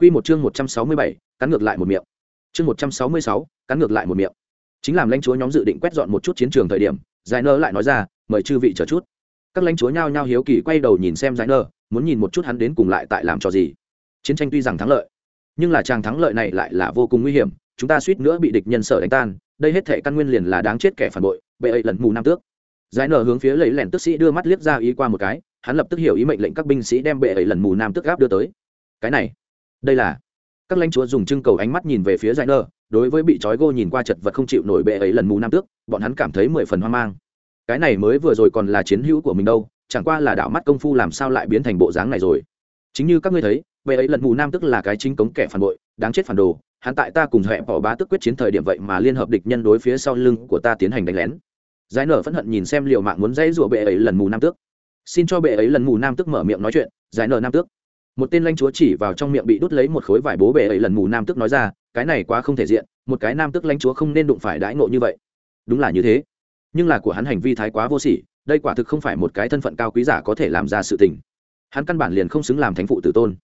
Quy một chương 167, cắn ngược lại một miệng. Chương 166, cắn ngược lại một miệng. Chính làm lãnh chúa nhóm dự định quét dọn một chút chiến trường thời điểm, Giải Nơ lại nói ra, mời chư vị chờ chút. Các lãnh chúa nhao nhao hiếu kỳ quay đầu nhìn xem Giải Nơ, muốn nhìn một chút hắn đến cùng lại tại làm cho gì. Chiến tranh tuy rằng thắng lợi, nhưng là chàng thắng lợi này lại là vô cùng nguy hiểm, chúng ta suýt nữa bị địch nhân sở đánh tan, đây hết thảy căn nguyên liền là đáng chết kẻ phản bội, bệ ấy lần mù năm tước. Giải Nơ hướng phía lấy lẻn tức sĩ đưa mắt liếc ra ý qua một cái, hắn lập tức hiểu ý mệnh lệnh các binh sĩ đem bệ ấy lần mù nam tước gáp đưa tới. Cái này, đây là các lãnh chúa dùng trưng cầu ánh mắt nhìn về phía giải nơ đối với bị trói gô nhìn qua chật vật không chịu nổi bệ ấy lần mù nam tước, bọn hắn cảm thấy mười phần hoang mang. Cái này mới vừa rồi còn là chiến hữu của mình đâu, chẳng qua là đạo mắt công phu làm sao lại biến thành bộ dáng này rồi. Chính như các ngươi thấy, bệ ấy lần mù nam tức là cái chính cống kẻ phản bội, đáng chết phản đồ, hắn tại ta cùng hẹn bỏ bá tức quyết chiến thời điểm vậy mà liên hợp địch nhân đối phía sau lưng của ta tiến hành đánh lén. Giải nở phẫn hận nhìn xem liệu mạng muốn dãy rủa bệ ấy lần mù nam tước. Xin cho bệ ấy lần mù nam tước mở miệng nói chuyện giải nở nam tước một tên lãnh chúa chỉ vào trong miệng bị đút lấy một khối vải bố bể ấy lần mù nam tức nói ra, cái này quá không thể diện, một cái nam tức lãnh chúa không nên đụng phải đãi ngộ như vậy. Đúng là như thế. Nhưng là của hắn hành vi thái quá vô sỉ, đây quả thực không phải một cái thân phận cao quý giả có thể làm ra sự tình. Hắn căn bản liền không xứng làm thánh phụ tử tôn.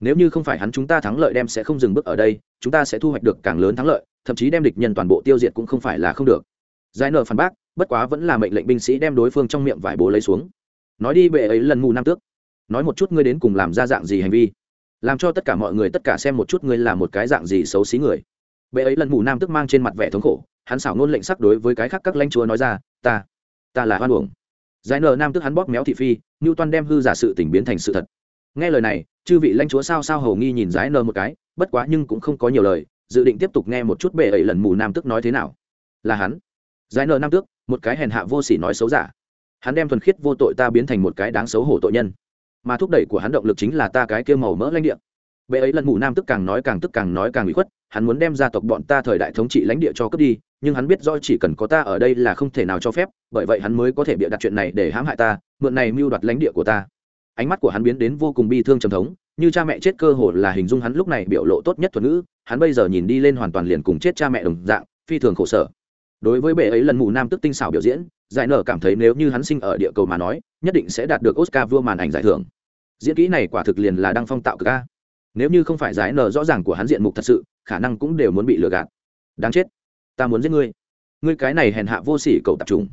Nếu như không phải hắn chúng ta thắng lợi đem sẽ không dừng bước ở đây, chúng ta sẽ thu hoạch được càng lớn thắng lợi, thậm chí đem địch nhân toàn bộ tiêu diệt cũng không phải là không được. Giải nợ phản bác, bất quá vẫn là mệnh lệnh binh sĩ đem đối phương trong miệng vải bố lấy xuống. Nói đi bệ ấy lần mù nam tước nói một chút ngươi đến cùng làm ra dạng gì hành vi. Làm cho tất cả mọi người tất cả xem một chút ngươi là một cái dạng gì xấu xí người. Bệ ấy lần mù nam tức mang trên mặt vẻ thống khổ, hắn xảo nôn lệnh sắc đối với cái khác các lãnh chúa nói ra, ta ta là hoan uổng. Giải nờ nam tức hắn bóp méo thị phi như toan đem hư giả sự tình biến thành sự thật. Nghe lời này, chư vị lãnh chúa sao sao hầu nghi nhìn giải nờ một cái, bất quá nhưng cũng không có nhiều lời, dự định tiếp tục nghe một chút bệ ấy lần mù nam tức nói thế nào. Là hắn. Giải nờ nam tước, một cái hèn hạ vô sỉ nói xấu giả. Hắn đem thuần khiết vô tội ta biến thành một cái đáng xấu hổ tội nhân mà thúc đẩy của hắn động lực chính là ta cái kia màu mỡ lãnh địa. Bệ ấy lần mù nam tức càng nói càng tức càng nói càng bị khuất, hắn muốn đem gia tộc bọn ta thời đại thống trị lãnh địa cho cướp đi, nhưng hắn biết do chỉ cần có ta ở đây là không thể nào cho phép, bởi vậy hắn mới có thể bịa đặt chuyện này để hãm hại ta, mượn này mưu đoạt lãnh địa của ta. Ánh mắt của hắn biến đến vô cùng bi thương trầm thống, như cha mẹ chết cơ hồ là hình dung hắn lúc này biểu lộ tốt nhất thuật ngữ, hắn bây giờ nhìn đi lên hoàn toàn liền cùng chết cha mẹ đồng dạng, phi thường khổ sở đối với bệ ấy lần mù nam tức tinh xảo biểu diễn, giải nở cảm thấy nếu như hắn sinh ở địa cầu mà nói, nhất định sẽ đạt được oscar vua màn ảnh giải thưởng. Diễn kỹ này quả thực liền là đăng phong tạo cực nếu như không phải giải nở rõ ràng của hắn diện mục thật sự, khả năng cũng đều muốn bị lừa gạt. Đáng chết. Ta muốn giết ngươi. Ngươi cái này hèn hạ vô sỉ cầu tập trung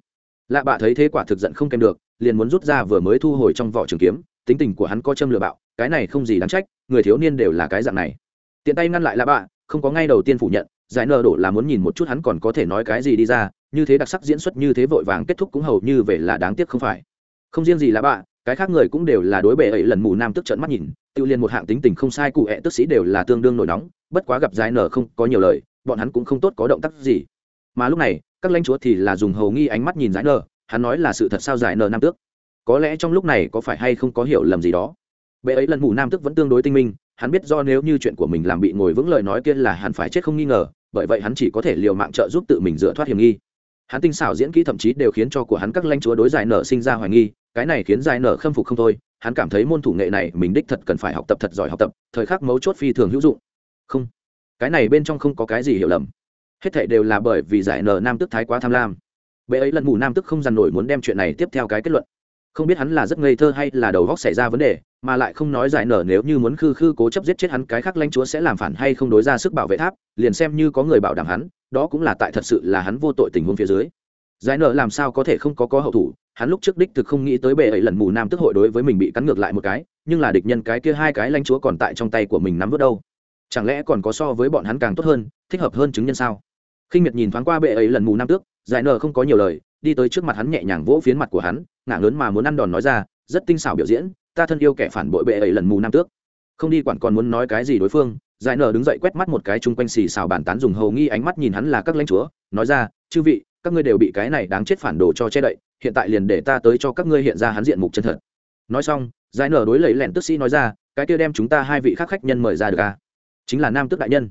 lạ bạ thấy thế quả thực giận không kèm được, liền muốn rút ra vừa mới thu hồi trong vỏ trường kiếm, tính tình của hắn có châm lừa bạo, cái này không gì đáng trách, người thiếu niên đều là cái dạng này. Tiện tay ngăn lại lạ bạ, không có ngay đầu tiên phủ nhận giải nở đổ là muốn nhìn một chút hắn còn có thể nói cái gì đi ra, như thế đặc sắc diễn xuất như thế vội vàng kết thúc cũng hầu như về là đáng tiếc không phải. Không riêng gì là bạ, cái khác người cũng đều là đối bệ ấy lần mù nam tức trận mắt nhìn tự liên một hạng tính tình không sai cụ hẹ tức sĩ đều là tương đương nổi nóng, bất quá gặp giải nở không có nhiều lời, bọn hắn cũng không tốt có động tác gì. Mà lúc này, các lãnh chúa thì là dùng hầu nghi ánh mắt nhìn giải nở, hắn nói là sự thật sao giải nở nam tước? Có lẽ trong lúc này có phải hay không có hiểu lầm gì đó? Bệ ấy lần mù nam tức vẫn tương đối tinh minh hắn biết do nếu như chuyện của mình làm bị ngồi vững lời nói kia là hắn phải chết không nghi ngờ, bởi vậy hắn chỉ có thể liều mạng trợ giúp tự mình dựa thoát hiểm nghi. Hắn tinh xảo diễn kỹ thậm chí đều khiến cho của hắn các lãnh chúa đối giải nở sinh ra hoài nghi, cái này khiến giải nở khâm phục không thôi, hắn cảm thấy môn thủ nghệ này mình đích thật cần phải học tập thật giỏi học tập, thời khắc mấu chốt phi thường hữu dụng. Không, cái này bên trong không có cái gì hiểu lầm. Hết thảy đều là bởi vì giải nở nam tức thái quá tham lam. Bệ ấy lần mù nam tức không dằn nổi muốn đem chuyện này tiếp theo cái kết luận không biết hắn là rất ngây thơ hay là đầu góc xảy ra vấn đề, mà lại không nói giải nở nếu như muốn khư khư cố chấp giết chết hắn, cái khác lãnh chúa sẽ làm phản hay không đối ra sức bảo vệ tháp, liền xem như có người bảo đảm hắn, đó cũng là tại thật sự là hắn vô tội tình huống phía dưới. Giải nở làm sao có thể không có có hậu thủ, hắn lúc trước đích thực không nghĩ tới bệ ấy lần mù nam tức hội đối với mình bị cắn ngược lại một cái, nhưng là địch nhân cái kia hai cái lãnh chúa còn tại trong tay của mình nắm vớt đâu. Chẳng lẽ còn có so với bọn hắn càng tốt hơn, thích hợp hơn chứng nhân sao? Khinh miệt nhìn thoáng qua bệ ấy lần mù nam tước, giải nở không có nhiều lời, đi tới trước mặt hắn nhẹ nhàng vỗ phiến mặt của hắn, ngả lớn mà muốn ăn đòn nói ra, rất tinh xảo biểu diễn, ta thân yêu kẻ phản bội bệ ấy lần mù nam tước. Không đi quản còn muốn nói cái gì đối phương, giải nở đứng dậy quét mắt một cái chung quanh xì xào bàn tán dùng hầu nghi ánh mắt nhìn hắn là các lãnh chúa, nói ra, chư vị, các ngươi đều bị cái này đáng chết phản đồ cho che đậy, hiện tại liền để ta tới cho các ngươi hiện ra hắn diện mục chân thật. Nói xong, giải nở đối lấy lẻn tức sĩ nói ra, cái kia đem chúng ta hai vị khác khách nhân mời ra được à? Chính là nam tước đại nhân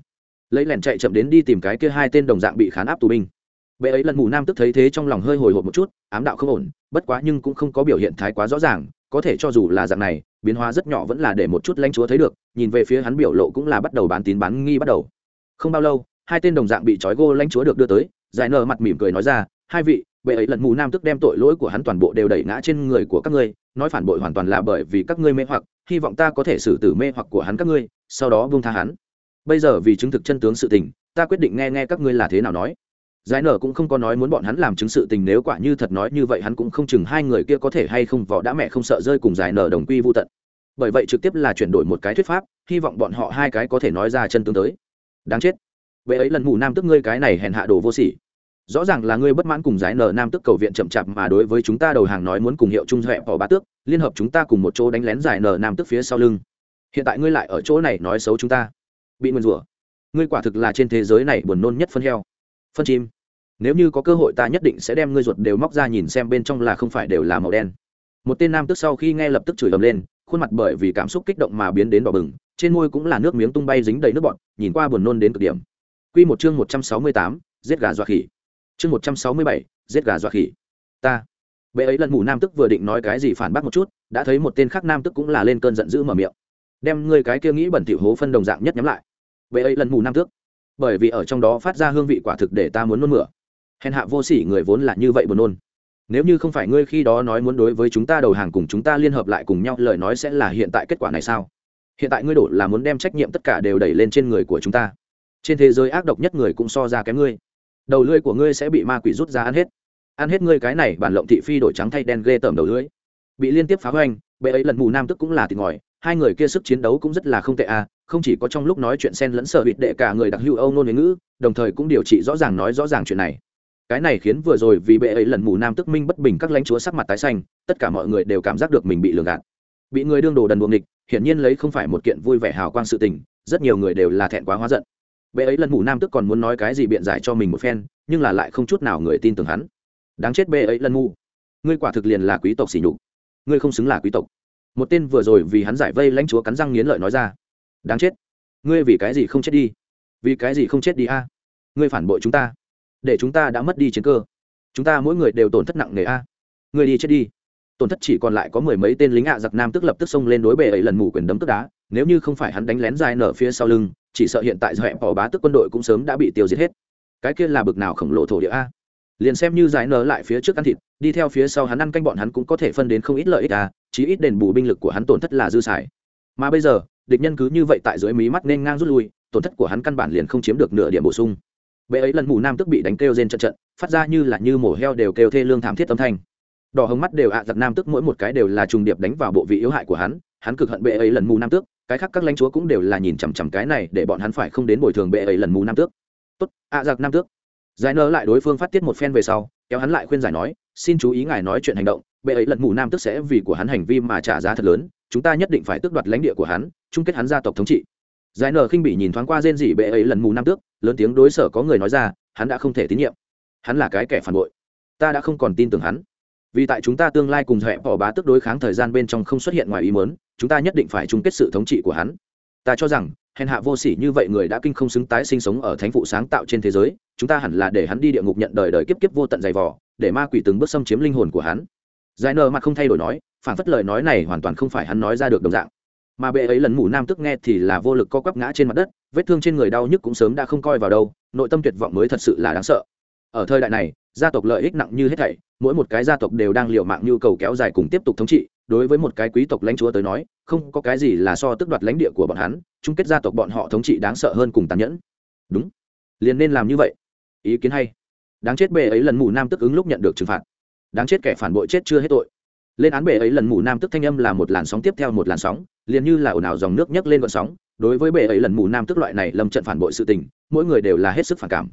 lấy lẻn chạy chậm đến đi tìm cái kia hai tên đồng dạng bị khán áp tù binh. Bệ ấy lần mù nam tức thấy thế trong lòng hơi hồi hộp một chút, ám đạo không ổn, bất quá nhưng cũng không có biểu hiện thái quá rõ ràng, có thể cho dù là dạng này, biến hóa rất nhỏ vẫn là để một chút lãnh chúa thấy được, nhìn về phía hắn biểu lộ cũng là bắt đầu bán tín bán nghi bắt đầu. Không bao lâu, hai tên đồng dạng bị trói gô lãnh chúa được đưa tới, giải nở mặt mỉm cười nói ra, hai vị, bệ ấy lần mù nam tức đem tội lỗi của hắn toàn bộ đều đẩy ngã trên người của các ngươi, nói phản bội hoàn toàn là bởi vì các ngươi mê hoặc, hy vọng ta có thể xử tử mê hoặc của hắn các ngươi, sau đó buông tha hắn bây giờ vì chứng thực chân tướng sự tình, ta quyết định nghe nghe các ngươi là thế nào nói. Giải nở cũng không có nói muốn bọn hắn làm chứng sự tình, nếu quả như thật nói như vậy, hắn cũng không chừng hai người kia có thể hay không vỏ đã mẹ không sợ rơi cùng giải nở đồng quy vô tận. Bởi vậy trực tiếp là chuyển đổi một cái thuyết pháp, hy vọng bọn họ hai cái có thể nói ra chân tướng tới. Đáng chết. Vậy ấy lần mù nam tức ngươi cái này hèn hạ đồ vô sỉ. Rõ ràng là ngươi bất mãn cùng giải nở nam tức cầu viện chậm chạp mà đối với chúng ta đầu hàng nói muốn cùng hiệu trung huệ bỏ bá tước, liên hợp chúng ta cùng một chỗ đánh lén giải nở nam tức phía sau lưng. Hiện tại ngươi lại ở chỗ này nói xấu chúng ta bị nguyền rủa ngươi quả thực là trên thế giới này buồn nôn nhất phân heo phân chim nếu như có cơ hội ta nhất định sẽ đem ngươi ruột đều móc ra nhìn xem bên trong là không phải đều là màu đen một tên nam tức sau khi nghe lập tức chửi ầm lên khuôn mặt bởi vì cảm xúc kích động mà biến đến đỏ bừng trên môi cũng là nước miếng tung bay dính đầy nước bọt nhìn qua buồn nôn đến cực điểm Quy một chương một trăm sáu mươi tám, giết gà dọa khỉ. Chương một trăm sáu mươi bảy, giết gà dọa khỉ. Ta. Bệ ấy lần mù nam tức vừa định nói cái gì phản bác một chút, đã thấy một tên khác nam tức cũng là lên cơn giận dữ mở miệng. Đem ngươi cái kia nghĩ bẩn thỉu hố phân đồng dạng nhất nhắm lại. Bệ ấy lần mù nam tước. Bởi vì ở trong đó phát ra hương vị quả thực để ta muốn nôn mửa. Hèn hạ vô sỉ người vốn là như vậy buồn nôn. Nếu như không phải ngươi khi đó nói muốn đối với chúng ta đầu hàng cùng chúng ta liên hợp lại cùng nhau, lời nói sẽ là hiện tại kết quả này sao? Hiện tại ngươi đổ là muốn đem trách nhiệm tất cả đều đẩy lên trên người của chúng ta trên thế giới ác độc nhất người cũng so ra kém ngươi đầu lưỡi của ngươi sẽ bị ma quỷ rút ra ăn hết ăn hết ngươi cái này bản lộng thị phi đổi trắng thay đen ghê tởm đầu lưỡi bị liên tiếp phá hoành bệ ấy lần mù nam tức cũng là thịt ngòi hai người kia sức chiến đấu cũng rất là không tệ à không chỉ có trong lúc nói chuyện xen lẫn sợ bịt đệ cả người đặc hữu âu nôn ngữ, đồng thời cũng điều trị rõ ràng nói rõ ràng chuyện này. Cái này khiến vừa rồi vì bệ ấy lần mù nam tức minh bất bình các lãnh chúa sắc mặt tái xanh, tất cả mọi người đều cảm giác được mình bị lường gạt. Bị người đương đồ đần buồng địch hiển nhiên lấy không phải một kiện vui vẻ hào quang sự tình, rất nhiều người đều là thẹn quá hóa giận. Bệ ấy lần mù nam tức còn muốn nói cái gì biện giải cho mình một phen, nhưng là lại không chút nào người tin tưởng hắn. Đáng chết bệ ấy lần mù. Ngươi quả thực liền là quý tộc xỉ nhục. Ngươi không xứng là quý tộc một tên vừa rồi vì hắn giải vây lãnh chúa cắn răng nghiến lợi nói ra, đáng chết, ngươi vì cái gì không chết đi? Vì cái gì không chết đi a? Ngươi phản bội chúng ta, để chúng ta đã mất đi chiến cơ, chúng ta mỗi người đều tổn thất nặng nề a. Ngươi đi chết đi. Tổn thất chỉ còn lại có mười mấy tên lính ạ giặc nam tức lập tức xông lên đối bề ấy lần mù quyền đấm tức đá, nếu như không phải hắn đánh lén dài nở phía sau lưng, chỉ sợ hiện tại dọa bỏ bá tức quân đội cũng sớm đã bị tiêu diệt hết. Cái kia là bực nào khổng lồ thổ địa a? Liền xem như giải nở lại phía trước ăn thịt, đi theo phía sau hắn ăn canh bọn hắn cũng có thể phân đến không ít lợi ích a chí ít đền bù binh lực của hắn tổn thất là dư xài. Mà bây giờ, địch nhân cứ như vậy tại dưới mí mắt nên ngang rút lui, tổn thất của hắn căn bản liền không chiếm được nửa điểm bổ sung. Bệ ấy lần mù nam tức bị đánh kêu trên trận trận, phát ra như là như mổ heo đều kêu thê lương thảm thiết âm thanh. Đỏ hồng mắt đều ạ, giặc nam tức mỗi một cái đều là trùng điệp đánh vào bộ vị yếu hại của hắn hắn cực hận bệ ấy lần mù nam tước, cái khác các lãnh chúa cũng đều là nhìn chằm chằm cái này để bọn hắn phải không đến bồi thường bệ ấy lần mù nam tước. Tốt, ạ, giặc nam tước. Giải nơ lại đối phương phát tiết một phen về sau kéo hắn lại khuyên giải nói, xin chú ý ngài nói chuyện hành động, bệ ấy lần mù nam tước sẽ vì của hắn hành vi mà trả giá thật lớn, chúng ta nhất định phải tước đoạt lãnh địa của hắn, chung kết hắn gia tộc thống trị. Giải nờ khinh bị nhìn thoáng qua rên dỉ bệ ấy lần mù nam tước, lớn tiếng đối sở có người nói ra, hắn đã không thể tín nhiệm. Hắn là cái kẻ phản bội. Ta đã không còn tin tưởng hắn. Vì tại chúng ta tương lai cùng hệ bỏ bá tức đối kháng thời gian bên trong không xuất hiện ngoài ý mớn chúng ta nhất định phải chung kết sự thống trị của hắn. Ta cho rằng hèn hạ vô sỉ như vậy người đã kinh không xứng tái sinh sống ở thánh phụ sáng tạo trên thế giới, chúng ta hẳn là để hắn đi địa ngục nhận đời đời kiếp kiếp vô tận dày vò, để ma quỷ từng bước xâm chiếm linh hồn của hắn. Giải nờ mặt không thay đổi nói, phản phất lời nói này hoàn toàn không phải hắn nói ra được đồng dạng. Mà bệ ấy lần mù nam tức nghe thì là vô lực co quắp ngã trên mặt đất, vết thương trên người đau nhức cũng sớm đã không coi vào đâu, nội tâm tuyệt vọng mới thật sự là đáng sợ. Ở thời đại này, gia tộc lợi ích nặng như hết thảy, mỗi một cái gia tộc đều đang liều mạng nhu cầu kéo dài cùng tiếp tục thống trị, đối với một cái quý tộc lãnh chúa tới nói không có cái gì là so tức đoạt lãnh địa của bọn hắn, chung kết gia tộc bọn họ thống trị đáng sợ hơn cùng tàn nhẫn. Đúng. Liền nên làm như vậy. Ý kiến hay. Đáng chết bệ ấy lần mù nam tức ứng lúc nhận được trừng phạt. Đáng chết kẻ phản bội chết chưa hết tội. Lên án bệ ấy lần mù nam tức thanh âm là một làn sóng tiếp theo một làn sóng, liền như là ồn ào dòng nước nhấc lên gọn sóng. Đối với bệ ấy lần mù nam tức loại này lâm trận phản bội sự tình, mỗi người đều là hết sức phản cảm.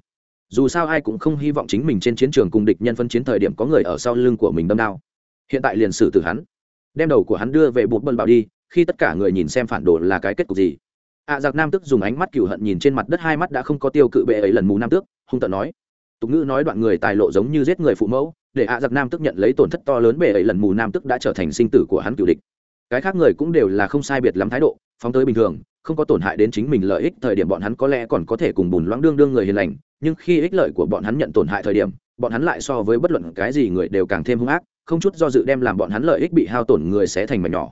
Dù sao ai cũng không hy vọng chính mình trên chiến trường cùng địch nhân phân chiến thời điểm có người ở sau lưng của mình đâm đao. Hiện tại liền xử tử hắn. Đem đầu của hắn đưa về bột bân bảo đi khi tất cả người nhìn xem phản đồ là cái kết cục gì? Ạ à, giặc nam tức dùng ánh mắt cựu hận nhìn trên mặt đất hai mắt đã không có tiêu cự bệ ấy lần mù nam tước hung tợn nói. Tục ngữ nói đoạn người tài lộ giống như giết người phụ mẫu để ạ à, giặc nam tức nhận lấy tổn thất to lớn bệ ấy lần mù nam tức đã trở thành sinh tử của hắn cựu địch. Cái khác người cũng đều là không sai biệt lắm thái độ phóng tới bình thường không có tổn hại đến chính mình lợi ích thời điểm bọn hắn có lẽ còn có thể cùng bùn loãng đương đương người hiền lành nhưng khi ích lợi của bọn hắn nhận tổn hại thời điểm bọn hắn lại so với bất luận cái gì người đều càng thêm hung ác không chút do dự đem làm bọn hắn lợi ích bị hao tổn người sẽ thành mảnh nhỏ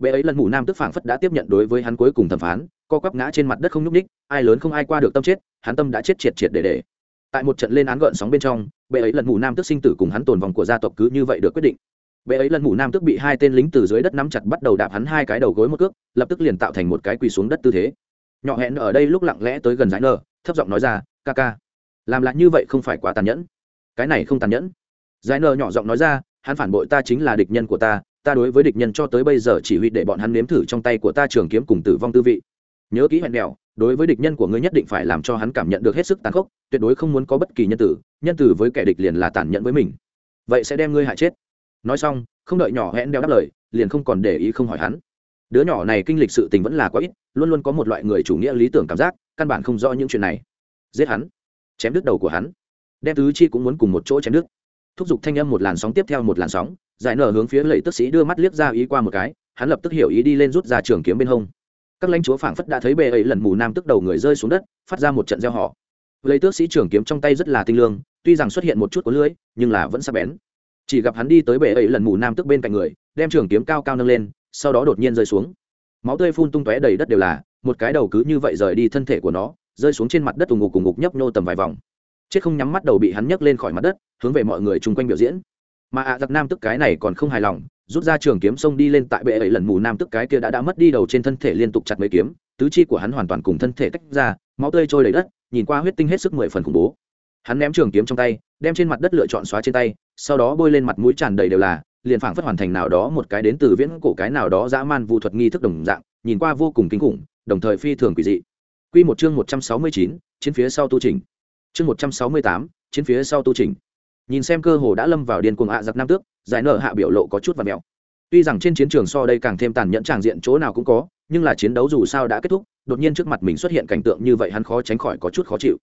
bệ ấy lần mù nam tức phảng phất đã tiếp nhận đối với hắn cuối cùng thẩm phán, co quắp ngã trên mặt đất không nhúc ních ai lớn không ai qua được tâm chết, hắn tâm đã chết triệt triệt để để. Tại một trận lên án gợn sóng bên trong bệ ấy lần mù nam tức sinh tử cùng hắn tồn vòng của gia tộc cứ như vậy được quyết định. Bệ ấy lần mù nam tức bị hai tên lính từ dưới đất nắm chặt bắt đầu đạp hắn hai cái đầu gối một cước, lập tức liền tạo thành một cái quỳ xuống đất tư thế. Nhỏ hẹn ở đây lúc lặng lẽ tới gần giải nở, thấp giọng nói ra, ca ca, làm lại như vậy không phải quá tàn nhẫn. Cái này không tàn nhẫn. Giải nở nhỏ giọng nói ra, hắn phản bội ta chính là địch nhân của ta ta đối với địch nhân cho tới bây giờ chỉ huy để bọn hắn nếm thử trong tay của ta trường kiếm cùng tử vong tư vị. Nhớ kỹ hẹn đèo, đối với địch nhân của ngươi nhất định phải làm cho hắn cảm nhận được hết sức tàn khốc, tuyệt đối không muốn có bất kỳ nhân tử nhân tử với kẻ địch liền là tàn nhẫn với mình. Vậy sẽ đem ngươi hại chết. Nói xong, không đợi nhỏ hẹn đeo đáp lời, liền không còn để ý không hỏi hắn. Đứa nhỏ này kinh lịch sự tình vẫn là quá ít, luôn luôn có một loại người chủ nghĩa lý tưởng cảm giác, căn bản không rõ những chuyện này. Giết hắn. Chém đứt đầu của hắn. Đem tứ chi cũng muốn cùng một chỗ chém đứt. Thúc giục thanh âm một làn sóng tiếp theo một làn sóng giải nở hướng phía lầy tức sĩ đưa mắt liếc ra ý qua một cái, hắn lập tức hiểu ý đi lên rút ra trường kiếm bên hông. Các lãnh chúa phảng phất đã thấy bệ ấy lần mù nam tức đầu người rơi xuống đất, phát ra một trận gieo họ. Lấy tước sĩ trường kiếm trong tay rất là tinh lương, tuy rằng xuất hiện một chút có lưới nhưng là vẫn sắc bén. Chỉ gặp hắn đi tới bệ ấy lần mù nam tức bên cạnh người, đem trường kiếm cao cao nâng lên, sau đó đột nhiên rơi xuống. Máu tươi phun tung tóe đầy đất đều là, một cái đầu cứ như vậy rời đi thân thể của nó, rơi xuống trên mặt đất tù ngục cùng ngục nhấp nhô tầm vài vòng. Chết không nhắm mắt đầu bị hắn nhấc lên khỏi mặt đất, hướng về mọi người chung quanh biểu diễn mà ạ giặc nam tức cái này còn không hài lòng rút ra trường kiếm xông đi lên tại bệ ấy lần mù nam tức cái kia đã đã mất đi đầu trên thân thể liên tục chặt mấy kiếm tứ chi của hắn hoàn toàn cùng thân thể tách ra máu tươi trôi đầy đất nhìn qua huyết tinh hết sức mười phần khủng bố hắn ném trường kiếm trong tay đem trên mặt đất lựa chọn xóa trên tay sau đó bôi lên mặt mũi tràn đầy đều là liền phảng phất hoàn thành nào đó một cái đến từ viễn cổ cái nào đó dã man vụ thuật nghi thức đồng dạng nhìn qua vô cùng kinh khủng đồng thời phi thường quỷ dị Quy một chương một trăm sáu mươi chín, chiến phía sau tu trình. Chương một trăm sáu mươi tám, chiến phía sau tu trình. Nhìn xem cơ hồ đã lâm vào điên cuồng ạ giặc nam tước, giải nở hạ biểu lộ có chút vặn mèo. Tuy rằng trên chiến trường so đây càng thêm tàn nhẫn tràng diện chỗ nào cũng có, nhưng là chiến đấu dù sao đã kết thúc, đột nhiên trước mặt mình xuất hiện cảnh tượng như vậy hắn khó tránh khỏi có chút khó chịu.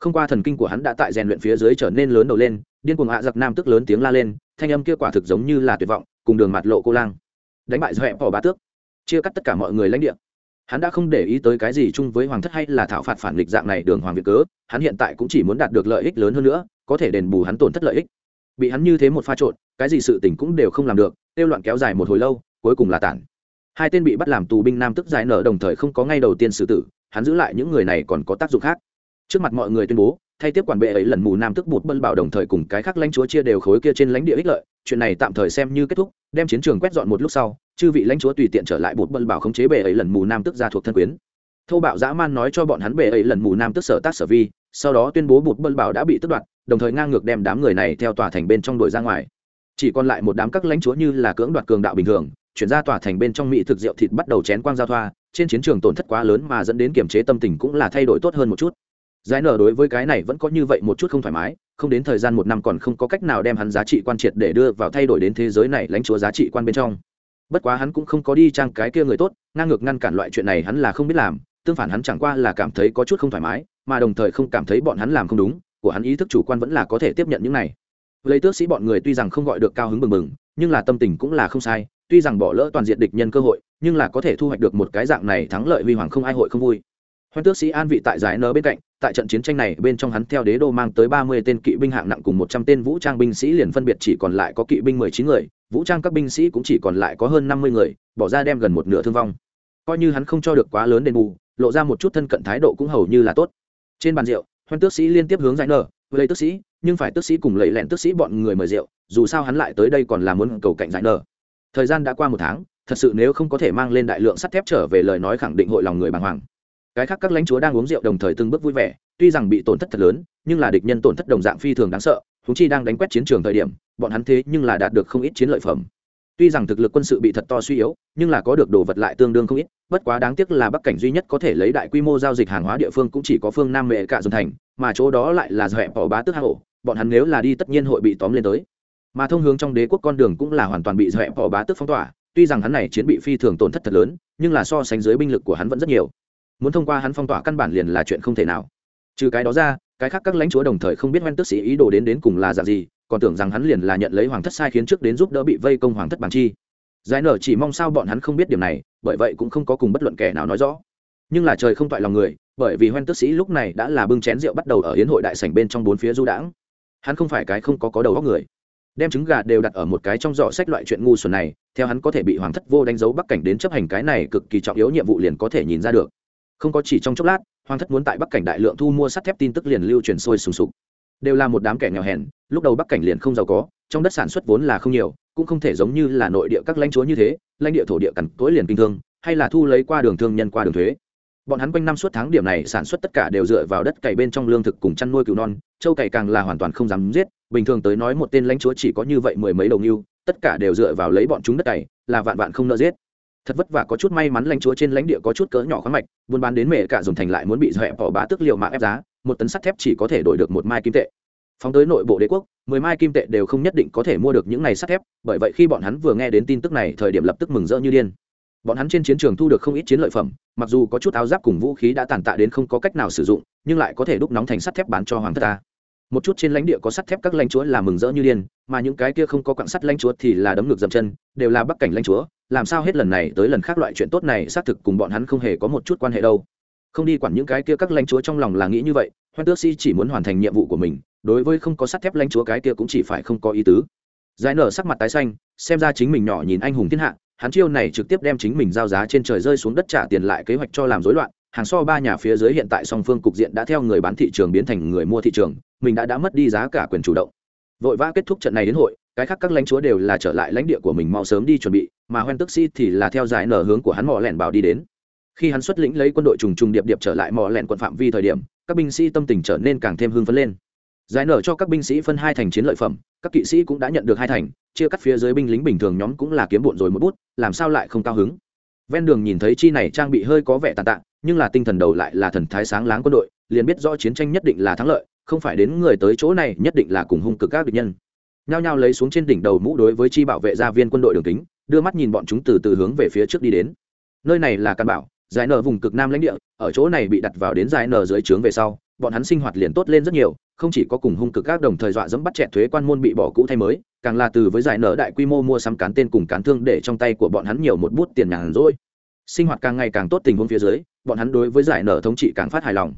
Không qua thần kinh của hắn đã tại rèn luyện phía dưới trở nên lớn đầu lên, điên cuồng ạ giặc nam tức lớn tiếng la lên, thanh âm kia quả thực giống như là tuyệt vọng, cùng đường mặt lộ cô lang. Đánh bại Dọa bỏ bá tước, chia cắt tất cả mọi người lãnh địa. Hắn đã không để ý tới cái gì chung với hoàng thất hay là thảo phạt phản nghịch dạng này đường hoàng việt cớ, hắn hiện tại cũng chỉ muốn đạt được lợi ích lớn hơn nữa, có thể đền bù hắn tổn thất lợi ích. Bị hắn như thế một pha trộn, cái gì sự tình cũng đều không làm được, tiêu loạn kéo dài một hồi lâu, cuối cùng là tản hai tên bị bắt làm tù binh nam tức giải nở đồng thời không có ngay đầu tiên xử tử hắn giữ lại những người này còn có tác dụng khác. Trước mặt mọi người tuyên bố thay tiếp quản bệ ấy lần mù nam tức bụt bân bảo đồng thời cùng cái khác lãnh chúa chia đều khối kia trên lãnh địa ích lợi chuyện này tạm thời xem như kết thúc đem chiến trường quét dọn một lúc sau chư vị lãnh chúa tùy tiện trở lại bụt bân bảo khống chế bệ ấy lần mù nam tức ra thuộc thân quyến. Thô bạo dã man nói cho bọn hắn bệ ấy lần mù nam tức sở tác sở vi sau đó tuyên bố bụt bân bảo đã bị tước đoạt, đồng thời ngang ngược đem đám người này theo tòa thành bên trong đội ra ngoài. Chỉ còn lại một đám các lãnh chúa như là cưỡng đoạt cường đạo bình thường, chuyển ra tòa thành bên trong mỹ thực rượu thịt bắt đầu chén quang giao thoa, trên chiến trường tổn thất quá lớn mà dẫn đến kiểm chế tâm tình cũng là thay đổi tốt hơn một chút. Giải nở đối với cái này vẫn có như vậy một chút không thoải mái, không đến thời gian một năm còn không có cách nào đem hắn giá trị quan triệt để đưa vào thay đổi đến thế giới này lãnh chúa giá trị quan bên trong. Bất quá hắn cũng không có đi trang cái kia người tốt, ngang ngược ngăn cản loại chuyện này hắn là không biết làm tương phản hắn chẳng qua là cảm thấy có chút không thoải mái, mà đồng thời không cảm thấy bọn hắn làm không đúng, của hắn ý thức chủ quan vẫn là có thể tiếp nhận những này. Lấy tước sĩ bọn người tuy rằng không gọi được cao hứng bừng bừng, nhưng là tâm tình cũng là không sai, tuy rằng bỏ lỡ toàn diện địch nhân cơ hội, nhưng là có thể thu hoạch được một cái dạng này thắng lợi huy hoàng không ai hội không vui. Hoan tước sĩ an vị tại giải nơ bên cạnh, tại trận chiến tranh này bên trong hắn theo đế đô mang tới ba mươi tên kỵ binh hạng nặng cùng một trăm tên vũ trang binh sĩ liền phân biệt chỉ còn lại có kỵ binh mười chín người, vũ trang các binh sĩ cũng chỉ còn lại có hơn năm mươi người, bỏ ra đem gần một nửa thương vong. Coi như hắn không cho được quá lớn đền bù lộ ra một chút thân cận thái độ cũng hầu như là tốt. Trên bàn rượu hoan tước sĩ liên tiếp hướng giải nở, lấy tước sĩ nhưng phải tước sĩ cùng lấy lẹn tước sĩ bọn người mời rượu dù sao hắn lại tới đây còn là muốn cầu cạnh giải nở. thời gian đã qua một tháng thật sự nếu không có thể mang lên đại lượng sắt thép trở về lời nói khẳng định hội lòng người bàng hoàng. Cái khác các lãnh chúa đang uống rượu đồng thời từng bước vui vẻ tuy rằng bị tổn thất thật lớn nhưng là địch nhân tổn thất đồng dạng phi thường đáng sợ húng chi đang đánh quét chiến trường thời điểm bọn hắn thế nhưng là đạt được không ít chiến lợi phẩm tuy rằng thực lực quân sự bị thật to suy yếu, nhưng là có được đồ vật lại tương đương không ít, bất quá đáng tiếc là bắc cảnh duy nhất có thể lấy đại quy mô giao dịch hàng hóa địa phương cũng chỉ có phương nam mệ cả dùng thành, mà chỗ đó lại là dẹp bỏ bá tức hang ổ, bọn hắn nếu là đi tất nhiên hội bị tóm lên tới. Mà thông hướng trong đế quốc con đường cũng là hoàn toàn bị dẹp bỏ bá tức phong tỏa, tuy rằng hắn này chiến bị phi thường tổn thất thật lớn, nhưng là so sánh dưới binh lực của hắn vẫn rất nhiều. Muốn thông qua hắn phong tỏa căn bản liền là chuyện không thể nào trừ cái đó ra, cái khác các lãnh chúa đồng thời không biết hoan tức sĩ ý đồ đến đến cùng là dạng gì, còn tưởng rằng hắn liền là nhận lấy hoàng thất sai khiến trước đến giúp đỡ bị vây công hoàng thất bằng chi. Giải nở chỉ mong sao bọn hắn không biết điểm này, bởi vậy cũng không có cùng bất luận kẻ nào nói rõ. Nhưng là trời không toại lòng người, bởi vì hoan tức sĩ lúc này đã là bưng chén rượu bắt đầu ở hiến hội đại sảnh bên trong bốn phía du đãng. Hắn không phải cái không có có đầu óc người. Đem trứng gà đều đặt ở một cái trong giỏ sách loại chuyện ngu xuẩn này, theo hắn có thể bị hoàng thất vô đánh dấu bắc cảnh đến chấp hành cái này cực kỳ trọng yếu nhiệm vụ liền có thể nhìn ra được. Không có chỉ trong chốc lát hoàng thất muốn tại bắc cảnh đại lượng thu mua sắt thép tin tức liền lưu truyền sôi sùng sục. Đều là một đám kẻ nghèo hèn, lúc đầu bắc cảnh liền không giàu có, trong đất sản xuất vốn là không nhiều, cũng không thể giống như là nội địa các lãnh chúa như thế, lãnh địa thổ địa cằn cỗi liền kinh thương, hay là thu lấy qua đường thương nhân qua đường thuế. Bọn hắn quanh năm suốt tháng điểm này sản xuất tất cả đều dựa vào đất cày bên trong lương thực cùng chăn nuôi cừu non, châu cày càng là hoàn toàn không dám giết, bình thường tới nói một tên lãnh chúa chỉ có như vậy mười mấy đầu ngưu, tất cả đều dựa vào lấy bọn chúng đất cày, là vạn vạn không nợ giết thật vất vả có chút may mắn lãnh chúa trên lãnh địa có chút cỡ nhỏ khoáng mạch, buôn bán đến mẹ cả dùng thành lại muốn bị dọa bỏ bá tức liệu mạng ép giá, một tấn sắt thép chỉ có thể đổi được một mai kim tệ. Phóng tới nội bộ đế quốc, mười mai kim tệ đều không nhất định có thể mua được những này sắt thép, bởi vậy khi bọn hắn vừa nghe đến tin tức này, thời điểm lập tức mừng rỡ như điên. Bọn hắn trên chiến trường thu được không ít chiến lợi phẩm, mặc dù có chút áo giáp cùng vũ khí đã tàn tạ đến không có cách nào sử dụng, nhưng lại có thể đúc nóng thành sắt thép bán cho hoàng thất ta. Một chút trên lãnh địa có sắt thép các lãnh chúa là mừng rỡ như điên, mà những cái kia không có quặng sắt lãnh chúa thì là đấm ngược dầm chân, đều là bắc cảnh lãnh chúa làm sao hết lần này tới lần khác loại chuyện tốt này xác thực cùng bọn hắn không hề có một chút quan hệ đâu. Không đi quản những cái kia các lãnh chúa trong lòng là nghĩ như vậy, hoan tước sĩ chỉ muốn hoàn thành nhiệm vụ của mình, đối với không có sắt thép lãnh chúa cái kia cũng chỉ phải không có ý tứ. Giải nở sắc mặt tái xanh, xem ra chính mình nhỏ nhìn anh hùng thiên hạ, hắn chiêu này trực tiếp đem chính mình giao giá trên trời rơi xuống đất trả tiền lại kế hoạch cho làm rối loạn, hàng so ba nhà phía dưới hiện tại song phương cục diện đã theo người bán thị trường biến thành người mua thị trường, mình đã đã mất đi giá cả quyền chủ động. Vội vã kết thúc trận này đến hội cái khác các lãnh chúa đều là trở lại lãnh địa của mình mau sớm đi chuẩn bị, mà hoen tức sĩ thì là theo dải nở hướng của hắn mò lẻn bảo đi đến. Khi hắn xuất lĩnh lấy quân đội trùng trùng điệp điệp trở lại mò lẻn quận phạm vi thời điểm, các binh sĩ tâm tình trở nên càng thêm hưng phấn lên. Giải nở cho các binh sĩ phân hai thành chiến lợi phẩm, các kỵ sĩ cũng đã nhận được hai thành, chia cắt phía dưới binh lính bình thường nhóm cũng là kiếm bụn rồi một bút, làm sao lại không cao hứng? Ven đường nhìn thấy chi này trang bị hơi có vẻ tàn tạ, nhưng là tinh thần đầu lại là thần thái sáng láng quân đội, liền biết rõ chiến tranh nhất định là thắng lợi, không phải đến người tới chỗ này nhất định là cùng hung cực các địch nhân nhao nhao lấy xuống trên đỉnh đầu mũ đối với chi bảo vệ gia viên quân đội đường kính, đưa mắt nhìn bọn chúng từ từ hướng về phía trước đi đến. Nơi này là căn bảo, giải nở vùng cực nam lãnh địa, ở chỗ này bị đặt vào đến giải nở dưới trướng về sau, bọn hắn sinh hoạt liền tốt lên rất nhiều, không chỉ có cùng hung cực các đồng thời dọa dẫm bắt trẻ thuế quan môn bị bỏ cũ thay mới, càng là từ với giải nở đại quy mô mua sắm cán tên cùng cán thương để trong tay của bọn hắn nhiều một bút tiền nhàn rỗi. Sinh hoạt càng ngày càng tốt tình huống phía dưới, bọn hắn đối với giải nở thống trị càng phát hài lòng.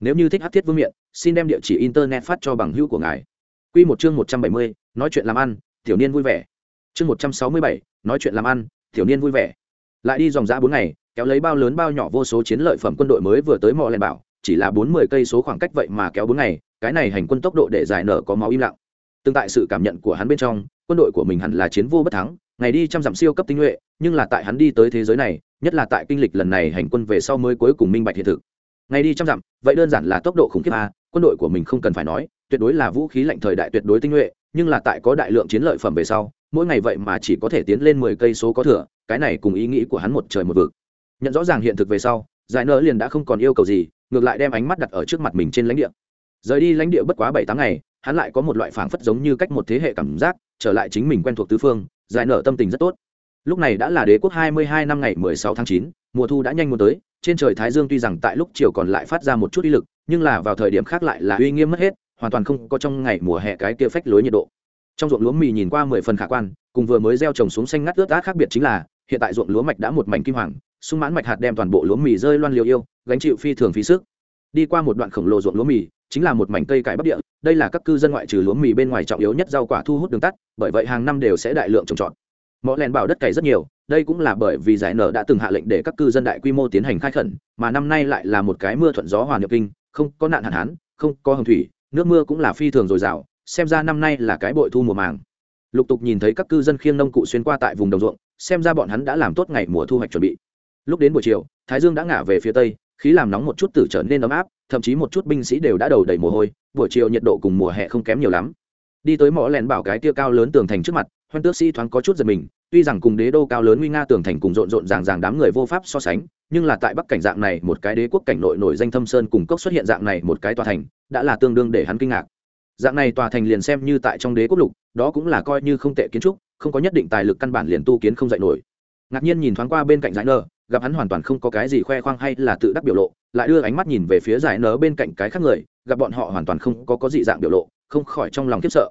Nếu như thích hát thiết vương miện, xin đem địa chỉ internet phát cho bằng hữu của ngài. Q một chương một trăm bảy mươi nói chuyện làm ăn, tiểu niên vui vẻ. Chương một trăm sáu mươi bảy, nói chuyện làm ăn, tiểu niên vui vẻ. Lại đi dòng giã bốn ngày, kéo lấy bao lớn bao nhỏ vô số chiến lợi phẩm quân đội mới vừa tới mò lên bảo, chỉ là bốn mươi cây số khoảng cách vậy mà kéo bốn ngày, cái này hành quân tốc độ để giải nở có máu im lặng. Tương tại sự cảm nhận của hắn bên trong, quân đội của mình hẳn là chiến vô bất thắng, ngày đi trăm dặm siêu cấp tinh nhuệ, nhưng là tại hắn đi tới thế giới này, nhất là tại kinh lịch lần này hành quân về sau mới cuối cùng minh bạch hiện thực. Ngày đi trăm dặm, vậy đơn giản là tốc độ khủng khiếp a, quân đội của mình không cần phải nói tuyệt đối là vũ khí lạnh thời đại tuyệt đối tinh nhuệ, nhưng là tại có đại lượng chiến lợi phẩm về sau, mỗi ngày vậy mà chỉ có thể tiến lên mười cây số có thừa, cái này cùng ý nghĩ của hắn một trời một vực. Nhận rõ ràng hiện thực về sau, giải nở liền đã không còn yêu cầu gì, ngược lại đem ánh mắt đặt ở trước mặt mình trên lãnh địa. Rời đi lãnh địa bất quá bảy tháng ngày, hắn lại có một loại phảng phất giống như cách một thế hệ cảm giác, trở lại chính mình quen thuộc tứ phương, giải nở tâm tình rất tốt. Lúc này đã là đế quốc hai mươi hai năm ngày mười sáu tháng chín, mùa thu đã nhanh muốn tới, trên trời thái dương tuy rằng tại lúc chiều còn lại phát ra một chút uy lực, nhưng là vào thời điểm khác lại là uy nghiêm mất hết hoàn toàn không có trong ngày mùa hè cái kia phách lối nhiệt độ. Trong ruộng lúa mì nhìn qua mười phần khả quan, cùng vừa mới gieo trồng xuống xanh ngắt ướt át khác biệt chính là, hiện tại ruộng lúa mạch đã một mảnh kim hoàng sung mãn mạch hạt đem toàn bộ lúa mì rơi loan liều yêu, gánh chịu phi thường phí sức. Đi qua một đoạn khổng lồ ruộng lúa mì, chính là một mảnh cây cải bắc địa, đây là các cư dân ngoại trừ lúa mì bên ngoài trọng yếu nhất rau quả thu hút đường tắt, bởi vậy hàng năm đều sẽ đại lượng trồng trọt. Mỏ lèn bảo đất cày rất nhiều, đây cũng là bởi vì giải nở đã từng hạ lệnh để các cư dân đại quy mô tiến hành khai khẩn, mà năm nay lại là một cái mưa thuận gió hòa nhập kinh, không có nạn hạn hán, không có hồng thủy nước mưa cũng là phi thường dồi dào, xem ra năm nay là cái bội thu mùa màng. Lục tục nhìn thấy các cư dân khiêng nông cụ xuyên qua tại vùng đồng ruộng, xem ra bọn hắn đã làm tốt ngày mùa thu hoạch chuẩn bị. Lúc đến buổi chiều, thái dương đã ngả về phía tây, khí làm nóng một chút tử trở nên ấm áp, thậm chí một chút binh sĩ đều đã đầu đầy mồ hôi, buổi chiều nhiệt độ cùng mùa hè không kém nhiều lắm. Đi tới mỏ lèn bảo cái tia cao lớn tường thành trước mặt, hoan tước sĩ thoáng có chút giật mình, tuy rằng cùng đế đô cao lớn nguy nga tường thành cùng rộn rộn ràng ràng đám người vô pháp so sánh, nhưng là tại bắc cảnh dạng này một cái đế quốc cảnh nội nổi danh thâm sơn cùng cốc xuất hiện dạng này một cái tòa thành đã là tương đương để hắn kinh ngạc. Dạng này tòa thành liền xem như tại trong đế quốc lục, đó cũng là coi như không tệ kiến trúc, không có nhất định tài lực căn bản liền tu kiến không dạy nổi. Ngạc nhiên nhìn thoáng qua bên cạnh giải nơ gặp hắn hoàn toàn không có cái gì khoe khoang hay là tự đắc biểu lộ, lại đưa ánh mắt nhìn về phía giải nơ bên cạnh cái khác người, gặp bọn họ hoàn toàn không có có dị dạng biểu lộ, không khỏi trong lòng khiếp sợ.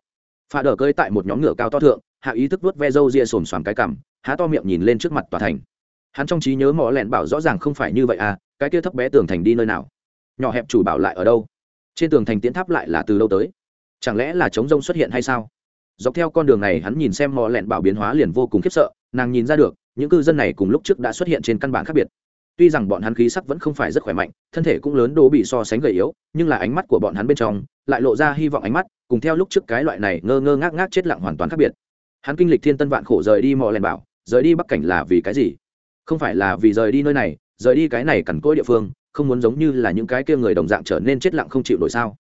Pha đờ cơi tại một nhóm ngựa cao to thượng, hạ ý thức vuốt ve râu ria sồn xoàm cái cằm, há to miệng nhìn lên trước mặt tòa thành. Hắn trong trí nhớ mỏ lẹn bảo rõ ràng không phải như vậy à cái kia thấp bé tường thành đi nơi nào? Nhỏ hẹp chủ bảo lại ở đâu? Trên tường thành tiến tháp lại là từ lâu tới. Chẳng lẽ là chống rông xuất hiện hay sao? Dọc theo con đường này hắn nhìn xem mò lẹn bảo biến hóa liền vô cùng khiếp sợ, nàng nhìn ra được, những cư dân này cùng lúc trước đã xuất hiện trên căn bản khác biệt. Tuy rằng bọn hắn khí sắc vẫn không phải rất khỏe mạnh, thân thể cũng lớn đố bị so sánh gầy yếu, nhưng là ánh mắt của bọn hắn bên trong lại lộ ra hy vọng ánh mắt, cùng theo lúc trước cái loại này ngơ ngơ ngác ngác chết lặng hoàn toàn khác biệt. Hắn kinh lịch thiên tân vạn khổ rời đi mò lèn bảo, rời đi bắc cảnh là vì cái gì? Không phải là vì rời đi nơi này, rời đi cái này cằn cỗi địa phương không muốn giống như là những cái kia người đồng dạng trở nên chết lặng không chịu nổi sao.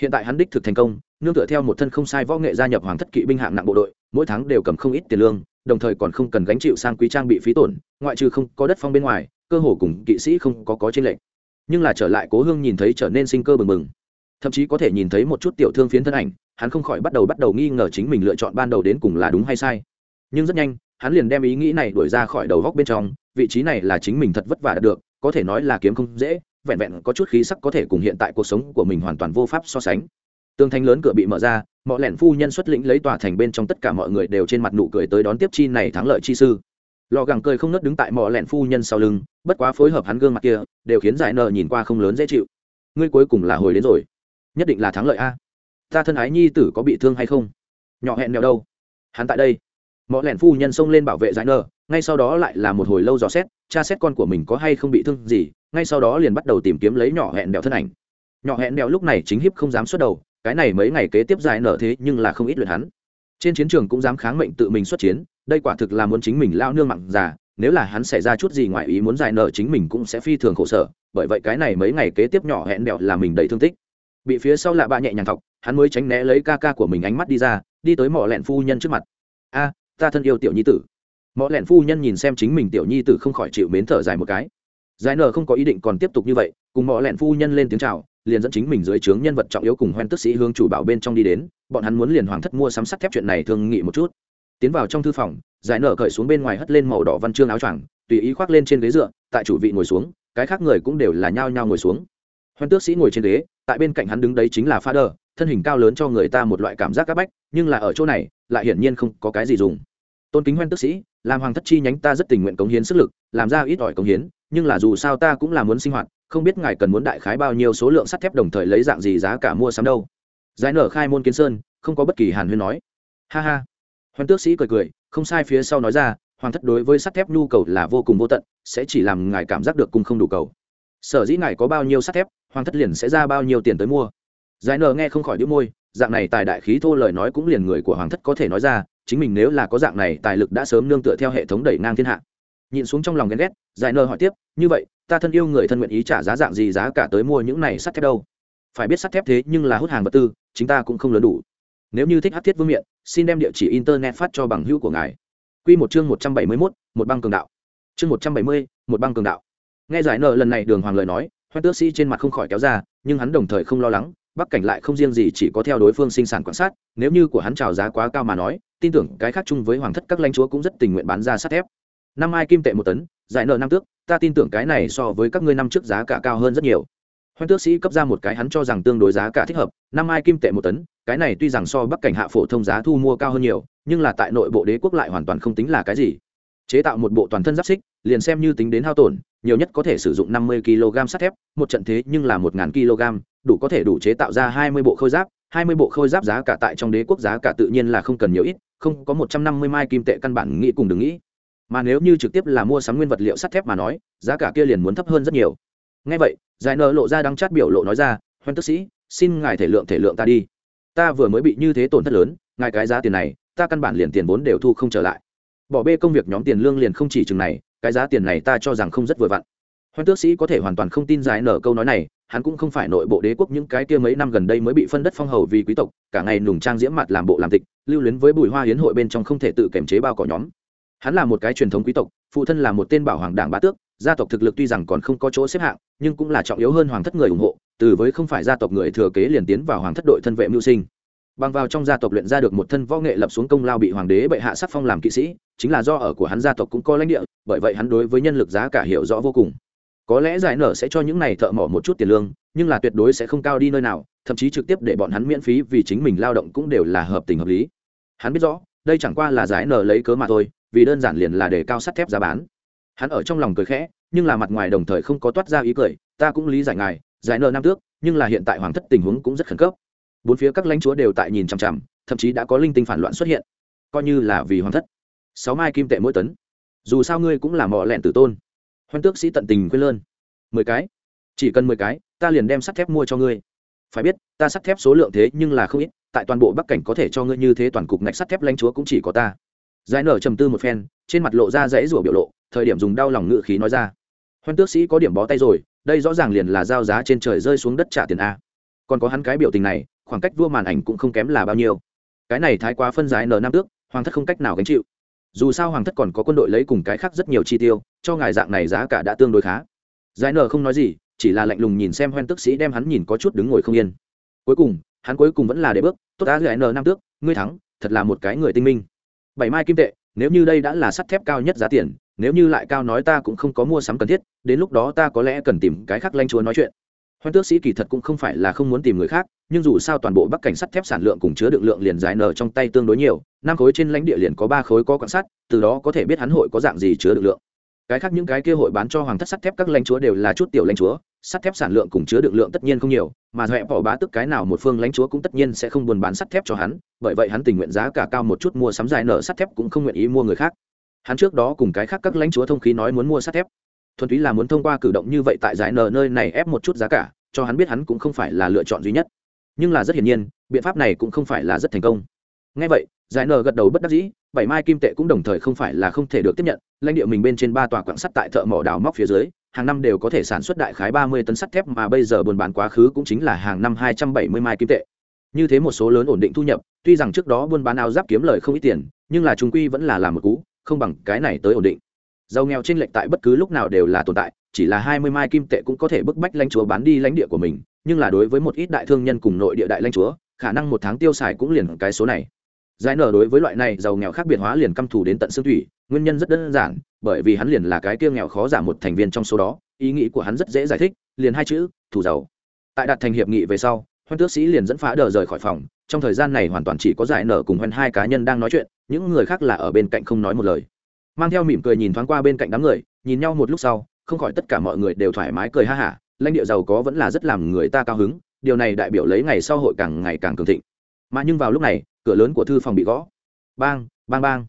Hiện tại hắn đích thực thành công, nương tựa theo một thân không sai võ nghệ gia nhập hoàng thất kỵ binh hạng nặng bộ đội, mỗi tháng đều cầm không ít tiền lương, đồng thời còn không cần gánh chịu sang quý trang bị phí tổn, ngoại trừ không có đất phong bên ngoài, cơ hồ cùng kỵ sĩ không có có trên lệnh nhưng là trở lại cố hương nhìn thấy trở nên sinh cơ bừng bừng. Thậm chí có thể nhìn thấy một chút tiểu thương phiến thân ảnh, hắn không khỏi bắt đầu bắt đầu nghi ngờ chính mình lựa chọn ban đầu đến cùng là đúng hay sai. Nhưng rất nhanh, hắn liền đem ý nghĩ này đuổi ra khỏi đầu góc bên trong, vị trí này là chính mình thật vất vả đạt được có thể nói là kiếm không dễ, vẹn vẹn có chút khí sắc có thể cùng hiện tại cuộc sống của mình hoàn toàn vô pháp so sánh. Tường thành lớn cửa bị mở ra mọi lẻn phu nhân xuất lĩnh lấy tòa thành bên trong tất cả mọi người đều trên mặt nụ cười tới đón tiếp chi này thắng lợi chi sư. Lò gẳng cười không nớt đứng tại mọi lẻn phu nhân sau lưng, bất quá phối hợp hắn gương mặt kia, đều khiến giải nợ nhìn qua không lớn dễ chịu. Ngươi cuối cùng là hồi đến rồi. Nhất định là thắng lợi a. Ta thân ái nhi tử có bị thương hay không? Nhỏ hẹn mèo đâu? Hắn tại đây. Mọi lẻn phu nhân xông lên bảo vệ giải nợ, ngay sau đó lại là một hồi lâu dò xét tra xét con của mình có hay không bị thương gì, ngay sau đó liền bắt đầu tìm kiếm lấy nhỏ hẹn đèo thân ảnh. Nhỏ hẹn đèo lúc này chính hiếp không dám xuất đầu, cái này mấy ngày kế tiếp dài nở thế nhưng là không ít luyện hắn. Trên chiến trường cũng dám kháng mệnh tự mình xuất chiến, đây quả thực là muốn chính mình lao nương mặn già, nếu là hắn xảy ra chút gì ngoài ý muốn dài nở chính mình cũng sẽ phi thường khổ sở, bởi vậy cái này mấy ngày kế tiếp nhỏ hẹn đèo là mình đầy thương tích. Bị phía sau lạ bạ nhẹ nhàng thọc, hắn mới tránh né lấy ca ca của mình ánh mắt đi ra, đi tới mỏ lẹn phu nhân trước mặt. A, ta thân yêu tiểu nhi tử mỏ lẹn phu nhân nhìn xem chính mình tiểu nhi tử không khỏi chịu mến thở dài một cái. Giải nở không có ý định còn tiếp tục như vậy, cùng mỏ lẹn phu nhân lên tiếng chào, liền dẫn chính mình dưới trướng nhân vật trọng yếu cùng hoen tức sĩ hương chủ bảo bên trong đi đến, bọn hắn muốn liền hoàng thất mua sắm sắt thép chuyện này thương nghị một chút. Tiến vào trong thư phòng, giải nở cởi xuống bên ngoài hất lên màu đỏ văn chương áo choàng, tùy ý khoác lên trên ghế dựa, tại chủ vị ngồi xuống, cái khác người cũng đều là nhao nhao ngồi xuống. Hoen tước sĩ ngồi trên ghế, tại bên cạnh hắn đứng đấy chính là pha đờ thân hình cao lớn cho người ta một loại cảm giác áp bách, nhưng là ở chỗ này, lại hiển nhiên không có cái gì dùng. Tôn kính hoen tước sĩ làm hoàng thất chi nhánh ta rất tình nguyện cống hiến sức lực, làm ra ít ỏi cống hiến, nhưng là dù sao ta cũng là muốn sinh hoạt, không biết ngài cần muốn đại khái bao nhiêu số lượng sắt thép đồng thời lấy dạng gì giá cả mua sắm đâu. Giải nở khai môn kiến sơn, không có bất kỳ hàn huyên nói. Ha ha. Hoan tước sĩ cười cười, không sai phía sau nói ra, hoàng thất đối với sắt thép nhu cầu là vô cùng vô tận, sẽ chỉ làm ngài cảm giác được cung không đủ cầu. Sở dĩ ngài có bao nhiêu sắt thép, hoàng thất liền sẽ ra bao nhiêu tiền tới mua. Giải nở nghe không khỏi đĩu môi, dạng này tài đại khí thô lời nói cũng liền người của hoàng thất có thể nói ra chính mình nếu là có dạng này tài lực đã sớm nương tựa theo hệ thống đẩy ngang thiên hạ. Nhìn xuống trong lòng ghen ghét, giải nơ hỏi tiếp, như vậy, ta thân yêu người thân nguyện ý trả giá dạng gì giá cả tới mua những này sắt thép đâu? Phải biết sắt thép thế nhưng là hút hàng vật tư chúng ta cũng không lớn đủ. Nếu như thích hát thiết vương miện, xin đem địa chỉ internet phát cho bằng hữu của ngài. Q một chương một trăm bảy mươi mốt, một băng cường đạo. Chương một trăm bảy mươi, một băng cường đạo. Nghe giải nợ lần này đường hoàng lời nói hoen tước sĩ trên mặt không khỏi kéo ra, nhưng hắn đồng thời không lo lắng bắc cảnh lại không riêng gì chỉ có theo đối phương sinh sản quan sát, nếu như của hắn trào giá quá cao mà nói, tin tưởng cái khác chung với hoàng thất các lãnh chúa cũng rất tình nguyện bán ra sắt thép. Năm ai kim tệ một tấn, giải nợ năm tước, ta tin tưởng cái này so với các ngươi năm trước giá cả cao hơn rất nhiều. Hoan tước sĩ cấp ra một cái hắn cho rằng tương đối giá cả thích hợp, năm ai kim tệ một tấn, cái này tuy rằng so bắc cảnh hạ phổ thông giá thu mua cao hơn nhiều, nhưng là tại nội bộ đế quốc lại hoàn toàn không tính là cái gì. Chế tạo một bộ toàn thân giáp xích, liền xem như tính đến hao tổn, nhiều nhất có thể sử dụng năm mươi kg sắt thép, một trận thế nhưng là một kg đủ có thể đủ chế tạo ra hai mươi bộ khôi giáp, hai mươi bộ khôi giáp giá cả tại trong đế quốc giá cả tự nhiên là không cần nhiều ít, không có một trăm năm mươi mai kim tệ căn bản nghĩ cùng đừng nghĩ. Mà nếu như trực tiếp là mua sắm nguyên vật liệu sắt thép mà nói, giá cả kia liền muốn thấp hơn rất nhiều. Ngay vậy, giải nợ lộ ra đắng chát biểu lộ nói ra, hoan tức sĩ, xin ngài thể lượng thể lượng ta đi. Ta vừa mới bị như thế tổn thất lớn, ngài cái giá tiền này, ta căn bản liền tiền vốn đều thu không trở lại. Bỏ bê công việc nhóm tiền lương liền không chỉ chừng này, cái giá tiền này ta cho rằng không rất vừa vặn hoan tước sĩ có thể hoàn toàn không tin giải nở câu nói này, hắn cũng không phải nội bộ đế quốc những cái kia mấy năm gần đây mới bị phân đất phong hầu vì quý tộc, cả ngày nùng trang diễm mặt làm bộ làm tịch, lưu luyến với bùi hoa hiến hội bên trong không thể tự kiểm chế bao cỏ nhóm. Hắn là một cái truyền thống quý tộc, phụ thân là một tên bảo hoàng đảng bá tước, gia tộc thực lực tuy rằng còn không có chỗ xếp hạng, nhưng cũng là trọng yếu hơn hoàng thất người ủng hộ, từ với không phải gia tộc người thừa kế liền tiến vào hoàng thất đội thân vệ mưu sinh. Bằng vào trong gia tộc luyện ra được một thân võ nghệ lập xuống công lao bị hoàng đế bệ hạ sắc phong làm kỵ sĩ, chính là do ở của hắn gia tộc cũng có lãnh địa, bởi vậy hắn đối với nhân lực giá cả hiểu rõ vô cùng có lẽ giải nở sẽ cho những này thợ mỏ một chút tiền lương, nhưng là tuyệt đối sẽ không cao đi nơi nào, thậm chí trực tiếp để bọn hắn miễn phí vì chính mình lao động cũng đều là hợp tình hợp lý. Hắn biết rõ, đây chẳng qua là giải nở lấy cớ mà thôi, vì đơn giản liền là để cao sắt thép giá bán. Hắn ở trong lòng cười khẽ, nhưng là mặt ngoài đồng thời không có toát ra ý cười, ta cũng lý giải ngài, giải nợ năm tước, nhưng là hiện tại hoàng thất tình huống cũng rất khẩn cấp. Bốn phía các lãnh chúa đều tại nhìn chằm chằm, thậm chí đã có linh tinh phản loạn xuất hiện. Coi như là vì hoàng thất. Sáu mai kim tệ mỗi tấn. Dù sao ngươi cũng là mỏ lẹn tử tôn hoan tước sĩ tận tình quên lơn. Mười cái? Chỉ cần mười cái, ta liền đem sắt thép mua cho ngươi. Phải biết, ta sắt thép số lượng thế nhưng là không ít, tại toàn bộ bắc cảnh có thể cho ngươi như thế toàn cục ngạch sắt thép lãnh chúa cũng chỉ có ta. Giải nở trầm tư một phen, trên mặt lộ ra dãy rủa biểu lộ, thời điểm dùng đau lòng ngự khí nói ra. Hoan tước sĩ có điểm bó tay rồi, đây rõ ràng liền là giao giá trên trời rơi xuống đất trả tiền a. Còn có hắn cái biểu tình này, khoảng cách vua màn ảnh cũng không kém là bao nhiêu. Cái này thái quá phân giải nở năm tước, hoàng thất không cách nào gánh chịu. Dù sao hoàng thất còn có quân đội lấy cùng cái khác rất nhiều chi tiêu cho ngài dạng này giá cả đã tương đối khá. Giải nở không nói gì, chỉ là lạnh lùng nhìn xem hoen tức sĩ đem hắn nhìn có chút đứng ngồi không yên. Cuối cùng, hắn cuối cùng vẫn là để bước, tốt đã, giải nở năm tước, ngươi thắng, thật là một cái người tinh minh. Bảy mai kim tệ, nếu như đây đã là sắt thép cao nhất giá tiền, nếu như lại cao nói ta cũng không có mua sắm cần thiết, đến lúc đó ta có lẽ cần tìm cái khác lanh chúa nói chuyện. Hoen tước sĩ kỳ thật cũng không phải là không muốn tìm người khác, nhưng dù sao toàn bộ bắc cảnh sắt thép sản lượng cùng chứa đựng lượng liền giải nở trong tay tương đối nhiều, năm khối trên lãnh địa liền có ba khối có quan sát, từ đó có thể biết hắn hội có dạng gì chứa đựng lượng cái khác những cái kia hội bán cho hoàng thất sắt thép các lãnh chúa đều là chút tiểu lãnh chúa, sắt thép sản lượng cùng chứa đựng lượng tất nhiên không nhiều, mà huệ bỏ bá tức cái nào một phương lãnh chúa cũng tất nhiên sẽ không buôn bán sắt thép cho hắn, bởi vậy hắn tình nguyện giá cả cao một chút mua sắm dài nở sắt thép cũng không nguyện ý mua người khác. Hắn trước đó cùng cái khác các lãnh chúa thông khí nói muốn mua sắt thép. Thuần túy là muốn thông qua cử động như vậy tại giải nở nơi này ép một chút giá cả, cho hắn biết hắn cũng không phải là lựa chọn duy nhất. Nhưng là rất hiển nhiên, biện pháp này cũng không phải là rất thành công. Ngay vậy, giải nở gật đầu bất đắc dĩ bảy mai kim tệ cũng đồng thời không phải là không thể được tiếp nhận, lãnh địa mình bên trên ba tòa quạng sắt tại thợ mỏ đào móc phía dưới, hàng năm đều có thể sản xuất đại khái ba mươi tấn sắt thép mà bây giờ buôn bán quá khứ cũng chính là hàng năm hai trăm bảy mươi mai kim tệ. Như thế một số lớn ổn định thu nhập, tuy rằng trước đó buôn bán áo giáp kiếm lời không ít tiền, nhưng là chúng quy vẫn là làm một cú, không bằng cái này tới ổn định. Giàu nghèo trên lệch tại bất cứ lúc nào đều là tồn tại, chỉ là hai mươi mai kim tệ cũng có thể bức bách lãnh chúa bán đi lãnh địa của mình, nhưng là đối với một ít đại thương nhân cùng nội địa đại lãnh chúa, khả năng một tháng tiêu xài cũng liền cái số này giải nở đối với loại này giàu nghèo khác biệt hóa liền căm thù đến tận xương thủy, nguyên nhân rất đơn giản, bởi vì hắn liền là cái kia nghèo khó giảm một thành viên trong số đó, ý nghĩ của hắn rất dễ giải thích, liền hai chữ, thủ giàu. Tại đạt thành hiệp nghị về sau hoan tước sĩ liền dẫn phá đờ rời khỏi phòng, trong thời gian này hoàn toàn chỉ có giải nở cùng hoan hai cá nhân đang nói chuyện, những người khác là ở bên cạnh không nói một lời. Mang theo mỉm cười nhìn thoáng qua bên cạnh đám người, nhìn nhau một lúc sau, không khỏi tất cả mọi người đều thoải mái cười ha hả, lãnh địa giàu có vẫn là rất làm người ta cao hứng, điều này đại biểu lấy ngày sau hội càng ngày càng cường thịnh. Mà nhưng vào lúc này cửa lớn của thư phòng bị gõ. Bang bang bang.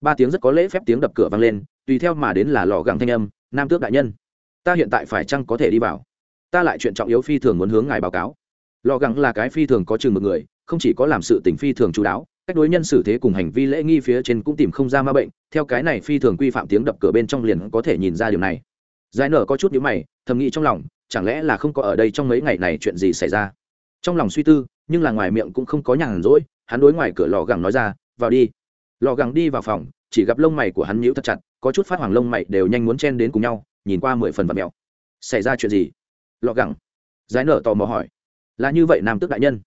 Ba tiếng rất có lễ phép tiếng đập cửa vang lên, tùy theo mà đến là lò gẳng thanh âm, nam tước đại nhân, ta hiện tại phải chăng có thể đi vào? Ta lại chuyện trọng yếu phi thường muốn hướng ngài báo cáo. Lò gẳng là cái phi thường có chừng một người, không chỉ có làm sự tình phi thường chú đáo, cách đối nhân xử thế cùng hành vi lễ nghi phía trên cũng tìm không ra ma bệnh, theo cái này phi thường quy phạm tiếng đập cửa bên trong liền có thể nhìn ra điều này. Giải nở có chút nhữ mày, thầm nghĩ trong lòng, chẳng lẽ là không có ở đây trong mấy ngày này chuyện gì xảy ra? Trong lòng suy tư, nhưng là ngoài miệng cũng không có nhàn rỗi hắn đối ngoài cửa lò gẳng nói ra, vào đi. Lò gẳng đi vào phòng, chỉ gặp lông mày của hắn nhíu thật chặt, có chút phát hoàng lông mày đều nhanh muốn chen đến cùng nhau, nhìn qua mười phần vật mèo xảy ra chuyện gì? Lò gẳng. Giải nở tò mò hỏi. Là như vậy nam tước đại nhân.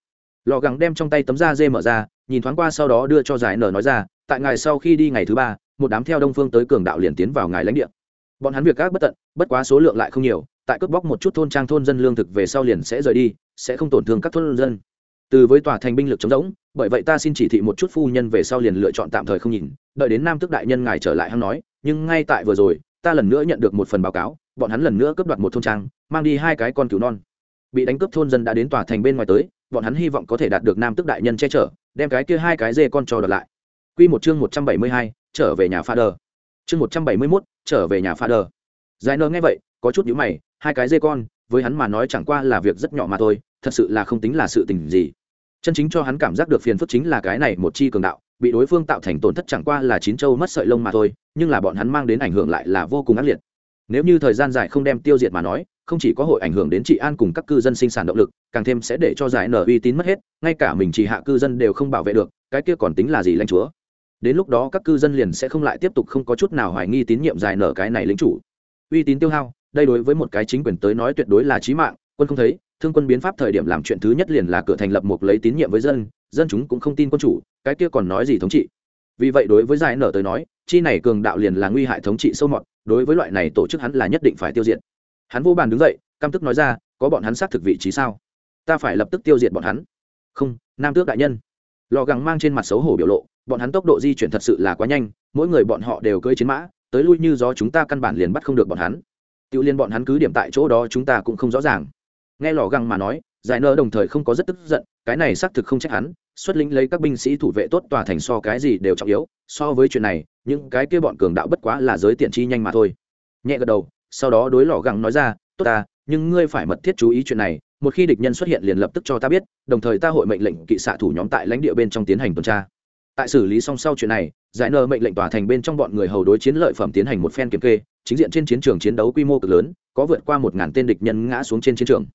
Lò gẳng đem trong tay tấm da dê mở ra, nhìn thoáng qua sau đó đưa cho giải nở nói ra, tại ngài sau khi đi ngày thứ ba, một đám theo đông phương tới cường đạo liền tiến vào ngài lãnh địa. Bọn hắn việc các bất tận, bất quá số lượng lại không nhiều, tại cướp bóc một chút thôn trang thôn dân lương thực về sau liền sẽ rời đi, sẽ không tổn thương các thôn dân từ với tòa thành binh lực chống rỗng bởi vậy ta xin chỉ thị một chút phu nhân về sau liền lựa chọn tạm thời không nhìn đợi đến nam tước đại nhân ngài trở lại hắn nói nhưng ngay tại vừa rồi ta lần nữa nhận được một phần báo cáo bọn hắn lần nữa cướp đoạt một thôn trang mang đi hai cái con cứu non bị đánh cướp thôn dân đã đến tòa thành bên ngoài tới bọn hắn hy vọng có thể đạt được nam tước đại nhân che chở đem cái kia hai cái dê con trò đợt lại Quy một chương một trăm bảy mươi hai, trở về nhà pha đờ. Chương một trăm bảy mươi 171, trở về nhà pha đờ. Giải nơ nghe vậy, có chút nhíu mày, hai cái dê con, với hắn mà nói chẳng qua là việc rất nhỏ mà thôi, thật sự là không tính là sự tình gì. Chân chính cho hắn cảm giác được phiền phức chính là cái này một chi cường đạo, bị đối phương tạo thành tổn thất chẳng qua là chín châu mất sợi lông mà thôi, nhưng là bọn hắn mang đến ảnh hưởng lại là vô cùng ác liệt. Nếu như thời gian dài không đem tiêu diệt mà nói, không chỉ có hội ảnh hưởng đến trị an cùng các cư dân sinh sản động lực càng thêm sẽ để cho giải nở uy tín mất hết ngay cả mình chỉ hạ cư dân đều không bảo vệ được cái kia còn tính là gì lãnh chúa đến lúc đó các cư dân liền sẽ không lại tiếp tục không có chút nào hoài nghi tín nhiệm giải nở cái này lính chủ uy tín tiêu hao đây đối với một cái chính quyền tới nói tuyệt đối là chí mạng quân không thấy thương quân biến pháp thời điểm làm chuyện thứ nhất liền là cửa thành lập mục lấy tín nhiệm với dân dân chúng cũng không tin quân chủ, cái kia còn nói gì thống trị? Vì vậy đối với giải nở tới nói, chi này cường đạo liền là nguy hại thống trị sâu mọt, đối với loại này tổ chức hắn là nhất định phải tiêu diệt. Hắn vô bàn đứng dậy, căm tức nói ra, có bọn hắn xác thực vị trí sao? Ta phải lập tức tiêu diệt bọn hắn. Không, nam tước đại nhân. Lò gắng mang trên mặt xấu hổ biểu lộ, bọn hắn tốc độ di chuyển thật sự là quá nhanh, mỗi người bọn họ đều cưỡi chiến mã, tới lui như gió chúng ta căn bản liền bắt không được bọn hắn. Tự liên bọn hắn cứ điểm tại chỗ đó chúng ta cũng không rõ ràng nghe lò găng mà nói, giải nơ đồng thời không có rất tức giận, cái này xác thực không trách hắn, xuất lĩnh lấy các binh sĩ thủ vệ tốt tòa thành so cái gì đều trọng yếu, so với chuyện này, những cái kia bọn cường đạo bất quá là giới tiện chi nhanh mà thôi. Nhẹ gật đầu, sau đó đối lò găng nói ra, tốt ta, nhưng ngươi phải mật thiết chú ý chuyện này, một khi địch nhân xuất hiện liền lập tức cho ta biết, đồng thời ta hội mệnh lệnh kỵ xạ thủ nhóm tại lãnh địa bên trong tiến hành tuần tra. Tại xử lý xong sau chuyện này, giải nơ mệnh lệnh tòa thành bên trong bọn người hầu đối chiến lợi phẩm tiến hành một phen kiểm kê, chính diện trên chiến trường chiến đấu quy mô cực lớn, có vượt qua một ngàn tên địch nhân ngã xuống trên chiến trường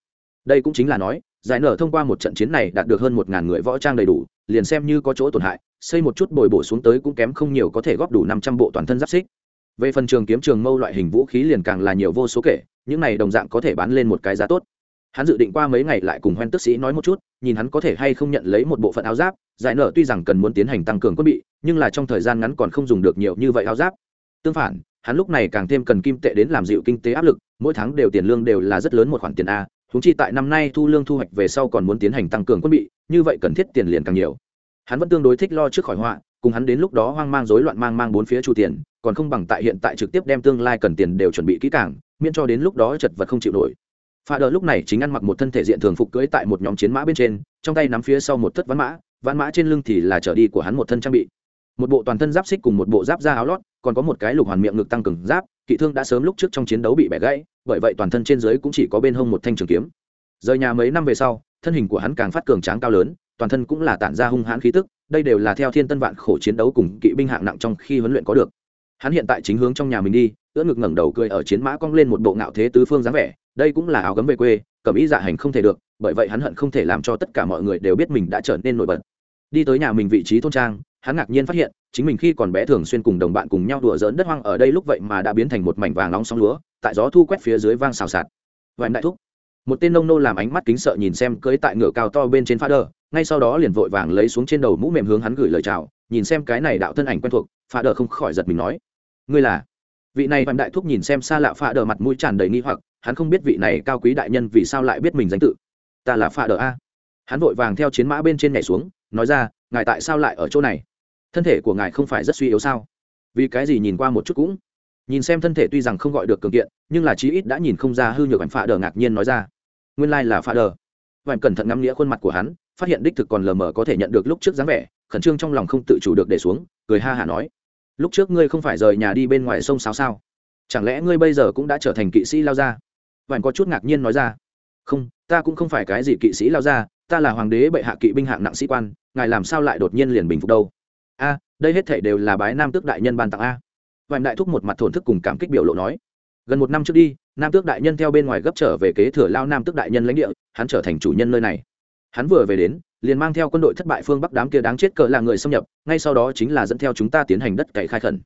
đây cũng chính là nói, giải nở thông qua một trận chiến này đạt được hơn một ngàn người võ trang đầy đủ, liền xem như có chỗ tổn hại, xây một chút bồi bổ xuống tới cũng kém không nhiều có thể góp đủ năm trăm bộ toàn thân giáp xích. Về phần trường kiếm trường mâu loại hình vũ khí liền càng là nhiều vô số kể, những này đồng dạng có thể bán lên một cái giá tốt. Hắn dự định qua mấy ngày lại cùng hoen tức sĩ nói một chút, nhìn hắn có thể hay không nhận lấy một bộ phận áo giáp, giải nở tuy rằng cần muốn tiến hành tăng cường quân bị, nhưng là trong thời gian ngắn còn không dùng được nhiều như vậy áo giáp. Tương phản, hắn lúc này càng thêm cần kim tệ đến làm dịu kinh tế áp lực, mỗi tháng đều tiền lương đều là rất lớn một khoản tiền a húng chi tại năm nay thu lương thu hoạch về sau còn muốn tiến hành tăng cường quân bị, như vậy cần thiết tiền liền càng nhiều. Hắn vẫn tương đối thích lo trước khỏi họa, cùng hắn đến lúc đó hoang mang rối loạn mang mang bốn phía chu tiền, còn không bằng tại hiện tại trực tiếp đem tương lai cần tiền đều chuẩn bị kỹ càng, miễn cho đến lúc đó chật vật không chịu nổi. Pha đờ lúc này chính ăn mặc một thân thể diện thường phục cưới tại một nhóm chiến mã bên trên, trong tay nắm phía sau một thất ván mã ván mã trên lưng thì là trở đi của hắn một thân trang bị. Một bộ toàn thân giáp xích cùng một bộ giáp da áo lót, còn có một cái lục hoàn miệng ngực tăng cường giáp, kỵ thương đã sớm lúc trước trong chiến đấu bị bẻ gãy bởi vậy toàn thân trên dưới cũng chỉ có bên hông một thanh trường kiếm. Rời nhà mấy năm về sau, thân hình của hắn càng phát cường tráng cao lớn, toàn thân cũng là tản ra hung hãn khí tức, đây đều là theo thiên tân vạn khổ chiến đấu cùng kỵ binh hạng nặng trong khi huấn luyện có được. Hắn hiện tại chính hướng trong nhà mình đi, ưỡn ngực ngẩng đầu cười ở chiến mã cong lên một bộ ngạo thế tứ phương dáng vẻ, đây cũng là áo gấm về quê, cầm ý dạ hành không thể được, bởi vậy hắn hận không thể làm cho tất cả mọi người đều biết mình đã trở nên nổi bật. Đi tới nhà mình vị trí thôn trang hắn ngạc nhiên phát hiện, chính mình khi còn bé thường xuyên cùng đồng bạn cùng nhau đùa dỡn đất hoang ở đây lúc vậy mà đã biến thành một mảnh vàng nóng sóng lúa, tại gió thu quét phía dưới vang xào xạc. Vạn đại thúc. Một tên nông nô làm ánh mắt kính sợ nhìn xem cưới tại ngựa cao to bên trên pha đờ, ngay sau đó liền vội vàng lấy xuống trên đầu mũ mềm hướng hắn gửi lời chào, nhìn xem cái này đạo thân ảnh quen thuộc pha đờ không khỏi giật mình nói, ngươi là? Vị này vạn đại thúc nhìn xem xa lạ pha đờ mặt mũi tràn đầy nghi hoặc, hắn không biết vị này cao quý đại nhân vì sao lại biết mình danh tự. Ta là pha đờ a. Hắn vội vàng theo chiến mã bên trên nhảy xuống, nói ra, ngài tại sao lại ở chỗ này? Thân thể của ngài không phải rất suy yếu sao? Vì cái gì nhìn qua một chút cũng? Nhìn xem thân thể tuy rằng không gọi được cường kiện, nhưng là chí ít đã nhìn không ra hư nhược ảnh phạ đờ ngạc nhiên nói ra. Nguyên lai、like、là phạ đờ. Vành cẩn thận ngắm nghĩa khuôn mặt của hắn, phát hiện đích thực còn lờ mờ có thể nhận được lúc trước dáng vẻ, khẩn trương trong lòng không tự chủ được để xuống, cười ha hả nói. Lúc trước ngươi không phải rời nhà đi bên ngoài sông sao sao? Chẳng lẽ ngươi bây giờ cũng đã trở thành kỵ sĩ lao ra vành có chút ngạc nhiên nói ra. Không, ta cũng không phải cái gì kỵ sĩ lao ra ta là hoàng đế bệ hạ kỵ binh hạng nặng sĩ quan, ngài làm sao lại đột nhiên liền bình phục đâu? A, đây hết thể đều là bái nam tước đại nhân ban tặng a. Vạn đại thúc một mặt thổn thức cùng cảm kích biểu lộ nói, gần một năm trước đi, nam tước đại nhân theo bên ngoài gấp trở về kế thừa lao nam tước đại nhân lãnh địa, hắn trở thành chủ nhân nơi này. Hắn vừa về đến, liền mang theo quân đội thất bại phương bắc đám kia đáng chết cỡ là người xâm nhập, ngay sau đó chính là dẫn theo chúng ta tiến hành đất cày khai khẩn.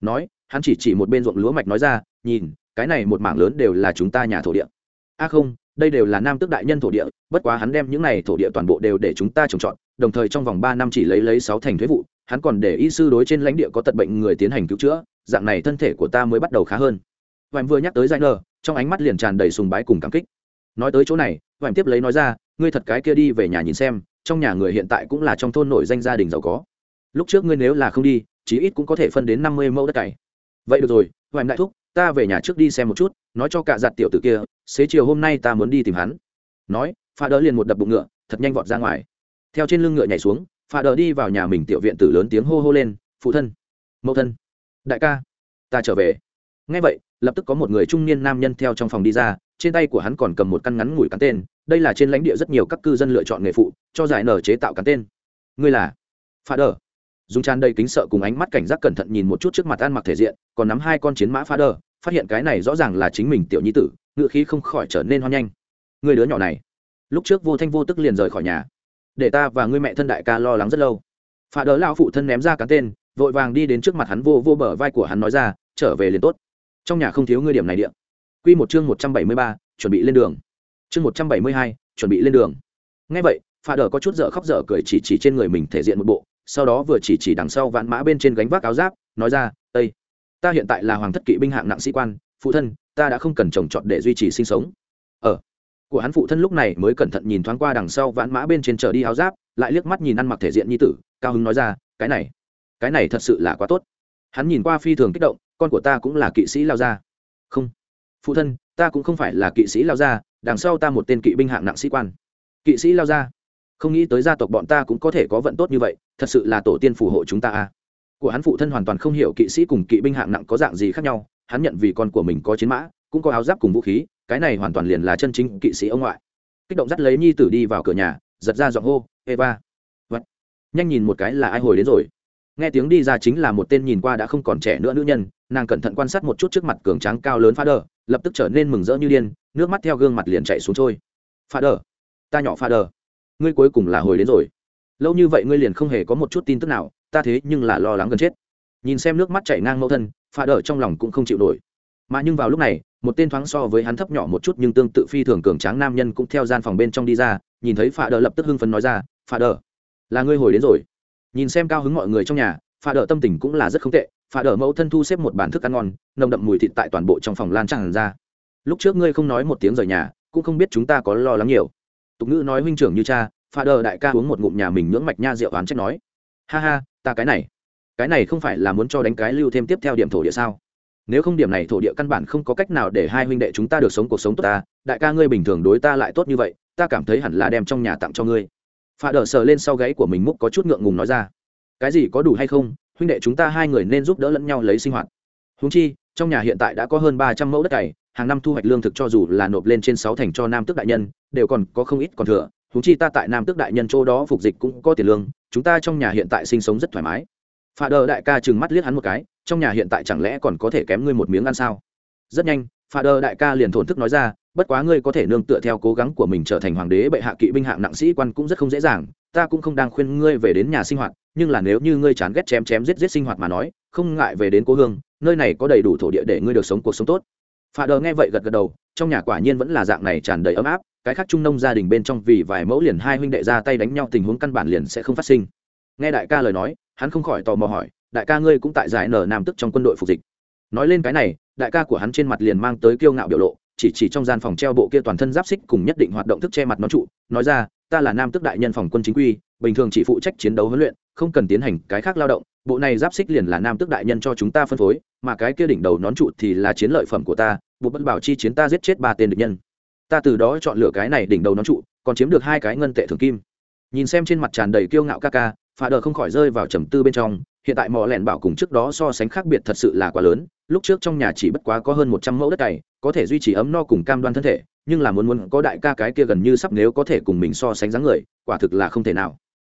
Nói, hắn chỉ chỉ một bên ruộng lúa mạch nói ra, nhìn, cái này một mảng lớn đều là chúng ta nhà thổ địa. A à không, đây đều là nam tước đại nhân thổ địa, bất quá hắn đem những này thổ địa toàn bộ đều để chúng ta trồng trọt, đồng thời trong vòng ba năm chỉ lấy lấy sáu thành thuế vụ hắn còn để y sư đối trên lãnh địa có tật bệnh người tiến hành cứu chữa, dạng này thân thể của ta mới bắt đầu khá hơn. Vành vừa nhắc tới danh lờ trong ánh mắt liền tràn đầy sùng bái cùng cảm kích. Nói tới chỗ này, vành tiếp lấy nói ra, ngươi thật cái kia đi về nhà nhìn xem, trong nhà người hiện tại cũng là trong thôn nổi danh gia đình giàu có. Lúc trước ngươi nếu là không đi, chí ít cũng có thể phân đến năm mươi mẫu đất cày. Vậy được rồi, vành đại thúc, ta về nhà trước đi xem một chút, nói cho cả giặt tiểu tử kia, xế chiều hôm nay ta muốn đi tìm hắn. Nói, pha đỡ liền một đập bụng ngựa, thật nhanh vọt ra ngoài. Theo trên lưng ngựa nhảy xuống Phà Đờ đi vào nhà mình tiểu viện tử lớn tiếng hô hô lên, phụ thân, mẫu thân, đại ca, ta trở về. Ngay vậy, lập tức có một người trung niên nam nhân theo trong phòng đi ra, trên tay của hắn còn cầm một căn ngắn ngủi cắn tên, đây là trên lãnh địa rất nhiều các cư dân lựa chọn nghề phụ, cho giải nở chế tạo cắn tên. Ngươi là Phà đờ. Dùng tràn đầy kính sợ cùng ánh mắt cảnh giác cẩn thận nhìn một chút trước mặt ăn mặc thể diện, còn nắm hai con chiến mã Phà đờ, phát hiện cái này rõ ràng là chính mình tiểu nhi tử, ngựa khí không khỏi trở nên hoan nhanh người đứa nhỏ này, lúc trước vô thanh vô tức liền rời khỏi nhà để ta và ngươi mẹ thân đại ca lo lắng rất lâu. Phà đỡ lao phụ thân ném ra cán tên vội vàng đi đến trước mặt hắn vô vô bờ vai của hắn nói ra trở về liền tốt. Trong nhà không thiếu ngươi điểm này điện quy một chương một trăm bảy mươi ba chuẩn bị lên đường. Chương một trăm bảy mươi hai chuẩn bị lên đường. Ngay vậy phà đỡ có chút dở khóc dở cười chỉ chỉ trên người mình thể diện một bộ sau đó vừa chỉ chỉ đằng sau vạn mã bên trên gánh vác áo giáp nói ra ây ta hiện tại là hoàng thất kỵ binh hạng nặng sĩ quan phụ thân ta đã không cần trồng trọt để duy trì sinh sống. Ở ờ, của hắn phụ thân lúc này mới cẩn thận nhìn thoáng qua đằng sau vãn mã bên trên trở đi áo giáp, lại liếc mắt nhìn ăn mặc thể diện như tử, cao hứng nói ra, cái này cái này thật sự là quá tốt. Hắn nhìn qua phi thường kích động, con của ta cũng là kỵ sĩ lao gia. Không, phụ thân, ta cũng không phải là kỵ sĩ lao gia, đằng sau ta một tên kỵ binh hạng nặng sĩ quan. Kỵ sĩ lao gia? Không nghĩ tới gia tộc bọn ta cũng có thể có vận tốt như vậy, thật sự là tổ tiên phù hộ chúng ta à. Của hắn phụ thân hoàn toàn không hiểu kỵ sĩ cùng kỵ binh hạng nặng có dạng gì khác nhau, hắn nhận vì con của mình có chiến mã, cũng có áo giáp cùng vũ khí cái này hoàn toàn liền là chân chính kỵ sĩ ông ngoại. Kích động dắt lấy nhi tử đi vào cửa nhà, giật ra giọng hô, eva! Vật. nhanh nhìn một cái là ai hồi đến rồi. Nghe tiếng đi ra chính là một tên nhìn qua đã không còn trẻ nữa nữ nhân, nàng cẩn thận quan sát một chút trước mặt cường tráng cao lớn pha đờ lập tức trở nên mừng rỡ như điên, nước mắt theo gương mặt liền chạy xuống trôi. Pha đờ ta nhỏ pha đờ ngươi cuối cùng là hồi đến rồi. Lâu như vậy ngươi liền không hề có một chút tin tức nào, ta thế nhưng là lo lắng gần chết. Nhìn xem nước mắt chảy ngang mẫu thân pha đờ trong lòng cũng không chịu nổi. Mà nhưng vào lúc này một tên thoáng so với hắn thấp nhỏ một chút nhưng tương tự phi thường cường tráng nam nhân cũng theo gian phòng bên trong đi ra, nhìn thấy phà đờ lập tức hưng phấn nói ra phà đờ, là ngươi hồi đến rồi. Nhìn xem cao hứng mọi người trong nhà phà đờ tâm tình cũng là rất không tệ phà đờ mẫu thân thu xếp một bàn thức ăn ngon, nồng đậm mùi thịt tại toàn bộ trong phòng lan tràn ra. Lúc trước ngươi không nói một tiếng rời nhà, cũng không biết chúng ta có lo lắng nhiều. Tục ngữ nói huynh trưởng như cha phà đờ đại ca uống một ngụm nhà mình nhưỡng mạch nha rượu oán trách nói, ha ha, ta cái này cái này không phải là muốn cho đánh cái lưu thêm tiếp theo điểm thổ địa sao? Nếu không điểm này thổ địa căn bản không có cách nào để hai huynh đệ chúng ta được sống cuộc sống tốt ta, đại ca ngươi bình thường đối ta lại tốt như vậy, ta cảm thấy hẳn là đem trong nhà tặng cho ngươi. Pha đờ sờ lên sau gáy của mình múc có chút ngượng ngùng nói ra. Cái gì có đủ hay không, huynh đệ chúng ta hai người nên giúp đỡ lẫn nhau lấy sinh hoạt. Húng chi, trong nhà hiện tại đã có hơn ba trăm mẫu đất cày, hàng năm thu hoạch lương thực cho dù là nộp lên trên sáu thành cho nam tước đại nhân, đều còn có không ít còn thừa. Húng chi ta tại nam tước đại nhân chỗ đó phục dịch cũng có tiền lương, chúng ta trong nhà hiện tại sinh sống rất thoải mái. Pha đờ đại ca trừng mắt liếc hắn một cái trong nhà hiện tại chẳng lẽ còn có thể kém ngươi một miếng ăn sao? Rất nhanh pha đờ đại ca liền thổn thức nói ra, bất quá ngươi có thể nương tựa theo cố gắng của mình trở thành hoàng đế bệ hạ kỵ binh hạng nặng sĩ quan cũng rất không dễ dàng. Ta cũng không đang khuyên ngươi về đến nhà sinh hoạt, nhưng là nếu như ngươi chán ghét chém chém giết giết sinh hoạt mà nói, không ngại về đến cố hương, nơi này có đầy đủ thổ địa để ngươi được sống cuộc sống tốt. Pha đờ nghe vậy gật gật đầu, trong nhà quả nhiên vẫn là dạng này tràn đầy ấm áp, cái khác trung nông gia đình bên trong vì vài mẫu liền hai huynh đệ ra tay đánh nhau, tình huống căn bản liền sẽ không phát sinh. Nghe đại ca lời nói, hắn không khỏi tò mò hỏi đại ca ngươi cũng tại giải nở nam tức trong quân đội phục dịch. Nói lên cái này, đại ca của hắn trên mặt liền mang tới kiêu ngạo biểu lộ, chỉ chỉ trong gian phòng treo bộ kia toàn thân giáp xích cùng nhất định hoạt động thức che mặt nó trụ, nói ra, ta là nam tức đại nhân phòng quân chính quy, bình thường chỉ phụ trách chiến đấu huấn luyện, không cần tiến hành cái khác lao động, bộ này giáp xích liền là nam tức đại nhân cho chúng ta phân phối, mà cái kia đỉnh đầu nón trụ thì là chiến lợi phẩm của ta, bộ bất bảo chi chiến ta giết chết ba tên địch nhân. Ta từ đó chọn lựa cái này đỉnh đầu nón trụ, còn chiếm được hai cái ngân tệ thường kim. Nhìn xem trên mặt tràn đầy kiêu ngạo ca ca phà đờ không khỏi rơi vào trầm tư bên trong hiện tại mỏ lẹn bảo cùng trước đó so sánh khác biệt thật sự là quá lớn, lúc trước trong nhà chỉ bất quá có hơn một trăm mẫu đất cày, có thể duy trì ấm no cùng cam đoan thân thể, nhưng là muốn muốn có đại ca cái kia gần như sắp nếu có thể cùng mình so sánh dáng người, quả thực là không thể nào.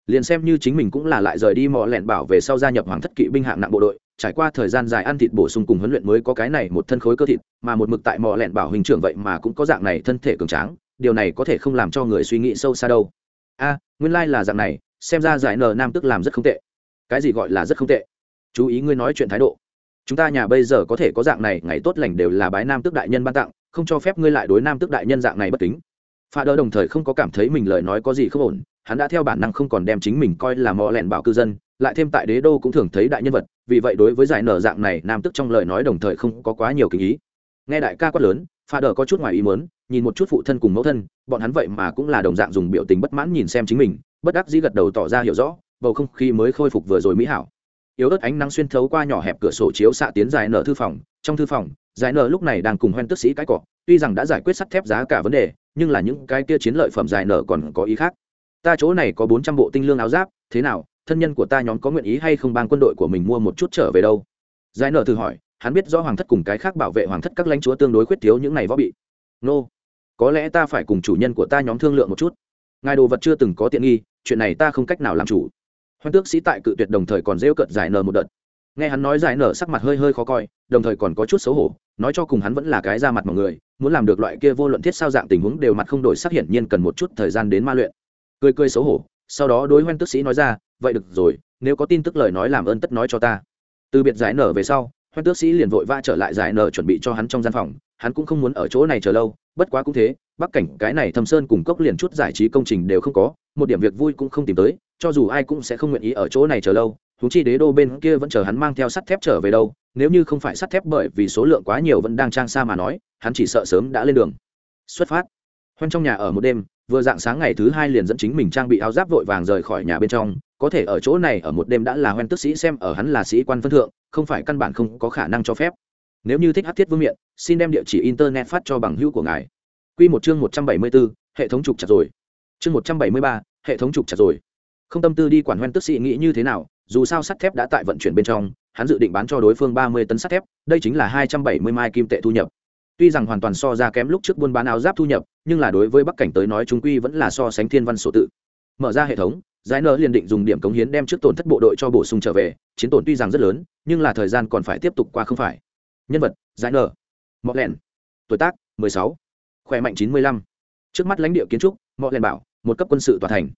Liền xem như chính mình cũng là lại rời đi mỏ lẹn bảo về sau gia nhập hoàng thất kỵ binh hạng nặng bộ đội, trải qua thời gian dài ăn thịt bổ sung cùng huấn luyện mới có cái này một thân khối cơ thịt, mà một mực tại mỏ lẹn bảo hình trưởng vậy mà cũng có dạng này thân thể cường tráng, điều này có thể không làm cho người suy nghĩ sâu xa đâu. A, nguyên lai là dạng này, xem ra giải nờ nam tức làm rất không tệ cái gì gọi là rất không tệ. Chú ý ngươi nói chuyện thái độ. Chúng ta nhà bây giờ có thể có dạng này, ngày tốt lành đều là bái nam tước đại nhân ban tặng, không cho phép ngươi lại đối nam tước đại nhân dạng này bất kính. Pha đỡ đồng thời không có cảm thấy mình lời nói có gì không ổn, hắn đã theo bản năng không còn đem chính mình coi là mò lẹn bảo cư dân, lại thêm tại đế đô cũng thường thấy đại nhân vật, vì vậy đối với giải nở dạng này, nam tức trong lời nói đồng thời không có quá nhiều kinh ý. Nghe đại ca quát lớn pha đỡ có chút ngoài ý mớn nhìn một chút phụ thân cùng mẫu thân, bọn hắn vậy mà cũng là đồng dạng dùng biểu tình bất mãn nhìn xem chính mình, bất đắc dĩ gật đầu tỏ ra hiểu rõ bầu không khí mới khôi phục vừa rồi mỹ hảo. Yếu ớt ánh nắng xuyên thấu qua nhỏ hẹp cửa sổ chiếu xạ tiến dài nở thư phòng, trong thư phòng giải nở lúc này đang cùng hoen tức sĩ cãi cọ, tuy rằng đã giải quyết sắt thép giá cả vấn đề, nhưng là những cái kia chiến lợi phẩm giải nở còn có ý khác. Ta chỗ này có bốn trăm bộ tinh lương áo giáp, thế nào, thân nhân của ta nhóm có nguyện ý hay không bang quân đội của mình mua một chút trở về đâu? Giải nở thử hỏi, hắn biết rõ hoàng thất cùng cái khác bảo vệ hoàng thất các lãnh chúa tương đối khuyết thiếu những này võ bị. Nô, có lẽ ta phải cùng chủ nhân của ta nhóm thương lượng một chút. Ngài đồ vật chưa từng có tiện nghi, chuyện này ta không cách nào làm chủ hoan tước sĩ tại cự tuyệt đồng thời còn rêu cợt giải nở một đợt. Nghe hắn nói giải nở sắc mặt hơi hơi khó coi, đồng thời còn có chút xấu hổ, nói cho cùng hắn vẫn là cái ra mặt mọi người, muốn làm được loại kia vô luận thiết sao dạng tình huống đều mặt không đổi sắc hiển nhiên cần một chút thời gian đến ma luyện. Cười cười xấu hổ, sau đó đối hoan tước sĩ nói ra, vậy được rồi, nếu có tin tức lời nói làm ơn tất nói cho ta. Từ biệt giải nở về sau, hoan tước sĩ liền vội vã trở lại giải nở chuẩn bị cho hắn trong gian phòng, hắn cũng không muốn ở chỗ này chờ lâu, bất quá cũng thế, bắc cảnh cái này thâm sơn cùng cốc liền chút giải trí công trình đều không có một điểm việc vui cũng không tìm tới, cho dù ai cũng sẽ không nguyện ý ở chỗ này chờ lâu thú chi đế đô bên kia vẫn chờ hắn mang theo sắt thép trở về đâu, nếu như không phải sắt thép bởi vì số lượng quá nhiều vẫn đang trang xa mà nói, hắn chỉ sợ sớm đã lên đường. Xuất phát. Hoan trong nhà ở một đêm, vừa dạng sáng ngày thứ hai liền dẫn chính mình trang bị áo giáp vội vàng rời khỏi nhà bên trong, có thể ở chỗ này ở một đêm đã là hoen tức sĩ xem ở hắn là sĩ quan phân thượng, không phải căn bản không có khả năng cho phép. Nếu như thích hát thiết vương miện, xin đem địa chỉ internet phát cho bằng hữu của ngài. Q một chương một trăm bảy mươi bốn hệ thống trục chặt rồi chương một trăm bảy mươi ba, hệ thống trục chặt rồi. Không tâm tư đi quản hoen tức sĩ nghĩ như thế nào, dù sao sắt thép đã tại vận chuyển bên trong, hắn dự định bán cho đối phương ba mươi tấn sắt thép, đây chính là hai trăm bảy mươi mai kim tệ thu nhập. Tuy rằng hoàn toàn so ra kém lúc trước buôn bán áo giáp thu nhập, nhưng là đối với bắc cảnh tới nói chúng quy vẫn là so sánh thiên văn sổ tự. Mở ra hệ thống, giải nở liền định dùng điểm cống hiến đem trước tổn thất bộ đội cho bổ sung trở về, chiến tổn tuy rằng rất lớn, nhưng là thời gian còn phải tiếp tục qua không phải. Nhân vật, giải nở mọ lẹn. Tuổi tác 16. khỏe mạnh 95. trước mắt lãnh địa kiến trúc mọ lẹn bảo một cấp quân sự tòa thành.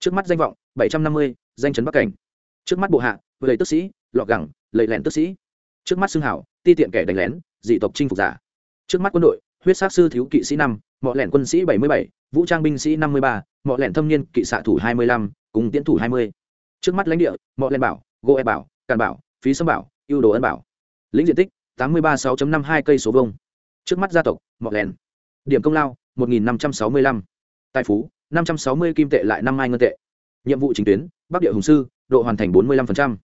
Trước mắt danh vọng 750, danh chấn bắc cảnh. Trước mắt bộ hạ lầy tức sĩ lọ gẳng lầy lẹn tức sĩ. Trước mắt xưng hảo ti tiện kẻ đánh lén dị tộc chinh phục giả. Trước mắt quân đội huyết sát sư thiếu kỵ sĩ năm mọ lẻn quân sĩ 77, vũ trang binh sĩ 53, mọ lẻn thâm niên kỵ xạ thủ 25, cùng tiến thủ 20. trước mắt lãnh địa mọ lẻn bảo gỗ e bảo càn bảo phí sâm bảo ưu đồ ân bảo. Lĩnh diện tích 83,6.52 cây số vông trước mắt gia tộc mọ lẻn, điểm công lao 1.565. tài phú 560 kim tệ lại năm mai ngân tệ nhiệm vụ chính tuyến, bắc địa hùng sư, độ hoàn thành 45%.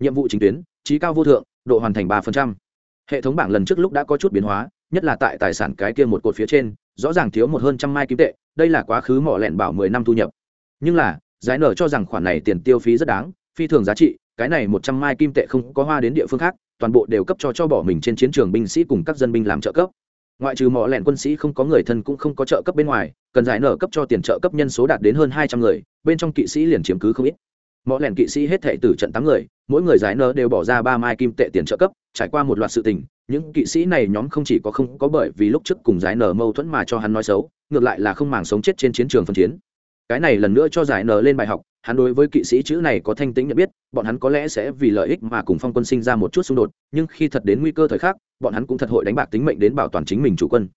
nhiệm vụ chính tuyến trí cao vô thượng, độ hoàn thành 3%. hệ thống bảng lần trước lúc đã có chút biến hóa, nhất là tại tài sản cái kia một cột phía trên, rõ ràng thiếu một hơn trăm mai kim tệ, đây là quá khứ mỏ lẹn bảo mười năm thu nhập nhưng là, giải nở cho rằng khoản này tiền tiêu phí rất đáng, phi thường giá trị, cái này một trăm mai kim tệ không có hoa đến địa phương khác, toàn bộ đều cấp cho cho bỏ mình trên chiến trường binh sĩ cùng các dân binh làm trợ cấp ngoại trừ mọi lẹn quân sĩ không có người thân cũng không có trợ cấp bên ngoài, cần giải nở cấp cho tiền trợ cấp nhân số đạt đến hơn hai trăm người, bên trong kỵ sĩ liền chiếm cứ không ít. Mọi lẹn kỵ sĩ hết thể từ trận tám người, mỗi người giải nở đều bỏ ra ba mai kim tệ tiền trợ cấp, trải qua một loạt sự tình, những kỵ sĩ này nhóm không chỉ có không có bởi vì lúc trước cùng giải nở mâu thuẫn mà cho hắn nói xấu, ngược lại là không màng sống chết trên chiến trường phân chiến cái này lần nữa cho giải nở lên bài học, hắn đối với kỵ sĩ chữ này có thanh tính nhận biết, bọn hắn có lẽ sẽ vì lợi ích mà cùng phong quân sinh ra một chút xung đột, nhưng khi thật đến nguy cơ thời khắc, bọn hắn cũng thật hội đánh bạc tính mệnh đến bảo toàn chính mình chủ quân.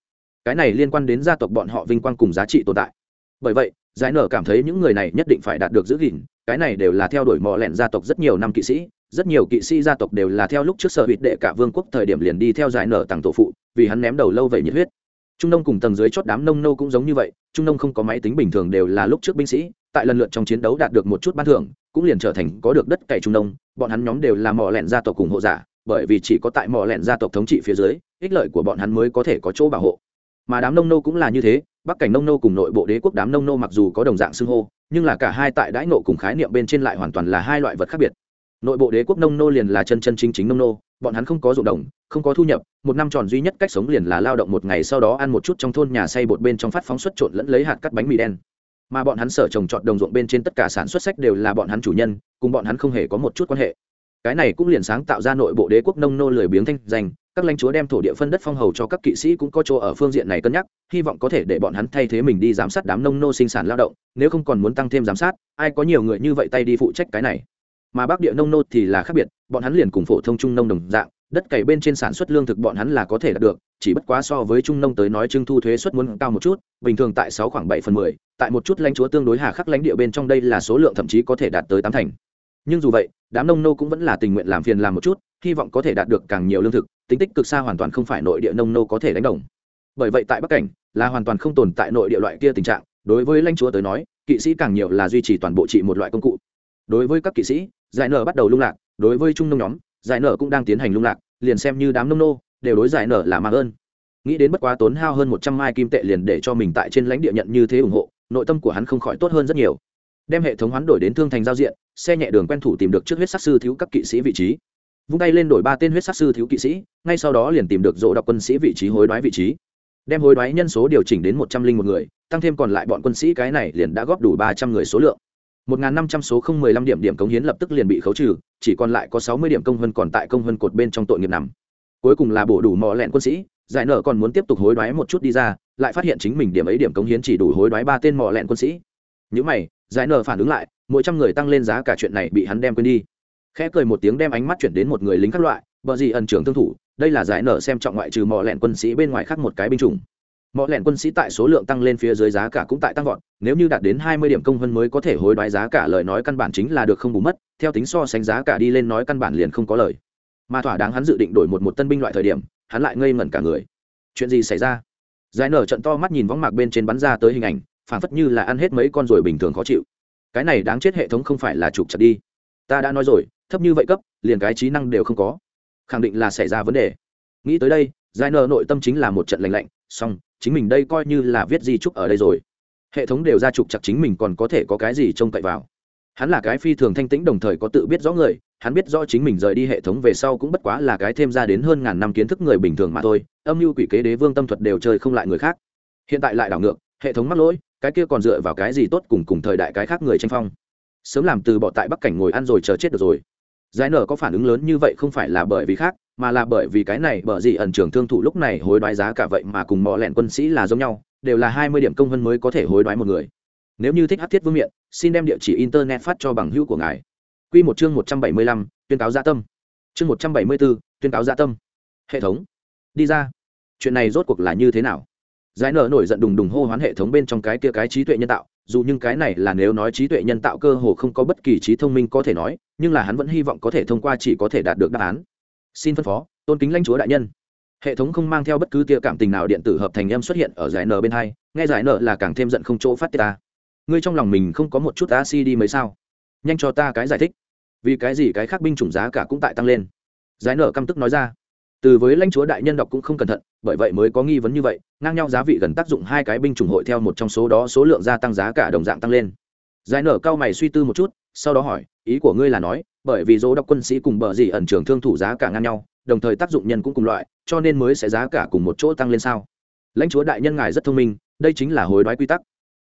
Cái này liên quan đến gia tộc bọn họ vinh quang cùng giá trị tồn tại. Bởi vậy, giải nở cảm thấy những người này nhất định phải đạt được giữ gìn, cái này đều là theo đuổi mò lẹn gia tộc rất nhiều năm kỵ sĩ, rất nhiều kỵ sĩ gia tộc đều là theo lúc trước sở hụt đệ cả vương quốc thời điểm liền đi theo giải nở tặng tổ phụ, vì hắn ném đầu lâu vậy nhiệt huyết trung nông cùng tầng dưới chót đám nông nô cũng giống như vậy, trung nông không có máy tính bình thường đều là lúc trước binh sĩ, tại lần lượt trong chiến đấu đạt được một chút ban thưởng, cũng liền trở thành có được đất cày trung nông bọn hắn nhóm đều là mỏ lẹn gia tộc cùng hộ giả, bởi vì chỉ có tại mỏ lẹn gia tộc thống trị phía dưới, ích lợi của bọn hắn mới có thể có chỗ bảo hộ. Mà đám nông nô cũng là như thế, bắc cảnh nông nô cùng nội bộ đế quốc đám nông nô mặc dù có đồng dạng xưng hô, nhưng là cả hai tại đãi nộ cùng khái niệm bên trên lại hoàn toàn là hai loại vật khác biệt nội bộ đế quốc nông nô liền là chân chân chính chính nông nô, bọn hắn không có ruộng đồng, không có thu nhập, một năm tròn duy nhất cách sống liền là lao động một ngày sau đó ăn một chút trong thôn nhà xây bột bên trong phát phóng xuất trộn lẫn lấy hạt cắt bánh mì đen. Mà bọn hắn sở trồng trọt đồng ruộng bên trên tất cả sản xuất sách đều là bọn hắn chủ nhân, cùng bọn hắn không hề có một chút quan hệ. Cái này cũng liền sáng tạo ra nội bộ đế quốc nông nô lười biếng thanh danh, các lãnh chúa đem thổ địa phân đất phong hầu cho các kỵ sĩ cũng có chỗ ở phương diện này cân nhắc, hy vọng có thể để bọn hắn thay thế mình đi giám sát đám nông nô sinh sản lao động, nếu không còn muốn tăng thêm giám sát, ai có nhiều người như vậy tay đi phụ trách cái này mà bắc địa nông nô thì là khác biệt, bọn hắn liền cùng phổ thông trung nông đồng dạng, đất cày bên trên sản xuất lương thực bọn hắn là có thể đạt được, chỉ bất quá so với trung nông tới nói trưng thu thuế suất muốn cao một chút, bình thường tại sáu khoảng bảy phần mười, tại một chút lãnh chúa tương đối hà khắc lãnh địa bên trong đây là số lượng thậm chí có thể đạt tới tám thành. Nhưng dù vậy, đám nông nô cũng vẫn là tình nguyện làm phiền làm một chút, hy vọng có thể đạt được càng nhiều lương thực, tính tích cực xa hoàn toàn không phải nội địa nông nô có thể đánh đồng. Bởi vậy tại bắc cảnh, là hoàn toàn không tồn tại nội địa loại kia tình trạng, đối với lãnh chúa tới nói, kỵ sĩ càng nhiều là duy trì toàn bộ trị một loại công cụ. Đối với các kỵ sĩ giải nở bắt đầu lung lạc, đối với trung nông nhóm, giải nở cũng đang tiến hành lung lạc, liền xem như đám nông nô, đều đối giải nở là mạng ơn. Nghĩ đến bất quá tốn hao hơn một trăm mai kim tệ liền để cho mình tại trên lãnh địa nhận như thế ủng hộ, nội tâm của hắn không khỏi tốt hơn rất nhiều. Đem hệ thống hoán đổi đến thương thành giao diện, xe nhẹ đường quen thủ tìm được trước huyết sát sư thiếu các kỵ sĩ vị trí. Vung tay lên đổi ba tên huyết sát sư thiếu kỵ sĩ, ngay sau đó liền tìm được rộ đọc quân sĩ vị trí hối đoái vị trí. Đem hối đoái nhân số điều chỉnh đến một trăm linh một người, tăng thêm còn lại bọn quân sĩ cái này liền đã góp đủ ba trăm người số lượng một năm trăm số không mười lăm điểm điểm cống hiến lập tức liền bị khấu trừ, chỉ còn lại có sáu mươi điểm công hơn còn tại công hơn cột bên trong tội nghiệp nằm. Cuối cùng là bổ đủ mò lẹn quân sĩ, giải nở còn muốn tiếp tục hối đoái một chút đi ra, lại phát hiện chính mình điểm ấy điểm cống hiến chỉ đủ hối đoái ba tên mò lẹn quân sĩ. Những mày, giải nở phản ứng lại, mỗi trăm người tăng lên giá cả chuyện này bị hắn đem quên đi. Khẽ cười một tiếng đem ánh mắt chuyển đến một người lính các loại, bờ gì ẩn trưởng thương thủ, đây là giải nở xem trọng ngoại trừ mò lẹn quân sĩ bên ngoài khác một cái binh chủng mọi lẹn quân sĩ tại số lượng tăng lên phía dưới giá cả cũng tại tăng vọt, nếu như đạt đến hai mươi điểm công hơn mới có thể hối đoái giá cả, lời nói căn bản chính là được không bù mất, theo tính so sánh giá cả đi lên nói căn bản liền không có lời. Mà thỏa đáng hắn dự định đổi một một tân binh loại thời điểm, hắn lại ngây ngẩn cả người. Chuyện gì xảy ra? Giải nở trận to mắt nhìn võng mạc bên trên bắn ra tới hình ảnh phản phất như là ăn hết mấy con ruồi bình thường khó chịu. Cái này đáng chết hệ thống không phải là trục chặt đi. Ta đã nói rồi, thấp như vậy cấp, liền cái trí năng đều không có. Khẳng định là xảy ra vấn đề. Nghĩ tới đây, giải nở nội tâm chính là một trận lành lạnh song chính mình đây coi như là viết di trúc ở đây rồi. Hệ thống đều ra trục chặt chính mình còn có thể có cái gì trông cậy vào. Hắn là cái phi thường thanh tĩnh đồng thời có tự biết rõ người, hắn biết rõ chính mình rời đi hệ thống về sau cũng bất quá là cái thêm ra đến hơn ngàn năm kiến thức người bình thường mà thôi, âm mưu quỷ kế đế vương tâm thuật đều chơi không lại người khác. Hiện tại lại đảo ngược, hệ thống mắc lỗi, cái kia còn dựa vào cái gì tốt cùng cùng thời đại cái khác người tranh phong. Sớm làm từ bỏ tại bắc cảnh ngồi ăn rồi chờ chết được rồi. Giải nở có phản ứng lớn như vậy không phải là bởi vì khác mà là bởi vì cái này bởi gì ẩn trường thương thủ lúc này hối đoái giá cả vậy mà cùng mọ lẹn quân sĩ là giống nhau, đều là hai mươi điểm công vân mới có thể hối đoái một người. Nếu như thích hát thiết vương miện, xin đem địa chỉ internet phát cho bằng hữu của ngài. Q một chương một trăm bảy mươi lăm, tuyên cáo gia tâm. Chương một trăm bảy mươi bốn tuyên cáo gia tâm. Hệ thống. Đi ra. Chuyện này rốt cuộc là như thế nào? Giải nở nổi giận đùng đùng hô hoán hệ thống bên trong cái kia cái trí tuệ nhân tạo, dù nhưng cái này là nếu nói trí tuệ nhân tạo cơ hồ không có bất kỳ trí thông minh có thể nói, nhưng là hắn vẫn hy vọng có thể thông qua chỉ có thể đạt được đáp án xin phân phó, tôn kính lãnh chúa đại nhân. Hệ thống không mang theo bất cứ tia cảm tình nào điện tử hợp thành em xuất hiện ở giải n bên hai, nghe giải n là càng thêm giận không chỗ phát tiết ta. Ngươi trong lòng mình không có một chút acid mấy sao? Nhanh cho ta cái giải thích. Vì cái gì cái khác binh chủng giá cả cũng tại tăng lên? Giải n căm tức nói ra. Từ với lãnh chúa đại nhân đọc cũng không cẩn thận, bởi vậy mới có nghi vấn như vậy, ngang nhau giá vị gần tác dụng hai cái binh chủng hội theo một trong số đó số lượng gia tăng giá cả đồng dạng tăng lên giải nở cao mày suy tư một chút, sau đó hỏi, ý của ngươi là nói, bởi vì dỗ đọc quân sĩ cùng bờ gì ẩn trường thương thủ giá cả ngang nhau, đồng thời tác dụng nhân cũng cùng loại, cho nên mới sẽ giá cả cùng một chỗ tăng lên sao? Lãnh chúa đại nhân ngài rất thông minh, đây chính là hối đoái quy tắc.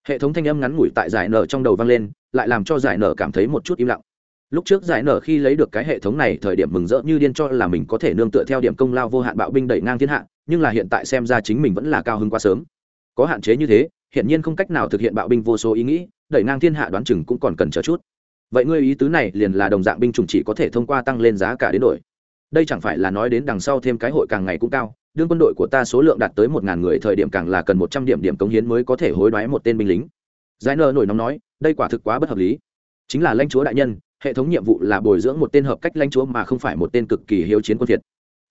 Hệ thống thanh âm ngắn ngủi tại giải nở trong đầu vang lên, lại làm cho giải nở cảm thấy một chút im lặng. Lúc trước giải nở khi lấy được cái hệ thống này, thời điểm mừng rỡ như điên cho là mình có thể nương tựa theo điểm công lao vô hạn bạo binh đẩy ngang thiên hạ, nhưng là hiện tại xem ra chính mình vẫn là cao hơn quá sớm. Có hạn chế như thế hiện nhiên không cách nào thực hiện bạo binh vô số ý nghĩ đẩy ngang thiên hạ đoán chừng cũng còn cần chờ chút. Vậy ngươi ý tứ này liền là đồng dạng binh chủng chỉ có thể thông qua tăng lên giá cả đến đổi. Đây chẳng phải là nói đến đằng sau thêm cái hội càng ngày cũng cao, đương quân đội của ta số lượng đạt tới một ngàn người thời điểm càng là cần một trăm điểm điểm cống hiến mới có thể hối đoái một tên binh lính. Giải nơ nổi nóng nói, đây quả thực quá bất hợp lý. Chính là lãnh chúa đại nhân, hệ thống nhiệm vụ là bồi dưỡng một tên hợp cách lãnh chúa mà không phải một tên cực kỳ hiếu chiến quân việt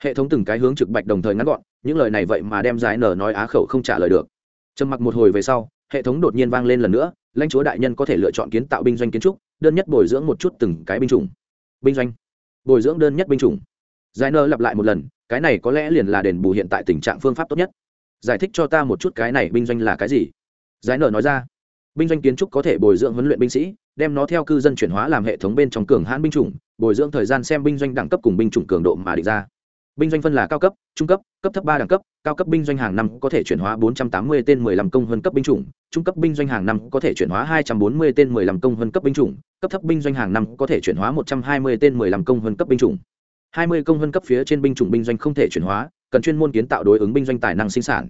hệ thống từng cái hướng trực bạch đồng thời ngắn gọn, những lời này vậy mà đem giải nở nói á khẩu không trả lời được. Trầm mặc một hồi về sau, hệ thống đột nhiên vang lên lần nữa lãnh chúa đại nhân có thể lựa chọn kiến tạo binh doanh kiến trúc, đơn nhất bồi dưỡng một chút từng cái binh chủng. Binh doanh. Bồi dưỡng đơn nhất binh chủng. Giải nơ lặp lại một lần, cái này có lẽ liền là đền bù hiện tại tình trạng phương pháp tốt nhất. Giải thích cho ta một chút cái này binh doanh là cái gì? Giải nở nói ra. Binh doanh kiến trúc có thể bồi dưỡng huấn luyện binh sĩ, đem nó theo cư dân chuyển hóa làm hệ thống bên trong cường hãn binh chủng, bồi dưỡng thời gian xem binh doanh đẳng cấp cùng binh chủng cường độ mà định ra binh doanh phân là cao cấp, trung cấp cấp thấp ba đẳng cấp, cao cấp binh doanh hàng năm có thể chuyển hóa 480 tên 15 công hơn cấp binh chủng, trung cấp binh doanh hàng năm có thể chuyển hóa 240 tên 15 công hơn cấp binh chủng, cấp thấp binh doanh hàng năm có thể chuyển hóa 120 tên 15 công hơn cấp binh chủng. 20 công hơn cấp phía trên binh chủng binh doanh không thể chuyển hóa, cần chuyên môn kiến tạo đối ứng binh doanh tài năng sinh sản.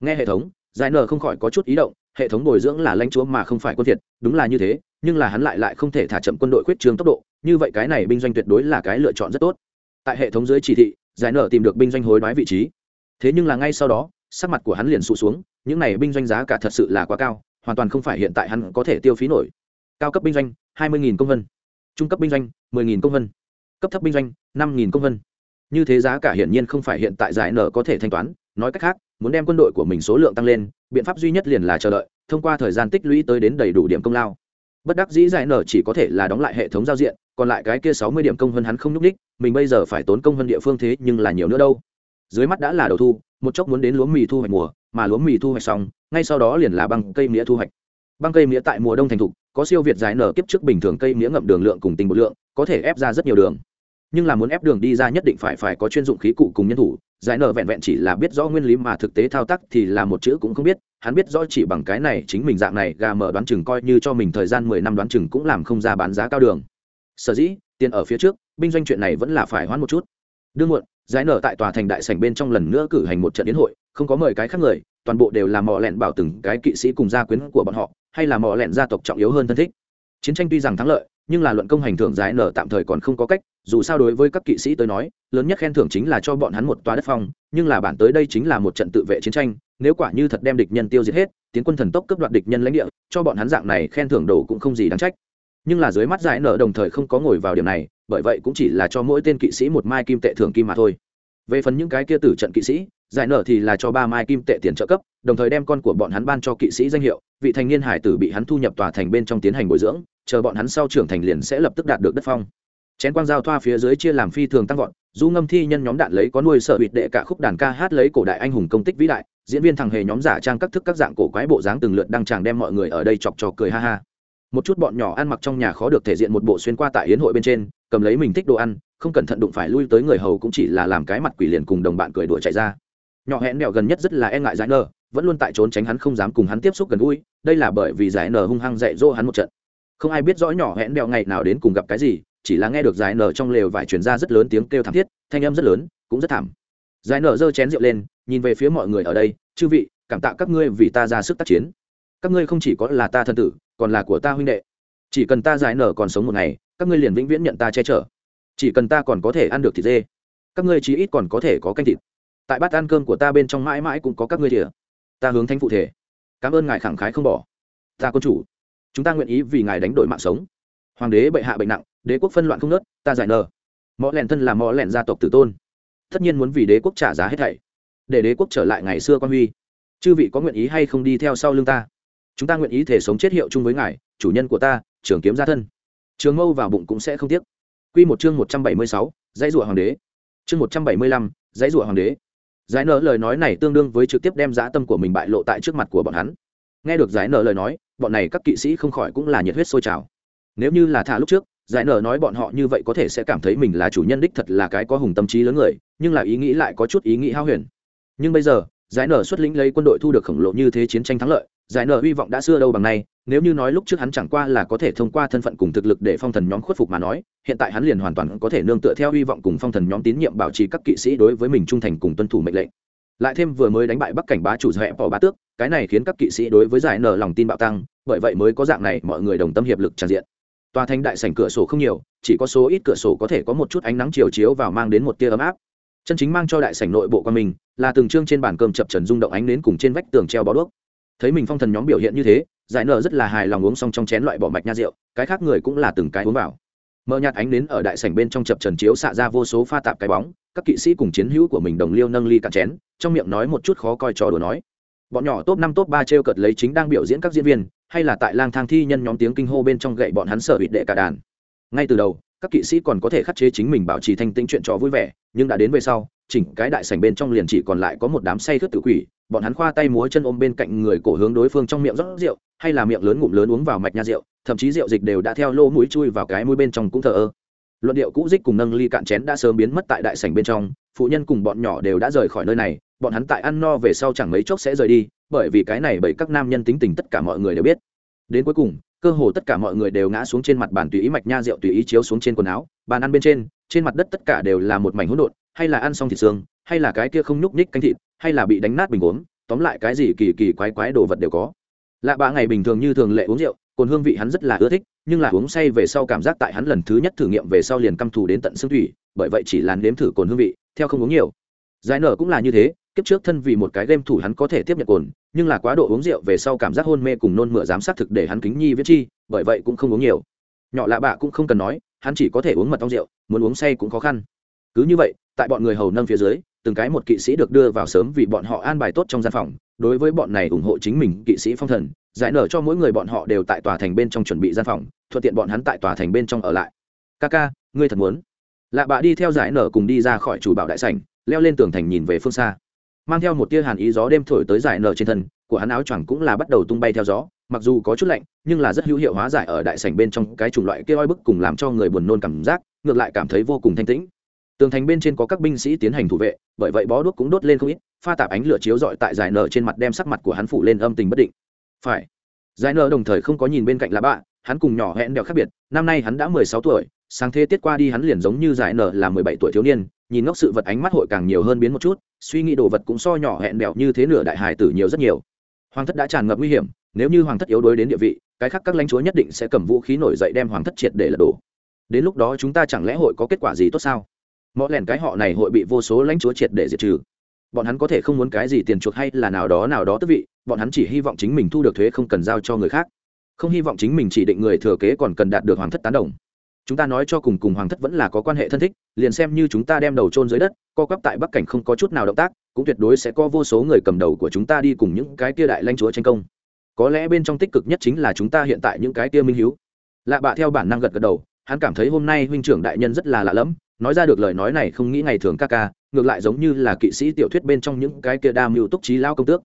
Nghe hệ thống, giải nở không khỏi có chút ý động, hệ thống bồi dưỡng là lãnh chúa mà không phải quân thiệt, đúng là như thế, nhưng là hắn lại lại không thể thả chậm quân đội quyết trương tốc độ, như vậy cái này binh doanh tuyệt đối là cái lựa chọn rất tốt. Tại hệ thống dưới chỉ thị giải nở tìm được binh doanh hối đoái vị trí. Thế nhưng là ngay sau đó, sắc mặt của hắn liền sụt xuống, những này binh doanh giá cả thật sự là quá cao, hoàn toàn không phải hiện tại hắn có thể tiêu phí nổi. Cao cấp binh doanh, hai mươi công vân. Trung cấp binh doanh, mười nghìn công vân. Cấp thấp binh doanh, năm nghìn công vân. Như thế giá cả hiển nhiên không phải hiện tại giải nở có thể thanh toán, nói cách khác, muốn đem quân đội của mình số lượng tăng lên, biện pháp duy nhất liền là chờ đợi, thông qua thời gian tích lũy tới đến đầy đủ điểm công lao bất đắc dĩ giải nở chỉ có thể là đóng lại hệ thống giao diện, còn lại cái kia sáu mươi điểm công hơn hắn không nhúc đích mình bây giờ phải tốn công hơn địa phương thế nhưng là nhiều nữa đâu. Dưới mắt đã là đầu thu, một chốc muốn đến lúa mì thu hoạch mùa, mà lúa mì thu hoạch xong, ngay sau đó liền là băng cây mía thu hoạch. Băng cây mía tại mùa đông thành thục, có siêu việt giải nở kiếp trước bình thường cây mía ngậm đường lượng cùng tình một lượng, có thể ép ra rất nhiều đường nhưng là muốn ép đường đi ra nhất định phải phải có chuyên dụng khí cụ cùng nhân thủ, giải nở vẹn vẹn chỉ là biết rõ nguyên lý mà thực tế thao tác thì là một chữ cũng không biết, hắn biết rõ chỉ bằng cái này chính mình dạng này gà mở đoán chừng coi như cho mình thời gian mười năm đoán chừng cũng làm không ra bán giá cao đường. Sở dĩ, tiền ở phía trước, binh doanh chuyện này vẫn là phải hoãn một chút. Đương muộn, giải nở tại tòa thành đại sảnh bên trong lần nữa cử hành một trận yến hội, không có mời cái khác người, toàn bộ đều là mò lẹn bảo từng cái kỵ sĩ cùng gia quyến của bọn họ, hay là mò lẹn gia tộc trọng yếu hơn thân thích. Chiến tranh tuy rằng thắng lợi nhưng là luận công hành thưởng giải nở tạm thời còn không có cách, dù sao đối với các kỵ sĩ tới nói, lớn nhất khen thưởng chính là cho bọn hắn một toa đất phong, nhưng là bản tới đây chính là một trận tự vệ chiến tranh, nếu quả như thật đem địch nhân tiêu diệt hết, tiến quân thần tốc cướp đoạt địch nhân lãnh địa, cho bọn hắn dạng này khen thưởng đồ cũng không gì đáng trách. Nhưng là dưới mắt giải nở đồng thời không có ngồi vào điểm này, bởi vậy cũng chỉ là cho mỗi tên kỵ sĩ một mai kim tệ thưởng kim mà thôi về phần những cái kia tử trận kỵ sĩ, giải nở thì là cho ba mai kim tệ tiền trợ cấp, đồng thời đem con của bọn hắn ban cho kỵ sĩ danh hiệu, vị thành niên hải tử bị hắn thu nhập tòa thành bên trong tiến hành bồi dưỡng, chờ bọn hắn sau trưởng thành liền sẽ lập tức đạt được đất phong. Chén quang giao thoa phía dưới chia làm phi thường tăng vọt, du ngâm thi nhân nhóm đạn lấy có nuôi sợ bịt đệ cả khúc đàn ca hát lấy cổ đại anh hùng công tích vĩ đại, diễn viên thằng hề nhóm giả trang các thức các dạng cổ quái bộ dáng từng lượt đăng tràng đem mọi người ở đây chọc trò cười ha ha. Một chút bọn nhỏ ăn mặc trong nhà khó được thể diện một bộ xuyên qua tại hiến hội bên trên, cầm lấy mình thích đồ ăn không cẩn thận đụng phải lui tới người hầu cũng chỉ là làm cái mặt quỷ liền cùng đồng bạn cười đuổi chạy ra. Nhỏ hẹn mẹo gần nhất rất là e ngại giải nờ vẫn luôn tại trốn tránh hắn không dám cùng hắn tiếp xúc gần gũi, đây là bởi vì giải nờ hung hăng dạy dỗ hắn một trận. Không ai biết rõ nhỏ hẹn mẹo ngày nào đến cùng gặp cái gì, chỉ là nghe được giải nở trong lều vải truyền ra rất lớn tiếng kêu thảm thiết, thanh âm rất lớn, cũng rất thảm. Giải nở giơ chén rượu lên, nhìn về phía mọi người ở đây, chư vị, cảm tạ các ngươi vì ta ra sức tác chiến. Các ngươi không chỉ có là ta thân tử, còn là của ta huynh đệ. Chỉ cần ta giải nở còn sống một ngày, các ngươi liền vĩnh viễn nhận ta che chở chỉ cần ta còn có thể ăn được thịt dê, các ngươi chí ít còn có thể có canh thịt. Tại bát ăn cơm của ta bên trong mãi mãi cũng có các ngươi thìa ta hướng thánh phụ thể cảm ơn ngài khẳng khái không bỏ. Ta quân chủ. Chúng ta nguyện ý vì ngài đánh đổi mạng sống. Hoàng đế bệ hạ bệnh nặng, đế quốc phân loạn không nớt, ta giải nờ mõ lẹn thân là mõ lẹn gia tộc tử tôn. Tất nhiên muốn vì đế quốc trả giá hết thảy, để đế quốc trở lại ngày xưa quan huy. Chư vị có nguyện ý hay không đi theo sau lưng ta? Chúng ta nguyện ý thể sống chết hiệu chung với ngài, chủ nhân của ta trường kiếm gia thân. Trường mâu vào bụng cũng sẽ không tiếc quy một chương một trăm bảy mươi sáu, dãy rủa hoàng đế. Chương một trăm bảy mươi lăm, dãy rủa hoàng đế. Giải nở lời nói này tương đương với trực tiếp đem giá tâm của mình bại lộ tại trước mặt của bọn hắn. Nghe được giải nở lời nói, bọn này các kỵ sĩ không khỏi cũng là nhiệt huyết sôi trào. Nếu như là thả lúc trước, giải nở nói bọn họ như vậy có thể sẽ cảm thấy mình là chủ nhân đích thật là cái có hùng tâm trí lớn người, nhưng là ý nghĩ lại có chút ý nghĩ hao huyền. Nhưng bây giờ, giải nở xuất lĩnh lấy quân đội thu được khổng lồ như thế chiến tranh thắng lợi, giải nở hy vọng đã xưa đâu bằng nay nếu như nói lúc trước hắn chẳng qua là có thể thông qua thân phận cùng thực lực để phong thần nhóm khuất phục mà nói, hiện tại hắn liền hoàn toàn có thể nương tựa theo hy vọng cùng phong thần nhóm tín nhiệm bảo trì các kỵ sĩ đối với mình trung thành cùng tuân thủ mệnh lệnh. Lại thêm vừa mới đánh bại bắc cảnh bá chủ dạy bỏ bá tước, cái này khiến các kỵ sĩ đối với giải nở lòng tin bạo tăng, bởi vậy mới có dạng này mọi người đồng tâm hiệp lực tràn diện. Tòa thành đại sảnh cửa sổ không nhiều, chỉ có số ít cửa sổ có thể có một chút ánh nắng chiều chiếu vào mang đến một tia ấm áp. Chân chính mang cho đại sảnh nội bộ qua mình là từng chương trên bàn cơm chập trần rung động ánh đến cùng trên vách tường treo bó đuốc thấy mình phong thần nhóm biểu hiện như thế, giải nở rất là hài lòng uống xong trong chén loại bỏ mạch nha rượu, cái khác người cũng là từng cái uống vào. Mờ nhạt ánh đến ở đại sảnh bên trong chập trần chiếu xạ ra vô số pha tạp cái bóng, các kỵ sĩ cùng chiến hữu của mình đồng liêu nâng ly cạn chén, trong miệng nói một chút khó coi trò đùa nói. Bọn nhỏ top năm, top ba t r e o cợt lấy chính đang biểu diễn các diễn viên, hay là tại lang thang thi nhân nhóm tiếng kinh hô bên trong gậy bọn hắn sợ bị đệ cả đàn. Ngay từ đầu, các kỵ sĩ còn có thể khắc chế chính mình bảo trì thanh tĩnh chuyện trò vui vẻ, nhưng đã đến về sau chỉnh cái đại sảnh bên trong liền chỉ còn lại có một đám say khướt tự quỷ, bọn hắn khoa tay múa chân ôm bên cạnh người cổ hướng đối phương trong miệng rót rượu, hay là miệng lớn ngụm lớn uống vào mạch nha rượu, thậm chí rượu dịch đều đã theo lô mũi chui vào cái mũi bên trong cũng thờ ơ. Luận điệu cũ dích cùng nâng ly cạn chén đã sớm biến mất tại đại sảnh bên trong, phụ nhân cùng bọn nhỏ đều đã rời khỏi nơi này, bọn hắn tại ăn no về sau chẳng mấy chốc sẽ rời đi, bởi vì cái này bởi các nam nhân tính tình tất cả mọi người đều biết. Đến cuối cùng, cơ hồ tất cả mọi người đều ngã xuống trên mặt bàn tùy ý mạch nha rượu tùy ý chiếu xuống trên quần áo, bàn ăn bên trên trên mặt đất tất cả đều là một mảnh hỗn độn hay là ăn xong thịt xương, hay là cái kia không nhúc nhích canh thịt, hay là bị đánh nát bình gốm, tóm lại cái gì kỳ kỳ quái quái đồ vật đều có. Lạ bạ ngày bình thường như thường lệ uống rượu, cồn hương vị hắn rất là ưa thích, nhưng là uống say về sau cảm giác tại hắn lần thứ nhất thử nghiệm về sau liền căm thù đến tận xương thủy, bởi vậy chỉ là nếm thử cồn hương vị, theo không uống nhiều. Giải nở cũng là như thế, kiếp trước thân vì một cái game thủ hắn có thể tiếp nhận cồn, nhưng là quá độ uống rượu về sau cảm giác hôn mê cùng nôn mửa giám sát thực để hắn kính nhi viết chi, bởi vậy cũng không uống nhiều. Nhỏ lạ bạ cũng không cần nói, hắn chỉ có thể uống mật ong rượu, muốn uống say cũng khó khăn cứ như vậy, tại bọn người hầu nâng phía dưới, từng cái một kỵ sĩ được đưa vào sớm vì bọn họ an bài tốt trong gian phòng. Đối với bọn này ủng hộ chính mình kỵ sĩ phong thần, giải nở cho mỗi người bọn họ đều tại tòa thành bên trong chuẩn bị gian phòng, thuận tiện bọn hắn tại tòa thành bên trong ở lại. Ca ca, ngươi thật muốn? Lạ bạ đi theo giải nở cùng đi ra khỏi chủ bảo đại sảnh, leo lên tường thành nhìn về phương xa. Mang theo một tia hàn ý gió đêm thổi tới giải nở trên thân, của hắn áo choàng cũng là bắt đầu tung bay theo gió, mặc dù có chút lạnh, nhưng là rất hữu hiệu hóa giải ở đại sảnh bên trong cái chủng loại kia oi bức cùng làm cho người buồn nôn cảm giác, ngược lại cảm thấy vô cùng thanh tĩnh tường thành bên trên có các binh sĩ tiến hành thủ vệ, bởi vậy bó đuốc cũng đốt lên không ít, pha tạp ánh lửa chiếu rọi tại giải nở trên mặt đem sắc mặt của hắn phủ lên âm tình bất định. Phải. Giải nở đồng thời không có nhìn bên cạnh là bạ, hắn cùng nhỏ hẹn đèo khác biệt, năm nay hắn đã mười sáu tuổi, sáng thế tiết qua đi hắn liền giống như giải nở là mười bảy tuổi thiếu niên, nhìn ngốc sự vật ánh mắt hội càng nhiều hơn biến một chút, suy nghĩ đồ vật cũng so nhỏ hẹn đèo như thế nửa đại hải tử nhiều rất nhiều. Hoàng thất đã tràn ngập nguy hiểm, nếu như hoàng thất yếu đuối đến địa vị, cái khác các lãnh chúa nhất định sẽ cầm vũ khí nổi dậy đem hoàng thất triệt để lật đổ. Đến lúc đó chúng ta chẳng lẽ hội có kết quả gì tốt sao? Mõ lẻn cái họ này hội bị vô số lãnh chúa triệt để diệt trừ. Bọn hắn có thể không muốn cái gì tiền chuộc hay là nào đó nào đó tức vị, bọn hắn chỉ hy vọng chính mình thu được thuế không cần giao cho người khác. Không hy vọng chính mình chỉ định người thừa kế còn cần đạt được hoàng thất tán đồng. Chúng ta nói cho cùng cùng hoàng thất vẫn là có quan hệ thân thích, liền xem như chúng ta đem đầu trôn dưới đất, co quắp tại bắc cảnh không có chút nào động tác, cũng tuyệt đối sẽ có vô số người cầm đầu của chúng ta đi cùng những cái kia đại lãnh chúa tranh công. Có lẽ bên trong tích cực nhất chính là chúng ta hiện tại những cái kia minh hiếu. Lạ bạ theo bản năng gật gật đầu, hắn cảm thấy hôm nay huynh trưởng đại nhân rất là lạ lẫm nói ra được lời nói này không nghĩ ngày thường ca ca, ngược lại giống như là kỵ sĩ tiểu thuyết bên trong những cái kia đa mưu túc trí lao công tước.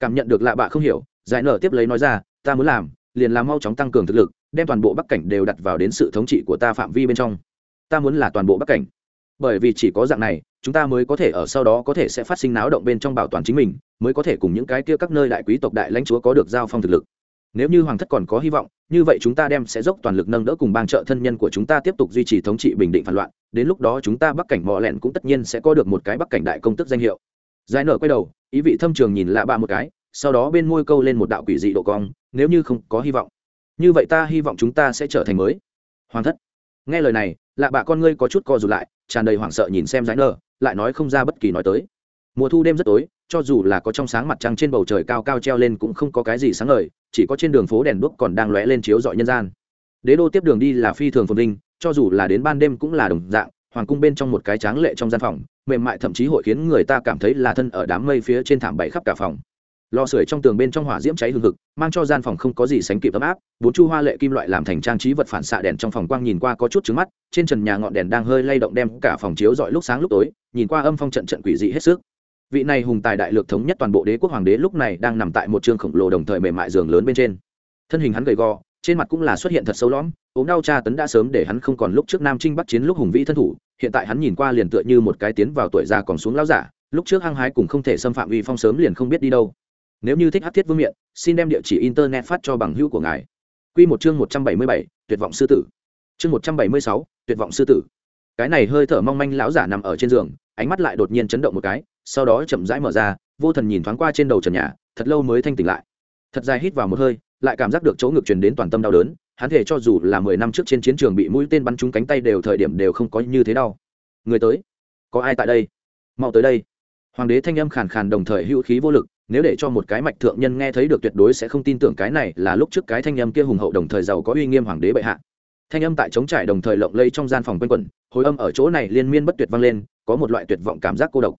Cảm nhận được lạ bạ không hiểu, giải nở tiếp lấy nói ra, ta muốn làm, liền làm mau chóng tăng cường thực lực, đem toàn bộ bắc cảnh đều đặt vào đến sự thống trị của ta phạm vi bên trong. Ta muốn là toàn bộ bắc cảnh. Bởi vì chỉ có dạng này, chúng ta mới có thể ở sau đó có thể sẽ phát sinh náo động bên trong bảo toàn chính mình, mới có thể cùng những cái kia các nơi đại quý tộc đại lãnh chúa có được giao phong thực lực nếu như hoàng thất còn có hy vọng, như vậy chúng ta đem sẽ dốc toàn lực nâng đỡ cùng bang trợ thân nhân của chúng ta tiếp tục duy trì thống trị bình định phản loạn. Đến lúc đó chúng ta bắc cảnh mò lẹn cũng tất nhiên sẽ có được một cái bắc cảnh đại công tức danh hiệu. Giải nở quay đầu, ý vị thâm trường nhìn lạ ba một cái, sau đó bên môi câu lên một đạo quỷ dị độ cong, nếu như không có hy vọng, như vậy ta hy vọng chúng ta sẽ trở thành mới. Hoàng thất. Nghe lời này, lạ bạ con ngươi có chút co rụt lại, tràn đầy hoảng sợ nhìn xem giải nở, lại nói không ra bất kỳ nói tới. Mùa thu đêm rất tối, cho dù là có trong sáng mặt trăng trên bầu trời cao cao treo lên cũng không có cái gì sáng ngời chỉ có trên đường phố đèn đuốc còn đang lóe lên chiếu rọi nhân gian. Đế đô tiếp đường đi là phi thường phồn vinh, cho dù là đến ban đêm cũng là đồng dạng, hoàng cung bên trong một cái tráng lệ trong gian phòng, mềm mại thậm chí hội khiến người ta cảm thấy là thân ở đám mây phía trên thảm bậy khắp cả phòng. Lò sưởi trong tường bên trong hỏa diễm cháy hừng hực, mang cho gian phòng không có gì sánh kịp ấm áp, bốn chu hoa lệ kim loại làm thành trang trí vật phản xạ đèn trong phòng quang nhìn qua có chút trứng mắt, trên trần nhà ngọn đèn đang hơi lay động đem cả phòng chiếu dọi lúc sáng lúc tối, nhìn qua âm phong trận trận quỷ dị hết sức vị này hùng tài đại lược thống nhất toàn bộ đế quốc hoàng đế lúc này đang nằm tại một trường khổng lồ đồng thời mềm mại giường lớn bên trên. Thân hình hắn gầy gò, trên mặt cũng là xuất hiện thật sâu lõm, ốm đau tra tấn đã sớm để hắn không còn lúc trước nam trinh bắt chiến lúc hùng vĩ thân thủ, hiện tại hắn nhìn qua liền tựa như một cái tiến vào tuổi già còn xuống lão giả, lúc trước hăng hái cùng không thể xâm phạm uy phong sớm liền không biết đi đâu. Nếu như thích hát thiết vương miện, xin đem địa chỉ internet phát cho bằng hữu của ngài. Q một chương một trăm bảy mươi bảy, tuyệt vọng sư tử. Chương một trăm bảy mươi sáu, tuyệt vọng sư tử. Cái này hơi thở mong manh lão giả nằm ở trên giường ánh mắt lại đột nhiên chấn động một cái, sau đó chậm rãi mở ra, vô thần nhìn thoáng qua trên đầu trần nhà, thật lâu mới thanh tỉnh lại. Thật dài hít vào một hơi, lại cảm giác được chỗ ngực truyền đến toàn tâm đau đớn, hắn thể cho dù là mười năm trước trên chiến trường bị mũi tên bắn trúng cánh tay đều thời điểm đều không có như thế đau. Người tới, có ai tại đây? Mau tới đây. Hoàng đế thanh âm khàn khàn đồng thời hữu khí vô lực, nếu để cho một cái mạch thượng nhân nghe thấy được tuyệt đối sẽ không tin tưởng cái này là lúc trước cái thanh âm kia hùng hậu đồng thời giàu có uy nghiêm hoàng đế bệ hạ. Thanh âm tại chống trải đồng thời lộng lây trong gian phòng quanh quẩn, hồi âm ở chỗ này liên miên bất tuyệt vang lên có một loại tuyệt vọng cảm giác cô độc.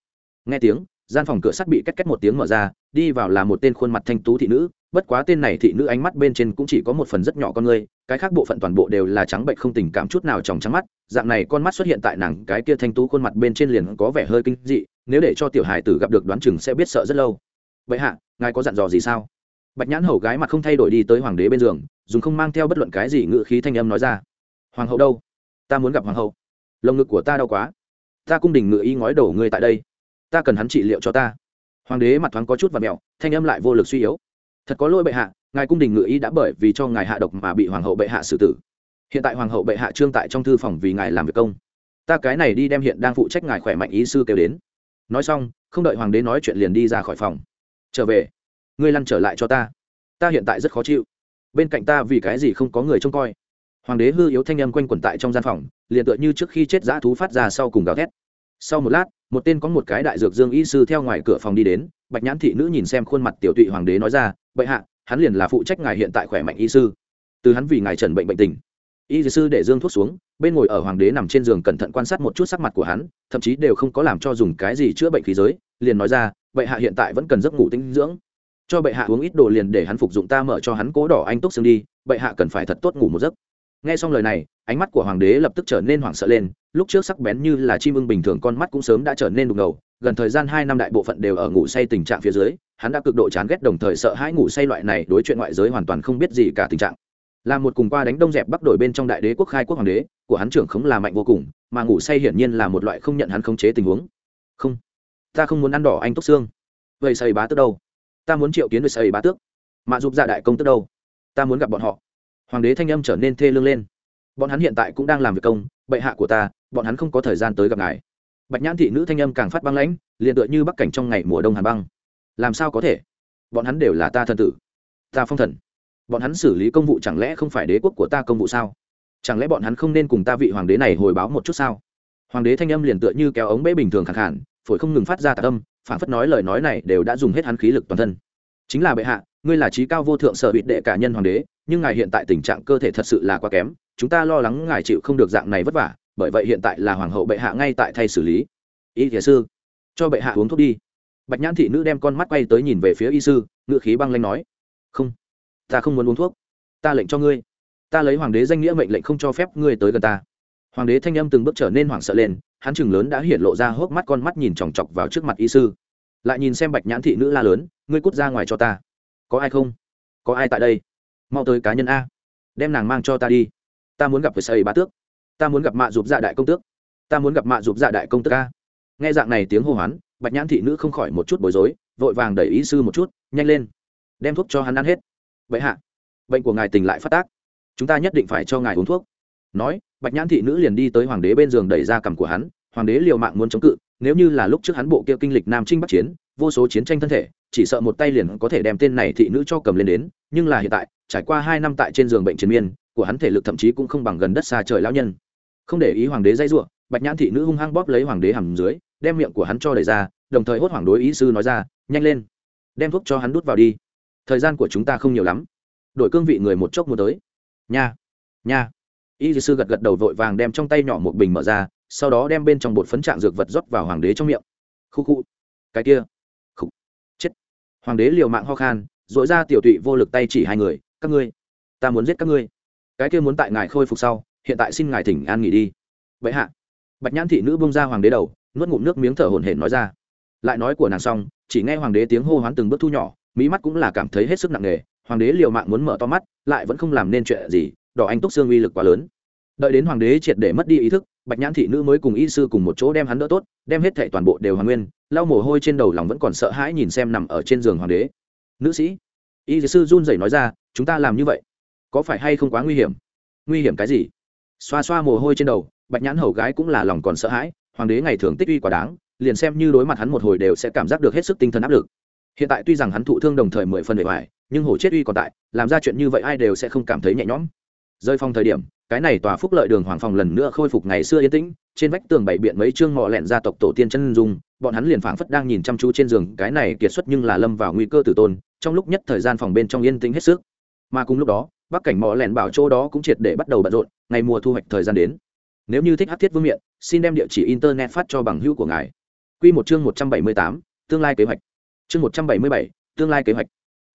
Nghe tiếng, gian phòng cửa sắt bị két két một tiếng mở ra, đi vào là một tên khuôn mặt thanh tú thị nữ, bất quá tên này thị nữ ánh mắt bên trên cũng chỉ có một phần rất nhỏ con người, cái khác bộ phận toàn bộ đều là trắng bệnh không tình cảm chút nào trong trắng mắt, dạng này con mắt xuất hiện tại nàng cái kia thanh tú khuôn mặt bên trên liền có vẻ hơi kinh dị, nếu để cho tiểu hài tử gặp được đoán chừng sẽ biết sợ rất lâu. Vậy hạ, ngài có dặn dò gì sao? Bạch nhãn hầu gái mặt không thay đổi đi tới hoàng đế bên giường, dùng không mang theo bất luận cái gì ngự khí thanh âm nói ra. Hoàng hậu đâu? Ta muốn gặp hoàng hậu. Lồng ngực của ta đau quá ta cung đình ngự y ngói đổ ngươi tại đây. Ta cần hắn trị liệu cho ta. Hoàng đế mặt thoáng có chút và mẹo, thanh âm lại vô lực suy yếu. Thật có lỗi bệ hạ, ngài cung đình ngự y đã bởi vì cho ngài hạ độc mà bị hoàng hậu bệ hạ xử tử. Hiện tại hoàng hậu bệ hạ trương tại trong thư phòng vì ngài làm việc công. Ta cái này đi đem hiện đang phụ trách ngài khỏe mạnh ý sư kêu đến. Nói xong, không đợi hoàng đế nói chuyện liền đi ra khỏi phòng. Trở về. Ngươi lăn trở lại cho ta. Ta hiện tại rất khó chịu. Bên cạnh ta vì cái gì không có người trông coi. Hoàng đế hư yếu thanh âm quanh quẩn tại trong gian phòng liền tựa như trước khi chết dã thú phát ra sau cùng gào thét. Sau một lát, một tên có một cái đại dược dương y sư theo ngoài cửa phòng đi đến, bạch nhãn thị nữ nhìn xem khuôn mặt tiểu tụy hoàng đế nói ra, bệ hạ, hắn liền là phụ trách ngài hiện tại khỏe mạnh y sư. Từ hắn vì ngài trần bệnh bệnh tình, y sư để dương thuốc xuống, bên ngồi ở hoàng đế nằm trên giường cẩn thận quan sát một chút sắc mặt của hắn, thậm chí đều không có làm cho dùng cái gì chữa bệnh khí giới, liền nói ra, bệ hạ hiện tại vẫn cần giấc ngủ tinh dưỡng. Cho bệ hạ uống ít đồ liền để hắn phục dụng ta mở cho hắn cố đỏ anh túc xương đi, bệ hạ cần phải thật tốt ngủ một giấc nghe xong lời này, ánh mắt của hoàng đế lập tức trở nên hoảng sợ lên, lúc trước sắc bén như là chim ưng bình thường con mắt cũng sớm đã trở nên đục ngầu, gần thời gian hai năm đại bộ phận đều ở ngủ say tình trạng phía dưới, hắn đã cực độ chán ghét đồng thời sợ hãi ngủ say loại này đối chuyện ngoại giới hoàn toàn không biết gì cả tình trạng. Là một cùng qua đánh đông dẹp bắc đổi bên trong đại đế quốc khai quốc hoàng đế, của hắn trưởng khống là mạnh vô cùng, mà ngủ say hiển nhiên là một loại không nhận hắn khống chế tình huống. Không, ta không muốn ăn đỏ anh túc xương. Vậy xây bá tước đâu? Ta muốn triệu kiến với xây bá tước. Mà giúp dạ đại công tước đâu? Ta muốn gặp bọn họ hoàng đế thanh âm trở nên thê lương lên. Bọn hắn hiện tại cũng đang làm việc công, bệ hạ của ta, bọn hắn không có thời gian tới gặp ngài. Bạch nhãn thị nữ thanh âm càng phát băng lãnh, liền tựa như bắc cảnh trong ngày mùa đông hàn băng. Làm sao có thể? Bọn hắn đều là ta thân tử. Ta phong thần. Bọn hắn xử lý công vụ chẳng lẽ không phải đế quốc của ta công vụ sao? Chẳng lẽ bọn hắn không nên cùng ta vị hoàng đế này hồi báo một chút sao? Hoàng đế thanh âm liền tựa như kéo ống bẫy bình thường khẳng hẳn phổi không ngừng phát ra tạ tâm phản phất nói lời nói này đều đã dùng hết hắn khí lực toàn thân. Chính là bệ hạ, ngươi là trí cao vô thượng sở bị đệ cả nhân hoàng đế nhưng ngài hiện tại tình trạng cơ thể thật sự là quá kém, chúng ta lo lắng ngài chịu không được dạng này vất vả, bởi vậy hiện tại là hoàng hậu bệ hạ ngay tại thay xử lý. Y thiền sư, cho bệ hạ uống thuốc đi. Bạch nhãn thị nữ đem con mắt quay tới nhìn về phía y sư ngựa khí băng lanh nói, không, ta không muốn uống thuốc. Ta lệnh cho ngươi. Ta lấy hoàng đế danh nghĩa mệnh lệnh không cho phép ngươi tới gần ta. Hoàng đế thanh âm từng bước trở nên hoảng sợ lên, hắn chừng lớn đã hiện lộ ra hốc mắt con mắt nhìn chòng chọc vào trước mặt y sư. Lại nhìn xem bạch nhãn thị nữ la lớn, ngươi cút ra ngoài cho ta. Có ai không? Có ai tại đây? Mau tới cá nhân a, đem nàng mang cho ta đi. Ta muốn gặp với sầy bá tước. Ta muốn gặp mạ giúp dạ đại công tước. Ta muốn gặp mạ giúp dạ đại công tước a. Nghe dạng này tiếng hô hoán, bạch nhãn thị nữ không khỏi một chút bối rối, vội vàng đẩy ý sư một chút, nhanh lên, đem thuốc cho hắn ăn hết. Vậy hạ, bệnh của ngài tình lại phát tác. Chúng ta nhất định phải cho ngài uống thuốc. Nói, bạch nhãn thị nữ liền đi tới hoàng đế bên giường đẩy ra cằm của hắn, hoàng đế liều mạng muốn chống cự, nếu như là lúc trước hắn bộ kia kinh lịch nam trinh bắc chiến, vô số chiến tranh thân thể, chỉ sợ một tay liền có thể đem tên này thị nữ cho cầm lên đến nhưng là hiện tại, trải qua hai năm tại trên giường bệnh triền miên, của hắn thể lực thậm chí cũng không bằng gần đất xa trời lão nhân. Không để ý hoàng đế dây giụa bạch nhãn thị nữ hung hăng bóp lấy hoàng đế hầm dưới, đem miệng của hắn cho đầy ra, đồng thời hốt hoàng đối ý sư nói ra, nhanh lên, đem thuốc cho hắn đút vào đi. Thời gian của chúng ta không nhiều lắm. Đổi cương vị người một chốc muốn tới. Nha nha. Y sư gật gật đầu vội vàng đem trong tay nhỏ một bình mở ra, sau đó đem bên trong bột phấn trạng dược vật rót vào hoàng đế trong miệng. Khu khu. Cái kia. Khu chết. Hoàng đế liều mạng ho khan dội ra tiểu tụy vô lực tay chỉ hai người, các ngươi, ta muốn giết các ngươi. Cái kia muốn tại ngài khôi phục sau, hiện tại xin ngài thỉnh an nghỉ đi. Vậy hạ. Bạch nhãn thị nữ bông ra hoàng đế đầu, nuốt ngụm nước miếng thở hổn hển nói ra. Lại nói của nàng xong, chỉ nghe hoàng đế tiếng hô hoán từng bước thu nhỏ mỹ mắt cũng là cảm thấy hết sức nặng nề, hoàng đế liều mạng muốn mở to mắt, lại vẫn không làm nên chuyện gì, đỏ anh túc xương uy lực quá lớn. Đợi đến hoàng đế triệt để mất đi ý thức, bạch nhãn thị nữ mới cùng y sư cùng một chỗ đem hắn đỡ tốt, đem hết thệ toàn bộ đều hoàng nguyên, lau mồ hôi trên đầu lòng vẫn còn sợ hãi nhìn xem nằm ở trên giường hoàng đế nữ sĩ. Y sư run rẩy nói ra, chúng ta làm như vậy, có phải hay không quá nguy hiểm? Nguy hiểm cái gì? Xoa xoa mồ hôi trên đầu, bạch nhãn hầu gái cũng là lòng còn sợ hãi, hoàng đế ngày thường tích uy quá đáng, liền xem như đối mặt hắn một hồi đều sẽ cảm giác được hết sức tinh thần áp lực. Hiện tại tuy rằng hắn thụ thương đồng thời mười phần bề ngoài nhưng hổ chết uy còn tại, làm ra chuyện như vậy ai đều sẽ không cảm thấy nhẹ nhõm. Rơi phong thời điểm, cái này tòa phúc lợi đường hoàng phòng lần nữa khôi phục ngày xưa yên tĩnh, trên vách tường bảy biện mấy chương mò lẹn gia tộc tổ tiên chân dung, bọn hắn liền phảng phất đang nhìn chăm chú trên giường, cái này kiệt xuất nhưng là lâm vào nguy cơ tử tôn trong lúc nhất thời gian phòng bên trong yên tĩnh hết sức. Mà cùng lúc đó, bắc cảnh mỏ lẹn bảo chỗ đó cũng triệt để bắt đầu bận rộn, ngày mùa thu hoạch thời gian đến. Nếu như thích hát thiết vương miện, xin đem địa chỉ internet phát cho bằng hữu của ngài. Q một chương một trăm bảy mươi tám, tương lai kế hoạch. Chương một trăm bảy mươi bảy, tương lai kế hoạch.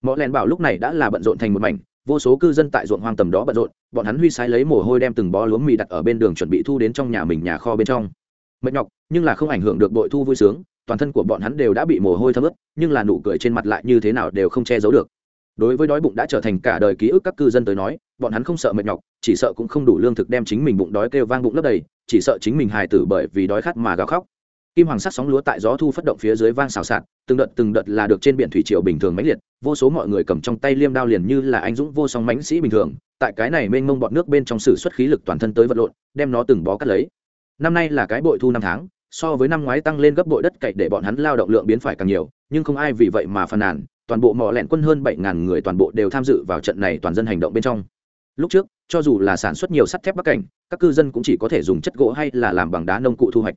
Mỏ lẹn bảo lúc này đã là bận rộn thành một mảnh, vô số cư dân tại ruộng hoang tầm đó bận rộn, bọn hắn huy sái lấy mồ hôi đem từng bó lúa mì đặt ở bên đường chuẩn bị thu đến trong nhà mình nhà kho bên trong. Mệt nhọc, nhưng là không ảnh hưởng được bội thu vui sướng toàn thân của bọn hắn đều đã bị mồ hôi thấm ướt, nhưng là nụ cười trên mặt lại như thế nào đều không che giấu được. Đối với đói bụng đã trở thành cả đời ký ức các cư dân tới nói, bọn hắn không sợ mệt nhọc, chỉ sợ cũng không đủ lương thực đem chính mình bụng đói kêu vang bụng lấp đầy, chỉ sợ chính mình hài tử bởi vì đói khát mà gào khóc. Kim hoàng sắt sóng lúa tại gió thu phất động phía dưới vang xào xạc, từng đợt từng đợt là được trên biển thủy triều bình thường mãnh liệt, vô số mọi người cầm trong tay liêm đao liền như là anh dũng vô song mãnh sĩ bình thường, tại cái này mênh mông bọn nước bên trong sử xuất khí lực toàn thân tới vật lộn, đem nó từng bó cắt lấy. Năm nay là cái bội thu năm tháng so với năm ngoái tăng lên gấp bội đất cậy để bọn hắn lao động lượng biến phải càng nhiều, nhưng không ai vì vậy mà phàn nàn, toàn bộ mỏ lẹn quân hơn bảy ngàn người toàn bộ đều tham dự vào trận này toàn dân hành động bên trong. Lúc trước, cho dù là sản xuất nhiều sắt thép bắc cảnh, các cư dân cũng chỉ có thể dùng chất gỗ hay là làm bằng đá nông cụ thu hoạch.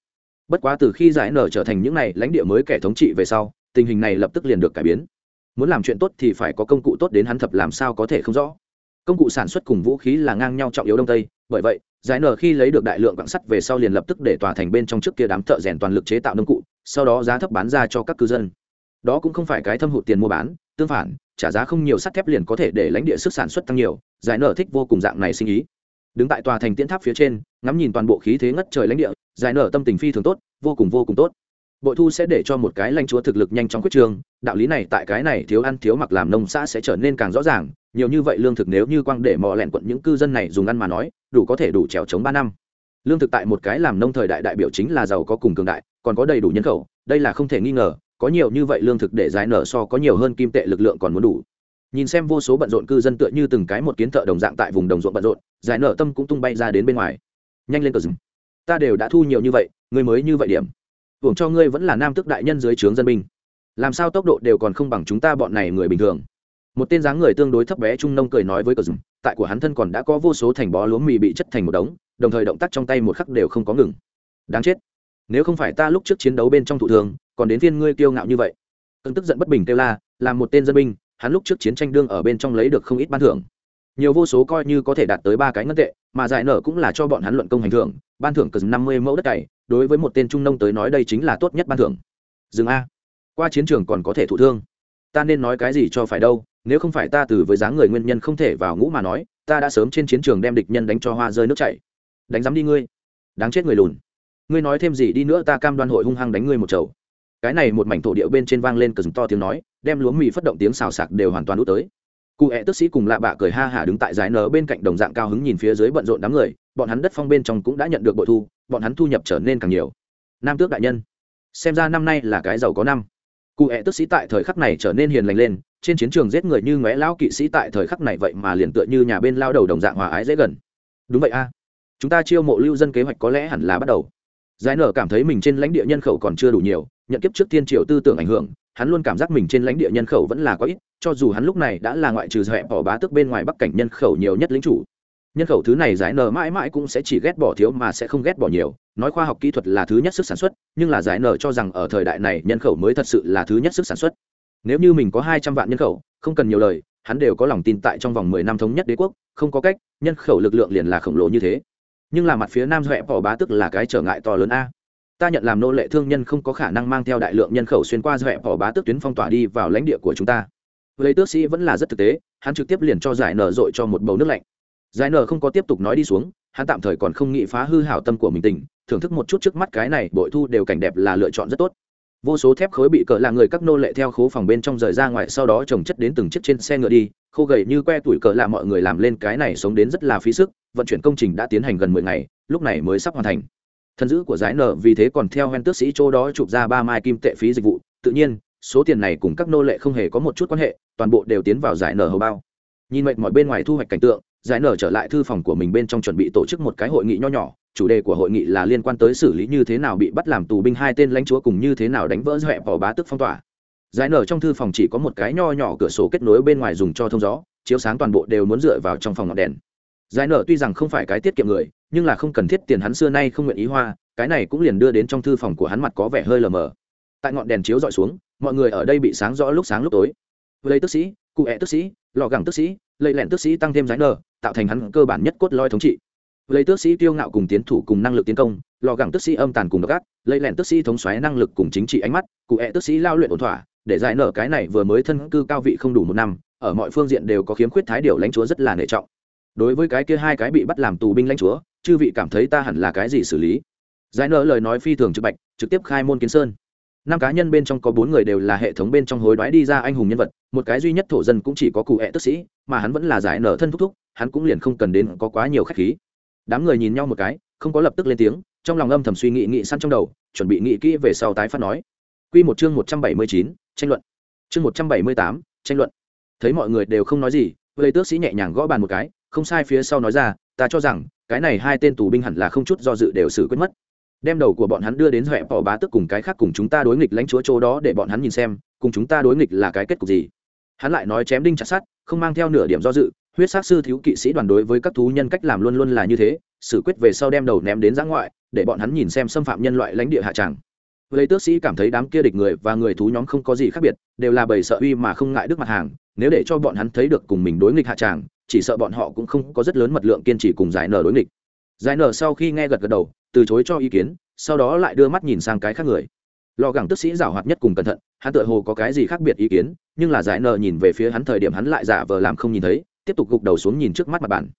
Bất quá từ khi giải nở trở thành những này lãnh địa mới kẻ thống trị về sau, tình hình này lập tức liền được cải biến. Muốn làm chuyện tốt thì phải có công cụ tốt đến hắn thập làm sao có thể không rõ. Công cụ sản xuất cùng vũ khí là ngang nhau trọng yếu đông tây, bởi vậy giải nở khi lấy được đại lượng quặng sắt về sau liền lập tức để tòa thành bên trong trước kia đám thợ rèn toàn lực chế tạo nông cụ, sau đó giá thấp bán ra cho các cư dân. Đó cũng không phải cái thâm hụt tiền mua bán, tương phản, trả giá không nhiều sắt thép liền có thể để lãnh địa sức sản xuất tăng nhiều, giải nở thích vô cùng dạng này sinh ý. Đứng tại tòa thành tiễn tháp phía trên, ngắm nhìn toàn bộ khí thế ngất trời lãnh địa, giải nở tâm tình phi thường tốt, vô cùng vô cùng tốt. Bội thu sẽ để cho một cái lãnh chúa thực lực nhanh chóng quyết trường, đạo lý này tại cái này thiếu ăn thiếu mặc làm nông xã sẽ trở nên càng rõ ràng, nhiều như vậy lương thực nếu như quang để mò lẹn quận những cư dân này dùng ăn mà nói đủ có thể đủ trèo chống ba năm. Lương thực tại một cái làm nông thời đại đại biểu chính là giàu có cùng cường đại, còn có đầy đủ nhân khẩu, đây là không thể nghi ngờ, có nhiều như vậy lương thực để giải nở so có nhiều hơn kim tệ lực lượng còn muốn đủ. Nhìn xem vô số bận rộn cư dân tựa như từng cái một kiến thợ đồng dạng tại vùng đồng ruộng bận rộn, giải nở tâm cũng tung bay ra đến bên ngoài. Nhanh lên cờ rừng. Ta đều đã thu nhiều như vậy ngươi mới như vậy điểm. Hưởng cho ngươi vẫn là nam tước đại nhân dưới trướng dân binh. Làm sao tốc độ đều còn không bằng chúng ta bọn này người bình thường. Một tên dáng người tương đối thấp bé trung nông cười nói với cờ rừng tại của hắn thân còn đã có vô số thành bó lúa mì bị chất thành một đống, đồng thời động tác trong tay một khắc đều không có ngừng. Đáng chết. Nếu không phải ta lúc trước chiến đấu bên trong thủ thường, còn đến viên ngươi kiêu ngạo như vậy. Cơn tức giận bất bình kêu la làm một tên dân binh, hắn lúc trước chiến tranh đương ở bên trong lấy được không ít ban thưởng. Nhiều vô số coi như có thể đạt tới ba cái ngân tệ, mà giải nở cũng là cho bọn hắn luận công hành thưởng, ban thưởng cần năm mươi mẫu đất cày, đối với một tên trung nông tới nói đây chính là tốt nhất ban thưởng. Dừng a. Qua chiến trường còn có thể thụ thương. Ta nên nói cái gì cho phải đâu? Nếu không phải ta từ với dáng người nguyên nhân không thể vào ngũ mà nói, ta đã sớm trên chiến trường đem địch nhân đánh cho hoa rơi nước chảy. Đánh dám đi ngươi. Đáng chết người lùn. Ngươi nói thêm gì đi nữa ta cam đoan hội hung hăng đánh ngươi một chầu. Cái này một mảnh thổ địa bên trên vang lên cờ to tiếng nói, đem lúa mì phất động tiếng xào sạc đều hoàn toàn út tới. Cụ hẹ tức sĩ cùng lạ bạ cười ha hả đứng tại giải nở bên cạnh đồng dạng cao hứng nhìn phía dưới bận rộn đám người, bọn hắn đất phong bên trong cũng đã nhận được bội thu, bọn hắn thu nhập trở nên càng nhiều. Nam tước đại nhân, xem ra năm nay là cái giàu có năm cụ hẹ tức sĩ tại thời khắc này trở nên hiền lành lên, trên chiến trường giết người như ngóe lão kỵ sĩ tại thời khắc này vậy mà liền tựa như nhà bên lao đầu đồng dạng hòa ái dễ gần. Đúng vậy a. Chúng ta chiêu mộ lưu dân kế hoạch có lẽ hẳn là bắt đầu. Giải nở cảm thấy mình trên lãnh địa nhân khẩu còn chưa đủ nhiều, nhận kiếp trước tiên triều tư tưởng ảnh hưởng, hắn luôn cảm giác mình trên lãnh địa nhân khẩu vẫn là có ít, cho dù hắn lúc này đã là ngoại trừ dẹp bỏ bá tức bên ngoài bắc cảnh nhân khẩu nhiều nhất lính chủ nhân khẩu thứ này giải nở mãi mãi cũng sẽ chỉ ghét bỏ thiếu mà sẽ không ghét bỏ nhiều. Nói khoa học kỹ thuật là thứ nhất sức sản xuất, nhưng là giải nở cho rằng ở thời đại này nhân khẩu mới thật sự là thứ nhất sức sản xuất. Nếu như mình có hai trăm vạn nhân khẩu, không cần nhiều lời, hắn đều có lòng tin tại trong vòng mười năm thống nhất đế quốc, không có cách, nhân khẩu lực lượng liền là khổng lồ như thế. Nhưng là mặt phía nam huệ bỏ bá tức là cái trở ngại to lớn a. Ta nhận làm nô lệ thương nhân không có khả năng mang theo đại lượng nhân khẩu xuyên qua huệ bỏ bá tức tuyến phong tỏa đi vào lãnh địa của chúng ta. Lấy tước sĩ vẫn là rất thực tế, hắn trực tiếp liền cho giải nở dội cho một bầu nước lạnh giải nở không có tiếp tục nói đi xuống, hắn tạm thời còn không nghĩ phá hư hảo tâm của mình tình, thưởng thức một chút trước mắt cái này bội thu đều cảnh đẹp là lựa chọn rất tốt. Vô số thép khối bị cỡ là người các nô lệ theo khố phòng bên trong rời ra ngoài, sau đó trồng chất đến từng chiếc trên xe ngựa đi, khô gầy như que tuổi cỡ là mọi người làm lên cái này sống đến rất là phí sức, vận chuyển công trình đã tiến hành gần mười ngày, lúc này mới sắp hoàn thành. Thần dữ của giải nở vì thế còn theo hoen tước sĩ chỗ đó chụp ra ba mai kim tệ phí dịch vụ, tự nhiên, số tiền này cùng các nô lệ không hề có một chút quan hệ, toàn bộ đều tiến vào giải nở hầu bao. Nhìn mệt mọi bên ngoài thu hoạch cảnh tượng giải nở trở lại thư phòng của mình bên trong chuẩn bị tổ chức một cái hội nghị nho nhỏ. Chủ đề của hội nghị là liên quan tới xử lý như thế nào bị bắt làm tù binh hai tên lãnh chúa cùng như thế nào đánh vỡ dọa bỏ bá tức phong tỏa. Giải nở trong thư phòng chỉ có một cái nho nhỏ cửa sổ kết nối bên ngoài dùng cho thông gió, chiếu sáng toàn bộ đều muốn dựa vào trong phòng ngọn đèn. Giải nở tuy rằng không phải cái tiết kiệm người, nhưng là không cần thiết tiền hắn xưa nay không nguyện ý hoa, cái này cũng liền đưa đến trong thư phòng của hắn mặt có vẻ hơi lờ mờ. Tại ngọn đèn chiếu dọi xuống, mọi người ở đây bị sáng rõ lúc sáng lúc tối. Lấy tức sĩ, cụ hẹ tức sĩ lò gẳng tức sĩ lây lẹn tức sĩ tăng thêm giải nở tạo thành hắn cơ bản nhất cốt lõi thống trị. Lấy tước sĩ tiêu ngạo cùng tiến thủ cùng năng lực tiến công, lò gẳng tước sĩ âm tàn cùng độc ác, lấy lẹn tước sĩ thống xoáy năng lực cùng chính trị ánh mắt, cụ hẹ tước sĩ lao luyện ổn thỏa, để giải nở cái này vừa mới thân cư cao vị không đủ một năm, ở mọi phương diện đều có khiếm khuyết thái điều lãnh chúa rất là nể trọng. Đối với cái kia hai cái bị bắt làm tù binh lãnh chúa, chư vị cảm thấy ta hẳn là cái gì xử lý? Giải nở lời nói phi thường trực bạch, trực tiếp khai môn kiến sơn năm cá nhân bên trong có bốn người đều là hệ thống bên trong hối đoái đi ra anh hùng nhân vật, một cái duy nhất thổ dân cũng chỉ có cụ hẹ tức sĩ, mà hắn vẫn là giải nở thân thúc thúc, hắn cũng liền không cần đến có quá nhiều khách khí. Đám người nhìn nhau một cái, không có lập tức lên tiếng, trong lòng âm thầm suy nghĩ nghĩ săn trong đầu, chuẩn bị nghĩ kỹ về sau tái phát nói. Q một chương một trăm bảy mươi chín, tranh luận. Chương một trăm bảy mươi tám, tranh luận. Thấy mọi người đều không nói gì, lê tước sĩ nhẹ nhàng gõ bàn một cái, không sai phía sau nói ra, ta cho rằng, cái này hai tên tù binh hẳn là không chút do dự đều xử quyết mất đem đầu của bọn hắn đưa đến huệ bỏ bá tức cùng cái khác cùng chúng ta đối nghịch lãnh chúa chỗ đó để bọn hắn nhìn xem, cùng chúng ta đối nghịch là cái kết cục gì. Hắn lại nói chém đinh chặt sát không mang theo nửa điểm do dự, huyết sát sư thiếu kỵ sĩ đoàn đối với các thú nhân cách làm luôn luôn là như thế, xử quyết về sau đem đầu ném đến giã ngoại, để bọn hắn nhìn xem xâm phạm nhân loại lãnh địa hạ tràng. Lấy tước sĩ cảm thấy đám kia địch người và người thú nhóm không có gì khác biệt, đều là bầy sợ uy mà không ngại đức mặt hàng, nếu để cho bọn hắn thấy được cùng mình đối nghịch hạ tràng, chỉ sợ bọn họ cũng không có rất lớn mật lượng kiên trì cùng giải nở đối nghịch giải nở sau khi nghe gật gật đầu, từ chối cho ý kiến, sau đó lại đưa mắt nhìn sang cái khác người. Lò gẳng tức sĩ giảo hoạt nhất cùng cẩn thận, hắn tựa hồ có cái gì khác biệt ý kiến, nhưng là giải nở nhìn về phía hắn thời điểm hắn lại giả vờ làm không nhìn thấy, tiếp tục gục đầu xuống nhìn trước mắt mặt bàn.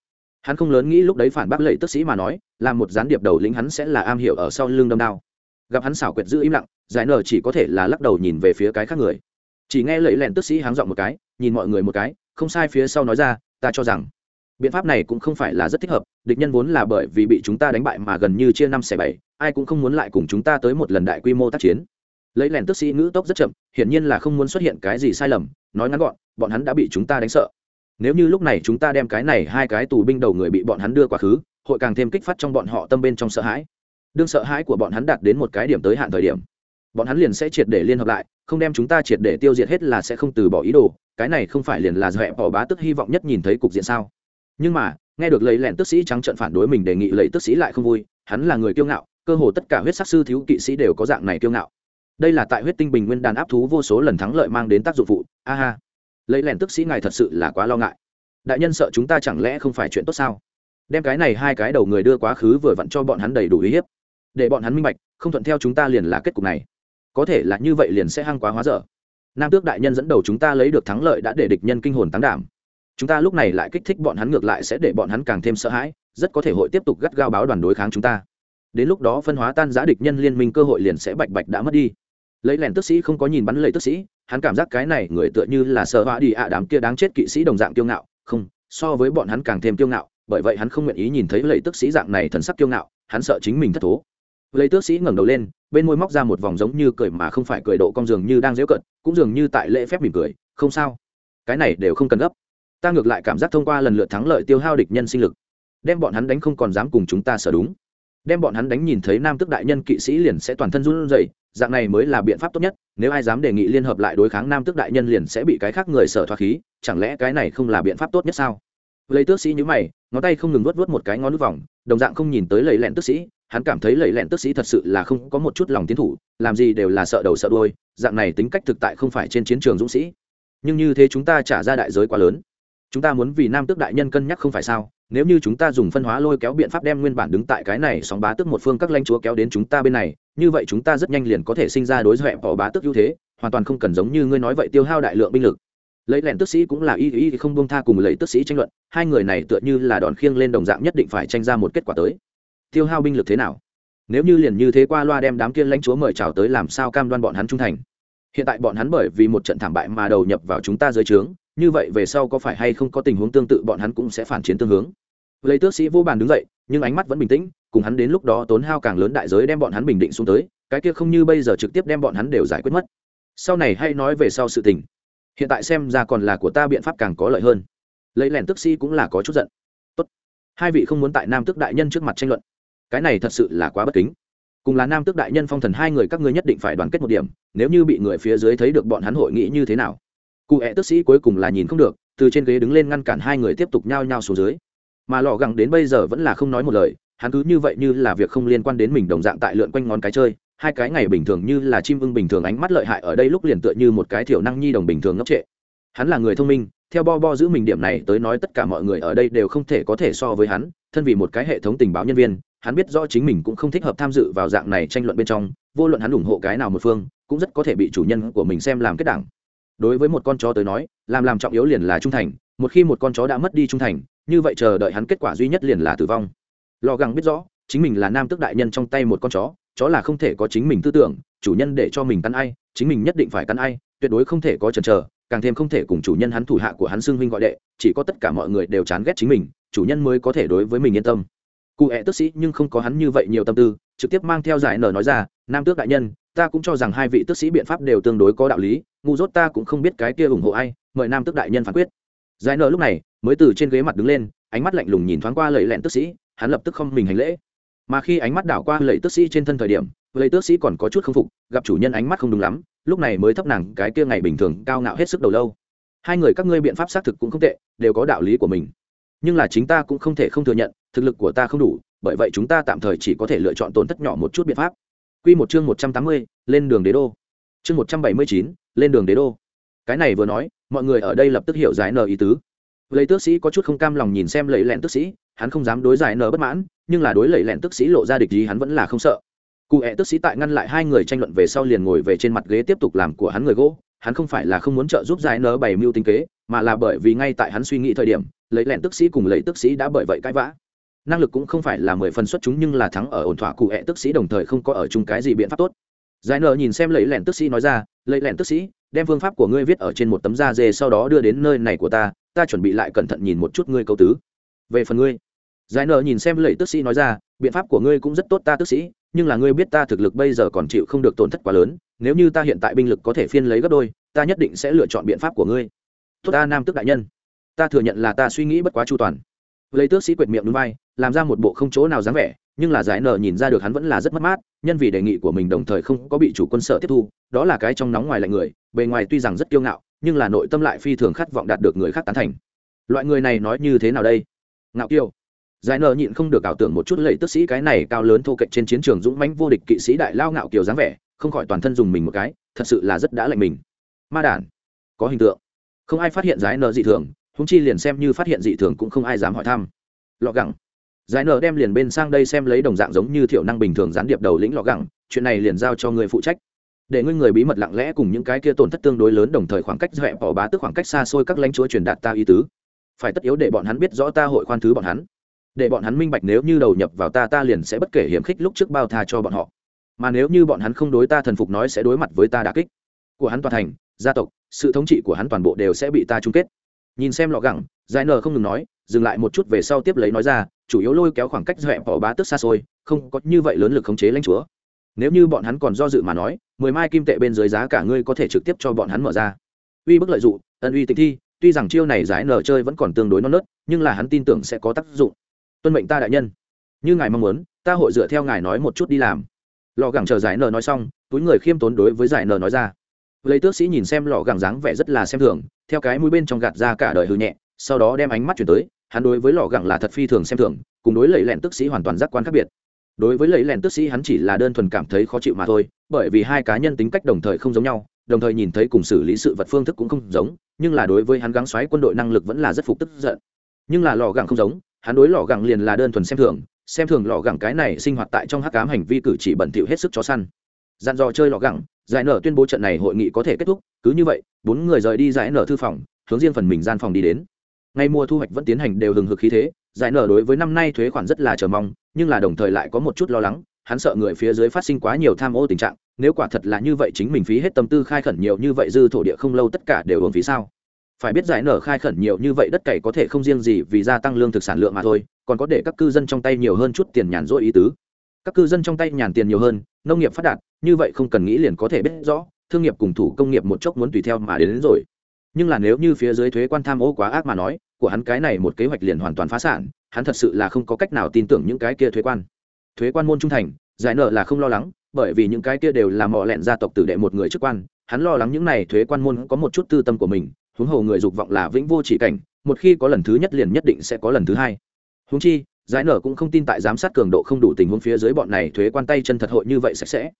Hắn không lớn nghĩ lúc đấy phản bác lệ tức sĩ mà nói, là một gián điệp đầu lĩnh hắn sẽ là am hiểu ở sau lưng đâm đao. Gặp hắn xảo quyệt giữ im lặng, giải nở chỉ có thể là lắc đầu nhìn về phía cái khác người. Chỉ nghe lẫy lẹn tức sĩ háng dọn một cái, nhìn mọi người một cái, không sai phía sau nói ra, ta cho rằng biện pháp này cũng không phải là rất thích hợp, địch nhân vốn là bởi vì bị chúng ta đánh bại mà gần như chia năm xẻ bảy, ai cũng không muốn lại cùng chúng ta tới một lần đại quy mô tác chiến. Lấy lẻn tức sĩ ngữ tốc rất chậm, hiển nhiên là không muốn xuất hiện cái gì sai lầm, nói ngắn gọn, bọn hắn đã bị chúng ta đánh sợ. Nếu như lúc này chúng ta đem cái này hai cái tù binh đầu người bị bọn hắn đưa quá khứ, hội càng thêm kích phát trong bọn họ tâm bên trong sợ hãi. Đương sợ hãi của bọn hắn đạt đến một cái điểm tới hạn thời điểm, bọn hắn liền sẽ triệt để liên hợp lại, không đem chúng ta triệt để tiêu diệt hết là sẽ không từ bỏ ý đồ, cái này không phải liền là dọa bỏ bá tức hy vọng nhất nhìn thấy cục diện sao? Nhưng mà, nghe được lấy lẹn tức sĩ trắng trận phản đối mình đề nghị lấy tức sĩ lại không vui, hắn là người kiêu ngạo, cơ hồ tất cả huyết sắc sư thiếu kỵ sĩ đều có dạng này kiêu ngạo. Đây là tại huyết tinh bình nguyên đàn áp thú vô số lần thắng lợi mang đến tác dụng phụ, a ha. Lấy lẹn tức sĩ ngài thật sự là quá lo ngại. Đại nhân sợ chúng ta chẳng lẽ không phải chuyện tốt sao? Đem cái này hai cái đầu người đưa quá khứ vừa vặn cho bọn hắn đầy đủ uy hiếp. Để bọn hắn minh bạch, không thuận theo chúng ta liền là kết cục này. Có thể là như vậy liền sẽ hăng quá hóa dở. Nam tước đại nhân dẫn đầu chúng ta lấy được thắng lợi đã để địch nhân kinh hồn tán đảm chúng ta lúc này lại kích thích bọn hắn ngược lại sẽ để bọn hắn càng thêm sợ hãi, rất có thể hội tiếp tục gắt gao báo đoàn đối kháng chúng ta. Đến lúc đó phân hóa tan giã địch nhân liên minh cơ hội liền sẽ bạch bạch đã mất đi. Lấy lẻn tức sĩ không có nhìn bắn lấy tức sĩ, hắn cảm giác cái này người tựa như là sợ hãi đi ạ à đám kia đáng chết kỵ sĩ đồng dạng kiêu ngạo. Không, so với bọn hắn càng thêm kiêu ngạo, bởi vậy hắn không nguyện ý nhìn thấy lầy tức sĩ dạng này thần sắc kiêu ngạo, hắn sợ chính mình thất thố. Lấy tước sĩ ngẩng đầu lên, bên môi móc ra một vòng giống như cười mà không phải cười độ cong dường như đang dễu cận cũng dường như tại lễ phép mỉm cười, không sao. Cái này đều không cần gấp ta ngược lại cảm giác thông qua lần lượt thắng lợi tiêu hao địch nhân sinh lực, đem bọn hắn đánh không còn dám cùng chúng ta sở đúng. Đem bọn hắn đánh nhìn thấy nam tức đại nhân kỵ sĩ liền sẽ toàn thân run rẩy, dạng này mới là biện pháp tốt nhất, nếu ai dám đề nghị liên hợp lại đối kháng nam tức đại nhân liền sẽ bị cái khác người sở thoát khí, chẳng lẽ cái này không là biện pháp tốt nhất sao? Lấy tước sĩ nhữ mày, ngón tay không ngừng nuốt vớt một cái ngón nước vòng, đồng dạng không nhìn tới lầy lẹn tước sĩ, hắn cảm thấy lầy lẹn tước sĩ thật sự là không có một chút lòng tiến thủ, làm gì đều là sợ đầu sợ đôi dạng này tính cách thực tại không phải trên chiến trường dũng sĩ. Nhưng như thế chúng ta trả ra đại giới quá lớn chúng ta muốn vì nam tước đại nhân cân nhắc không phải sao? Nếu như chúng ta dùng phân hóa lôi kéo biện pháp đem nguyên bản đứng tại cái này sóng bá tước một phương các lãnh chúa kéo đến chúng ta bên này, như vậy chúng ta rất nhanh liền có thể sinh ra đối dọa bỏ bá tước ưu thế, hoàn toàn không cần giống như ngươi nói vậy tiêu hao đại lượng binh lực. Lấy lẹn tức sĩ cũng là y y không buông tha cùng lấy tức sĩ tranh luận, hai người này tựa như là đòn khiêng lên đồng dạng nhất định phải tranh ra một kết quả tới. Tiêu hao binh lực thế nào? Nếu như liền như thế qua loa đem đám kia lãnh chúa mời chào tới làm sao cam đoan bọn hắn trung thành? Hiện tại bọn hắn bởi vì một trận thảm bại mà đầu nhập vào chúng ta dưới trướng như vậy về sau có phải hay không có tình huống tương tự bọn hắn cũng sẽ phản chiến tương hướng. Lấy tước sĩ vô bàn đứng dậy, nhưng ánh mắt vẫn bình tĩnh, cùng hắn đến lúc đó tốn hao càng lớn đại giới đem bọn hắn bình định xuống tới, cái kia không như bây giờ trực tiếp đem bọn hắn đều giải quyết mất. Sau này hay nói về sau sự tình. Hiện tại xem ra còn là của ta biện pháp càng có lợi hơn. Lấy lẻn tước sĩ cũng là có chút giận. Tốt. hai vị không muốn tại nam tước đại nhân trước mặt tranh luận. Cái này thật sự là quá bất kính. Cùng là nam tước đại nhân phong thần hai người các ngươi nhất định phải đoàn kết một điểm, nếu như bị người phía dưới thấy được bọn hắn hội nghị như thế nào? Cụ hẹ tức sĩ cuối cùng là nhìn không được, từ trên ghế đứng lên ngăn cản hai người tiếp tục nhao nhao xuống dưới. Mà lò gẳng đến bây giờ vẫn là không nói một lời, hắn cứ như vậy như là việc không liên quan đến mình đồng dạng tại lượn quanh ngón cái chơi, hai cái ngày bình thường như là chim ưng bình thường ánh mắt lợi hại ở đây lúc liền tựa như một cái thiểu năng nhi đồng bình thường ngốc trệ. Hắn là người thông minh, theo bo bo giữ mình điểm này tới nói tất cả mọi người ở đây đều không thể có thể so với hắn, thân vì một cái hệ thống tình báo nhân viên, hắn biết rõ chính mình cũng không thích hợp tham dự vào dạng này tranh luận bên trong, vô luận hắn ủng hộ cái nào một phương, cũng rất có thể bị chủ nhân của mình xem làm kết đảng đối với một con chó tới nói, làm làm trọng yếu liền là trung thành, một khi một con chó đã mất đi trung thành, như vậy chờ đợi hắn kết quả duy nhất liền là tử vong. Lò găng biết rõ, chính mình là nam tước đại nhân trong tay một con chó chó là không thể có chính mình tư tưởng, chủ nhân để cho mình cắn ai, chính mình nhất định phải cắn ai, tuyệt đối không thể có chần chờ, càng thêm không thể cùng chủ nhân hắn thủ hạ của hắn xưng huynh gọi đệ, chỉ có tất cả mọi người đều chán ghét chính mình, chủ nhân mới có thể đối với mình yên tâm. Cụ hẹ tức sĩ nhưng không có hắn như vậy nhiều tâm tư, trực tiếp mang theo giải nở nói ra nam tước đại nhân, ta cũng cho rằng hai vị Tước sĩ biện pháp đều tương đối có đạo lý, ngu dốt ta cũng không biết cái kia ủng hộ ai, mời nam tước đại nhân phán quyết. Giải nở lúc này, mới từ trên ghế mặt đứng lên, ánh mắt lạnh lùng nhìn thoáng qua lầy lẹn Tước sĩ, hắn lập tức không mình hành lễ. Mà khi ánh mắt đảo qua lầy Tước sĩ trên thân thời điểm, lầy tước sĩ còn có chút không phục, gặp chủ nhân ánh mắt không đúng lắm, lúc này mới thấp nàng cái kia ngày bình thường, cao ngạo hết sức đầu lâu. Hai người các ngươi biện pháp xác thực cũng không tệ, đều có đạo lý của mình. Nhưng là chính ta cũng không thể không thừa nhận, thực lực của ta không đủ, bởi vậy chúng ta tạm thời chỉ có thể lựa chọn tổn thất nhỏ một chút biện pháp. Quy một chương một trăm tám mươi, lên đường đế đô. Chương một trăm bảy mươi chín, lên đường đế đô. Cái này vừa nói, mọi người ở đây lập tức hiểu giải nở ý tứ lấy tước sĩ có chút không cam lòng nhìn xem lấy lẹn tước sĩ hắn không dám đối giải nở bất mãn nhưng là đối lấy lẹn tước sĩ lộ ra địch ý hắn vẫn là không sợ cụ hẹ tước sĩ tại ngăn lại hai người tranh luận về sau liền ngồi về trên mặt ghế tiếp tục làm của hắn người gỗ hắn không phải là không muốn trợ giúp giải nở bày mưu tính kế mà là bởi vì ngay tại hắn suy nghĩ thời điểm lấy lẹn tước sĩ cùng lấy tước sĩ đã bởi vậy cãi vã năng lực cũng không phải là mười phần xuất chúng nhưng là thắng ở ổn thỏa cụ hẹ tước sĩ đồng thời không có ở chung cái gì biện pháp tốt. Giải nợ nhìn xem lấy lẹn tước sĩ nói ra lấy lẹn tước sĩ, đem phương pháp của ngươi viết ở trên một tấm da dê sau đó đưa đến nơi này của ta ta chuẩn bị lại cẩn thận nhìn một chút ngươi câu tứ. Về phần ngươi. Giải nợ nhìn xem lấy tức sĩ nói ra, biện pháp của ngươi cũng rất tốt ta tức sĩ, nhưng là ngươi biết ta thực lực bây giờ còn chịu không được tổn thất quá lớn, nếu như ta hiện tại binh lực có thể phiên lấy gấp đôi, ta nhất định sẽ lựa chọn biện pháp của ngươi. Tốt ta, nam tức đại nhân. Ta thừa nhận là ta suy nghĩ bất quá chu toàn lấy tước sĩ quyệt miệng núi vai, làm ra một bộ không chỗ nào dáng vẻ, nhưng là giải nợ nhìn ra được hắn vẫn là rất mất mát, nhân vì đề nghị của mình đồng thời không có bị chủ quân sở tiếp thu, đó là cái trong nóng ngoài lạnh người, bề ngoài tuy rằng rất kiêu ngạo, nhưng là nội tâm lại phi thường khát vọng đạt được người khác tán thành. Loại người này nói như thế nào đây? Ngạo kiêu. Giải nợ nhịn không được ảo tưởng một chút lệ tức sĩ cái này cao lớn thô kệch trên chiến trường dũng mãnh vô địch kỵ sĩ đại lao ngạo kiều dáng vẻ, không khỏi toàn thân dùng mình một cái, thật sự là rất đã lạnh mình. Ma đản. Có hình tượng. Không ai phát hiện giải nợ dị thường húng chi liền xem như phát hiện dị thường cũng không ai dám hỏi thăm. Lọ gẳng. Giải nở đem liền bên sang đây xem lấy đồng dạng giống như thiểu năng bình thường gián điệp đầu lĩnh lọ gẳng, chuyện này liền giao cho người phụ trách. Để ngươi người bí mật lặng lẽ cùng những cái kia tổn thất tương đối lớn đồng thời khoảng cách dẹp bỏ bá tức khoảng cách xa xôi các lãnh chúa truyền đạt ta ý tứ. Phải tất yếu để bọn hắn biết rõ ta hội khoan thứ bọn hắn. Để bọn hắn minh bạch nếu như đầu nhập vào ta ta liền sẽ bất kể hiểm khích lúc trước bao tha cho bọn họ. Mà nếu như bọn hắn không đối ta thần phục nói sẽ đối mặt với ta đà kích. Của hắn toàn thành, gia tộc, sự thống trị của hắn toàn bộ đều sẽ bị ta chung kết nhìn xem lọ gẳng, giải nờ không ngừng nói, dừng lại một chút về sau tiếp lấy nói ra, chủ yếu lôi kéo khoảng cách dẹp bỏ bá tức xa xôi, không có như vậy lớn lực khống chế lãnh chúa. Nếu như bọn hắn còn do dự mà nói, mười mai kim tệ bên dưới giá cả ngươi có thể trực tiếp cho bọn hắn mở ra. Uy bức lợi dụng, ân uy tịch thi, tuy rằng chiêu này giải nở chơi vẫn còn tương đối non nớt, nhưng là hắn tin tưởng sẽ có tác dụng. Tuân mệnh ta đại nhân. Như ngài mong muốn, ta hội dựa theo ngài nói một chút đi làm. Lò gẳng chờ giải nở nói xong, túi người khiêm tốn đối với giải nở nói ra lấy tước sĩ nhìn xem lò gẳng dáng vẻ rất là xem thường, theo cái mũi bên trong gạt ra cả đời hư nhẹ, sau đó đem ánh mắt chuyển tới, hắn đối với lò gẳng là thật phi thường xem thường, cùng đối lẫy lẹn tước sĩ hoàn toàn giác quan khác biệt. Đối với lẫy lẹn tước sĩ, hắn chỉ là đơn thuần cảm thấy khó chịu mà thôi, bởi vì hai cá nhân tính cách đồng thời không giống nhau, đồng thời nhìn thấy cùng xử lý sự vật phương thức cũng không giống, nhưng là đối với hắn gắng xoáy quân đội năng lực vẫn là rất phục tức giận. Nhưng là lò gẳng không giống, hắn đối lò gẳng liền là đơn thuần xem thường xem thường lò gẳng cái này sinh hoạt tại trong hắc cám hành vi cử chỉ bẩn thỉu hết sức chó săn dặn dò chơi lọ gẳng, giải nở tuyên bố trận này hội nghị có thể kết thúc, cứ như vậy, bốn người rời đi giải nở thư phòng, hướng riêng phần mình gian phòng đi đến. Ngay mùa thu hoạch vẫn tiến hành đều hừng hực khí thế, giải nở đối với năm nay thuế khoản rất là chờ mong, nhưng là đồng thời lại có một chút lo lắng, hắn sợ người phía dưới phát sinh quá nhiều tham ô tình trạng, nếu quả thật là như vậy chính mình phí hết tâm tư khai khẩn nhiều như vậy dư thổ địa không lâu tất cả đều uống phí sao? Phải biết giải nở khai khẩn nhiều như vậy đất cày có thể không riêng gì vì gia tăng lương thực sản lượng mà thôi, còn có để các cư dân trong tay nhiều hơn chút tiền nhàn rỗi ý tứ các cư dân trong tay nhàn tiền nhiều hơn nông nghiệp phát đạt như vậy không cần nghĩ liền có thể biết rõ thương nghiệp cùng thủ công nghiệp một chốc muốn tùy theo mà đến, đến rồi. Nhưng là nếu như phía dưới thuế quan tham ô quá ác mà nói của hắn cái này một kế hoạch liền hoàn toàn phá sản hắn thật sự là không có cách nào tin tưởng những cái kia thuế quan. Thuế quan môn trung thành giải nợ là không lo lắng bởi vì những cái kia đều là mỏ lẹn gia tộc tử đệ một người chức quan hắn lo lắng những này thuế quan môn có một chút tư tâm của mình huống hồ người dục vọng là vĩnh vô chỉ cảnh một khi có lần thứ nhất liền nhất định sẽ có lần thứ hai. Huống chi giải nở cũng không tin tại giám sát cường độ không đủ tình huống phía dưới bọn này thuế quan tay chân thật hội như vậy sạch sẽ.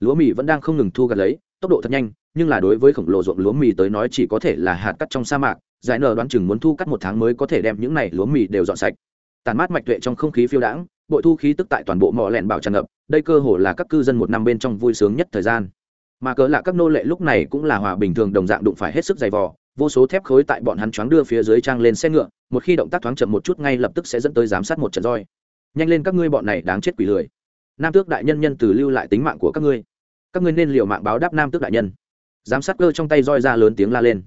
Lúa mì vẫn đang không ngừng thu gặt lấy, tốc độ thật nhanh, nhưng là đối với khổng lồ ruộng lúa mì tới nói chỉ có thể là hạt cắt trong sa mạc, giải nở đoán chừng muốn thu cắt một tháng mới có thể đem những này lúa mì đều dọn sạch. Tàn mát mạch tuệ trong không khí phiêu đãng, bội thu khí tức tại toàn bộ mỏ lẹn bảo tràn ngập, đây cơ hồ là các cư dân một năm bên trong vui sướng nhất thời gian. Mà cớ là các nô lệ lúc này cũng là hòa bình thường đồng dạng đụng phải hết sức dày vò vô số thép khối tại bọn hắn choáng đưa phía dưới trang lên xe ngựa, một khi động tác thoáng chậm một chút ngay lập tức sẽ dẫn tới giám sát một trận roi. Nhanh lên các ngươi bọn này đáng chết quỷ lười. Nam tước đại nhân nhân từ lưu lại tính mạng của các ngươi. Các ngươi nên liều mạng báo đáp nam tước đại nhân. Giám sát cơ trong tay roi ra lớn tiếng la lên.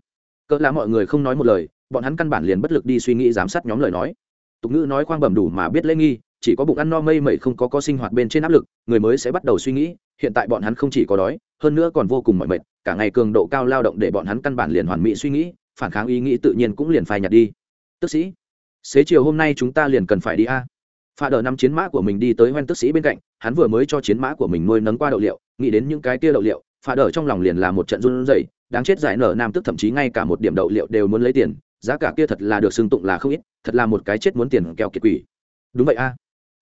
Cỡ là mọi người không nói một lời, bọn hắn căn bản liền bất lực đi suy nghĩ giám sát nhóm lời nói. Tục ngữ nói khoang bẩm đủ mà biết lễ nghi, chỉ có bụng ăn no mây mẩy không có có sinh hoạt bên trên áp lực, người mới sẽ bắt đầu suy nghĩ, hiện tại bọn hắn không chỉ có đói, hơn nữa còn vô cùng mỏi mệt cả ngày cường độ cao lao động để bọn hắn căn bản liền hoàn mỹ suy nghĩ, phản kháng ý nghĩ tự nhiên cũng liền phai nhạt đi. Tức sĩ, xế chiều hôm nay chúng ta liền cần phải đi a. Pha đờ năm chiến mã của mình đi tới hoen tức sĩ bên cạnh, hắn vừa mới cho chiến mã của mình nuôi nấng qua đậu liệu, nghĩ đến những cái kia đậu liệu pha đờ trong lòng liền là một trận run rẩy, đáng chết giải nở nam tức thậm chí ngay cả một điểm đậu liệu đều muốn lấy tiền, giá cả kia thật là được xưng tụng là không ít, thật là một cái chết muốn tiền keo kiệt quỷ. Đúng vậy a.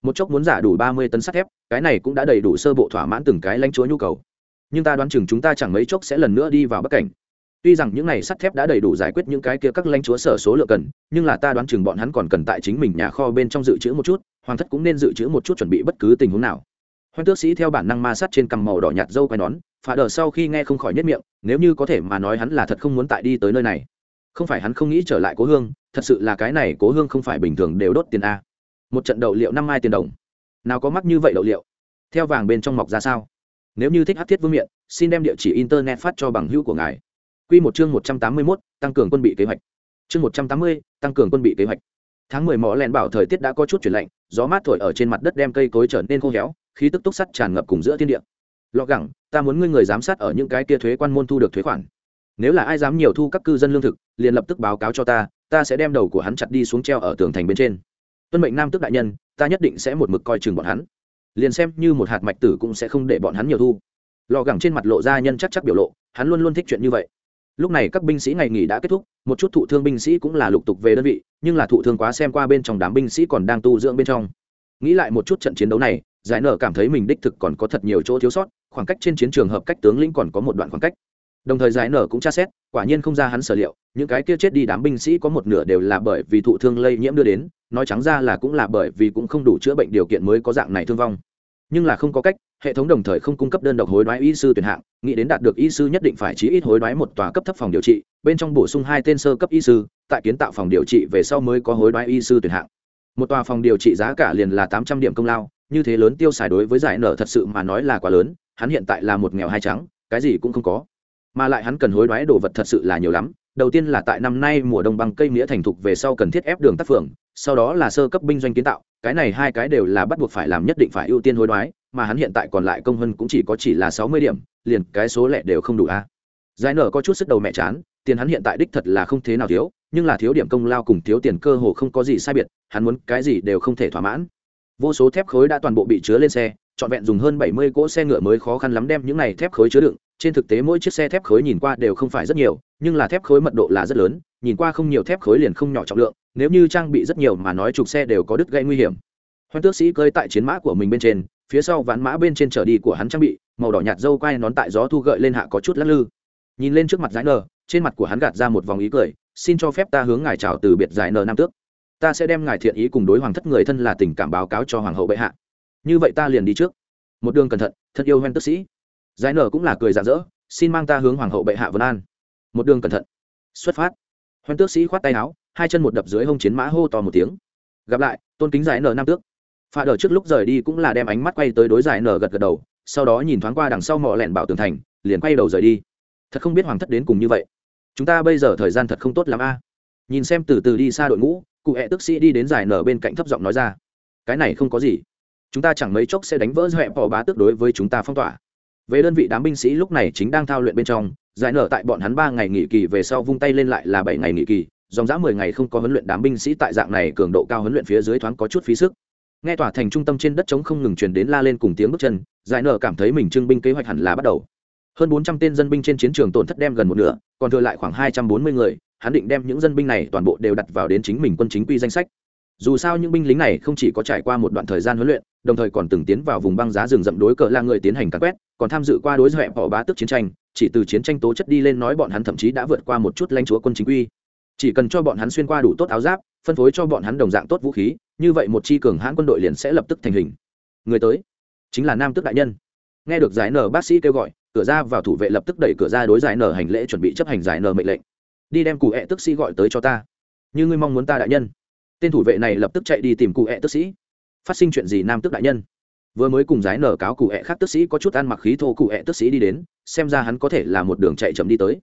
Một chốc muốn giả đủ ba mươi tấn sắt thép, cái này cũng đã đầy đủ sơ bộ thỏa mãn từng cái lãnh chúa nhu cầu nhưng ta đoán chừng chúng ta chẳng mấy chốc sẽ lần nữa đi vào bắc cảnh. Tuy rằng những này sắt thép đã đầy đủ giải quyết những cái kia các lãnh chúa sở số lượng cần, nhưng là ta đoán chừng bọn hắn còn cần tại chính mình nhà kho bên trong dự trữ một chút, hoàng thất cũng nên dự trữ một chút chuẩn bị bất cứ tình huống nào. Hoan tước sĩ theo bản năng ma sắt trên cằm màu đỏ nhạt dâu quai nón phà đờ sau khi nghe không khỏi nhất miệng, nếu như có thể mà nói hắn là thật không muốn tại đi tới nơi này. Không phải hắn không nghĩ trở lại cố hương, thật sự là cái này cố hương không phải bình thường đều đốt tiền a. Một trận đậu liệu năm mai tiền đồng. Nào có mắc như vậy đậu liệu? Theo vàng bên trong mọc ra sao? Nếu như thích hát thiết vương miện, xin đem địa chỉ internet phát cho bằng hữu của ngài. Q một chương một trăm tám mươi mốt, tăng cường quân bị kế hoạch. Chương một trăm tám mươi, tăng cường quân bị kế hoạch. Tháng mười mỏ lẹn bảo thời tiết đã có chút chuyển lạnh, gió mát thổi ở trên mặt đất đem cây cối trở nên khô héo, khí tức túc sắt tràn ngập cùng giữa thiên địa. Lọ gẳng, ta muốn ngươi người giám sát ở những cái kia thuế quan môn thu được thuế khoản. Nếu là ai dám nhiều thu các cư dân lương thực, liền lập tức báo cáo cho ta ta sẽ đem đầu của hắn chặt đi xuống treo ở tường thành bên trên. Tuân mệnh nam tước đại nhân, ta nhất định sẽ một mực coi chừng bọn hắn liền xem như một hạt mạch tử cũng sẽ không để bọn hắn nhiều thu. Lò gẳng trên mặt lộ ra nhân chắc chắc biểu lộ, hắn luôn luôn thích chuyện như vậy. Lúc này các binh sĩ ngày nghỉ đã kết thúc, một chút thụ thương binh sĩ cũng là lục tục về đơn vị, nhưng là thụ thương quá xem qua bên trong đám binh sĩ còn đang tu dưỡng bên trong. Nghĩ lại một chút trận chiến đấu này, giải nở cảm thấy mình đích thực còn có thật nhiều chỗ thiếu sót, khoảng cách trên chiến trường hợp cách tướng lĩnh còn có một đoạn khoảng cách đồng thời giải nở cũng tra xét, quả nhiên không ra hắn sở liệu, những cái kia chết đi đám binh sĩ có một nửa đều là bởi vì thụ thương lây nhiễm đưa đến, nói trắng ra là cũng là bởi vì cũng không đủ chữa bệnh điều kiện mới có dạng này thương vong. Nhưng là không có cách, hệ thống đồng thời không cung cấp đơn độc hối đoái y sư tuyển hạng, nghĩ đến đạt được y sư nhất định phải chí ít hối đoái một tòa cấp thấp phòng điều trị, bên trong bổ sung hai tên sơ cấp y sư, tại kiến tạo phòng điều trị về sau mới có hối đoái y sư tuyển hạng. Một tòa phòng điều trị giá cả liền là tám trăm điểm công lao, như thế lớn tiêu xài đối với giải nở thật sự mà nói là quá lớn, hắn hiện tại là một nghèo hai trắng, cái gì cũng không có mà lại hắn cần hối đoái đồ vật thật sự là nhiều lắm. Đầu tiên là tại năm nay mùa đông băng cây nghĩa thành thục về sau cần thiết ép đường tác phường, sau đó là sơ cấp binh doanh kiến tạo, cái này hai cái đều là bắt buộc phải làm nhất định phải ưu tiên hối đoái, mà hắn hiện tại còn lại công hơn cũng chỉ có chỉ là sáu mươi điểm, liền cái số lẻ đều không đủ a. Giải nở có chút sức đầu mẹ chán, tiền hắn hiện tại đích thật là không thế nào thiếu, nhưng là thiếu điểm công lao cùng thiếu tiền cơ hồ không có gì sai biệt, hắn muốn cái gì đều không thể thỏa mãn. Vô số thép khối đã toàn bộ bị chứa lên xe, trọn vẹn dùng hơn bảy mươi cỗ xe ngựa mới khó khăn lắm đem những này thép khối chứa đựng trên thực tế mỗi chiếc xe thép khối nhìn qua đều không phải rất nhiều, nhưng là thép khối mật độ là rất lớn, nhìn qua không nhiều thép khối liền không nhỏ trọng lượng, nếu như trang bị rất nhiều mà nói trục xe đều có đứt gây nguy hiểm. Hoan tước sĩ cơi tại chiến mã của mình bên trên, phía sau ván mã bên trên trở đi của hắn trang bị, màu đỏ nhạt dâu quai nón tại gió thu gợi lên hạ có chút lắc lư. Nhìn lên trước mặt giải nờ trên mặt của hắn gạt ra một vòng ý cười, xin cho phép ta hướng ngài chào từ biệt giải nờ nam tước. Ta sẽ đem ngài thiện ý cùng đối hoàng thất người thân là tình cảm báo cáo cho hoàng hậu bệ hạ. Như vậy ta liền đi trước. Một đường cẩn thận, thật yêu hoen tức sĩ giải nở cũng là cười rạng rỡ, xin mang ta hướng hoàng hậu bệ hạ vân an. Một đường cẩn thận. Xuất phát. Hoen tước sĩ khoát tay áo, hai chân một đập dưới hông chiến mã hô to một tiếng. Gặp lại, tôn kính giải nở nam tước. Pha đờ trước lúc rời đi cũng là đem ánh mắt quay tới đối giải nở gật gật đầu, sau đó nhìn thoáng qua đằng sau mọ lẹn bảo tường thành, liền quay đầu rời đi. Thật không biết hoàng thất đến cùng như vậy. Chúng ta bây giờ thời gian thật không tốt lắm a. Nhìn xem từ từ đi xa đội ngũ, cụ hẹ tức sĩ đi đến giải nở bên cạnh thấp giọng nói ra. Cái này không có gì. Chúng ta chẳng mấy chốc sẽ đánh vỡ dọa bỏ bá tức đối với chúng ta phong tỏa về đơn vị đám binh sĩ lúc này chính đang thao luyện bên trong, giải nở tại bọn hắn ba ngày nghỉ kỳ về sau vung tay lên lại là bảy ngày nghỉ kỳ, dòng dã mười ngày không có huấn luyện đám binh sĩ tại dạng này cường độ cao huấn luyện phía dưới thoáng có chút phí sức. Nghe tỏa thành trung tâm trên đất trống không ngừng truyền đến la lên cùng tiếng bước chân, giải nở cảm thấy mình trưng binh kế hoạch hẳn là bắt đầu. Hơn bốn trăm tên dân binh trên chiến trường tổn thất đem gần một nửa, còn thừa lại khoảng hai trăm bốn mươi người, hắn định đem những dân binh này toàn bộ đều đặt vào đến chính mình quân chính quy danh sách dù sao những binh lính này không chỉ có trải qua một đoạn thời gian huấn luyện, đồng thời còn từng tiến vào vùng băng giá rừng rậm đối cờ là người tiến hành cắn quét, còn tham dự qua đối dọa họ bá tức chiến tranh, chỉ từ chiến tranh tố chất đi lên nói bọn hắn thậm chí đã vượt qua một chút lãnh chúa quân chính quy. Chỉ cần cho bọn hắn xuyên qua đủ tốt áo giáp, phân phối cho bọn hắn đồng dạng tốt vũ khí, như vậy một chi cường hãn quân đội liền sẽ lập tức thành hình. Người tới, chính là nam tước đại nhân. Nghe được giải nở, bác sĩ kêu gọi, cửa ra vào thủ vệ lập tức đẩy cửa ra đối giải nở hành lễ chuẩn bị chấp hành giải nở mệnh lệnh. Đi đem cụ hẹ tức sĩ gọi tới cho ta. Như ngươi mong muốn ta đại nhân tên thủ vệ này lập tức chạy đi tìm cụ hẹ tức sĩ. Phát sinh chuyện gì nam tước đại nhân? Vừa mới cùng giái nở cáo cụ hẹ khác tức sĩ có chút ăn mặc khí thô cụ hẹ tức sĩ đi đến, xem ra hắn có thể là một đường chạy chậm đi tới.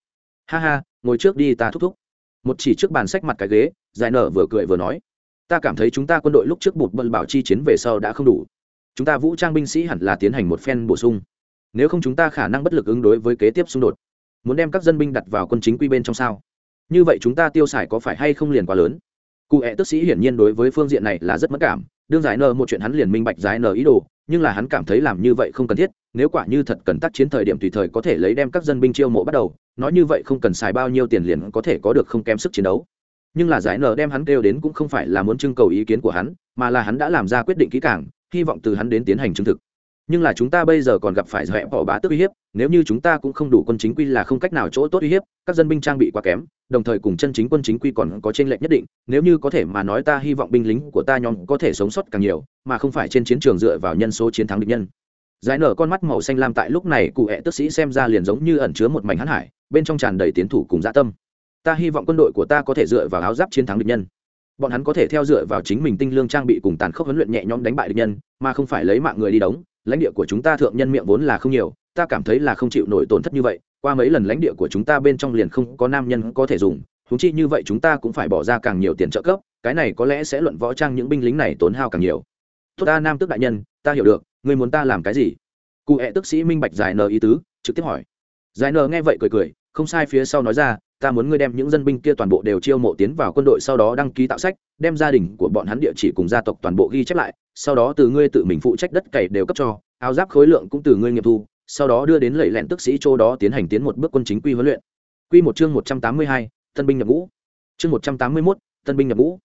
Ha ha, ngồi trước đi ta thúc thúc. Một chỉ trước bàn sách mặt cái ghế giải nở vừa cười vừa nói. Ta cảm thấy chúng ta quân đội lúc trước bột bận bảo chi chiến về sau đã không đủ. Chúng ta vũ trang binh sĩ hẳn là tiến hành một phen bổ sung. Nếu không chúng ta khả năng bất lực ứng đối với kế tiếp xung đột. Muốn đem các dân binh đặt vào quân chính quy bên trong sao? Như vậy chúng ta tiêu xài có phải hay không liền quá lớn? Cụ hẹ tức sĩ hiển nhiên đối với phương diện này là rất mất cảm, đương giải nờ một chuyện hắn liền minh bạch giải nờ ý đồ, nhưng là hắn cảm thấy làm như vậy không cần thiết, nếu quả như thật cần tác chiến thời điểm tùy thời có thể lấy đem các dân binh chiêu mộ bắt đầu, nói như vậy không cần xài bao nhiêu tiền liền có thể có được không kém sức chiến đấu. Nhưng là giải nờ đem hắn kêu đến cũng không phải là muốn trưng cầu ý kiến của hắn, mà là hắn đã làm ra quyết định kỹ càng, hy vọng từ hắn đến tiến hành chứng thực nhưng là chúng ta bây giờ còn gặp phải hệ bỏ bá tức uy hiếp, nếu như chúng ta cũng không đủ quân chính quy là không cách nào chỗ tốt uy hiếp, các dân binh trang bị quá kém, đồng thời cùng chân chính quân chính quy còn có trên lệnh nhất định, nếu như có thể mà nói ta hy vọng binh lính của ta nhóm có thể sống sót càng nhiều, mà không phải trên chiến trường dựa vào nhân số chiến thắng địch nhân. Giải nở con mắt màu xanh lam tại lúc này cụ hẹ tức sĩ xem ra liền giống như ẩn chứa một mảnh hãn hải, bên trong tràn đầy tiến thủ cùng dã tâm. Ta hy vọng quân đội của ta có thể dựa vào áo giáp chiến thắng địch nhân. Bọn hắn có thể theo dựa vào chính mình tinh lương trang bị cùng tàn khốc huấn luyện nhẹ nhõm đánh bại địch nhân, mà không phải lấy mạng người đi đóng lãnh địa của chúng ta thượng nhân miệng vốn là không nhiều, ta cảm thấy là không chịu nổi tổn thất như vậy, qua mấy lần lãnh địa của chúng ta bên trong liền không có nam nhân có thể dùng thú chi như vậy chúng ta cũng phải bỏ ra càng nhiều tiền trợ cấp, cái này có lẽ sẽ luận võ trang những binh lính này tốn hao càng nhiều. Tốt ta, nam tước đại nhân, ta hiểu được người muốn ta làm cái gì? Cụ hẹ tức sĩ minh bạch giải nờ ý tứ, trực tiếp hỏi. Giải nờ nghe vậy cười cười, không sai phía sau nói ra, ta muốn ngươi đem những dân binh kia toàn bộ đều chiêu mộ tiến vào quân đội sau đó đăng ký tạo sách, đem gia đình của bọn hắn địa chỉ cùng gia tộc toàn bộ ghi chép lại sau đó từ ngươi tự mình phụ trách đất cày đều cấp cho, áo giáp khối lượng cũng từ ngươi nghiệm thu, sau đó đưa đến lầy lẹn tức sĩ châu đó tiến hành tiến một bước quân chính quy huấn luyện. Quy một chương một trăm tám mươi hai, tân binh nhập ngũ. Chương một trăm tám mươi mốt, tân binh nhập ngũ.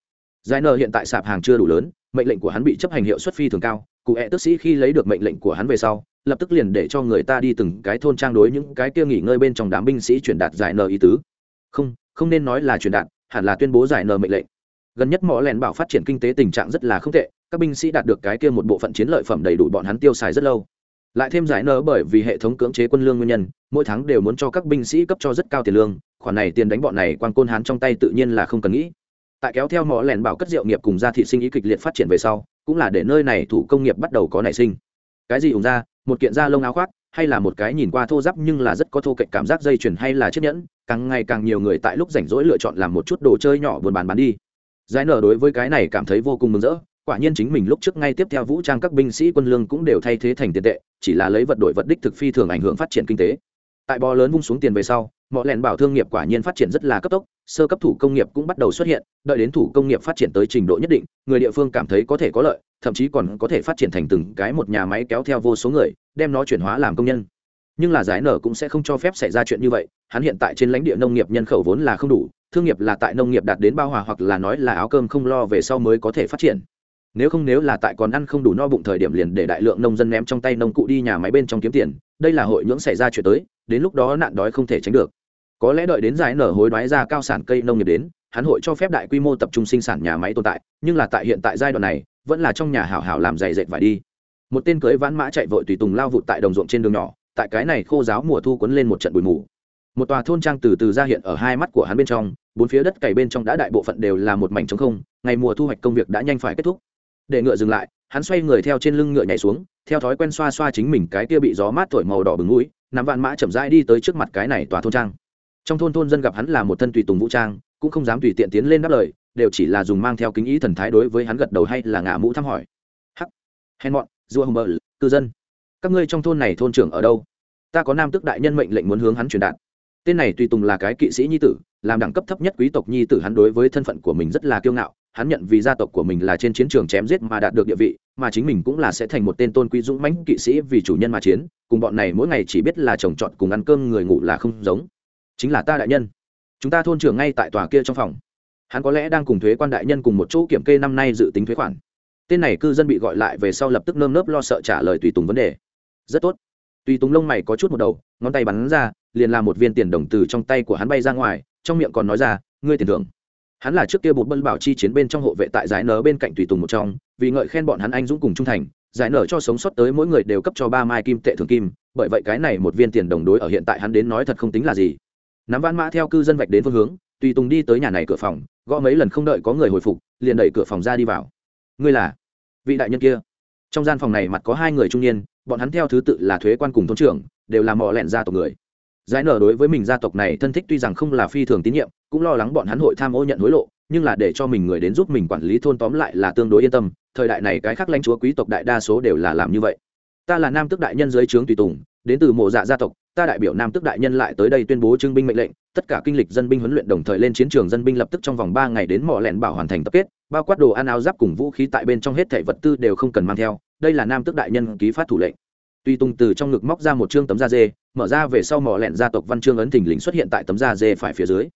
Giải nờ hiện tại sạp hàng chưa đủ lớn, mệnh lệnh của hắn bị chấp hành hiệu suất phi thường cao, cụ hẹ tức sĩ khi lấy được mệnh lệnh của hắn về sau, lập tức liền để cho người ta đi từng cái thôn trang đối những cái kia nghỉ ngơi bên trong đám binh sĩ truyền đạt giải nờ ý tứ. Không không nên nói là truyền đạt, hẳn là tuyên bố giải nờ mệnh lệnh gần nhất mỏ lẻn bảo phát triển kinh tế tình trạng rất là không tệ, các binh sĩ đạt được cái kia một bộ phận chiến lợi phẩm đầy đủ bọn hắn tiêu xài rất lâu. Lại thêm giải nợ bởi vì hệ thống cưỡng chế quân lương nguyên nhân, mỗi tháng đều muốn cho các binh sĩ cấp cho rất cao tiền lương, khoản này tiền đánh bọn này quan côn hán trong tay tự nhiên là không cần nghĩ. Tại kéo theo mỏ lẻn bảo cất rượu nghiệp cùng gia thị sinh ý kịch liệt phát triển về sau, cũng là để nơi này thủ công nghiệp bắt đầu có nảy sinh. Cái gì ủng ra, một kiện da lông áo khoác, hay là một cái nhìn qua thô giáp nhưng là rất có thô cạnh cảm giác dây chuyền hay là chiếc nhẫn, càng ngày càng nhiều người tại lúc rảnh rỗi lựa chọn làm một chút đồ chơi nhỏ buồn bán bán đi giải nở đối với cái này cảm thấy vô cùng mừng rỡ, quả nhiên chính mình lúc trước ngay tiếp theo vũ trang các binh sĩ quân lương cũng đều thay thế thành tiền tệ, chỉ là lấy vật đổi vật đích thực phi thường ảnh hưởng phát triển kinh tế. Tại bò lớn vung xuống tiền về sau mọi lẻn bảo thương nghiệp quả nhiên phát triển rất là cấp tốc, sơ cấp thủ công nghiệp cũng bắt đầu xuất hiện, đợi đến thủ công nghiệp phát triển tới trình độ nhất định, người địa phương cảm thấy có thể có lợi, thậm chí còn có thể phát triển thành từng cái một nhà máy kéo theo vô số người, đem nó chuyển hóa làm công nhân. Nhưng là giải nở cũng sẽ không cho phép xảy ra chuyện như vậy, hắn hiện tại trên lãnh địa nông nghiệp nhân khẩu vốn là không đủ thương nghiệp là tại nông nghiệp đạt đến bao hòa hoặc là nói là áo cơm không lo về sau mới có thể phát triển. Nếu không nếu là tại còn ăn không đủ no bụng thời điểm liền để đại lượng nông dân ném trong tay nông cụ đi nhà máy bên trong kiếm tiền, đây là hội nhưỡng xảy ra chuyện tới, đến lúc đó nạn đói không thể tránh được. Có lẽ đợi đến giải nở hối đoái ra cao sản cây nông nghiệp đến, hắn hội cho phép đại quy mô tập trung sinh sản nhà máy tồn tại, nhưng là tại hiện tại giai đoạn này, vẫn là trong nhà hảo hảo làm dày dệt vải đi. Một tên cưới vãn mã chạy vội tùy tùng lao vụt tại đồng ruộng trên đường nhỏ, tại cái này khô giáo mùa thu quấn lên một trận bụi mù một tòa thôn trang từ từ ra hiện ở hai mắt của hắn bên trong, bốn phía đất cày bên trong đã đại bộ phận đều là một mảnh trống không, ngày mùa thu hoạch công việc đã nhanh phải kết thúc. Để ngựa dừng lại, hắn xoay người theo trên lưng ngựa nhảy xuống, theo thói quen xoa xoa chính mình cái kia bị gió mát thổi màu đỏ bừng mũi, nắm vạn mã chậm rãi đi tới trước mặt cái này tòa thôn trang. Trong thôn thôn dân gặp hắn là một thân tùy tùng vũ trang, cũng không dám tùy tiện tiến lên đáp lời, đều chỉ là dùng mang theo kính ý thần thái đối với hắn gật đầu hay là ngả mũ thăm hỏi. Hắc. Hèn mọn dua hồng bờ, cư dân. Các ngươi trong thôn này thôn trưởng ở đâu? Ta có nam tức đại nhân mệnh lệnh muốn hướng hắn truyền đạt tên này tùy tùng là cái kỵ sĩ nhi tử, làm đẳng cấp thấp nhất quý tộc nhi tử hắn đối với thân phận của mình rất là kiêu ngạo. Hắn nhận vì gia tộc của mình là trên chiến trường chém giết mà đạt được địa vị, mà chính mình cũng là sẽ thành một tên tôn quý dũng mãnh kỵ sĩ vì chủ nhân mà chiến, cùng bọn này mỗi ngày chỉ biết là trồng trọt cùng ăn cơm người ngủ là không giống. Chính là ta đại nhân. Chúng ta thôn trưởng ngay tại tòa kia trong phòng. Hắn có lẽ đang cùng thuế quan đại nhân cùng một chỗ kiểm kê năm nay dự tính thuế khoản. Tên này cư dân bị gọi lại về sau lập tức nơm nớp lo sợ trả lời tùy tùng vấn đề. Rất tốt. Tùy tùng lông mày có chút một đầu, ngón tay bắn ra liền là một viên tiền đồng từ trong tay của hắn bay ra ngoài, trong miệng còn nói ra, ngươi tiền thưởng. Hắn là trước kia bột bân bảo chi chiến bên trong hộ vệ tại giải nở bên cạnh tùy tùng một trong, vì ngợi khen bọn hắn anh dũng cùng trung thành, giải nở cho sống sót tới mỗi người đều cấp cho ba mai kim tệ thường kim, bởi vậy cái này một viên tiền đồng đối ở hiện tại hắn đến nói thật không tính là gì. Nắm vãn mã theo cư dân vạch đến phương hướng, tùy tùng đi tới nhà này cửa phòng, gõ mấy lần không đợi có người hồi phục, liền đẩy cửa phòng ra đi vào. Ngươi là vị đại nhân kia? Trong gian phòng này mặt có hai người trung niên, bọn hắn theo thứ tự là thuế quan cùng thôn trưởng, đều là mò lẹn ra tộc người giải nở đối với mình gia tộc này thân thích tuy rằng không là phi thường tín nhiệm, cũng lo lắng bọn hắn hội tham ô nhận hối lộ, nhưng là để cho mình người đến giúp mình quản lý thôn tóm lại là tương đối yên tâm, thời đại này cái khác lãnh chúa quý tộc đại đa số đều là làm như vậy. Ta là nam tước đại nhân dưới trướng tùy tùng, đến từ mộ dạ gia tộc, ta đại biểu nam tước đại nhân lại tới đây tuyên bố trưng binh mệnh lệnh, tất cả kinh lịch dân binh huấn luyện đồng thời lên chiến trường dân binh lập tức trong vòng ba ngày đến mỏ lẹn bảo hoàn thành tập kết, bao quát đồ ăn áo giáp cùng vũ khí tại bên trong hết thảy vật tư đều không cần mang theo, đây là nam tước đại nhân ký phát thủ lệnh. Tuy tung từ trong ngực móc ra một chương tấm da dê mở ra về sau mỏ lẹn gia tộc văn chương ấn thình lình xuất hiện tại tấm da dê phải phía dưới.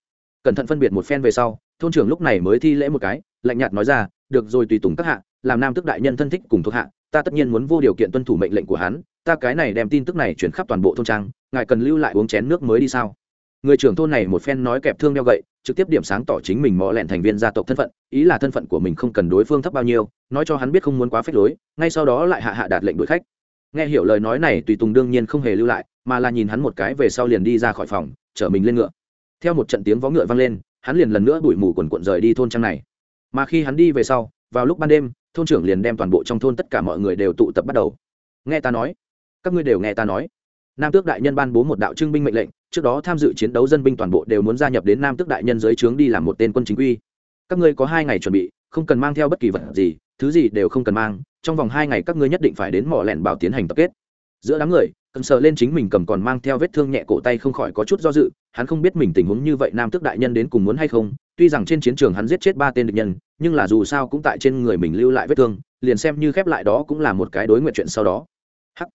Cẩn thận phân biệt một phen về sau, thôn trưởng lúc này mới thi lễ một cái, lạnh nhạt nói ra, được rồi tùy tùng các hạ, làm nam tước đại nhân thân thích cùng thuộc hạ, ta tất nhiên muốn vô điều kiện tuân thủ mệnh lệnh của hắn, ta cái này đem tin tức này chuyển khắp toàn bộ thôn trang, ngài cần lưu lại uống chén nước mới đi sao? Người trưởng thôn này một phen nói kẹp thương đeo gậy, trực tiếp điểm sáng tỏ chính mình mò lẹn thành viên gia tộc thân phận, ý là thân phận của mình không cần đối phương thấp bao nhiêu, nói cho hắn biết không muốn quá phép lối, ngay sau đó lại hạ hạ đạt lệnh đuổi khách. Nghe hiểu lời nói này, tùy tùng đương nhiên không hề lưu lại mà là nhìn hắn một cái về sau liền đi ra khỏi phòng, chở mình lên ngựa. Theo một trận tiếng vó ngựa vang lên, hắn liền lần nữa đuổi mù quần quận rời đi thôn trang này. Mà khi hắn đi về sau, vào lúc ban đêm, thôn trưởng liền đem toàn bộ trong thôn tất cả mọi người đều tụ tập bắt đầu. Nghe ta nói, các ngươi đều nghe ta nói. Nam tước đại nhân ban bố một đạo trưng binh mệnh lệnh, trước đó tham dự chiến đấu dân binh toàn bộ đều muốn gia nhập đến nam tước đại nhân dưới trướng đi làm một tên quân chính quy. Các ngươi có hai ngày chuẩn bị, không cần mang theo bất kỳ vật gì, thứ gì đều không cần mang, trong vòng hai ngày các ngươi nhất định phải đến mỏ lẻn bảo tiến hành tập kết. Giữa đám người cần sợ lên chính mình cầm còn mang theo vết thương nhẹ cổ tay không khỏi có chút do dự, hắn không biết mình tình huống như vậy nam tước đại nhân đến cùng muốn hay không, tuy rằng trên chiến trường hắn giết chết ba tên địch nhân, nhưng là dù sao cũng tại trên người mình lưu lại vết thương, liền xem như khép lại đó cũng là một cái đối nguyện chuyện sau đó. Hắc.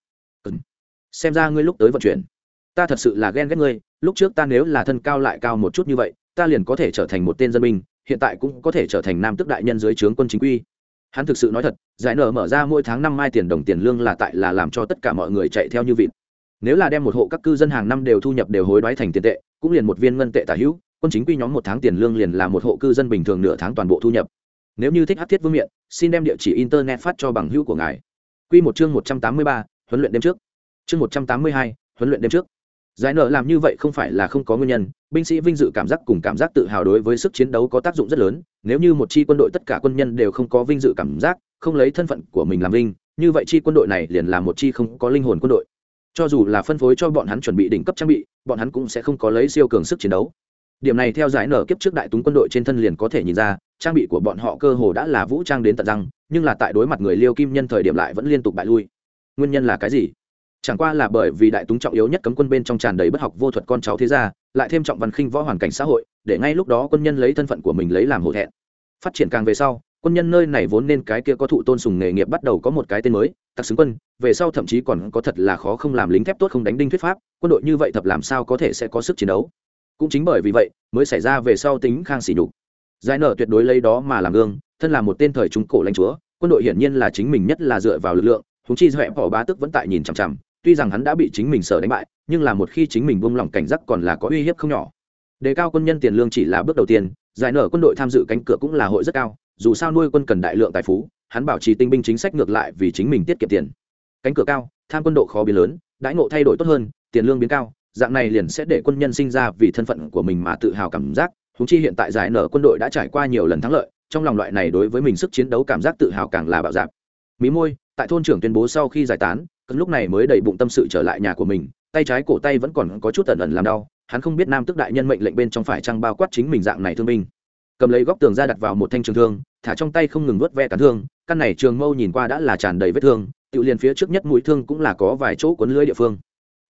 Xem ra ngươi lúc tới vận chuyển. Ta thật sự là ghen ghét ngươi, lúc trước ta nếu là thân cao lại cao một chút như vậy, ta liền có thể trở thành một tên dân binh, hiện tại cũng có thể trở thành nam tước đại nhân dưới trướng quân chính quy hắn thực sự nói thật, giải nở mở ra mỗi tháng năm mai tiền đồng tiền lương là tại là làm cho tất cả mọi người chạy theo như vịt. Nếu là đem một hộ các cư dân hàng năm đều thu nhập đều hối đoái thành tiền tệ, cũng liền một viên ngân tệ tả hữu, quân chính quy nhóm một tháng tiền lương liền là một hộ cư dân bình thường nửa tháng toàn bộ thu nhập. Nếu như thích hát thiết vương miện, xin đem địa chỉ internet phát cho bằng hữu của ngài. Q một chương một trăm tám mươi ba, huấn luyện đêm trước. Chương một trăm tám mươi hai, huấn luyện đêm trước giải nợ làm như vậy không phải là không có nguyên nhân, binh sĩ vinh dự cảm giác cùng cảm giác tự hào đối với sức chiến đấu có tác dụng rất lớn, nếu như một chi quân đội tất cả quân nhân đều không có vinh dự cảm giác, không lấy thân phận của mình làm vinh, như vậy chi quân đội này liền là một chi không có linh hồn quân đội. Cho dù là phân phối cho bọn hắn chuẩn bị đỉnh cấp trang bị, bọn hắn cũng sẽ không có lấy siêu cường sức chiến đấu. Điểm này theo giải nở kiếp trước đại túng quân đội trên thân liền có thể nhìn ra, trang bị của bọn họ cơ hồ đã là vũ trang đến tận răng, nhưng là tại đối mặt người liêu kim nhân thời điểm lại vẫn liên tục bại lui. Nguyên nhân là cái gì? Chẳng qua là bởi vì đại túng trọng yếu nhất cấm quân bên trong tràn đầy bất học vô thuật con cháu thế gia, lại thêm trọng văn khinh võ hoàn cảnh xã hội, để ngay lúc đó quân nhân lấy thân phận của mình lấy làm hổ thẹn. Phát triển càng về sau, quân nhân nơi này vốn nên cái kia có thụ tôn sùng nghề nghiệp bắt đầu có một cái tên mới, tặc xứng quân, về sau thậm chí còn có thật là khó không làm lính thép tốt không đánh đinh thuyết pháp, quân đội như vậy thật làm sao có thể sẽ có sức chiến đấu? Cũng chính bởi vì vậy, mới xảy ra về sau tính khang sỉ nhục. Giải nở tuyệt đối lấy đó mà làm gương, thân là một tên thời trung cổ lãnh chúa, quân đội hiển nhiên là chính mình nhất là dựa vào lực lượng húng chi doẹ bỏ bá tức vẫn tại nhìn chằm chằm tuy rằng hắn đã bị chính mình sở đánh bại, nhưng là một khi chính mình buông lỏng cảnh giác còn là có uy hiếp không nhỏ. Đề cao quân nhân tiền lương chỉ là bước đầu tiên, giải nở quân đội tham dự cánh cửa cũng là hội rất cao, dù sao nuôi quân cần đại lượng tài phú, hắn bảo trì tinh binh chính sách ngược lại vì chính mình tiết kiệm tiền. Cánh cửa cao, tham quân độ khó biến lớn, đãi ngộ thay đổi tốt hơn, tiền lương biến cao, dạng này liền sẽ để quân nhân sinh ra vì thân phận của mình mà tự hào cảm giác. Húng chi hiện tại giải nở quân đội đã trải qua nhiều lần thắng lợi, trong lòng loại này đối với mình sức chiến đấu cảm giác tự hào càng là bạo dạp mí môi, tại thôn trưởng tuyên bố sau khi giải tán lúc này mới đầy bụng tâm sự trở lại nhà của mình, tay trái cổ tay vẫn còn có chút ẩn ẩn làm đau, hắn không biết nam tức đại nhân mệnh lệnh bên trong phải trăng bao quát chính mình dạng này thương binh. Cầm lấy góc tường ra đặt vào một thanh trường thương, thả trong tay không ngừng vớt ve cán thương, căn này trường mâu nhìn qua đã là tràn đầy vết thương, tự liền phía trước nhất mũi thương cũng là có vài chỗ cuốn lưới địa phương.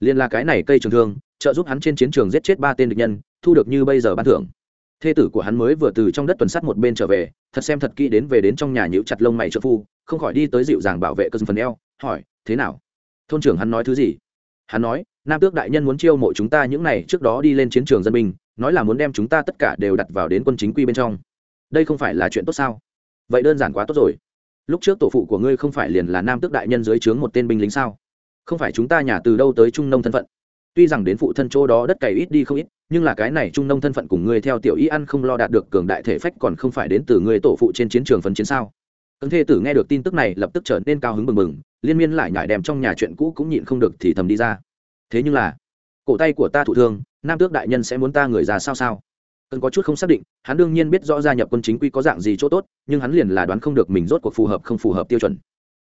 Liền là cái này cây trường thương, trợ giúp hắn trên chiến trường giết chết ba tên địch nhân, thu được như bây giờ ban thưởng. Thê tử của hắn mới vừa từ trong đất tuần sắt một bên trở về, thật xem thật kỹ đến về đến trong nhà nhữ chặt lông mày trợ phu, không khỏi đi tới dịu dàng bảo vệ cơ phần eo, hỏi, thế nào? Thôn trưởng hắn nói thứ gì? Hắn nói, nam tước đại nhân muốn chiêu mộ chúng ta những n à y trước đó đi lên chiến trường dân binh, nói là muốn đem chúng ta tất cả đều đặt vào đến quân chính quy bên trong. Đây không phải là chuyện tốt sao? Vậy đơn giản quá tốt rồi. Lúc trước tổ phụ của ngươi không phải liền là nam tước đại nhân dưới trướng một tên binh lính sao? Không phải chúng ta nhà từ đâu tới trung nông thân phận? Tuy rằng đến phụ thân chỗ đó đất cày ít đi không ít, nhưng là cái này trung nông thân phận cùng ngươi theo tiểu y ăn không lo đạt được cường đại thể phách còn không phải đến từ ngươi tổ phụ trên chiến trường phấn chiến sao? Cấn thê tử nghe được tin tức này lập tức trở nên cao hứng mừng mừng liên miên lại nhải đem trong nhà chuyện cũ cũng nhịn không được thì thầm đi ra. Thế nhưng là, cổ tay của ta thụ thương, nam tước đại nhân sẽ muốn ta người già sao sao? Cần có chút không xác định, hắn đương nhiên biết rõ gia nhập quân chính quy có dạng gì chỗ tốt, nhưng hắn liền là đoán không được mình rốt cuộc phù hợp không phù hợp tiêu chuẩn.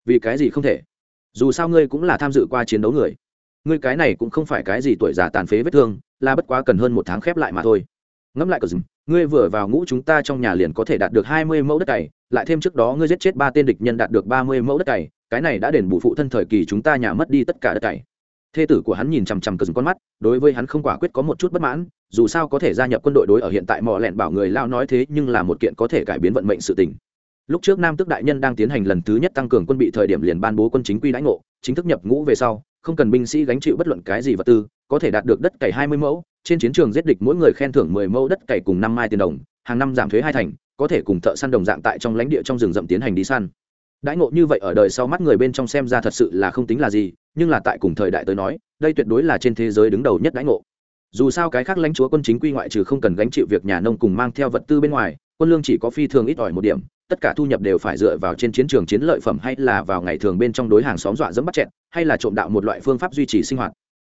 Vì cái gì không thể? Dù sao ngươi cũng là tham dự qua chiến đấu người. Ngươi cái này cũng không phải cái gì tuổi già tàn phế vết thương, là bất quá cần hơn một tháng khép lại mà thôi. Ngẫm lại cờ dùm ngươi vừa vào ngũ chúng ta trong nhà liền có thể đạt được hai mươi mẫu đất cày, lại thêm trước đó ngươi giết chết ba tên địch nhân đạt được ba mươi mẫu đất cày, cái này đã đền bù phụ thân thời kỳ chúng ta nhà mất đi tất cả đất cày. Thê tử của hắn nhìn chằm chằm cờ con mắt, đối với hắn không quả quyết có một chút bất mãn, dù sao có thể gia nhập quân đội đối ở hiện tại mò lẹn bảo người lao nói thế nhưng là một kiện có thể cải biến vận mệnh sự tình. Lúc trước nam tước đại nhân đang tiến hành lần thứ nhất tăng cường quân bị thời điểm liền ban bố quân chính quy đãi ngộ, chính thức nhập ngũ về sau, không cần binh sĩ gánh chịu bất luận cái gì vật tư, có thể đạt được đất cày hai mươi mẫu trên chiến trường giết địch mỗi người khen thưởng mười mẫu đất cày cùng năm mai tiền đồng, hàng năm giảm thuế hai thành, có thể cùng thợ săn đồng dạng tại trong lãnh địa trong rừng rậm tiến hành đi săn. Đãi ngộ như vậy ở đời sau mắt người bên trong xem ra thật sự là không tính là gì, nhưng là tại cùng thời đại tới nói, đây tuyệt đối là trên thế giới đứng đầu nhất đãi ngộ. Dù sao cái khác lãnh chúa quân chính quy ngoại trừ không cần gánh chịu việc nhà nông cùng mang theo vật tư bên ngoài, quân lương chỉ có phi thường ít ỏi một điểm, tất cả thu nhập đều phải dựa vào trên chiến trường chiến lợi phẩm hay là vào ngày thường bên trong đối hàng xóm dọa dẫm bắt chẹn hay là trộm đạo một loại phương pháp duy trì sinh hoạt.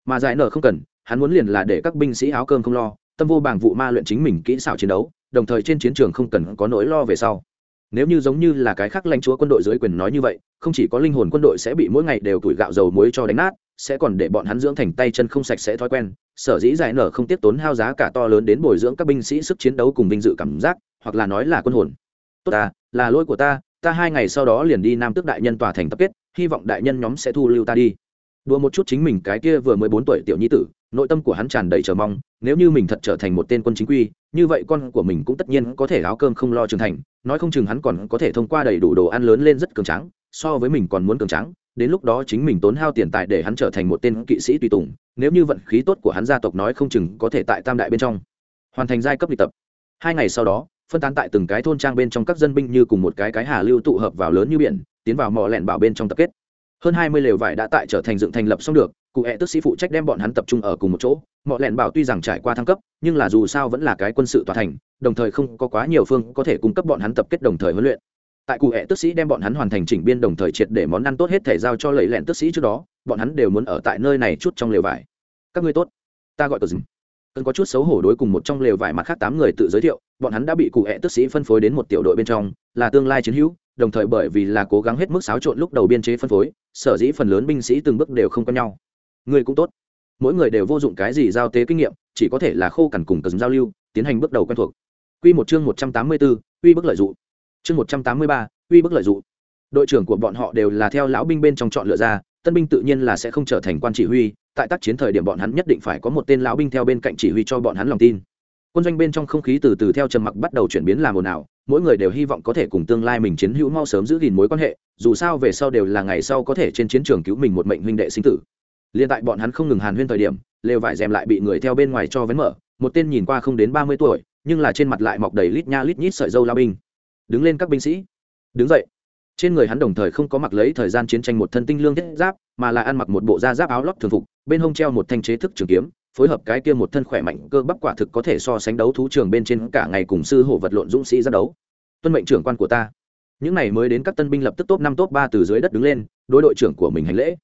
Mà giải nở không cần hắn muốn liền là để các binh sĩ áo cơm không lo, tâm vô bảng vụ ma luyện chính mình kỹ xảo chiến đấu, đồng thời trên chiến trường không cần có nỗi lo về sau. Nếu như giống như là cái khác lãnh chúa quân đội dưới quyền nói như vậy, không chỉ có linh hồn quân đội sẽ bị mỗi ngày đều tuổi gạo dầu muối cho đánh nát, sẽ còn để bọn hắn dưỡng thành tay chân không sạch sẽ thói quen, sở dĩ giải nở không tiếp tốn hao giá cả to lớn đến bồi dưỡng các binh sĩ sức chiến đấu cùng vinh dự cảm giác, hoặc là nói là quân hồn. Tốt ta, là lỗi của ta ta hai ngày sau đó liền đi nam tước đại nhân tòa thành tập kết, hy vọng đại nhân nhóm sẽ thu lưu ta đi. Đùa một chút chính mình cái kia vừa mới bốn tuổi tiểu nhi tử nội tâm của hắn tràn đầy chờ mong, nếu như mình thật trở thành một tên quân chính quy, như vậy con của mình cũng tất nhiên có thể áo cơm không lo trưởng thành, nói không chừng hắn còn có thể thông qua đầy đủ đồ ăn lớn lên rất cường tráng, so với mình còn muốn cường tráng, đến lúc đó chính mình tốn hao tiền tài để hắn trở thành một tên kỵ sĩ tùy tùng, nếu như vận khí tốt của hắn gia tộc nói không chừng có thể tại tam đại bên trong hoàn thành giai cấp luyện tập. Hai ngày sau đó, phân tán tại từng cái thôn trang bên trong các dân binh như cùng một cái cái hà lưu tụ hợp vào lớn như biển, tiến vào mỏ lẹn bảo bên trong tập kết. Hơn hai mươi lều vải đã tại trở thành dựng thành lập xong được cụ hẹ tức sĩ phụ trách đem bọn hắn tập trung ở cùng một chỗ mọi lẹn bảo tuy rằng trải qua thăng cấp nhưng là dù sao vẫn là cái quân sự tòa thành đồng thời không có quá nhiều phương có thể cung cấp bọn hắn tập kết đồng thời huấn luyện tại cụ hẹ tức sĩ đem bọn hắn hoàn thành chỉnh biên đồng thời triệt để món ăn tốt hết thể giao cho lầy lẹn tức sĩ trước đó bọn hắn đều muốn ở tại nơi này chút trong lều vải các ngươi tốt ta gọi tờ dừng cần có chút xấu hổ đối cùng một trong lều vải mặt khác tám người tự giới thiệu bọn hắn đã bị cụ hẹ tức sĩ phân phối đến một tiểu đội bên trong là tương lai chiến hữu đồng thời bởi vì là cố gắng hết mức xáo trộn lúc đầu biên chế phân phối sở dĩ phần lớn binh sĩ từng bước đều không có nhau người cũng tốt mỗi người đều vô dụng cái gì giao tế kinh nghiệm chỉ có thể là khô cằn cùng cần giao lưu tiến hành bước đầu quen thuộc Quy một chương 184, uy bức lợi dụng. Chương 183, uy bức lợi dụng. Đội trưởng của bọn họ đều là theo lão binh bên trong chọn lựa ra, tân binh tự nhiên là sẽ không trở thành quan chỉ huy, tại tác chiến thời điểm bọn hắn nhất định phải có một tên lão binh theo bên cạnh chỉ huy cho bọn hắn lòng tin. Quân doanh bên trong không khí từ từ theo trầm mặc bắt đầu chuyển biến làm ồn ào, mỗi người đều hy vọng có thể cùng tương lai mình chiến hữu mau sớm giữ gìn mối quan hệ, dù sao về sau đều là ngày sau có thể trên chiến trường cứu mình một mệnh huynh đệ sinh tử. Liên tại bọn hắn không ngừng hàn huyên thời điểm, lều vải rèm lại bị người theo bên ngoài cho vén mở, một tên nhìn qua không đến ba mươi tuổi, nhưng là trên mặt lại mọc đầy lít nha lít nhít sợi râu lao binh. Đứng lên các binh sĩ. Đứng dậy. Trên người hắn đồng thời không có mặc lấy thời gian chiến tranh một thân tinh lương thiết giáp mà là ăn mặc một bộ da giáp áo lót thường phục bên hông treo một thanh chế thức trường kiếm phối hợp cái kia một thân khỏe mạnh cơ bắp quả thực có thể so sánh đấu thú trường bên trên cả ngày cùng sư hổ vật lộn dũng sĩ ra đấu. Tuân mệnh trưởng quan của ta. Những này mới đến các tân binh lập tức top năm top ba từ dưới đất đứng lên đối đội trưởng của mình hành lễ.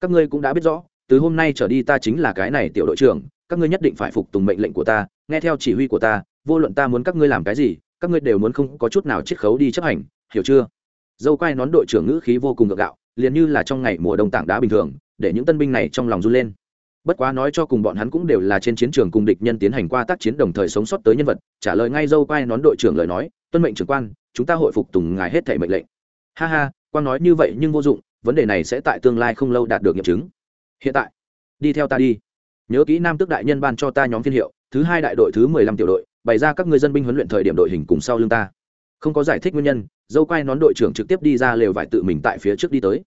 Các ngươi cũng đã biết rõ từ hôm nay trở đi ta chính là cái này tiểu đội trưởng, các ngươi nhất định phải phục tùng mệnh lệnh của ta, nghe theo chỉ huy của ta, vô luận ta muốn các ngươi làm cái gì, các ngươi đều muốn không có chút nào chiết khấu đi chấp hành, hiểu chưa? Dâu quai nón đội trưởng ngữ khí vô cùng ngược gạo, liền như là trong ngày mùa đông tảng đá bình thường, để những tân binh này trong lòng run lên. Bất quá nói cho cùng bọn hắn cũng đều là trên chiến trường cùng địch nhân tiến hành qua tác chiến đồng thời sống sót tới nhân vật, trả lời ngay dâu quai nón đội trưởng lời nói, tuân mệnh trưởng quan, chúng ta hội phục tùng ngài hết thể mệnh lệnh. Ha ha quan nói như vậy nhưng vô dụng, vấn đề này sẽ tại tương lai không lâu đạt được nghiệm chứng hiện tại, đi theo ta đi. Nhớ kỹ nam tước đại nhân ban cho ta nhóm phiên hiệu, thứ hai đại đội thứ mười lăm tiểu đội, bày ra các người dân binh huấn luyện thời điểm đội hình cùng sau lưng ta. Không có giải thích nguyên nhân, dâu quai nón đội trưởng trực tiếp đi ra lều vải tự mình tại phía trước đi tới.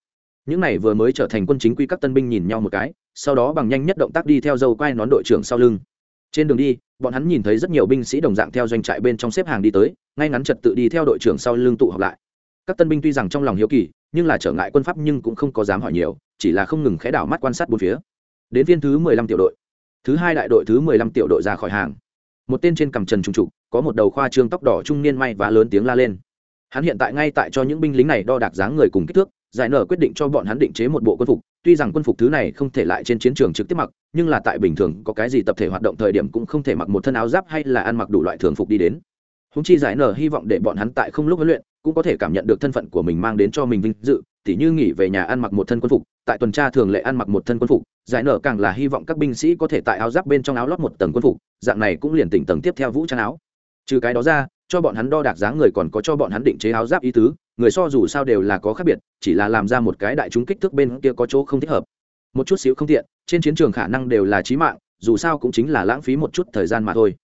Những này vừa mới trở thành quân chính quy các tân binh nhìn nhau một cái, sau đó bằng nhanh nhất động tác đi theo dâu quai nón đội trưởng sau lưng. Trên đường đi, bọn hắn nhìn thấy rất nhiều binh sĩ đồng dạng theo doanh trại bên trong xếp hàng đi tới, ngay ngắn trật tự đi theo đội trưởng sau lưng tụ họp lại. Các tân binh tuy rằng trong lòng hiếu kỳ, nhưng là trở ngại quân pháp nhưng cũng không có dám hỏi nhiều chỉ là không ngừng khẽ đảo mắt quan sát bốn phía. Đến viên thứ mười lăm tiểu đội. Thứ hai đại đội thứ mười lăm tiểu đội ra khỏi hàng. Một tên trên cằm trần trùng trục, có một đầu khoa trương tóc đỏ trung niên may và lớn tiếng la lên. Hắn hiện tại ngay tại cho những binh lính này đo đạc dáng người cùng kích thước, giải nở quyết định cho bọn hắn định chế một bộ quân phục. Tuy rằng quân phục thứ này không thể lại trên chiến trường trực tiếp mặc, nhưng là tại bình thường có cái gì tập thể hoạt động thời điểm cũng không thể mặc một thân áo giáp hay là ăn mặc đủ loại thường phục đi đến. Húng chi giải nở hy vọng để bọn hắn tại không lúc huấn luyện, cũng có thể cảm nhận được thân phận của mình mang đến cho mình vinh dự tỉ như nghỉ về nhà ăn mặc một thân quân phục, tại tuần tra thường lệ ăn mặc một thân quân phục, giải nở càng là hy vọng các binh sĩ có thể tại áo giáp bên trong áo lót một tầng quân phục, dạng này cũng liền tỉnh tầng tiếp theo vũ trang áo. Trừ cái đó ra, cho bọn hắn đo đạc dáng người còn có cho bọn hắn định chế áo giáp ý tứ, người so dù sao đều là có khác biệt, chỉ là làm ra một cái đại chúng kích thước bên kia có chỗ không thích hợp. Một chút xíu không tiện, trên chiến trường khả năng đều là trí mạng, dù sao cũng chính là lãng phí một chút thời gian mà thôi.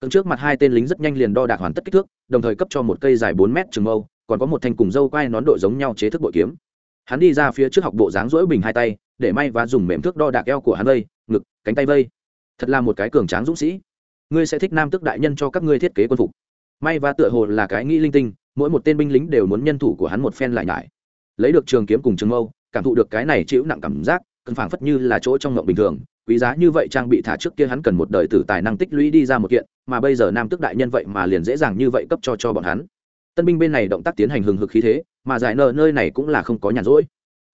Từng trước mặt hai tên lính rất nhanh liền đo đạc hoàn tất kích thước, đồng thời cấp cho một cây dài bốn mét trường mâu, còn có một thanh cùng dâu quai nón đội giống nhau chế thức bội kiếm hắn đi ra phía trước học bộ dáng rỗi bình hai tay, để may và dùng mềm thước đo đạc eo của hắn vây, ngực, cánh tay vây. Thật là một cái cường tráng dũng sĩ. Ngươi sẽ thích nam tức đại nhân cho các ngươi thiết kế quân phục. May và tựa hồ là cái nghĩ linh tinh, mỗi một tên binh lính đều muốn nhân thủ của hắn một phen lại nhải. Lấy được trường kiếm cùng trường mâu, cảm thụ được cái này chịu nặng cảm giác cần phảng phất như là chỗ trong ngộng bình thường. Quý giá như vậy trang bị thả trước kia hắn cần một đời tử tài năng tích lũy đi ra một kiện, mà bây giờ nam tức đại nhân vậy mà liền dễ dàng như vậy cấp cho cho bọn hắn. Tân binh bên này động tác tiến hành hừng hực khí thế mà giải nợ nơi này cũng là không có nhàn rỗi.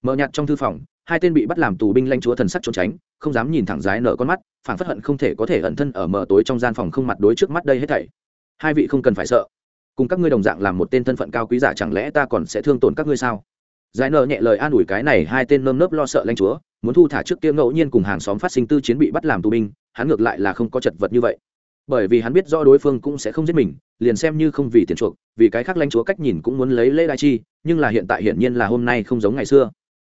Mờ nhạt trong thư phòng, hai tên bị bắt làm tù binh lanh chúa thần sắc trốn tránh, không dám nhìn thẳng giải nợ con mắt phản phất hận không thể có thể ẩn thân ở mờ tối trong gian phòng không mặt đối trước mắt đây hết thảy. Hai vị không cần phải sợ. Cùng các ngươi đồng dạng làm một tên thân phận cao quý giả chẳng lẽ ta còn sẽ thương tổn các ngươi sao? Giải nợ nhẹ lời an ủi cái này hai tên nơm nớp lo sợ lanh chúa, muốn thu thả trước kia ngẫu nhiên cùng hàng xóm phát sinh tư chiến bị bắt làm tù binh, hắn ngược lại là không có chật vật như vậy. Bởi vì hắn biết rõ đối phương cũng sẽ không giết mình liền xem như không vì tiền chuộc, vì cái khác lãnh chúa cách nhìn cũng muốn lấy lễ đại chi, nhưng là hiện tại hiển nhiên là hôm nay không giống ngày xưa.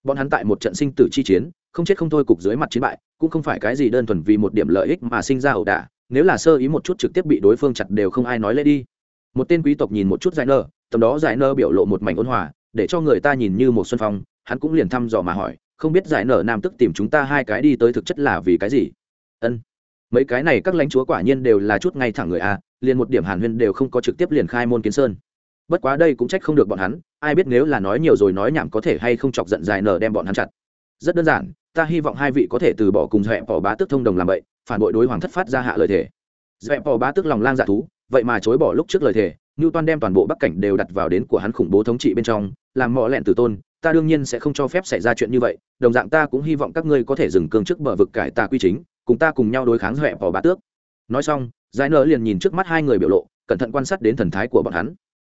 Bọn hắn tại một trận sinh tử chi chiến, không chết không thôi cục dưới mặt chiến bại, cũng không phải cái gì đơn thuần vì một điểm lợi ích mà sinh ra ẩu đả, nếu là sơ ý một chút trực tiếp bị đối phương chặt đều không ai nói lễ đi. Một tên quý tộc nhìn một chút giải nơ, tầm đó giải nơ biểu lộ một mảnh ôn hòa, để cho người ta nhìn như một xuân phong, hắn cũng liền thăm dò mà hỏi, không biết giải nở nam tức tìm chúng ta hai cái đi tới thực chất là vì cái gì? Ân mấy cái này các lãnh chúa quả nhiên đều là chút ngay thẳng người a, liền một điểm hàn huyên đều không có trực tiếp liền khai môn kiến sơn. Bất quá đây cũng trách không được bọn hắn, ai biết nếu là nói nhiều rồi nói nhảm có thể hay không chọc giận dài nở đem bọn hắn chặt. Rất đơn giản, ta hy vọng hai vị có thể từ bỏ cùng dẹp bỏ bá tước thông đồng làm vậy, phản bội đối hoàng thất phát ra hạ lời thề. Dẹp bỏ bá tước lòng lang dạ thú, vậy mà chối bỏ lúc trước lời thề như toàn đem toàn bộ bắc cảnh đều đặt vào đến của hắn khủng bố thống trị bên trong, làm mọ lẹn tử tôn, ta đương nhiên sẽ không cho phép xảy ra chuyện như vậy, đồng dạng ta cũng hy vọng các ngươi có thể dừng cương trước bờ vực cải tà quy chính cùng ta cùng nhau đối kháng huệ bỏ bá tước. Nói xong, giải nở liền nhìn trước mắt hai người biểu lộ, cẩn thận quan sát đến thần thái của bọn hắn.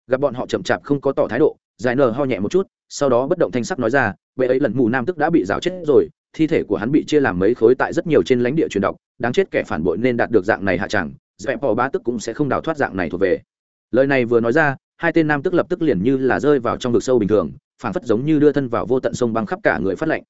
Gặp bọn họ chậm chạp không có tỏ thái độ, giải nở ho nhẹ một chút, sau đó bất động thanh sắc nói ra vậy ấy lần mù nam tức đã bị rào chết rồi, thi thể của hắn bị chia làm mấy khối tại rất nhiều trên lãnh địa truyền đọc, đáng chết kẻ phản bội nên đạt được dạng này hạ chẳng dẹp bỏ bá tức cũng sẽ không đào thoát dạng này thuộc về. Lời này vừa nói ra, hai tên nam tức lập tức liền như là rơi vào trong vực sâu bình thường, phảng phất giống như đưa thân vào vô tận sông băng khắp cả người phát lệnh.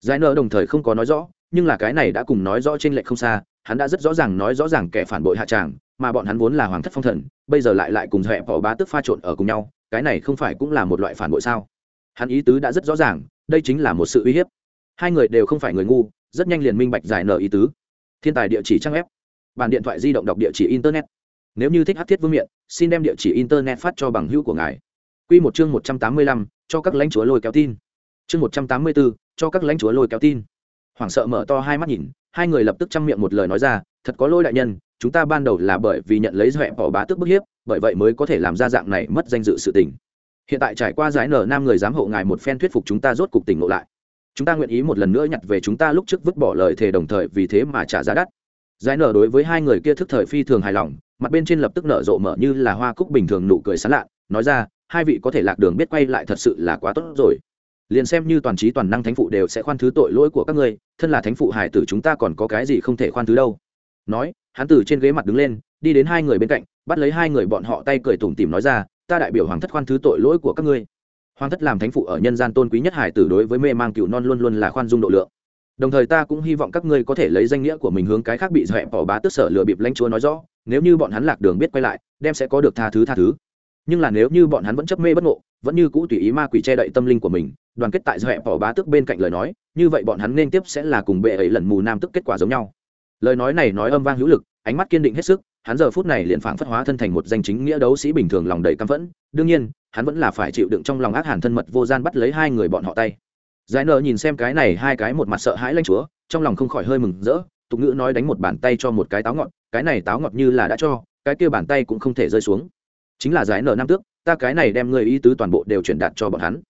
Giải nở đồng thời không có nói rõ nhưng là cái này đã cùng nói rõ trên lệch không xa, hắn đã rất rõ ràng nói rõ ràng kẻ phản bội hạ tràng, mà bọn hắn vốn là hoàng thất phong thần, bây giờ lại lại cùng dẹp bỏ bá tức pha trộn ở cùng nhau, cái này không phải cũng là một loại phản bội sao? Hắn ý tứ đã rất rõ ràng, đây chính là một sự uy hiếp. Hai người đều không phải người ngu, rất nhanh liền minh bạch giải nợ ý tứ. Thiên tài địa chỉ trang web bàn điện thoại di động đọc địa chỉ internet. Nếu như thích hát thiết vương miện, xin đem địa chỉ internet phát cho bằng hữu của ngài. Q một chương một trăm tám mươi lăm, cho các lãnh chúa lôi kéo tin. Chương một trăm tám mươi bốn cho các lãnh chúa lôi kéo tin hoảng sợ mở to hai mắt nhìn, hai người lập tức chăm miệng một lời nói ra, thật có lôi đại nhân, chúng ta ban đầu là bởi vì nhận lấy doẹ bỏ bá tức bức hiếp, bởi vậy mới có thể làm ra dạng này mất danh dự sự tình. Hiện tại trải qua giải nở nam người giám hộ ngài một phen thuyết phục chúng ta rốt cục tỉnh ngộ lại. Chúng ta nguyện ý một lần nữa nhặt về chúng ta lúc trước vứt bỏ lời thề đồng thời vì thế mà trả giá đắt. Giải nở đối với hai người kia thức thời phi thường hài lòng, mặt bên trên lập tức nở rộ mở như là hoa cúc bình thường nụ cười sán lạ, nói ra, hai vị có thể lạc đường biết quay lại thật sự là quá tốt rồi liền xem như toàn trí toàn năng thánh phụ đều sẽ khoan thứ tội lỗi của các ngươi, thân là thánh phụ hải tử chúng ta còn có cái gì không thể khoan thứ đâu. Nói, hắn từ trên ghế mặt đứng lên, đi đến hai người bên cạnh, bắt lấy hai người bọn họ tay cười tủm tìm nói ra, ta đại biểu hoàng thất khoan thứ tội lỗi của các ngươi. Hoàng thất làm thánh phụ ở nhân gian tôn quý nhất hải tử đối với mê mang cựu non luôn luôn là khoan dung độ lượng. Đồng thời ta cũng hy vọng các ngươi có thể lấy danh nghĩa của mình hướng cái khác bị dọa bỏ bá tức sở lừa bịp lãnh chúa nói rõ, nếu như bọn hắn lạc đường biết quay lại, đem sẽ có được tha thứ tha thứ. Nhưng là nếu như bọn hắn vẫn chấp mê bất ngộ vẫn như cũ tùy ý ma quỷ che đậy tâm linh của mình, đoàn kết tại dọa bỏ bá tức bên cạnh lời nói, như vậy bọn hắn nên tiếp sẽ là cùng bệ ấy lần mù nam tức kết quả giống nhau. Lời nói này nói âm vang hữu lực, ánh mắt kiên định hết sức, hắn giờ phút này liền phảng phất hóa thân thành một danh chính nghĩa đấu sĩ bình thường lòng đầy căm phẫn. Đương nhiên, hắn vẫn là phải chịu đựng trong lòng ác hàn thân mật vô gian bắt lấy hai người bọn họ tay. Giải nợ nhìn xem cái này hai cái một mặt sợ hãi lanh chúa, trong lòng không khỏi hơi mừng rỡ, tục ngữ nói đánh một bàn tay cho một cái táo ngọt, cái này táo ngọt như là đã cho, cái kia bàn tay cũng không thể rơi xuống. Chính là giải nợ nam tước ta cái này đem người ý tứ toàn bộ đều chuyển đạt cho bọn hắn.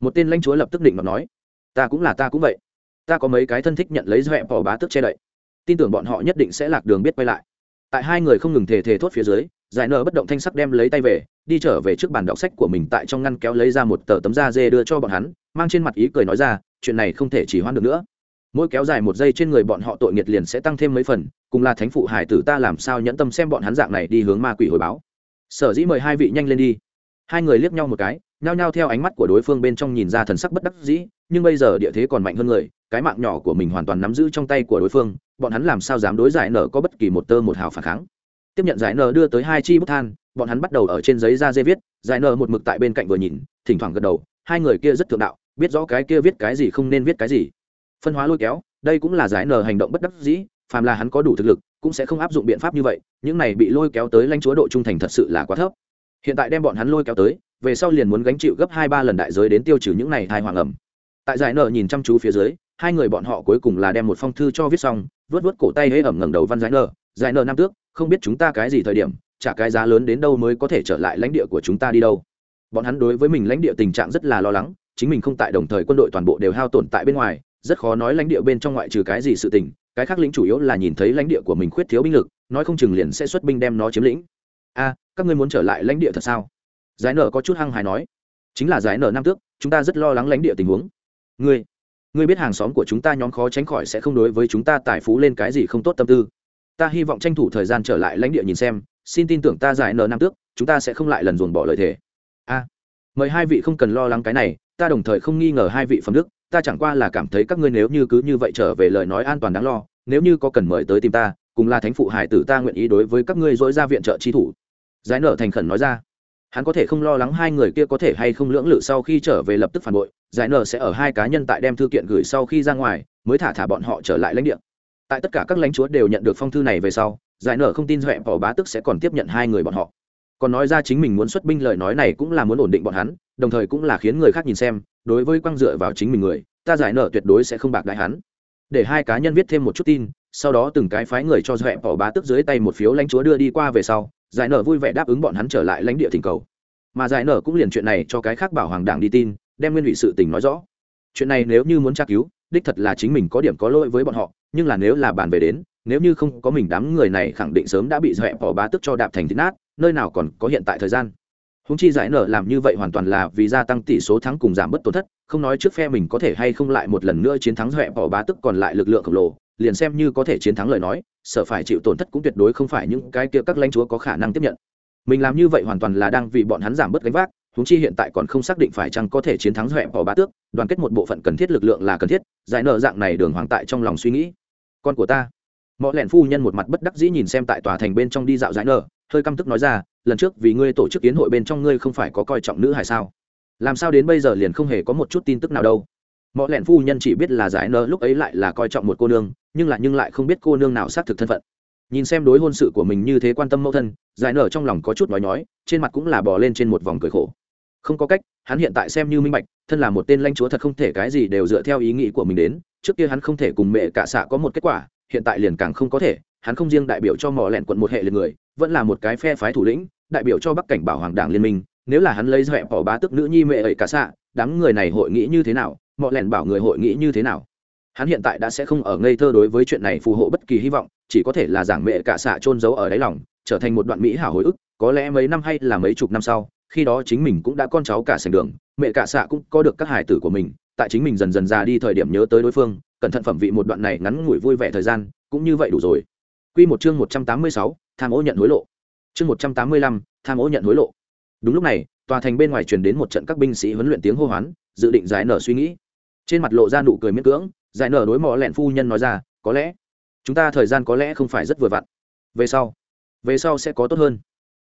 Một tên lãnh chúa lập tức định mà nói, ta cũng là ta cũng vậy. Ta có mấy cái thân thích nhận lấy dọa bỏ bá tức che đậy. Tin tưởng bọn họ nhất định sẽ lạc đường biết quay lại. Tại hai người không ngừng thề thề thốt phía dưới, giải nợ bất động thanh sắc đem lấy tay về, đi trở về trước bàn đọc sách của mình tại trong ngăn kéo lấy ra một tờ tấm da dê đưa cho bọn hắn, mang trên mặt ý cười nói ra, chuyện này không thể chỉ hoãn được nữa. Mỗi kéo dài một giây trên người bọn họ tội nghiệt liền sẽ tăng thêm mấy phần, cùng là thánh phụ hải tử ta làm sao nhẫn tâm xem bọn hắn dạng này đi hướng ma quỷ hồi báo. Sở dĩ mời hai vị nhanh lên đi hai người liếc nhau một cái, nhao nhao theo ánh mắt của đối phương bên trong nhìn ra thần sắc bất đắc dĩ, nhưng bây giờ địa thế còn mạnh hơn người, cái mạng nhỏ của mình hoàn toàn nắm giữ trong tay của đối phương, bọn hắn làm sao dám đối giải nở có bất kỳ một tơ một hào phản kháng. Tiếp nhận giải nở đưa tới hai chi bút than, bọn hắn bắt đầu ở trên giấy da dê viết, giải nở một mực tại bên cạnh vừa nhìn, thỉnh thoảng gật đầu, hai người kia rất thượng đạo, biết rõ cái kia viết cái gì không nên viết cái gì. Phân hóa lôi kéo, đây cũng là giải nở hành động bất đắc dĩ, phàm là hắn có đủ thực lực, cũng sẽ không áp dụng biện pháp như vậy, những này bị lôi kéo tới lãnh chúa độ trung thành thật sự là quá thấp hiện tại đem bọn hắn lôi kéo tới, về sau liền muốn gánh chịu gấp hai ba lần đại giới đến tiêu trừ những này thai hoàng ẩm. Tại giải nợ nhìn chăm chú phía dưới, hai người bọn họ cuối cùng là đem một phong thư cho viết xong, vớt vớt cổ tay hễ ẩm ngẩng đầu văn giải nợ. giải nợ năm tước, không biết chúng ta cái gì thời điểm trả cái giá lớn đến đâu mới có thể trở lại lãnh địa của chúng ta đi đâu. Bọn hắn đối với mình lãnh địa tình trạng rất là lo lắng, chính mình không tại đồng thời quân đội toàn bộ đều hao tổn tại bên ngoài, rất khó nói lãnh địa bên trong ngoại trừ cái gì sự tình, cái khác lĩnh chủ yếu là nhìn thấy lãnh địa của mình khuyết thiếu binh lực, nói không chừng liền sẽ xuất binh đem nó chiếm lĩnh. A các ngươi muốn trở lại lãnh địa thật sao? Giải nở có chút hăng hài nói. Chính là giải nở năm tước, chúng ta rất lo lắng lãnh địa tình huống. Ngươi ngươi biết hàng xóm của chúng ta nhóm khó tránh khỏi sẽ không đối với chúng ta tài phú lên cái gì không tốt tâm tư. Ta hy vọng tranh thủ thời gian trở lại lãnh địa nhìn xem, xin tin tưởng ta giải nở năm tước, chúng ta sẽ không lại lần dồn bỏ lời thề. A, mời hai vị không cần lo lắng cái này, ta đồng thời không nghi ngờ hai vị phẩm đức, ta chẳng qua là cảm thấy các ngươi nếu như cứ như vậy trở về lời nói an toàn đáng lo, nếu như có cần mời tới tìm ta, cùng là thánh phụ hải tử ta nguyện ý đối với các ngươi dối ra viện trợ chi thủ giải nở thành khẩn nói ra. Hắn có thể không lo lắng hai người kia có thể hay không lưỡng lự sau khi trở về lập tức phản bội, giải nở sẽ ở hai cá nhân tại đem thư kiện gửi sau khi ra ngoài, mới thả thả bọn họ trở lại lãnh địa. Tại tất cả các lãnh chúa đều nhận được phong thư này về sau, giải nở không tin huệ bỏ bá tức sẽ còn tiếp nhận hai người bọn họ. Còn nói ra chính mình muốn xuất binh lời nói này cũng là muốn ổn định bọn hắn, đồng thời cũng là khiến người khác nhìn xem, đối với quang dựa vào chính mình người, ta giải nở tuyệt đối sẽ không bạc đại hắn. Để hai cá nhân viết thêm một chút tin, sau đó từng cái phái người cho huệ bỏ bá tức dưới tay một phiếu lãnh chúa đưa đi qua về sau giải nở vui vẻ đáp ứng bọn hắn trở lại lãnh địa thỉnh cầu. Mà giải nở cũng liền chuyện này cho cái khác bảo hoàng đảng đi tin, đem nguyên vị sự tình nói rõ. Chuyện này nếu như muốn tra cứu, đích thật là chính mình có điểm có lỗi với bọn họ, nhưng là nếu là bàn về đến, nếu như không có mình đám người này khẳng định sớm đã bị dọa bỏ bá tức cho đạp thành thịt nát, nơi nào còn có hiện tại thời gian. Húng chi giải nở làm như vậy hoàn toàn là vì gia tăng tỷ số thắng cùng giảm bớt tổn thất, không nói trước phe mình có thể hay không lại một lần nữa chiến thắng dọa bỏ bá tức còn lại lực lượng khổng lồ liền xem như có thể chiến thắng lời nói sở phải chịu tổn thất cũng tuyệt đối không phải những cái kia các lãnh chúa có khả năng tiếp nhận. Mình làm như vậy hoàn toàn là đang vì bọn hắn giảm bớt gánh vác húng chi hiện tại còn không xác định phải chăng có thể chiến thắng dọa bỏ bá tước, đoàn kết một bộ phận cần thiết lực lượng là cần thiết, giải nợ dạng này đường hoàng tại trong lòng suy nghĩ. Con của ta. Mọi lẹn phu nhân một mặt bất đắc dĩ nhìn xem tại tòa thành bên trong đi dạo giải nợ, hơi căm tức nói ra, lần trước vì ngươi tổ chức kiến hội bên trong ngươi không phải có coi trọng nữ hay sao? Làm sao đến bây giờ liền không hề có một chút tin tức nào đâu? Mọi lẹn phu nhân chỉ biết là giải nợ lúc ấy lại là coi trọng một cô nương, nhưng lại nhưng lại không biết cô nương nào xác thực thân phận. Nhìn xem đối hôn sự của mình như thế quan tâm mẫu thân, giải nở trong lòng có chút nói nhói, trên mặt cũng là bò lên trên một vòng cười khổ. Không có cách, hắn hiện tại xem như minh bạch, thân là một tên lãnh chúa thật không thể cái gì đều dựa theo ý nghĩ của mình đến, trước kia hắn không thể cùng mẹ cả xạ có một kết quả, hiện tại liền càng không có thể, hắn không riêng đại biểu cho mỏ lẹn quận một hệ liệt người, vẫn là một cái phe phái thủ lĩnh, đại biểu cho bắc cảnh bảo hoàng đảng liên minh, nếu là hắn lấy dọa bỏ bá tức nữ nhi mẹ ấy cả xạ, đám người này hội nghĩ như thế nào mọ lẻn bảo người hội nghĩ như thế nào hắn hiện tại đã sẽ không ở ngây thơ đối với chuyện này phù hộ bất kỳ hy vọng chỉ có thể là giảng mẹ cả xạ trôn giấu ở đáy lòng trở thành một đoạn mỹ hảo hồi ức có lẽ mấy năm hay là mấy chục năm sau khi đó chính mình cũng đã con cháu cả sành đường mẹ cả xạ cũng có được các hải tử của mình tại chính mình dần dần già đi thời điểm nhớ tới đối phương cẩn thận phẩm vị một đoạn này ngắn ngủi vui vẻ thời gian cũng như vậy đủ rồi Quy một chương 186, tham ô nhận hối lộ. Chương 185, tham ô nhận hối lộ. Đúng lúc này, tòa thành bên ngoài truyền đến một trận các binh sĩ huấn luyện tiếng hô hoán, dự định giải nở suy nghĩ. Trên mặt lộ ra nụ cười miễn cưỡng, giải nở đối mọ lẹn phu nhân nói ra, có lẽ chúng ta thời gian có lẽ không phải rất vừa vặn. Về sau, về sau sẽ có tốt hơn.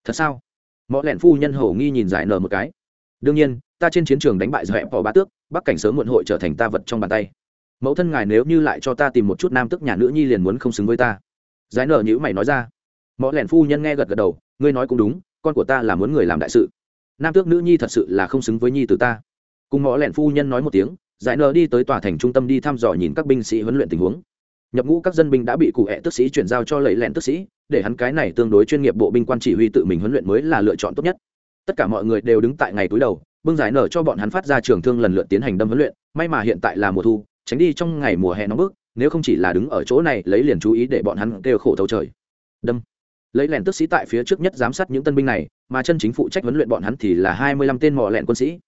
Thật sao? Mọ lẹn phu nhân hổ nghi nhìn giải nở một cái. Đương nhiên, ta trên chiến trường đánh bại dọa bỏ bá tước, bắc cảnh sớm muộn hội trở thành ta vật trong bàn tay. Mẫu thân ngài nếu như lại cho ta tìm một chút nam tức nhà nữ nhi liền muốn không xứng với ta giải nở nhữ mày nói ra mọi lẻn phu nhân nghe gật gật đầu ngươi nói cũng đúng con của ta là muốn người làm đại sự nam tước nữ nhi thật sự là không xứng với nhi từ ta cùng mọi lẻn phu nhân nói một tiếng giải nở đi tới tòa thành trung tâm đi thăm dò nhìn các binh sĩ huấn luyện tình huống. Nhập ngũ các dân binh đã bị cụ hẹ tức sĩ chuyển giao cho lầy lẹn tức sĩ, để hắn cái này tương đối chuyên nghiệp bộ binh quan chỉ huy tự mình huấn luyện mới là lựa chọn tốt nhất. Tất cả mọi người đều đứng tại ngày túi đầu, bưng giải nở cho bọn hắn phát ra trường thương lần lượt tiến hành đâm huấn luyện, may mà hiện tại là mùa thu, tránh đi trong ngày mùa hè nóng bức, nếu không chỉ là đứng ở chỗ này lấy liền chú ý để bọn hắn kêu khổ thấu trời. Đâm. Lấy lẻn tức sĩ tại phía trước nhất giám sát những tân binh này, mà chân chính phụ trách huấn luyện bọn hắn thì là hai mươi lăm tên mỏ lẹn quân sĩ.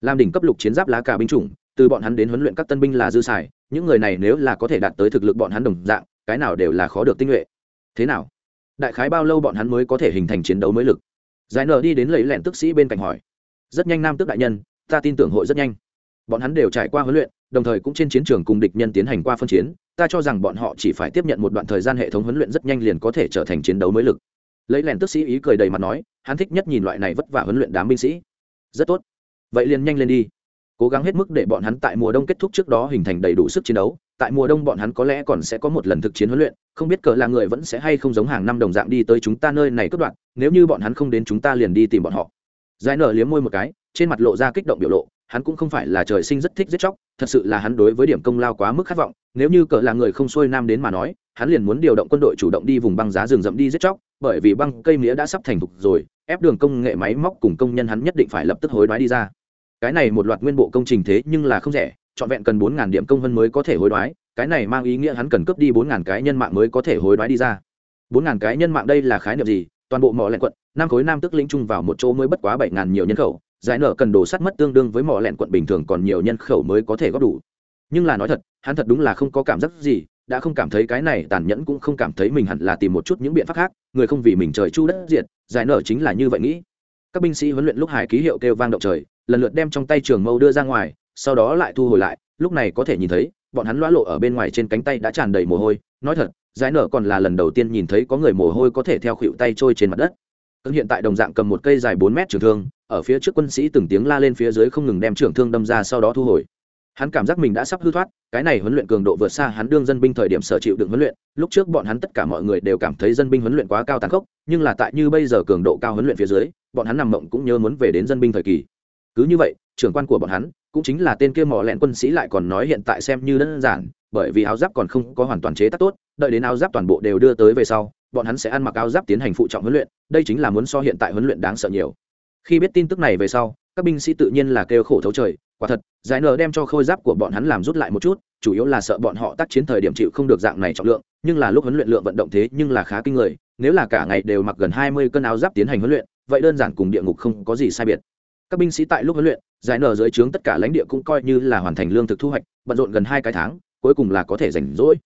Làm đỉnh cấp lục chiến giáp lá cả binh chủng từ bọn hắn đến huấn luyện các tân binh là dư xài, những người này nếu là có thể đạt tới thực lực bọn hắn đồng dạng, cái nào đều là khó được tinh nhuệ. Thế nào? Đại khái bao lâu bọn hắn mới có thể hình thành chiến đấu mới lực? Giải nở đi đến lấy lẹn tức sĩ bên cạnh hỏi. Rất nhanh nam tức đại nhân, ta tin tưởng hội rất nhanh. Bọn hắn đều trải qua huấn luyện, đồng thời cũng trên chiến trường cùng địch nhân tiến hành qua phân chiến, ta cho rằng bọn họ chỉ phải tiếp nhận một đoạn thời gian hệ thống huấn luyện rất nhanh liền có thể trở thành chiến đấu mới lực. Lấy lẹn tức sĩ ý cười đầy mặt nói, hắn thích nhất nhìn loại này vất vả huấn luyện đám binh sĩ. Rất tốt. Vậy liền nhanh lên đi cố gắng hết mức để bọn hắn tại mùa đông kết thúc trước đó hình thành đầy đủ sức chiến đấu. Tại mùa đông bọn hắn có lẽ còn sẽ có một lần thực chiến huấn luyện, không biết cờ là người vẫn sẽ hay không giống hàng năm đồng dạng đi tới chúng ta nơi này cất đoạn nếu như bọn hắn không đến chúng ta liền đi tìm bọn họ. Giải nở liếm môi một cái, trên mặt lộ ra kích động biểu lộ, hắn cũng không phải là trời sinh rất thích giết chóc, thật sự là hắn đối với điểm công lao quá mức khát vọng, nếu như cờ là người không xuôi nam đến mà nói, hắn liền muốn điều động quân đội chủ động đi vùng băng giá rừng rậm đi giết chóc, bởi vì băng cây mía đã sắp thành thục rồi, ép đường công nghệ máy móc cùng công nhân hắn nhất định phải lập tức hối đoái đi ra cái này một loạt nguyên bộ công trình thế nhưng là không rẻ, trọn vẹn cần bốn ngàn điểm công vân mới có thể hối đoái, cái này mang ý nghĩa hắn cần cướp đi bốn ngàn cái nhân mạng mới có thể hối đoái đi ra. bốn ngàn cái nhân mạng đây là khái niệm gì? Toàn bộ mỏ lẹn quận, năm khối nam tức lĩnh chung vào một chỗ mới bất quá bảy ngàn nhiều nhân khẩu, giải nở cần đồ sắt mất tương đương với mỏ lẹn quận bình thường còn nhiều nhân khẩu mới có thể góp đủ. Nhưng là nói thật, hắn thật đúng là không có cảm giác gì, đã không cảm thấy cái này tàn nhẫn cũng không cảm thấy mình hẳn là tìm một chút những biện pháp khác, người không vì mình trời chu đất diệt, giải nở chính là như vậy nghĩ các binh sĩ huấn luyện lúc hải ký hiệu kêu vang động trời lần lượt đem trong tay trường mâu đưa ra ngoài sau đó lại thu hồi lại lúc này có thể nhìn thấy bọn hắn loa lộ ở bên ngoài trên cánh tay đã tràn đầy mồ hôi nói thật giải nở còn là lần đầu tiên nhìn thấy có người mồ hôi có thể theo khuỵu tay trôi trên mặt đất Cưng hiện tại đồng dạng cầm một cây dài bốn mét trường thương, ở phía trước quân sĩ từng tiếng la lên phía dưới không ngừng đem trường thương đâm ra sau đó thu hồi. Hắn cảm giác mình đã sắp hư thoát, cái này huấn luyện cường độ vượt xa hắn đương dân binh thời điểm sở chịu đựng huấn luyện, lúc trước bọn hắn tất cả mọi người đều cảm thấy dân binh huấn luyện quá cao tàn khốc, nhưng là tại như bây giờ cường độ cao huấn luyện phía dưới, bọn hắn nằm mộng cũng nhớ muốn về đến dân binh thời kỳ. Cứ như vậy, trưởng quan của bọn hắn cũng chính là tên kia mỏ lẹn quân sĩ lại còn nói hiện tại xem như đơn giản, bởi vì áo giáp còn không có hoàn toàn chế tác tốt, đợi đến áo giáp toàn bộ đều đưa tới về sau, bọn hắn sẽ ăn mặc áo giáp tiến hành phụ trọng huấn luyện đây chính là muốn so hiện tại huấn luyện đáng sợ nhiều khi biết tin tức này về sau các binh sĩ tự nhiên là kêu khổ thấu trời quả thật, giải nở đem cho khôi giáp của bọn hắn làm rút lại một chút, chủ yếu là sợ bọn họ tác chiến thời điểm chịu không được dạng này trọng lượng, nhưng là lúc huấn luyện lượng vận động thế nhưng là khá kinh người, nếu là cả ngày đều mặc gần hai mươi cân áo giáp tiến hành huấn luyện, vậy đơn giản cùng địa ngục không có gì sai biệt. Các binh sĩ tại lúc huấn luyện, giải nở dưới trướng tất cả lãnh địa cũng coi như là hoàn thành lương thực thu hoạch, bận rộn gần hai cái tháng, cuối cùng là có thể rảnh rỗi.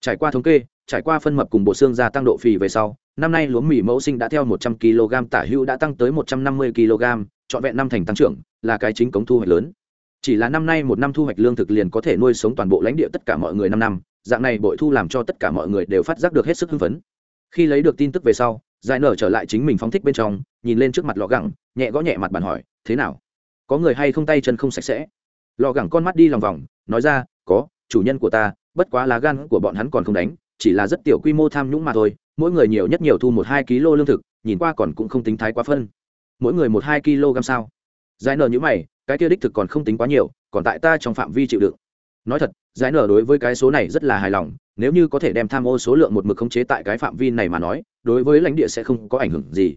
Trải qua thống kê, trải qua phân mập cùng bộ xương gia tăng độ phì về sau, năm nay lúa mì mẫu sinh đã theo 100 kg tả hữu đã tăng tới 150 kg trọn vẹn năm thành tăng trưởng, là cái chính cống thu hoạch lớn chỉ là năm nay một năm thu hoạch lương thực liền có thể nuôi sống toàn bộ lãnh địa tất cả mọi người năm năm, dạng này bội thu làm cho tất cả mọi người đều phát giác được hết sức hưng phấn. Khi lấy được tin tức về sau, giải nở trở lại chính mình phóng thích bên trong, nhìn lên trước mặt lò gẳng, nhẹ gõ nhẹ mặt bàn hỏi, thế nào? Có người hay không tay chân không sạch sẽ? Lò gẳng con mắt đi lòng vòng, nói ra, có, chủ nhân của ta, bất quá lá gan của bọn hắn còn không đánh, chỉ là rất tiểu quy mô tham nhũng mà thôi, mỗi người nhiều nhất nhiều thu một hai kg lương thực, nhìn qua còn cũng không tính thái quá phân. Mỗi người một hai kg sao? Giải nở như mày cái kia đích thực còn không tính quá nhiều, còn tại ta trong phạm vi chịu đựng. Nói thật, giải nở đối với cái số này rất là hài lòng, nếu như có thể đem tham ô số lượng một mực khống chế tại cái phạm vi này mà nói, đối với lãnh địa sẽ không có ảnh hưởng gì.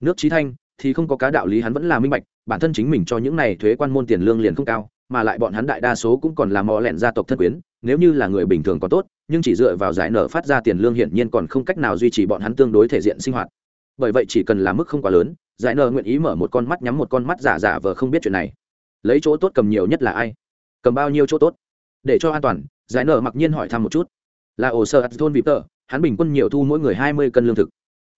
Nước trí thanh thì không có cá đạo lý hắn vẫn là minh bạch, bản thân chính mình cho những này thuế quan môn tiền lương liền không cao, mà lại bọn hắn đại đa số cũng còn là mò lẹn gia tộc thân quyến, nếu như là người bình thường có tốt, nhưng chỉ dựa vào giải nở phát ra tiền lương hiển nhiên còn không cách nào duy trì bọn hắn tương đối thể diện sinh hoạt. Bởi vậy chỉ cần là mức không quá lớn, giải nở nguyện ý mở một con mắt nhắm một con mắt giả giả vờ không biết chuyện này lấy chỗ tốt cầm nhiều nhất là ai? Cầm bao nhiêu chỗ tốt? Để cho an toàn, giải nở mặc nhiên hỏi thăm một chút. Là ổ sơ thôn vịp tờ hắn bình quân nhiều thu mỗi người hai mươi cân lương thực.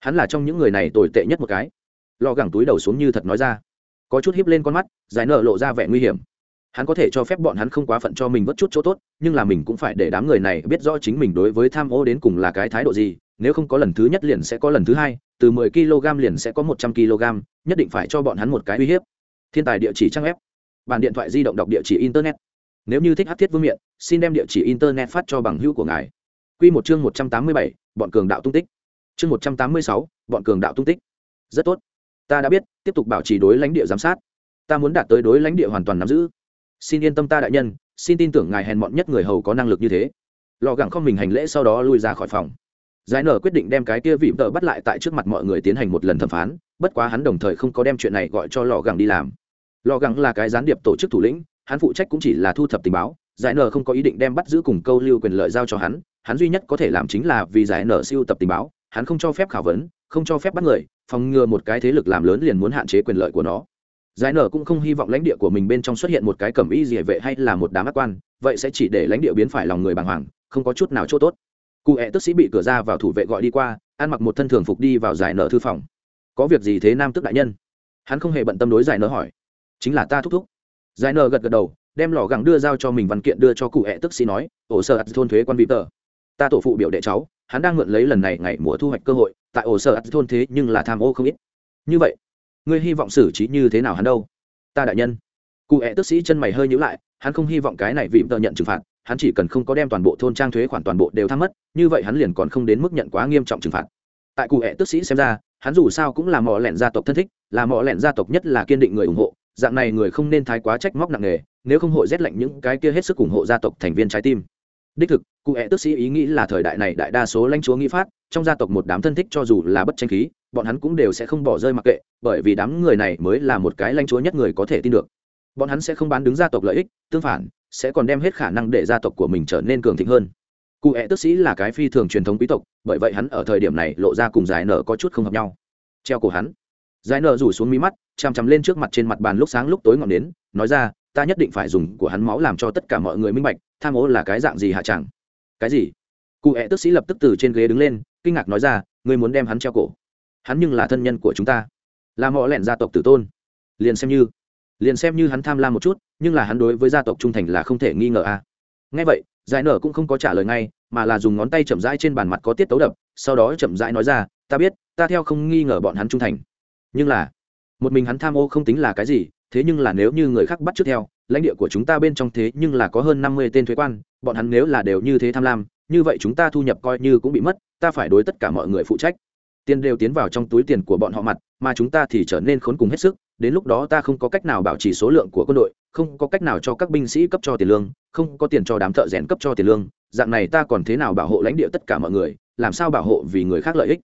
Hắn là trong những người này tồi tệ nhất một cái. Lò gẳng túi đầu xuống như thật nói ra. Có chút hiếp lên con mắt, giải nở lộ ra vẻ nguy hiểm. Hắn có thể cho phép bọn hắn không quá phận cho mình vớt chút chỗ tốt, nhưng là mình cũng phải để đám người này biết rõ chính mình đối với tham ô đến cùng là cái thái độ gì. Nếu không có lần thứ nhất liền sẽ có lần thứ hai, từ mười kg liền sẽ có một trăm kg nhất định phải cho bọn hắn một cái uy hiếp. Thiên tài địa chỉ trang ép bàn điện thoại di động đọc địa chỉ internet. Nếu như thích hát thiết vương miện, xin đem địa chỉ internet phát cho bằng hữu của ngài. Q một chương một trăm tám mươi bảy, bọn cường đạo tung tích. Chương một trăm tám mươi sáu, bọn cường đạo tung tích. Rất tốt. Ta đã biết, tiếp tục bảo trì đối lãnh địa giám sát. Ta muốn đạt tới đối lãnh địa hoàn toàn nắm giữ. Xin yên tâm ta đại nhân, xin tin tưởng ngài hèn mọn nhất người hầu có năng lực như thế. Lò gẳng không mình hành lễ sau đó lui ra khỏi phòng. Giải nở quyết định đem cái kia vị vợ bắt lại tại trước mặt mọi người tiến hành một lần thẩm phán, bất quá hắn đồng thời không có đem chuyện này gọi cho lò gẳng đi làm lò gắng là cái gián điệp tổ chức thủ lĩnh, hắn phụ trách cũng chỉ là thu thập tình báo, giải nở không có ý định đem bắt giữ cùng câu lưu quyền lợi giao cho hắn hắn duy nhất có thể làm chính là vì giải nở siêu tập tình báo, hắn không cho phép khảo vấn, không cho phép bắt người, phòng ngừa một cái thế lực làm lớn liền muốn hạn chế quyền lợi của nó. Giải nở cũng không hy vọng lãnh địa của mình bên trong xuất hiện một cái cẩm y dỉa vệ hay là một đám ác quan, vậy sẽ chỉ để lãnh địa biến phải lòng người bàng hoàng, không có chút nào chỗ tốt. Cụ hẹ tức sĩ bị cửa ra vào thủ vệ gọi đi qua, ăn mặc một thân thường phục đi vào giải nở thư phòng. Có việc gì thế nam tức đại nhân? Hắn không hề bận tâm đối giải nở hỏi chính là ta thúc thúc. Giải nờ gật gật đầu, đem lò gẳng đưa giao cho mình văn kiện đưa cho cụ hẹ tức sĩ nói, ổ sở thôn thuế quan vị tờ. Ta tổ phụ biểu đệ cháu, hắn đang mượn lấy lần này ngày mùa thu hoạch cơ hội, tại ổ sở thôn thế nhưng là tham ô không ít. Như vậy, ngươi hy vọng xử trí như thế nào hắn đâu? Ta đại nhân. Cụ hẹ tức sĩ chân mày hơi nhữ lại, hắn không hy vọng cái này vị tờ nhận trừng phạt, hắn chỉ cần không có đem toàn bộ thôn trang thuế khoản toàn bộ đều tham mất, như vậy hắn liền còn không đến mức nhận quá nghiêm trọng trừng phạt. Tại cụ hẹ tức sĩ xem ra, hắn dù sao cũng là mỏ lẹn gia tộc thân thích, là mỏ lẹn gia tộc nhất là kiên định người ủng hộ dạng này người không nên thái quá trách móc nặng nề, nếu không hội rét lạnh những cái kia hết sức ủng hộ gia tộc thành viên trái tim. Đích thực, cụ hẹ tức sĩ ý nghĩ là thời đại này đại đa số lãnh chúa nghĩ phát, trong gia tộc một đám thân thích cho dù là bất tranh khí, bọn hắn cũng đều sẽ không bỏ rơi mặc kệ, bởi vì đám người này mới là một cái lãnh chúa nhất người có thể tin được. Bọn hắn sẽ không bán đứng gia tộc lợi ích, tương phản, sẽ còn đem hết khả năng để gia tộc của mình trở nên cường thịnh hơn. Cụ hẹ tức sĩ là cái phi thường truyền thống quý tộc, bởi vậy hắn ở thời điểm này lộ ra cùng giải nở có chút không hợp nhau. Treo cổ hắn. Giải nở rủ xuống mí mắt chằm chằm lên trước mặt trên mặt bàn lúc sáng lúc tối ngọn đến nói ra, ta nhất định phải dùng của hắn máu làm cho tất cả mọi người minh bạch, tham ô là cái dạng gì hạ chẳng? Cái gì? Cụ hẹ tức sĩ lập tức từ trên ghế đứng lên, kinh ngạc nói ra, ngươi muốn đem hắn treo cổ? Hắn nhưng là thân nhân của chúng ta. Là mọ lẹn gia tộc tử tôn. Liền xem như, liền xem như hắn tham lam một chút, nhưng là hắn đối với gia tộc trung thành là không thể nghi ngờ a. À. ngay vậy, giải nở cũng không có trả lời ngay, mà là dùng ngón tay chậm rãi trên bàn mặt có tiết tấu đập, sau đó chậm rãi nói ra, ta biết, ta theo không nghi ngờ bọn hắn trung thành. Nhưng là một mình hắn tham ô không tính là cái gì, thế nhưng là nếu như người khác bắt trước theo, lãnh địa của chúng ta bên trong thế nhưng là có hơn năm mươi tên thuế quan, bọn hắn nếu là đều như thế tham lam, như vậy chúng ta thu nhập coi như cũng bị mất, ta phải đối tất cả mọi người phụ trách. Tiền đều tiến vào trong túi tiền của bọn họ mặt, mà chúng ta thì trở nên khốn cùng hết sức, đến lúc đó ta không có cách nào bảo trì số lượng của quân đội, không có cách nào cho các binh sĩ cấp cho tiền lương, không có tiền cho đám thợ rèn cấp cho tiền lương, dạng này ta còn thế nào bảo hộ lãnh địa tất cả mọi người, làm sao bảo hộ vì người khác lợi ích?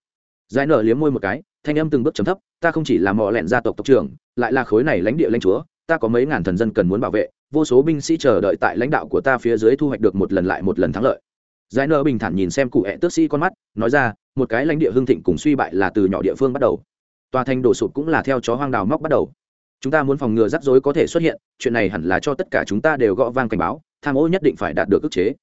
Giải nở liếm môi một cái, thanh âm từng bước chấm thấp ta không chỉ là mò lẹn gia tộc tộc trưởng, lại là khối này lãnh địa lãnh chúa, ta có mấy ngàn thần dân cần muốn bảo vệ, vô số binh sĩ chờ đợi tại lãnh đạo của ta phía dưới thu hoạch được một lần lại một lần thắng lợi. Giải nơ bình thản nhìn xem cụ hẹ tước sĩ con mắt, nói ra, một cái lãnh địa hưng thịnh cùng suy bại là từ nhỏ địa phương bắt đầu. Tòa thành đổ sụp cũng là theo chó hoang đào móc bắt đầu. Chúng ta muốn phòng ngừa rắc rối có thể xuất hiện, chuyện này hẳn là cho tất cả chúng ta đều gõ vang cảnh báo, tham ô nhất định phải đạt được ức chế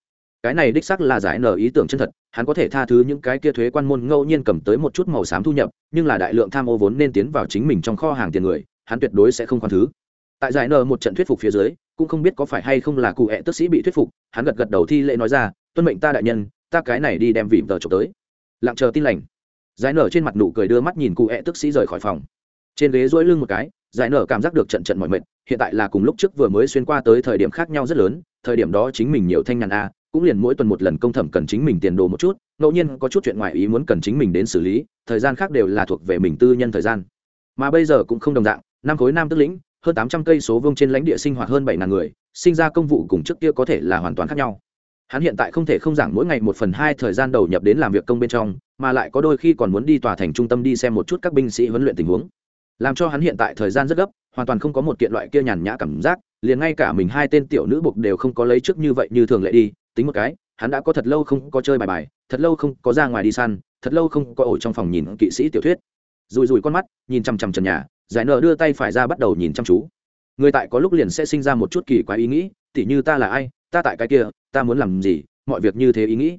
cái này đích xác là giải nở ý tưởng chân thật, hắn có thể tha thứ những cái kia thuế quan môn ngẫu nhiên cầm tới một chút màu xám thu nhập, nhưng là đại lượng tham ô vốn nên tiến vào chính mình trong kho hàng tiền người, hắn tuyệt đối sẽ không khoan thứ. Tại giải nở một trận thuyết phục phía dưới, cũng không biết có phải hay không là cụ hẹ tức sĩ bị thuyết phục, hắn gật gật đầu thi lễ nói ra, tuân mệnh ta đại nhân, ta cái này đi đem vịm tờ trộm tới. Lặng chờ tin lành. Giải nở trên mặt nụ cười đưa mắt nhìn cụ hẹ tức sĩ rời khỏi phòng. Trên ghế duỗi lưng một cái, giải nở cảm giác được trận trận mọi mệt, hiện tại là cùng lúc trước vừa mới xuyên qua tới thời điểm khác nhau rất lớn, thời điểm đó chính mình nhiều thanh nhàn a cũng liền mỗi tuần một lần công thẩm cần chính mình tiền đồ một chút, ngẫu nhiên có chút chuyện ngoài ý muốn cần chính mình đến xử lý, thời gian khác đều là thuộc về mình tư nhân thời gian. Mà bây giờ cũng không đồng dạng, năm khối nam tức lĩnh, hơn tám trăm cây số vương trên lãnh địa sinh hoạt hơn bảy ngàn người, sinh ra công vụ cùng trước kia có thể là hoàn toàn khác nhau. Hắn hiện tại không thể không giảng mỗi ngày một phần hai thời gian đầu nhập đến làm việc công bên trong, mà lại có đôi khi còn muốn đi tòa thành trung tâm đi xem một chút các binh sĩ huấn luyện tình huống. Làm cho hắn hiện tại thời gian rất gấp, hoàn toàn không có một kiện loại kia nhàn nhã cảm giác, liền ngay cả mình hai tên tiểu nữ bục đều không có lấy trước như vậy như thường lệ đi tính một cái, hắn đã có thật lâu không có chơi bài bài, thật lâu không có ra ngoài đi săn, thật lâu không có ổ trong phòng nhìn kỵ sĩ tiểu thuyết. Rùi rùi con mắt, nhìn chằm chằm trần nhà, giải nợ đưa tay phải ra bắt đầu nhìn chăm chú. Người tại có lúc liền sẽ sinh ra một chút kỳ quái ý nghĩ, tỉ như ta là ai, ta tại cái kia, ta muốn làm gì, mọi việc như thế ý nghĩ.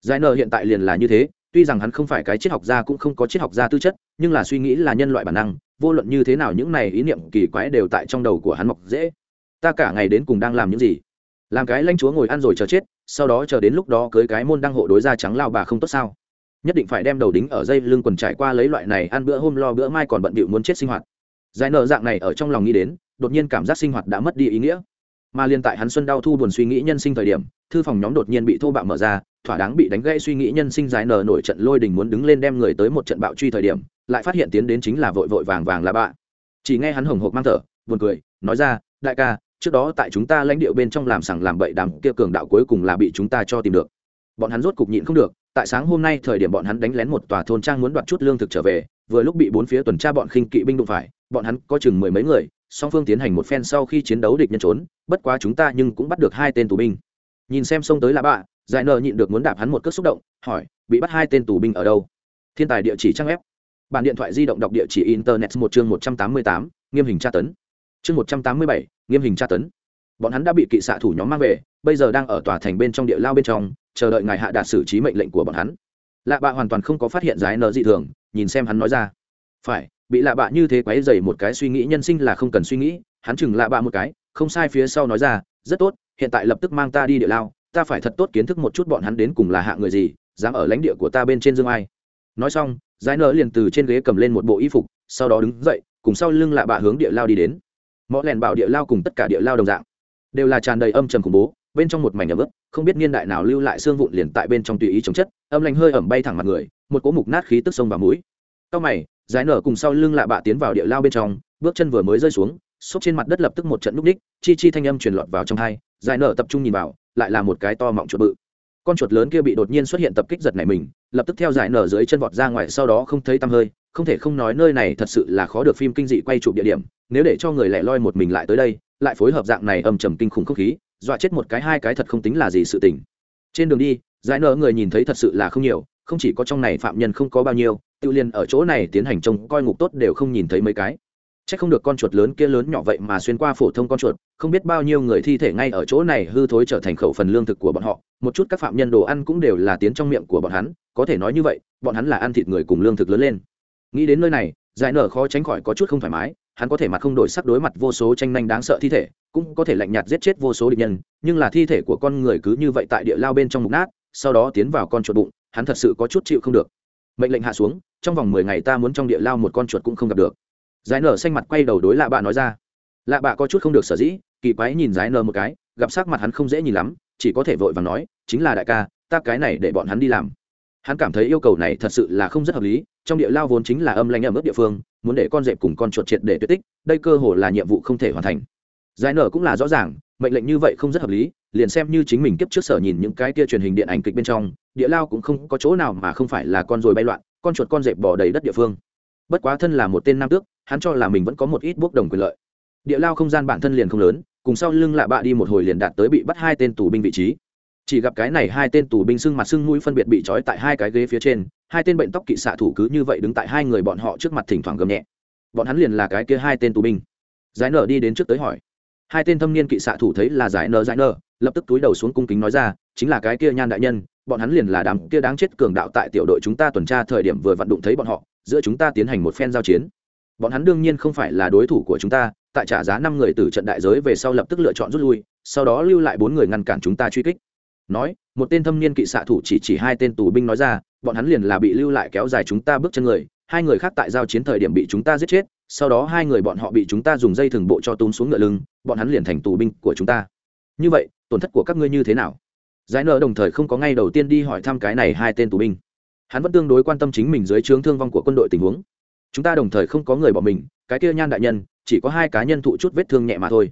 Giải nợ hiện tại liền là như thế, tuy rằng hắn không phải cái triết học gia cũng không có triết học gia tư chất, nhưng là suy nghĩ là nhân loại bản năng, vô luận như thế nào những này ý niệm kỳ quái đều tại trong đầu của hắn mọc dễ. Ta cả ngày đến cùng đang làm những gì? Làm cái lãnh chúa ngồi ăn rồi chờ chết sau đó chờ đến lúc đó cưới cái môn đăng hộ đối ra trắng lao bà không tốt sao? Nhất định phải đem đầu đính ở dây lưng quần trải qua lấy loại này ăn bữa hôm lo bữa mai còn bận bịu muốn chết sinh hoạt. Giải nợ dạng này ở trong lòng nghĩ đến, đột nhiên cảm giác sinh hoạt đã mất đi ý nghĩa. Mà liên tại hắn xuân đau thu buồn suy nghĩ nhân sinh thời điểm, thư phòng nhóm đột nhiên bị thô bạo mở ra, thỏa đáng bị đánh gãy suy nghĩ nhân sinh giải nở nổi trận lôi đình muốn đứng lên đem người tới một trận bạo truy thời điểm, lại phát hiện tiến đến chính là vội vội vàng vàng là bạ. Chỉ nghe hắn hồng hộc mang thở, buồn cười, nói ra, đại ca trước đó tại chúng ta lãnh địa bên trong làm sằng làm bậy đám kia cường đạo cuối cùng là bị chúng ta cho tìm được. Bọn hắn rốt cục nhịn không được, tại sáng hôm nay thời điểm bọn hắn đánh lén một tòa thôn trang muốn đoạt chút lương thực trở về, vừa lúc bị bốn phía tuần tra bọn khinh kỵ binh đụng phải, bọn hắn có chừng mười mấy người, song phương tiến hành một phen sau khi chiến đấu địch nhân trốn, bất quá chúng ta nhưng cũng bắt được hai tên tù binh. Nhìn xem xông tới là bạ, giải nợ nhịn được muốn đạp hắn một cước xúc động, hỏi, bị bắt hai tên tù binh ở đâu? Thiên tài địa chỉ trang web. Bản điện thoại di động đọc địa chỉ internet một chương một trăm tám mươi tám, nghiêm hình tra tấn. Chương một trăm tám mươi bảy nghiêm hình tra tấn. Bọn hắn đã bị kỵ xạ thủ nhóm mang về, bây giờ đang ở tòa thành bên trong địa lao bên trong, chờ đợi ngài hạ đạt xử trí mệnh lệnh của bọn hắn. Lạ bạ hoàn toàn không có phát hiện giải nợ dị thường, nhìn xem hắn nói ra. Phải, bị lạ bạ như thế quáy dày một cái suy nghĩ nhân sinh là không cần suy nghĩ, hắn chừng lạ bạ một cái, không sai phía sau nói ra, rất tốt, hiện tại lập tức mang ta đi địa lao, ta phải thật tốt kiến thức một chút bọn hắn đến cùng là hạ người gì, dám ở lãnh địa của ta bên trên dương ai. Nói xong giải nợ liền từ trên ghế cầm lên một bộ y phục, sau đó đứng dậy, cùng sau lưng lạ bạ hướng địa lao đi đến mõ lèn bảo địa lao cùng tất cả địa lao đồng dạng. Đều là tràn đầy âm trầm khủng bố bên trong một mảnh ẩm ướt không biết niên đại nào lưu lại xương vụn liền tại bên trong tùy ý chống chất âm lạnh hơi ẩm bay thẳng mặt người một cỗ mục nát khí tức sông vào mũi. Cao mày giải nở cùng sau lưng lạ bạ tiến vào địa lao bên trong bước chân vừa mới rơi xuống xốc trên mặt đất lập tức một trận núp ních, chi chi thanh âm truyền lọt vào trong hai giải nở tập trung nhìn vào lại là một cái to mọng chuột bự con chuột lớn kia bị đột nhiên xuất hiện tập kích giật này mình lập tức theo giải nở dưới chân vọt ra ngoài sau đó không thấy tăm hơi không thể không nói nơi này thật sự là khó được phim kinh dị quay chụp địa điểm nếu để cho người lẻ loi một mình lại tới đây lại phối hợp dạng này âm trầm kinh khủng không khí dọa chết một cái hai cái thật không tính là gì sự tình. Trên đường đi giải nở người nhìn thấy thật sự là không nhiều không chỉ có trong này phạm nhân không có bao nhiêu tự liền ở chỗ này tiến hành trông coi ngục tốt đều không nhìn thấy mấy cái. Chắc không được con chuột lớn kia lớn nhỏ vậy mà xuyên qua phổ thông con chuột, không biết bao nhiêu người thi thể ngay ở chỗ này hư thối trở thành khẩu phần lương thực của bọn họ, một chút các phạm nhân đồ ăn cũng đều là tiến trong miệng của bọn hắn, có thể nói như vậy, bọn hắn là ăn thịt người cùng lương thực lớn lên. Nghĩ đến nơi này, giải nở khó tránh khỏi có chút không thoải mái, hắn có thể mặt không đổi sắc đối mặt vô số tranh nhanh đáng sợ thi thể, cũng có thể lạnh nhạt giết chết vô số địch nhân, nhưng là thi thể của con người cứ như vậy tại địa lao bên trong mục nát, sau đó tiến vào con chuột bụng, hắn thật sự có chút chịu không được. Mệnh lệnh hạ xuống, trong vòng mười ngày ta muốn trong địa lao một con chuột cũng không gặp được giải nở xanh mặt quay đầu đối lạ bạ nói ra lạ bạ có chút không được sở dĩ kỳ quái nhìn giái nở một cái, gặp sắc mặt hắn không dễ nhìn lắm, chỉ có thể vội và nói, chính là đại ca, ta cái này để bọn hắn đi làm. Hắn cảm thấy yêu cầu này thật sự là không rất hợp lý, trong địa lao vốn chính là âm lanh ở ướt địa phương, muốn để con dẹp cùng con chuột triệt để tuyệt tích, đây cơ hồ là nhiệm vụ không thể hoàn thành. Giải nở cũng là rõ ràng, mệnh lệnh như vậy không rất hợp lý, liền xem như chính mình kiếp trước sở nhìn những cái kia truyền hình điện ảnh kịch bên trong, địa lao cũng không có chỗ nào mà không phải là con ruồi bay loạn, con chuột con dẹp bỏ đầy đất địa phương. Bất quá thân là một tên nam tước, hắn cho là mình vẫn có một ít bốc đồng quyền lợi. Địa lao không gian bản thân liền không lớn cùng sau lưng lạ bạ đi một hồi liền đạt tới bị bắt hai tên tù binh vị trí. Chỉ gặp cái này hai tên tù binh sưng mặt sưng mũi phân biệt bị trói tại hai cái ghế phía trên, hai tên bệnh tóc kỵ xạ thủ cứ như vậy đứng tại hai người bọn họ trước mặt thỉnh thoảng gầm nhẹ. Bọn hắn liền là cái kia hai tên tù binh. Giải nở đi đến trước tới hỏi. Hai tên thâm niên kỵ xạ thủ thấy là giải nở giải nở, lập tức túi đầu xuống cung kính nói ra, chính là cái kia nhan đại nhân, bọn hắn liền là đám kia đáng chết cường đạo tại tiểu đội chúng ta tuần tra thời điểm vừa vận đụng thấy bọn họ, giữa chúng ta tiến hành một phen giao chiến. Bọn hắn đương nhiên không phải là đối thủ của chúng ta tại trả giá năm người từ trận đại giới về sau lập tức lựa chọn rút lui, sau đó lưu lại bốn người ngăn cản chúng ta truy kích. Nói, một tên thâm niên kỵ xạ thủ chỉ chỉ hai tên tù binh nói ra, bọn hắn liền là bị lưu lại kéo dài chúng ta bước chân người, hai người khác tại giao chiến thời điểm bị chúng ta giết chết, sau đó hai người bọn họ bị chúng ta dùng dây thừng bộ cho tốn xuống ngựa lưng, bọn hắn liền thành tù binh của chúng ta. Như vậy, tổn thất của các ngươi như thế nào? Giải nợ đồng thời không có ngay đầu tiên đi hỏi thăm cái này hai tên tù binh. Hắn vẫn tương đối quan tâm chính mình dưới trướng thương vong của quân đội tình huống. Chúng ta đồng thời không có người bỏ mình, cái kia nhan đại nhân chỉ có hai cá nhân thụ chút vết thương nhẹ mà thôi.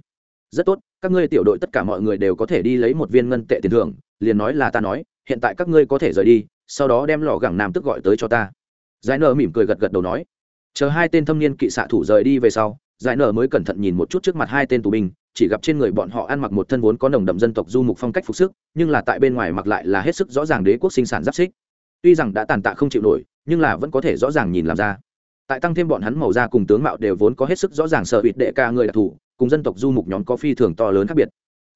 Rất tốt, các ngươi tiểu đội tất cả mọi người đều có thể đi lấy một viên ngân tệ tiền thưởng, liền nói là ta nói, hiện tại các ngươi có thể rời đi, sau đó đem lò gẳng nam tức gọi tới cho ta. Giải nở mỉm cười gật gật đầu nói. Chờ hai tên thâm niên kỵ xạ thủ rời đi về sau, giải nở mới cẩn thận nhìn một chút trước mặt hai tên tù binh, chỉ gặp trên người bọn họ ăn mặc một thân vốn có nồng đậm dân tộc du mục phong cách phục sức, nhưng là tại bên ngoài mặc lại là hết sức rõ ràng đế quốc sinh sản giáp xích. Tuy rằng đã tàn tạ không chịu nổi, nhưng là vẫn có thể rõ ràng nhìn làm ra tại tăng thêm bọn hắn màu da cùng tướng mạo đều vốn có hết sức rõ ràng sợ bịt đệ ca người đặc thù, cùng dân tộc du mục nhóm có phi thường to lớn khác biệt.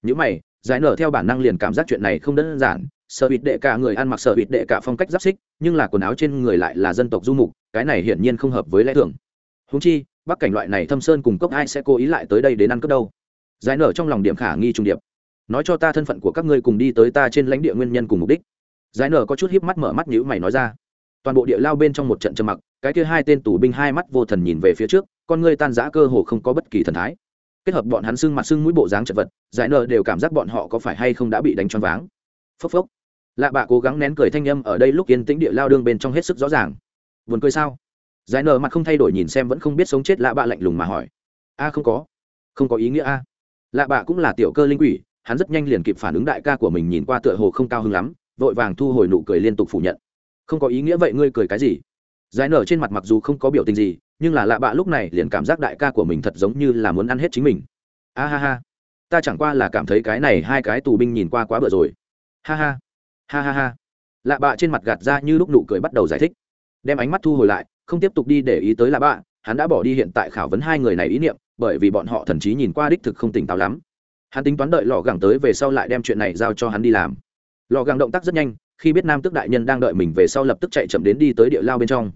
Những mày, giải nở theo bản năng liền cảm giác chuyện này không đơn giản, sợ bịt đệ cả người ăn mặc sợ bịt đệ cả phong cách giáp xích, nhưng là quần áo trên người lại là dân tộc du mục, cái này hiển nhiên không hợp với lẽ thường. Húng chi, bắc cảnh loại này thâm sơn cùng cốc ai sẽ cố ý lại tới đây đến ăn cướp đâu. Giải nở trong lòng điểm khả nghi trung điệp. Nói cho ta thân phận của các ngươi cùng đi tới ta trên lãnh địa nguyên nhân cùng mục đích. Giải nở có chút hiếp mắt mở mắt nhữ mày nói ra toàn bộ địa lao bên trong một trận trầm mặc, cái kia hai tên tù binh hai mắt vô thần nhìn về phía trước, con ngươi tan giã cơ hồ không có bất kỳ thần thái. Kết hợp bọn hắn sưng mặt sưng mũi bộ dáng chật vật, giải nở đều cảm giác bọn họ có phải hay không đã bị đánh choáng váng. Phốc phốc. Lạ bạ cố gắng nén cười thanh âm ở đây lúc yên tĩnh địa lao đương bên trong hết sức rõ ràng. Buồn cười sao? Giải nở mặt không thay đổi nhìn xem vẫn không biết sống chết lạ bạ lạnh lùng mà hỏi. A, không có. Không có ý nghĩa a. Lạ bạ cũng là tiểu cơ linh quỷ, hắn rất nhanh liền kịp phản ứng đại ca của mình nhìn qua tựa hồ không cao hứng lắm, vội vàng thu hồi nụ cười liên tục phủ nhận không có ý nghĩa vậy ngươi cười cái gì? Giải nở trên mặt mặc dù không có biểu tình gì, nhưng là lạ bạ lúc này liền cảm giác đại ca của mình thật giống như là muốn ăn hết chính mình. A ha ha. Ta chẳng qua là cảm thấy cái này hai cái tù binh nhìn qua quá bựa rồi. Ha ha. Ha ha ha. Lạ bạ trên mặt gạt ra như lúc nụ cười bắt đầu giải thích. Đem ánh mắt thu hồi lại, không tiếp tục đi để ý tới lạ bạ, hắn đã bỏ đi hiện tại khảo vấn hai người này ý niệm, bởi vì bọn họ thần chí nhìn qua đích thực không tỉnh táo lắm. Hắn tính toán đợi lò gẳng tới về sau lại đem chuyện này giao cho hắn đi làm. Lò gẳng động tác rất nhanh khi biết nam tước đại nhân đang đợi mình về sau lập tức chạy chậm đến đi tới địa lao bên trong.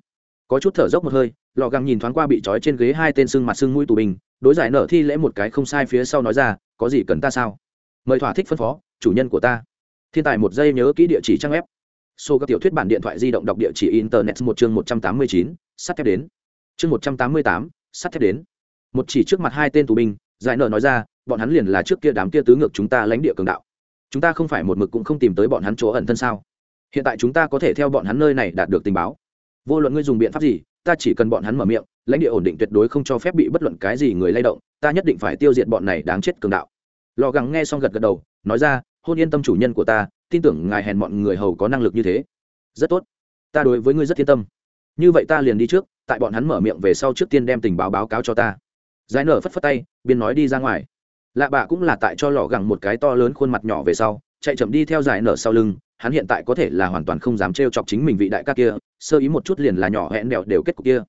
Có chút thở dốc một hơi, lò găng nhìn thoáng qua bị trói trên ghế hai tên sưng mặt sưng mũi tù binh, đối giải nở thi lễ một cái không sai phía sau nói ra, có gì cần ta sao? Mời thỏa thích phân phó, chủ nhân của ta. Thiên tài một giây nhớ kỹ địa chỉ trang web. Số các tiểu thuyết bản điện thoại di động đọc địa chỉ internet một chương một trăm tám mươi chín, sắt thép đến. Chương một trăm tám mươi tám, sắt thép đến. Một chỉ trước mặt hai tên tù binh, giải nở nói ra, bọn hắn liền là trước kia đám kia tứ ngược chúng ta lãnh địa cường đạo. Chúng ta không phải một mực cũng không tìm tới bọn hắn chỗ ẩn thân sao? Hiện tại chúng ta có thể theo bọn hắn nơi này đạt được tình báo. Vô luận ngươi dùng biện pháp gì, ta chỉ cần bọn hắn mở miệng, lãnh địa ổn định tuyệt đối không cho phép bị bất luận cái gì người lay động, ta nhất định phải tiêu diệt bọn này đáng chết cường đạo. Lò gắng nghe xong gật gật đầu, nói ra, hôn yên tâm chủ nhân của ta, tin tưởng ngài hèn bọn người hầu có năng lực như thế. Rất tốt, ta đối với ngươi rất yên tâm. Như vậy ta liền đi trước, tại bọn hắn mở miệng về sau trước tiên đem tình báo báo cáo cho ta. Giải nở phất phất tay, biên nói đi ra ngoài. Lạ bạ cũng là tại cho lò gẳng một cái to lớn khuôn mặt nhỏ về sau chạy chậm đi theo giải nở sau lưng, hắn hiện tại có thể là hoàn toàn không dám trêu chọc chính mình vị đại ca kia, sơ ý một chút liền là nhỏ hẹn đèo đều kết cục kia.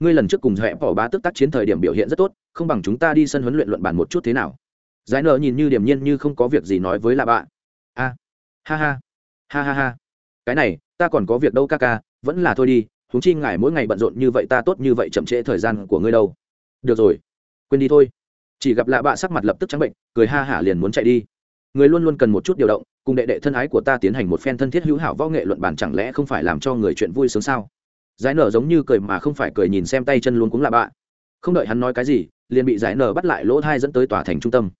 Ngươi lần trước cùng hẹn bỏ bá tức tác chiến thời điểm biểu hiện rất tốt, không bằng chúng ta đi sân huấn luyện luận bàn một chút thế nào? Giải nở nhìn như điềm nhiên như không có việc gì nói với lạ bạ a, ha ha ha ha ha. Cái này, ta còn có việc đâu ca ca, vẫn là thôi đi, huống chi ngài mỗi ngày bận rộn như vậy ta tốt như vậy chậm trễ thời gian của ngươi đâu. Được rồi, quên đi thôi. Chỉ gặp lạ bạ sắc mặt lập tức trắng bệnh, cười ha hả liền muốn chạy đi người luôn luôn cần một chút điều động, cùng đệ đệ thân ái của ta tiến hành một phen thân thiết hữu hảo võ nghệ luận bản chẳng lẽ không phải làm cho người chuyện vui sướng sao? Giải nở giống như cười mà không phải cười nhìn xem tay chân luôn cũng là bạ. Không đợi hắn nói cái gì, liền bị giải nở bắt lại lỗ thai dẫn tới tòa thành trung tâm.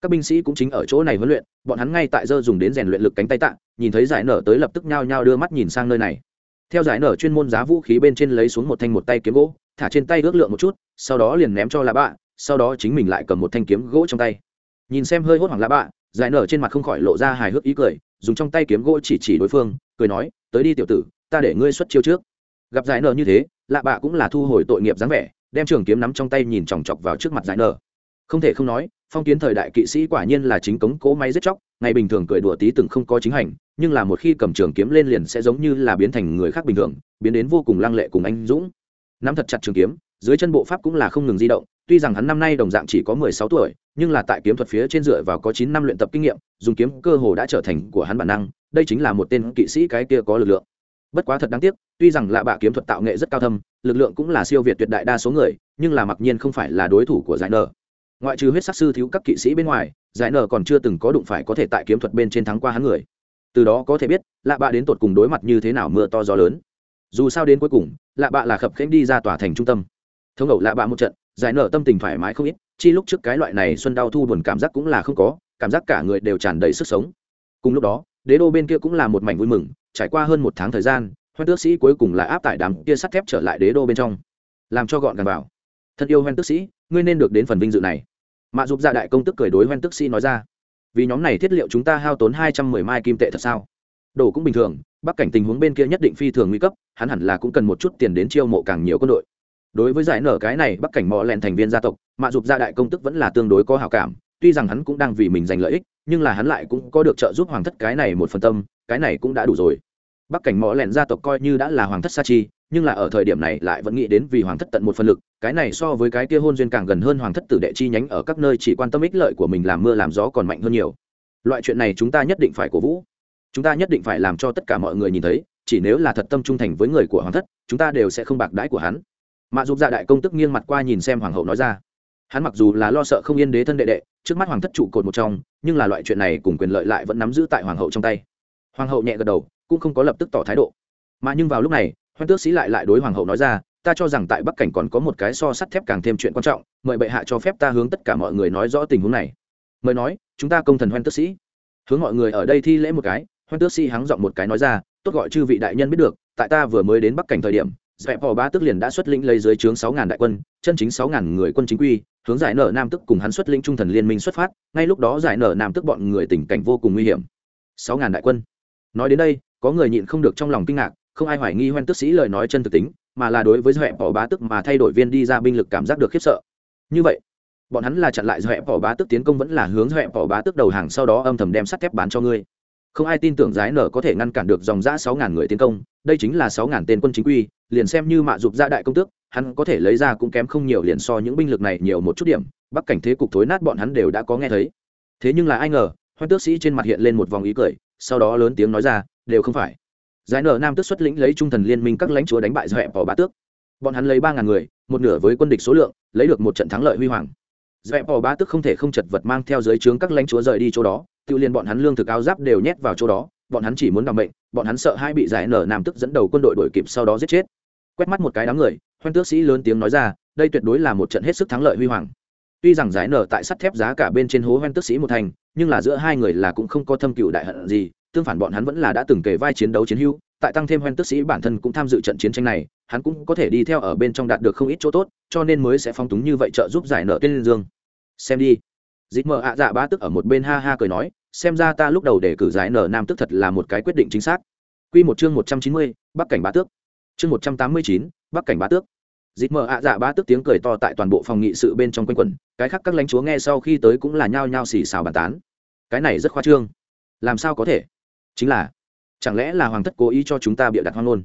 Các binh sĩ cũng chính ở chỗ này huấn luyện, bọn hắn ngay tại giờ dùng đến rèn luyện lực cánh tay tạ, nhìn thấy giải nở tới lập tức nhao nhao đưa mắt nhìn sang nơi này. Theo giải nở chuyên môn giá vũ khí bên trên lấy xuống một thanh một tay kiếm gỗ, thả trên tay ước lượng một chút, sau đó liền ném cho là bạ, sau đó chính mình lại cầm một thanh kiếm gỗ trong tay. Nhìn xem hơi hốt hoảng là bạ giải nở trên mặt không khỏi lộ ra hài hước ý cười, dùng trong tay kiếm gỗ chỉ chỉ đối phương, cười nói, tới đi tiểu tử, ta để ngươi xuất chiêu trước. Gặp giải nở như thế, lạ bạ cũng là thu hồi tội nghiệp dáng vẻ, đem trường kiếm nắm trong tay nhìn chòng chọc vào trước mặt giải nở. Không thể không nói, phong kiến thời đại kỵ sĩ quả nhiên là chính cống cố máy giết chóc, ngày bình thường cười đùa tí từng không có chính hành, nhưng là một khi cầm trường kiếm lên liền sẽ giống như là biến thành người khác bình thường, biến đến vô cùng lăng lệ cùng anh dũng. Nắm thật chặt trường kiếm, dưới chân bộ pháp cũng là không ngừng di động tuy rằng hắn năm nay đồng dạng chỉ có mười sáu tuổi, nhưng là tại kiếm thuật phía trên dựa vào có chín năm luyện tập kinh nghiệm, dùng kiếm cơ hồ đã trở thành của hắn bản năng, đây chính là một tên kỵ sĩ cái kia có lực lượng. Bất quá thật đáng tiếc, tuy rằng lạ bạ kiếm thuật tạo nghệ rất cao thâm, lực lượng cũng là siêu việt tuyệt đại đa số người, nhưng là mặc nhiên không phải là đối thủ của giải nở. Ngoại trừ huyết sắc sư thiếu các kỵ sĩ bên ngoài, giải nở còn chưa từng có đụng phải có thể tại kiếm thuật bên trên thắng qua hắn người. Từ đó có thể biết, lạ bạ đến tột cùng đối mặt như thế nào mưa to gió lớn. Dù sao đến cuối cùng, lạ bạ là khập khiễng đi ra tòa thành trung tâm. Thống ẩu lạ bạ một trận giải nở tâm tình thoải mái không ít, chi lúc trước cái loại này xuân đau thu buồn cảm giác cũng là không có, cảm giác cả người đều tràn đầy sức sống. Cùng lúc đó, đế đô bên kia cũng là một mảnh vui mừng, trải qua hơn một tháng thời gian hoen tước sĩ cuối cùng là áp tải đám kia sắt thép trở lại đế đô bên trong. Làm cho gọn gàng vào. Thật yêu hoen tước sĩ, ngươi nên được đến phần vinh dự này. Mạ dục gia đại công tức cười đối hoen tước sĩ nói ra. Vì nhóm này thiết liệu chúng ta hao tốn hai trăm mười mai kim tệ thật sao? Đồ cũng bình thường, bắc cảnh tình huống bên kia nhất định phi thường nguy cấp, hắn hẳn là cũng cần một chút tiền đến chiêu mộ càng nhiều quân đội đối với giải nở cái này bắc cảnh mò lẹn thành viên gia tộc, mạ dục gia đại công tức vẫn là tương đối có hào cảm, tuy rằng hắn cũng đang vì mình giành lợi ích, nhưng là hắn lại cũng có được trợ giúp hoàng thất cái này một phần tâm, cái này cũng đã đủ rồi. Bắc cảnh mỏ lẹn gia tộc coi như đã là hoàng thất sa chi, nhưng là ở thời điểm này lại vẫn nghĩ đến vì hoàng thất tận một phần lực, cái này so với cái kia hôn duyên càng gần hơn hoàng thất tử đệ chi nhánh ở các nơi chỉ quan tâm ích lợi của mình làm mưa làm gió còn mạnh hơn nhiều. Loại chuyện này chúng ta nhất định phải cổ vũ. Chúng ta nhất định phải làm cho tất cả mọi người nhìn thấy, chỉ nếu là thật tâm trung thành với người của hoàng thất, chúng ta đều sẽ không bạc đãi của hắn mạ dục dạ đại công tức nghiêng mặt qua nhìn xem hoàng hậu nói ra. Hắn mặc dù là lo sợ không yên đế thân đệ đệ, trước mắt hoàng thất trụ cột một trong, nhưng là loại chuyện này cùng quyền lợi lại vẫn nắm giữ tại hoàng hậu trong tay. Hoàng hậu nhẹ gật đầu, cũng không có lập tức tỏ thái độ. Mà nhưng vào lúc này, hoan tước sĩ lại lại đối hoàng hậu nói ra, ta cho rằng tại bắc cảnh còn có một cái so sắt thép càng thêm chuyện quan trọng, mời bệ hạ cho phép ta hướng tất cả mọi người nói rõ tình huống này. Mời nói, chúng ta công thần hoan tước sĩ. Hướng mọi người ở đây thi lễ một cái, hoan tước sĩ hắng giọng một cái nói ra, tốt gọi chư vị đại nhân biết được, tại ta vừa mới đến bắc cảnh thời điểm dẹp bỏ ba tức liền đã xuất lĩnh lấy dưới trướng sáu ngàn đại quân, chân chính sáu ngàn người quân chính quy, hướng giải nở nam tức cùng hắn xuất lĩnh trung thần liên minh xuất phát, ngay lúc đó giải nở nam tức bọn người tình cảnh vô cùng nguy hiểm. Sáu ngàn đại quân. Nói đến đây, có người nhịn không được trong lòng kinh ngạc, không ai hoài nghi hoen tức sĩ lời nói chân thực tính, mà là đối với dẹp bỏ bá tức mà thay đổi viên đi ra binh lực cảm giác được khiếp sợ. Như vậy, bọn hắn là chặn lại dẹp bỏ bá tức tiến công vẫn là hướng dẹp bỏ bá tức đầu hàng sau đó âm thầm đem sắt thép bán cho ngươi không ai tin tưởng giải nở có thể ngăn cản được dòng giã sáu ngàn người tiến công, đây chính là sáu ngàn tên quân chính quy, liền xem như mạ dục gia đại công tước, hắn có thể lấy ra cũng kém không nhiều liền so những binh lực này nhiều một chút điểm, bắc cảnh thế cục thối nát bọn hắn đều đã có nghe thấy. Thế nhưng là ai ngờ, hoan tước sĩ trên mặt hiện lên một vòng ý cười, sau đó lớn tiếng nói ra, đều không phải. Giải nở nam tước xuất lĩnh lấy trung thần liên minh các lãnh chúa đánh bại dọa bỏ bá tước. Bọn hắn lấy ba ngàn người, một nửa với quân địch số lượng, lấy được một trận thắng lợi huy hoàng dẹp bỏ bá tức không thể không chật vật mang theo dưới trướng các lãnh chúa rời đi chỗ đó, tự liên bọn hắn lương thực áo giáp đều nhét vào chỗ đó, bọn hắn chỉ muốn đảm bệnh bọn hắn sợ hai bị giải nở nam tức dẫn đầu quân đội đuổi kịp sau đó giết chết. Quét mắt một cái đám người, hoan tước sĩ lớn tiếng nói ra, đây tuyệt đối là một trận hết sức thắng lợi huy hoàng. Tuy rằng giải nở tại sắt thép giá cả bên trên hố hoan tước sĩ một thành, nhưng là giữa hai người là cũng không có thâm cựu đại hận gì, tương phản bọn hắn vẫn là đã từng kể vai chiến đấu chiến hữu tại tăng thêm hoen tước sĩ bản thân cũng tham dự trận chiến tranh này hắn cũng có thể đi theo ở bên trong đạt được không ít chỗ tốt cho nên mới sẽ phong túng như vậy trợ giúp giải nợ tên dương xem đi dịp mờ ạ dạ ba tức ở một bên ha ha cười nói xem ra ta lúc đầu để cử giải nở nam tức thật là một cái quyết định chính xác Quy một chương một trăm chín mươi, Bắc cảnh bá tước. Chương một trăm tám mươi chín, Bắc cảnh bá tước. Dịp mờ ạ dạ ba tước tiếng cười to tại toàn bộ phòng nghị sự bên trong quanh quẩn, cái khác các lãnh chúa nghe sau khi tới cũng là nhao nhao xì xào bàn tán. Cái này rất khoa trương. Làm sao có thể? Chính là, chẳng lẽ là hoàng thất cố ý cho chúng ta bịa đặt hoang ngôn?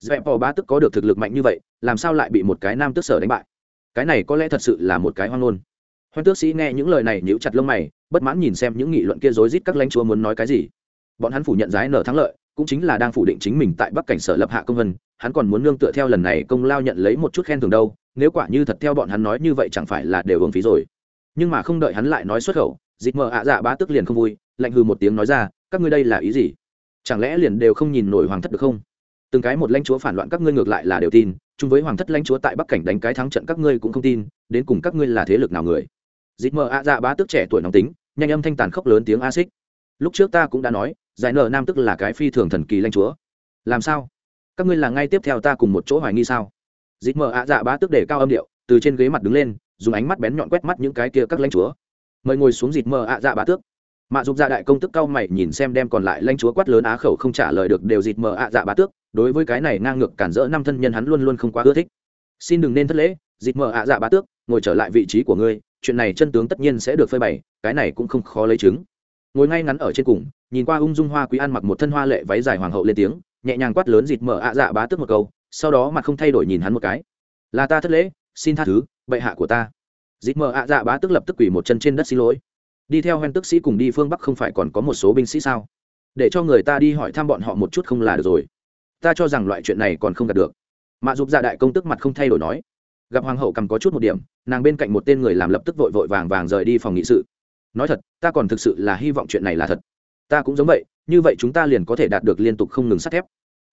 Dẹp bò bá tức có được thực lực mạnh như vậy, làm sao lại bị một cái nam tước sở đánh bại? Cái này có lẽ thật sự là một cái hoang ngôn hoan tước sĩ nghe những lời này nhíu chặt lông mày bất mãn nhìn xem những nghị luận kia rối rít các lãnh chúa muốn nói cái gì bọn hắn phủ nhận giải nở thắng lợi cũng chính là đang phủ định chính mình tại bắc cảnh sở lập hạ công vân hắn còn muốn nương tựa theo lần này công lao nhận lấy một chút khen thưởng đâu nếu quả như thật theo bọn hắn nói như vậy chẳng phải là đều hưởng phí rồi nhưng mà không đợi hắn lại nói xuất khẩu dịch mờ ạ dạ bá tức liền không vui lạnh hư một tiếng nói ra các ngươi đây là ý gì chẳng lẽ liền đều không nhìn nổi hoàng thất được không? Từng cái một lãnh chúa phản loạn các ngươi ngược lại là đều tin, chung với hoàng thất lãnh chúa tại bắc cảnh đánh cái thắng trận các ngươi cũng không tin, đến cùng các ngươi là thế lực nào người? Dịt mờ ạ dạ bá tức trẻ tuổi nóng tính, nhanh âm thanh tàn khốc lớn tiếng a xích lúc trước ta cũng đã nói, giải nợ nam tức là cái phi thường thần kỳ lãnh chúa. Làm sao? Các ngươi là ngay tiếp theo ta cùng một chỗ hoài nghi sao? Dịt mờ ạ dạ bá tức để cao âm điệu, từ trên ghế mặt đứng lên, dùng ánh mắt bén nhọn quét mắt những cái kia các lãnh chúa. Mời ngồi xuống dịt mờ ạ dạ bá tước mạ dục dạ đại công tức cao mày nhìn xem đem còn lại lãnh chúa quát lớn á khẩu không trả lời được đều dịt mờ ạ dạ bá tước, đối với cái này ngang ngược cản rỡ năm thân nhân hắn luôn luôn không quá ưa thích. Xin đừng nên thất lễ, dịt mờ ạ dạ bá tước, ngồi trở lại vị trí của ngươi, chuyện này chân tướng tất nhiên sẽ được phơi bày, cái này cũng không khó lấy chứng. Ngồi ngay ngắn ở trên cùng, nhìn qua ung dung hoa quý ăn mặc một thân hoa lệ váy dài hoàng hậu lên tiếng, nhẹ nhàng quát lớn dịt mở ạ dạ bá tước một câu, sau đó mặt không thay đổi nhìn hắn một cái. Là ta thất lễ, xin tha thứ, bệ hạ của ta. Dịt mờ ạ dạ bá tước lập tức quỳ một chân trên đất xin lỗi đi theo hoen tức sĩ cùng đi phương bắc không phải còn có một số binh sĩ sao? Để cho người ta đi hỏi thăm bọn họ một chút không là được rồi. Ta cho rằng loại chuyện này còn không đạt được. Mạ giúp dạ đại công tức mặt không thay đổi nói. Gặp hoàng hậu cầm có chút một điểm, nàng bên cạnh một tên người làm lập tức vội vội vàng vàng rời đi phòng nghị sự. Nói thật, ta còn thực sự là hy vọng chuyện này là thật. Ta cũng giống vậy, như vậy chúng ta liền có thể đạt được liên tục không ngừng sắt thép.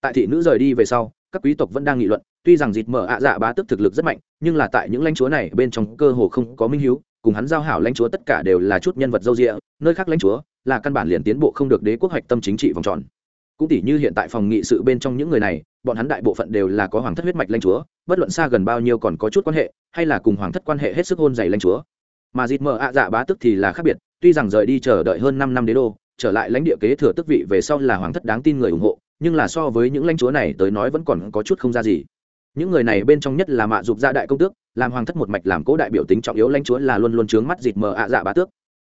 Tại thị nữ rời đi về sau, các quý tộc vẫn đang nghị luận, tuy rằng dịt mở ạ dạ bá tức thực lực rất mạnh, nhưng là tại những lãnh chúa này bên trong cơ hồ không có minh hiếu cùng hắn giao hảo lãnh chúa tất cả đều là chút nhân vật dâu rịa nơi khác lãnh chúa là căn bản liền tiến bộ không được đế quốc hoạch tâm chính trị vòng tròn. Cũng tỷ như hiện tại phòng nghị sự bên trong những người này, bọn hắn đại bộ phận đều là có hoàng thất huyết mạch lãnh chúa, bất luận xa gần bao nhiêu còn có chút quan hệ, hay là cùng hoàng thất quan hệ hết sức hôn dày lãnh chúa. Mà dịt mờ ạ dạ bá tức thì là khác biệt, tuy rằng rời đi chờ đợi hơn năm năm đế đô, trở lại lãnh địa kế thừa tức vị về sau là hoàng thất đáng tin người ủng hộ, nhưng là so với những lãnh chúa này tới nói vẫn còn có chút không ra gì những người này bên trong nhất là mạ dục gia đại công tước, làm hoàng thất một mạch làm cố đại biểu tính trọng yếu lãnh chúa là luôn luôn trướng mắt dịt mờ ạ dạ bá tước.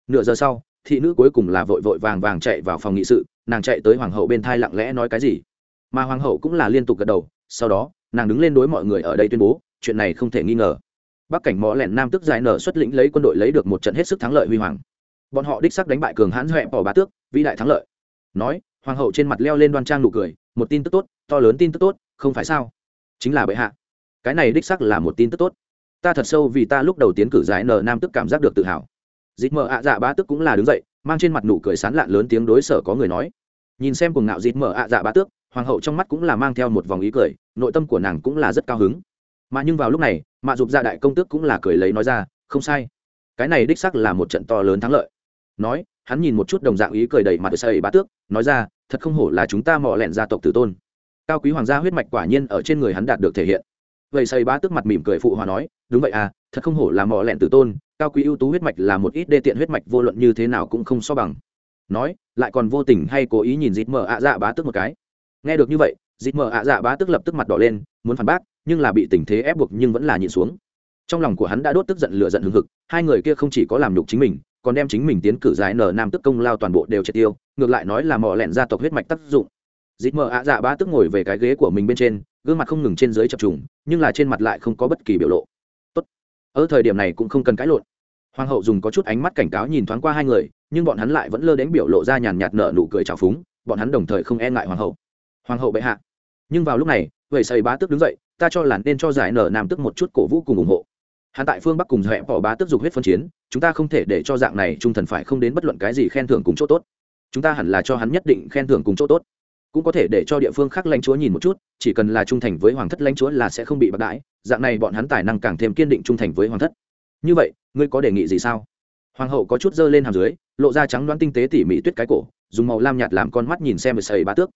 Nửa giờ sau, thị nữ cuối cùng là vội vội vàng vàng chạy vào phòng nghị sự, nàng chạy tới hoàng hậu bên thai lặng lẽ nói cái gì. Mà hoàng hậu cũng là liên tục gật đầu, sau đó, nàng đứng lên đối mọi người ở đây tuyên bố, chuyện này không thể nghi ngờ. Bắc cảnh mõ lẻn nam tức giải nở xuất lĩnh lấy quân đội lấy được một trận hết sức thắng lợi huy hoàng. Bọn họ đích sắc đánh bại cường hãn huệ bỏ bá tước, vĩ đại thắng lợi. Nói, hoàng hậu trên mặt leo lên đoan trang nụ cười, một tin tức tốt, to lớn tin tức tốt, không phải sao? Chính là bệ hạ. Cái này đích sắc là một tin tức tốt. Ta thật sâu vì ta lúc đầu tiến cử giải n nam tức cảm giác được tự hào. Dịp mờ ạ dạ bá tức cũng là đứng dậy, mang trên mặt nụ cười sán lạn lớn tiếng đối sở có người nói. Nhìn xem cùng ngạo dịp mờ ạ dạ bá tước, hoàng hậu trong mắt cũng là mang theo một vòng ý cười, nội tâm của nàng cũng là rất cao hứng. Mà nhưng vào lúc này, mạ dục dạ đại công tước cũng là cười lấy nói ra, không sai. Cái này đích sắc là một trận to lớn thắng lợi. Nói, hắn nhìn một chút đồng dạng ý cười đầy mặt xây bá tước, nói ra, thật không hổ là chúng ta mò lẹn gia tộc tử tôn cao quý hoàng gia huyết mạch quả nhiên ở trên người hắn đạt được thể hiện. Vậy xây bá tức mặt mỉm cười phụ hòa nói, đúng vậy à thật không hổ là mò lẹn tử tôn, cao quý ưu tú huyết mạch là một ít đê tiện huyết mạch, vô luận như thế nào cũng không so bằng. Nói, lại còn vô tình hay cố ý nhìn dịt mở ạ dạ bá tức một cái. Nghe được như vậy, dịt mở ạ dạ bá tức lập tức mặt đỏ lên, muốn phản bác, nhưng là bị tình thế ép buộc nhưng vẫn là nhịn xuống. Trong lòng của hắn đã đốt tức giận lửa giận hừng hực, hai người kia không chỉ có làm nhục chính mình, còn đem chính mình tiến cử giải nở nam tức công lao toàn bộ đều triệt tiêu, ngược lại nói là mỏ lẹn gia tộc huyết mạch tác dụng dịp mờ ạ dạ bá tức ngồi về cái ghế của mình bên trên, gương mặt không ngừng trên dưới chập trùng, nhưng là trên mặt lại không có bất kỳ biểu lộ. Tốt. ở thời điểm này cũng không cần cãi lộn. Hoàng hậu dùng có chút ánh mắt cảnh cáo nhìn thoáng qua hai người, nhưng bọn hắn lại vẫn lơ đến biểu lộ ra nhàn nhạt nở nụ cười trào phúng, bọn hắn đồng thời không e ngại hoàng hậu. Hoàng hậu bệ hạ. Nhưng vào lúc này vậy xây bá tức đứng dậy, ta cho là nên cho giải nở nam tức một chút cổ vũ cùng ủng hộ. Hắn tại phương bắc cùng huệ bỏ bá tức dục huyết phân chiến, chúng ta không thể để cho dạng này trung thần phải không đến bất luận cái gì khen thưởng cùng chỗ tốt. Chúng ta hẳn là cho hắn nhất định khen thưởng cùng chỗ tốt cũng có thể để cho địa phương khác lãnh chúa nhìn một chút, chỉ cần là trung thành với hoàng thất lãnh chúa là sẽ không bị bạc đãi, dạng này bọn hắn tài năng càng thêm kiên định trung thành với hoàng thất. Như vậy, ngươi có đề nghị gì sao? Hoàng hậu có chút dơ lên hàm dưới, lộ ra trắng đoán tinh tế tỉ mỉ tuyết cái cổ, dùng màu lam nhạt làm con mắt nhìn xem về xây bá tước.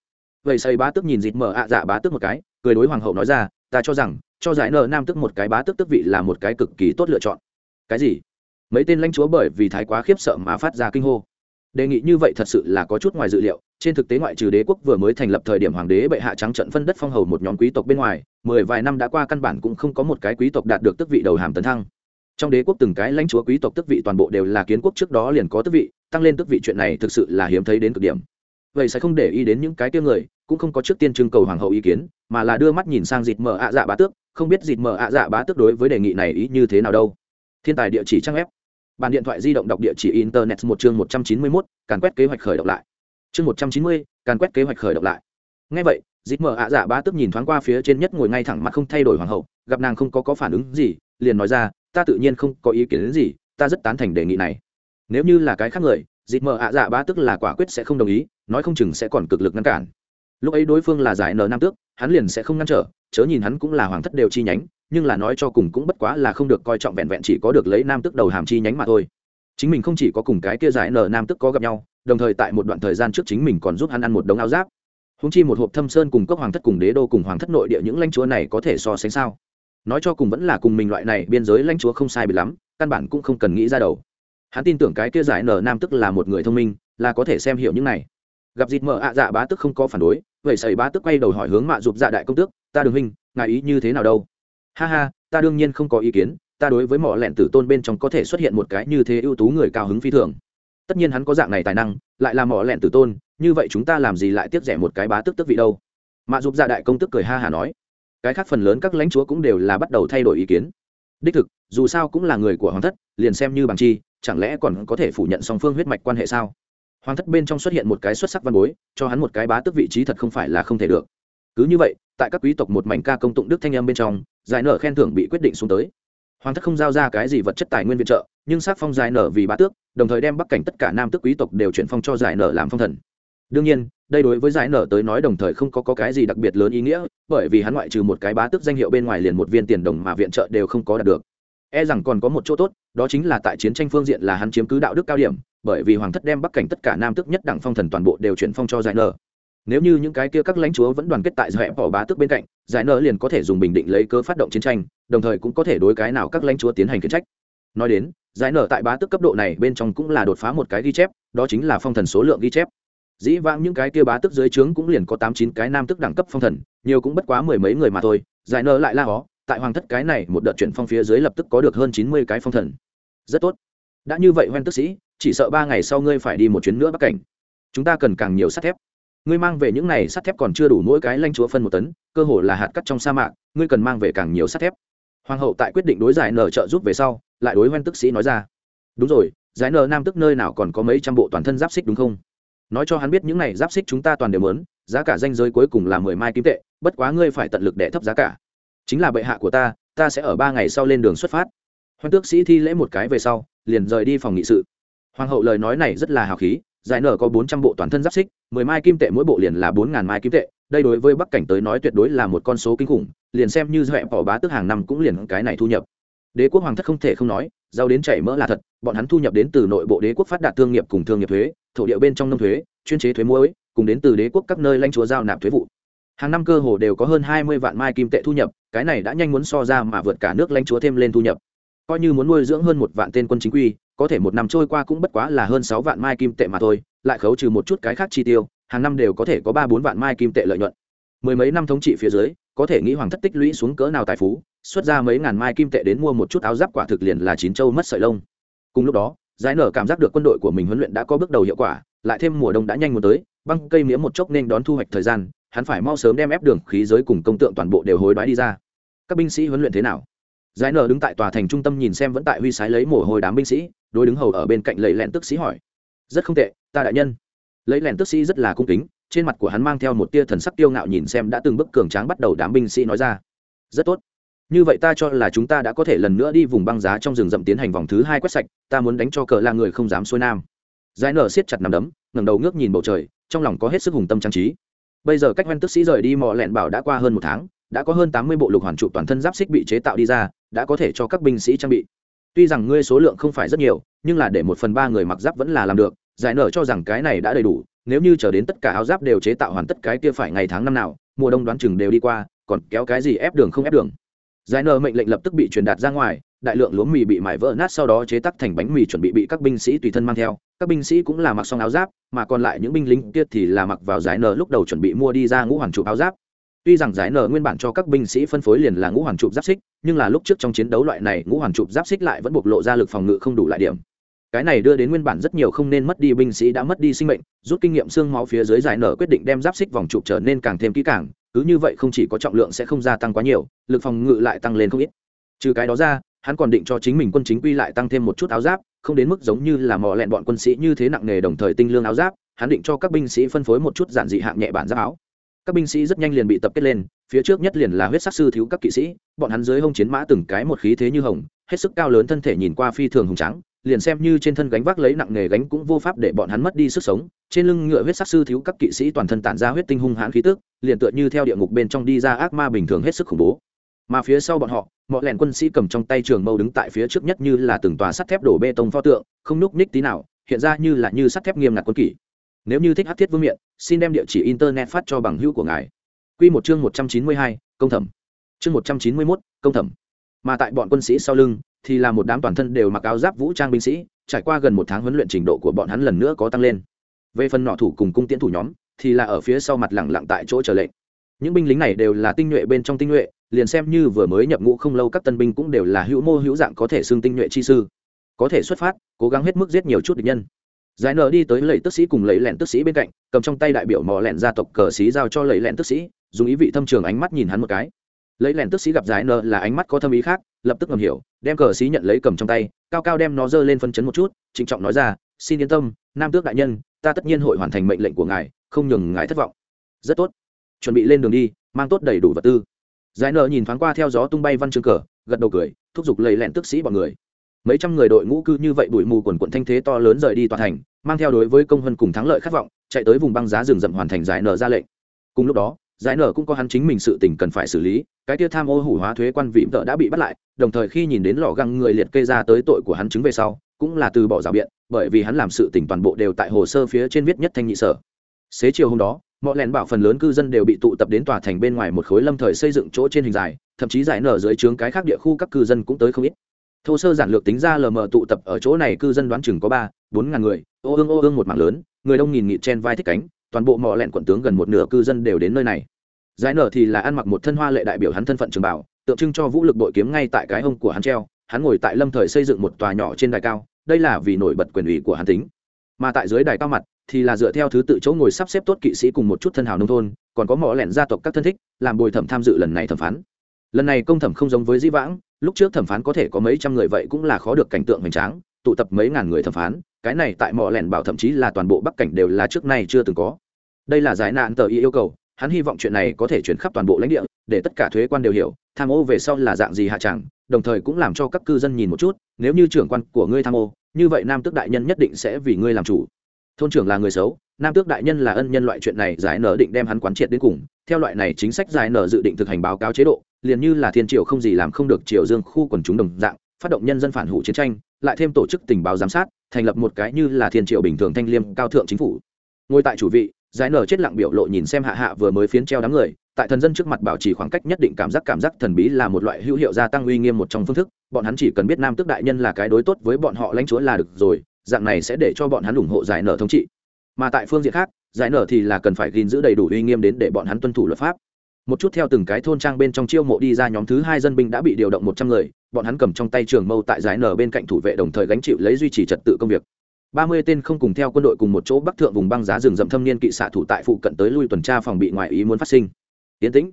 Vậy xây bá tước nhìn dịt mở ạ dạ bá tước một cái, cười đối hoàng hậu nói ra, ta cho rằng, cho giải nợ nam tức một cái bá tước tước vị là một cái cực kỳ tốt lựa chọn. Cái gì? Mấy tên lãnh chúa bởi vì thái quá khiếp sợ mà phát ra kinh hô. Đề nghị như vậy thật sự là có chút ngoài dự liệu trên thực tế ngoại trừ đế quốc vừa mới thành lập thời điểm hoàng đế bệ hạ trắng trận phân đất phong hầu một nhóm quý tộc bên ngoài, mười vài năm đã qua căn bản cũng không có một cái quý tộc đạt được tước vị đầu hàm tấn thăng. Trong đế quốc từng cái lãnh chúa quý tộc tước vị toàn bộ đều là kiến quốc trước đó liền có tước vị, tăng lên tước vị chuyện này thực sự là hiếm thấy đến cực điểm. Vậy sẽ không để ý đến những cái tiêu người, cũng không có trước tiên trưng cầu hoàng hậu ý kiến, mà là đưa mắt nhìn sang dịt mở ạ dạ bá tước, không biết dịt mở ạ dạ bá tước đối với đề nghị này ý như thế nào đâu. Thiên tài địa chỉ trang web. Bàn điện thoại di động đọc địa chỉ internet một chương một trăm chín mươi mốt, càn quét kế hoạch khởi động lại chương một trăm chín mươi, càn quét kế hoạch khởi động lại. Ngay vậy dịt mở ạ dạ bá tức nhìn thoáng qua phía trên nhất ngồi ngay thẳng mặt không thay đổi hoàng hậu, gặp nàng không có có phản ứng gì, liền nói ra, ta tự nhiên không có ý kiến đến gì, ta rất tán thành đề nghị này. Nếu như là cái khác người dịt mở ạ dạ bá tức là quả quyết sẽ không đồng ý, nói không chừng sẽ còn cực lực ngăn cản. Lúc ấy đối phương là giải nợ nam tước, hắn liền sẽ không ngăn trở, chớ nhìn hắn cũng là hoàng thất đều chi nhánh, nhưng là nói cho cùng cũng bất quá là không được coi trọng vẹn vẹn chỉ có được lấy nam tước đầu hàm chi nhánh mà thôi. Chính mình không chỉ có cùng cái kia giải nợ nam tước có gặp nhau đồng thời tại một đoạn thời gian trước chính mình còn giúp hắn ăn một đống áo giáp. Húng chi một hộp thâm sơn cùng cốc hoàng thất cùng đế đô cùng hoàng thất nội địa những lãnh chúa này có thể so sánh sao? Nói cho cùng vẫn là cùng mình loại này biên giới lãnh chúa không sai bị lắm, căn bản cũng không cần nghĩ ra đầu. Hắn tin tưởng cái kia giải nở nam tức là một người thông minh, là có thể xem hiểu những này. Gặp dịt mở ạ dạ bá tức không có phản đối, vậy sầy bá tức quay đầu hỏi hướng mạ dục dạ đại công tước, ta đường huynh, ngài ý như thế nào đâu? Ha ha, ta đương nhiên không có ý kiến, ta đối với mỏ lẹn tử tôn bên trong có thể xuất hiện một cái như thế ưu tú người cao hứng phi thường tất nhiên hắn có dạng này tài năng, lại làm mỏ lẹn tử tôn, như vậy chúng ta làm gì lại tiếp rẻ một cái bá tức tức vị đâu? Mạ giúp dạ đại công tức cười ha hà nói. Cái khác phần lớn các lãnh chúa cũng đều là bắt đầu thay đổi ý kiến. Đích thực, dù sao cũng là người của hoàng thất, liền xem như bằng chi, chẳng lẽ còn có thể phủ nhận song phương huyết mạch quan hệ sao? Hoàng thất bên trong xuất hiện một cái xuất sắc văn bối, cho hắn một cái bá tước vị trí thật không phải là không thể được. Cứ như vậy, tại các quý tộc một mảnh ca công tụng đức thanh âm bên trong, giải nở khen thưởng bị quyết định xuống tới. Hoàng thất không giao ra cái gì vật chất tài nguyên viện trợ nhưng sát phong giải nở vì bá tước đồng thời đem bắc cảnh tất cả nam tước quý tộc đều chuyển phong cho giải nở làm phong thần. Đương nhiên đây đối với giải nở tới nói đồng thời không có, có cái gì đặc biệt lớn ý nghĩa bởi vì hắn ngoại trừ một cái bá tước danh hiệu bên ngoài liền một viên tiền đồng mà viện trợ đều không có đạt được. E rằng còn có một chỗ tốt đó chính là tại chiến tranh phương diện là hắn chiếm cứ đạo đức cao điểm bởi vì hoàng thất đem bắc cảnh tất cả nam tước nhất đẳng phong thần toàn bộ đều chuyển phong cho giải nở. Nếu như những cái kia các lãnh chúa vẫn đoàn kết tại giải bỏ bá tước bên cạnh giải nở liền có thể dùng bình định lấy cơ phát động chiến tranh đồng thời cũng có thể đối cái nào các lãnh chúa tiến hành khiển trách. Nói đến giải nở tại bá tước cấp độ này bên trong cũng là đột phá một cái ghi chép, đó chính là phong thần số lượng ghi chép. Dĩ vãng những cái kia bá tước dưới trướng cũng liền có tám chín cái nam tước đẳng cấp phong thần, nhiều cũng bất quá mười mấy người mà thôi, giải nở lại la hó, tại hoàng thất cái này một đợt chuyển phong phía dưới lập tức có được hơn chín mươi cái phong thần. Rất tốt. Đã như vậy hoen tức sĩ, chỉ sợ ba ngày sau ngươi phải đi một chuyến nữa bắc cảnh. Chúng ta cần càng nhiều sắt thép. Ngươi mang về những này sắt thép còn chưa đủ mỗi cái lanh chúa phân một tấn, cơ hồ là hạt cắt trong sa mạc, ngươi cần mang về càng nhiều sắt thép. Hoàng hậu tại quyết định đối giải nở trợ giúp về sau lại đối hoen tức sĩ nói ra. Đúng rồi, giải nờ nam tức nơi nào còn có mấy trăm bộ toàn thân giáp xích đúng không? Nói cho hắn biết những này giáp xích chúng ta toàn đều lớn giá cả danh giới cuối cùng là mười mai kim tệ, bất quá ngươi phải tận lực để thấp giá cả. Chính là bệ hạ của ta ta sẽ ở ba ngày sau lên đường xuất phát. Hoan tước sĩ thi lễ một cái về sau, liền rời đi phòng nghị sự. Hoàng hậu lời nói này rất là hào khí, giải nở có bốn trăm bộ toàn thân giáp xích, mười mai kim tệ mỗi bộ liền là bốn ngàn mai kim tệ, đây đối với bắc cảnh tới nói tuyệt đối là một con số kinh khủng, liền xem như dọa bỏ bá tức hàng năm cũng liền cái này thu nhập đế quốc hoàng thất không thể không nói, giàu đến chảy mỡ là thật, bọn hắn thu nhập đến từ nội bộ đế quốc phát đạt thương nghiệp cùng thương nghiệp thuế, thổ địa bên trong nông thuế, chuyên chế thuế muối, cùng đến từ đế quốc các nơi lãnh chúa giao nạp thuế vụ. Hàng năm cơ hồ đều có hơn hai mươi vạn mai kim tệ thu nhập, cái này đã nhanh muốn so ra mà vượt cả nước lãnh chúa thêm lên thu nhập. Coi như muốn nuôi dưỡng hơn một vạn tên quân chính quy, có thể một năm trôi qua cũng bất quá là hơn sáu vạn mai kim tệ mà thôi, lại khấu trừ một chút cái khác chi tiêu, hàng năm đều có thể có ba bốn vạn mai kim tệ lợi nhuận. Mười mấy năm thống trị phía dưới có thể nghĩ hoàng thất tích lũy xuống cỡ nào tài phú, xuất ra mấy ngàn mai kim tệ đến mua một chút áo giáp quả thực liền là chín châu mất sợi lông. Cùng lúc đó, giải nở cảm giác được quân đội của mình huấn luyện đã có bước đầu hiệu quả, lại thêm mùa đông đã nhanh muốn tới, băng cây mía một chốc nên đón thu hoạch thời gian, hắn phải mau sớm đem ép đường khí giới cùng công tượng toàn bộ đều hối đoái đi ra. Các binh sĩ huấn luyện thế nào? Giải nở đứng tại tòa thành trung tâm nhìn xem vẫn tại huy sái lấy mồ hôi đám binh sĩ, đối đứng hầu ở bên cạnh lấy lẹn tức sĩ hỏi. Rất không tệ, ta đại nhân. Lấy lẹn tức sĩ rất là cung kính trên mặt của hắn mang theo một tia thần sắc tiêu ngạo nhìn xem đã từng bức cường tráng bắt đầu đám binh sĩ nói ra. Rất tốt. Như vậy ta cho là chúng ta đã có thể lần nữa đi vùng băng giá trong rừng rậm tiến hành vòng thứ hai quét sạch, ta muốn đánh cho cờ là người không dám xuôi nam. Giải nở siết chặt nằm đấm, ngẩng đầu ngước nhìn bầu trời, trong lòng có hết sức hùng tâm trang trí. Bây giờ cách ven tức sĩ rời đi mò lẹn bảo đã qua hơn một tháng, đã có hơn tám mươi bộ lục hoàn trụ toàn thân giáp xích bị chế tạo đi ra, đã có thể cho các binh sĩ trang bị. Tuy rằng ngươi số lượng không phải rất nhiều, nhưng là để một phần ba người mặc giáp vẫn là làm được giải nở cho rằng cái này đã đầy đủ, nếu như chờ đến tất cả áo giáp đều chế tạo hoàn tất cái kia phải ngày tháng năm nào, mùa đông đoán chừng đều đi qua, còn kéo cái gì ép đường không ép đường. Giải nở mệnh lệnh lập tức bị truyền đạt ra ngoài, đại lượng lúa mì bị mài vỡ nát sau đó chế tắc thành bánh mì chuẩn bị bị các binh sĩ tùy thân mang theo. Các binh sĩ cũng là mặc xong áo giáp, mà còn lại những binh lính kia thì là mặc vào giải nở lúc đầu chuẩn bị mua đi ra ngũ hoàn trụ áo giáp. Tuy rằng giải nở nguyên bản cho các binh sĩ phân phối liền là ngũ hoàn trụ giáp xích, nhưng là lúc trước trong chiến đấu loại này ngũ hoàn trụ giáp xích lại vẫn bộc lộ ra lực phòng ngự không đủ lại điểm cái này đưa đến nguyên bản rất nhiều không nên mất đi binh sĩ đã mất đi sinh mệnh, rút kinh nghiệm xương máu phía dưới giải nở quyết định đem giáp xích vòng trụ trở nên càng thêm kỹ càng, cứ như vậy không chỉ có trọng lượng sẽ không gia tăng quá nhiều, lực phòng ngự lại tăng lên không ít. Trừ cái đó ra, hắn còn định cho chính mình quân chính quy lại tăng thêm một chút áo giáp, không đến mức giống như là mò lẹn bọn quân sĩ như thế nặng nề đồng thời tinh lương áo giáp, hắn định cho các binh sĩ phân phối một chút giản dị hạng nhẹ bản giáp áo. Các binh sĩ rất nhanh liền bị tập kết lên, phía trước nhất liền là huyết sắc sư thiếu các kỵ sĩ, bọn hắn dưới hông chiến mã từng cái một khí thế như hồng, hết sức cao lớn thân thể nhìn qua phi thường hùng trắng liền xem như trên thân gánh vác lấy nặng nghề gánh cũng vô pháp để bọn hắn mất đi sức sống. Trên lưng ngựa huyết sắc sư thiếu các kỵ sĩ toàn thân tản ra huyết tinh hung hãn khí tức, liền tựa như theo địa ngục bên trong đi ra ác ma bình thường hết sức khủng bố. Mà phía sau bọn họ, mọi lẻn quân sĩ cầm trong tay trường mâu đứng tại phía trước nhất như là từng tòa sắt thép đổ bê tông pho tượng, không núc ních tí nào, hiện ra như là như sắt thép nghiêm ngặt quân kỷ. Nếu như thích hát thiết vương miện, xin đem địa chỉ internet phát cho bằng hữu của ngài. Q một chương một trăm chín mươi hai, công thẩm. Chương một trăm chín mươi mốt, công thẩm mà tại bọn quân sĩ sau lưng thì là một đám toàn thân đều mặc áo giáp vũ trang binh sĩ, trải qua gần một tháng huấn luyện trình độ của bọn hắn lần nữa có tăng lên. Về phần nọ thủ cùng cung tiễn thủ nhóm thì là ở phía sau mặt lẳng lặng tại chỗ chờ lệnh. Những binh lính này đều là tinh nhuệ bên trong tinh nhuệ, liền xem như vừa mới nhập ngũ không lâu các tân binh cũng đều là hữu mô hữu dạng có thể xưng tinh nhuệ chi sư. Có thể xuất phát, cố gắng hết mức giết nhiều chút địch nhân. Giải nở đi tới lầy tức sĩ cùng lấy lẹn tức sĩ bên cạnh, cầm trong tay đại biểu mò lẹn gia tộc cờ sĩ giao cho lấy lẹn tức sĩ, dùng ý vị thâm trường ánh mắt nhìn hắn một cái lấy lèn tức sĩ gặp giải nợ là ánh mắt có thâm ý khác, lập tức ngầm hiểu, đem cờ sĩ nhận lấy cầm trong tay, cao cao đem nó giơ lên phân chấn một chút, trịnh trọng nói ra, xin yên tâm, nam tước đại nhân, ta tất nhiên hội hoàn thành mệnh lệnh của ngài, không nhường ngài thất vọng. Rất tốt. Chuẩn bị lên đường đi, mang tốt đầy đủ vật tư. Giải nợ nhìn thoáng qua theo gió tung bay văn chương cờ, gật đầu cười, thúc giục lấy lẹn tức sĩ bọn người. Mấy trăm người đội ngũ cư như vậy bụi mù quần quận thanh thế to lớn rời đi toàn thành, mang theo đối với công hơn cùng thắng lợi khát vọng, chạy tới vùng băng giá rừng rậm hoàn thành giải nợ ra lệnh. Cùng lúc đó giải nở cũng có hắn chính mình sự tình cần phải xử lý, cái tia tham ô hủ hóa thuế quan vị vợ đã bị bắt lại, đồng thời khi nhìn đến lò găng người liệt kê ra tới tội của hắn chứng về sau, cũng là từ bỏ rào biện, bởi vì hắn làm sự tình toàn bộ đều tại hồ sơ phía trên viết nhất thanh nhị sở. Xế chiều hôm đó, mọi lẻn bảo phần lớn cư dân đều bị tụ tập đến tòa thành bên ngoài một khối lâm thời xây dựng chỗ trên hình dài, thậm chí giải nở dưới trướng cái khác địa khu các cư dân cũng tới không ít. Thô sơ giản lược tính ra lờ mờ tụ tập ở chỗ này cư dân đoán chừng có ba, bốn ngàn người, ô ương ô ương một mảng lớn, người đông nghìn nghịt chen vai thích cánh toàn bộ mỏ lẹn quận tướng gần một nửa cư dân đều đến nơi này. Giải nở thì là ăn mặc một thân hoa lệ đại biểu hắn thân phận trường bảo, tượng trưng cho vũ lực bội kiếm ngay tại cái hông của hắn treo, hắn ngồi tại lâm thời xây dựng một tòa nhỏ trên đài cao, đây là vì nổi bật quyền ủy của hắn tính. Mà tại dưới đài cao mặt thì là dựa theo thứ tự chỗ ngồi sắp xếp tốt kỵ sĩ cùng một chút thân hào nông thôn, còn có mỏ lẹn gia tộc các thân thích, làm bồi thẩm tham dự lần này thẩm phán. Lần này công thẩm không giống với di vãng, lúc trước thẩm phán có thể có mấy trăm người vậy cũng là khó được cảnh tượng hoành tráng, tụ tập mấy ngàn người thẩm phán cái này tại mỏ lẻn bảo thậm chí là toàn bộ bắc cảnh đều là trước nay chưa từng có. Đây là giải nạn tờ y yêu cầu, hắn hy vọng chuyện này có thể chuyển khắp toàn bộ lãnh địa, để tất cả thuế quan đều hiểu, tham ô về sau là dạng gì hạ chẳng, đồng thời cũng làm cho các cư dân nhìn một chút, nếu như trưởng quan của ngươi tham ô, như vậy nam tước đại nhân nhất định sẽ vì ngươi làm chủ. Thôn trưởng là người xấu, nam tước đại nhân là ân nhân loại chuyện này giải nở định đem hắn quán triệt đến cùng, theo loại này chính sách giải nở dự định thực hành báo cáo chế độ, liền như là thiên triều không gì làm không được triều dương khu quần chúng đồng dạng, phát động nhân dân phản hủ chiến tranh, lại thêm tổ chức tình báo giám sát thành lập một cái như là thiên triệu bình thường thanh liêm cao thượng chính phủ. Ngồi tại chủ vị, giải nở chết lặng biểu lộ nhìn xem hạ hạ vừa mới phiến treo đám người, tại thần dân trước mặt bảo trì khoảng cách nhất định cảm giác cảm giác thần bí là một loại hữu hiệu gia tăng uy nghiêm một trong phương thức, bọn hắn chỉ cần biết nam tước đại nhân là cái đối tốt với bọn họ lãnh chúa là được rồi, dạng này sẽ để cho bọn hắn ủng hộ giải nở thống trị. Mà tại phương diện khác, giải nở thì là cần phải gìn giữ đầy đủ uy nghiêm đến để bọn hắn tuân thủ luật pháp. Một chút theo từng cái thôn trang bên trong chiêu mộ đi ra nhóm thứ hai dân binh đã bị điều động một trăm người bọn hắn cầm trong tay trường mâu tại giải nở bên cạnh thủ vệ đồng thời gánh chịu lấy duy trì trật tự công việc. Ba mươi tên không cùng theo quân đội cùng một chỗ bắc thượng vùng băng giá rừng rậm thâm niên kỵ xạ thủ tại phụ cận tới lui tuần tra phòng bị ngoại ý muốn phát sinh. Tiến tĩnh.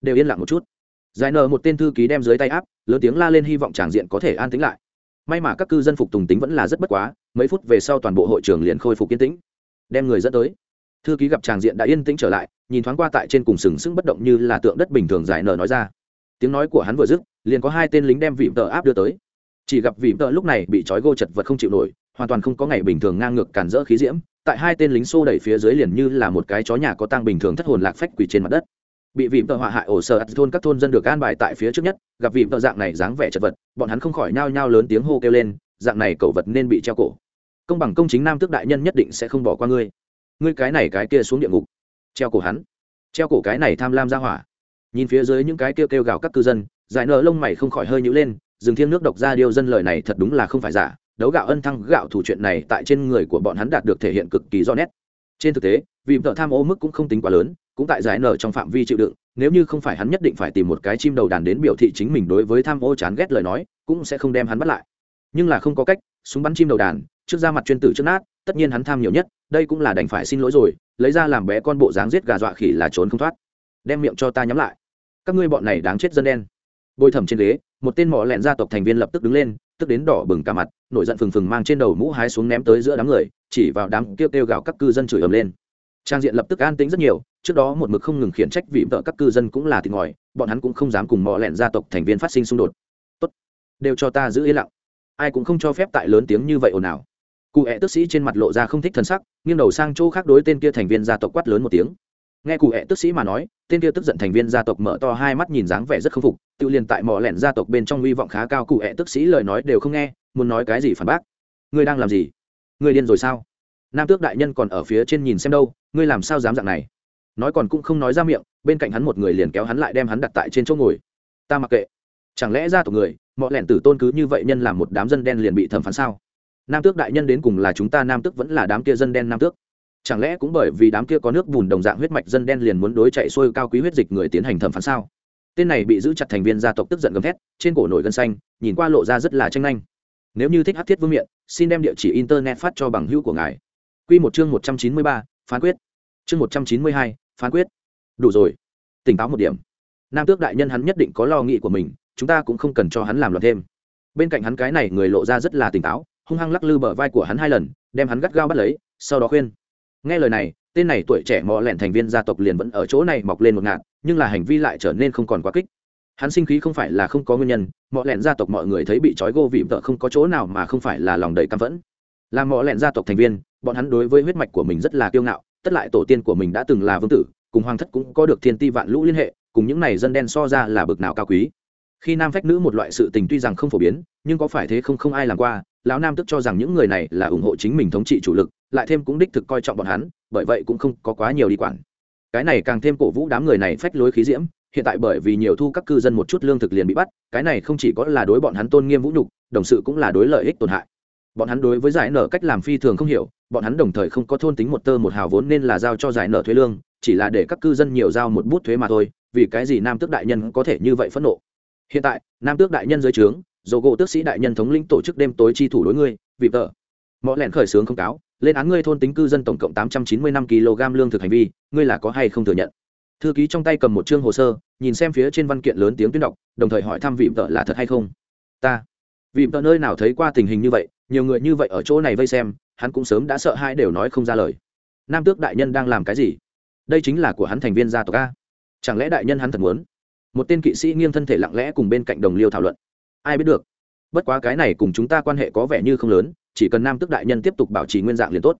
Đều yên lặng một chút. Giải nở một tên thư ký đem dưới tay áp, lớn tiếng la lên hy vọng tràng diện có thể an tĩnh lại. May mà các cư dân phục tùng tính vẫn là rất bất quá, mấy phút về sau toàn bộ hội trường liền khôi phục yên tĩnh. Đem người dẫn tới. Thư ký gặp tràng diện đã yên tĩnh trở lại, nhìn thoáng qua tại trên cùng sừng sững bất động như là tượng đất bình thường giải nở nói ra tiếng nói của hắn vừa dứt, liền có hai tên lính đem vịm tợ áp đưa tới. Chỉ gặp vịm tợ lúc này bị trói gô chật vật không chịu nổi, hoàn toàn không có ngày bình thường ngang ngược cản rỡ khí diễm. Tại hai tên lính xô đẩy phía dưới liền như là một cái chó nhà có tang bình thường thất hồn lạc phách quỳ trên mặt đất. Bị vịm tợ họa hại ổ sợ thôn các thôn dân được an bài tại phía trước nhất, gặp vịm tợ dạng này dáng vẻ chật vật, bọn hắn không khỏi nhao nhao lớn tiếng hô kêu lên, dạng này cậu vật nên bị treo cổ. Công bằng công chính nam tước đại nhân nhất định sẽ không bỏ qua ngươi. Ngươi cái này cái kia xuống địa ngục. Treo cổ hắn. Treo cổ cái này tham lam ra hỏa nhìn phía dưới những cái kêu kêu gào các cư dân, giải nở lông mày không khỏi hơi nhữ lên dừng thiêng nước độc ra điêu dân lời này thật đúng là không phải giả, đấu gạo ân thăng gạo thủ chuyện này tại trên người của bọn hắn đạt được thể hiện cực kỳ rõ nét. Trên thực tế, vì vợ tham ô mức cũng không tính quá lớn, cũng tại giải nở trong phạm vi chịu đựng, nếu như không phải hắn nhất định phải tìm một cái chim đầu đàn đến biểu thị chính mình đối với tham ô chán ghét lời nói, cũng sẽ không đem hắn bắt lại. Nhưng là không có cách, súng bắn chim đầu đàn, trước ra mặt chuyên tử trước nát, tất nhiên hắn tham nhiều nhất, đây cũng là đành phải xin lỗi rồi, lấy ra làm bé con bộ dáng giết gà dọa khỉ là trốn không thoát. Đem miệng cho ta nhắm lại các ngươi bọn này đáng chết dân đen. Bồi thẩm trên ghế, một tên mỏ lẹn gia tộc thành viên lập tức đứng lên, tức đến đỏ bừng cả mặt, nổi giận phừng phừng mang trên đầu mũ hái xuống ném tới giữa đám người, chỉ vào đám kêu kêu gào các cư dân chửi ầm lên. Trang diện lập tức an tĩnh rất nhiều, trước đó một mực không ngừng khiển trách vì vợ các cư dân cũng là thịt ngòi, bọn hắn cũng không dám cùng mỏ lẹn gia tộc thành viên phát sinh xung đột. Tốt, đều cho ta giữ yên lặng. Ai cũng không cho phép tại lớn tiếng như vậy ồn ào. Cụ hẹ tức sĩ trên mặt lộ ra không thích thân sắc, nghiêng đầu sang chỗ khác đối tên kia thành viên gia tộc quát lớn một tiếng nghe cụ hẹ tức sĩ mà nói, tên kia tức giận thành viên gia tộc mở to hai mắt nhìn dáng vẻ rất k phục, tự liền tại mỏ lẻn gia tộc bên trong hy vọng khá cao, cụ hẹ tức sĩ lời nói đều không nghe, muốn nói cái gì phản bác. Ngươi đang làm gì? Ngươi điên rồi sao? Nam tước đại nhân còn ở phía trên nhìn xem đâu, ngươi làm sao dám dạng này? Nói còn cũng không nói ra miệng, bên cạnh hắn một người liền kéo hắn lại đem hắn đặt tại trên chỗ ngồi. Ta mặc kệ. Chẳng lẽ gia tộc người mọi lẻn tử tôn cứ như vậy nhân làm một đám dân đen liền bị thẩm phán sao? Nam tước đại nhân đến cùng là chúng ta, nam tước vẫn là đám kia dân đen nam tước chẳng lẽ cũng bởi vì đám kia có nước bùn đồng dạng huyết mạch dân đen liền muốn đối chạy xuôi cao quý huyết dịch người tiến hành thẩm phán sao? Tên này bị giữ chặt thành viên gia tộc tức giận gầm thét, trên cổ nổi gân xanh, nhìn qua lộ ra rất là tranh nhanh nếu như thích hát thiết vương miện, xin đem địa chỉ internet phát cho bằng hữu của ngài. Q một chương một trăm chín mươi ba, phán quyết. Chương một trăm chín mươi hai, phán quyết. Đủ rồi. Tỉnh táo một điểm. Nam tước đại nhân hắn nhất định có lo nghĩ của mình, chúng ta cũng không cần cho hắn làm loạn thêm. Bên cạnh hắn cái này người lộ ra rất là tỉnh táo, hung hăng lắc lư bờ vai của hắn hai lần, đem hắn gắt gao bắt lấy, sau đó khuyên nghe lời này, tên này tuổi trẻ mò lẹn thành viên gia tộc liền vẫn ở chỗ này mọc lên một ngạt, nhưng là hành vi lại trở nên không còn quá kích. Hắn sinh khí không phải là không có nguyên nhân mọ lẹn gia tộc mọi người thấy bị trói gô vị vợ không có chỗ nào mà không phải là lòng đầy căm phẫn. Là mọ lẹn gia tộc thành viên, bọn hắn đối với huyết mạch của mình rất là kiêu ngạo, tất lại tổ tiên của mình đã từng là vương tử, cùng hoàng thất cũng có được thiên ti vạn lũ liên hệ, cùng những này dân đen so ra là bực nào cao quý. Khi nam phách nữ một loại sự tình tuy rằng không phổ biến, nhưng có phải thế không không ai làm qua, lão nam tức cho rằng những người này là ủng hộ chính mình thống trị chủ lực lại thêm cũng đích thực coi trọng bọn hắn, bởi vậy cũng không có quá nhiều đi quản. Cái này càng thêm cổ vũ đám người này phách lối khí diễm, hiện tại bởi vì nhiều thu các cư dân một chút lương thực liền bị bắt, cái này không chỉ có là đối bọn hắn tôn nghiêm vũ nhục, đồng sự cũng là đối lợi ích tổn hại. Bọn hắn đối với giải nở cách làm phi thường không hiểu, bọn hắn đồng thời không có thôn tính một tơ một hào vốn nên là giao cho giải nở thuế lương, chỉ là để các cư dân nhiều giao một bút thuế mà thôi, vì cái gì nam tước đại nhân có thể như vậy phẫn nộ? Hiện tại, nam tước đại nhân dưới trướng, dầu gỗ tước sĩ đại nhân thống lĩnh tổ chức đêm tối chi thủ đối ngươi, vì tợ mọ lẹn khởi xướng không cáo, lên án ngươi thôn tính cư dân tổng cộng tám trăm chín mươi năm kg lương thực hành vi, ngươi là có hay không thừa nhận? Thư ký trong tay cầm một chương hồ sơ, nhìn xem phía trên văn kiện lớn tiếng tuyên đọc, đồng thời hỏi thăm vị vợ là thật hay không. Ta. Vị vợ nơi nào thấy qua tình hình như vậy, nhiều người như vậy ở chỗ này vây xem, hắn cũng sớm đã sợ hai đều nói không ra lời. Nam tước đại nhân đang làm cái gì? Đây chính là của hắn thành viên gia tộc a. Chẳng lẽ đại nhân hắn thật muốn? Một tên kỵ sĩ nghiêng thân thể lặng lẽ cùng bên cạnh đồng liêu thảo luận. Ai biết được? Bất quá cái này cùng chúng ta quan hệ có vẻ như không lớn chỉ cần nam tước đại nhân tiếp tục bảo trì nguyên dạng liền tốt.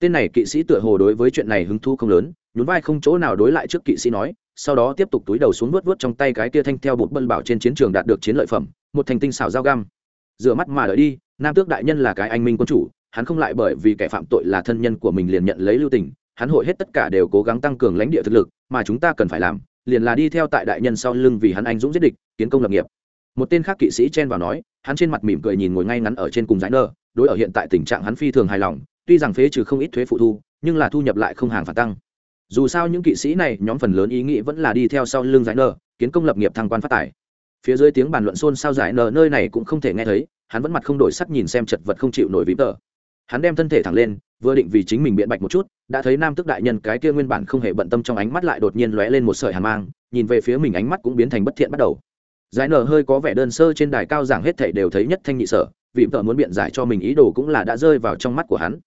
Tên này kỵ sĩ tựa hồ đối với chuyện này hứng thu không lớn, nhún vai không chỗ nào đối lại trước kỵ sĩ nói, sau đó tiếp tục túi đầu xuống vớt vớt trong tay cái tia thanh theo bột bân bảo trên chiến trường đạt được chiến lợi phẩm, một thành tinh xảo dao găm. Rửa mắt mà đợi đi, nam tước đại nhân là cái anh minh quân chủ, hắn không lại bởi vì kẻ phạm tội là thân nhân của mình liền nhận lấy lưu tình, hắn hội hết tất cả đều cố gắng tăng cường lãnh địa thực lực, mà chúng ta cần phải làm, liền là đi theo tại đại nhân sau lưng vì hắn anh dũng giết địch, tiến công lập nghiệp. Một tên khác kỵ sĩ chen vào nói, hắn trên mặt mỉm cười nhìn ngồi ngay ngắn ở trên cùng giải nơ đối ở hiện tại tình trạng hắn phi thường hài lòng, tuy rằng phế trừ không ít thuế phụ thu, nhưng là thu nhập lại không hàng phản tăng. Dù sao những kỵ sĩ này, nhóm phần lớn ý nghĩ vẫn là đi theo sau lưng giải nở kiến công lập nghiệp thăng quan phát tài. Phía dưới tiếng bàn luận xôn xao giải nở nơi này cũng không thể nghe thấy, hắn vẫn mặt không đổi sắc nhìn xem chật vật không chịu nổi vĩ tờ. Hắn đem thân thể thẳng lên, vừa định vì chính mình biện bạch một chút, đã thấy nam tức đại nhân cái kia nguyên bản không hề bận tâm trong ánh mắt lại đột nhiên lóe lên một sợi hàn mang, nhìn về phía mình ánh mắt cũng biến thành bất thiện bắt đầu. Giải nở hơi có vẻ đơn sơ trên đài cao giảng hết thảy đều thấy nhất thanh nhị sở vị vợ muốn biện giải cho mình ý đồ cũng là đã rơi vào trong mắt của hắn.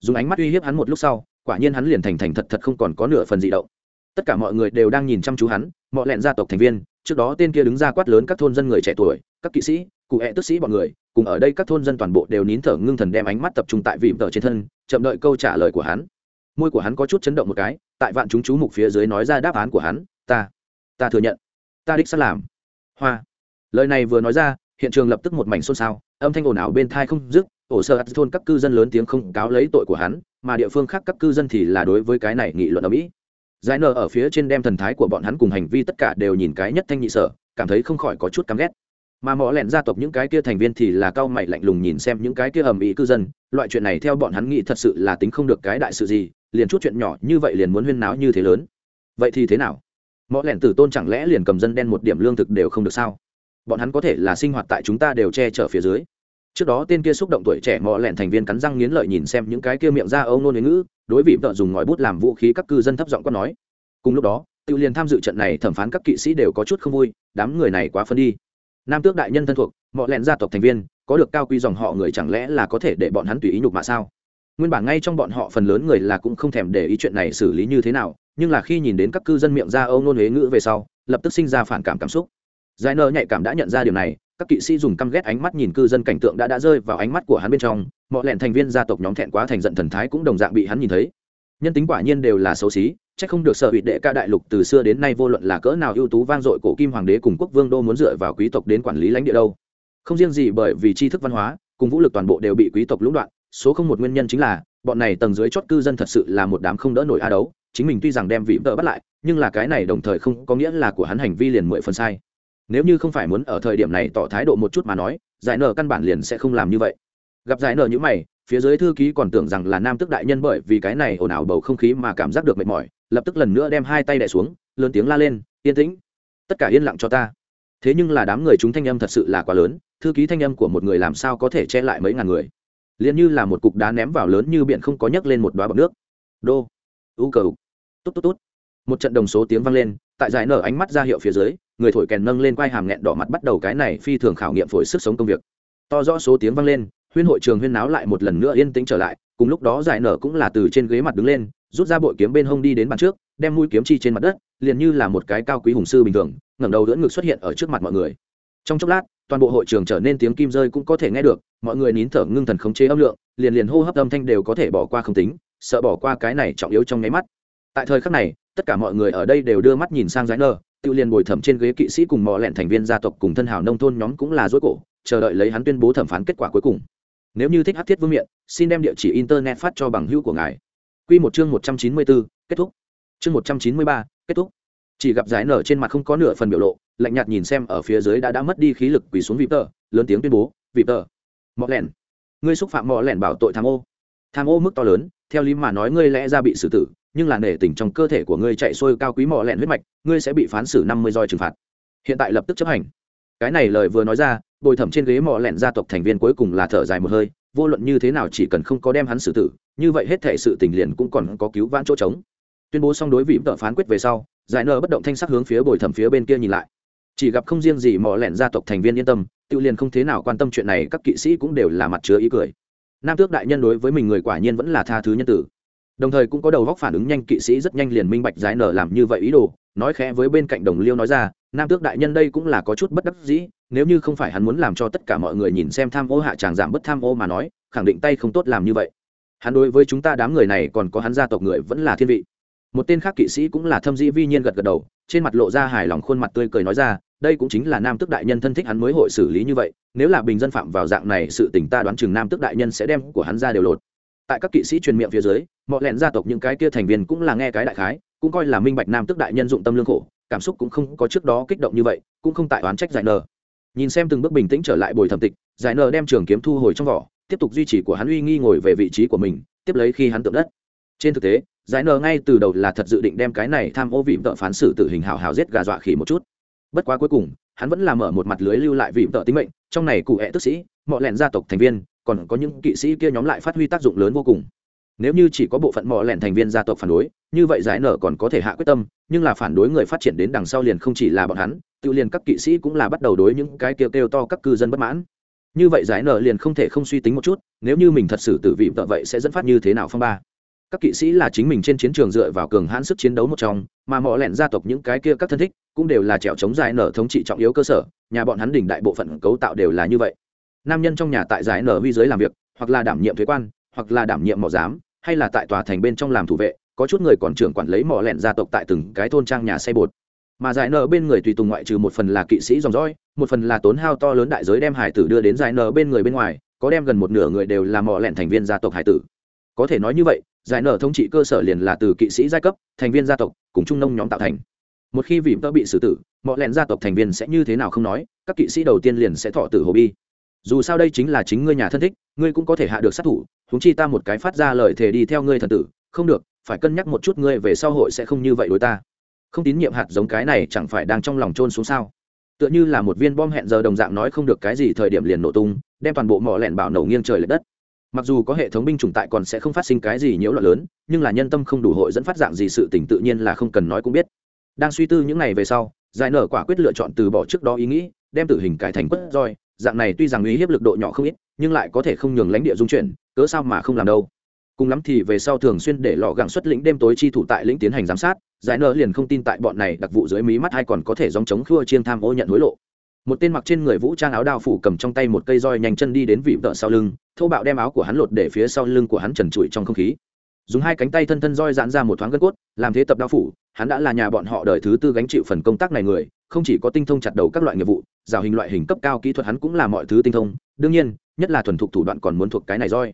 Dùng ánh mắt uy hiếp hắn một lúc sau, quả nhiên hắn liền thành thành thật thật không còn có nửa phần gì động. Tất cả mọi người đều đang nhìn chăm chú hắn, mọi lẹn gia tộc thành viên, trước đó tên kia đứng ra quát lớn các thôn dân người trẻ tuổi, các kỵ sĩ, cụ hẹ tức sĩ bọn người, cùng ở đây các thôn dân toàn bộ đều nín thở ngưng thần đem ánh mắt tập trung tại vị vợ trên thân, chậm đợi câu trả lời của hắn. Môi của hắn có chút chấn động một cái, tại vạn chúng chú mục phía dưới nói ra đáp án của hắn, ta ta thừa nhận, ta đích sắt làm. Hoa. Lời này vừa nói ra hiện trường lập tức một mảnh xôn xao, âm thanh ồn ào bên thai không dứt, ổ sơ thôn các cư dân lớn tiếng không cáo lấy tội của hắn, mà địa phương khác các cư dân thì là đối với cái này nghị luận ở mỹ. Giải nở ở phía trên đem thần thái của bọn hắn cùng hành vi tất cả đều nhìn cái nhất thanh nhị sở, cảm thấy không khỏi có chút căm ghét. Mà mỏ lẹn gia tộc những cái kia thành viên thì là cao mày lạnh lùng nhìn xem những cái kia ầm ĩ cư dân, loại chuyện này theo bọn hắn nghĩ thật sự là tính không được cái đại sự gì, liền chút chuyện nhỏ như vậy liền muốn huyên náo như thế lớn. Vậy thì thế nào? Mỏ lẹn tử tôn chẳng lẽ liền cầm dân đen một điểm lương thực đều không được sao? Bọn hắn có thể là sinh hoạt tại chúng ta đều che chở phía dưới. Trước đó tên kia xúc động tuổi trẻ mò lẹn thành viên cắn răng nghiến lợi nhìn xem những cái kia miệng ra âu nôn ngữ, đối vị vợ dùng ngòi bút làm vũ khí các cư dân thấp giọng có nói. Cùng lúc đó tự liền tham dự trận này thẩm phán các kỵ sĩ đều có chút không vui, đám người này quá phân đi. Nam tước đại nhân thân thuộc, mọ lẹn gia tộc thành viên, có được cao quy dòng họ người chẳng lẽ là có thể để bọn hắn tùy ý nhục mạ sao? Nguyên bản ngay trong bọn họ phần lớn người là cũng không thèm để ý chuyện này xử lý như thế nào, nhưng là khi nhìn đến các cư dân miệng ra âu nôn huế ngữ về sau, lập tức sinh ra phản cảm cảm xúc giải nơ nhạy cảm đã nhận ra điều này, các kỵ sĩ dùng căm ghét ánh mắt nhìn cư dân cảnh tượng đã đã rơi vào ánh mắt của hắn bên trong, mọi lẹn thành viên gia tộc nhóm thẹn quá thành giận thần thái cũng đồng dạng bị hắn nhìn thấy. Nhân tính quả nhiên đều là xấu xí c h ắ c không được sợ hụy đệ ca đại lục từ xưa đến nay vô luận là cỡ nào ưu tú vang dội cổ kim hoàng đế cùng quốc vương đô muốn dựa vào quý tộc đến quản lý lãnh địa đâu. Không riêng gì bởi vì tri thức văn hóa, cùng vũ lực toàn bộ đều bị quý tộc lũng đoạn, số không một nguyên nhân chính là, bọn này tầng dưới chót cư dân thật sự là một đám không đỡ nổi a đấu, chính mình tuy rằng đem vị vợ bắt lại, nhưng là cái này đồng thời không có nghĩa là của hắn hành vi liền mười phần sai nếu như không phải muốn ở thời điểm này tỏ thái độ một chút mà nói, giải nở căn bản liền sẽ không làm như vậy. Gặp giải nở như mày, phía dưới thư ký còn tưởng rằng là nam tức đại nhân bởi vì cái này ồn ào bầu không khí mà cảm giác được mệt mỏi, lập tức lần nữa đem hai tay đẻ xuống, lớn tiếng la lên, yên tĩnh, tất cả yên lặng cho ta. Thế nhưng là đám người chúng thanh âm thật sự là quá lớn, thư ký thanh âm của một người làm sao có thể che lại mấy ngàn người? Liền như là một cục đá ném vào lớn như biển không có nhấc lên một đoá bọc nước. Đô, u cầu tốt tốt tốt một trận đồng số tiếng vang lên tại giải nở ánh mắt ra hiệu phía dưới, người thổi kèn nâng lên quai hàm nghẹn đỏ mặt bắt đầu cái này phi thường khảo nghiệm phổi sức sống công việc. To rõ số tiếng vang lên, huyên hội trường huyên náo lại một lần nữa yên tĩnh trở lại, cùng lúc đó giải nở cũng là từ trên ghế mặt đứng lên, rút ra bội kiếm bên hông đi đến bàn trước, đem mũi kiếm chi trên mặt đất, liền như là một cái cao quý hùng sư bình thường, ngẩng đầu đỡ ngực xuất hiện ở trước mặt mọi người. Trong chốc lát, toàn bộ hội trường trở nên tiếng kim rơi cũng có thể nghe được, mọi người nín thở ngưng thần khống chế âm lượng, liền liền hô hấp âm thanh đều có thể bỏ qua không tính, sợ bỏ qua cái này trọng yếu trong nháy mắt. Tại thời khắc này tất cả mọi người ở đây đều đưa mắt nhìn sang giải nơ tự liền bồi thẩm trên ghế kỵ sĩ cùng mọi lẹn thành viên gia tộc cùng thân hào nông thôn nhóm cũng là dối cổ, chờ đợi lấy hắn tuyên bố thẩm phán kết quả cuối cùng. Nếu như thích hát thiết vương miện, xin đem địa chỉ internet phát cho bằng hữu của ngài. Q một chương một trăm chín mươi bốn, kết thúc. Chương một trăm chín mươi ba, kết thúc. Chỉ gặp giải nở trên mặt không có nửa phần biểu lộ, lạnh nhạt nhìn xem ở phía dưới đã đã mất đi khí lực quỳ xuống vịp tờ, lớn tiếng tuyên bố vịp tờ mọ lẻn ngươi xúc phạm mọ lẻn bảo tội tham ô. Tham ô mức to lớn, theo lý mà nói ngươi lẽ ra bị xử tử nhưng là nể tình trong cơ thể của ngươi chạy xuôi cao quý mỏ lẹn huyết mạch, ngươi sẽ bị phán xử năm mươi roi trừng phạt. Hiện tại lập tức chấp hành. Cái này lời vừa nói ra, bồi thẩm trên ghế mỏ lẹn gia tộc thành viên cuối cùng là thở dài một hơi, vô luận như thế nào chỉ cần không có đem hắn xử tử, như vậy hết thể sự tình liền cũng còn có cứu vãn chỗ trống. Tuyên bố xong đối vị tợ phán quyết về sau, giải nợ bất động thanh sắc hướng phía bồi thẩm phía bên kia nhìn lại. Chỉ gặp không riêng gì mỏ lẹn gia tộc thành viên yên tâm, tự liền không thế nào quan tâm chuyện này, các kỵ sĩ cũng đều là mặt chứa ý cười. Nam tước đại nhân đối với mình người quả nhiên vẫn là tha thứ nhân tử đồng thời cũng có đầu góc phản ứng nhanh, kỵ sĩ rất nhanh liền minh bạch giải nở làm như vậy ý đồ, nói khẽ với bên cạnh đồng liêu nói ra, nam tước đại nhân đây cũng là có chút bất đắc dĩ, nếu như không phải hắn muốn làm cho tất cả mọi người nhìn xem tham ô hạ tràng giảm bất tham ô mà nói, khẳng định tay không tốt làm như vậy. Hắn đối với chúng ta đám người này còn có hắn gia tộc người vẫn là thiên vị. Một tên khác kỵ sĩ cũng là thâm dĩ vi nhiên gật gật đầu, trên mặt lộ ra hài lòng khuôn mặt tươi cười nói ra, đây cũng chính là nam tước đại nhân thân thích hắn mới hội xử lý như vậy, nếu là bình dân phạm vào dạng này sự tình ta đoán chừng nam tước đại nhân sẽ đem của hắn ra đều lột tại các kỵ sĩ truyền miệng phía dưới mọi lẹn gia tộc những cái kia thành viên cũng là nghe cái đại khái, cũng coi là minh bạch nam tước đại nhân dụng tâm lương khổ, cảm xúc cũng không có trước đó kích động như vậy, cũng không tại oán trách giải nờ. Nhìn xem từng bước bình tĩnh trở lại bồi thẩm tịch, giải nờ đem trường kiếm thu hồi trong vỏ, tiếp tục duy trì của hắn uy nghi ngồi về vị trí của mình, tiếp lấy khi hắn tượng đất. Trên thực tế, giải nờ ngay từ đầu là thật dự định đem cái này tham ô vị vợ phán xử tử hình hào hào giết gà dọa khỉ một chút. Bất quá cuối cùng, hắn vẫn là mở một mặt lưới lưu lại vị vợ tính mệnh, trong này cụ hẹ tức sĩ mọi lẹn gia tộc thành viên còn có những kỵ sĩ kia nhóm lại phát huy tác dụng lớn vô cùng. Nếu như chỉ có bộ phận mỏ lẹn thành viên gia tộc phản đối, như vậy giải nở còn có thể hạ quyết tâm, nhưng là phản đối người phát triển đến đằng sau liền không chỉ là bọn hắn, tự liền các kỵ sĩ cũng là bắt đầu đối những cái kêu kêu to các cư dân bất mãn. Như vậy giải nở liền không thể không suy tính một chút, nếu như mình thật sự tự vị vợ vậy sẽ dẫn phát như thế nào phong ba? Các kỵ sĩ là chính mình trên chiến trường dựa vào cường hãn sức chiến đấu một trong, mà mỏ lẹn gia tộc những cái kia các thân thích cũng đều là trèo chống giải nở thống trị trọng yếu cơ sở, nhà bọn hắn đỉnh đại bộ phận cấu tạo đều là như vậy nam nhân trong nhà tại giải nở vi giới làm việc, hoặc là đảm nhiệm thuế quan, hoặc là đảm nhiệm mỏ giám, hay là tại tòa thành bên trong làm thủ vệ, có chút người còn trưởng quản lấy mỏ lẹn gia tộc tại từng cái thôn trang nhà xây bột. Mà giải nở bên người tùy tùng ngoại trừ một phần là kỵ sĩ dòng dõi, một phần là tốn hao to lớn đại giới đem hải tử đưa đến giải nở bên người bên ngoài, có đem gần một nửa người đều là mỏ lẹn thành viên gia tộc hải tử. Có thể nói như vậy, giải nở thống trị cơ sở liền là từ kỵ sĩ giai cấp, thành viên gia tộc, cùng trung nông nhóm tạo thành. Một khi vì tớ bị xử tử mọi lẹn gia tộc thành viên sẽ như thế nào không nói, các kỵ sĩ đầu tiên liền sẽ thọ tử hồ bi dù sao đây chính là chính ngươi nhà thân thích, ngươi cũng có thể hạ được sát thủ húng chi ta một cái phát ra lời thề đi theo ngươi thần tử, không được, phải cân nhắc một chút ngươi về sau hội sẽ không như vậy đối ta. Không tín nhiệm hạt giống cái này chẳng phải đang trong lòng trôn xuống sao? Tựa như là một viên bom hẹn giờ đồng dạng nói không được cái gì, thời điểm liền nổ tung, đem toàn bộ mỏ lẹn bảo nổ nghiêng trời l ệ đất. Mặc dù có hệ thống binh chủng tại còn sẽ không phát sinh cái gì nhiễu loạn lớn, nhưng là nhân tâm không đủ hội dẫn phát dạng gì sự tình tự nhiên là không cần nói cũng biết. Đang suy tư những ngày về sau, giải nở quả quyết lựa chọn từ bỏ trước đó ý nghĩ, đem tử hình cải thành quất roi dạng này tuy rằng uy hiếp lực độ nhỏ không ít, nhưng lại có thể không nhường lãnh địa dung chuyển, cớ sao mà không làm đâu? Cùng lắm thì về sau thường xuyên để lọ gặng xuất lĩnh đêm tối chi thủ tại lĩnh tiến hành giám sát, giải nợ liền không tin tại bọn này đặc vụ dưới mí mắt hay còn có thể dòng chống khua chiên tham ô nhận hối lộ. Một tên mặc trên người vũ trang áo đao phủ cầm trong tay một cây roi nhanh chân đi đến vị vợ sau lưng, thô bạo đem áo của hắn lột để phía sau lưng của hắn trần trụi trong không khí. Dùng hai cánh tay thân thân roi giãn ra một thoáng gân cốt, làm thế tập đao phủ, hắn đã là nhà bọn họ đời thứ tư gánh chịu phần công tác này người không chỉ có tinh thông chặt đầu các loại nghiệp vụ, rào hình loại hình cấp cao kỹ thuật hắn cũng là mọi thứ tinh thông, đương nhiên, nhất là thuần thục thủ đoạn còn muốn thuộc cái này roi.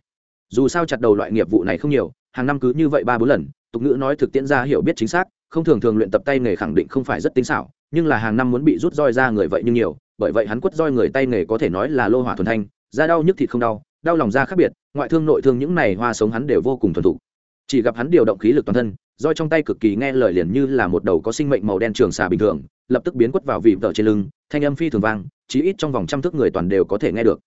Dù sao chặt đầu loại nghiệp vụ này không nhiều, hàng năm cứ như vậy ba bốn lần, tục ngữ nói thực tiễn ra hiểu biết chính xác, không thường thường luyện tập tay nghề khẳng định không phải rất tinh xảo, nhưng là hàng năm muốn bị rút roi ra người vậy nhưng nhiều, bởi vậy hắn quất roi người tay nghề có thể nói là lô hỏa thuần thanh, da đau nhức thịt không đau đau lòng da khác biệt, ngoại thương nội thương những này hoa sống hắn đều vô cùng thuần thục chỉ gặp hắn điều động khí lực toàn thân, roi trong tay cực kỳ nghe lời liền như là một đầu có sinh mệnh màu đen trường xà bình thường, lập tức biến quất vào vị vợ trên lưng, thanh âm phi thường vang, chí ít trong vòng trăm thước người toàn đều có thể nghe được.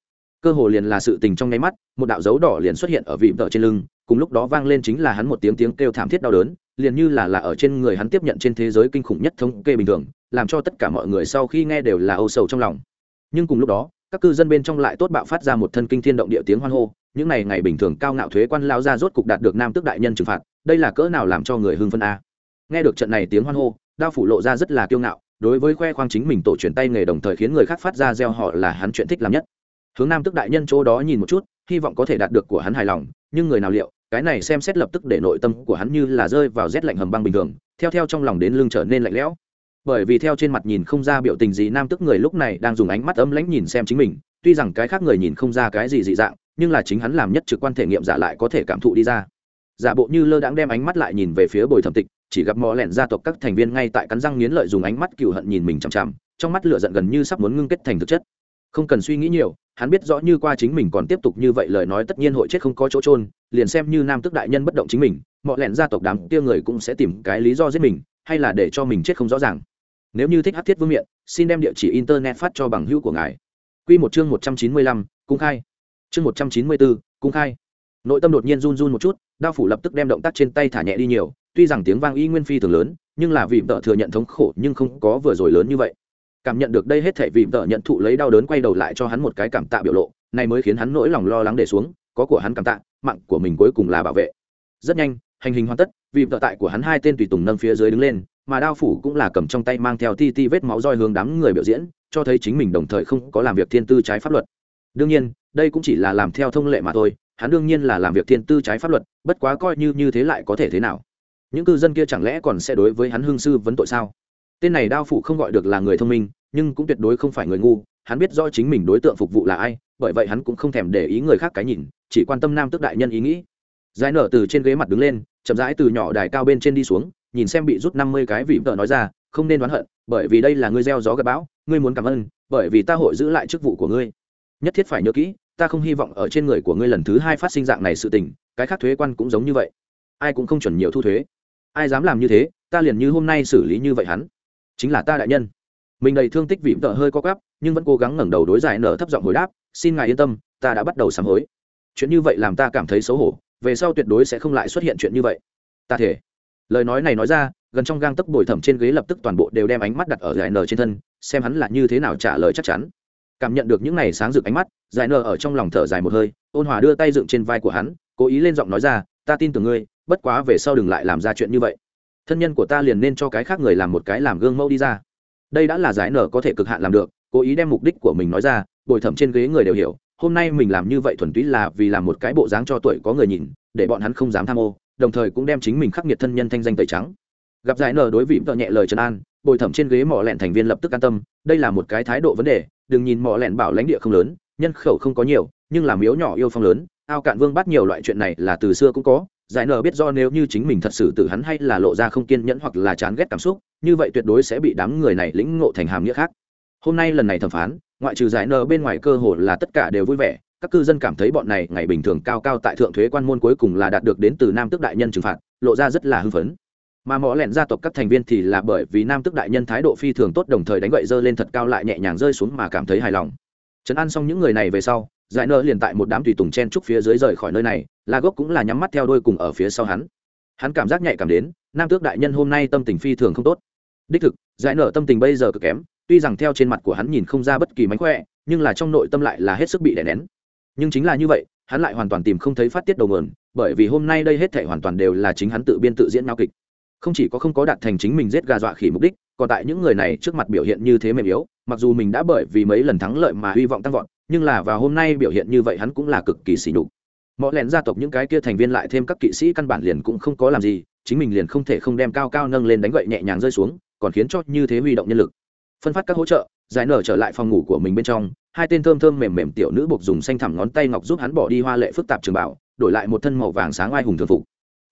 Cơ hồ liền là sự tình trong nháy mắt, một đạo dấu đỏ liền xuất hiện ở vị vợ trên lưng, cùng lúc đó vang lên chính là hắn một tiếng tiếng kêu thảm thiết đau đớn, liền như là là ở trên người hắn tiếp nhận trên thế giới kinh khủng nhất thống kê bình thường, làm cho tất cả mọi người sau khi nghe đều là âu sầu trong lòng. Nhưng cùng lúc đó, các cư dân bên trong lại tốt bạo phát ra một thân kinh thiên động địa tiếng hoan hô những ngày ngày bình thường cao ngạo thuế quan lao ra rốt cục đạt được nam tước đại nhân trừng phạt, đây là cỡ nào làm cho người hưng phân a? Nghe được trận này tiếng hoan hô, đao phủ lộ ra rất là kiêu ngạo, đối với khoe khoang chính mình tổ truyền tay nghề đồng thời khiến người khác phát ra gieo họ là hắn chuyện thích làm nhất. Hướng nam tước đại nhân chỗ đó nhìn một chút, hy vọng có thể đạt được của hắn hài lòng, nhưng người nào liệu, cái này xem xét lập tức để nội tâm của hắn như là rơi vào rét lạnh hầm băng bình thường, theo theo trong lòng đến lưng trở nên lạnh lẽo. Bởi vì theo trên mặt nhìn không ra biểu tình gì, nam tức người lúc này đang dùng ánh mắt ấm lãnh nhìn xem chính mình, tuy rằng cái khác người nhìn không ra cái gì dị dạng nhưng là chính hắn làm nhất trực quan thể nghiệm giả lại có thể cảm thụ đi ra. Giả bộ như lơ đãng đem ánh mắt lại nhìn về phía bồi thẩm tịch, chỉ gặp mò lẹn gia tộc các thành viên ngay tại cắn răng nghiến lợi dùng ánh mắt cựu hận nhìn mình chằm chằm, trong mắt lửa giận gần như sắp muốn ngưng kết thành thực chất. Không cần suy nghĩ nhiều, hắn biết rõ như qua chính mình còn tiếp tục như vậy lời nói tất nhiên hội chết không có chỗ trôn liền xem như nam tức đại nhân bất động chính mình mọi lẹn gia tộc đám kia người cũng sẽ tìm cái lý do giết mình, hay là để cho mình chết không rõ ràng. Nếu như thích hát thiết vương miện, xin đem địa chỉ internet phát cho bằng hữu của ngài. Q một chương một trăm chín mươi lăm, cung khai chương một trăm chín mươi bốn, cung khai. Nội tâm đột nhiên run run một chút, đao phủ lập tức đem động tác trên tay thả nhẹ đi nhiều, tuy rằng tiếng vang y nguyên phi thường lớn, nhưng là vì vợ thừa nhận thống khổ nhưng không có vừa rồi lớn như vậy. Cảm nhận được đây hết thể vì vợ nhận thụ lấy đau đớn quay đầu lại cho hắn một cái cảm tạ biểu lộ, này mới khiến hắn nỗi lòng lo lắng để xuống, có của hắn cảm tạ, mạng của mình cuối cùng là bảo vệ. Rất nhanh, hành hình hoàn tất vì vợ tại của hắn hai tên tùy tùng nâng phía dưới đứng lên, mà đao phủ cũng là cầm trong tay mang theo ti ti vết máu roi hướng đám người biểu diễn, cho thấy chính mình đồng thời không có làm việc thiên tư trái pháp luật. Đương nhiên đây cũng chỉ là làm theo thông lệ mà thôi, hắn đương nhiên là làm việc thiên tư trái pháp luật, bất quá coi như như thế lại có thể thế nào? Những cư dân kia chẳng lẽ còn sẽ đối với hắn hương sư vấn tội sao? Tên này đao phủ không gọi được là người thông minh, nhưng cũng tuyệt đối không phải người ngu, hắn biết rõ chính mình đối tượng phục vụ là ai, bởi vậy hắn cũng không thèm để ý người khác cái nhìn, chỉ quan tâm nam tức đại nhân ý nghĩ. Giải nở từ trên ghế mặt đứng lên, chậm rãi từ nhỏ đài cao bên trên đi xuống, nhìn xem bị rút năm mươi cái vị vợ nói ra, không nên đoán hận, bởi vì đây là ngươi gieo gió gặp bão, ngươi muốn cảm ơn, bởi vì ta hội giữ lại chức vụ của ngươi. Nhất thiết phải nhớ kỹ ta không hy vọng ở trên người của ngươi lần thứ hai phát sinh dạng này sự tình, cái khác thuế quan cũng giống như vậy. Ai cũng không chuẩn nhiều thu thuế. Ai dám làm như thế, ta liền như hôm nay xử lý như vậy hắn. Chính là ta đại nhân. Mình đầy thương tích vịm tợ hơi co cắp nhưng vẫn cố gắng ngẩng đầu đối giải nở thấp giọng hồi đáp, xin ngài yên tâm, ta đã bắt đầu sám hối. Chuyện như vậy làm ta cảm thấy xấu hổ, về sau tuyệt đối sẽ không lại xuất hiện chuyện như vậy. Ta thể lời nói này nói ra, gần trong gang tấc bồi thẩm trên ghế lập tức toàn bộ đều đem ánh mắt đặt ở giải nở trên thân, xem hắn là như thế nào trả lời chắc chắn cảm nhận được những này sáng rực ánh mắt, giải nở ở trong lòng thở dài một hơi, ôn hòa đưa tay dựng trên vai của hắn, cố ý lên giọng nói ra, ta tin tưởng ngươi, bất quá về sau đừng lại làm ra chuyện như vậy. Thân nhân của ta liền nên cho cái khác người làm một cái làm gương mẫu đi ra. Đây đã là giải nở có thể cực hạn làm được, cố ý đem mục đích của mình nói ra, bồi thẩm trên ghế người đều hiểu, hôm nay mình làm như vậy thuần túy là vì làm một cái bộ dáng cho tuổi có người nhìn, để bọn hắn không dám tham ô, đồng thời cũng đem chính mình khắc nghiệt thân nhân thanh danh tẩy trắng. Gặp giải nở đối vị vợ nhẹ lời trấn an, bồi thẩm trên ghế mỏ lẹn thành viên lập tức an tâm, đây là một cái thái độ vấn đề đừng nhìn mỏ lẹn bảo lãnh địa không lớn, nhân khẩu không có nhiều, nhưng làm miếu nhỏ yêu phong lớn, ao cạn vương bắt nhiều loại chuyện này là từ xưa cũng có, giải nở biết do nếu như chính mình thật sự tự hắn hay là lộ ra không kiên nhẫn hoặc là chán ghét cảm xúc, như vậy tuyệt đối sẽ bị đám người này lĩnh ngộ thành hàm nghĩa khác. Hôm nay lần này thẩm phán, ngoại trừ giải nở bên ngoài cơ hồ là tất cả đều vui vẻ, các cư dân cảm thấy bọn này ngày bình thường cao cao tại thượng thuế quan môn cuối cùng là đạt được đến từ nam tước đại nhân trừng phạt, lộ ra rất là hưng phấn mà mỏ lẹn gia tộc các thành viên thì là bởi vì nam tước đại nhân thái độ phi thường tốt, đồng thời đánh gậy dơ lên thật cao lại nhẹ nhàng rơi xuống mà cảm thấy hài lòng. Trấn an xong những người này về sau, giải nơ liền tại một đám tùy tùng chen trúc phía dưới rời khỏi nơi này, la gốc cũng là nhắm mắt theo đôi cùng ở phía sau hắn. Hắn cảm giác nhạy cảm đến, nam tước đại nhân hôm nay tâm tình phi thường không tốt. Đích thực, giải nở tâm tình bây giờ cực kém, tuy rằng theo trên mặt của hắn nhìn không ra bất kỳ mánh khỏe, nhưng là trong nội tâm lại là hết sức bị đè nén. Nhưng chính là như vậy, hắn lại hoàn toàn tìm không thấy phát tiết đầu mườn, bởi vì hôm nay đây hết thể hoàn toàn đều là chính hắn tự biên tự diễn nao kịch không chỉ có không có đạt thành chính mình giết gà dọa khỉ mục đích, còn tại những người này trước mặt biểu hiện như thế mềm yếu, mặc dù mình đã bởi vì mấy lần thắng lợi mà hy vọng tăng vọt, nhưng là vào hôm nay biểu hiện như vậy hắn cũng là cực kỳ xỉ đục mọi lẹn gia tộc những cái kia thành viên lại thêm các kỵ sĩ căn bản liền cũng không có làm gì, chính mình liền không thể không đem cao cao nâng lên đánh gậy nhẹ nhàng rơi xuống, còn khiến cho như thế huy động nhân lực. Phân phát các hỗ trợ, giải nở trở lại phòng ngủ của mình bên trong, hai tên thơm thơm mềm mềm tiểu nữ buộc dùng xanh thẳm ngón tay ngọc giúp hắn bỏ đi hoa lệ phức tạp trường bảo, đổi lại một thân màu vàng sáng oai hùng thường phục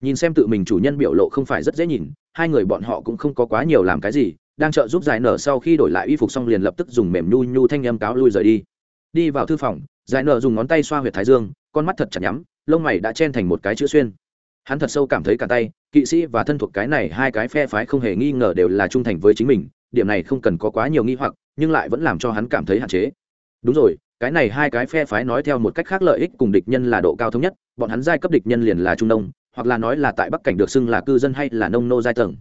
nhìn xem tự mình chủ nhân biểu lộ không phải rất dễ nhìn, hai người bọn họ cũng không có quá nhiều làm cái gì, đang trợ giúp giải nở sau khi đổi lại y phục xong liền lập tức dùng mềm nhu nhu thanh âm cáo lui rời đi. Đi vào thư phòng, giải nở dùng ngón tay xoa huyệt thái dương, con mắt thật chặt nhắm, lông mày đã chen thành một cái chữ xuyên. Hắn thật sâu cảm thấy cả tay, kỵ sĩ và thân thuộc cái này hai cái phe phái không hề nghi ngờ đều là trung thành với chính mình, điểm này không cần có quá nhiều nghi hoặc, nhưng lại vẫn làm cho hắn cảm thấy hạn chế. Đúng rồi, cái này hai cái phe phái nói theo một cách khác lợi ích cùng địch nhân là độ cao thống nhất, bọn hắn giai cấp địch nhân liền là trung đông hoặc là nói là tại bắc cảnh được xưng là cư dân hay là nông nô giai tầng.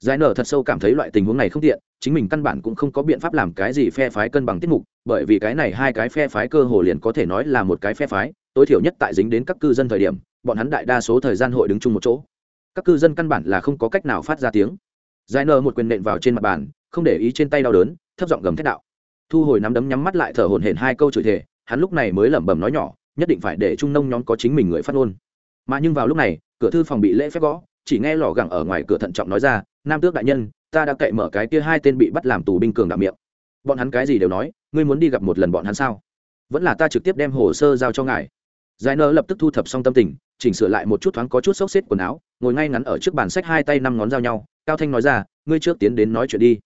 Giải nở thật sâu cảm thấy loại tình huống này không tiện, chính mình căn bản cũng không có biện pháp làm cái gì phe phái cân bằng tiết mục, bởi vì cái này hai cái phe phái cơ hồ liền có thể nói là một cái phe phái, tối thiểu nhất tại dính đến các cư dân thời điểm, bọn hắn đại đa số thời gian hội đứng chung một chỗ. Các cư dân căn bản là không có cách nào phát ra tiếng. Giải nở một quyền nện vào trên mặt bàn, không để ý trên tay đau đớn, thấp giọng gầm thét đạo. Thu hồi nắm đấm nhắm mắt lại thở hổn hển hai câu chửi thề, hắn lúc này mới lẩm bẩm nói nhỏ, nhất định phải để trung nông nhóm có chính mình người phát ngôn mà nhưng vào lúc này, cửa thư phòng bị lễ phép gõ, chỉ nghe lò gẳng ở ngoài cửa thận trọng nói ra, nam tước đại nhân, ta đã cậy mở cái kia hai tên bị bắt làm tù binh cường đạo miệng. Bọn hắn cái gì đều nói, ngươi muốn đi gặp một lần bọn hắn sao? Vẫn là ta trực tiếp đem hồ sơ giao cho ngài. Giải nơ lập tức thu thập xong tâm tình, chỉnh sửa lại một chút thoáng có chút xốc xếp quần áo, ngồi ngay ngắn ở trước bàn sách hai tay năm ngón giao nhau, cao thanh nói ra, ngươi trước tiến đến nói chuyện đi.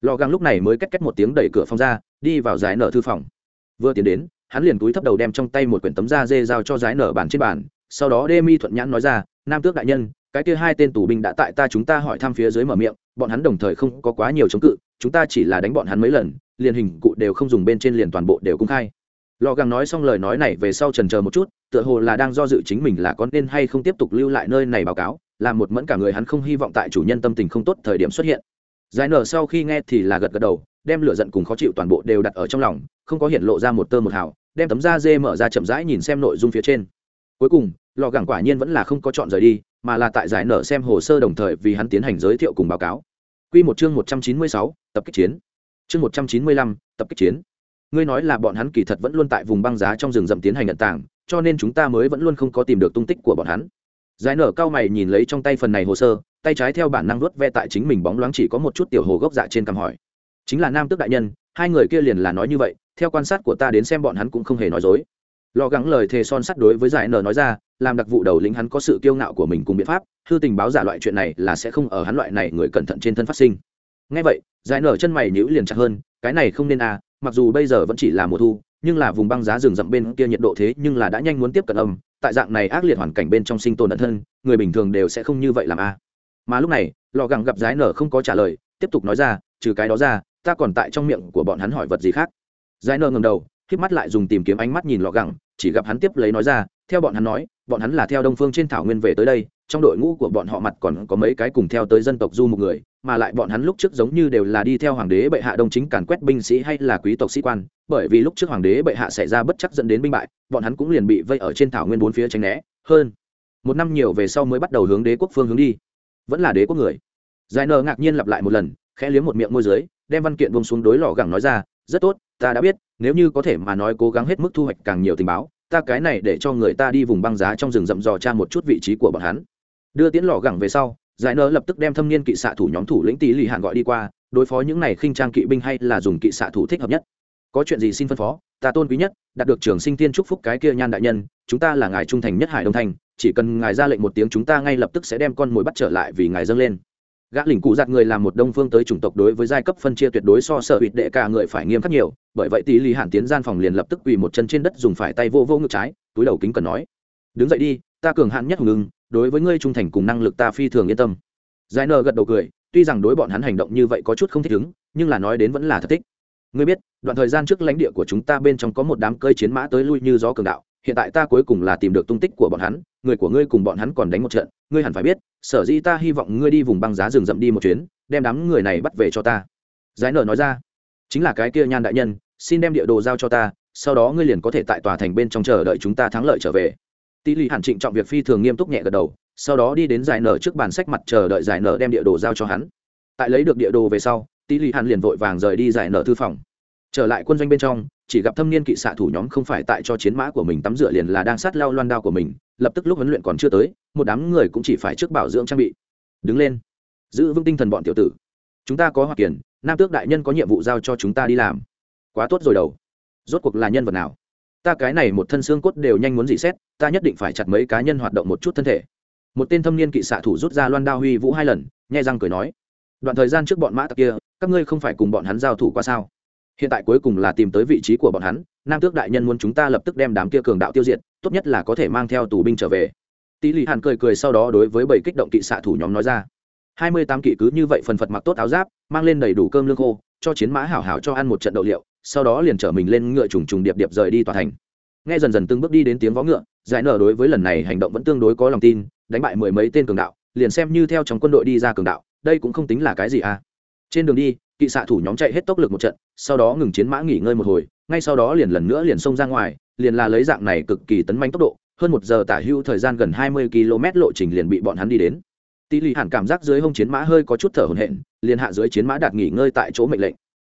Lò găng lúc này mới cách cách một tiếng đẩy cửa phòng ra, đi vào giải nở thư phòng. Vừa tiến đến, hắn liền cúi thấp đầu đem trong tay một quyển tấm da dê giao cho giải nở bàn trên bàn sau đó đê mi thuận nhãn nói ra, nam tước đại nhân, cái kia hai tên tù binh đã tại ta chúng ta hỏi thăm phía dưới mở miệng, bọn hắn đồng thời không có quá nhiều chống cự, chúng ta chỉ là đánh bọn hắn mấy lần, liền hình cụ đều không dùng bên trên liền toàn bộ đều công khai. Lò gàng nói xong lời nói này về sau trần chờ một chút, tựa hồ là đang do dự chính mình là có nên hay không tiếp tục lưu lại nơi này báo cáo, làm một mẫn cả người hắn không hy vọng tại chủ nhân tâm tình không tốt thời điểm xuất hiện. Giải nở sau khi nghe thì là gật gật đầu, đem lửa giận cùng khó chịu toàn bộ đều đặt ở trong lòng, không có hiện lộ ra một tơ một hào, đem tấm da dê mở ra chậm rãi nhìn xem nội dung phía trên. Cuối cùng lò gẳng quả nhiên vẫn là không có chọn rời đi mà là tại giải nở xem hồ sơ đồng thời vì hắn tiến hành giới thiệu cùng báo cáo Quy một chương 196, tập kích chiến. Chương 195, tập kích chiến. Ngươi nói là bọn hắn kỳ thật vẫn luôn tại vùng băng giá trong rừng rậm tiến hành nhận tảng, cho nên chúng ta mới vẫn luôn không có tìm được tung tích của bọn hắn. Giải nở cao mày nhìn lấy trong tay phần này hồ sơ, tay trái theo bản năng vuốt ve tại chính mình bóng loáng chỉ có một chút tiểu hồ gốc dạ trên cằm hỏi. Chính là nam tước đại nhân, hai người kia liền là nói như vậy, theo quan sát của ta đến xem bọn hắn cũng không hề nói dối lò gắng lời thề son sắt đối với giải nở nói ra làm đặc vụ đầu lĩnh hắn có sự kiêu ngạo của mình cùng biện pháp hư tình báo giả loại chuyện này là sẽ không ở hắn loại này người cẩn thận trên thân phát sinh ngay vậy, giải nở chân mày nhữ liền chặt hơn, cái này không nên à mặc dù bây giờ vẫn chỉ là mùa thu, nhưng là vùng băng giá rừng rậm bên kia nhiệt độ thế nhưng là đã nhanh muốn tiếp cận âm, tại dạng này ác liệt hoàn cảnh bên trong sinh tồn ẩn thân, người bình thường đều sẽ không như vậy làm a à. mà lúc này, lò gẳng gặp giải nở không có trả lời, tiếp tục nói ra, trừ cái đó ra, ta còn tại trong miệng của bọn hắn hỏi vật gì khác giải nở ngầm đầu híp mắt lại dùng tìm kiếm ánh mắt nhìn lọ gẳng, chỉ gặp hắn tiếp lấy nói ra, theo bọn hắn nói bọn hắn là theo đông phương trên thảo nguyên về tới đây, trong đội ngũ của bọn họ mặt còn có mấy cái cùng theo tới dân tộc du một người, mà lại bọn hắn lúc trước giống như đều là đi theo hoàng đế bệ hạ đông chính càn quét binh sĩ hay là quý tộc sĩ quan, bởi vì lúc trước hoàng đế bệ hạ xảy ra bất chắc dẫn đến binh bại, bọn hắn cũng liền bị vây ở trên thảo nguyên bốn phía tránh né. Hơn, một năm nhiều về sau mới bắt đầu hướng đế quốc phương hướng đi. Vẫn là đế quốc người. Giải nờ ngạc nhiên lặp lại một lần, khẽ liếm một miệng môi dưới, đem văn kiện bông xuống đối lò gẳng nói ra, rất tốt, ta đã biết, nếu như có thể mà nói cố gắng hết mức thu hoạch càng nhiều tình báo ta cái này để cho người ta đi vùng băng giá trong rừng rậm dò tra một chút vị trí của bọn hắn. Đưa tiến lò gẳng về sau, giải nơ lập tức đem thâm niên kỵ xạ thủ nhóm thủ lĩnh tỷ lì hạn gọi đi qua, đối phó những này khinh trang kỵ binh hay là dùng kỵ xạ thủ thích hợp nhất. Có chuyện gì xin phân phó, ta tôn quý nhất, đạt được trường sinh tiên chúc phúc cái kia nhan đại nhân, chúng ta là ngài trung thành nhất hải đông thành, chỉ cần ngài ra lệnh một tiếng chúng ta ngay lập tức sẽ đem con mồi bắt trở lại vì ngài dâng lên gã lỉnh cụ giặt người làm một đông phương tới chủng tộc đối với giai cấp phân chia tuyệt đối so sở hụt đệ cả người phải nghiêm khắc nhiều, bởi vậy tỷ lì hạn tiến gian phòng liền lập tức quỳ một chân trên đất dùng phải tay vô vô ngực trái, túi đầu kính cần nói, đứng dậy đi, ta cường hạn nhất hùng đối với ngươi trung thành cùng năng lực ta phi thường yên tâm giải nờ gật đầu cười, tuy rằng đối bọn hắn hành động như vậy có chút không thích ứng, nhưng là nói đến vẫn là thật thích. ngươi biết, đoạn thời gian trước lãnh địa của chúng ta bên trong có một đám cơi chiến mã tới lui như gió cường đạo hiện tại ta cuối cùng là tìm được tung tích của bọn hắn, người của ngươi cùng bọn hắn còn đánh một trận, ngươi hẳn phải biết, sở dĩ ta hy vọng ngươi đi vùng băng giá rừng rậm đi một chuyến, đem đám người này bắt về cho ta. Giải nở nói ra. Chính là cái kia nhan đại nhân, xin đem địa đồ giao cho ta, sau đó ngươi liền có thể tại tòa thành bên trong chờ đợi chúng ta thắng lợi trở về. Tỷ lệ hẳn trịnh trọng việc phi thường nghiêm túc nhẹ gật đầu, sau đó đi đến giải nở trước bàn sách mặt chờ đợi giải nở đem địa đồ giao cho hắn. Tại lấy được địa đồ về sau, tỷ lệ hẳn liền vội vàng rời đi giải nở thư phòng trở lại quân doanh bên trong, chỉ gặp thâm niên kỵ xạ thủ nhóm không phải tại cho chiến mã của mình tắm rửa liền là đang sát lao loan đao của mình, lập tức lúc huấn luyện còn chưa tới, một đám người cũng chỉ phải trước bảo dưỡng trang bị. Đứng lên. Giữ vững tinh thần bọn tiểu tử. Chúng ta có hoạt kiển, nam tước đại nhân có nhiệm vụ giao cho chúng ta đi làm. Quá tốt rồi đầu. Rốt cuộc là nhân vật nào? Ta cái này một thân xương cốt đều nhanh muốn dị xét, ta nhất định phải chặt mấy cá nhân hoạt động một chút thân thể. Một tên thâm niên kỵ xạ thủ rút ra loan đao huy vũ hai lần, nhai răng cười nói. Đoạn thời gian trước bọn mã tặc kia, các ngươi không phải cùng bọn hắn giao thủ qua sao? Hiện tại cuối cùng là tìm tới vị trí của bọn hắn, nam tước đại nhân muốn chúng ta lập tức đem đám kia cường đạo tiêu diệt, tốt nhất là có thể mang theo tù binh trở về. Tỷ lì hàn cười cười sau đó đối với bảy kích động kỵ xạ thủ nhóm nói ra. Hai mươi tám kỵ cứ như vậy phần phật mặc tốt áo giáp, mang lên đầy đủ cơm lương khô, cho chiến mã hảo hảo cho ăn một trận đậu liệu, sau đó liền chở mình lên ngựa trùng trùng điệp điệp rời đi tòa thành. Nghe dần dần từng bước đi đến tiếng vó ngựa, giải nở đối với lần này hành động vẫn tương đối có lòng tin, đánh bại mười mấy tên cường đạo, liền xem như theo trong quân đội đi ra cường đạo, đây cũng không tính là cái gì à. Trên đường đi kỵ xạ thủ nhóm chạy hết tốc lực một trận, sau đó ngừng chiến mã nghỉ ngơi một hồi, ngay sau đó liền lần nữa liền xông ra ngoài, liền là lấy dạng này cực kỳ tấn manh tốc độ, hơn một giờ tả hưu thời gian gần hai mươi km lộ trình liền bị bọn hắn đi đến. Tỷ lệ hẳn cảm giác dưới hông chiến mã hơi có chút thở hổn hển, liền hạ dưới chiến mã đạt nghỉ ngơi tại chỗ mệnh lệnh.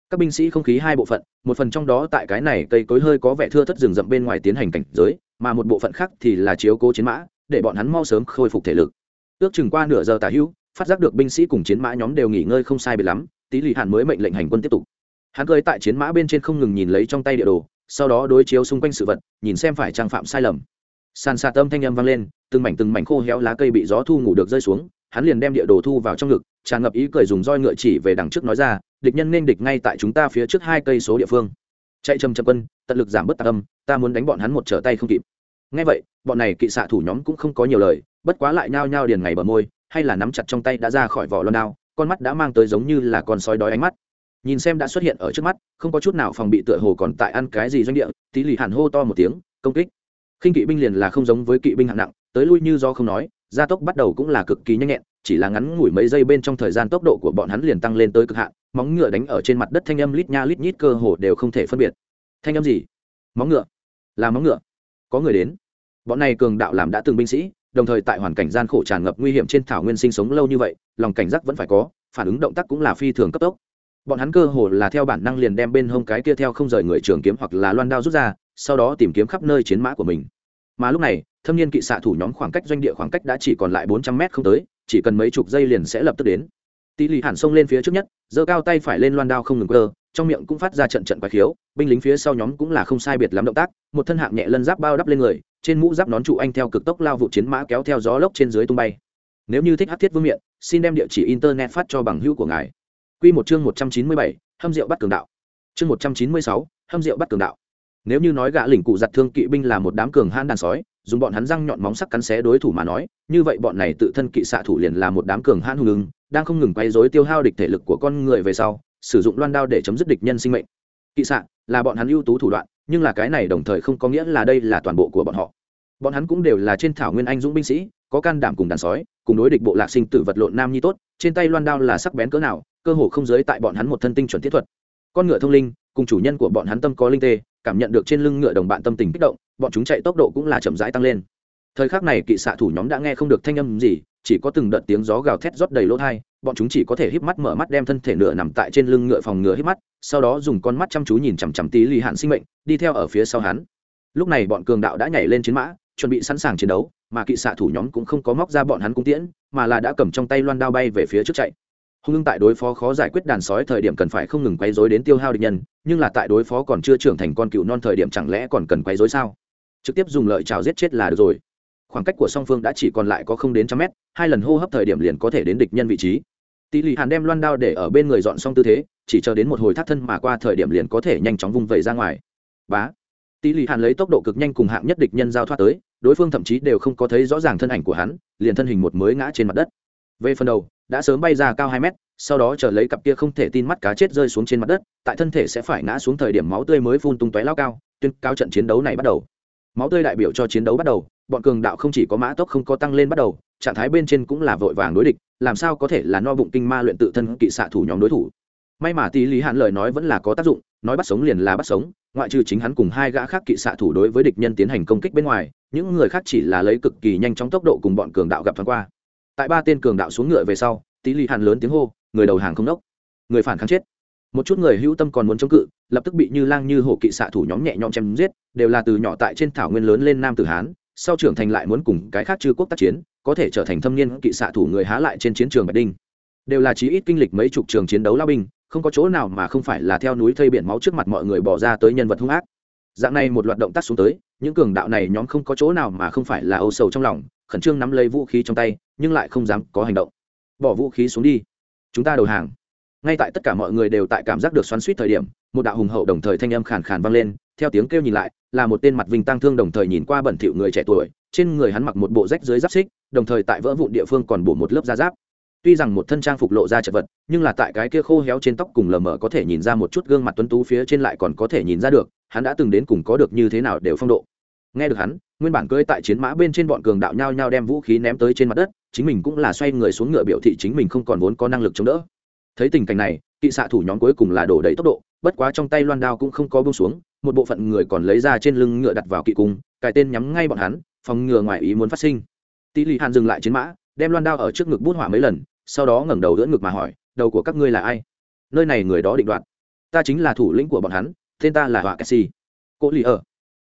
Các binh sĩ không khí hai bộ phận, một phần trong đó tại cái này cây cối hơi có vẻ thưa thất rừng rậm bên ngoài tiến hành cảnh giới, mà một bộ phận khác thì là chiếu cố chiến mã, để bọn hắn mau sớm khôi phục thể lực. Ước chừng qua nửa giờ tả hữu phát giác được binh sĩ cùng chiến mã nhóm đều nghỉ ngơi không sai biệt lắm tí lì hàn mới mệnh lệnh hành quân tiếp tục. Hắn cười tại chiến mã bên trên không ngừng nhìn lấy trong tay địa đồ, sau đó đối chiếu xung quanh sự vật, nhìn xem phải trang phạm sai lầm. Sàn sạt tâm thanh âm vang lên, từng mảnh từng mảnh khô héo lá cây bị gió thu ngủ được rơi xuống, hắn liền đem địa đồ thu vào trong ngực, tràn ngập ý cười dùng roi ngựa chỉ về đằng trước nói ra, địch nhân nên địch ngay tại chúng ta phía trước hai cây số địa phương. Chạy chầm chậm quân, tận lực giảm bớt tạc âm, ta muốn đánh bọn hắn một trở tay không kịp. Ngay vậy, bọn này kỵ xạ thủ nhóm cũng không có nhiều lời, bất quá lại nhao nhao điền ngày bờ môi, hay là nắm chặt trong tay đã ra khỏi vỏ loan đao con mắt đã mang tới giống như là con sói đói ánh mắt. Nhìn xem đã xuất hiện ở trước mắt, không có chút nào phòng bị tựa hồ còn tại ăn cái gì doanh địa, tí lì hẳn hô to một tiếng, công kích. Khinh kỵ binh liền là không giống với kỵ binh hạng nặng, tới lui như do không nói, gia tốc bắt đầu cũng là cực kỳ nhanh nhẹn, chỉ là ngắn ngủi mấy giây bên trong thời gian tốc độ của bọn hắn liền tăng lên tới cực hạn, móng ngựa đánh ở trên mặt đất thanh âm lít nha lít nhít cơ hồ đều không thể phân biệt. Thanh âm gì? Móng ngựa. Là móng ngựa. Có người đến. Bọn này cường đạo làm đã từng binh sĩ đồng thời tại hoàn cảnh gian khổ tràn ngập nguy hiểm trên thảo nguyên sinh sống lâu như vậy, lòng cảnh giác vẫn phải có, phản ứng động tác cũng là phi thường cấp tốc. Bọn hắn cơ hồ là theo bản năng liền đem bên hông cái kia theo không rời người trường kiếm hoặc là loan đao rút ra, sau đó tìm kiếm khắp nơi chiến mã của mình. Mà lúc này, thâm niên kỵ xạ thủ nhóm khoảng cách doanh địa khoảng cách đã chỉ còn lại bốn trăm mét không tới, chỉ cần mấy chục giây liền sẽ lập tức đến. Tỷ lì hẳn xông lên phía trước nhất, giơ cao tay phải lên loan đao không ngừng cơ trong miệng cũng phát ra trận trận quái khiếu binh lính phía sau nhóm cũng là không sai biệt lắm động tác một thân hạng nhẹ lân giáp bao đắp lên người trên mũ giáp nón trụ anh theo cực tốc lao vụ chiến mã kéo theo gió lốc trên dưới tung bay. Nếu như thích hát thiết vương miện xin đem địa chỉ internet phát cho bằng hữu của ngài. Quy một chương một trăm chín mươi bảy hâm rượu bắt cường đạo. Chương một trăm chín mươi sáu hâm rượu bắt cường đạo. Nếu như nói gã lỉnh cụ giặt thương kỵ binh là một đám cường hãn đàn sói dùng bọn hắn răng nhọn móng sắc cắn xé đối thủ mà nói như vậy bọn này tự thân kỵ xạ thủ liền là một đám cường hãn hùng lưng, đang không ngừng quay rối tiêu hao địch thể lực của con người về sau sử dụng loan đao để chấm dứt địch nhân sinh mệnh. Kỵ xạ, là bọn hắn ưu tú thủ đoạn, nhưng là cái này đồng thời không có nghĩa là đây là toàn bộ của bọn họ. Bọn hắn cũng đều là trên thảo nguyên anh dũng binh sĩ, có can đảm cùng đàn sói, cùng đối địch bộ lạc sinh tử vật lộn nam nhi tốt, trên tay loan đao là sắc bén cỡ nào, cơ hồ không giới tại bọn hắn một thân tinh chuẩn thiết thuật. Con ngựa thông linh, cùng chủ nhân của bọn hắn tâm có linh tê, cảm nhận được trên lưng ngựa đồng bạn tâm tình kích động, bọn chúng chạy tốc độ cũng là chậm rãi tăng lên. Thời khắc này kỵ xạ thủ nhóm đã nghe không được thanh âm gì, chỉ có từng đợt tiếng gió gào thét rót đầy lỗ thai bọn chúng chỉ có thể híp mắt mở mắt đem thân thể nửa nằm tại trên lưng ngựa phòng ngựa híp mắt, sau đó dùng con mắt chăm chú nhìn chằm chằm tí lì hạn sinh mệnh, đi theo ở phía sau hắn. Lúc này bọn cường đạo đã nhảy lên chiến mã, chuẩn bị sẵn sàng chiến đấu, mà kỵ xạ thủ nhóm cũng không có móc ra bọn hắn cung tiễn, mà là đã cầm trong tay loan đao bay về phía trước chạy. Hung ưng tại đối phó khó giải quyết đàn sói thời điểm cần phải không ngừng quấy rối đến tiêu hao địch nhân, nhưng là tại đối phó còn chưa trưởng thành con cựu non thời điểm chẳng lẽ còn cần quấy rối sao? Trực tiếp dùng lợi trào giết chết là được rồi. Khoảng cách của song phương đã chỉ còn lại có không đến trăm mét, hai lần hô hấp thời điểm liền có thể đến địch nhân vị trí tỷ lì hàn đem loan đao để ở bên người dọn xong tư thế, chỉ chờ đến một hồi thắt thân mà qua thời điểm liền có thể nhanh chóng vung vẩy ra ngoài. Bá. Tỷ lì hàn lấy tốc độ cực nhanh cùng hạng nhất địch nhân giao thoát tới, đối phương thậm chí đều không có thấy rõ ràng thân ảnh của hắn, liền thân hình một mới ngã trên mặt đất. Về phần đầu, đã sớm bay ra cao hai mét, sau đó chờ lấy cặp kia không thể tin mắt cá chết rơi xuống trên mặt đất, tại thân thể sẽ phải ngã xuống thời điểm máu tươi mới phun tung tóe lao cao, tuyên cao trận chiến đấu này bắt đầu. Máu tươi đại biểu cho chiến đấu bắt đầu, bọn cường đạo không chỉ có mã tốc không có tăng lên bắt đầu, trạng thái bên trên cũng là vội vàng đối địch làm sao có thể là no bụng kinh ma luyện tự thân kỵ xạ thủ nhóm đối thủ? May mà tỷ lý hạn lời nói vẫn là có tác dụng, nói bắt sống liền là bắt sống, ngoại trừ chính hắn cùng hai gã khác kỵ xạ thủ đối với địch nhân tiến hành công kích bên ngoài, những người khác chỉ là lấy cực kỳ nhanh chóng tốc độ cùng bọn cường đạo gặp thoáng qua. Tại ba tên cường đạo xuống ngựa về sau tỷ lý hạn lớn tiếng hô, người đầu hàng không đốc, người phản kháng chết. Một chút người hữu tâm còn muốn chống cự, lập tức bị như lang như hổ kỵ xạ thủ nhóm nhẹ nhõm chém giết, đều là từ nhỏ tại trên thảo nguyên lớn lên nam tử hán, sau trưởng thành lại muốn cùng cái khác chư quốc tác chiến có thể trở thành thâm niên kỵ xạ thủ người há lại trên chiến trường bạch đinh. Đều là chí ít kinh lịch mấy chục trường chiến đấu lao binh, không có chỗ nào mà không phải là theo núi thây biển máu trước mặt mọi người bỏ ra tới nhân vật hung ác. Dạng này một loạt động tác xuống tới, những cường đạo này nhóm không có chỗ nào mà không phải là âu sầu trong lòng, khẩn trương nắm lấy vũ khí trong tay, nhưng lại không dám có hành động. Bỏ vũ khí xuống đi. Chúng ta đầu hàng. Ngay tại tất cả mọi người đều tại cảm giác được xoắn suýt thời điểm, một đạo hùng hậu đồng thời thanh âm khàn khàn vang lên theo tiếng kêu nhìn lại, là một tên mặt vinh tăng thương đồng thời nhìn qua bẩn thỉu người trẻ tuổi, trên người hắn mặc một bộ rách dưới giáp xích, đồng thời tại vỡ vụn địa phương còn bổ một lớp da giáp. Tuy rằng một thân trang phục lộ ra chật vật, nhưng là tại cái kia khô héo trên tóc cùng lờ mờ có thể nhìn ra một chút gương mặt tuấn tú phía trên lại còn có thể nhìn ra được, hắn đã từng đến cùng có được như thế nào đều phong độ. Nghe được hắn, nguyên bản cưỡi tại chiến mã bên trên bọn cường đạo nhao nhao đem vũ khí ném tới trên mặt đất, chính mình cũng là xoay người xuống ngựa biểu thị chính mình không còn vốn có năng lực chống đỡ. Thấy tình cảnh này, kỵ xạ thủ nhóm cuối cùng là đổ đầy tốc độ, bất quá trong tay loan đao cũng không có bông xuống một bộ phận người còn lấy ra trên lưng ngựa đặt vào kỵ cung cài tên nhắm ngay bọn hắn, phòng ngừa ngoài ý muốn phát sinh. Tỷ lì hàn dừng lại chiến mã, đem loan đao ở trước ngực bút hỏa mấy lần, sau đó ngẩng đầu đỡ ngực mà hỏi, đầu của các ngươi là ai? Nơi này người đó định đoạt. Ta chính là thủ lĩnh của bọn hắn, tên ta là họa cassi cỗ lì ở.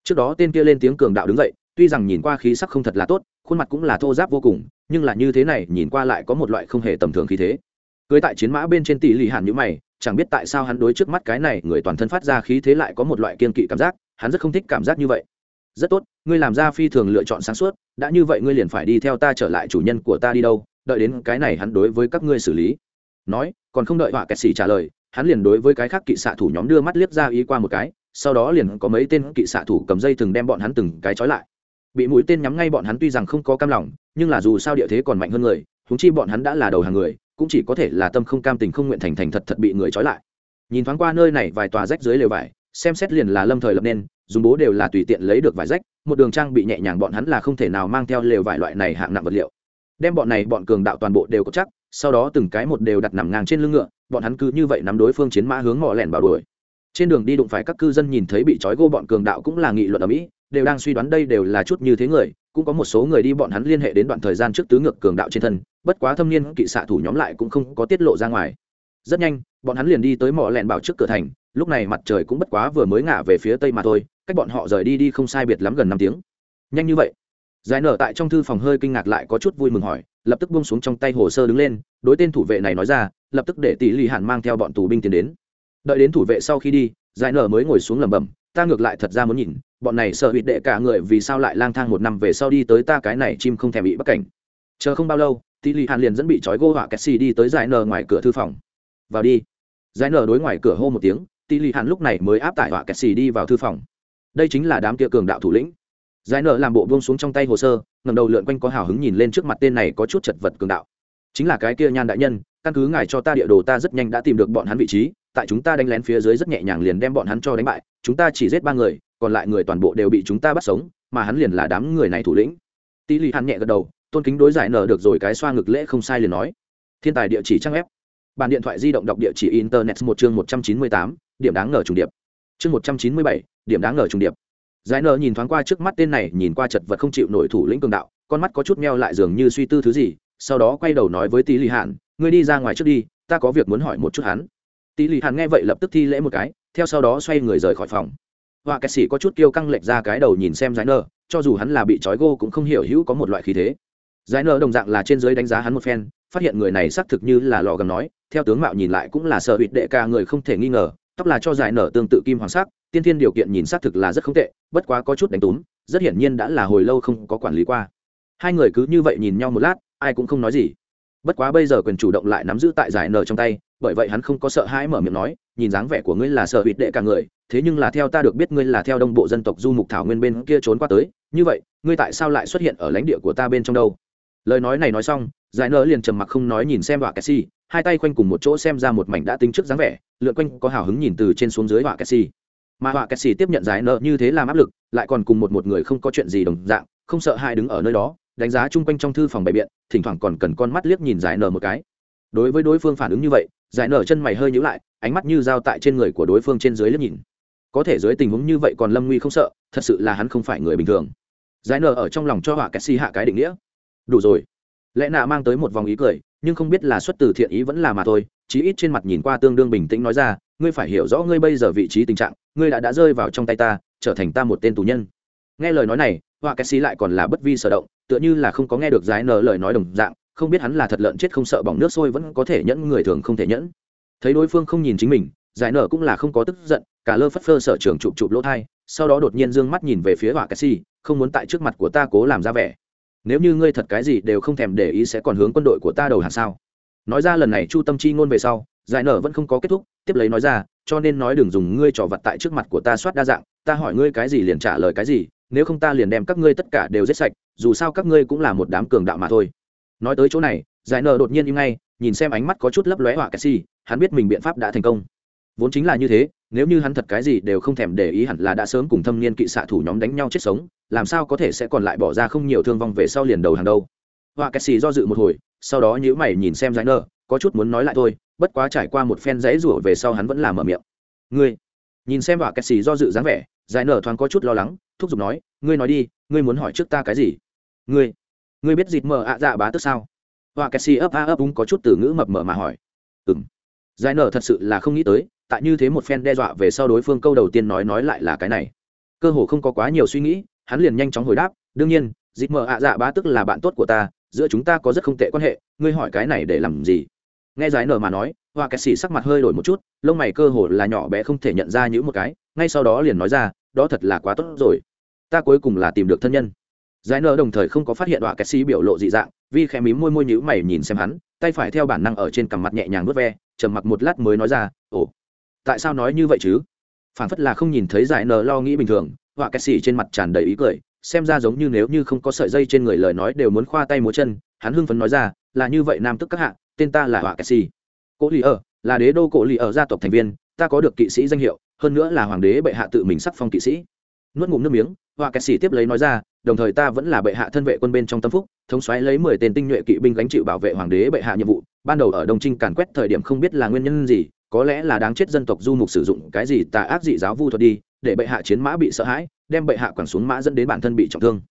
Trước đó tên kia lên tiếng cường đạo đứng dậy, tuy rằng nhìn qua khí sắc không thật là tốt, khuôn mặt cũng là thô giáp vô cùng, nhưng là như thế này nhìn qua lại có một loại không hề tầm thường khí thế. Cưới tại chiến mã bên trên tỷ lì hàn nhữ mày chẳng biết tại sao hắn đối trước mắt cái này người toàn thân phát ra khí thế lại có một loại kiên kỵ cảm giác, hắn rất không thích cảm giác như vậy. Rất tốt, ngươi làm ra phi thường lựa chọn sáng suốt, đã như vậy ngươi liền phải đi theo ta trở lại chủ nhân của ta đi đâu, đợi đến cái này hắn đối với các ngươi xử lý. Nói, còn không đợi họa kẹt xỉ trả lời, hắn liền đối với cái khác kỵ xạ thủ nhóm đưa mắt liếc ra ý qua một cái, sau đó liền có mấy tên kỵ xạ thủ cầm dây từng đem bọn hắn từng cái trói lại. Bị mũi tên nhắm ngay bọn hắn tuy rằng không có cam lòng, nhưng là dù sao địa thế còn mạnh hơn người húng chi bọn hắn đã là đầu hàng người cũng chỉ có thể là tâm không cam tình không nguyện thành thành thật thật bị người trói lại. Nhìn thoáng qua nơi này vài tòa rách dưới lều vải, xem xét liền là lâm thời lập nên, dùng bố đều là tùy tiện lấy được vải rách, một đường trang bị nhẹ nhàng bọn hắn là không thể nào mang theo lều vải loại này hạng nặng vật liệu. Đem bọn này bọn cường đạo toàn bộ đều có chắc, sau đó từng cái một đều đặt nằm ngang trên lưng ngựa, bọn hắn cứ như vậy nắm đối phương chiến mã hướng mỏ lẻn bảo đuổi. Trên đường đi đụng phải các cư dân nhìn thấy bị trói gô bọn cường đạo cũng là nghị luận ở mỹ đều đang suy đoán đây đều là chút như thế người, cũng có một số người đi bọn hắn liên hệ đến đoạn thời gian trước tứ ngược cường đạo trên thân, bất quá thâm niên kỵ xạ thủ nhóm lại cũng không có tiết lộ ra ngoài. Rất nhanh, bọn hắn liền đi tới mỏ lẹn bảo trước cửa thành, lúc này mặt trời cũng bất quá vừa mới ngả về phía tây mà thôi, cách bọn họ rời đi đi không sai biệt lắm gần năm tiếng. Nhanh như vậy. Giải nở tại trong thư phòng hơi kinh ngạc lại có chút vui mừng hỏi, lập tức buông xuống trong tay hồ sơ đứng lên, đối tên thủ vệ này nói ra, lập tức để tỷ lì hàn mang theo bọn tù binh tiến đến. Đợi đến thủ vệ sau khi đi, giải nở mới ngồi xuống lẩm bẩm, ta ngược lại thật ra muốn nhìn bọn này sợ bị đệ cả người vì sao lại lang thang một năm về sau đi tới ta cái này chim không thèm bị bất cảnh. Chờ không bao lâu tỷ lì hàn liền dẫn bị trói gô họa kẹt đi tới giải nờ ngoài cửa thư phòng. Vào đi. Giải nờ đối ngoài cửa hô một tiếng tỷ lì hàn lúc này mới áp tải họa kẹt đi vào thư phòng. Đây chính là đám kia cường đạo thủ lĩnh. Giải nờ làm bộ buông xuống trong tay hồ sơ ngầm đầu lượn quanh có hào hứng nhìn lên trước mặt tên này có chút chật vật cường đạo. Chính là cái kia nhan đại nhân, căn cứ ngài cho ta địa đồ ta rất nhanh đã tìm được bọn hắn vị trí, tại chúng ta đánh lén phía dưới rất nhẹ nhàng liền đem bọn hắn cho đánh bại, chúng ta chỉ giết ba người còn lại người toàn bộ đều bị chúng ta bắt sống mà hắn liền là đám người này thủ lĩnh. Tỷ lì hắn nhẹ gật đầu tôn kính đối giải nở được rồi cái xoa ngực lễ không sai liền nói. Thiên tài địa chỉ trang web, bàn điện thoại di động đọc địa chỉ internet một chương một trăm chín mươi tám điểm đáng ngờ trùng điệp. Chương một trăm chín mươi bảy điểm đáng ngờ trùng điệp. Giải nở nhìn thoáng qua trước mắt tên này nhìn qua chật vật không chịu nổi thủ lĩnh cường đạo con mắt có chút meo lại dường như suy tư thứ gì sau đó quay đầu nói với tỷ lì hạn ngươi đi ra ngoài trước đi ta có việc muốn hỏi một chút hắn. Tỷ lì hạn nghe vậy lập tức thi lễ một cái theo sau đó xoay người rời khỏi phòng họa kẹt sĩ có chút kêu căng lệch ra cái đầu nhìn xem giải nở, cho dù hắn là bị trói gô cũng không hiểu hữu có một loại khí thế. Giải nở đồng dạng là trên dưới đánh giá hắn một phen, phát hiện người này xác thực như là lò gầm nói, theo tướng mạo nhìn lại cũng là sợ hụt đệ ca người không thể nghi ngờ, tóc là cho giải nở tương tự kim hoàng sắc, tiên thiên điều kiện nhìn xác thực là rất không tệ, bất quá có chút đánh túm, rất hiển nhiên đã là hồi lâu không có quản lý qua. Hai người cứ như vậy nhìn nhau một lát, ai cũng không nói gì. Bất quá bây giờ quyền chủ động lại nắm giữ tại giải nở trong tay bởi vậy hắn không có sợ hãi mở miệng nói, nhìn dáng vẻ của ngươi là sợ hụt đệ cả người, thế nhưng là theo ta được biết ngươi là theo đông bộ dân tộc du mục thảo nguyên bên kia trốn qua tới, như vậy, ngươi tại sao lại xuất hiện ở lãnh địa của ta bên trong đâu? Lời nói này nói xong, giải nở liền trầm mặc không nói nhìn xem họa kẹt xì hai tay quanh cùng một chỗ xem ra một mảnh đã tính trước dáng vẻ, lượn quanh có hào hứng nhìn từ trên xuống dưới họa kẹt xì mà họa kẹt xì tiếp nhận giải nở như thế làm áp lực, lại còn cùng một một người không có chuyện gì đồng dạng, không sợ hai đứng ở nơi đó, đánh giá chung quanh trong thư phòng bày biện, thỉnh thoảng còn cần con mắt liếc nhìn giải nở một cái. Đối với đối phương phản ứng như vậy giải nở chân mày hơi nhíu lại, ánh mắt như dao tại trên người của đối phương trên dưới liếc nhìn. Có thể dưới tình huống như vậy còn lâm nguy không sợ, thật sự là hắn không phải người bình thường. Giải nở ở trong lòng cho họa cassi hạ cái định nghĩa. Đủ rồi. Lẽ nạ mang tới một vòng ý cười, nhưng không biết là xuất từ thiện ý vẫn là mà thôi, chí ít trên mặt nhìn qua tương đương bình tĩnh nói ra, ngươi phải hiểu rõ ngươi bây giờ vị trí tình trạng, ngươi đã đã rơi vào trong tay ta, trở thành ta một tên tù nhân. Nghe lời nói này, họa cách si lại còn là bất vi sở động, tựa như là không có nghe được giải nở lời nói đồng dạng không biết hắn là thật lợn chết không sợ bỏng nước sôi vẫn có thể nhẫn người thường không thể nhẫn. Thấy đối phương không nhìn chính mình giải nở cũng là không có tức giận cả lơ phất phơ sở trường chụp chụp lỗ thai sau đó đột nhiên d ư ơ n g mắt nhìn về phía họa cách Si, không muốn tại trước mặt của ta cố làm ra vẻ. Nếu như ngươi thật cái gì đều không thèm để ý sẽ còn hướng quân đội của ta đầu hàng sao? Nói ra lần này chu tâm chi ngôn về sau giải nở vẫn không có kết thúc tiếp lấy nói ra cho nên nói đừng dùng ngươi trò vặt tại trước mặt của ta soát đa dạng ta hỏi ngươi cái gì liền trả lời cái gì nếu không ta liền đem các ngươi tất cả đều giết sạch dù sao các ngươi cũng là một đám cường đạo mà thôi nói tới chỗ này, giải nở đột nhiên im ngay, nhìn xem ánh mắt có chút lấp lóe họa cái xì, hắn biết mình biện pháp đã thành công. Vốn chính là như thế, nếu như hắn thật cái gì đều không thèm để ý hẳn là đã sớm cùng thâm niên kỵ xạ thủ nhóm đánh nhau chết sống, làm sao có thể sẽ còn lại bỏ ra không nhiều thương vong về sau liền đầu hàng đâu. Họa kẹt xì do dự một hồi, sau đó nhữ mày nhìn xem giải nờ có chút muốn nói lại thôi, bất quá trải qua một phen dãy rủa về sau hắn vẫn là mở miệng. Ngươi? Nhìn xem họa kẹt xì do dự dáng vẻ, giải nở thoáng có chút lo lắng, thúc giục nói, ngươi nói đi, ngươi muốn hỏi trước ta cái gì? Ngươi? Ngươi biết dịt mờ ạ dạ bá tức sao? Họa kẹt xì ấp a ấp úng có chút từ ngữ mập mờ mà hỏi. Ừng giải nở thật sự là không nghĩ tới, tại như thế một phen đe dọa về sau đối phương câu đầu tiên nói nói lại là cái này. Cơ hồ không có quá nhiều suy nghĩ, hắn liền nhanh chóng hồi đáp, đương nhiên, dịt mờ ạ dạ bá tức là bạn tốt của ta, giữa chúng ta có rất không tệ quan hệ, ngươi hỏi cái này để làm gì? Nghe giải nở mà nói hoa kẹt xì sắc mặt hơi đổi một chút, lông mày cơ hồ là nhỏ bé không thể nhận ra những một cái, ngay sau đó liền nói ra, đó thật là quá tốt rồi. Ta cuối cùng là tìm được thân nhân giải nở đồng thời không có phát hiện đọa kẹt xì biểu lộ dị dạng Vi khẽ mím môi môi nhữ mày nhìn xem hắn, tay phải theo bản năng ở trên cằm mặt nhẹ nhàng vớt ve, trầm mặc một lát mới nói ra, ồ, tại sao nói như vậy chứ? Phản phất là không nhìn thấy giải nở lo nghĩ bình thường họa kẹt xì trên mặt tràn đầy ý cười, xem ra giống như nếu như không có sợi dây trên người lời nói đều muốn khoa tay múa chân, hắn hưng phấn nói ra, là như vậy nam tức các hạ, tên ta là họa kẹt xì cỗ lì ở, là đế đô cổ lì ở gia tộc thành viên, ta có được kỵ sĩ danh hiệu, hơn nữa là hoàng đế bệ hạ tự mình sắc phong kỵ sĩ nuốt ngụm nước miếng, họa kẹt xì tiếp lấy nói ra, đồng thời ta vẫn là bệ hạ thân vệ quân bên trong tâm phúc, thống xoáy lấy mười tên tinh nhuệ kỵ binh gánh chịu bảo vệ hoàng đế bệ hạ nhiệm vụ. Ban đầu ở đông trinh càn quét thời điểm không biết là nguyên nhân gì, có lẽ là đáng chết dân tộc du mục sử dụng cái gì tà ác dị giáo vu thuật đi, để bệ hạ chiến mã bị sợ hãi, đem bệ hạ quẳng xuống mã dẫn đến bản thân bị trọng thương.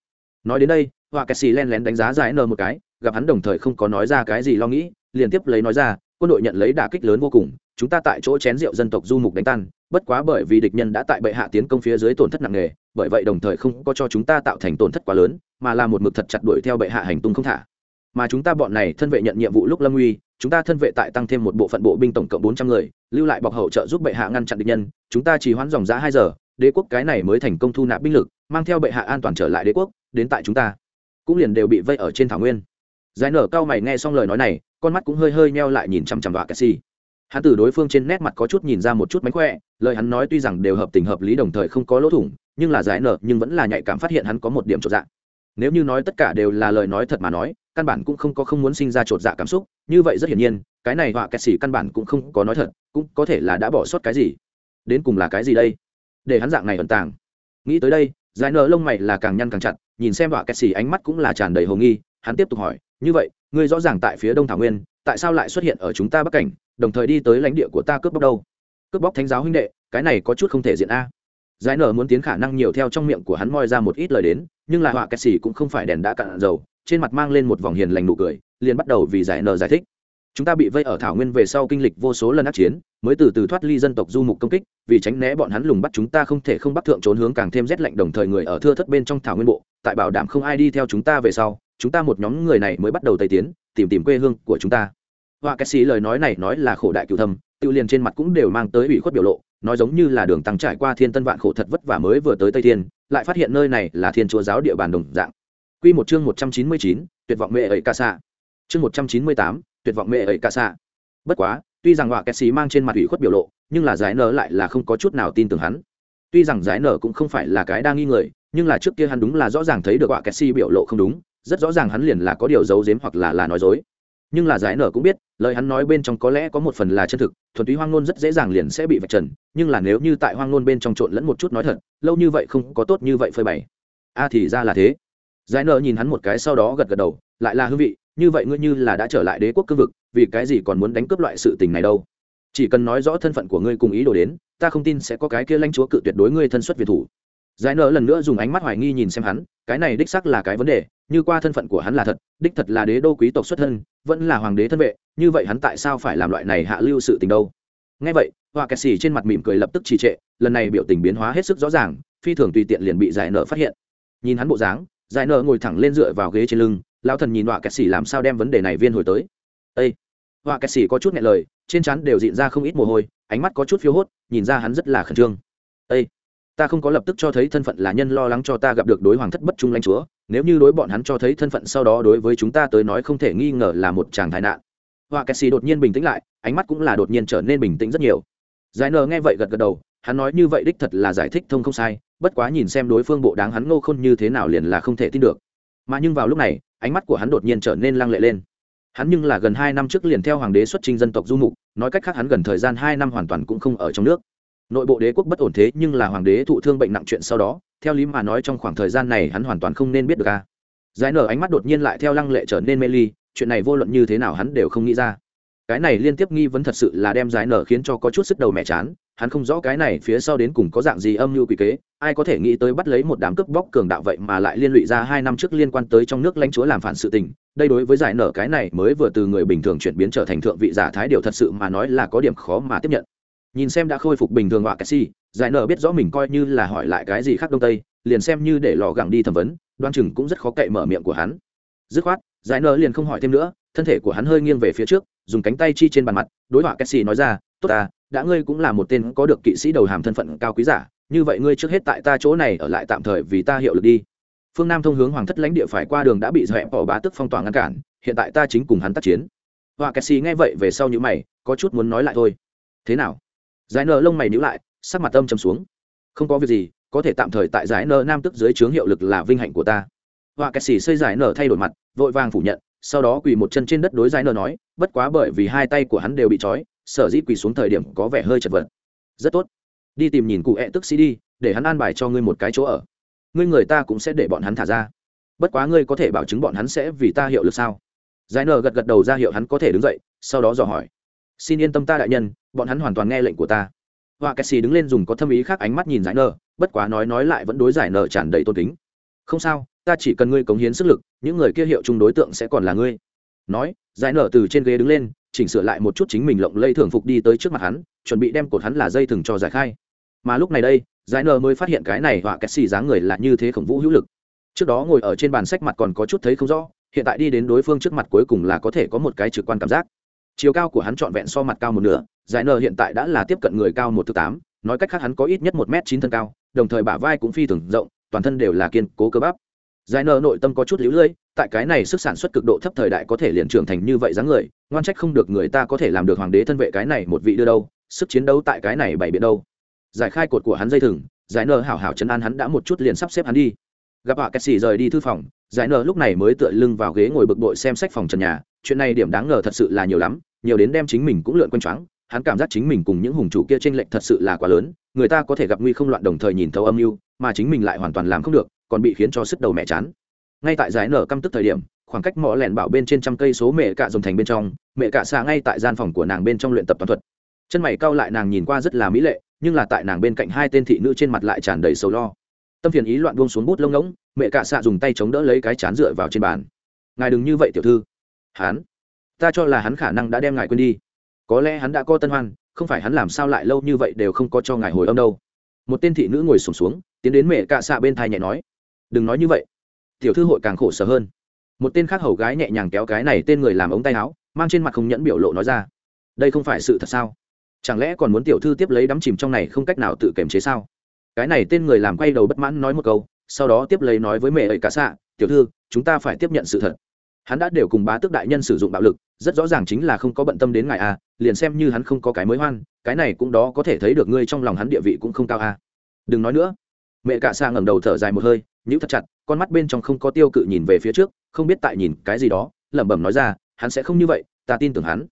Nói đến đây, họa kẹt xì len lén đánh giá giải nờ một cái, gặp hắn đồng thời không có nói ra cái gì lo nghĩ, liền tiếp lấy nói ra, quân đội nhận lấy đả kích lớn vô cùng chúng ta tại chỗ chén rượu dân tộc du mục đánh tan, bất quá bởi vì địch nhân đã tại bệ hạ tiến công phía dưới tổn thất nặng nề, bởi vậy đồng thời không có cho chúng ta tạo thành tổn thất quá lớn, mà là một mực thật chặt đuổi theo bệ hạ hành tung không thả. Mà chúng ta bọn này thân vệ nhận nhiệm vụ lúc lâm uy chúng ta thân vệ tại tăng thêm một bộ phận bộ binh tổng cộng bốn trăm người, lưu lại bọc hậu trợ giúp bệ hạ ngăn chặn địch nhân, chúng ta chỉ hoãn dòng giá hai giờ, đế quốc cái này mới thành công thu nạp binh lực, mang theo bệ hạ an toàn trở lại đế quốc, đến tại chúng ta. Cũng liền đều bị vây ở trên thảo nguyên. Giải nở cao mày nghe xong lời nói này, con mắt cũng hơi hơi meo lại nhìn chằm chằm vạ cassi hắn từ đối phương trên nét mặt có chút nhìn ra một chút mánh khỏe, lời hắn nói tuy rằng đều hợp tình hợp lý đồng thời không có lỗ thủng, nhưng là giải nở nhưng vẫn là nhạy cảm phát hiện hắn có một điểm trột dạ. Nếu như nói tất cả đều là lời nói thật mà nói, căn bản cũng không có không muốn sinh ra trột dạ cảm xúc, như vậy rất hiển nhiên, cái này họa kẹt xỉ căn bản cũng không có nói thật, cũng có thể là đã bỏ sót cái gì. Đến cùng là cái gì đây? Để hắn dạng này ẩn tàng. Nghĩ tới đây, giải nở lông mày là càng nhăn càng chặt, nhìn xem họa kẹt xỉ ánh mắt cũng là tràn đầy hồ nghi, hắn tiếp tục hỏi, như vậy, ngươi rõ ràng tại phía đông thảo nguyên tại sao lại xuất hiện ở chúng ta bắc cảnh, đồng thời đi tới lãnh địa của ta cướp bóc đâu? Cướp bóc thánh giáo huynh đệ, cái này có chút không thể diện a. Giải nở muốn tiến khả năng nhiều theo trong miệng của hắn moi ra một ít lời đến, nhưng là họa kẹt xì cũng không phải đèn đã cạn dầu, trên mặt mang lên một vòng hiền lành nụ cười, liền bắt đầu vì giải nở giải thích. Chúng ta bị vây ở thảo nguyên về sau kinh lịch vô số lần ác chiến, mới từ từ thoát ly dân tộc du mục công kích, vì tránh né bọn hắn lùng bắt chúng ta không thể không bắt thượng trốn hướng càng thêm rét lạnh đồng thời người ở thưa thất bên trong thảo nguyên bộ, tại bảo đảm không ai đi theo chúng ta về sau chúng ta một nhóm người này mới bắt đầu tây tiến tìm tìm quê hương của chúng ta họa cái Sĩ lời nói này nói là khổ đại cựu thâm tự liền trên mặt cũng đều mang tới ủy khuất biểu lộ nói giống như là đường tăng trải qua thiên tân vạn khổ thật vất vả mới vừa tới tây thiên lại phát hiện nơi này là thiên chúa giáo địa bàn đồng dạng Quy một chương một trăm chín mươi chín, tuyệt vọng mẹ ấy ca xạ. Chương một trăm chín mươi tám, tuyệt vọng mẹ ấy ca xạ. Bất quá, tuy rằng họa kẹt Sĩ mang trên mặt ủy khuất biểu lộ, nhưng là giải nở lại là không có chút nào tin tưởng hắn. Tuy rằng giải nở cũng không phải là cái đa nghi người, nhưng là trước kia hắn đúng là rõ ràng thấy được họa kẹt Sĩ biểu lộ không đúng, rất rõ ràng hắn liền là có điều giấu giếm hoặc là là nói dối. Nhưng là giải nở cũng biết, lời hắn nói bên trong có lẽ có một phần là chân thực, thuần túy hoang ngôn rất dễ dàng liền sẽ bị vạch trần, nhưng là nếu như tại hoang ngôn bên trong trộn lẫn một chút nói thật, lâu như vậy không có tốt như vậy phơi bày. A thì ra là thế. Giải nở nhìn hắn một cái sau đó gật gật đầu, lại là hương vị, như vậy ngươi như là đã trở lại đế quốc cương vực, vì cái gì còn muốn đánh cướp loại sự tình này đâu? Chỉ cần nói rõ thân phận của ngươi cùng ý đồ đến, ta không tin sẽ có cái kia lãnh chúa cự tuyệt đối ngươi thân xuất việt thủ. Giải nở lần nữa dùng ánh mắt hoài nghi nhìn xem hắn, cái này đích xác là cái vấn đề như qua thân phận của hắn là thật, đích thật là đế đô quý tộc xuất thân, vẫn là hoàng đế thân vệ, như vậy hắn tại sao phải làm loại này hạ lưu sự tình đâu? Ngay vậy họa kẹt xì trên mặt mỉm cười lập tức trì trệ, lần này biểu tình biến hóa hết sức rõ ràng, phi thường tùy tiện liền bị giải nợ phát hiện. Nhìn hắn bộ dáng, giải nợ ngồi thẳng lên dựa vào ghế trên lưng lao thần nhìn họa kẹt xì làm sao đem vấn đề này viên hồi tới. Ây Họa kẹt xì có chút nhẹ lời, trên trán đều dịn ra không ít mồ hôi, ánh mắt có chút phiếu hốt, nhìn ra hắn rất là khẩn trương. Ây ta không có lập tức cho thấy thân phận là nhân lo lắng cho ta gặp được đối hoàng thất bất trung lãnh chúa, nếu như đối bọn hắn cho thấy thân phận sau đó đối với chúng ta tới nói không thể nghi ngờ là một chàng tai nạn. Họa kẹt xì đột nhiên bình tĩnh lại, ánh mắt cũng là đột nhiên trở nên bình tĩnh rất nhiều. Giải nờ nghe vậy gật gật đầu, hắn nói như vậy đích thật là giải thích thông không sai, bất quá nhìn xem đối phương bộ đáng hắn ngô khôn như thế nào liền là không thể tin được. Mà nhưng vào lúc này, ánh mắt của hắn đột nhiên trở nên lăng lệ lên. Hắn nhưng là gần hai năm trước liền theo hoàng đế xuất trình dân tộc du mục, nói cách khác hắn gần thời gian hai năm hoàn toàn cũng không ở trong nước nội bộ đế quốc bất ổn thế nhưng là hoàng đế thụ thương bệnh nặng chuyện sau đó, theo lý mà nói trong khoảng thời gian này hắn hoàn toàn không nên biết được a. Giải nở ánh mắt đột nhiên lại theo lăng lệ trở nên mê ly, chuyện này vô luận như thế nào hắn đều không nghĩ ra. Cái này liên tiếp nghi vấn thật sự là đem giải nở khiến cho có chút sức đầu mẹ chán, hắn không rõ cái này phía sau đến cùng có dạng gì âm mưu quỷ kế, ai có thể nghĩ tới bắt lấy một đám cướp bóc cường đạo vậy mà lại liên lụy ra hai năm trước liên quan tới trong nước lãnh chúa làm phản sự tình, đây đối với giải nở cái này mới vừa từ người bình thường chuyển biến trở thành thượng vị giả thái điều thật sự mà nói là có điểm khó mà tiếp nhận nhìn xem đã khôi phục bình thường họa cái giải nở biết rõ mình coi như là hỏi lại cái gì khác đông tây, liền xem như để lò gẳng đi thẩm vấn, đoan chừng cũng rất khó cậy mở miệng của hắn. Dứt khoát, giải nở liền không hỏi thêm nữa, thân thể của hắn hơi nghiêng về phía trước, dùng cánh tay chi trên bàn mặt, đối họa cái nói ra, tốt à đã ngươi cũng là một tên có được kỵ sĩ đầu hàm thân phận cao quý giả, như vậy ngươi trước hết tại ta chỗ này ở lại tạm thời vì ta hiệu lực đi. Phương nam thông hướng hoàng thất lãnh địa phải qua đường đã bị dẹp bỏ bá tức phong tỏa ngăn cản, hiện tại ta chính cùng hắn tác chiến. Họa cái nghe vậy về sau những mày, có chút muốn nói lại thôi. Thế nào? Giải nợ lông mày níu lại, sắc mặt âm trầm xuống. Không có việc gì, có thể tạm thời tại giải nợ nam tức dưới trướng hiệu lực là vinh hạnh của ta. Họa kẹt xì xây giải nợ thay đổi mặt, vội vàng phủ nhận, sau đó quỳ một chân trên đất đối giải nợ nói, bất quá bởi vì hai tay của hắn đều bị trói, sở dĩ quỳ xuống thời điểm có vẻ hơi chật vật. Rất tốt. Đi tìm nhìn cụ ẹ tức sĩ đi, để hắn an bài cho ngươi một cái chỗ ở. Ngươi người ta cũng sẽ để bọn hắn thả ra. Bất quá ngươi có thể bảo chứng bọn hắn sẽ vì ta hiệu lực sao? Giải nở gật gật đầu ra hiệu hắn có thể đứng dậy, sau đó dò hỏi xin yên tâm ta đại nhân bọn hắn hoàn toàn nghe lệnh của ta. Họa kẹt xì đứng lên dùng có thâm ý khác ánh mắt nhìn giải nợ, bất quá nói nói lại vẫn đối giải nợ tràn đầy tôn kính. Không sao ta chỉ cần ngươi cống hiến sức lực những người kia hiệu chung đối tượng sẽ còn là ngươi. Nói giải nợ từ trên ghế đứng lên chỉnh sửa lại một chút chính mình lộng lây thường phục đi tới trước mặt hắn chuẩn bị đem cột hắn là dây thừng cho giải khai. Mà lúc này đây giải nợ mới phát hiện cái này họa kẹt xì dáng người là như thế khổng vũ hữu lực. Trước đó ngồi ở trên bàn sách mặt còn có chút thấy không rõ hiện tại đi đến đối phương trước mặt cuối cùng là có thể có một cái trực quan cảm giác chiều cao của hắn trọn vẹn so mặt cao một nửa, giải Nờ hiện tại đã là tiếp cận người cao một thứ tám, nói cách khác hắn có ít nhất một m chín thân cao, đồng thời bả vai cũng phi thường rộng, toàn thân đều là kiên cố cơ bắp. Giải Nờ nội tâm có chút lũ lưỡi tại cái này sức sản xuất cực độ thấp thời đại có thể liền trưởng thành như vậy dáng người, ngoan trách không được người ta có thể làm được hoàng đế thân vệ cái này một vị đưa đâu, sức chiến đấu tại cái này bảy biện đâu. Giải khai cột của hắn dây thừng, giải Nờ hảo hảo chấn an hắn đã một chút liền sắp xếp hắn đi. Gặp họa kẹt xì rời đi thư phòng, giải Nờ lúc này mới tựa lưng vào ghế ngồi bực bội xem sách phòng trần nhà chuyện này điểm đáng ngờ thật sự là nhiều lắm, nhiều đến đem chính mình cũng lượn quanh choáng. Hắn cảm giác chính mình cùng những hùng chủ kia trên lệnh thật sự là quá lớn, người ta có thể gặp nguy không loạn đồng thời nhìn thấu âm mưu, mà chính mình lại hoàn toàn làm không được, còn bị khiến cho sức đầu mẹ chán. Ngay tại giải nở căm tức thời điểm, khoảng cách mỏ lẻn bảo bên trên trăm cây số mẹ cạ dòng thành bên trong, mẹ cạ xạ ngay tại gian phòng của nàng bên trong luyện tập toàn thuật. Chân mày cau lại nàng nhìn qua rất là mỹ lệ, nhưng là tại nàng bên cạnh hai tên thị nữ trên mặt lại tràn đầy sầu lo. Tâm phiền ý loạn buông xuống bút lông ngỗng, mẹ cạ xạ dùng tay chống đỡ lấy cái chán dựa vào trên bàn. Ngài đừng như vậy, tiểu thư hắn, ta cho là hắn khả năng đã đem ngài quên đi. Có lẽ hắn đã có tân hoan không phải hắn làm sao lại lâu như vậy đều không có cho ngài hồi âm đâu. Một tên thị nữ ngồi sùng xuống, xuống tiến đến mẹ cạ xạ bên thai nhẹ nói đừng nói như vậy. Tiểu thư hội càng khổ sở hơn. Một tên khác hầu gái nhẹ nhàng kéo cái này tên người làm ống tay áo mang trên mặt không nhẫn biểu lộ nói ra đây không phải sự thật sao? Chẳng lẽ còn muốn tiểu thư tiếp lấy đắm chìm trong này không cách nào tự kiềm chế sao? Cái này tên người làm quay đầu bất mãn nói một câu sau đó tiếp lấy nói với mẹ ấy cả xạ tiểu thư chúng ta phải tiếp nhận sự thật hắn đã đều cùng bá tước đại nhân sử dụng bạo lực, rất rõ ràng chính là không có bận tâm đến ngài a liền xem như hắn không có cái mới hoan, cái này cũng đó có thể thấy được ngươi trong lòng hắn địa vị cũng không cao a đừng nói nữa. Mẹ cả xa ngẩng đầu thở dài một hơi, nhíu thật chặt, con mắt bên trong không có tiêu cự nhìn về phía trước, không biết tại nhìn cái gì đó, lẩm bẩm nói ra, hắn sẽ không như vậy, ta tin tưởng hắn.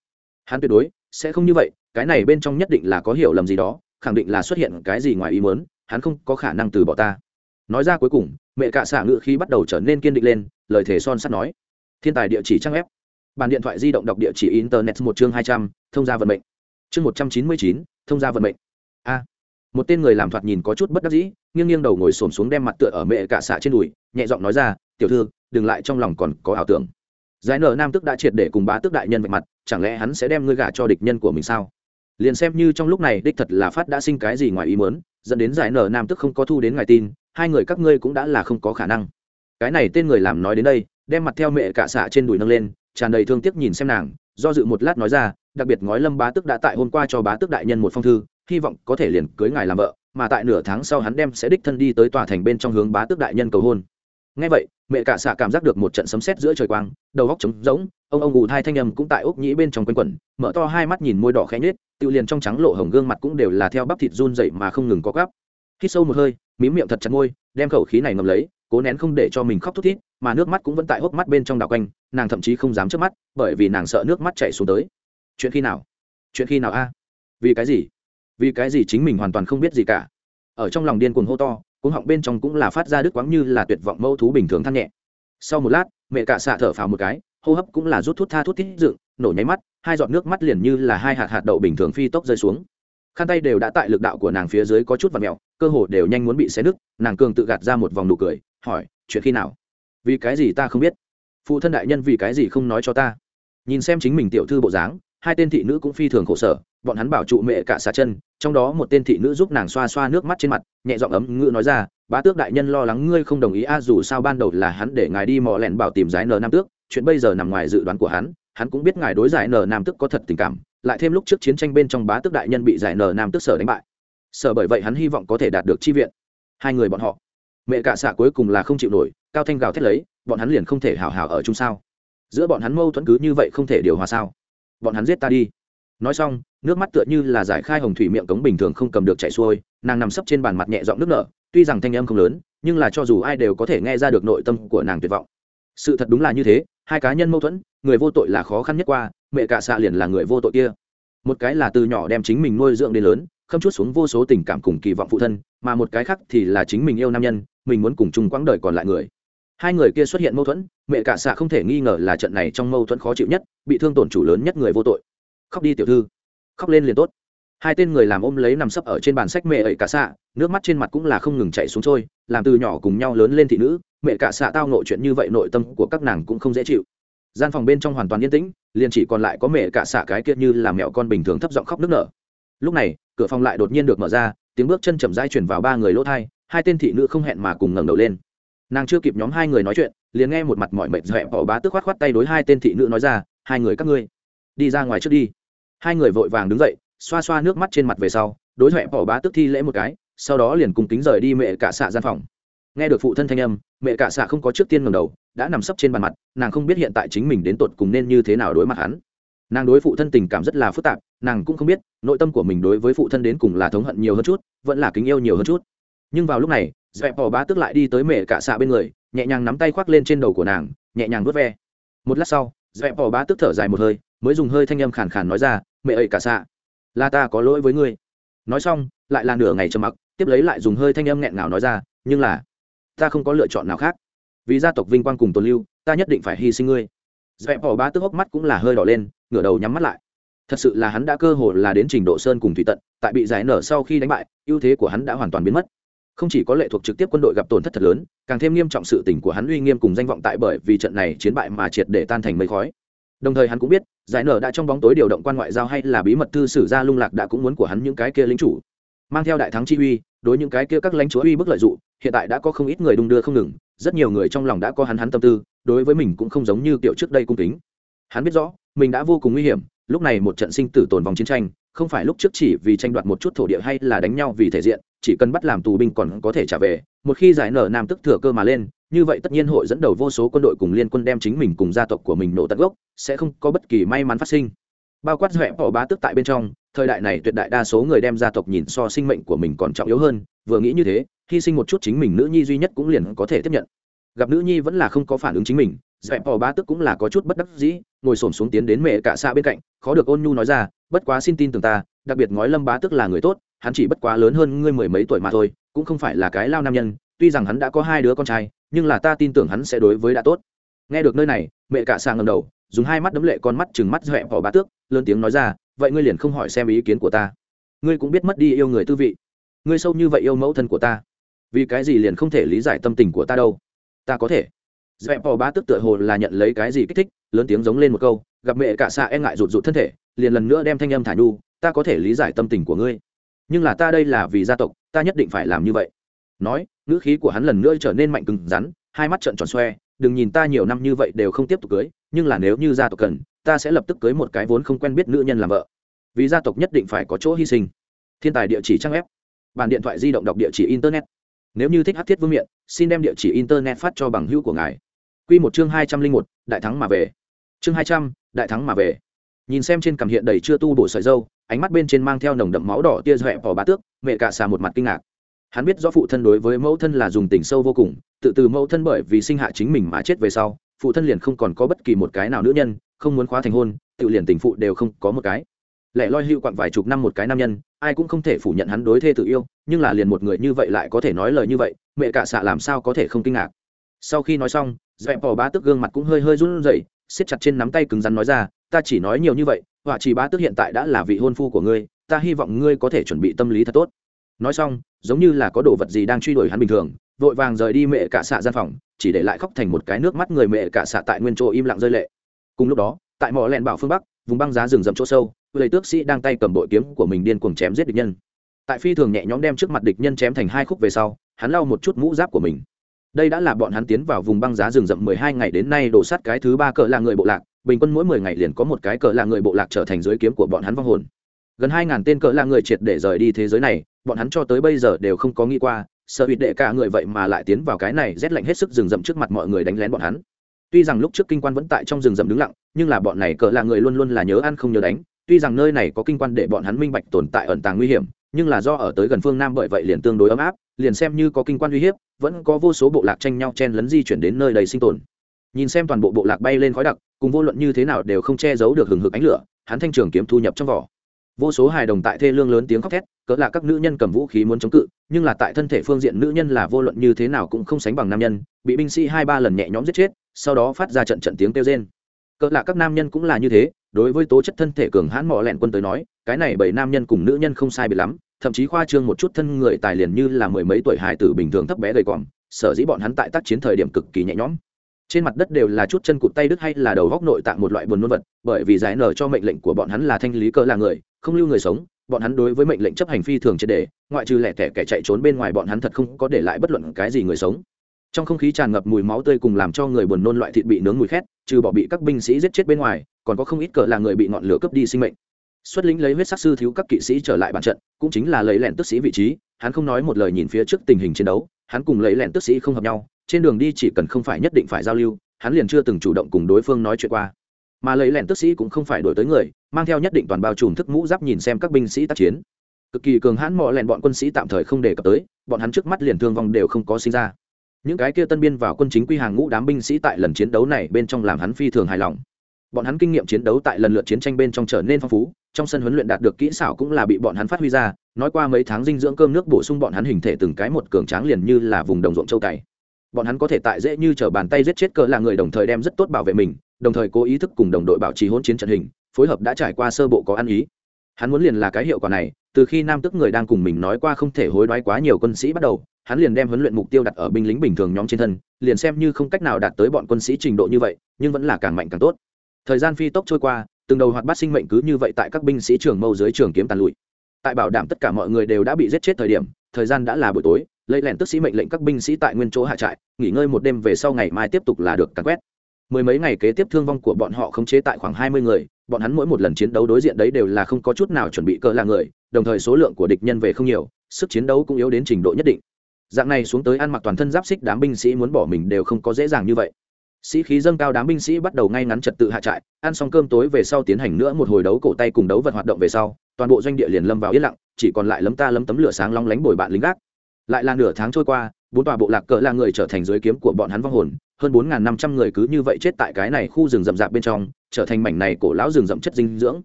Hắn tuyệt đối sẽ không như vậy, cái này bên trong nhất định là có hiểu lầm gì đó, khẳng định là xuất hiện cái gì ngoài ý muốn, hắn không có khả năng từ bỏ ta. Nói ra cuối cùng, mẹ cạ xạ ngự khi bắt đầu trở nên kiên định lên, lời thề son sắt nói thiên tài địa chỉ trang web. Bàn điện thoại di động đọc địa chỉ internet một chương hai trăm, thông gia vận mệnh. Chương một trăm chín mươi chín, thông gia vận mệnh. A. Một tên người làm thoạt nhìn có chút bất đắc dĩ, nghiêng nghiêng đầu ngồi xổm xuống đem mặt tựa ở mẹ cạ xạ trên đùi, nhẹ giọng nói ra, tiểu thư, đừng lại trong lòng còn có ảo tưởng. Giải nở nam tức đã triệt để cùng bá tước đại nhân vạch mặt, chẳng lẽ hắn sẽ đem ngươi gả cho địch nhân của mình sao? Liền xem như trong lúc này đích thật là phát đã sinh cái gì ngoài ý muốn, dẫn đến giải nở nam tức không có thu đến ngài tin, hai người các ngươi cũng đã là không có khả năng. Cái này tên người làm nói đến đây đem mặt theo mẹ cả xạ trên đùi nâng lên, tràn đầy thương tiếc nhìn xem nàng, do dự một lát nói ra, đặc biệt ngói lâm bá tức đã tại hôm qua cho bá tức đại nhân một phong thư, hy vọng có thể liền cưới ngài làm vợ, mà tại nửa tháng sau hắn đem sẽ đích thân đi tới tòa thành bên trong hướng bá tức đại nhân cầu hôn. Ngay vậy, mẹ cả xạ cảm giác được một trận sấm sét giữa trời quang, đầu góc trống rỗng, ông ông ngủ thai thanh âm cũng tại úc nhĩ bên trong quanh quẩn, mở to hai mắt nhìn môi đỏ khẽ nhết tự liền trong trắng lộ hồng gương mặt cũng đều là theo bắp thịt run dậy mà không ngừng có gắp hít sâu một hơi mím miệng thật chặt môi, đem khẩu khí này ngầm lấy, cố nén không để cho mình khóc thút thít mà nước mắt cũng vẫn tại hốc mắt bên trong đảo quanh, nàng thậm chí không dám trước mắt, bởi vì nàng sợ nước mắt chạy xuống tới. Chuyện khi nào? Chuyện khi nào a? Vì cái gì? Vì cái gì chính mình hoàn toàn không biết gì cả? Ở trong lòng điên cuồng hô to, cuống họng bên trong cũng là phát ra đứt quãng như là tuyệt vọng mâu thú bình thường than nhẹ. Sau một lát, mẹ cả xạ thở phào một cái, hô hấp cũng là rút thút tha thút thít dựng, nổ nháy mắt, hai giọt nước mắt liền như là hai hạt hạt đậu bình thường phi tốc rơi xuống. Khăn tay đều đã tại lực đạo của nàng phía dưới có chút và mẹo, cơ hồ đều nhanh muốn bị xé nứt, nàng cường tự gạt ra một vòng nụ cười, hỏi, chuyện khi nào? Vì cái gì ta không biết? Phụ thân đại nhân vì cái gì không nói cho ta? Nhìn xem chính mình tiểu thư bộ dáng, hai tên thị nữ cũng phi thường khổ sở, bọn hắn bảo trụ mẹ cả xà chân, trong đó một tên thị nữ giúp nàng xoa xoa nước mắt trên mặt, nhẹ giọng ấm ngữ nói ra, bá tước đại nhân lo lắng ngươi không đồng ý, a, dù sao ban đầu là hắn để ngài đi mò lẹn bảo tìm giải nờ nam tước, chuyện bây giờ nằm ngoài dự đoán của hắn hắn cũng biết ngài đối giải nờ nam tước có thật tình cảm, lại thêm lúc trước chiến tranh bên trong bá tước đại nhân bị giải nờ nam tước sở đánh bại. Sở bởi vậy hắn hy vọng có thể đạt được chi viện. Hai người bọn họ mẹ cả xạ cuối cùng là không chịu nổi, cao thanh gào thét lấy, bọn hắn liền không thể hào hào ở chung sao? Giữa bọn hắn mâu thuẫn cứ như vậy không thể điều hòa sao? Bọn hắn giết ta đi. Nói xong, nước mắt tựa như là giải khai hồng thủy miệng cống bình thường không cầm được chảy xuôi, nàng nằm sấp trên bàn mặt nhẹ giọng nước nở, tuy rằng thanh âm không lớn, nhưng là cho dù ai đều có thể nghe ra được nội tâm của nàng tuyệt vọng. Sự thật đúng là như thế, hai cá nhân mâu thuẫn, người vô tội là khó khăn nhất qua, mẹ cả xạ liền là người vô tội kia. Một cái là từ nhỏ đem chính mình nuôi dưỡng đến lớn, khâm chút xuống vô số tình cảm cùng kỳ vọng phụ thân, mà một cái khác thì là chính mình yêu nam nhân mình muốn cùng chung quãng đời còn lại người. Hai người kia xuất hiện mâu thuẫn, mẹ cả xạ không thể nghi ngờ là trận này trong mâu thuẫn khó chịu nhất, bị thương tổn chủ lớn nhất người vô tội. Khóc đi tiểu thư. Khóc lên liền tốt. Hai tên người làm ôm lấy nằm sấp ở trên bàn sách mẹ ấy cả xạ, nước mắt trên mặt cũng là không ngừng chạy xuống trôi, làm từ nhỏ cùng nhau lớn lên thị nữ, mẹ cả xạ tao nội chuyện như vậy nội tâm của các nàng cũng không dễ chịu. Gian phòng bên trong hoàn toàn yên tĩnh, liền chỉ còn lại có mẹ cả xạ cái kia như là mẹo con bình thường thấp giọng khóc nức nở. Lúc này, cửa phòng lại đột nhiên được mở ra, tiếng bước chân chậm rãi chuyển vào ba người lỗ thai hai tên thị nữ không hẹn mà cùng ngẩng đầu lên. Nàng chưa kịp nhóm hai người nói chuyện, liền nghe một mặt mọi mệt dẹp bỏ bá tức khoát khoát tay đối hai tên thị nữ nói ra, hai người các ngươi, đi ra ngoài trước đi. Hai người vội vàng đứng dậy, xoa xoa nước mắt trên mặt về sau, đối dẹp bỏ bá tức thi lễ một cái, sau đó liền cùng kính rời đi mẹ cả xạ gian phòng. Nghe được phụ thân thanh âm, mẹ cả xạ không có trước tiên ngầm đầu, đã nằm sấp trên bàn mặt, nàng không biết hiện tại chính mình đến tột cùng nên như thế nào đối mặt hắn. Nàng đối phụ thân tình cảm rất là phức tạp, nàng cũng không biết, nội tâm của mình đối với phụ thân đến cùng là thống hận nhiều hơn chút, vẫn là kính yêu nhiều hơn chút nhưng vào lúc này, dẹp bỏ bá tức lại đi tới mẹ cả xạ bên người, nhẹ nhàng nắm tay khoác lên trên đầu của nàng, nhẹ nhàng vớt ve. Một lát sau, dẹp bỏ bá tức thở dài một hơi, mới dùng hơi thanh âm khàn khàn nói ra, mẹ ơi cả xạ, là ta có lỗi với ngươi. Nói xong, lại là nửa ngày trầm mặc, tiếp lấy lại dùng hơi thanh âm nghẹn ngào nói ra, nhưng là, ta không có lựa chọn nào khác. Vì gia tộc vinh quang cùng tồn lưu, ta nhất định phải hy sinh ngươi. Dẹp bỏ bá tức hốc mắt cũng là hơi đỏ lên, ngửa đầu nhắm mắt lại. Thật sự là hắn đã cơ hội là đến trình độ sơn cùng thủy tận, tại bị giải nở sau khi đánh bại, ưu thế của hắn đã hoàn toàn biến mất không chỉ có lệ thuộc trực tiếp quân đội gặp tổn thất thật lớn, càng thêm nghiêm trọng sự tình của hắn uy nghiêm cùng danh vọng tại bởi vì trận này chiến bại mà triệt để tan thành mây khói. Đồng thời hắn cũng biết, giải nở đã trong bóng tối điều động quan ngoại giao hay là bí mật thư sử ra lung lạc đã cũng muốn của hắn những cái kia lính chủ. Mang theo đại thắng chi uy, đối những cái kia các lãnh chúa uy bức lợi dụng, hiện tại đã có không ít người đung đưa không ngừng, rất nhiều người trong lòng đã có hắn hắn tâm tư, đối với mình cũng không giống như kiểu trước đây cung kính. Hắn biết rõ, mình đã vô cùng nguy hiểm, lúc này một trận sinh tử tồn vòng chiến tranh không phải lúc trước chỉ vì tranh đoạt một chút thổ địa hay là đánh nhau vì thể diện, chỉ cần bắt làm tù binh còn có thể trả về. Một khi giải nở nam tức thừa cơ mà lên, như vậy tất nhiên hội dẫn đầu vô số quân đội cùng liên quân đem chính mình cùng gia tộc của mình nổ tận gốc, sẽ không có bất kỳ may mắn phát sinh. Bao quát huệ bỏ bá tức tại bên trong, thời đại này tuyệt đại đa số người đem gia tộc nhìn so sinh mệnh của mình còn trọng yếu hơn, vừa nghĩ như thế, hy sinh một chút chính mình nữ nhi duy nhất cũng liền có thể tiếp nhận. Gặp nữ nhi vẫn là không có phản ứng chính mình dẹp bỏ bá tức cũng là có chút bất đắc dĩ, ngồi xổm xuống tiến đến mẹ cả xa bên cạnh, khó được ôn nhu nói ra bất quá xin tin tưởng ta, đặc biệt ngói lâm bá tức là người tốt, hắn chỉ bất quá lớn hơn ngươi mười mấy tuổi mà thôi, cũng không phải là cái lao nam nhân, tuy rằng hắn đã có hai đứa con trai, nhưng là ta tin tưởng hắn sẽ đối với đã tốt. Nghe được nơi này, mẹ cả sàng ngầm đầu, dùng hai mắt đấm lệ con mắt chừng mắt dẹp bỏ bá tước, lớn tiếng nói ra, vậy ngươi liền không hỏi xem ý kiến của ta. Ngươi cũng biết mất đi yêu người tư vị. Ngươi sâu như vậy yêu mẫu thân của ta. Vì cái gì liền không thể lý giải tâm tình của ta đâu? Ta có thể. Dẹp bỏ bá tức tựa hồ là nhận lấy cái gì kích thích, lớn tiếng giống lên một câu, gặp mẹ cả xạ e ngại rụt rụt thân thể liền lần nữa đem thanh âm thả nhu, ta có thể lý giải tâm tình của ngươi. Nhưng là ta đây là vì gia tộc, ta nhất định phải làm như vậy. Nói, ngữ khí của hắn lần nữa trở nên mạnh cứng rắn, hai mắt trợn tròn xoe, đừng nhìn ta nhiều năm như vậy đều không tiếp tục cưới, nhưng là nếu như gia tộc cần, ta sẽ lập tức cưới một cái vốn không quen biết nữ nhân làm vợ. Vì gia tộc nhất định phải có chỗ hy sinh. Thiên tài địa chỉ trang web, bản điện thoại di động đọc địa chỉ internet. Nếu như thích hát thiết vương miện, xin đem địa chỉ internet phát cho bằng hữu của ngài. Q một chương hai trăm linh một, đại thắng mà về. Chương hai trăm, đại thắng mà về nhìn xem trên cằm hiện đầy chưa tu bổ sợi dâu, ánh mắt bên trên mang theo nồng đậm máu đỏ tia dọa bỏ bá tước, mẹ cả xà một mặt kinh ngạc. Hắn biết rõ phụ thân đối với mẫu thân là dùng tình sâu vô cùng, tự từ mẫu thân bởi vì sinh hạ chính mình mà chết về sau, phụ thân liền không còn có bất kỳ một cái nào nữ nhân, không muốn khóa thành hôn, tự liền tình phụ đều không có một cái. Lẽ loi hữu quặng vài chục năm một cái nam nhân, ai cũng không thể phủ nhận hắn đối thê tự yêu, nhưng là liền một người như vậy lại có thể nói lời như vậy, mẹ cả xạ làm sao có thể không kinh ngạc. Sau khi nói xong dẹp bỏ bá tức gương mặt cũng hơi hơi run rẩy, siết chặt trên nắm tay cứng rắn nói ra ta chỉ nói nhiều như vậy, họa chỉ bá tức hiện tại đã là vị hôn phu của ngươi, ta hy vọng ngươi có thể chuẩn bị tâm lý thật tốt. Nói xong, giống như là có đồ vật gì đang truy đuổi hắn bình thường, vội vàng rời đi mẹ cả xạ gian phòng, chỉ để lại khóc thành một cái nước mắt người mẹ cả xạ tại nguyên chỗ im lặng rơi lệ. Cùng lúc đó, tại mỏ lẹn bảo phương bắc, vùng băng giá rừng rậm chỗ sâu, lầy tước sĩ đang tay cầm bội kiếm của mình điên cuồng chém giết địch nhân. Tại phi thường nhẹ nhõm đem trước mặt địch nhân chém thành hai khúc về sau, hắn lau một chút mũ giáp của mình. Đây đã là bọn hắn tiến vào vùng băng giá rừng rậm mười hai ngày đến nay đổ sát cái thứ ba cỡ là người bộ lạc bình quân mỗi mười ngày liền có một cái cỡ là người bộ lạc trở thành dưới kiếm của bọn hắn vong hồn. Gần hai ngàn tên cỡ là người triệt để rời đi thế giới này, bọn hắn cho tới bây giờ đều không có nghĩ qua, sợ hụt đệ cả người vậy mà lại tiến vào cái này rét lạnh hết sức rừng rậm trước mặt mọi người đánh lén bọn hắn. Tuy rằng lúc trước kinh quan vẫn tại trong rừng rậm đứng lặng, nhưng là bọn này cỡ là người luôn luôn là nhớ ăn không nhớ đánh. Tuy rằng nơi này có kinh quan để bọn hắn minh bạch tồn tại ẩn tàng nguy hiểm, nhưng là do ở tới gần phương nam bởi vậy liền tương đối ấm áp, liền xem như có kinh quan uy hiếp, vẫn có vô số bộ lạc tranh nhau chen lấn di chuyển đến nơi đầy sinh tồn. Nhìn xem toàn bộ bộ lạc bay lên khói đặc cùng vô luận như thế nào đều không che giấu được hừng hực ánh lửa, hắn thanh trường kiếm thu nhập trong vỏ. Vô số hài đồng tại thê lương lớn tiếng khóc thét, cỡ là các nữ nhân cầm vũ khí muốn chống cự, nhưng là tại thân thể phương diện nữ nhân là vô luận như thế nào cũng không sánh bằng nam nhân, bị binh sĩ hai ba lần nhẹ nhõm giết chết, sau đó phát ra trận trận tiếng kêu rên. Cỡ là các nam nhân cũng là như thế, đối với tố chất thân thể cường hãn mỏ lẹn quân tới nói, cái này bảy nam nhân cùng nữ nhân không sai biệt lắm, thậm chí khoa trương một chút thân người tài liền như là mười mấy tuổi hài tử bình thường thấp bé gầy còm sở dĩ bọn hắn tại tác chiến thời điểm cực kỳ nhẹ nhõm trên mặt đất đều là chút chân cụt tay đứt hay là đầu góc nội tạng một loại buồn nôn vật, bởi vì giải nở cho mệnh lệnh của bọn hắn là thanh lý cơ là người, không lưu người sống, bọn hắn đối với mệnh lệnh chấp hành phi thường triệt đề, ngoại trừ lẻ tẻ kẻ chạy trốn bên ngoài bọn hắn thật không có để lại bất luận cái gì người sống. Trong không khí tràn ngập mùi máu tươi cùng làm cho người buồn nôn loại thịt bị nướng mùi khét, trừ bỏ bị các binh sĩ giết chết bên ngoài, còn có không ít cờ là người bị ngọn lửa cướp đi sinh mệnh. Xuất lính lấy huyết sắc sư thiếu các kỵ sĩ trở lại bàn trận, cũng chính là lấy lẻn tức sĩ vị trí, hắn không nói một lời nhìn phía trước tình hình chiến đấu, hắn cùng lấy lẻn tức sĩ không hợp nhau trên đường đi chỉ cần không phải nhất định phải giao lưu, hắn liền chưa từng chủ động cùng đối phương nói chuyện qua. Mà lấy lẻn tức sĩ cũng không phải đổi tới người, mang theo nhất định toàn bao trùm thức mũ giáp nhìn xem các binh sĩ tác chiến. Cực kỳ cường hãn mọi lẻn bọn quân sĩ tạm thời không đề cập tới, bọn hắn trước mắt liền thương vong đều không có sinh ra. Những cái kia tân biên vào quân chính quy hàng ngũ đám binh sĩ tại lần chiến đấu này bên trong làm hắn phi thường hài lòng. Bọn hắn kinh nghiệm chiến đấu tại lần lượt chiến tranh bên trong trở nên phong phú, trong sân huấn luyện đạt được kỹ xảo cũng là bị bọn hắn phát huy ra, nói qua mấy tháng dinh dưỡng cơm nước bổ sung bọn hắn hình thể từng cái một cường tráng liền như là vùng đồng ruộng châu cày bọn hắn có thể tại dễ như t bàn tay giết chết cờ là người đồng thời đem rất tốt bảo vệ mình, đồng thời cố ý thức cùng đồng đội bảo trì hỗn chiến trận hình, phối hợp đã trải qua sơ bộ có ăn ý. Hắn muốn liền là cái hiệu quả này, từ khi nam tức người đang cùng mình nói qua không thể hối đoái quá nhiều quân sĩ bắt đầu, hắn liền đem huấn luyện mục tiêu đặt ở binh lính bình thường nhóm trên thân, liền xem như không cách nào đạt tới bọn quân sĩ trình độ như vậy, nhưng vẫn là càng mạnh càng tốt. Thời gian phi tốc trôi qua, từng đầu hoạt bát sinh mệnh cứ như vậy tại các binh sĩ trường mâu dưới trường kiếm tàn lụi. Tại bảo đảm tất cả mọi người đều đã bị giết chết thời điểm, thời gian đã là buổi tối lấy lẻn tức sĩ mệnh lệnh các binh sĩ tại nguyên chỗ hạ trại, nghỉ ngơi một đêm về sau ngày mai tiếp tục là được càn quét. Mười mấy ngày kế tiếp thương vong của bọn họ khống chế tại khoảng hai mươi người, bọn hắn mỗi một lần chiến đấu đối diện đấy đều là không có chút nào chuẩn bị cỡ là người, đồng thời số lượng của địch nhân về không nhiều, sức chiến đấu cũng yếu đến trình độ nhất định. Dạng này xuống tới ăn mặc toàn thân giáp xích đám binh sĩ muốn bỏ mình đều không có dễ dàng như vậy. Sĩ khí dâng cao đám binh sĩ bắt đầu ngay ngắn trật tự hạ trại, ăn xong cơm tối về sau tiến hành nữa một hồi đấu cổ tay cùng đấu vật hoạt động về sau, toàn bộ doanh địa liền lâm vào yên lặng, chỉ còn lại lấm ta lấm tấm lửa sáng long lánh bồi bạn lính gác lại là nửa tháng trôi qua, bốn tòa bộ lạc cỡ là người trở thành giới kiếm của bọn hắn vong hồn, hơn bốn năm trăm người cứ như vậy chết tại cái này khu rừng rậm rạp bên trong, trở thành mảnh này cổ lão rừng rậm chất dinh dưỡng.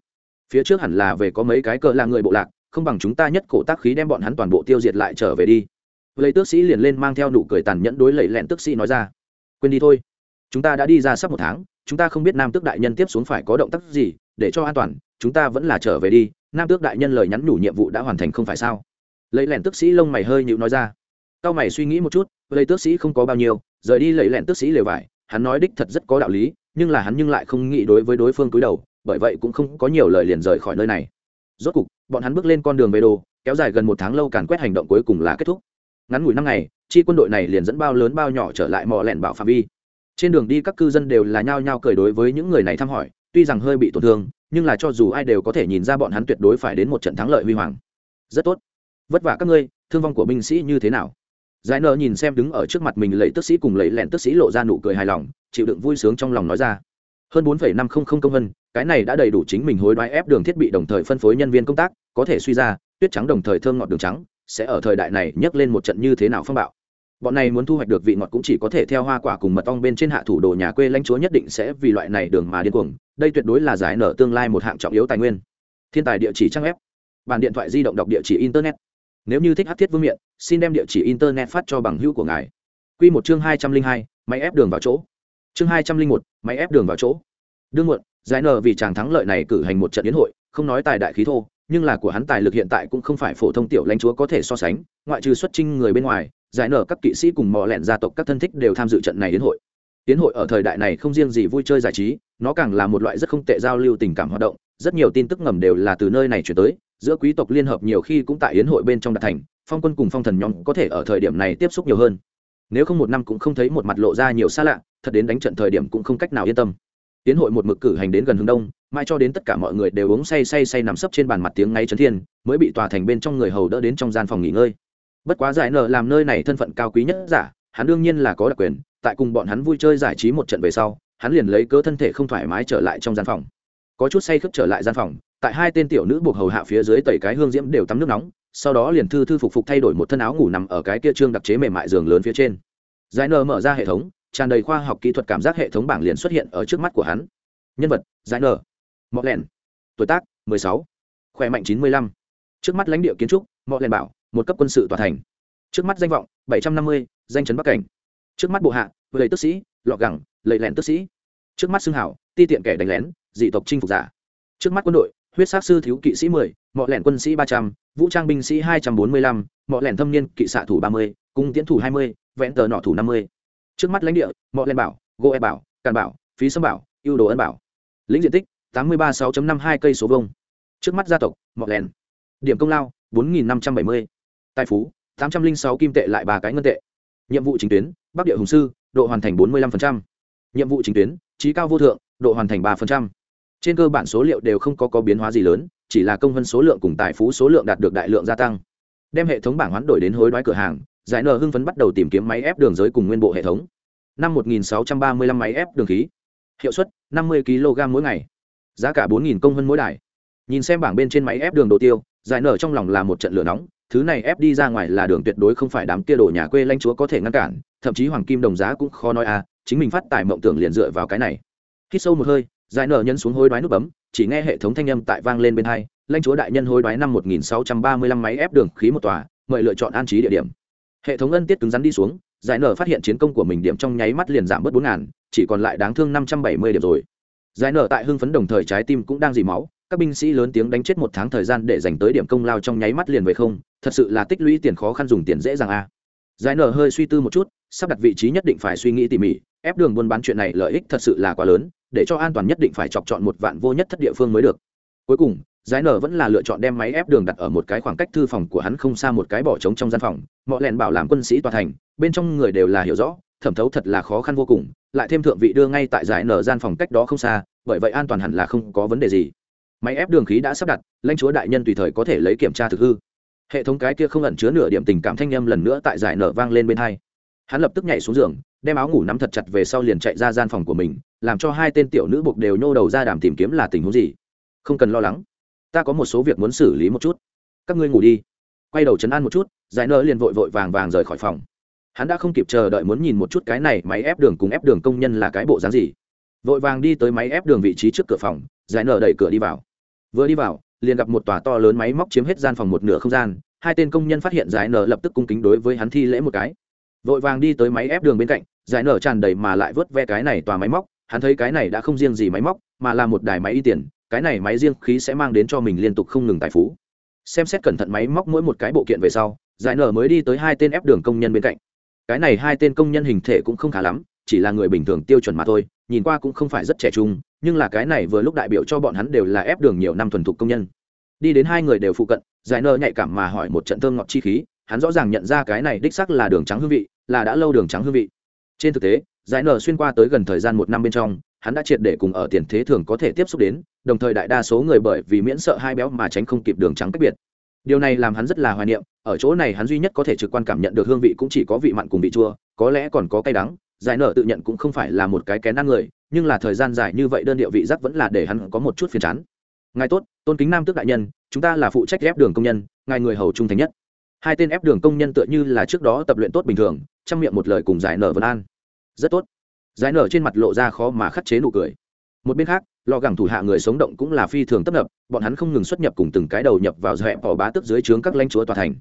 Phía trước hẳn là về có mấy cái cỡ là người bộ lạc, không bằng chúng ta nhất cổ tác khí đem bọn hắn toàn bộ tiêu diệt lại trở về đi. Lấy tước sĩ liền lên mang theo nụ cười tàn nhẫn đối lẩy lẹn tước sĩ nói ra. Quên đi thôi. Chúng ta đã đi ra sắp một tháng, chúng ta không biết nam tước đại nhân tiếp xuống phải có động tác gì, để cho an toàn, chúng ta vẫn là trở về đi. Nam tước đại nhân lời nhắn nhủ nhiệm vụ đã hoàn thành không phải sao? Lấy lẹn tước sĩ lông mày hơi nhịu nói ra. Cao mày suy nghĩ một chút, lấy tước sĩ không có bao nhiêu, rời đi lấy lẹn tước sĩ lều vải, hắn nói đích thật rất có đạo lý, nhưng là hắn nhưng lại không nghĩ đối với đối phương cúi đầu, bởi vậy cũng không có nhiều lời liền rời khỏi nơi này. Rốt cục, bọn hắn bước lên con đường về đồ, kéo dài gần một tháng lâu càn quét hành động cuối cùng là kết thúc. Ngắn ngủi năm ngày, chi quân đội này liền dẫn bao lớn bao nhỏ trở lại mò lẹn bảo phạm vi. Trên đường đi các cư dân đều là nhao nhao cười đối với những người này thăm hỏi, tuy rằng hơi bị tổn thương, nhưng là cho dù ai đều có thể nhìn ra bọn hắn tuyệt đối phải đến một trận thắng lợi huy hoàng. Rất tốt vất vả các ngươi, thương vong của binh sĩ như thế nào? Giải nợ nhìn xem đứng ở trước mặt mình lấy tức sĩ cùng lấy lẹn tức sĩ lộ ra nụ cười hài lòng, chịu đựng vui sướng trong lòng nói ra. Hơn bốn năm không không công vân, cái này đã đầy đủ chính mình hối đoái ép đường thiết bị đồng thời phân phối nhân viên công tác, có thể suy ra, tuyết trắng đồng thời thơm ngọt đường trắng, sẽ ở thời đại này nhấc lên một trận như thế nào phong bạo. Bọn này muốn thu hoạch được vị ngọt cũng chỉ có thể theo hoa quả cùng mật ong bên trên hạ thủ đồ nhà quê lãnh chúa nhất định sẽ vì loại này đường mà điên cuồng, đây tuyệt đối là giải nở tương lai một hạng trọng yếu tài nguyên. Thiên tài địa chỉ trang web bàn điện thoại di động đọc địa chỉ internet nếu như thích hát thiết vương miện, xin đem địa chỉ internet phát cho bằng hữu của ngài. Q một chương hai trăm linh hai, máy ép đường vào chỗ. Chương hai trăm linh một, máy ép đường vào chỗ. Đương muộn, giải nờ vì chàng thắng lợi này cử hành một trận yến hội, không nói tài đại khí thô, nhưng là của hắn tài lực hiện tại cũng không phải phổ thông tiểu lãnh chúa có thể so sánh, ngoại trừ xuất trinh người bên ngoài, giải nở các kỵ sĩ cùng mò lẹn gia tộc các thân thích đều tham dự trận này yến hội. Tiến hội ở thời đại này không riêng gì vui chơi giải trí, nó càng là một loại rất không tệ giao lưu tình cảm hoạt động, rất nhiều tin tức ngầm đều là từ nơi này chuyển tới giữa quý tộc liên hợp nhiều khi cũng tại yến hội bên trong đạt thành, phong quân cùng phong thần nhóm có thể ở thời điểm này tiếp xúc nhiều hơn. Nếu không một năm cũng không thấy một mặt lộ ra nhiều xa lạ, thật đến đánh trận thời điểm cũng không cách nào yên tâm. Tiến hội một mực cử hành đến gần hướng đông mai cho đến tất cả mọi người đều uống say say say nằm sấp trên bàn mặt tiếng ngay trấn thiên, mới bị tòa thành bên trong người hầu đỡ đến trong gian phòng nghỉ ngơi. Bất quá giải nợ làm nơi này thân phận cao quý nhất giả, hắn đương nhiên là có đặc quyền, tại cùng bọn hắn vui chơi giải trí một trận về sau, hắn liền lấy cớ thân thể không thoải mái trở lại trong gian phòng. Có chút say khướp trở lại gian phòng tại hai tên tiểu nữ buộc hầu hạ phía dưới tẩy cái hương diễm đều tắm nước nóng sau đó liền thư thư phục phục thay đổi một thân áo ngủ nằm ở cái kia trương đặc chế mềm mại giường lớn phía trên. Giải nờ mở ra hệ thống tràn đầy khoa học kỹ thuật cảm giác hệ thống bảng liền xuất hiện ở trước mắt của hắn. Nhân vật giải nờ mọt lẻn tuổi tác 16. khỏe mạnh 95. trước mắt lãnh địa kiến trúc Mọt lẻn bảo một cấp quân sự tòa thành. Trước mắt danh vọng 750, danh chấn bắc cảnh. Trước mắt bộ hạ lầy tức sĩ lọ gẳng lầy lẻn tức sĩ. Trước mắt xương hảo ti tiện kẻ đánh lén dị tộc chinh phục giả. Trước mắt quân đội huyết sát sư thiếu kỵ sĩ 10, mọ lẻn quân sĩ 300, vũ trang binh sĩ 245, mọ lẻn thâm niên kỵ xạ thủ 30, cung tiễn thủ 20, vẹn tờ nọ thủ 50. trước mắt lãnh địa mọ lẻn bảo gỗ e bảo càn bảo phí sâm bảo yêu đồ ân bảo lĩnh diện tích tám mươi ba sáu năm hai cây số vông trước mắt gia tộc mọc lẻn. điểm công lao bốn nghìn năm trăm bảy mươi tài phú tám trăm linh sáu kim tệ lại 3 cái ngân tệ nhiệm vụ chính tuyến bắc địa hùng sư độ hoàn thành bốn mươi năm nhiệm vụ chính tuyến trí cao vô thượng độ hoàn thành 3% trên cơ bản số liệu đều không có có biến hóa gì lớn, chỉ là công vân số lượng cùng tài phú số lượng đạt được đại lượng gia tăng. Đem hệ thống bảng hoán đổi đến hối đoái cửa hàng, giải nờ hưng phấn bắt đầu tìm kiếm máy ép đường giới cùng nguyên bộ hệ thống. Năm 1635 máy ép đường khí. Hiệu suất 50 kg mỗi ngày. Giá cả 4.000 công hơn mỗi đài. Nhìn xem bảng bên trên máy ép đường đồ tiêu, giải nở trong lòng là một trận lửa nóng, thứ này ép đi ra ngoài là đường tuyệt đối không phải đám kia đồ nhà quê lanh chúa có thể ngăn cản, thậm chí hoàng kim đồng giá cũng khó nói à chính mình phát tài mộng tưởng liền dựa vào cái này. Hít sâu một hơi giải nở nhấn xuống hối đoái nút bấm, chỉ nghe hệ thống thanh âm tại vang lên bên hai, lãnh chúa đại nhân hối đoái năm 1635 máy ép đường khí một tòa, mời lựa chọn an trí địa điểm hệ thống ân tiết cứng rắn đi xuống, giải nở phát hiện chiến công của mình điểm trong nháy mắt liền giảm bớt bốn ngàn, chỉ còn lại đáng thương năm trăm bảy mươi điểm rồi giải nở tại hưng phấn đồng thời trái tim cũng đang dì máu, các binh sĩ lớn tiếng đánh chết một tháng thời gian để dành tới điểm công lao trong nháy mắt liền về không, thật sự là tích lũy tiền khó khăn dùng tiền dễ dàng a à. giải nở hơi suy tư một chút, sắp đặt vị trí nhất định phải suy nghĩ tỉ mỉ, ép đường buôn bán chuyện này lợi ích thật sự là quá lớn để cho an toàn nhất định phải chọc chọn một vạn vô nhất thất địa phương mới được. Cuối cùng, giải nở vẫn là lựa chọn đem máy ép đường đặt ở một cái khoảng cách thư phòng của hắn không xa một cái bỏ trống trong gian phòng. Mọi lẹn bảo làm quân sĩ tòa thành, bên trong người đều là hiểu rõ, thẩm thấu thật là khó khăn vô cùng, lại thêm thượng vị đưa ngay tại giải nở gian phòng cách đó không xa, bởi vậy an toàn hẳn là không có vấn đề gì. Máy ép đường khí đã sắp đặt, lãnh chúa đại nhân tùy thời có thể lấy kiểm tra thực hư. Hệ thống cái kia không ẩn chứa nửa điểm tình cảm thanh â m lần nữa tại giải nở vang lên bên hai. Hắn lập tức nhảy xuống giường, đem áo ngủ nắm thật chặt về sau liền chạy ra gian phòng của mình làm cho hai tên tiểu nữ buộc đều nhô đầu ra đàm tìm kiếm là tình huống gì? Không cần lo lắng. Ta có một số việc muốn xử lý một chút. Các ngươi ngủ đi. Quay đầu chấn an một chút, giải nở liền vội vội vàng vàng rời khỏi phòng. Hắn đã không kịp chờ đợi muốn nhìn một chút cái này máy ép đường cùng ép đường công nhân là cái bộ dáng gì. Vội vàng đi tới máy ép đường vị trí trước cửa phòng, giải nở đẩy cửa đi vào. Vừa đi vào, liền gặp một tòa to lớn máy móc chiếm hết gian phòng một nửa không gian, hai tên công nhân phát hiện giải nở lập tức cung kính đối với hắn thi lễ một cái. Vội vàng đi tới máy ép đường bên cạnh, giải nở tràn đầy mà lại vớt ve cái này tòa máy móc hắn thấy cái này đã không riêng gì máy móc, mà là một đài máy y tiền, cái này máy riêng khí sẽ mang đến cho mình liên tục không ngừng tài phú. Xem xét cẩn thận máy móc mỗi một cái bộ kiện về sau, giải nở mới đi tới hai tên ép đường công nhân bên cạnh. Cái này hai tên công nhân hình thể cũng không khá lắm, chỉ là người bình thường tiêu chuẩn mà thôi, nhìn qua cũng không phải rất trẻ trung, nhưng là cái này vừa lúc đại biểu cho bọn hắn đều là ép đường nhiều năm thuần thục công nhân. Đi đến hai người đều phụ cận, giải nơ nhạy cảm mà hỏi một trận thơm ngọt chi khí, hắn rõ ràng nhận ra cái này đích sắc là đường trắng hương vị, là đã lâu đường trắng hương vị. Trên thực tế giải nở xuyên qua tới gần thời gian một năm bên trong, hắn đã triệt để cùng ở tiền thế thường có thể tiếp xúc đến, đồng thời đại đa số người bởi vì miễn sợ hai béo mà tránh không kịp đường trắng cách biệt. Điều này làm hắn rất là hoài niệm, ở chỗ này hắn duy nhất có thể trực quan cảm nhận được hương vị cũng chỉ có vị mặn cùng vị chua, có lẽ còn có cay đắng, giải nở tự nhận cũng không phải là một cái kén ăn người, nhưng là thời gian dài như vậy đơn điệu vị giác vẫn là để hắn có một chút phiền chán. Ngài tốt, tôn kính nam tước đại nhân, chúng ta là phụ trách ép đường công nhân, ngài người hầu trung thành nhất. Hai tên ép đường công nhân tựa như là trước đó tập luyện tốt bình thường trong miệng một lời cùng giải nở vân an rất tốt. Giải nở trên mặt lộ ra khó mà khắt chế nụ cười. Một bên khác, lò gẳng thủ hạ người sống động cũng là phi thường tấp nập, bọn hắn không ngừng xuất nhập cùng từng cái đầu nhập vào dẹp bỏ bá tức dưới trướng các lãnh chúa tòa thành.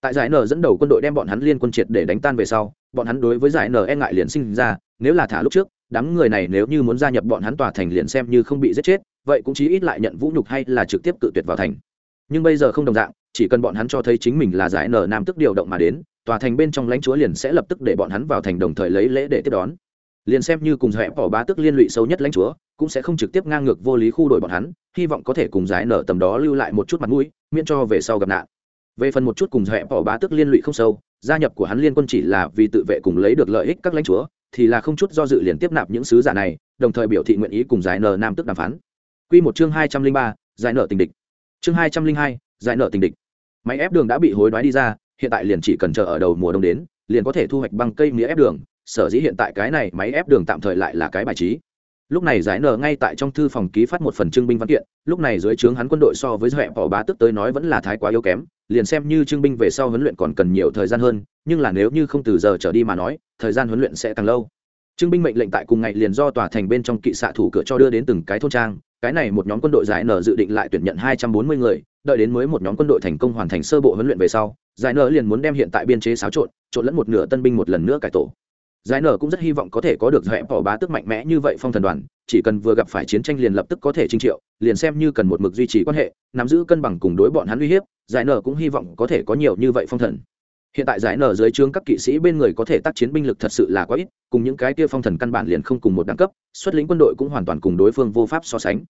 Tại giải nở dẫn đầu quân đội đem bọn hắn liên quân triệt để đánh tan về sau, bọn hắn đối với giải nở e ngại liền sinh ra, nếu là thả lúc trước, đám người này nếu như muốn gia nhập bọn hắn tòa thành liền xem như không bị giết chết, vậy cũng chí ít lại nhận vũ nhục hay là trực tiếp cự tuyệt vào thành. Nhưng bây giờ không đồng dạng, chỉ cần bọn hắn cho thấy chính mình là giải nở nam tức điều động mà đến tòa thành bên trong lãnh chúa liền sẽ lập tức để bọn hắn vào thành đồng thời lấy lễ để tiếp đón. Liền xem như cùng hẹp bỏ bá tức liên lụy sâu nhất lãnh chúa, cũng sẽ không trực tiếp ngang ngược vô lý khu đổi bọn hắn, hy vọng có thể cùng giải nở tầm đó lưu lại một chút mặt mũi, miễn cho về sau gặp nạn. Về phần một chút cùng hẹp bỏ bá tức liên lụy không sâu, gia nhập của hắn liên quân chỉ là vì tự vệ cùng lấy được lợi ích các lãnh chúa, thì là không chút do dự liền tiếp nạp những sứ giả này, đồng thời biểu thị nguyện ý cùng giải nở nam tức đàm phán. Quy một chương hai trăm linh ba, giải nở tình địch. Chương hai trăm linh hai, giải nở tình địch. Máy ép đường đã bị hối đoái đi ra hiện tại liền chỉ cần chờ ở đầu mùa đông đến, liền có thể thu hoạch băng cây mía ép đường, sở dĩ hiện tại cái này máy ép đường tạm thời lại là cái bài trí. Lúc này giải nở ngay tại trong thư phòng ký phát một phần trưng binh văn kiện, lúc này dưới trướng hắn quân đội so với huệ bỏ bá tức tới nói vẫn là thái quá yếu kém, liền xem như trưng binh về sau huấn luyện còn cần nhiều thời gian hơn, nhưng là nếu như không từ giờ trở đi mà nói, thời gian huấn luyện sẽ càng lâu. Trưng binh mệnh lệnh tại cùng ngày liền do tòa thành bên trong kỵ xạ thủ cửa cho đưa đến từng cái thôn trang, cái này một nhóm quân đội giải nở dự định lại tuyển nhận hai trăm bốn mươi người đợi đến mới một nhóm quân đội thành công hoàn thành sơ bộ huấn luyện về sau, giải nở liền muốn đem hiện tại biên chế xáo trộn trộn lẫn một nửa tân binh một lần nữa cải tổ. Giải nở cũng rất hy vọng có thể có được dẹp bỏ bá tức mạnh mẽ như vậy phong thần đoàn, chỉ cần vừa gặp phải chiến tranh liền lập tức có thể trinh triệu, liền xem như cần một mực duy trì quan hệ, nắm giữ cân bằng cùng đối bọn hắn uy hiếp, giải nở cũng hy vọng có thể có nhiều như vậy phong thần. Hiện tại giải nở dưới trướng các kỵ sĩ bên người có thể tác chiến binh lực thật sự là quá ít, cùng những cái kia phong thần căn bản liền không cùng một đẳng cấp, xuất lĩnh quân đội cũng hoàn toàn cùng đối phương vô pháp so sánh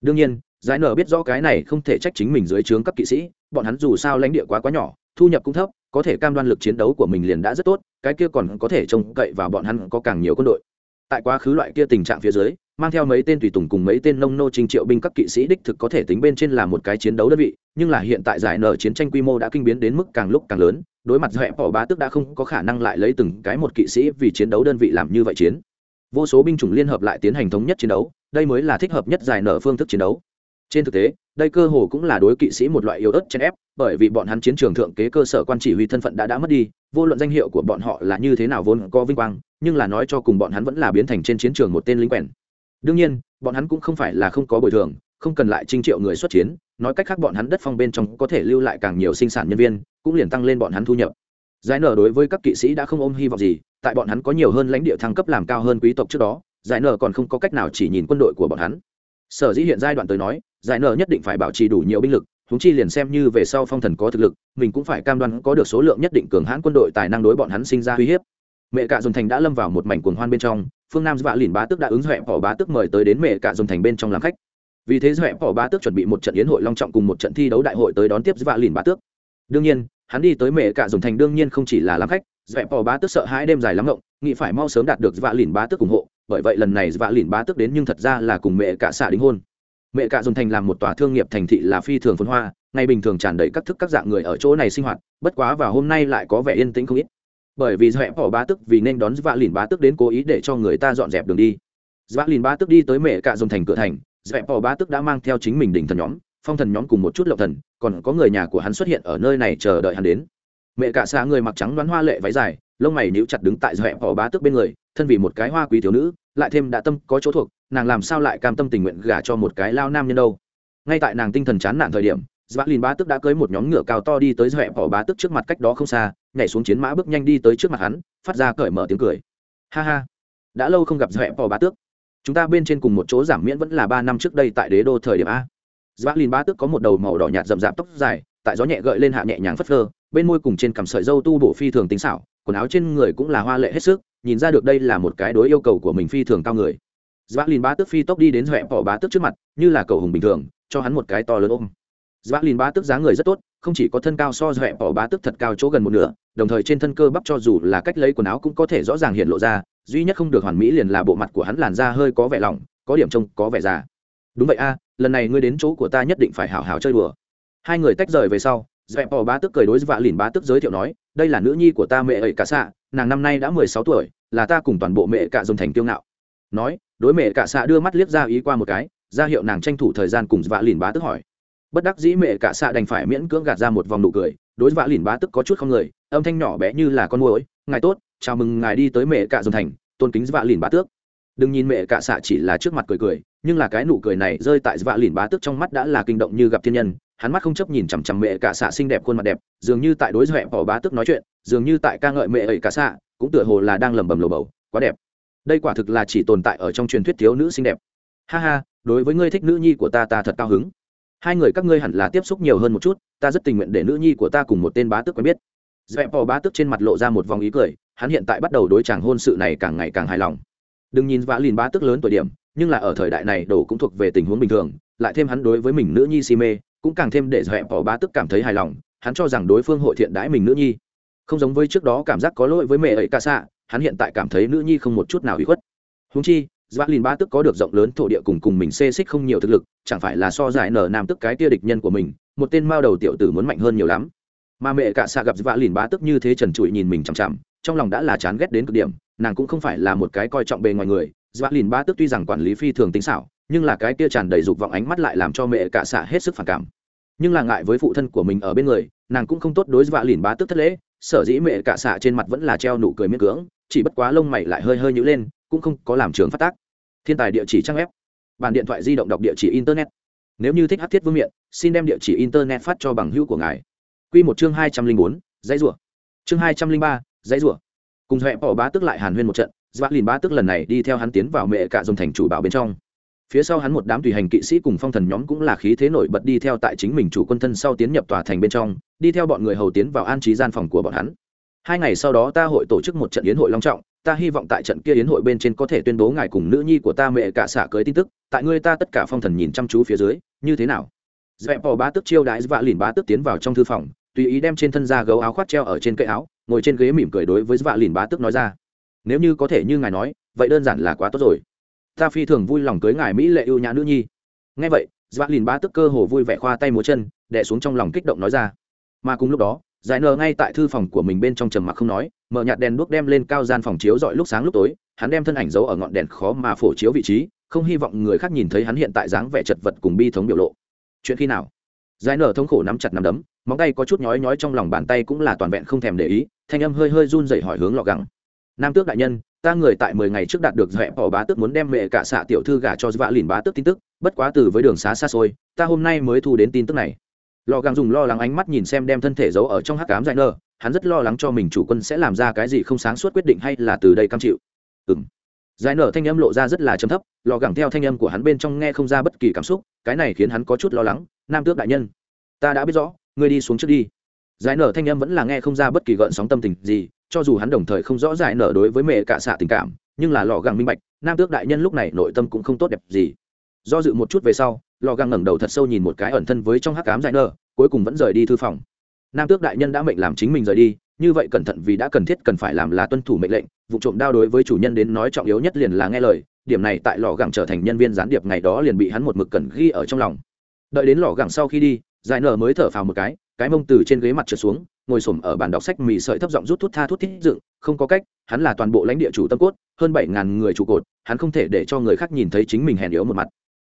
đương nhiên, giải nở biết rõ cái này không thể trách chính mình dưới trướng các kỵ sĩ, bọn hắn dù sao lãnh địa quá quá nhỏ, thu nhập cũng thấp, có thể cam đoan lực chiến đấu của mình liền đã rất tốt, cái kia còn có thể trông cậy vào bọn hắn có càng nhiều quân đội. Tại quá khứ loại kia tình trạng phía dưới, mang theo mấy tên tùy tùng cùng mấy tên nông nô trình triệu binh các kỵ sĩ đích thực có thể tính bên trên là một cái chiến đấu đơn vị, nhưng là hiện tại giải nở chiến tranh quy mô đã kinh biến đến mức càng lúc càng lớn, đối mặt dẹp bỏ bá tức đã không có khả năng lại lấy từng cái một kỵ sĩ vì chiến đấu đơn vị làm như vậy chiến. Vô số binh chủng liên hợp lại tiến hành thống nhất chiến đấu đây mới là thích hợp nhất giải nở phương thức chiến đấu. Trên thực tế, đây cơ hồ cũng là đối kỵ sĩ một loại yếu ớt chen ép, bởi vì bọn hắn chiến trường thượng kế cơ sở quan chỉ huy thân phận đã đã mất đi, vô luận danh hiệu của bọn họ là như thế nào vốn có vinh quang, nhưng là nói cho cùng bọn hắn vẫn là biến thành trên chiến trường một tên lính quèn. Đương nhiên, bọn hắn cũng không phải là không có bồi thường, không cần lại trinh triệu người xuất chiến, nói cách khác bọn hắn đất phong bên trong có thể lưu lại càng nhiều sinh sản nhân viên, cũng liền tăng lên bọn hắn thu nhập. Giải nở đối với các kỵ sĩ đã không ôm hy vọng gì, tại bọn hắn có nhiều hơn lãnh địa thăng cấp làm cao hơn quý tộc trước đó giải nở còn không có cách nào chỉ nhìn quân đội của bọn hắn. Sở dĩ hiện giai đoạn tới nói, giải nở nhất định phải bảo trì đủ nhiều binh lực húng chi liền xem như về sau phong thần có thực lực, mình cũng phải cam đoan có được số lượng nhất định cường hãn quân đội tài năng đối bọn hắn sinh ra uy hiếp. Mẹ cạ dồn thành đã lâm vào một mảnh cuồng hoan bên trong, phương nam vạ lìn bá tước đã ứng huệ bỏ bá tước mời tới đến mẹ cạ dồn thành bên trong làm khách. Vì thế huệ bỏ bá tước chuẩn bị một trận yến hội long trọng cùng một trận thi đấu đại hội tới đón tiếp vạ lìn bá tước. Đương nhiên, hắn đi tới mẹ cạ dồn thành đương nhiên không chỉ là làm khách, huệ bỏ bá tước sợ hãi đêm dài lắm ngộng, nghĩ phải mau sớm đạt được vạ lìn bá tước ủng hộ bởi vậy lần này vạ lìn bá tước đến nhưng thật ra là cùng mẹ cạ xạ đính hôn. Mẹ cạ dồn thành làm một tòa thương nghiệp thành thị là phi thường phồn hoa, ngày bình thường tràn đầy các thức các dạng người ở chỗ này sinh hoạt, bất quá và hôm nay lại có vẻ yên tĩnh không ít. Bởi vì dọa bỏ bá tức vì nên đón vạ lìn bá tức đến cố ý để cho người ta dọn dẹp đường đi. Vạ lìn bá tức đi tới mẹ cạ dồn thành cửa thành dọa bỏ bá tức đã mang theo chính mình đỉnh thần nhóm, phong thần nhóm cùng một chút lộc thần, còn có người nhà của hắn xuất hiện ở nơi này chờ đợi hắn đến. Mẹ cạ xa người mặc trắng đoán hoa lệ váy dài lông mày níu chặt đứng tại dọa họ bá Tước bên người thân vì một cái hoa quý thiếu nữ lại thêm đã tâm có chỗ thuộc nàng làm sao lại cam tâm tình nguyện gả cho một cái lao nam nhân đâu ngay tại nàng tinh thần chán nản thời điểm Zvaklin bá Tước đã cưới một nhóm ngựa cao to đi tới dọa họ bá Tước trước mặt cách đó không xa, nhảy xuống chiến mã bước nhanh đi tới trước mặt hắn, phát ra cởi mở tiếng cười. Ha ha, đã lâu không gặp dọa họ bá tước. Chúng ta bên trên cùng một chỗ giảm miễn vẫn là ba năm trước đây tại đế đô thời điểm a. Zvaklin bá tức có một đầu màu đỏ nhạt rậm rạp tóc dài, tại gió nhẹ gợi lên hạ nhẹ nhàng phất phơ, bên môi cùng trên cằm sợi râu tu bổ phi thường tính xảo, quần áo trên người cũng là hoa lệ hết sức, nhìn ra được đây là một cái đối yêu cầu của mình phi thường cao người. Zvaklin bá tức phi tốc đi đến huệ bỏ bá tức trước mặt, như là cầu hùng bình thường, cho hắn một cái to lớn ôm Dã Lìn bá tức dáng người rất tốt, không chỉ có thân cao so huệ bỏ bá tức thật cao chỗ gần một nửa, đồng thời trên thân cơ bắp cho dù là cách lấy quần áo cũng có thể rõ ràng hiện lộ ra, duy nhất không được hoàn mỹ liền là bộ mặt của hắn làn da hơi có vẻ lỏng, có điểm trông có vẻ già. Đúng vậy a, lần này ngươi đến chỗ của ta nhất định phải hảo hảo chơi đùa. Hai người tách rời về sau, dọa bỏ bá tức cười đối với Lìn bá tức giới thiệu nói, đây là nữ nhi của ta mẹ ấy cả xạ, nàng năm nay đã mười sáu tuổi, là ta cùng toàn bộ mẹ cả dùng thành tiêu ngạo. Nói, đối mẹ cả xạ đưa mắt liếc ra ý qua một cái, ra hiệu nàng tranh thủ thời gian cùng vạ lìn bá tức hỏi bất đắc dĩ mẹ cả xạ đành phải miễn cưỡng gạt ra một vòng nụ cười đối vạ lìn bá tức có chút không người âm thanh nhỏ bé như là con mồi ngài tốt chào mừng ngài đi tới mẹ cả dồn thành tôn kính vạ lìn bá tước đừng nhìn mẹ cả xạ chỉ là trước mặt cười cười nhưng là cái nụ cười này rơi tại vạ lìn bá tức trong mắt đã là kinh động như gặp thiên nhân, hắn mắt không chấp nhìn chằm chằm mẹ cả xạ xinh đẹp khuôn mặt đẹp, dường như tại đối huệ bỏ bá tức nói chuyện, dường như tại ca ngợi mẹ ấy cả xạ, cũng tựa hồ là đang lẩm bẩm lồ bầu, quá đẹp. Đây quả thực là chỉ tồn tại ở trong truyền thuyết thiếu nữ xinh đẹp. Ha ha, đối với ngươi thích nữ nhi của ta ta thật cao hứng. Hai người các ngươi hẳn là tiếp xúc nhiều hơn một chút, ta rất tình nguyện để nữ nhi của ta cùng một tên bá tức quen biết. Dạ Dẹp bò bá tức trên mặt lộ ra một vòng ý cười, hắn hiện tại bắt đầu đối chàng hôn sự này càng ngày càng hài lòng. Đừng nhìn vã lìn bá tức lớn tuổi điểm nhưng là ở thời đại này đổ cũng thuộc về tình huống bình thường lại thêm hắn đối với mình nữ nhi si mê cũng càng thêm để dẹp bỏ bá tức cảm thấy hài lòng hắn cho rằng đối phương hội thiện đãi mình nữ nhi không giống với trước đó cảm giác có lỗi với mẹ ấy ca xạ hắn hiện tại cảm thấy nữ nhi không một chút nào bị khuất húng chi Zvalin ba tức có được rộng lớn thổ địa cùng cùng mình xê xích không nhiều thực lực, chẳng phải là so giải nở nam tức cái tia địch nhân của mình, một tên mao đầu tiểu tử muốn mạnh hơn nhiều lắm. Mà mẹ cả xạ gặp Zvalin ba tức như thế trần trụi nhìn mình chằm chằm, trong lòng đã là chán ghét đến cực điểm, nàng cũng không phải là một cái coi trọng bề ngoài người, Zvalin ba tức tuy rằng quản lý phi thường tính xảo, nhưng là cái kia tràn đầy dục vọng ánh mắt lại làm cho mẹ cả xạ hết sức phản cảm. Nhưng là ngại với phụ thân của mình ở bên người, nàng cũng không tốt đối với lìn ba tức thất lễ, sở dĩ mẹ cả xạ trên mặt vẫn là treo nụ cười miễn cưỡng, chỉ bất quá lông mày lại hơi hơi nhữ lên, cũng không có làm trường phát tác. Thiên tài địa chỉ trang web bàn điện thoại di động đọc địa chỉ internet. Nếu như thích hát thiết vương miện xin đem địa chỉ internet phát cho bằng hữu của ngài. Q một chương hai trăm linh bốn dãy rủa. Chương hai trăm linh ba dãy rủa. Cùng huệ bỏ bá tức lại hàn huyên một trận dã lìn bá tức lần này đi theo hắn tiến vào mẹ cả dòng thành chủ bảo bên trong. Phía sau hắn một đám tùy hành kỵ sĩ cùng phong thần nhóm cũng là khí thế nổi bật đi theo tại chính mình chủ quân thân sau tiến nhập tòa thành bên trong, đi theo bọn người hầu tiến vào an trí gian phòng của bọn hắn. Hai ngày sau đó ta hội tổ chức một trận yến hội long trọng, ta hy vọng tại trận kia yến hội bên trên có thể tuyên bố ngài cùng nữ nhi của ta mẹ cả xả cưới tin tức, tại ngươi ta tất cả phong thần nhìn chăm chú phía dưới, như thế nào? Dẹp bò bá tức chiêu đãi vạ lìn bá tức tiến vào trong thư phòng, tùy ý đem trên thân da gấu áo khoác treo ở trên cây áo, ngồi trên ghế mỉm cười đối với vạ lìn bá tức nói ra nếu như có thể như ngài nói, vậy đơn giản là quá tốt rồi. Ta phi thường vui lòng cưới ngài mỹ lệ ưu nhã nữ nhi. Ngay vậy vạ lìn ba tức cơ hồ vui vẻ khoa tay múa chân đẻ xuống trong lòng kích động nói ra. Mà cùng lúc đó, giải nờ ngay tại thư phòng của mình bên trong trầm mặc không nói, mở nhạt đèn đuốc đem lên cao gian phòng chiếu dọi lúc sáng lúc tối, hắn đem thân ảnh giấu ở ngọn đèn khó mà phổ chiếu vị trí, không hy vọng người khác nhìn thấy hắn hiện tại dáng vẻ chật vật cùng bi thống biểu lộ. Chuyện khi nào? Giải nở thống khổ nắm chặt nắm đấm, móng tay có chút nhói nhói trong lòng bàn tay cũng là toàn vẹn không thèm để ý, thanh âm hơi hơi run dậy hỏi hướng lọ gắng nam tước đại nhân, ta người tại mười ngày trước đạt được dẹp bỏ bá tước muốn đem mẹ cả xạ tiểu thư gả cho vạ lìn bá tước tin tức, bất quá từ với đường xá xa xôi, ta hôm nay mới thu đến tin tức này. Lò gàng dùng lo lắng ánh mắt nhìn xem đem thân thể giấu ở trong hắc cám dài nơ, hắn rất lo lắng cho mình chủ quân sẽ làm ra cái gì không sáng suốt quyết định hay là từ đây cam chịu. Ừng giải nở thanh âm lộ ra rất là chấm thấp, lò gẳng theo thanh âm của hắn bên trong nghe không ra bất kỳ cảm xúc, cái này khiến hắn có chút lo lắng, nam tước đại nhân, ta đã biết rõ, ngươi đi xuống trước đi. Giải nở thanh âm vẫn là nghe không ra bất kỳ gợn sóng tâm tình gì cho dù hắn đồng thời không rõ giải nở đối với mẹ cả xạ tình cảm nhưng là lò gẳng minh bạch nam tước đại nhân lúc này nội tâm cũng không tốt đẹp gì. Do dự một chút về sau lò găng ngẩng đầu thật sâu nhìn một cái ẩn thân với trong hắc cám dài nở, cuối cùng vẫn rời đi thư phòng. Nam tước đại nhân đã mệnh làm chính mình rời đi như vậy cẩn thận vì đã cần thiết cần phải làm là tuân thủ mệnh lệnh vụ trộm đao đối với chủ nhân đến nói trọng yếu nhất liền là nghe lời điểm này tại lò gẳng trở thành nhân viên gián điệp ngày đó liền bị hắn một mực cần ghi ở trong lòng. Đợi đến lò gẳng sau khi đi giải nở mới thở phào một cái cái mông từ trên ghế mặt trượt xuống ngồi xổm ở bàn đọc sách mì sợi thấp giọng rút thuốc tha thuốc thiết dựng, không có cách, hắn là toàn bộ lãnh địa chủ tâm cốt, hơn bảy ngàn người trụ cột, hắn không thể để cho người khác nhìn thấy chính mình hèn yếu một mặt.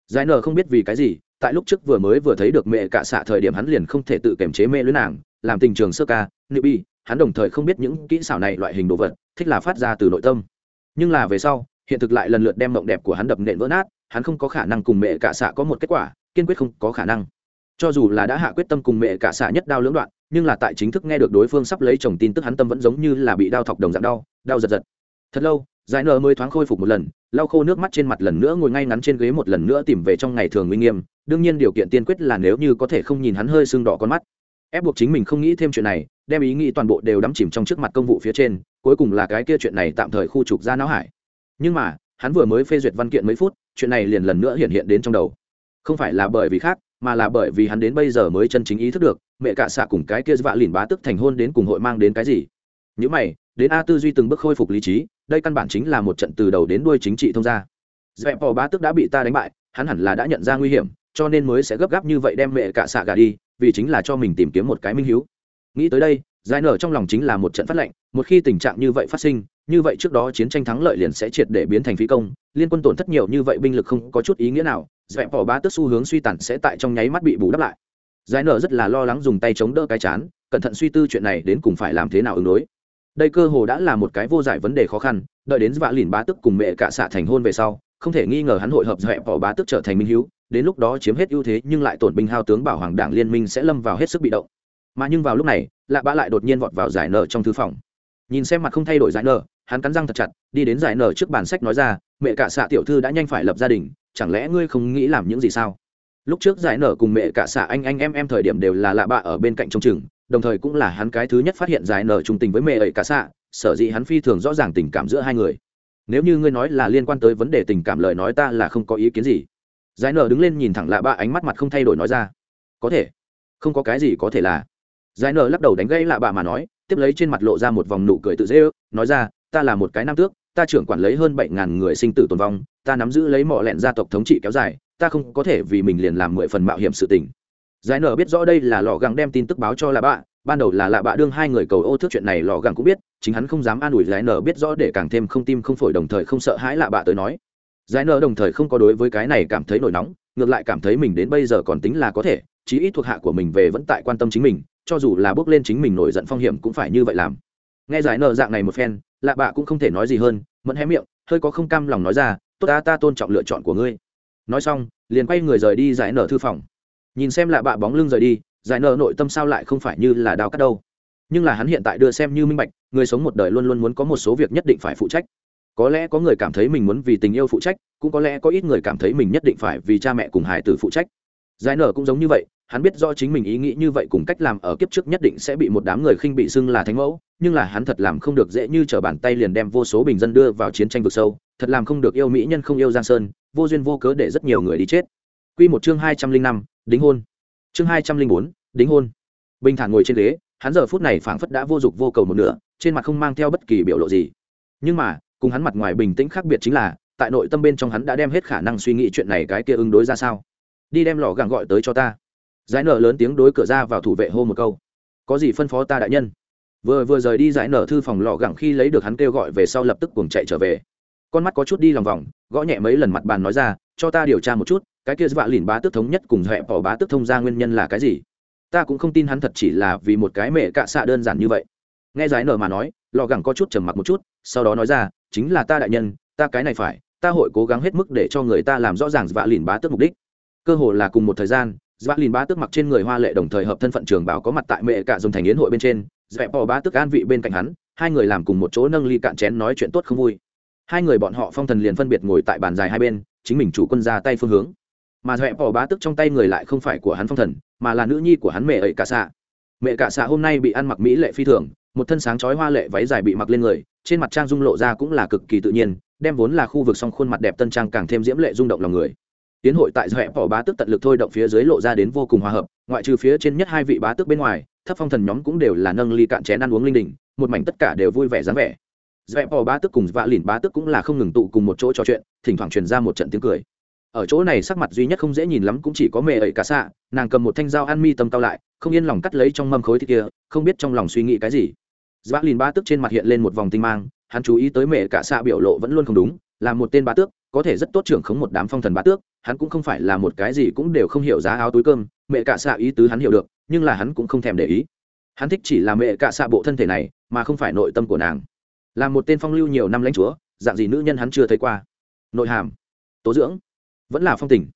Giải nờ không biết vì cái gì, tại lúc trước vừa mới vừa thấy được mẹ cả xạ thời điểm hắn liền không thể tự kiềm chế mê lưới nàng, làm tình trường sơ ca, nữ bi, hắn đồng thời không biết những kỹ xảo này loại hình đồ vật, thích là phát ra từ nội tâm. Nhưng là về sau, hiện thực lại lần lượt đem mộng đẹp của hắn đập nện vỡ nát, hắn không có khả năng cùng mẹ cả xạ có một kết quả, kiên quyết không có khả năng. Cho dù là đã hạ quyết tâm cùng mẹ cả xạ nhất đao lưỡng đoạn nhưng là tại chính thức nghe được đối phương sắp lấy chồng tin tức hắn tâm vẫn giống như là bị đau thọc đồng dạng đau đau giật giật. Thật lâu, giải nở mới thoáng khôi phục một lần, lau khô nước mắt trên mặt lần nữa ngồi ngay ngắn trên ghế một lần nữa tìm về trong ngày thường nguyên nghiêm. Đương nhiên điều kiện tiên quyết là nếu như có thể không nhìn hắn hơi sưng đỏ con mắt. Ép buộc chính mình không nghĩ thêm chuyện này, đem ý nghĩ toàn bộ đều đắm chìm trong trước mặt công vụ phía trên, cuối cùng là cái kia chuyện này tạm thời khu trục ra não hải. Nhưng mà, hắn vừa mới phê duyệt văn kiện mấy phút, chuyện này liền lần nữa hiện hiện đến trong đầu. Không phải là bởi vì khác mà là bởi vì hắn đến bây giờ mới chân chính ý thức được, mẹ cả xạ cùng cái kia vạ lìn bá tức thành hôn đến cùng hội mang đến cái gì. Những mày, đến a tư duy từng bước khôi phục lý trí, đây căn bản chính là một trận từ đầu đến đuôi chính trị thông gia. Dẹp bỏ bá tức đã bị ta đánh bại, hắn hẳn là đã nhận ra nguy hiểm, cho nên mới sẽ gấp gáp như vậy đem mẹ cả xạ gà đi, vì chính là cho mình tìm kiếm một cái minh hiếu. Nghĩ tới đây giải nở trong lòng chính là một trận phát lệnh, một khi tình trạng như vậy phát sinh, như vậy trước đó chiến tranh thắng lợi liền sẽ triệt để biến thành phí công, liên quân tổn thất nhiều như vậy binh lực không có chút ý nghĩa nào dẹp bỏ bá tức xu hướng suy tàn sẽ tại trong nháy mắt bị bù đắp lại. Giải nở rất là lo lắng dùng tay chống đỡ cái chán, cẩn thận suy tư chuyện này đến cùng phải làm thế nào ứng đối. Đây cơ hồ đã là một cái vô giải vấn đề khó khăn, đợi đến vạ lìn bá tức cùng mẹ cả xạ thành hôn về sau, không thể nghi ngờ hắn hội hợp dẹp bỏ bá tức trở thành minh hữu đến lúc đó chiếm hết ưu thế nhưng lại tổn binh hao tướng bảo hoàng đảng liên minh sẽ lâm vào hết sức bị động mà nhưng vào lúc này, lạ bã lại đột nhiên vọt vào giải nợ trong thư phòng. Nhìn xem mặt không thay đổi giải nợ hắn cắn răng thật chặt, đi đến giải nợ trước bàn sách nói ra, mẹ cả xạ tiểu thư đã nhanh phải lập gia đình, chẳng lẽ ngươi không nghĩ làm những gì sao? Lúc trước giải nợ cùng mẹ cả xạ anh anh em em thời điểm đều là lạ bạ ở bên cạnh trông chừng, đồng thời cũng là hắn cái thứ nhất phát hiện giải nợ trung tình với mẹ ấy cả xạ, sở dĩ hắn phi thường rõ ràng tình cảm giữa hai người. Nếu như ngươi nói là liên quan tới vấn đề tình cảm lời nói ta là không có ý kiến gì. Giải nợ đứng lên nhìn thẳng lạ bạ ánh mắt mặt không thay đổi nói ra, có thể. Không có cái gì có thể là giải nở lắc đầu đánh gây lạ bạ mà nói, tiếp lấy trên mặt lộ ra một vòng nụ cười tự dễ ước, nói ra, ta là một cái nam tước, ta trưởng quản lấy hơn bảy ngàn người sinh tử tồn vong, ta nắm giữ lấy mọi lẹn gia tộc thống trị kéo dài, ta không có thể vì mình liền làm mười phần mạo hiểm sự tình. Giải nở biết rõ đây là lò găng đem tin tức báo cho lạ bạ, ban đầu là lạ bạ đương hai người cầu ô thước chuyện này lò găng cũng biết, chính hắn không dám an ủi giải nở biết rõ để càng thêm không tim không phổi đồng thời không sợ hãi lạ bạ tới nói. Giải nở đồng thời không có đối với cái này cảm thấy nổi nóng, ngược lại cảm thấy mình đến bây giờ còn tính là có thể, chí ít thuộc hạ của mình về vẫn tại quan tâm chính mình cho dù là bước lên chính mình nổi giận phong hiểm cũng phải như vậy làm. Nghe giải nở dạng này một phen, lạ bạ cũng không thể nói gì hơn, mẫn hé miệng, hơi có không cam lòng nói ra, tốt ta ta tôn trọng lựa chọn của ngươi. Nói xong, liền quay người rời đi giải nở thư phòng. Nhìn xem lạ bạ bóng lưng rời đi, giải nở nội tâm sao lại không phải như là đau cắt đâu. Nhưng là hắn hiện tại đưa xem như minh bạch, người sống một đời luôn luôn muốn có một số việc nhất định phải phụ trách. Có lẽ có người cảm thấy mình muốn vì tình yêu phụ trách, cũng có lẽ có ít người cảm thấy mình nhất định phải vì cha mẹ cùng hải tử phụ trách. Giải nở cũng giống như vậy hắn biết do chính mình ý nghĩ như vậy cùng cách làm ở kiếp trước nhất định sẽ bị một đám người khinh bị xưng là thánh mẫu, nhưng là hắn thật làm không được dễ như t r ở bàn tay liền đem vô số bình dân đưa vào chiến tranh vực sâu, thật làm không được yêu mỹ nhân không yêu giang sơn, vô duyên vô cớ để rất nhiều người đi chết. Q một chương hai trăm linh năm, đính hôn. Chương hai trăm linh bốn, đính hôn. Bình thản ngồi trên ghế, hắn giờ phút này phảng phất đã vô dụng vô cầu một nửa, trên mặt không mang theo bất kỳ biểu lộ gì. Nhưng mà, cùng hắn mặt ngoài bình tĩnh khác biệt chính là, tại nội tâm bên trong hắn đã đem hết khả năng suy nghĩ chuyện này cái kia ứng đối ra sao. Đi đem lò gàng gọi tới cho ta giải nở lớn tiếng đối cửa ra vào thủ vệ hô một câu. Có gì phân phó ta đại nhân? Vừa vừa rời đi giải nở thư phòng lò gẳng khi lấy được hắn kêu gọi về sau lập tức cùng chạy trở về. Con mắt có chút đi lòng vòng, gõ nhẹ mấy lần mặt bàn nói ra, cho ta điều tra một chút, cái kia vạ lìn bá tước thống nhất cùng hẹp bỏ bá tước thông ra nguyên nhân là cái gì? Ta cũng không tin hắn thật chỉ là vì một cái mẹ cạ xạ đơn giản như vậy. Nghe giải nở mà nói lò gẳng có chút trầm mặc một chút, sau đó nói ra, chính là ta đại nhân, ta cái này phải, ta hội cố gắng hết mức để cho người ta làm rõ ràng vạ lìn bá tước mục đích. Cơ hồ là cùng một thời gian dã lìn bá tước mặc trên người hoa lệ đồng thời hợp thân phận trường bảo có mặt tại mẹ cả dùng thành yến hội bên trên. Dẹp bò bá tước an vị bên cạnh hắn, hai người làm cùng một chỗ nâng ly cạn chén nói chuyện tốt không vui. Hai người bọn họ phong thần liền phân biệt ngồi tại bàn dài hai bên, chính mình chủ quân ra tay phương hướng. Mà dẹp bò bá tước trong tay người lại không phải của hắn phong thần, mà là nữ nhi của hắn mẹ ấy cả xạ. Mẹ cả xạ hôm nay bị ăn mặc mỹ lệ phi thường, một thân sáng chói hoa lệ váy dài bị mặc lên người, trên mặt trang dung lộ ra cũng là cực kỳ tự nhiên, đem vốn là khu vực song khuôn mặt đẹp tân trang càng thêm diễm lệ rung động lòng người tiến hội tại dẹp bỏ bá tước tận lực thôi động phía dưới lộ ra đến vô cùng hòa hợp, ngoại trừ phía trên nhất hai vị bá tước bên ngoài, thấp phong thần nhóm cũng đều là nâng ly cạn chén ăn uống linh đình, một mảnh tất cả đều vui vẻ dáng vẻ. Dẹp bỏ bá tước cùng vạ lìn bá tước cũng là không ngừng tụ cùng một chỗ trò chuyện, thỉnh thoảng truyền ra một trận tiếng cười. Ở chỗ này sắc mặt duy nhất không dễ nhìn lắm cũng chỉ có mẹ ẩy cả xạ, nàng cầm một thanh dao ăn mi tâm cao lại, không yên lòng cắt lấy trong mâm khối thịt kia, không biết trong lòng suy nghĩ cái gì. Dã lìn bá tước trên mặt hiện lên một vòng tinh mang, hắn chú ý tới mẹ cả xạ biểu lộ vẫn luôn không đúng, là một tên bá tước, có thể rất tốt trưởng khống một đám phong thần bá tước hắn cũng không phải là một cái gì cũng đều không hiểu giá áo túi cơm, mẹ cạ xạ ý tứ hắn hiểu được, nhưng là hắn cũng không thèm để ý. Hắn thích chỉ là mẹ cạ xạ bộ thân thể này, mà không phải nội tâm của nàng. Là một tên phong lưu nhiều năm lãnh chúa, dạng gì nữ nhân hắn chưa thấy qua. Nội hàm, tố dưỡng, vẫn là phong tình.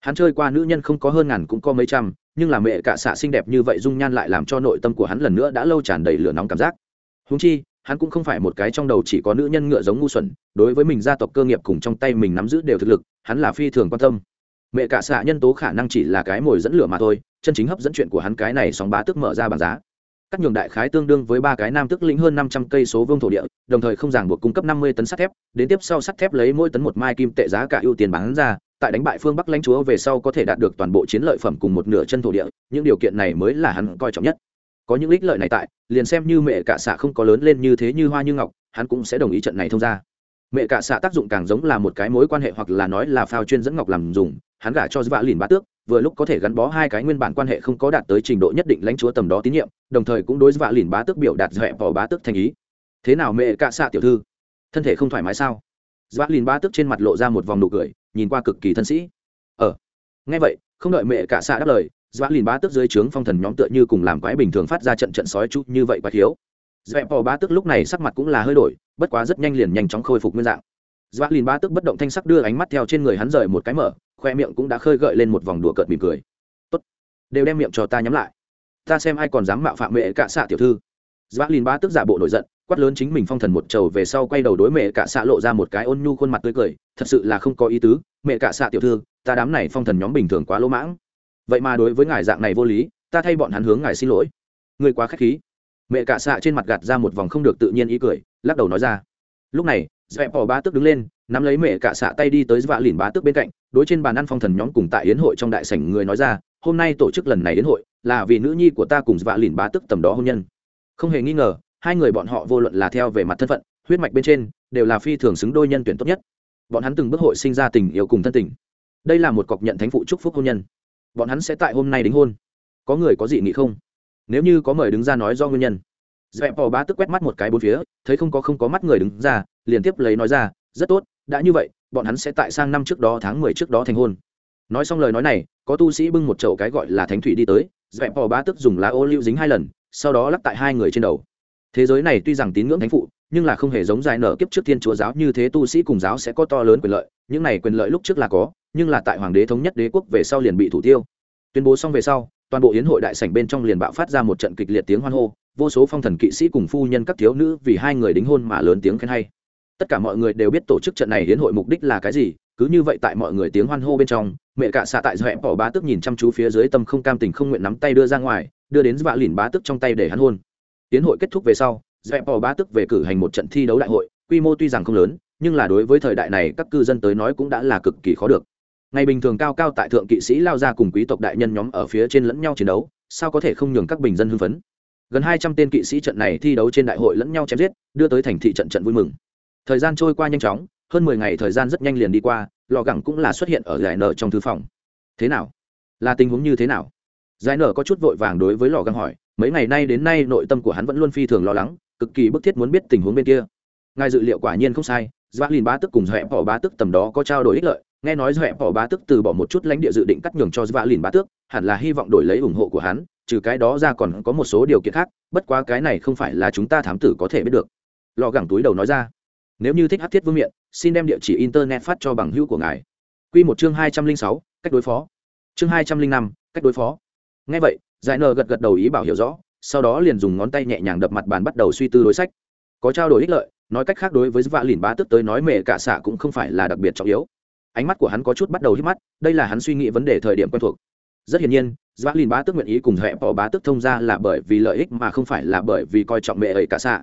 Hắn chơi qua nữ nhân không có hơn ngàn cũng có mấy trăm, nhưng là mẹ cạ xạ xinh đẹp như vậy dung nhan lại làm cho nội tâm của hắn lần nữa đã lâu tràn đầy lửa nóng cảm giác. Húng chi, hắn cũng không phải một cái trong đầu chỉ có nữ nhân ngựa giống ngu xuẩn, đối với mình gia tộc cơ nghiệp cùng trong tay mình nắm giữ đều thực lực hắn là phi thường quan tâm. Mẹ cả xạ nhân tố khả năng chỉ là cái mồi dẫn lửa mà thôi, chân chính hấp dẫn chuyện của hắn cái này sóng bá tức mở ra bảng giá. Các nhường đại khái tương đương với ba cái nam tức lĩnh hơn năm trăm cây số vương thổ địa, đồng thời không ràng buộc cung cấp năm mươi tấn sắt thép, đến tiếp sau sắt thép lấy mỗi tấn một mai kim tệ giá cả ưu tiền bán ra, tại đánh bại phương bắc lãnh chúa về sau có thể đạt được toàn bộ chiến lợi phẩm cùng một nửa chân thổ địa, những điều kiện này mới là hắn coi trọng nhất. Có những ích lợi này tại, liền xem như mẹ cả xạ không có lớn lên như thế như hoa như ngọc, hắn cũng sẽ đồng ý trận này thông ra mẹ cả xạ tác dụng càng giống là một cái mối quan hệ hoặc là nói là phao chuyên dẫn ngọc làm dùng, hắn gả cho vạ lìn bá tước, vừa lúc có thể gắn bó hai cái nguyên bản quan hệ không có đạt tới trình độ nhất định lãnh chúa tầm đó tín nhiệm, đồng thời cũng đối với vạ lìn bá tước biểu đạt dẹp bỏ bá tước thành ý. Thế nào mẹ cả xạ tiểu thư? Thân thể không thoải mái sao? Vạ lìn bá tước trên mặt lộ ra một vòng nụ cười, nhìn qua cực kỳ thân sĩ. Ờ nghe vậy, không đợi mẹ cả xạ đáp lời dã lìn bá tức dưới trướng phong thần nhóm tựa như cùng làm quái bình thường phát ra trận trận sói chút như vậy quá thiếu dẹp bò bá tức lúc này sắc mặt cũng là hơi đổi, bất quá rất nhanh liền nhanh chóng khôi phục nguyên dạng. Dọa lìn ba tức bất động thanh sắc đưa ánh mắt theo trên người hắn rời một cái mở, khoe miệng cũng đã khơi gợi lên một vòng đùa cợt mỉm cười. Tốt, đều đem miệng cho ta nhắm lại. Ta xem ai còn dám mạo phạm mẹ cả xạ tiểu thư. Dọa lìn ba tức giả bộ nổi giận, quát lớn chính mình phong thần một trầu về sau quay đầu đối mẹ cả xạ lộ ra một cái ôn nhu khuôn mặt tươi cười, thật sự là không có ý tứ, mẹ cả xạ tiểu thư, ta đám này phong thần nhóm bình thường quá lỗ mãng. Vậy mà đối với ngài dạng này vô lý, ta thay bọn hắn hướng ngài xin lỗi. Người quá khách khí mẹ cả xạ trên mặt gạt ra một vòng không được tự nhiên ý cười, lắc đầu nói ra. Lúc này, dẹp bỏ ba tức đứng lên, nắm lấy mẹ cả xạ tay đi tới vạ lìn bá tức bên cạnh, đối trên bàn ăn phong thần nhóm cùng tại yến hội trong đại sảnh người nói ra, hôm nay tổ chức lần này đến hội là vì nữ nhi của ta cùng vạ lìn bá tức tầm đó hôn nhân. Không hề nghi ngờ, hai người bọn họ vô luận là theo về mặt thân phận, huyết mạch bên trên, đều là phi thường xứng đôi nhân tuyển tốt nhất. Bọn hắn từng bước hội sinh ra tình yêu cùng thân tình. Đây là một cọc nhận thánh phụ chúc phúc hôn nhân. Bọn hắn sẽ tại hôm nay đính hôn. Có người có gì nghĩ không? Nếu như có mời đứng ra nói do nguyên nhân. Dẹp bỏ ba tức quét mắt một cái bốn phía, thấy không có không có mắt người đứng ra, liền tiếp lấy nói ra, rất tốt, đã như vậy, bọn hắn sẽ tại sang năm trước đó, tháng mười trước đó thành hôn. Nói xong lời nói này, có tu sĩ bưng một chậu cái gọi là thánh thủy đi tới, dẹp bỏ ba tức dùng lá ô liu dính hai lần, sau đó lắp tại hai người trên đầu. Thế giới này tuy rằng tín ngưỡng thánh phụ, nhưng là không hề giống dài nở kiếp trước thiên chúa giáo như thế tu sĩ cùng giáo sẽ có to lớn quyền lợi, những này quyền lợi lúc trước là có, nhưng là tại hoàng đế thống nhất đế quốc về sau liền bị thủ tiêu. Tuyên bố xong về sau toàn bộ yến hội đại sảnh bên trong liền bạo phát ra một trận kịch liệt tiếng hoan hô, vô số phong thần kỵ sĩ cùng phu nhân các thiếu nữ vì hai người đính hôn mà lớn tiếng khen hay. Tất cả mọi người đều biết tổ chức trận này yến hội mục đích là cái gì, cứ như vậy tại mọi người tiếng hoan hô bên trong, mẹ cả xạ tại dọa bỏ bá tức nhìn chăm chú phía dưới tâm không cam tình không nguyện nắm tay đưa ra ngoài, đưa đến vạ lìn bá tức trong tay để hắn hôn. Tiến hội kết thúc về sau, dọa bỏ bá tức về cử hành một trận thi đấu đại hội, quy mô tuy rằng không lớn, nhưng là đối với thời đại này các cư dân tới nói cũng đã là cực kỳ khó được ngày bình thường cao cao tại thượng kỵ sĩ lao ra cùng quý tộc đại nhân nhóm ở phía trên lẫn nhau chiến đấu sao có thể không nhường các bình dân hưng phấn? Gần hai trăm tên kỵ sĩ trận này thi đấu trên đại hội lẫn nhau chém giết đưa tới thành thị trận trận vui mừng. Thời gian trôi qua nhanh chóng hơn mười ngày thời gian rất nhanh liền đi qua lò gẳng cũng là xuất hiện ở giải nở trong thư phòng. Thế nào? Là tình huống như thế nào? Giải nở có chút vội vàng đối với lò gẳng hỏi mấy ngày nay đến nay nội tâm của hắn vẫn luôn phi thường lo lắng cực kỳ bức thiết muốn biết tình huống bên kia. Ngài dự liệu quả nhiên không sai Doa Lìn Bá Tức cùng Dọa Bỏ Bá Tức tầm đó có trao đổi ích lợi, nghe nói Dọa Bỏ Bá tước từ bỏ một chút lãnh địa dự định cắt nhường cho Doa Lìn Bá Tước, hẳn là hy vọng đổi lấy ủng hộ của hắn, trừ cái đó ra còn có một số điều kiện khác, bất quá cái này không phải là chúng ta thám tử có thể biết được. lò gẳng túi đầu nói ra, nếu như thích hát thiết vương miện, xin đem địa chỉ internet phát cho bằng hữu của ngài. Quy một chương hai trăm linh sáu, cách đối phó. Chương hai trăm linh năm, cách đối phó. Nghe vậy, Giải nờ gật gật đầu ý bảo hiểu rõ, sau đó liền dùng ngón tay nhẹ nhàng đập mặt bàn bắt đầu suy tư đối sách có trao đổi ích lợi nói cách khác đối với vạ lìn bá tức tới nói mẹ cả xạ cũng không phải là đặc biệt trọng yếu ánh mắt của hắn có chút bắt đầu hít mắt, đây là hắn suy nghĩ vấn đề thời điểm quen thuộc. Rất hiển nhiên giáp lìn bá tức nguyện ý cùng hệ bỏ bá tức thông ra là bởi vì lợi ích mà không phải là bởi vì coi trọng mẹ ấy cả xạ.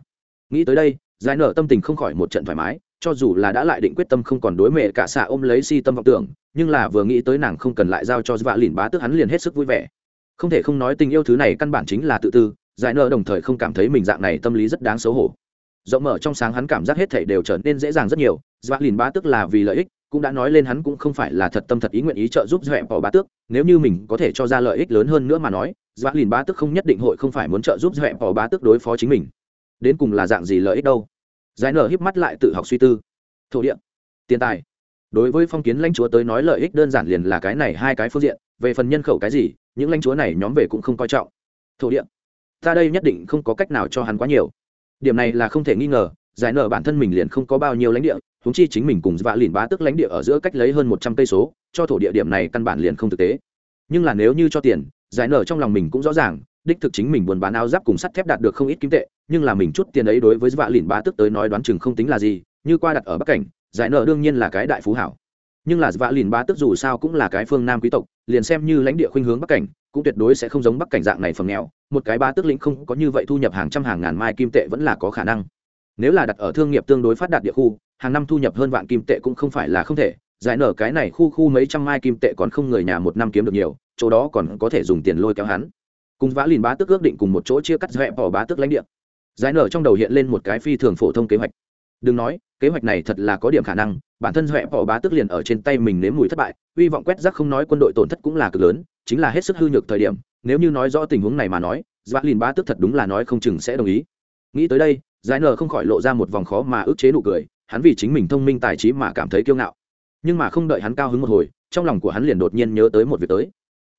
Nghĩ tới đây, giải nở tâm tình không khỏi một trận thoải mái, cho dù là đã lại định quyết tâm không còn đối mẹ cả xạ ôm lấy si tâm vọng tưởng, nhưng là vừa nghĩ tới nàng không cần lại giao cho vạ lìn bá tức hắn liền hết sức vui vẻ. Không thể không nói tình yêu thứ này căn bản chính là tự tư, giải Nở đồng thời không cảm thấy mình dạng này tâm lý rất đáng xấu hổ. Rộng mở trong sáng hắn cảm giác hết thảy đều trở nên dễ dàng rất nhiều dọa lìn bá tức là vì lợi ích cũng đã nói lên hắn cũng không phải là thật tâm thật ý nguyện ý trợ giúp dọa bỏ bá tước, nếu như mình có thể cho ra lợi ích lớn hơn nữa mà nói dọa lìn bá tước không nhất định hội không phải muốn trợ giúp dọa bỏ bá tước đối phó chính mình. Đến cùng là dạng gì lợi ích đâu? Giải nở híp mắt lại tự học suy tư. Thổ địa, tiền tài. Đối với phong kiến lãnh chúa tới nói lợi ích đơn giản liền là cái này hai cái phương diện, về phần nhân khẩu cái gì, những lãnh chúa này nhóm về cũng không coi trọng. Thổ địa, ta đây nhất định không có cách nào cho hắn quá nhiều. Điểm này là không thể nghi ngờ giải nở bản thân mình liền không có bao nhiêu lãnh địa húng chi chính mình cùng vạ lìn bá tức lãnh địa ở giữa cách lấy hơn một trăm cây số, cho thổ địa điểm này căn bản liền không thực tế. Nhưng là nếu như cho tiền, giải nở trong lòng mình cũng rõ ràng, đích thực chính mình buôn bán áo giáp cùng sắt thép đạt được không ít kim tệ, nhưng là mình chút tiền ấy đối với vạ lìn bá tức tới nói đoán chừng không tính là gì, như qua đặt ở bắc cảnh, giải nở đương nhiên là cái đại phú hảo. Nhưng là vạ lìn bá tức dù sao cũng là cái phương nam quý tộc, liền xem như lãnh địa khuynh hướng bắc cảnh, cũng tuyệt đối sẽ không giống bắc cảnh dạng này phần nghèo, một cái ba tước lĩnh không có như vậy thu nhập hàng trăm hàng ngàn mai kim tệ vẫn là có khả năng nếu là đặt ở thương nghiệp tương đối phát đạt địa khu, hàng năm thu nhập hơn vạn kim tệ cũng không phải là không thể, giải nở cái này khu khu mấy trăm mai kim tệ còn không người nhà một năm kiếm được nhiều, chỗ đó còn có thể dùng tiền lôi kéo hắn. Cùng vã lìn bá tước ước định cùng một chỗ chia cắt dẹp bỏ bá tước lãnh địa. Giải nở trong đầu hiện lên một cái phi thường phổ thông kế hoạch. Đừng nói, kế hoạch này thật là có điểm khả năng, bản thân huệ bỏ bá tức liền ở trên tay mình nếm mùi thất bại, hy vọng quét rác không nói quân đội tổn thất cũng là cực lớn, chính là hết sức hư nhược thời điểm, nếu như nói rõ tình huống này mà nói, vã lìn bá tức thật đúng là nói không chừng sẽ đồng ý. Nghĩ tới đây giải nờ không khỏi lộ ra một vòng khó mà ức chế nụ cười, hắn vì chính mình thông minh tài trí mà cảm thấy kiêu ngạo. Nhưng mà không đợi hắn cao hứng một hồi, trong lòng của hắn liền đột nhiên nhớ tới một việc tới.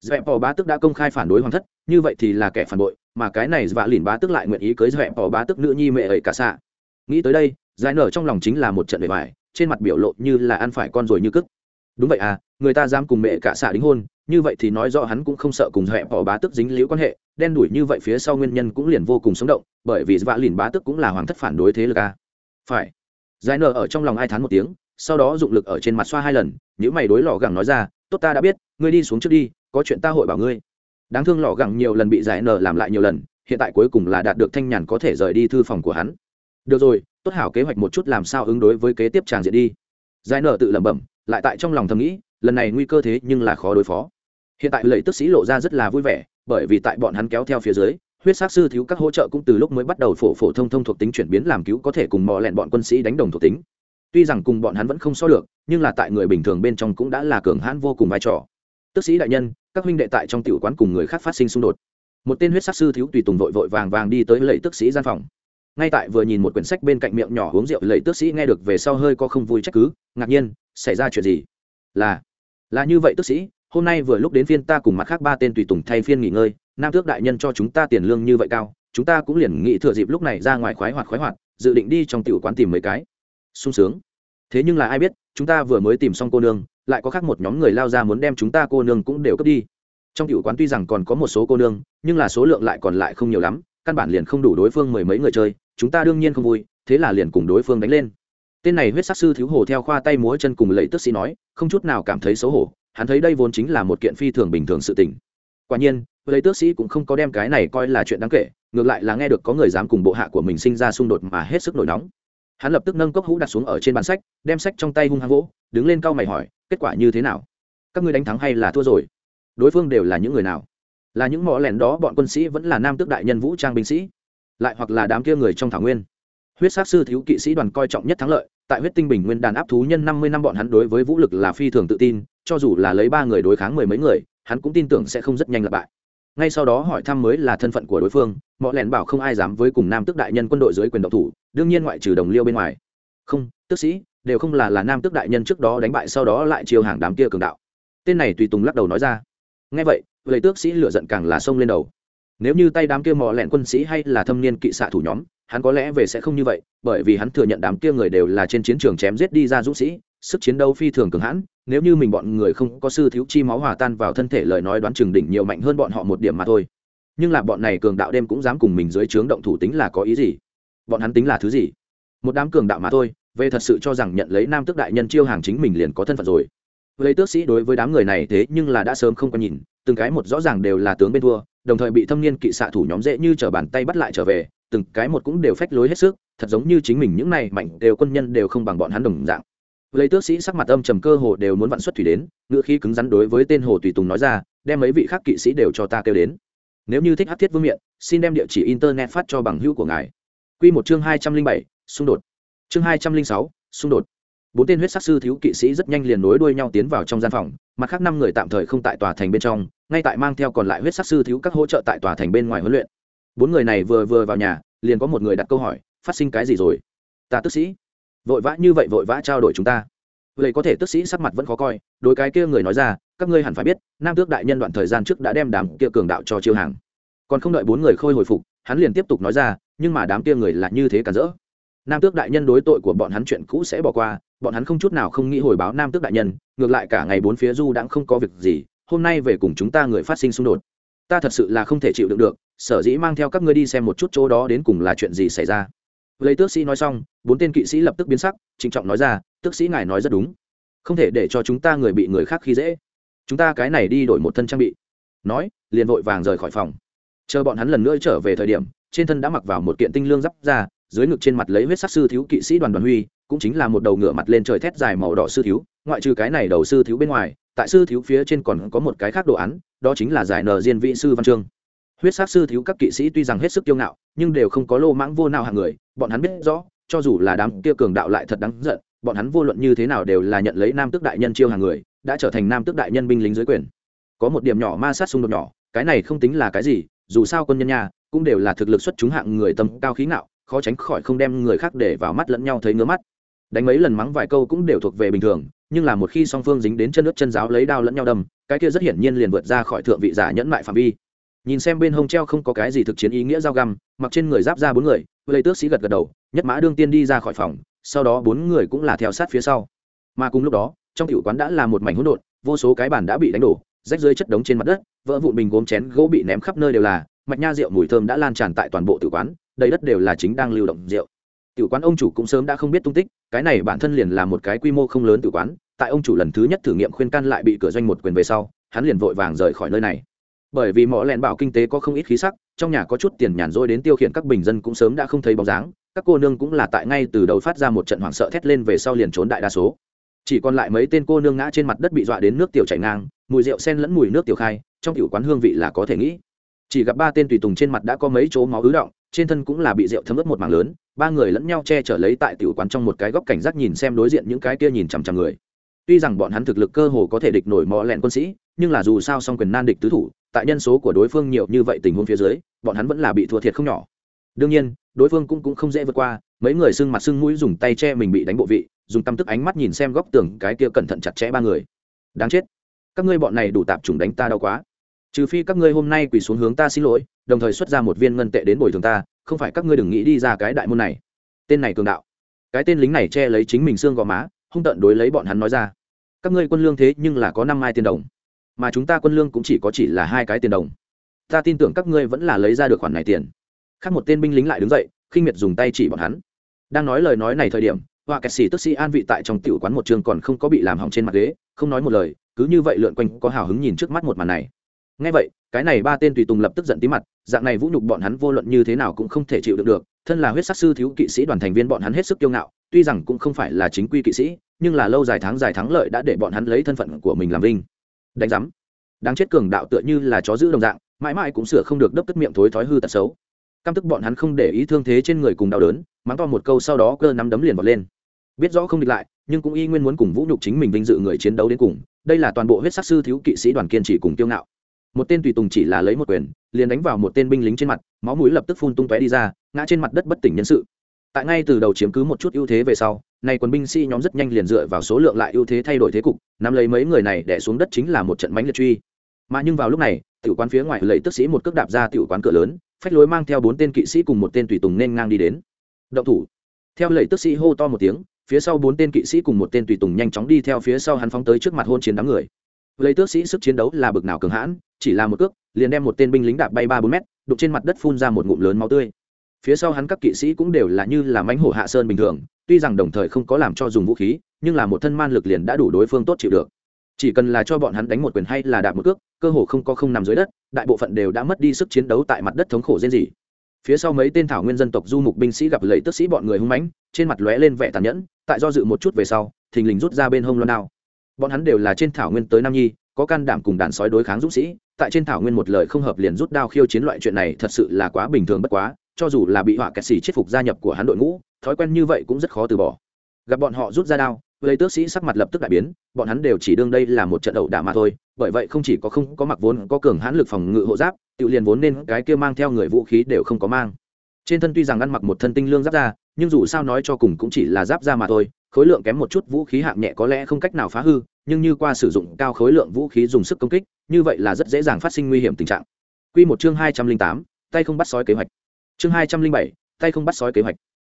Dẹp bỏ bá tức đã công khai phản đối hoàng thất, như vậy thì là kẻ phản bội, mà cái này vạ lìn bá tức lại nguyện ý cưới dẹp bỏ bá tức nữ nhi mẹ ấy cả xạ. Nghĩ tới đây, giải nở trong lòng chính là một trận bề bài trên mặt biểu lộ như là ăn phải con rồi như cức. Đúng vậy à người ta dám cùng mẹ cả xạ đính hôn như vậy thì nói rõ hắn cũng không sợ cùng hẹp họ bá tức dính liễu quan hệ, đen đủi như vậy phía sau nguyên nhân cũng liền vô cùng sống động, bởi vì vạ lìn bá tức cũng là hoàng thất phản đối thế lực à. phải. Giải nở ở trong lòng ai thán một tiếng, sau đó dụng lực ở trên mặt xoa hai lần những mày đối lò gẳng nói ra, tốt ta đã biết, ngươi đi xuống trước đi, có chuyện ta hội bảo ngươi. Đáng thương lò gẳng nhiều lần bị giải nở làm lại nhiều lần, hiện tại cuối cùng là đạt được thanh nhàn có thể rời đi thư phòng của hắn. Được rồi, tốt hảo kế hoạch một chút làm sao ứng đối với kế tiếp tràng diện đi. Giải nở tự lẩm bẩm, lại tại trong lòng thầm nghĩ, lần này nguy cơ thế nhưng là khó đối phó hiện tại lầy tức sĩ lộ ra rất là vui vẻ, bởi vì tại bọn hắn kéo theo phía dưới, huyết sát sư thiếu các hỗ trợ cũng từ lúc mới bắt đầu phổ phổ thông thông thuộc tính chuyển biến làm cứu có thể cùng mò lẹn bọn quân sĩ đánh đồng thuộc tính. Tuy rằng cùng bọn hắn vẫn không so được, nhưng là tại người bình thường bên trong cũng đã là cường hãn vô cùng vai trò. Tức sĩ đại nhân, các huynh đệ tại trong tiểu quán cùng người khác phát sinh xung đột. Một tên huyết sát sư thiếu tùy tùng vội vội vàng vàng đi tới lầy tức sĩ gian phòng. Ngay tại vừa nhìn một quyển sách bên cạnh miệng nhỏ uống rượu, lầy tức sĩ nghe được về sau hơi có không vui trách cứ, ngạc nhiên, xảy ra chuyện gì? Là là như vậy tức sĩ hôm nay vừa lúc đến phiên ta cùng mặt khác ba tên tùy tùng thay phiên nghỉ ngơi, nam tước đại nhân cho chúng ta tiền lương như vậy cao, chúng ta cũng liền nghĩ thừa dịp lúc này ra ngoài khoái hoạt khoái hoạt, dự định đi trong tiểu quán tìm mấy cái. Sung sướng. Thế nhưng là ai biết, chúng ta vừa mới tìm xong cô nương, lại có khác một nhóm người lao ra muốn đem chúng ta cô nương cũng đều cướp đi. Trong tiểu quán tuy rằng còn có một số cô nương, nhưng là số lượng lại còn lại không nhiều lắm, căn bản liền không đủ đối phương mười mấy người chơi, chúng ta đương nhiên không vui, thế là liền cùng đối phương đánh lên. Tên này huyết sắc sư thiếu hồ theo khoa tay múa chân cùng lẫy tức sĩ nói, không chút nào cảm thấy xấu hổ hắn thấy đây vốn chính là một kiện phi thường bình thường sự tình. Quả nhiên, lấy tước sĩ cũng không có đem cái này coi là chuyện đáng kể, ngược lại là nghe được có người dám cùng bộ hạ của mình sinh ra xung đột mà hết sức nổi nóng. Hắn lập tức nâng cốc hũ đặt xuống ở trên bàn sách, đem sách trong tay hung hăng vỗ, đứng lên cau mày hỏi, kết quả như thế nào? Các ngươi đánh thắng hay là thua rồi? Đối phương đều là những người nào? Là những mỏ lẻn đó, bọn quân sĩ vẫn là nam tước đại nhân vũ trang binh sĩ? Lại hoặc là đám kia người trong thảo nguyên? Huyết sát sư thiếu kỵ sĩ đoàn coi trọng nhất thắng lợi, tại huyết tinh bình nguyên đàn áp thú nhân năm mươi năm bọn hắn đối với vũ lực là phi thường tự tin cho dù là lấy ba người đối kháng mười mấy người, hắn cũng tin tưởng sẽ không rất nhanh lặp bại. Ngay sau đó hỏi thăm mới là thân phận của đối phương mọi lẻn bảo không ai dám với cùng nam tước đại nhân quân đội dưới quyền độc thủ, đương nhiên ngoại trừ đồng liêu bên ngoài. Không, tước sĩ, đều không là là nam tước đại nhân trước đó đánh bại sau đó lại chiêu hàng đám kia cường đạo. Tên này tùy tùng lắc đầu nói ra. Ngay vậy lấy tước sĩ lựa giận càng là sông lên đầu. Nếu như tay đám kia mò lẹn quân sĩ hay là thâm niên kỵ xạ thủ nhóm, hắn có lẽ về sẽ không như vậy, bởi vì hắn thừa nhận đám kia người đều là trên chiến trường chém giết đi ra dũng sĩ, sức chiến đấu phi thường cường hãn nếu như mình bọn người không có sư thiếu chi máu hòa tan vào thân thể lời nói đoán chừng đỉnh nhiều mạnh hơn bọn họ một điểm mà thôi. Nhưng là bọn này cường đạo đêm cũng dám cùng mình dưới trướng động thủ tính là có ý gì? Bọn hắn tính là thứ gì? Một đám cường đạo mà thôi về thật sự cho rằng nhận lấy nam tước đại nhân chiêu hàng chính mình liền có thân phận rồi. Lấy tước sĩ đối với đám người này thế nhưng là đã sớm không có nhìn, từng cái một rõ ràng đều là tướng bên thua, đồng thời bị thâm niên kỵ xạ thủ nhóm dễ như t bàn tay bắt lại trở về, từng cái một cũng đều phách lối hết sức, thật giống như chính mình những này mạnh đều quân nhân đều không bằng bọn hắn đồng dạng lấy tước sĩ sắc mặt âm trầm cơ hồ đều muốn vặn xuất thủy đến, ngựa khí cứng rắn đối với tên hồ tùy tùng nói ra, đem mấy vị khác kỵ sĩ đều cho ta kêu đến. Nếu như thích hát thiết vương miện, xin đem địa chỉ internet phát cho bằng hữu của ngài. Q một chương hai trăm linh bảy, xung đột. Chương hai trăm linh sáu, xung đột. Bốn tên huyết sắc sư thiếu kỵ sĩ rất nhanh liền nối đuôi nhau tiến vào trong gian phòng, mặt khác năm người tạm thời không tại tòa thành bên trong, ngay tại mang theo còn lại huyết sắc sư thiếu các hỗ trợ tại tòa thành bên ngoài huấn luyện. Bốn người này vừa vừa vào nhà, liền có một người đặt câu hỏi, phát sinh cái gì rồi? Ta tức sĩ vội vã như vậy vội vã trao đổi chúng ta. Vậy có thể tức sĩ sắc mặt vẫn khó coi, đối cái kia người nói ra, các ngươi hẳn phải biết, nam tước đại nhân đoạn thời gian trước đã đem đám kia cường đạo cho chiêu hàng. Còn không đợi bốn người khôi hồi phục, hắn liền tiếp tục nói ra, nhưng mà đám kia người là như thế cả rỡ. Nam tước đại nhân đối tội của bọn hắn chuyện cũ sẽ bỏ qua, bọn hắn không chút nào không nghĩ hồi báo nam tước đại nhân, ngược lại cả ngày bốn phía du đãng không có việc gì, hôm nay về cùng chúng ta người phát sinh xung đột. Ta thật sự là không thể chịu đựng được, sở dĩ mang theo các ngươi đi xem một chút chỗ đó đến cùng là chuyện gì xảy ra lấy tước sĩ nói xong, bốn tên kỵ sĩ lập tức biến sắc, trịnh trọng nói ra, tước sĩ ngài nói rất đúng. Không thể để cho chúng ta người bị người khác khi dễ. Chúng ta cái này đi đổi một thân trang bị. Nói, liền vội vàng rời khỏi phòng. Chờ bọn hắn lần nữa trở về thời điểm, trên thân đã mặc vào một kiện tinh lương giáp ra dưới ngực trên mặt lấy huyết sắc sư thiếu kỵ sĩ đoàn đoàn huy, cũng chính là một đầu ngựa mặt lên trời thét dài màu đỏ sư thiếu, ngoại trừ cái này đầu sư thiếu bên ngoài, tại sư thiếu phía trên còn có một cái khác đồ án, đó chính là giải nờ diên vị sư văn chương huyết sát sư thiếu các kỵ sĩ tuy rằng hết sức kiêu ngạo, nhưng đều không có lô mãng vô nào hạng người, bọn hắn biết rõ, cho dù là đám kia cường đạo lại thật đáng giận, bọn hắn vô luận như thế nào đều là nhận lấy nam tước đại nhân chiêu hàng người, đã trở thành nam tước đại nhân binh lính dưới quyền. Có một điểm nhỏ ma sát xung đột nhỏ, cái này không tính là cái gì, dù sao quân nhân nhà cũng đều là thực lực xuất chúng hạng người tâm cao khí ngạo, khó tránh khỏi không đem người khác để vào mắt lẫn nhau thấy ngứa mắt. Đánh mấy lần mắng vài câu cũng đều thuộc về bình thường, nhưng là một khi song phương dính đến chân nước chân giáo lấy đao lẫn nhau đâm, cái kia rất hiển nhiên liền vượt ra khỏi thượng vị giả nhẫn mại phạm vi nhìn xem bên hông treo không có cái gì thực chiến ý nghĩa dao găm, mặc trên người giáp ra bốn người lấy tước sĩ gật gật đầu, nhất mã đương tiên đi ra khỏi phòng, sau đó bốn người cũng là theo sát phía sau. Mà cùng lúc đó, trong tiểu quán đã là một mảnh hỗn độn, vô số cái bàn đã bị đánh đổ, rách rơi chất đống trên mặt đất, vỡ vụn bình gốm chén gỗ bị ném khắp nơi đều là, mạch nha rượu mùi thơm đã lan tràn tại toàn bộ tiểu quán, đầy đất đều là chính đang lưu động rượu. Tiểu quán ông chủ cũng sớm đã không biết tung tích, cái này bản thân liền là một cái quy mô không lớn tiểu quán, tại ông chủ lần thứ nhất thử nghiệm khuyên can lại bị cửa doanh một quyền về sau, hắn liền vội vàng rời khỏi nơi này bởi vì mỏ lẹn bảo kinh tế có không ít khí sắc, trong nhà có chút tiền nhàn rỗi đến tiêu khiển các bình dân cũng sớm đã không thấy bóng dáng, các cô nương cũng là tại ngay từ đầu phát ra một trận hoảng sợ thét lên về sau liền trốn đại đa số. Chỉ còn lại mấy tên cô nương ngã trên mặt đất bị dọa đến nước tiểu chảy ngang, mùi rượu sen lẫn mùi nước tiểu khai, trong tiểu quán hương vị là có thể nghĩ. Chỉ gặp ba tên tùy tùng trên mặt đã có mấy chỗ máu ứ động, trên thân cũng là bị rượu thấm ướt một mảng lớn, ba người lẫn nhau che chở lấy tại tiểu quán trong một cái góc cảnh giác nhìn xem đối diện những cái kia nhìn chằm chằm người. Tuy rằng bọn hắn thực lực cơ hồ có thể địch nổi mò lẹn quân sĩ, nhưng là dù sao song quyền nan địch tứ thủ tại nhân số của đối phương nhiều như vậy tình huống phía dưới bọn hắn vẫn là bị thua thiệt không nhỏ. Đương nhiên đối phương cũng, cũng không dễ vượt qua mấy người sưng mặt sưng mũi dùng tay che mình bị đánh bộ vị dùng tâm tức ánh mắt nhìn xem góc tường cái kia cẩn thận chặt chẽ ba người. Đáng chết. Các ngươi bọn này đủ tạp chủng đánh ta đau quá. Trừ phi các ngươi hôm nay quỳ xuống hướng ta xin lỗi đồng thời xuất ra một viên ngân tệ đến bồi thường ta không phải các ngươi đừng nghĩ đi ra cái đại môn này. Tên này cường đạo. Cái tên lính này che lấy chính mình xương gò má hung tận đối lấy bọn hắn nói ra. Các ngươi quân lương thế nhưng là có năm mai tiền đồng mà chúng ta quân lương cũng chỉ có chỉ là hai cái tiền đồng. Ta tin tưởng các ngươi vẫn là lấy ra được khoản này tiền. Khác một tên binh lính lại đứng dậy, khinh miệt dùng tay chỉ bọn hắn. Đang nói lời nói này thời điểm, họa kẹt xì tức sĩ an vị tại trong tiểu quán một trường còn không có bị làm hỏng trên mặt ghế, không nói một lời, cứ như vậy lượn quanh có hào hứng nhìn trước mắt một màn này. Ngay vậy, cái này ba tên tùy tùng lập tức giận tí mặt, dạng này vũ nhục bọn hắn vô luận như thế nào cũng không thể chịu được được, thân là huyết sắc sư thiếu kỵ sĩ đoàn thành viên bọn hắn hết sức kiêu ngạo, tuy rằng cũng không phải là chính quy kỵ sĩ, nhưng là lâu dài tháng dài thắng lợi đã để bọn hắn lấy thân phận của mình làm vinh đánh giám. Đáng chết cường đạo tựa như là chó giữ đồng dạng, mãi mãi cũng sửa không được đớp tức miệng thối thói hư tật xấu. Căm tức bọn hắn không để ý thương thế trên người cùng đau đớn, mắng to một câu sau đó cơ nắm đấm liền vọt lên. Biết rõ không địch lại, nhưng cũng y nguyên muốn cùng vũ nhục chính mình vinh dự người chiến đấu đến cùng, đây là toàn bộ huyết sắc sư thiếu kỵ sĩ đoàn kiên trì cùng kiêu ngạo. Một tên tùy tùng chỉ là lấy một quyền, liền đánh vào một tên binh lính trên mặt, máu mũi lập tức phun tung tóe đi ra, ngã trên mặt đất bất tỉnh nhân sự. Tại ngay từ đầu chiếm cứ một chút ưu thế về sau nay quân binh sĩ nhóm rất nhanh liền dựa vào số lượng lại ưu thế thay đổi thế cục, nắm lấy mấy người này đẻ xuống đất chính là một trận mánh liệt truy. Mà nhưng vào lúc này, tiểu quán phía ngoài lầy tức sĩ một cước đạp ra tiểu quán cửa lớn, phách lối mang theo bốn tên kỵ sĩ cùng một tên tùy tùng nên ngang đi đến. Động thủ. Theo lầy tức sĩ hô to một tiếng, phía sau bốn tên kỵ sĩ cùng một tên tùy tùng nhanh chóng đi theo phía sau hắn phóng tới trước mặt hôn chiến đám người. Lấy tước sĩ sức chiến đấu là bực nào cường hãn, chỉ là một cước, liền đem một tên binh lính đạp bay ba bốn mét đục trên mặt đất phun ra một ngụm lớn máu tươi phía sau hắn các kỵ sĩ cũng đều là như là mánh hổ hạ sơn bình thường, tuy rằng đồng thời không có làm cho dùng vũ khí, nhưng là một thân man lực liền đã đủ đối phương tốt chịu được. Chỉ cần là cho bọn hắn đánh một quyền hay là đạp một cước, cơ hồ không có không nằm dưới đất, đại bộ phận đều đã mất đi sức chiến đấu tại mặt đất thống khổ riêng gì phía sau mấy tên thảo nguyên dân tộc du mục binh sĩ gặp lầy tức sĩ bọn người hung mãnh, trên mặt lóe lên vẻ tàn nhẫn, tại do dự một chút về sau, thình lình rút ra bên hông loan đao. Bọn hắn đều là trên thảo nguyên tới nam nhi, có can đảm cùng đàn sói đối kháng dũng sĩ, tại trên thảo nguyên một lời không hợp liền rút đao khiêu chiến loại chuyện này thật sự là quá bình thường bất quá cho dù là bị họa kẹt xì chết phục gia nhập của hắn đội ngũ, thói quen như vậy cũng rất khó từ bỏ. Gặp bọn họ rút ra đao, lấy tước sĩ sắc mặt lập tức đại biến, bọn hắn đều chỉ đương đây là một trận ẩu đả mà thôi, bởi vậy không chỉ có không có mặc vốn, có cường hãn lực phòng ngự hộ giáp, tự liền vốn nên cái kia mang theo người vũ khí đều không có mang. Trên thân tuy rằng ăn mặc một thân tinh lương giáp ra nhưng dù sao nói cho cùng cũng chỉ là giáp ra mà thôi, khối lượng kém một chút vũ khí hạng nhẹ có lẽ không cách nào phá hư, nhưng như qua sử dụng cao khối lượng vũ khí dùng sức công kích, như vậy là rất dễ dàng phát sinh nguy hiểm tình trạng. Quy một chương hai trăm linh tám, tay không bắt sói kế hoạch chương hai trăm linh bảy, tay không bắt sói kế hoạch.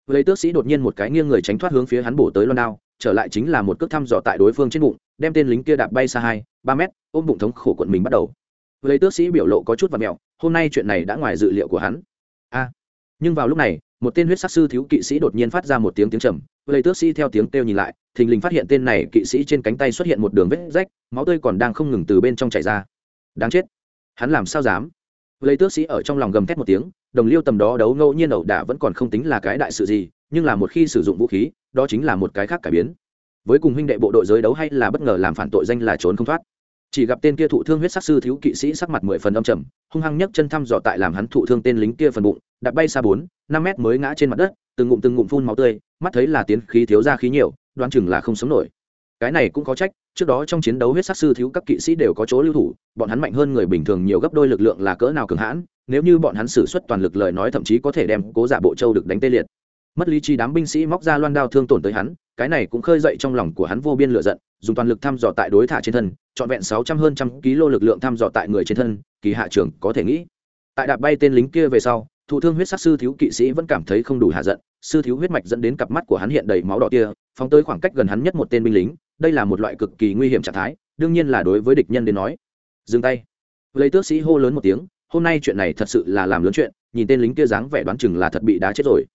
Lấy tước sĩ đột nhiên một cái nghiêng người tránh thoát hướng phía hắn bổ tới loan đao, trở lại chính là một cước thăm dò tại đối phương trên bụng, đem tên lính kia đạp bay xa hai, ba mét, ôm bụng thống khổ quận mình bắt đầu. Lấy tước sĩ biểu lộ có chút và mẹo, hôm nay chuyện này đã ngoài dự liệu của hắn. A. Nhưng vào lúc này, một tên huyết sắc sư thiếu kỵ sĩ đột nhiên phát ra một tiếng tiếng trầm, lấy tước sĩ theo tiếng kêu nhìn lại, thình lình phát hiện tên này kỵ sĩ trên cánh tay xuất hiện một đường vết rách, máu tươi còn đang không ngừng từ bên trong chảy ra. Đáng chết. Hắn làm sao dám? Lấy tước sĩ ở trong lòng gầm thét một tiếng đồng liêu tầm đó đấu ngẫu nhiên ẩu đả vẫn còn không tính là cái đại sự gì, nhưng là một khi sử dụng vũ khí, đó chính là một cái khác cải biến. Với cùng huynh đệ bộ đội giới đấu hay là bất ngờ làm phản tội danh là trốn không thoát. Chỉ gặp tên kia thụ thương huyết sắc sư thiếu kỵ sĩ sắc mặt mười phần âm trầm, hung hăng nhấc chân thăm dò tại làm hắn thụ thương tên lính kia phần bụng, đạp bay xa bốn, năm mét mới ngã trên mặt đất, từng ngụm từng ngụm phun máu tươi, mắt thấy là tiến khí thiếu ra khí nhiều, đoán chừng là không sống nổi. Cái này cũng có trách, trước đó trong chiến đấu huyết sắc sư thiếu các kỵ sĩ đều có chỗ lưu thủ, bọn hắn mạnh hơn người bình thường nhiều gấp đôi lực lượng là cỡ nào cường hãn nếu như bọn hắn sử xuất toàn lực lời nói thậm chí có thể đem cố giả bộ châu được đánh tê liệt. Mất lý trí đám binh sĩ móc ra loan đao thương tổn tới hắn, cái này cũng khơi dậy trong lòng của hắn vô biên lựa giận, dùng toàn lực thăm dò tại đối thả trên thân, trọn vẹn sáu trăm hơn trăm kg lực lượng thăm dò tại người trên thân, kỳ hạ trưởng có thể nghĩ. Tại đạp bay tên lính kia về sau, thụ thương huyết sắc sư thiếu kỵ sĩ vẫn cảm thấy không đủ hạ giận, sư thiếu huyết mạch dẫn đến cặp mắt của hắn hiện đầy máu đỏ tia phóng tới khoảng cách gần hắn nhất một tên binh lính, đây là một loại cực kỳ nguy hiểm trạng thái, đương nhiên là đối với địch nhân đến nói. Dừng tay. Lấy tước sĩ hô lớn một tiếng hôm nay chuyện này thật sự là làm lớn chuyện, nhìn tên lính kia dáng vẻ đoán chừng là thật bị đá chết rồi.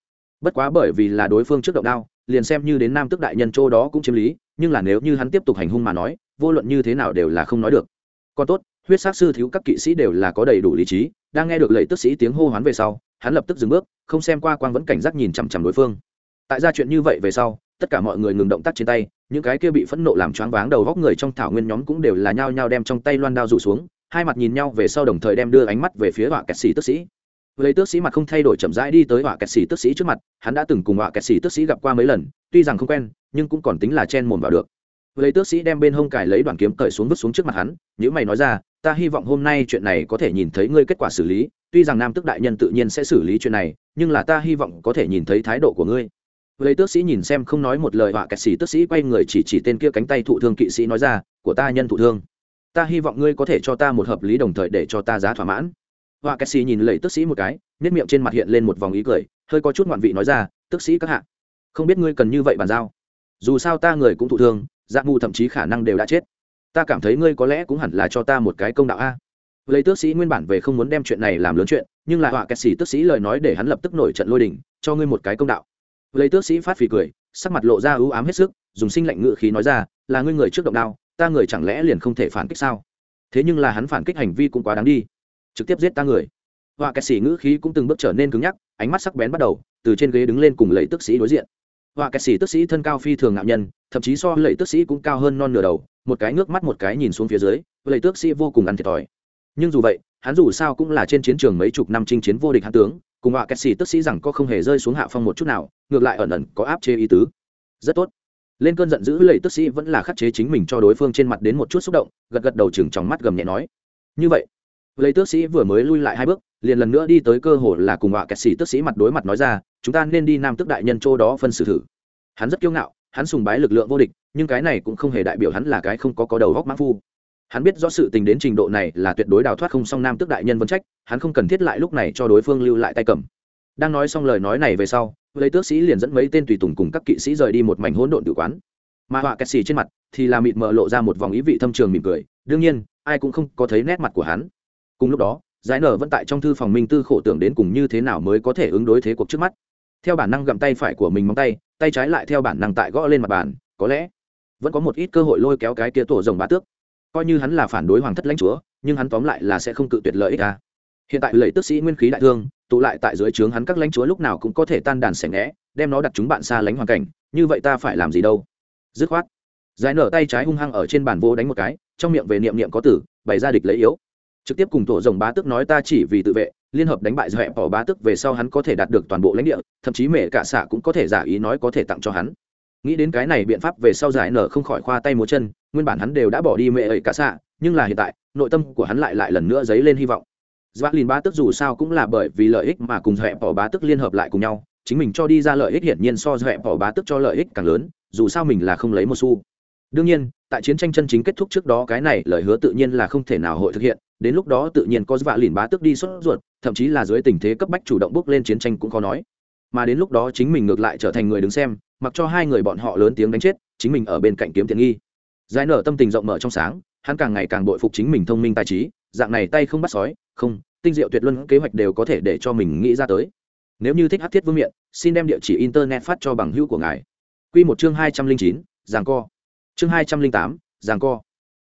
Bất quá bởi vì là đối phương trước động đao, liền xem như đến nam tức đại nhân châu đó cũng chiếm lý, nhưng là nếu như hắn tiếp tục hành hung mà nói, vô luận như thế nào đều là không nói được. Còn tốt, huyết sát sư thiếu các kỵ sĩ đều là có đầy đủ lý trí, đang nghe được lệnh tức sĩ tiếng hô hoán về sau, hắn lập tức dừng bước, không xem qua quang vẫn cảnh giác nhìn chằm chằm đối phương. Tại ra chuyện như vậy về sau, tất cả mọi người ngừng động tác trên tay, những cái kia bị phẫn nộ làm choáng váng đầu góc người trong thảo nguyên nhóm cũng đều là nhao nhao đem trong tay loan đao rủ xuống hai mặt nhìn nhau về sau đồng thời đem đưa ánh mắt về phía họa kẹt xì tức sĩ. Lấy tước sĩ mặt không thay đổi chậm rãi đi tới họa kẹt xì tức sĩ trước mặt, hắn đã từng cùng họa kẹt xì tức sĩ gặp qua mấy lần, tuy rằng không quen, nhưng cũng còn tính là chen mồm vào được. Lấy tước sĩ đem bên hông cải lấy đoàn kiếm cởi xuống vứt xuống trước mặt hắn, nhữ mày nói ra, ta hy vọng hôm nay chuyện này có thể nhìn thấy ngươi kết quả xử lý, tuy rằng nam tức đại nhân tự nhiên sẽ xử lý chuyện này, nhưng là ta hy vọng có thể nhìn thấy thái độ của ngươi. Lấy tước sĩ nhìn xem không nói một lời, họa kẹt xì tước sĩ quay người chỉ chỉ tên kia cánh tay thụ thương kỵ sĩ nói ra, của ta nhân thụ thương ta hy vọng ngươi có thể cho ta một hợp lý đồng thời để cho ta giá thỏa mãn. Họa kẹt xì nhìn lầy tước sĩ một cái nếp miệng trên mặt hiện lên một vòng ý cười, hơi có chút ngoạn vị nói ra tước sĩ các hạ, không biết ngươi cần như vậy bàn giao. Dù sao ta người cũng thụ thương dạ mù thậm chí khả năng đều đã chết. Ta cảm thấy ngươi có lẽ cũng hẳn là cho ta một cái công đạo a. Lấy tước sĩ nguyên bản về không muốn đem chuyện này làm lớn chuyện, nhưng lại họa kẹt xì tước sĩ lời nói để hắn lập tức nổi trận lôi đình, cho ngươi một cái công đạo. Lấy tước sĩ phát phì cười, sắc mặt lộ ra ưu ám hết sức, dùng sinh lạnh ngự khí nói ra, là ngươi người trước động đao ta người chẳng lẽ liền không thể phản kích sao? Thế nhưng là hắn phản kích hành vi cũng quá đáng đi. Trực tiếp giết ta người. Họa kẹt Sĩ ngữ khí cũng từng bước trở nên cứng nhắc, ánh mắt sắc bén bắt đầu, từ trên ghế đứng lên cùng lấy tức sĩ đối diện. Họa kẹt Sĩ tức sĩ thân cao phi thường ngạo nhân, thậm chí so lấy tức sĩ cũng cao hơn non nửa đầu, một cái ngước mắt một cái nhìn xuống phía dưới lấy tước sĩ vô cùng ăn thiệt thòi. Nhưng dù vậy, hắn dù sao cũng là trên chiến trường mấy chục năm chinh chiến vô địch hắn tướng, cùng họa kẹt Sĩ tức sĩ rằng có không hề rơi xuống hạ phong một chút nào, ngược lại ẩn ẩn có áp chế ý tứ. Rất tốt lên cơn giận dữ lầy tức sĩ vẫn là khắc chế chính mình cho đối phương trên mặt đến một chút xúc động, gật gật đầu chừng trong mắt gầm nhẹ nói. Như vậy lấy tước sĩ vừa mới lui lại hai bước, liền lần nữa đi tới cơ hồ là cùng họa kẹt sĩ tước sĩ mặt đối mặt nói ra, chúng ta nên đi nam tước đại nhân châu đó phân xử thử. Hắn rất kiêu ngạo, hắn sùng bái lực lượng vô địch, nhưng cái này cũng không hề đại biểu hắn là cái không có có đầu góc mã phu. Hắn biết rõ sự tình đến trình độ này là tuyệt đối đào thoát không xong nam tước đại nhân vân trách, hắn không cần thiết lại lúc này cho đối phương lưu lại tay cầm đang nói xong lời nói này về sau, lấy tước sĩ liền dẫn mấy tên tùy tùng cùng các kỵ sĩ rời đi một mảnh hỗn độn tự quán. Mà họa kẹt xì trên mặt thì là mịt mờ lộ ra một vòng ý vị thâm trường mỉm cười, đương nhiên, ai cũng không có thấy nét mặt của hắn. Cùng lúc đó, giải nở vẫn tại trong thư phòng minh tư khổ tưởng đến cùng như thế nào mới có thể ứng đối thế cuộc trước mắt. Theo bản năng gặm tay phải của mình móng tay tay trái lại theo bản năng tại gõ lên mặt bàn, có lẽ vẫn có một ít cơ hội lôi kéo cái kia tổ rồng bá tước. Coi như hắn là phản đối hoàng thất lãnh chúa, nhưng hắn tóm lại là sẽ không cự tuyệt lợi ích ta hiện tại lầy tức sĩ nguyên khí đại thương, tụ lại tại dưới trướng hắn các lãnh chúa lúc nào cũng có thể tan đàn sẻ ngẽ đem nó đặt chúng bạn xa lánh hoàn cảnh, như vậy ta phải làm gì đâu? Dứt khoát, giải nở tay trái hung hăng ở trên bàn vô đánh một cái, trong miệng về niệm niệm có tử, bày ra địch lấy yếu. Trực tiếp cùng tổ rồng bá tước nói ta chỉ vì tự vệ, liên hợp đánh bại dọa bỏ bá tước về sau hắn có thể đạt được toàn bộ lãnh địa, thậm chí mẹ cả xạ cũng có thể giả ý nói có thể tặng cho hắn. Nghĩ đến cái này biện pháp về sau giải nở không khỏi khoa tay múa chân, nguyên bản hắn đều đã bỏ đi mẹ ấy cả xạ, nhưng là hiện tại, nội tâm của hắn lại lại lần nữa dấy lên hy vọng dọa lìn bá Tức dù sao cũng là bởi vì lợi ích mà cùng dọa bỏ bá Tức liên hợp lại cùng nhau. Chính mình cho đi ra lợi ích hiển nhiên so dọa bỏ bá Tức cho lợi ích càng lớn, dù sao mình là không lấy một xu. Đương nhiên, tại chiến tranh chân chính kết thúc trước đó cái này, lời hứa tự nhiên là không thể nào hội thực hiện. Đến lúc đó tự nhiên có vạ lìn bá tức đi xuất ruột, thậm chí là dưới tình thế cấp bách chủ động bước lên chiến tranh cũng khó nói. Mà đến lúc đó chính mình ngược lại trở thành người đứng xem, mặc cho hai người bọn họ lớn tiếng đánh chết, chính mình ở bên cạnh kiếm tiện nghi. Giải nở tâm tình rộng mở trong sáng, hắn càng ngày càng bội phục chính mình thông minh tài trí dạng này tay không bắt sói, không, tinh diệu tuyệt luân kế hoạch đều có thể để cho mình nghĩ ra tới. Nếu như thích hát thiết vương miện, xin đem địa chỉ internet phát cho bằng hữu của ngài. Q một chương hai trăm linh chín, giảng co. Chương hai trăm linh tám, giảng co.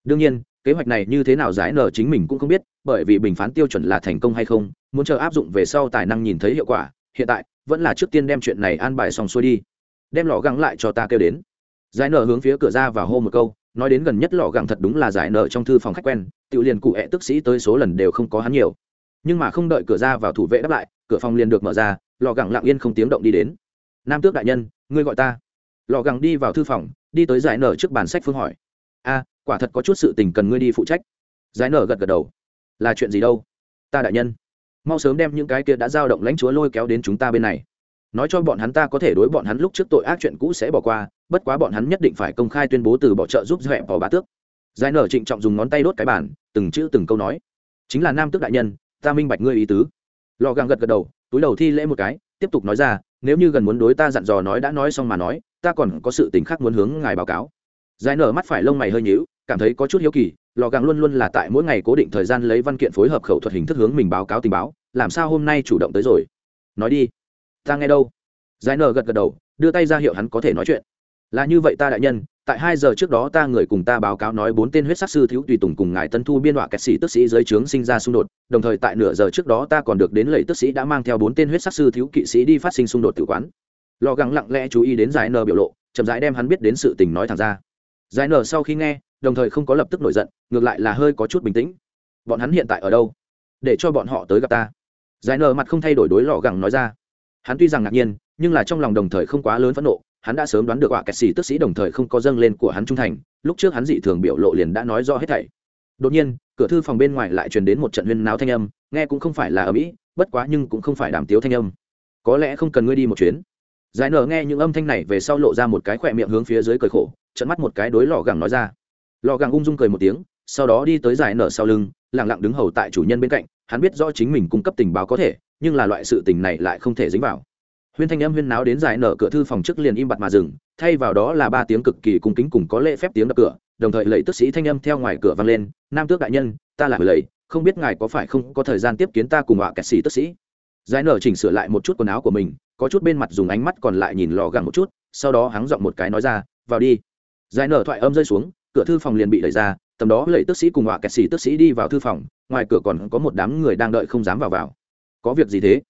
Đương nhiên, kế hoạch này như thế nào giải nở chính mình cũng không biết, bởi vì bình phán tiêu chuẩn là thành công hay không, muốn chờ áp dụng về sau tài năng nhìn thấy hiệu quả, hiện tại, vẫn là trước tiên đem chuyện này an bài xong xuôi đi. Đem lò găng lại cho ta kêu đến. Giải nở hướng phía cửa ra và hô một câu nói đến gần nhất lò gẳng thật đúng là giải nợ trong thư phòng khách quen tự liền cụ hẹ tức sĩ tới số lần đều không có hắn nhiều. Nhưng mà không đợi cửa ra vào thủ vệ đáp lại, cửa phòng liền được mở ra, lò gẳng lặng yên không tiếng động đi đến. Nam tước đại nhân, ngươi gọi ta. Lò gẳng đi vào thư phòng, đi tới giải nở trước bàn sách phương hỏi. A, quả thật có chút sự tình cần ngươi đi phụ trách. Giải nở gật gật đầu. Là chuyện gì đâu? Ta đại nhân, mau sớm đem những cái kia đã giao động lãnh chúa lôi kéo đến chúng ta bên này. Nói cho bọn hắn ta có thể đối bọn hắn lúc trước tội ác chuyện cũ sẽ bỏ qua bất quá bọn hắn nhất định phải công khai tuyên bố từ bỏ trợ giúp dẹp vào bá tước. Giải nở trịnh trọng dùng ngón tay đốt cái bản từng chữ từng câu nói. Chính là nam tước đại nhân, ta minh bạch ngươi ý tứ. Lò gàng gật gật đầu, túi đầu thi lễ một cái, tiếp tục nói ra, nếu như gần muốn đối ta dặn dò nói đã nói xong mà nói, ta còn có sự tình khác muốn hướng ngài báo cáo. Giải nở mắt phải lông mày hơi nhíu, cảm thấy có chút hiếu kỳ, lò gàng luôn luôn là tại mỗi ngày cố định thời gian lấy văn kiện phối hợp khẩu thuật hình thức hướng mình báo cáo tình báo, làm sao hôm nay chủ động tới rồi. Nói đi, ta nghe đâu. Giải nở gật gật đầu, đưa tay ra hiệu hắn có thể nói chuyện là như vậy ta đại nhân, tại hai giờ trước đó ta người cùng ta báo cáo nói bốn tên huyết sắc sư thiếu tùy tùng cùng ngài tân thu biên họa kẹt sĩ tức sĩ dưới trướng sinh ra xung đột, đồng thời tại nửa giờ trước đó ta còn được đến lầy tức sĩ đã mang theo bốn tên huyết sắc sư thiếu kỵ sĩ đi phát sinh xung đột tự quán. Lò gắng lặng lẽ chú ý đến giải nờ biểu lộ, chậm rãi đem hắn biết đến sự tình nói thẳng ra. Giải nờ sau khi nghe, đồng thời không có lập tức nổi giận, ngược lại là hơi có chút bình tĩnh. Bọn hắn hiện tại ở đâu? Để cho bọn họ tới gặp ta. Giải nờ mặt không thay đổi đối lò gắng nói ra. Hắn tuy rằng ngạc nhiên, nhưng là trong lòng đồng thời không quá lớn phẫn nộ hắn đã sớm đoán được họa kẹt xì tức sĩ đồng thời không có dâng lên của hắn trung thành, lúc trước hắn dị thường biểu lộ liền đã nói rõ hết thảy. Đột nhiên, cửa thư phòng bên ngoài lại truyền đến một trận huyên náo thanh âm, nghe cũng không phải là ở mỹ bất quá nhưng cũng không phải đàm tiếu thanh âm. Có lẽ không cần ngươi đi một chuyến. Giải nở nghe những âm thanh này về sau lộ ra một cái khỏe miệng hướng phía dưới cười khổ trận mắt một cái đối lò gẳng nói ra. Lò gẳng ung dung cười một tiếng, sau đó đi tới giải nở sau lưng lẳng lặng đứng hầu tại chủ nhân bên cạnh, hắn biết rõ chính mình cung cấp tình báo có thể, nhưng là loại sự tình này lại không thể dính vào huyên thanh âm huyên náo đến giải nở cửa thư phòng trước liền im bặt mà dừng, thay vào đó là ba tiếng cực kỳ cung kính cùng có lễ phép tiếng đập cửa, đồng thời lệ tức sĩ thanh âm theo ngoài cửa vang lên, nam tước đại nhân, ta là lầy, không biết ngài có phải không có thời gian tiếp kiến ta cùng họa kẹt sĩ tức sĩ? Giải nở chỉnh sửa lại một chút quần áo của mình, có chút bên mặt dùng ánh mắt còn lại nhìn lò gẳng một chút, sau đó hắng giọng một cái nói ra, vào đi. Giải nở thoại âm rơi xuống, cửa thư phòng liền bị đẩy ra, tầm đó lệ tức sĩ cùng họa kẹt sĩ tức sĩ đi vào thư phòng, ngoài cửa còn có một đám người đang đợi không dám vào vào. Có việc gì thế?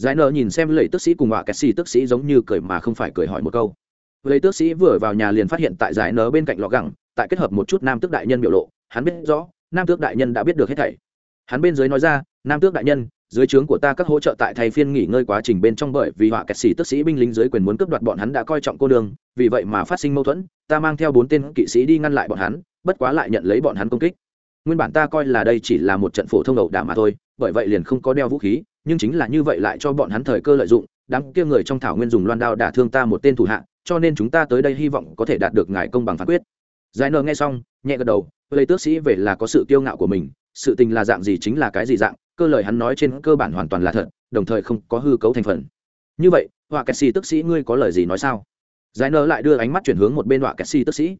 Giải nở nhìn xem lấy tức sĩ cùng họa kẹt sĩ tức sĩ giống như cười mà không phải cười hỏi một câu. Lấy Tước sĩ vừa vào nhà liền phát hiện tại giải nở bên cạnh lò gẳng, tại kết hợp một chút nam tước đại nhân biểu lộ, hắn biết rõ, nam tước đại nhân đã biết được hết thảy. Hắn bên dưới nói ra, nam tước đại nhân, dưới trướng của ta các hỗ trợ tại thay phiên nghỉ ngơi quá trình bên trong bởi vì họa kẹt sĩ Tước sĩ binh lính dưới quyền muốn cướp đoạt bọn hắn đã coi trọng cô đường vì vậy mà phát sinh mâu thuẫn, ta mang theo bốn tên kỵ sĩ đi ngăn lại bọn hắn, bất quá lại nhận lấy bọn hắn công kích. Nguyên bản ta coi là đây chỉ là một trận phổ thông đầu đả mà thôi, bởi vậy liền không có đeo vũ khí nhưng chính là như vậy lại cho bọn hắn thời cơ lợi dụng, đám kia người trong thảo nguyên dùng loan đao đả thương ta một tên thủ hạ, cho nên chúng ta tới đây hy vọng có thể đạt được ngài công bằng phán quyết. Giải nờ nghe xong, nhẹ gật đầu lấy tước sĩ về là có sự kiêu ngạo của mình, sự tình là dạng gì chính là cái gì dạng, cơ lời hắn nói trên cơ bản hoàn toàn là thật, đồng thời không có hư cấu thành phần. Như vậy, họa kẹt xì tức sĩ ngươi có lời gì nói sao? Giải nờ lại đưa ánh mắt chuyển hướng một bên họa kẹt xì tức sĩ.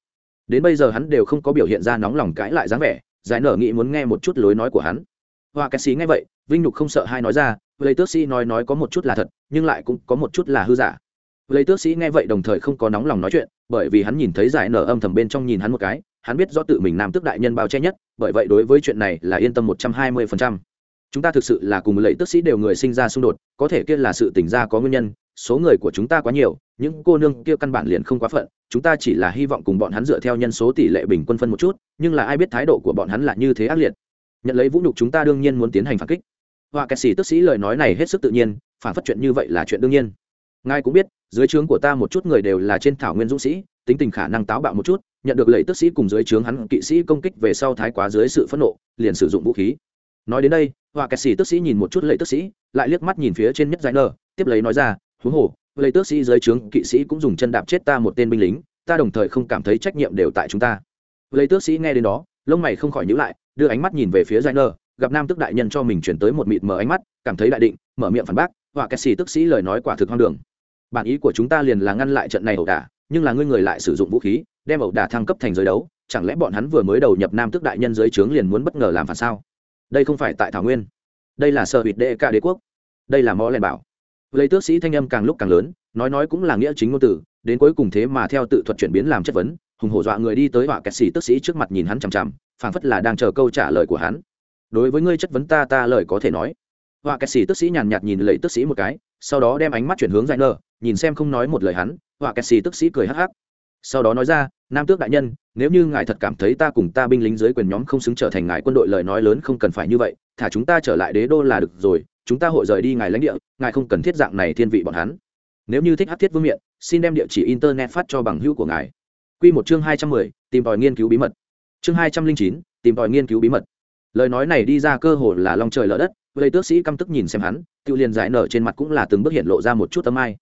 Đến bây giờ hắn đều không có biểu hiện ra nóng lòng cãi lại dáng vẻ, giải nở nghĩ muốn nghe một chút lối nói của hắn. Họa kẹt xì nghe vậy vinh nhục không sợ hai nói ra lấy tước sĩ nói nói có một chút là thật, nhưng lại cũng có một chút là hư giả. Lấy tước sĩ nghe vậy đồng thời không có nóng lòng nói chuyện, bởi vì hắn nhìn thấy giải nở âm thầm bên trong nhìn hắn một cái, hắn biết do tự mình nam tước đại nhân bao che nhất, bởi vậy đối với chuyện này là yên tâm một trăm hai mươi phần trăm. Chúng ta thực sự là cùng lấy tước sĩ đều người sinh ra xung đột, có thể kia là sự tỉnh ra có nguyên nhân, số người của chúng ta quá nhiều, những cô nương kia căn bản liền không quá phận, chúng ta chỉ là hy vọng cùng bọn hắn dựa theo nhân số tỷ lệ bình quân phân một chút, nhưng là ai biết thái độ của bọn hắn là như thế ác liệt. Nhận lấy vũ nhục chúng ta đương nhiên muốn tiến hành phản kích họa kẹt sĩ tức sĩ lời nói này hết sức tự nhiên, phản phát chuyện như vậy là chuyện đương nhiên. Ngài cũng biết, dưới trướng của ta một chút người đều là trên thảo nguyên dũng sĩ, tính tình khả năng táo bạo một chút, nhận được lệnh tức sĩ cùng dưới trướng hắn kỵ sĩ công kích về sau thái quá dưới sự phẫn nộ, liền sử dụng vũ khí. Nói đến đây họa kẹt sĩ tức sĩ nhìn một chút lệnh tức sĩ, lại liếc mắt nhìn phía trên nhất giải nơ, tiếp lấy nói ra, huống hồ lệnh tức sĩ dưới trướng kỵ sĩ cũng dùng chân đạp chết ta một tên binh lính, ta đồng thời không cảm thấy trách nhiệm đều tại chúng ta. Lệnh tước sĩ nghe đến đó, lông mày không khỏi nhíu lại, đưa ánh mắt nhìn về phía giải nơ gặp nam tức đại nhân cho mình chuyển tới một mịt mờ ánh mắt, cảm thấy đại định, mở miệng phản bác, họa kẻ xì tức sĩ lời nói quả thực hoang đường. Bản ý của chúng ta liền là ngăn lại trận này ẩu đả, nhưng là ngươi người lại sử dụng vũ khí, đem ẩu đả thăng cấp thành giới đấu, chẳng lẽ bọn hắn vừa mới đầu nhập nam tức đại nhân dưới trướng liền muốn bất ngờ làm phản sao? Đây không phải tại thảo nguyên. Đây là sở hụt đệ ca đế quốc. Đây là mõ lèn bảo. Lấy tước sĩ thanh âm càng lúc càng lớn, nói nói cũng là nghĩa chính ngôn từ, đến cuối cùng thế mà theo tự thuật chuyển biến làm chất vấn, hùng hổ dọa người đi tới họa kẹt sĩ tước sĩ trước mặt nhìn hắn chằm chằm, phảng phất là đang chờ câu trả lời của hắn đối với ngươi chất vấn ta ta lời có thể nói. Họa kẹt sĩ tức sĩ nhàn nhạt nhìn lầy tức sĩ một cái, sau đó đem ánh mắt chuyển hướng giải nờ nhìn xem không nói một lời hắn họa kẹt xì tức sĩ cười hắc hắc. Sau đó nói ra, nam tước đại nhân, nếu như ngài thật cảm thấy ta cùng ta binh lính dưới quyền nhóm không xứng trở thành ngài quân đội lời nói lớn không cần phải như vậy, thả chúng ta trở lại đế đô là được rồi, chúng ta hội rời đi ngài lãnh địa, ngài không cần thiết dạng này thiên vị bọn hắn. Nếu như thích hát thiết vương miện, xin đem địa chỉ internet phát cho bằng hữu của ngài. Q một chương hai trăm mười, tìm tòi nghiên cứu bí mật. Chương hai trăm linh chín, tìm tòi nghiên cứu bí mật lời nói này đi ra cơ hồ là long trời lỡ đất lấy tước sĩ căm tức nhìn xem hắn tự liền giải nở trên mặt cũng là từng bước hiện lộ ra một chút tấm ai.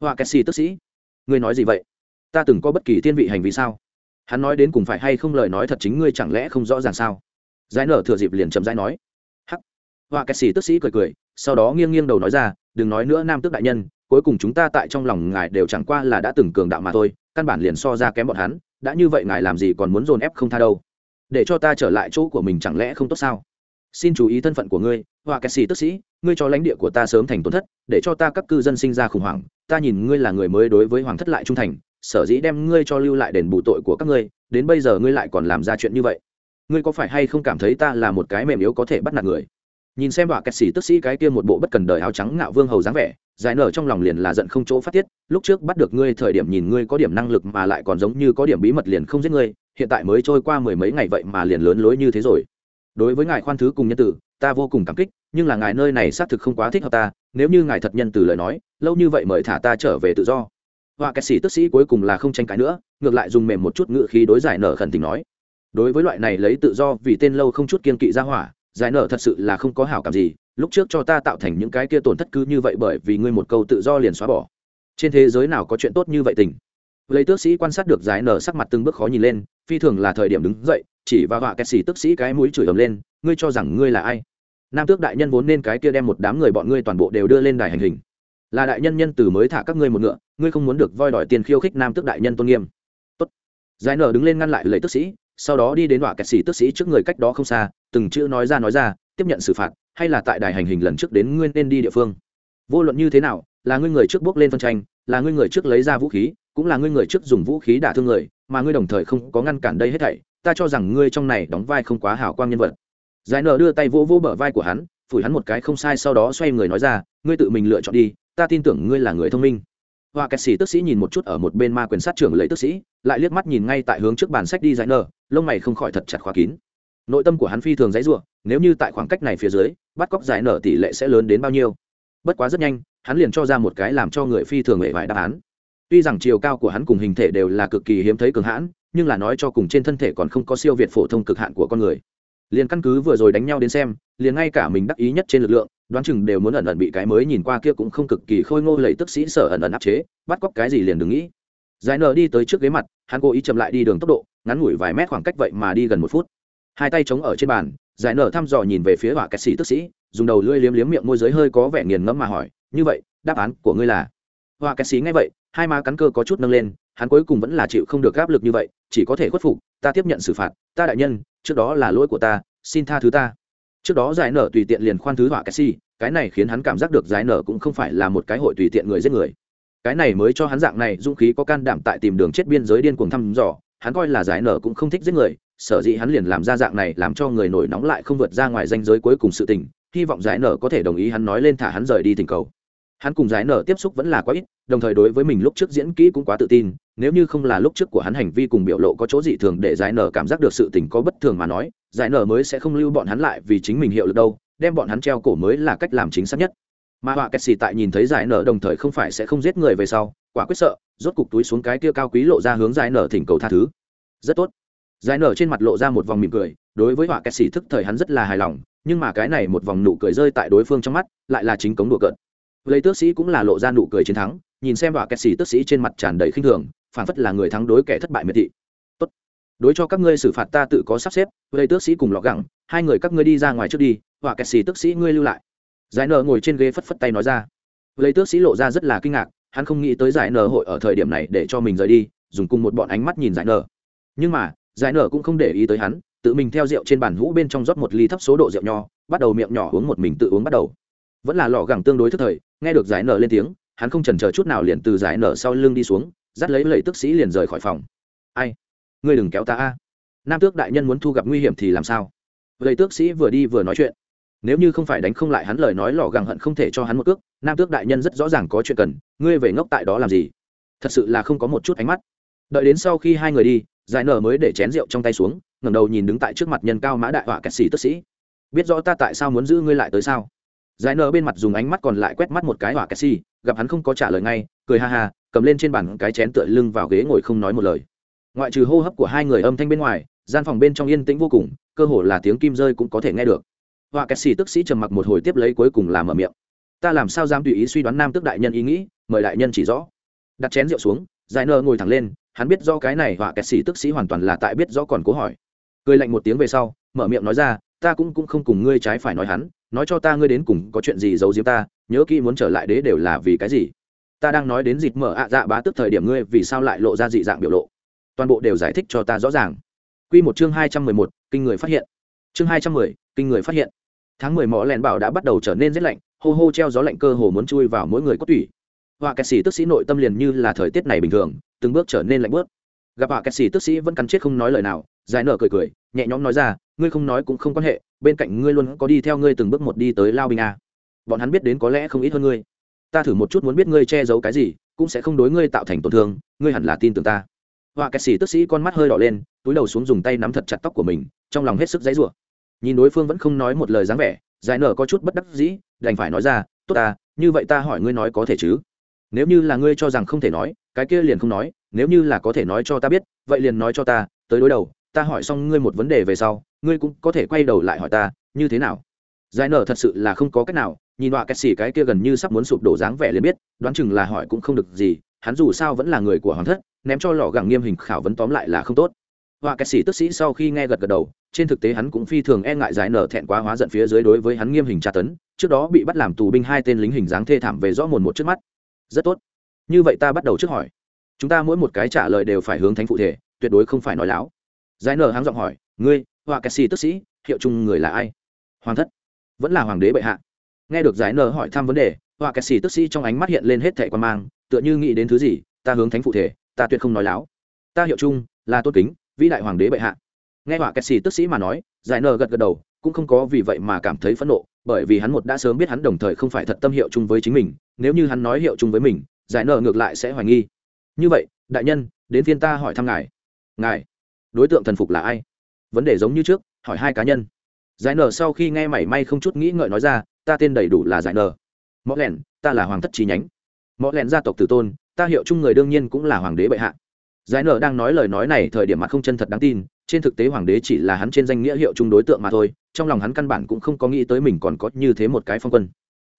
Hoa xì tước sĩ, ngươi nói gì vậy? Ta từng có bất kỳ thiên vị hành vi sao? Hắn nói đến cùng phải hay không lời nói thật chính ngươi chẳng lẽ không rõ ràng sao? Giải nở thừa dịp liền chậm rãi nói. Hắc. Họa kẹt xì tức sĩ cười cười, sau đó nghiêng nghiêng đầu nói ra, đừng nói nữa nam tước đại nhân, cuối cùng chúng ta tại trong lòng ngài đều chẳng qua là đã từng cường đạo mà thôi, căn bản liền so ra kém bọn hắn, đã như vậy ngài làm gì còn muốn dồn ép không tha đâu để cho ta trở lại chỗ của mình chẳng lẽ không tốt sao? Xin chú ý thân phận của ngươi, họa kẹt xì tức sĩ, ngươi cho lãnh địa của ta sớm thành tổn thất, để cho ta các cư dân sinh ra khủng hoảng. Ta nhìn ngươi là người mới đối với hoàng thất lại trung thành, sở dĩ đem ngươi cho lưu lại đền bù tội của các ngươi, đến bây giờ ngươi lại còn làm ra chuyện như vậy. Ngươi có phải hay không cảm thấy ta là một cái mềm yếu có thể bắt nạt người? Nhìn xem họa kẹt xì tức sĩ cái kia một bộ bất cần đời áo trắng ngạo vương hầu dáng vẻ, giải nở trong lòng liền là giận không chỗ phát tiết. Lúc trước bắt được ngươi thời điểm nhìn ngươi có điểm năng lực mà lại còn giống như có điểm bí mật liền không giết ngươi hiện tại mới trôi qua mười mấy ngày vậy mà liền lớn lối như thế rồi. Đối với ngài khoan thứ cùng nhân tử, ta vô cùng cảm kích, nhưng là ngài nơi này xác thực không quá thích hợp ta, nếu như ngài thật nhân từ lời nói, lâu như vậy mời thả ta trở về tự do. Họa kẹt sĩ tức sĩ cuối cùng là không tranh cãi nữa, ngược lại dùng mềm một chút ngự khí đối giải nở khẩn tình nói. Đối với loại này lấy tự do vì tên lâu không chút kiên kỵ ra hỏa, giải nở thật sự là không có hảo cảm gì, lúc trước cho ta tạo thành những cái kia tổn thất cứ như vậy bởi vì ngươi một câu tự do liền xóa bỏ. Trên thế giới nào có chuyện tốt như vậy tình? Lấy tước sĩ quan sát được giải nở sắc mặt từng bước khó nhìn lên, phi thường là thời điểm đứng dậy, chỉ và họa kẹt xì tước sĩ cái mũi chửi ầm lên, ngươi cho rằng ngươi là ai? Nam tước đại nhân vốn nên cái kia đem một đám người bọn ngươi toàn bộ đều đưa lên đài hành hình. Là đại nhân nhân từ mới thả các ngươi một ngựa, ngươi không muốn được voi đòi tiền khiêu khích nam tước đại nhân tôn nghiêm. Tốt. Giải nở đứng lên ngăn lại lấy tước sĩ, sau đó đi đến họa kẹt xì tước sĩ trước người cách đó không xa, từng chữ nói ra nói ra, tiếp nhận xử phạt, hay là tại đài hành hình lần trước đến ngươi nên đi địa phương. Vô luận như thế nào, là ngươi người trước bước lên phân tranh, là ngươi người trước lấy ra vũ khí cũng là ngươi người trước dùng vũ khí đả thương người, mà ngươi đồng thời không có ngăn cản đây hết thảy, ta cho rằng ngươi trong này đóng vai không quá hảo quang nhân vật. Giải nở đưa tay vỗ vỗ bờ vai của hắn, phủi hắn một cái không sai sau đó xoay người nói ra, ngươi tự mình lựa chọn đi, ta tin tưởng ngươi là người thông minh. Hoa kẹt sĩ tức sĩ nhìn một chút ở một bên ma quyền sát trưởng lấy tức sĩ, lại liếc mắt nhìn ngay tại hướng trước bàn sách đi giải nở, lông mày không khỏi thật chặt khóa kín. Nội tâm của hắn phi thường dãy ruộng nếu như tại khoảng cách này phía dưới, bắt cóc giải nở tỷ lệ sẽ lớn đến bao nhiêu? Bất quá rất nhanh, hắn liền cho ra một cái làm cho người phi thường hệ vải đáp án tuy rằng chiều cao của hắn cùng hình thể đều là cực kỳ hiếm thấy cường hãn, nhưng là nói cho cùng trên thân thể còn không có siêu việt phổ thông cực hạn của con người. Liền căn cứ vừa rồi đánh nhau đến xem, liền ngay cả mình đắc ý nhất trên lực lượng, đoán chừng đều muốn ẩn ẩn bị cái mới nhìn qua kia cũng không cực kỳ khôi ngô lầy tức sĩ sở ẩn ẩn áp chế, bắt cóc cái gì liền đừng nghĩ. Giải nở đi tới trước ghế mặt, hắn cố ý chậm lại đi đường tốc độ, ngắn ngủi vài mét khoảng cách vậy mà đi gần một phút. Hai tay chống ở trên bàn, giải nở thăm dò nhìn về phía hỏa kẹt sĩ tức sĩ, dùng đầu lưỡi liếm liếm miệng môi giới hơi có vẻ nghiền ngẫm mà hỏi, như vậy, đáp án của ngươi là? Hỏa kẹt sĩ nghe vậy hai má cắn cơ có chút nâng lên, hắn cuối cùng vẫn là chịu không được áp lực như vậy, chỉ có thể khuất phục, ta tiếp nhận xử phạt, ta đại nhân, trước đó là lỗi của ta, xin tha thứ ta. Trước đó giải nở tùy tiện liền khoan thứ họa cái si cái này khiến hắn cảm giác được giải nở cũng không phải là một cái hội tùy tiện người giết người. Cái này mới cho hắn dạng này, dũng khí có can đảm tại tìm đường chết biên giới điên cuồng thăm dò, hắn coi là giải nở cũng không thích giết người, sở dĩ hắn liền làm ra dạng này làm cho người nổi nóng lại không vượt ra ngoài danh giới cuối cùng sự tình, hy vọng giải nở có thể đồng ý hắn nói lên thả hắn rời đi tình cầu hắn cùng giải nở tiếp xúc vẫn là quá ít, đồng thời đối với mình lúc trước diễn kỹ cũng quá tự tin, nếu như không là lúc trước của hắn hành vi cùng biểu lộ có chỗ dị thường để giải nở cảm giác được sự tình có bất thường mà nói, giải nở mới sẽ không lưu bọn hắn lại vì chính mình hiệu lực đâu, đem bọn hắn treo cổ mới là cách làm chính xác nhất. Mà họa kẹt xì tại nhìn thấy giải nở đồng thời không phải sẽ không giết người về sau, quả quyết sợ, rốt cục túi xuống cái kia cao quý lộ ra hướng giải nở thỉnh cầu tha thứ. Rất tốt. Giải nở trên mặt lộ ra một vòng mỉm cười, đối với họa kẹt xì thức thời hắn rất là hài lòng, nhưng mà cái này một vòng nụ cười rơi tại đối phương trong mắt, lại là chính cống đùa cợt lấy tước sĩ cũng là lộ ra nụ cười chiến thắng, nhìn xem họa kẹt xì tước sĩ trên mặt tràn đầy khinh thường, phản phất là người thắng đối kẻ thất bại miệt thị. Tốt. Đối cho các ngươi xử phạt ta tự có sắp xếp, lấy tước sĩ cùng lọ gẳng, hai người các ngươi đi ra ngoài trước đi họa kẹt xì tước sĩ ngươi lưu lại. Giải nở ngồi trên ghế phất phất tay nói ra. Lấy tước sĩ lộ ra rất là kinh ngạc, hắn không nghĩ tới giải nở hội ở thời điểm này để cho mình rời đi, dùng cùng một bọn ánh mắt nhìn giải nở. Nhưng mà, giải nở cũng không để ý tới hắn, tự mình theo rượu trên bàn hũ bên trong rót một ly thấp số độ rượu nho, bắt đầu miệng nhỏ uống một mình tự uống bắt đầu. Vẫn là lò gẳng tương đối thức thời nghe được giải nở lên tiếng, hắn không chần chờ chút nào liền từ giải nở sau lưng đi xuống, dắt lấy lầy tức sĩ liền rời khỏi phòng. Ai? Ngươi đừng kéo ta a. Nam tước đại nhân muốn thu gặp nguy hiểm thì làm sao? Lầy tước sĩ vừa đi vừa nói chuyện. Nếu như không phải đánh không lại hắn lời nói lò gẳng hận không thể cho hắn một cước, nam tước đại nhân rất rõ ràng có chuyện cần, ngươi về ngốc tại đó làm gì? Thật sự là không có một chút ánh mắt. Đợi đến sau khi hai người đi, giải nở mới để chén rượu trong tay xuống, ngẩng đầu nhìn đứng tại trước mặt nhân cao mã đại họa kẹt xì tức sĩ. Biết rõ ta tại sao muốn giữ ngươi lại tới sao? Giải nở bên mặt dùng ánh mắt còn lại quét mắt một cái họa kẹt xì gặp hắn không có trả lời ngay, cười ha ha, cầm lên trên bàn cái chén tựa lưng vào ghế ngồi không nói một lời. Ngoại trừ hô hấp của hai người âm thanh bên ngoài, gian phòng bên trong yên tĩnh vô cùng, cơ hồ là tiếng kim rơi cũng có thể nghe được. Họa kẹt xì tức sĩ trầm mặc một hồi tiếp lấy cuối cùng làm ở miệng. Ta làm sao dám tùy ý suy đoán nam tước đại nhân ý nghĩ, mời đại nhân chỉ rõ. Đặt chén rượu xuống, giải nở ngồi thẳng lên, hắn biết do cái này họa kẹt xì tức sĩ hoàn toàn là tại biết rõ còn cố hỏi. Cười lạnh một tiếng về sau, mở miệng nói ra, ta cũng cũng không cùng ngươi trái phải nói hắn nói cho ta ngươi đến cùng có chuyện gì giấu giếm ta, nhớ kỹ muốn trở lại đế đều là vì cái gì. Ta đang nói đến dịp mở ạ dạ bá tức thời điểm ngươi vì sao lại lộ ra dị dạng biểu lộ. Toàn bộ đều giải thích cho ta rõ ràng. Quy một chương hai trăm mười một, kinh người phát hiện. Chương hai trăm mười, kinh người phát hiện. Tháng mười mỏ lẻn bảo đã bắt đầu trở nên rét lạnh, hô hô treo gió lạnh cơ hồ muốn chui vào mỗi người có tủy. Họa kẹt xì tức sĩ nội tâm liền như là thời tiết này bình thường, từng bước trở nên lạnh bớt. Gặp họa kẹt xì tức sĩ vẫn cắn chết không nói lời nào, giải nở cười cười, nhẹ nhõm nói ra, ngươi không nói cũng không quan hệ bên cạnh ngươi luôn có đi theo ngươi từng bước một đi tới lao binh a. Bọn hắn biết đến có lẽ không ít hơn ngươi. Ta thử một chút muốn biết ngươi che giấu cái gì, cũng sẽ không đối ngươi tạo thành tổn thương, ngươi hẳn là tin tưởng ta. Họa kẹt xì tức sĩ con mắt hơi đỏ lên, túi đầu xuống dùng tay nắm thật chặt tóc của mình, trong lòng hết sức dãy rủa. Nhìn đối phương vẫn không nói một lời dáng vẻ, giải nở có chút bất đắc dĩ, đành phải nói ra, tốt ta, như vậy ta hỏi ngươi nói có thể chứ? Nếu như là ngươi cho rằng không thể nói, cái kia liền không nói, nếu như là có thể nói cho ta biết, vậy liền nói cho ta, tới đối đầu, ta hỏi xong ngươi một vấn đề về sau ngươi cũng có thể quay đầu lại hỏi ta, như thế nào? Giải nở thật sự là không có cách nào, nhìn họa kẹt xỉ cái kia gần như sắp muốn sụp đổ dáng vẻ liền biết, đoán chừng là hỏi cũng không được gì, hắn dù sao vẫn là người của hoàng thất, ném cho lò gẳng nghiêm hình khảo vấn tóm lại là không tốt. Họa kẹt xỉ tức sĩ sau khi nghe gật gật đầu, trên thực tế hắn cũng phi thường e ngại giải nở thẹn quá hóa giận phía dưới đối với hắn nghiêm hình tra tấn, trước đó bị bắt làm tù binh hai tên lính hình dáng thê thảm về rõ mồn một trước mắt. Rất tốt. Như vậy ta bắt đầu trước hỏi. Chúng ta mỗi một cái trả lời đều phải hướng thánh phụ thể, tuyệt đối không phải nói láo. Giải nở háng giọng hỏi, ngươi họa cách tức sĩ, hiệu chung người là ai? Hoàng thất. Vẫn là hoàng đế bệ hạ. Nghe được giải nở hỏi thăm vấn đề họa cách tức sĩ trong ánh mắt hiện lên hết thẻ quan mang, tựa như nghĩ đến thứ gì, ta hướng thánh phụ thể, ta tuyệt không nói láo. Ta hiệu chung là tốt kính, vĩ đại hoàng đế bệ hạ. Nghe họa kẹt xì tức sĩ mà nói, giải nờ gật gật đầu, cũng không có vì vậy mà cảm thấy phẫn nộ, bởi vì hắn một đã sớm biết hắn đồng thời không phải thật tâm hiệu chung với chính mình, nếu như hắn nói hiệu chung với mình, giải nờ ngược lại sẽ hoài nghi. Như vậy, đại nhân, đến phiên ta hỏi thăm ngài. Ngài, đối tượng thần phục là ai? Vấn đề giống như trước, hỏi hai cá nhân. Giải nở sau khi nghe mảy may không chút nghĩ ngợi nói ra, ta tên đầy đủ là giải nở. mõ lẻn ta là hoàng thất trí nhánh. Mõ lẻn gia tộc tử tôn, ta hiệu chung người đương nhiên cũng là hoàng đế bệ hạ. Giải nở đang nói lời nói này thời điểm mặt không chân thật đáng tin, trên thực tế hoàng đế chỉ là hắn trên danh nghĩa hiệu chung đối tượng mà thôi, trong lòng hắn căn bản cũng không có nghĩ tới mình còn có như thế một cái phong quân.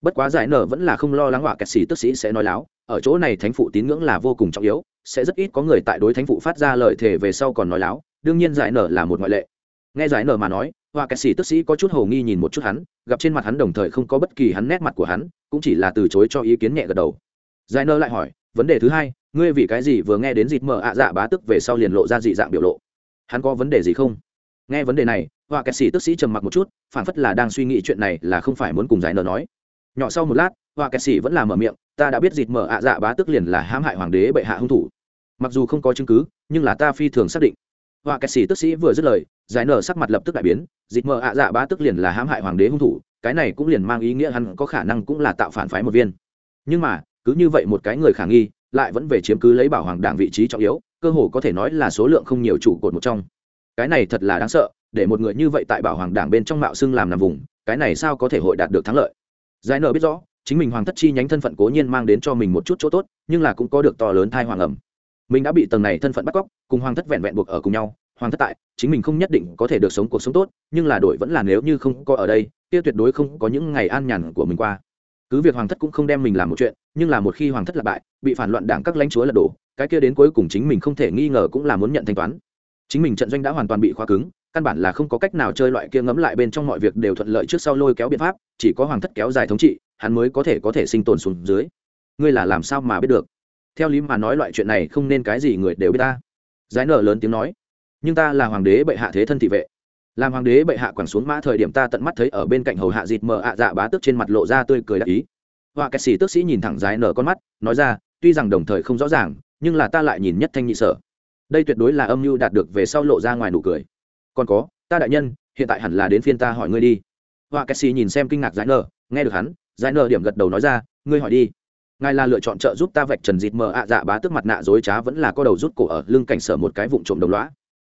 Bất quá giải nở vẫn là không lo lắng họa kẹt xì tức sĩ sẽ nói láo, ở chỗ này thánh phụ tín ngưỡng là vô cùng trọng yếu, sẽ rất ít có người tại đối thánh phụ phát ra lời thề về sau còn nói láo đương nhiên giải nở là một ngoại lệ. Nghe giải nở mà nói họa kẹt sĩ tức sĩ có chút hồ nghi nhìn một chút hắn, gặp trên mặt hắn đồng thời không có bất kỳ hắn nét mặt của hắn, cũng chỉ là từ chối cho ý kiến nhẹ gật đầu. Giải nở lại hỏi, vấn đề thứ hai, ngươi vì cái gì vừa nghe đến dịt mở ạ dạ bá tức về sau liền lộ ra dị dạng biểu lộ? Hắn có vấn đề gì không? Nghe vấn đề này họa kẹt sĩ tức sĩ trầm mặc một chút phản phất là đang suy nghĩ chuyện này là không phải muốn cùng giải nở nói. Nhỏ sau một lát họa kẹt sĩ vẫn là mở miệng, ta đã biết dịt mở ạ dạ bá tức liền là hãm hại hoàng đế bệ hạ hung thủ. Mặc dù không có chứng cứ, nhưng là ta phi thường xác định họa kẹt sĩ tức sĩ vừa dứt lời, giải nở sắc mặt lập tức đại biến dịt mờ ạ dạ bá tức liền là hãm hại hoàng đế hung thủ, cái này cũng liền mang ý nghĩa hắn có khả năng cũng là tạo phản phái một viên. Nhưng mà, cứ như vậy một cái người khả nghi, lại vẫn về chiếm cứ lấy bảo hoàng đảng vị trí trọng yếu, cơ hồ có thể nói là số lượng không nhiều trụ cột một trong. Cái này thật là đáng sợ, để một người như vậy tại bảo hoàng đảng bên trong mạo xưng làm nằm vùng, cái này sao có thể hội đạt được thắng lợi? Giải nở biết rõ, chính mình hoàng thất chi nhánh thân phận cố nhiên mang đến cho mình một chút chỗ tốt, nhưng là cũng có được to lớn thai hoàng ẩm mình đã bị tầng này thân phận bắt cóc, cùng hoàng thất vẹn vẹn buộc ở cùng nhau, hoàng thất tại, chính mình không nhất định có thể được sống cuộc sống tốt, nhưng là đổi vẫn là nếu như không có ở đây, kia tuyệt đối không có những ngày an nhàn của mình qua. Cứ việc hoàng thất cũng không đem mình làm một chuyện, nhưng là một khi hoàng thất là bại, bị phản loạn đảng các lãnh chúa lật đổ, cái kia đến cuối cùng chính mình không thể nghi ngờ cũng là muốn nhận thanh toán. Chính mình trận doanh đã hoàn toàn bị khóa cứng, căn bản là không có cách nào chơi loại kia ngấm lại bên trong mọi việc đều thuận lợi trước sau lôi kéo biện pháp, chỉ có hoàng thất kéo dài thống trị, hắn mới có thể có thể sinh tồn xuống dưới. Ngươi là làm sao mà biết được? Theo lý mà nói loại chuyện này không nên cái gì người đều biết ta. Giải nở lớn tiếng nói. Nhưng ta là hoàng đế bệ hạ thế thân thị vệ. Làm hoàng đế bệ hạ quẳng xuống mã thời điểm ta tận mắt thấy ở bên cạnh hầu hạ dịt mờ ạ dạ bá tức trên mặt lộ ra tươi cười đại ý. Họa kẹt xì tước sĩ nhìn thẳng giải nở con mắt, nói ra, tuy rằng đồng thời không rõ ràng, nhưng là ta lại nhìn nhất thanh nhị sở. Đây tuyệt đối là âm mưu đạt được về sau lộ ra ngoài nụ cười. Còn có, ta đại nhân, hiện tại hẳn là đến phiên ta hỏi ngươi đi. Họa kẹt xì nhìn xem kinh ngạc giải nở, nghe được hắn, giải nở điểm gật đầu nói ra, ngươi hỏi đi ngài là lựa chọn trợ giúp ta vạch trần dịt mờ ạ dạ bá tức mặt nạ dối trá vẫn là có đầu rút cổ ở lưng cảnh sở một cái vụn trộm đồng loá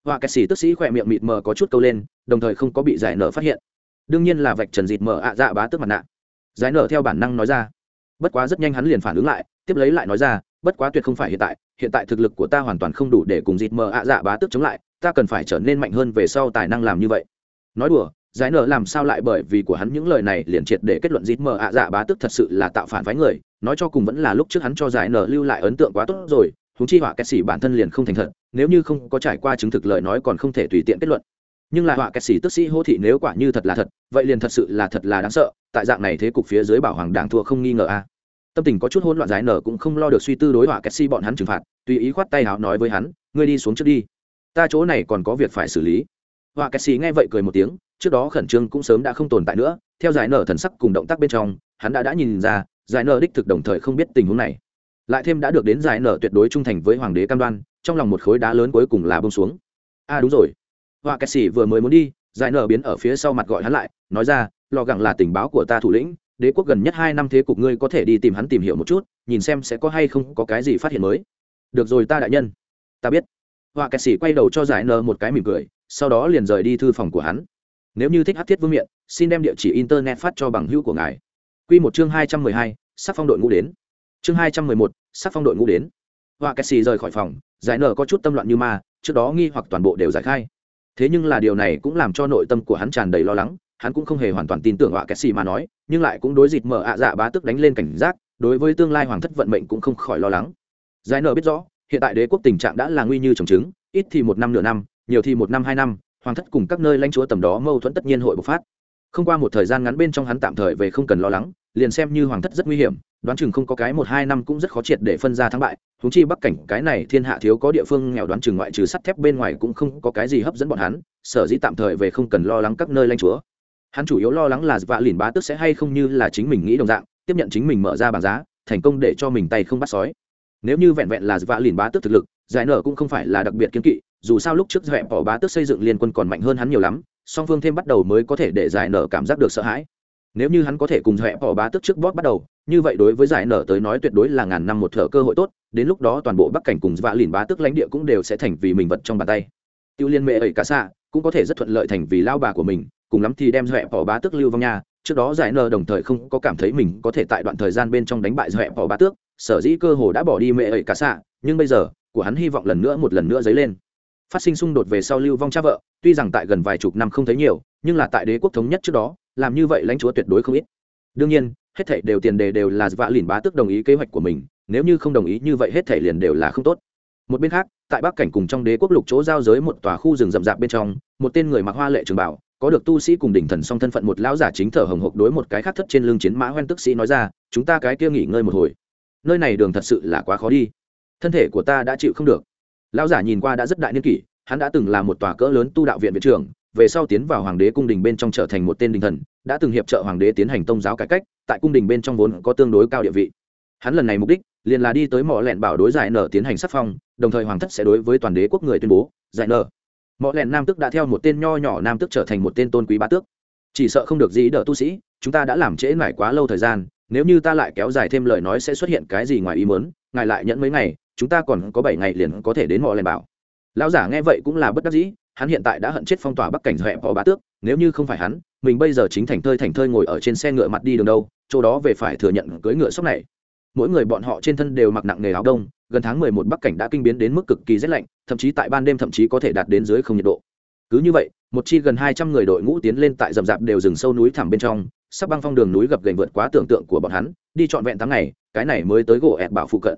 họa kẹt xì tức sĩ khỏe miệng mịt mờ có chút câu lên, đồng thời không có bị giải nở phát hiện. Đương nhiên là vạch trần dịt mờ ạ dạ bá tức mặt nạ. Giải nở theo bản năng nói ra. Bất quá rất nhanh hắn liền phản ứng lại, tiếp lấy lại nói ra, bất quá tuyệt không phải hiện tại hiện tại thực lực của ta hoàn toàn không đủ để cùng dịt mờ ạ dạ bá tức chống lại, ta cần phải trở nên mạnh hơn về sau tài năng làm như vậy. Nói đùa, giải nở làm sao lại bởi vì của hắn những lời này liền triệt để kết luận dịt mờ ạ dạ bá tức thật sự là tạo phản phái người nói cho cùng vẫn là lúc trước hắn cho giải nở lưu lại ấn tượng quá tốt rồi húng chi họa kẹt xỉ bản thân liền không thành thật, nếu như không có trải qua chứng thực lời nói còn không thể tùy tiện kết luận. Nhưng là họa kẹt xỉ tức sĩ hô thị nếu quả như thật là thật, vậy liền thật sự là thật là đáng sợ, tại dạng này thế cục phía dưới bảo hoàng đảng thua không nghi ngờ a. Tâm tình có chút hỗn loạn giải nở cũng không lo được suy tư đối họa kẹt xỉ bọn hắn trừng phạt, tùy ý khoát tay háo nói với hắn, ngươi đi xuống trước đi. Ta chỗ này còn có việc phải xử lý. Họa kẹt xỉ nghe vậy cười một tiếng, trước đó khẩn trương cũng sớm đã không tồn tại nữa, theo giải nở thần sắc cùng động tác bên trong, hắn đã đã nhìn ra giải nở đích thực đồng thời không biết tình huống này. Lại thêm đã được đến giải nở tuyệt đối trung thành với hoàng đế cam đoan, trong lòng một khối đá lớn cuối cùng là bông xuống. A à đúng rồi. Họa kẹt xỉ vừa mới muốn đi, giải nở biến ở phía sau mặt gọi hắn lại, nói ra lò gẳng là tình báo của ta thủ lĩnh, đế quốc gần nhất hai năm thế cục ngươi có thể đi tìm hắn tìm hiểu một chút, nhìn xem sẽ có hay không có cái gì phát hiện mới. Được rồi ta đại nhân. Ta biết. Họa kẹt xỉ quay đầu cho giải nở một cái mỉm cười, sau đó liền rời đi thư phòng của hắn. Nếu như thích hát thiết vương miện, xin đem địa chỉ internet phát cho bằng hữu của ngài. Quy một chương hai trăm mười hai, sắc phong đội ngũ đến. Chương hai trăm mười một, sắc phong đội ngũ đến. Họa kẹt rời khỏi phòng, giải nở có chút tâm loạn như ma, trước đó nghi hoặc toàn bộ đều giải khai. Thế nhưng là điều này cũng làm cho nội tâm của hắn tràn đầy lo lắng, hắn cũng không hề hoàn toàn tin tưởng họa kẹt mà nói, nhưng lại cũng đối dịch mở ạ dạ bá tức đánh lên cảnh giác, đối với tương lai hoàng thất vận mệnh cũng không khỏi lo lắng. Giải nở biết rõ, hiện tại đế quốc tình trạng đã là nguy như trồng trứng, ít thì một năm nửa năm, nhiều thì một năm hai năm, hoàng thất cùng các nơi lãnh chúa tầm đó mâu thuẫn tất nhiên hội bộc phát không qua một thời gian ngắn bên trong hắn tạm thời về không cần lo lắng, liền xem như hoàng thất rất nguy hiểm, đoán chừng không có cái một hai năm cũng rất khó triệt để phân ra thắng bại. Húng chi bắc cảnh, cái này thiên hạ thiếu có địa phương nghèo đoán chừng ngoại trừ sắt thép bên ngoài cũng không có cái gì hấp dẫn bọn hắn, sở dĩ tạm thời về không cần lo lắng các nơi lãnh chúa. Hắn chủ yếu lo lắng là vạ lìn bá tức sẽ hay không như là chính mình nghĩ đồng dạng, tiếp nhận chính mình mở ra bảng giá, thành công để cho mình tay không bắt sói. Nếu như vẹn vẹn là vạ lìn bá tức thực lực, giải nở cũng không phải là đặc biệt kiên kỵ, dù sao lúc trước vẹn bỏ bá tước xây dựng liên quân còn mạnh hơn hắn nhiều lắm song phương thêm bắt đầu mới có thể để giải nở cảm giác được sợ hãi. Nếu như hắn có thể cùng dẹp bỏ bá tước trước bót bắt đầu, như vậy đối với giải nở tới nói tuyệt đối là ngàn năm một thợ cơ hội tốt, đến lúc đó toàn bộ bắc cảnh cùng vạ lìn bá tước lãnh địa cũng đều sẽ thành vì mình vật trong bàn tay. Tiêu liên mệ ẩy cả xạ, cũng có thể rất thuận lợi thành vì lao bà của mình, cùng lắm thì đem dẹp bỏ bá tước lưu vong nha. Trước đó giải nở đồng thời không có cảm thấy mình có thể tại đoạn thời gian bên trong đánh bại dẹp bỏ bá tước, sở dĩ cơ hồ đã bỏ đi mệ ẩy cả xạ, nhưng bây giờ, của hắn hy vọng lần nữa một lần nữa dấy lên phát sinh xung đột về sau lưu vong cha vợ, tuy rằng tại gần vài chục năm không thấy nhiều, nhưng là tại đế quốc thống nhất trước đó, làm như vậy lãnh chúa tuyệt đối không ít. Đương nhiên, hết thảy đều tiền đề đều là vạ lìn bá tức đồng ý kế hoạch của mình, nếu như không đồng ý như vậy hết thảy liền đều là không tốt. Một bên khác, tại bắc cảnh cùng trong đế quốc lục chỗ giao giới một tòa khu rừng rậm rạp bên trong, một tên người mặc hoa lệ trường bảo, có được tu sĩ cùng đỉnh thần song thân phận một lão giả chính thở hồng hộc đối một cái khác thất trên lưng chiến mã hoen tức sĩ nói ra, chúng ta cái kia nghỉ ngơi một hồi. Nơi này đường thật sự là quá khó đi. Thân thể của ta đã chịu không được lão giả nhìn qua đã rất đại niên kỷ, hắn đã từng là một tòa cỡ lớn tu đạo viện viện trưởng, về sau tiến vào hoàng đế cung đình bên trong trở thành một tên đình thần, đã từng hiệp trợ hoàng đế tiến hành tông giáo cải cách, tại cung đình bên trong vốn có tương đối cao địa vị. Hắn lần này mục đích, liền là đi tới mỏ lẹn bảo đối giải nở tiến hành sắc phong, đồng thời hoàng thất sẽ đối với toàn đế quốc người tuyên bố, giải nở. Mỏ lẹn nam tước đã theo một tên nho nhỏ nam tước trở thành một tên tôn quý bá tước. Chỉ sợ không được gì đỡ tu sĩ, chúng ta đã làm trễ mải quá lâu thời gian, nếu như ta lại kéo dài thêm lời nói sẽ xuất hiện cái gì ngoài ý muốn, ngài lại nhẫn mấy ngày chúng ta còn có bảy ngày liền có thể đến mỏ lẹn bảo. Lão giả nghe vậy cũng là bất đắc dĩ, hắn hiện tại đã hận chết phong tỏa bắc cảnh hẹp họ bá tước, nếu như không phải hắn, mình bây giờ chính thành thơi thành thơi ngồi ở trên xe ngựa mặt đi đường đâu, chỗ đó về phải thừa nhận cưỡi ngựa sốc này. Mỗi người bọn họ trên thân đều mặc nặng nghề áo đông, gần tháng mười một bắc cảnh đã kinh biến đến mức cực kỳ rét lạnh, thậm chí tại ban đêm thậm chí có thể đạt đến dưới không nhiệt độ. Cứ như vậy, một chi gần hai trăm người đội ngũ tiến lên tại rậm rạp đều rừng sâu núi thẳm bên trong, sắp băng phong đường núi gập gành vượt quá tưởng tượng của bọn hắn, đi trọn vẹn tháng ngày, cái này mới tới gỗ ẹt bảo phụ cận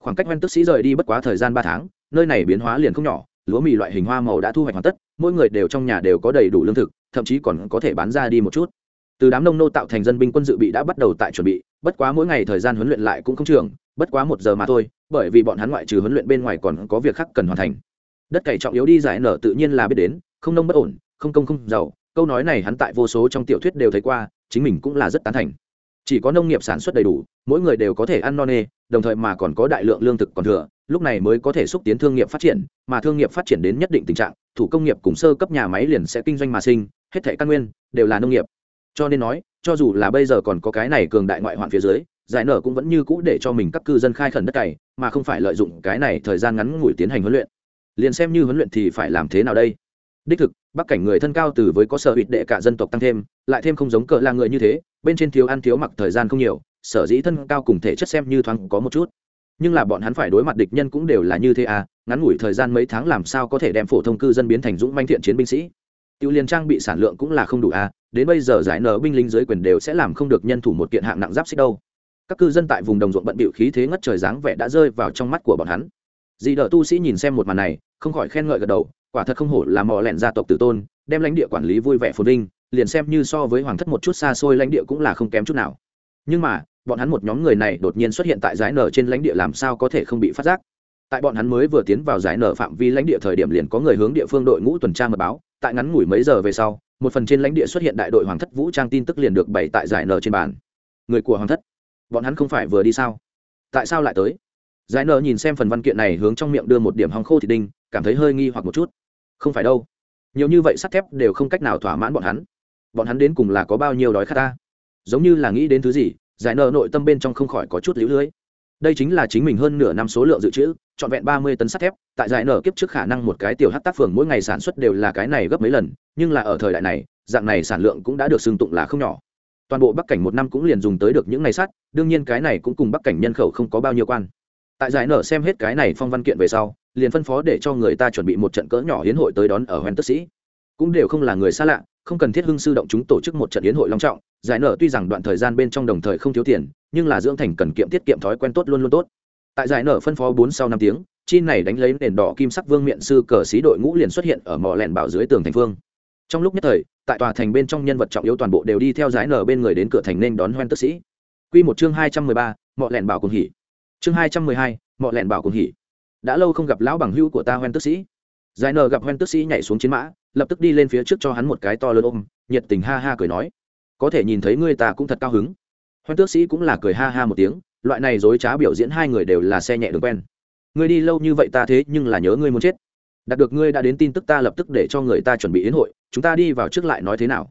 khoảng cách ven tức sĩ rời đi bất quá thời gian ba tháng, nơi này biến hóa liền không nhỏ, lúa mì loại hình hoa màu đã thu hoạch hoàn tất, mỗi người đều trong nhà đều có đầy đủ lương thực, thậm chí còn có thể bán ra đi một chút. Từ đám nông nô tạo thành dân binh quân dự bị đã bắt đầu tại chuẩn bị, bất quá mỗi ngày thời gian huấn luyện lại cũng không trường, bất quá một giờ mà thôi, bởi vì bọn hắn ngoại trừ huấn luyện bên ngoài còn có việc khác cần hoàn thành. Đất cày trọng yếu đi giải nở tự nhiên là biết đến, không nông bất ổn, không công không giàu, câu nói này hắn tại vô số trong tiểu thuyết đều thấy qua, chính mình cũng là rất tán thành. Chỉ có nông nghiệp sản xuất đầy đủ, mỗi người đều có thể ăn no nê đồng thời mà còn có đại lượng lương thực còn thừa, lúc này mới có thể xúc tiến thương nghiệp phát triển, mà thương nghiệp phát triển đến nhất định tình trạng, thủ công nghiệp cùng sơ cấp nhà máy liền sẽ kinh doanh mà sinh, hết thể căn nguyên đều là nông nghiệp. Cho nên nói, cho dù là bây giờ còn có cái này cường đại ngoại hoạn phía dưới, giải nở cũng vẫn như cũ để cho mình các cư dân khai khẩn đất cày, mà không phải lợi dụng cái này thời gian ngắn ngủi tiến hành huấn luyện. Liền xem như huấn luyện thì phải làm thế nào đây? Đích thực, bắc cảnh người thân cao từ với có sở hụt đệ cả dân tộc tăng thêm, lại thêm không giống cỡ là người như thế, bên trên thiếu ăn thiếu mặc thời gian không nhiều sở dĩ thân cao cùng thể chất xem như thoáng có một chút. Nhưng là bọn hắn phải đối mặt địch nhân cũng đều là như thế à ngắn ngủi thời gian mấy tháng làm sao có thể đem phổ thông cư dân biến thành dũng manh thiện chiến binh sĩ? Tiêu liên trang bị sản lượng cũng là không đủ à đến bây giờ giải nở binh lính dưới quyền đều sẽ làm không được nhân thủ một kiện hạng nặng giáp xích đâu. Các cư dân tại vùng đồng ruộng bận bịu khí thế ngất trời dáng vẻ đã rơi vào trong mắt của bọn hắn. Dị đỡ tu sĩ nhìn xem một màn này, không khỏi khen ngợi gật đầu, quả thật không hổ là mò lẹn gia tộc tử tôn, đem lãnh địa quản lý vui vẻ phồn vinh, liền xem như so với hoàng thất một chút xa xôi lãnh địa cũng là không kém chút nào. Nhưng mà bọn hắn một nhóm người này đột nhiên xuất hiện tại giải nở trên lãnh địa làm sao có thể không bị phát giác. Tại bọn hắn mới vừa tiến vào giải nở phạm vi lãnh địa thời điểm liền có người hướng địa phương đội ngũ tuần tra mật báo, tại ngắn ngủi mấy giờ về sau, một phần trên lãnh địa xuất hiện đại đội hoàng thất vũ trang tin tức liền được bày tại giải nở trên bàn. Người của hoàng thất, bọn hắn không phải vừa đi sao? Tại sao lại tới? Giải nở nhìn xem phần văn kiện này hướng trong miệng đưa một điểm hong khô thì đinh, cảm thấy hơi nghi hoặc một chút. Không phải đâu. Nhiều như vậy sắt thép đều không cách nào thỏa mãn bọn hắn. Bọn hắn đến cùng là có bao nhiêu đói khát ta? Giống như là nghĩ đến thứ gì giải nợ nội tâm bên trong không khỏi có chút lũ lưới. Đây chính là chính mình hơn nửa năm số lượng dự trữ, trọn vẹn ba mươi tấn sắt thép, tại giải nở kiếp trước khả năng một cái tiểu hát tác phường mỗi ngày sản xuất đều là cái này gấp mấy lần, nhưng là ở thời đại này, dạng này sản lượng cũng đã được xưng tụng là không nhỏ. Toàn bộ bắc cảnh một năm cũng liền dùng tới được những ngày sắt, đương nhiên cái này cũng cùng bắc cảnh nhân khẩu không có bao nhiêu quan. Tại giải nở xem hết cái này phong văn kiện về sau, liền phân phó để cho người ta chuẩn bị một trận cỡ nhỏ hiến hội tới đón ở hoen tức sĩ. Cũng đều không là người xa lạ không cần thiết hưng sư động chúng tổ chức một trận yến hội long trọng giải nở tuy rằng đoạn thời gian bên trong đồng thời không thiếu tiền nhưng là dưỡng thành cần kiệm tiết kiệm thói quen tốt luôn luôn tốt tại giải nở phân phó bốn sau năm tiếng chi này đánh lấy nền đỏ kim sắc vương miện sư cờ sĩ đội ngũ liền xuất hiện ở mỏ lẻn bảo dưới tường thành phương trong lúc nhất thời tại tòa thành bên trong nhân vật trọng yếu toàn bộ đều đi theo giải nở bên người đến cửa thành nên đón hoen tức sĩ Quy một chương hai trăm mười ba, mọ lẻn bảo cùng hỉ. Chương hai trăm mười hai, mọ lẻn bảo cùng hỉ. Đã lâu không gặp lão bằng hữu của ta hoen tức sĩ. Giải nở gặp hoen tức sĩ nhảy xuống chiến mã, lập tức đi lên phía trước cho hắn một cái to lớn ôm, nhiệt tình ha ha cười nói: "Có thể nhìn thấy ngươi ta cũng thật cao hứng." Hoen tước sĩ cũng là cười ha ha một tiếng, loại này dối trá biểu diễn hai người đều là xe nhẹ đường quen. Ngươi đi lâu như vậy ta thế nhưng là nhớ ngươi muốn chết. Đạt được ngươi đã đến tin tức ta lập tức để cho người ta chuẩn bị yến hội, chúng ta đi vào trước lại nói thế nào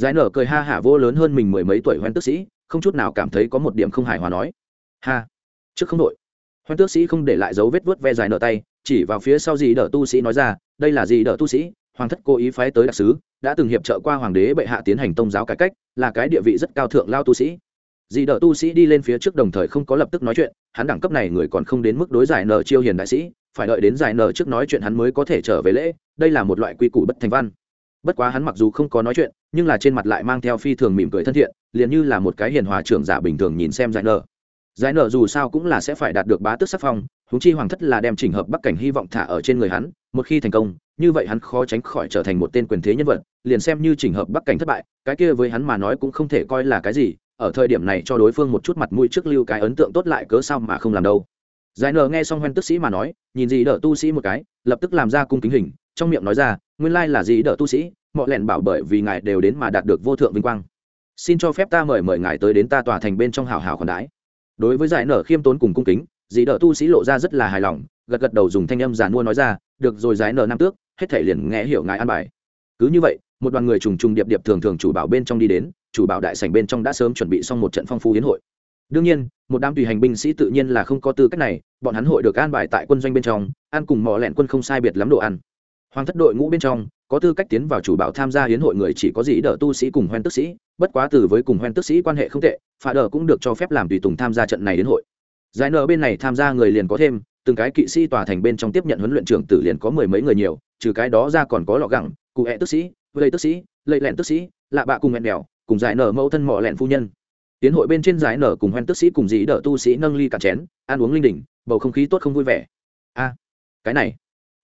giải nở cười ha hả vô lớn hơn mình mười mấy tuổi hoen tước sĩ không chút nào cảm thấy có một điểm không hài hòa nói ha trước không đội hoen tước sĩ không để lại dấu vết vớt ve dài nở tay chỉ vào phía sau gì đỡ tu sĩ nói ra đây là gì đỡ tu sĩ hoàng thất cố ý phái tới đặc sứ, đã từng hiệp trợ qua hoàng đế bệ hạ tiến hành tông giáo cải cách, là cái địa vị rất cao thượng lao tu sĩ dì đỡ tu sĩ đi lên phía trước đồng thời không có lập tức nói chuyện, hắn đẳng cấp này người còn không đến mức đối giải nợ chiêu hiền đại sĩ, phải đợi đến giải nợ trước nói chuyện hắn mới có thể trở về lễ, đây là một loại quy củ bất thành văn bất quá hắn mặc dù không có nói chuyện, nhưng là trên mặt lại mang theo phi thường mỉm cười thân thiện, liền như là một cái hiền hòa trưởng giả bình thường nhìn xem giải nợ. giải nợ dù sao cũng là sẽ phải đạt được bá tước sắc phong húng chi hoàng thất là đem trình hợp bắc cảnh hy vọng thả ở trên người hắn, một khi thành công như vậy hắn khó tránh khỏi trở thành một tên quyền thế nhân vật, liền xem như trình hợp bắc cảnh thất bại, cái kia với hắn mà nói cũng không thể coi là cái gì, ở thời điểm này cho đối phương một chút mặt mũi trước lưu cái ấn tượng tốt lại cớ sao mà không làm đâu. Giải nở nghe xong hoen tức sĩ mà nói, nhìn gì đỡ tu sĩ một cái, lập tức làm ra cung kính hình, trong miệng nói ra, nguyên lai là gì đỡ tu sĩ mọi lẹn bảo bởi vì ngài đều đến mà đạt được vô thượng vinh quang. Xin cho phép ta mời mời ngài tới đến ta tòa thành bên trong hào hào khoản đãi. Đối với giải nở khiêm tốn cùng cung kính dĩ đỡ tu sĩ lộ ra rất là hài lòng, gật gật đầu dùng thanh âm giàn mua nói ra, được rồi giải nở nam tước hết thể liền nghe hiểu ngài an bài. Cứ như vậy, một đoàn người trùng trùng điệp điệp thường thường chủ bảo bên trong đi đến, chủ bảo đại sảnh bên trong đã sớm chuẩn bị xong một trận phong phú hiến hội. Đương nhiên, một đám tùy hành binh sĩ tự nhiên là không có tư cách này, bọn hắn hội được an bài tại quân doanh bên trong, ăn cùng mò lẹn quân không sai biệt lắm đồ ăn. Hoàng thất đội ngũ bên trong, có tư cách tiến vào chủ bảo tham gia hiến hội người chỉ có dĩ đỡ tu sĩ cùng hoen tức sĩ, bất quá từ với cùng hoen tức sĩ quan hệ không tệ phá đờ cũng được cho phép làm tùy tùng tham gia trận này đến hội. Giải nở bên này tham gia người liền có thêm từng cái kỵ sĩ tòa thành bên trong tiếp nhận huấn luyện trưởng tử liền có mười mấy người nhiều, trừ cái đó ra còn có lọ gẳng, cụ hẹ tức sĩ lây tức sĩ lây lẹn tức sĩ, lạ bạ cùng mẹn mèo cùng giải nở mẫu thân mỏ lẹn phu nhân. Tiến hội bên trên giải nở cùng hoen tức sĩ cùng dĩ đỡ tu sĩ nâng ly cả chén, ăn uống linh đỉnh bầu không khí tốt không vui vẻ. A, cái này.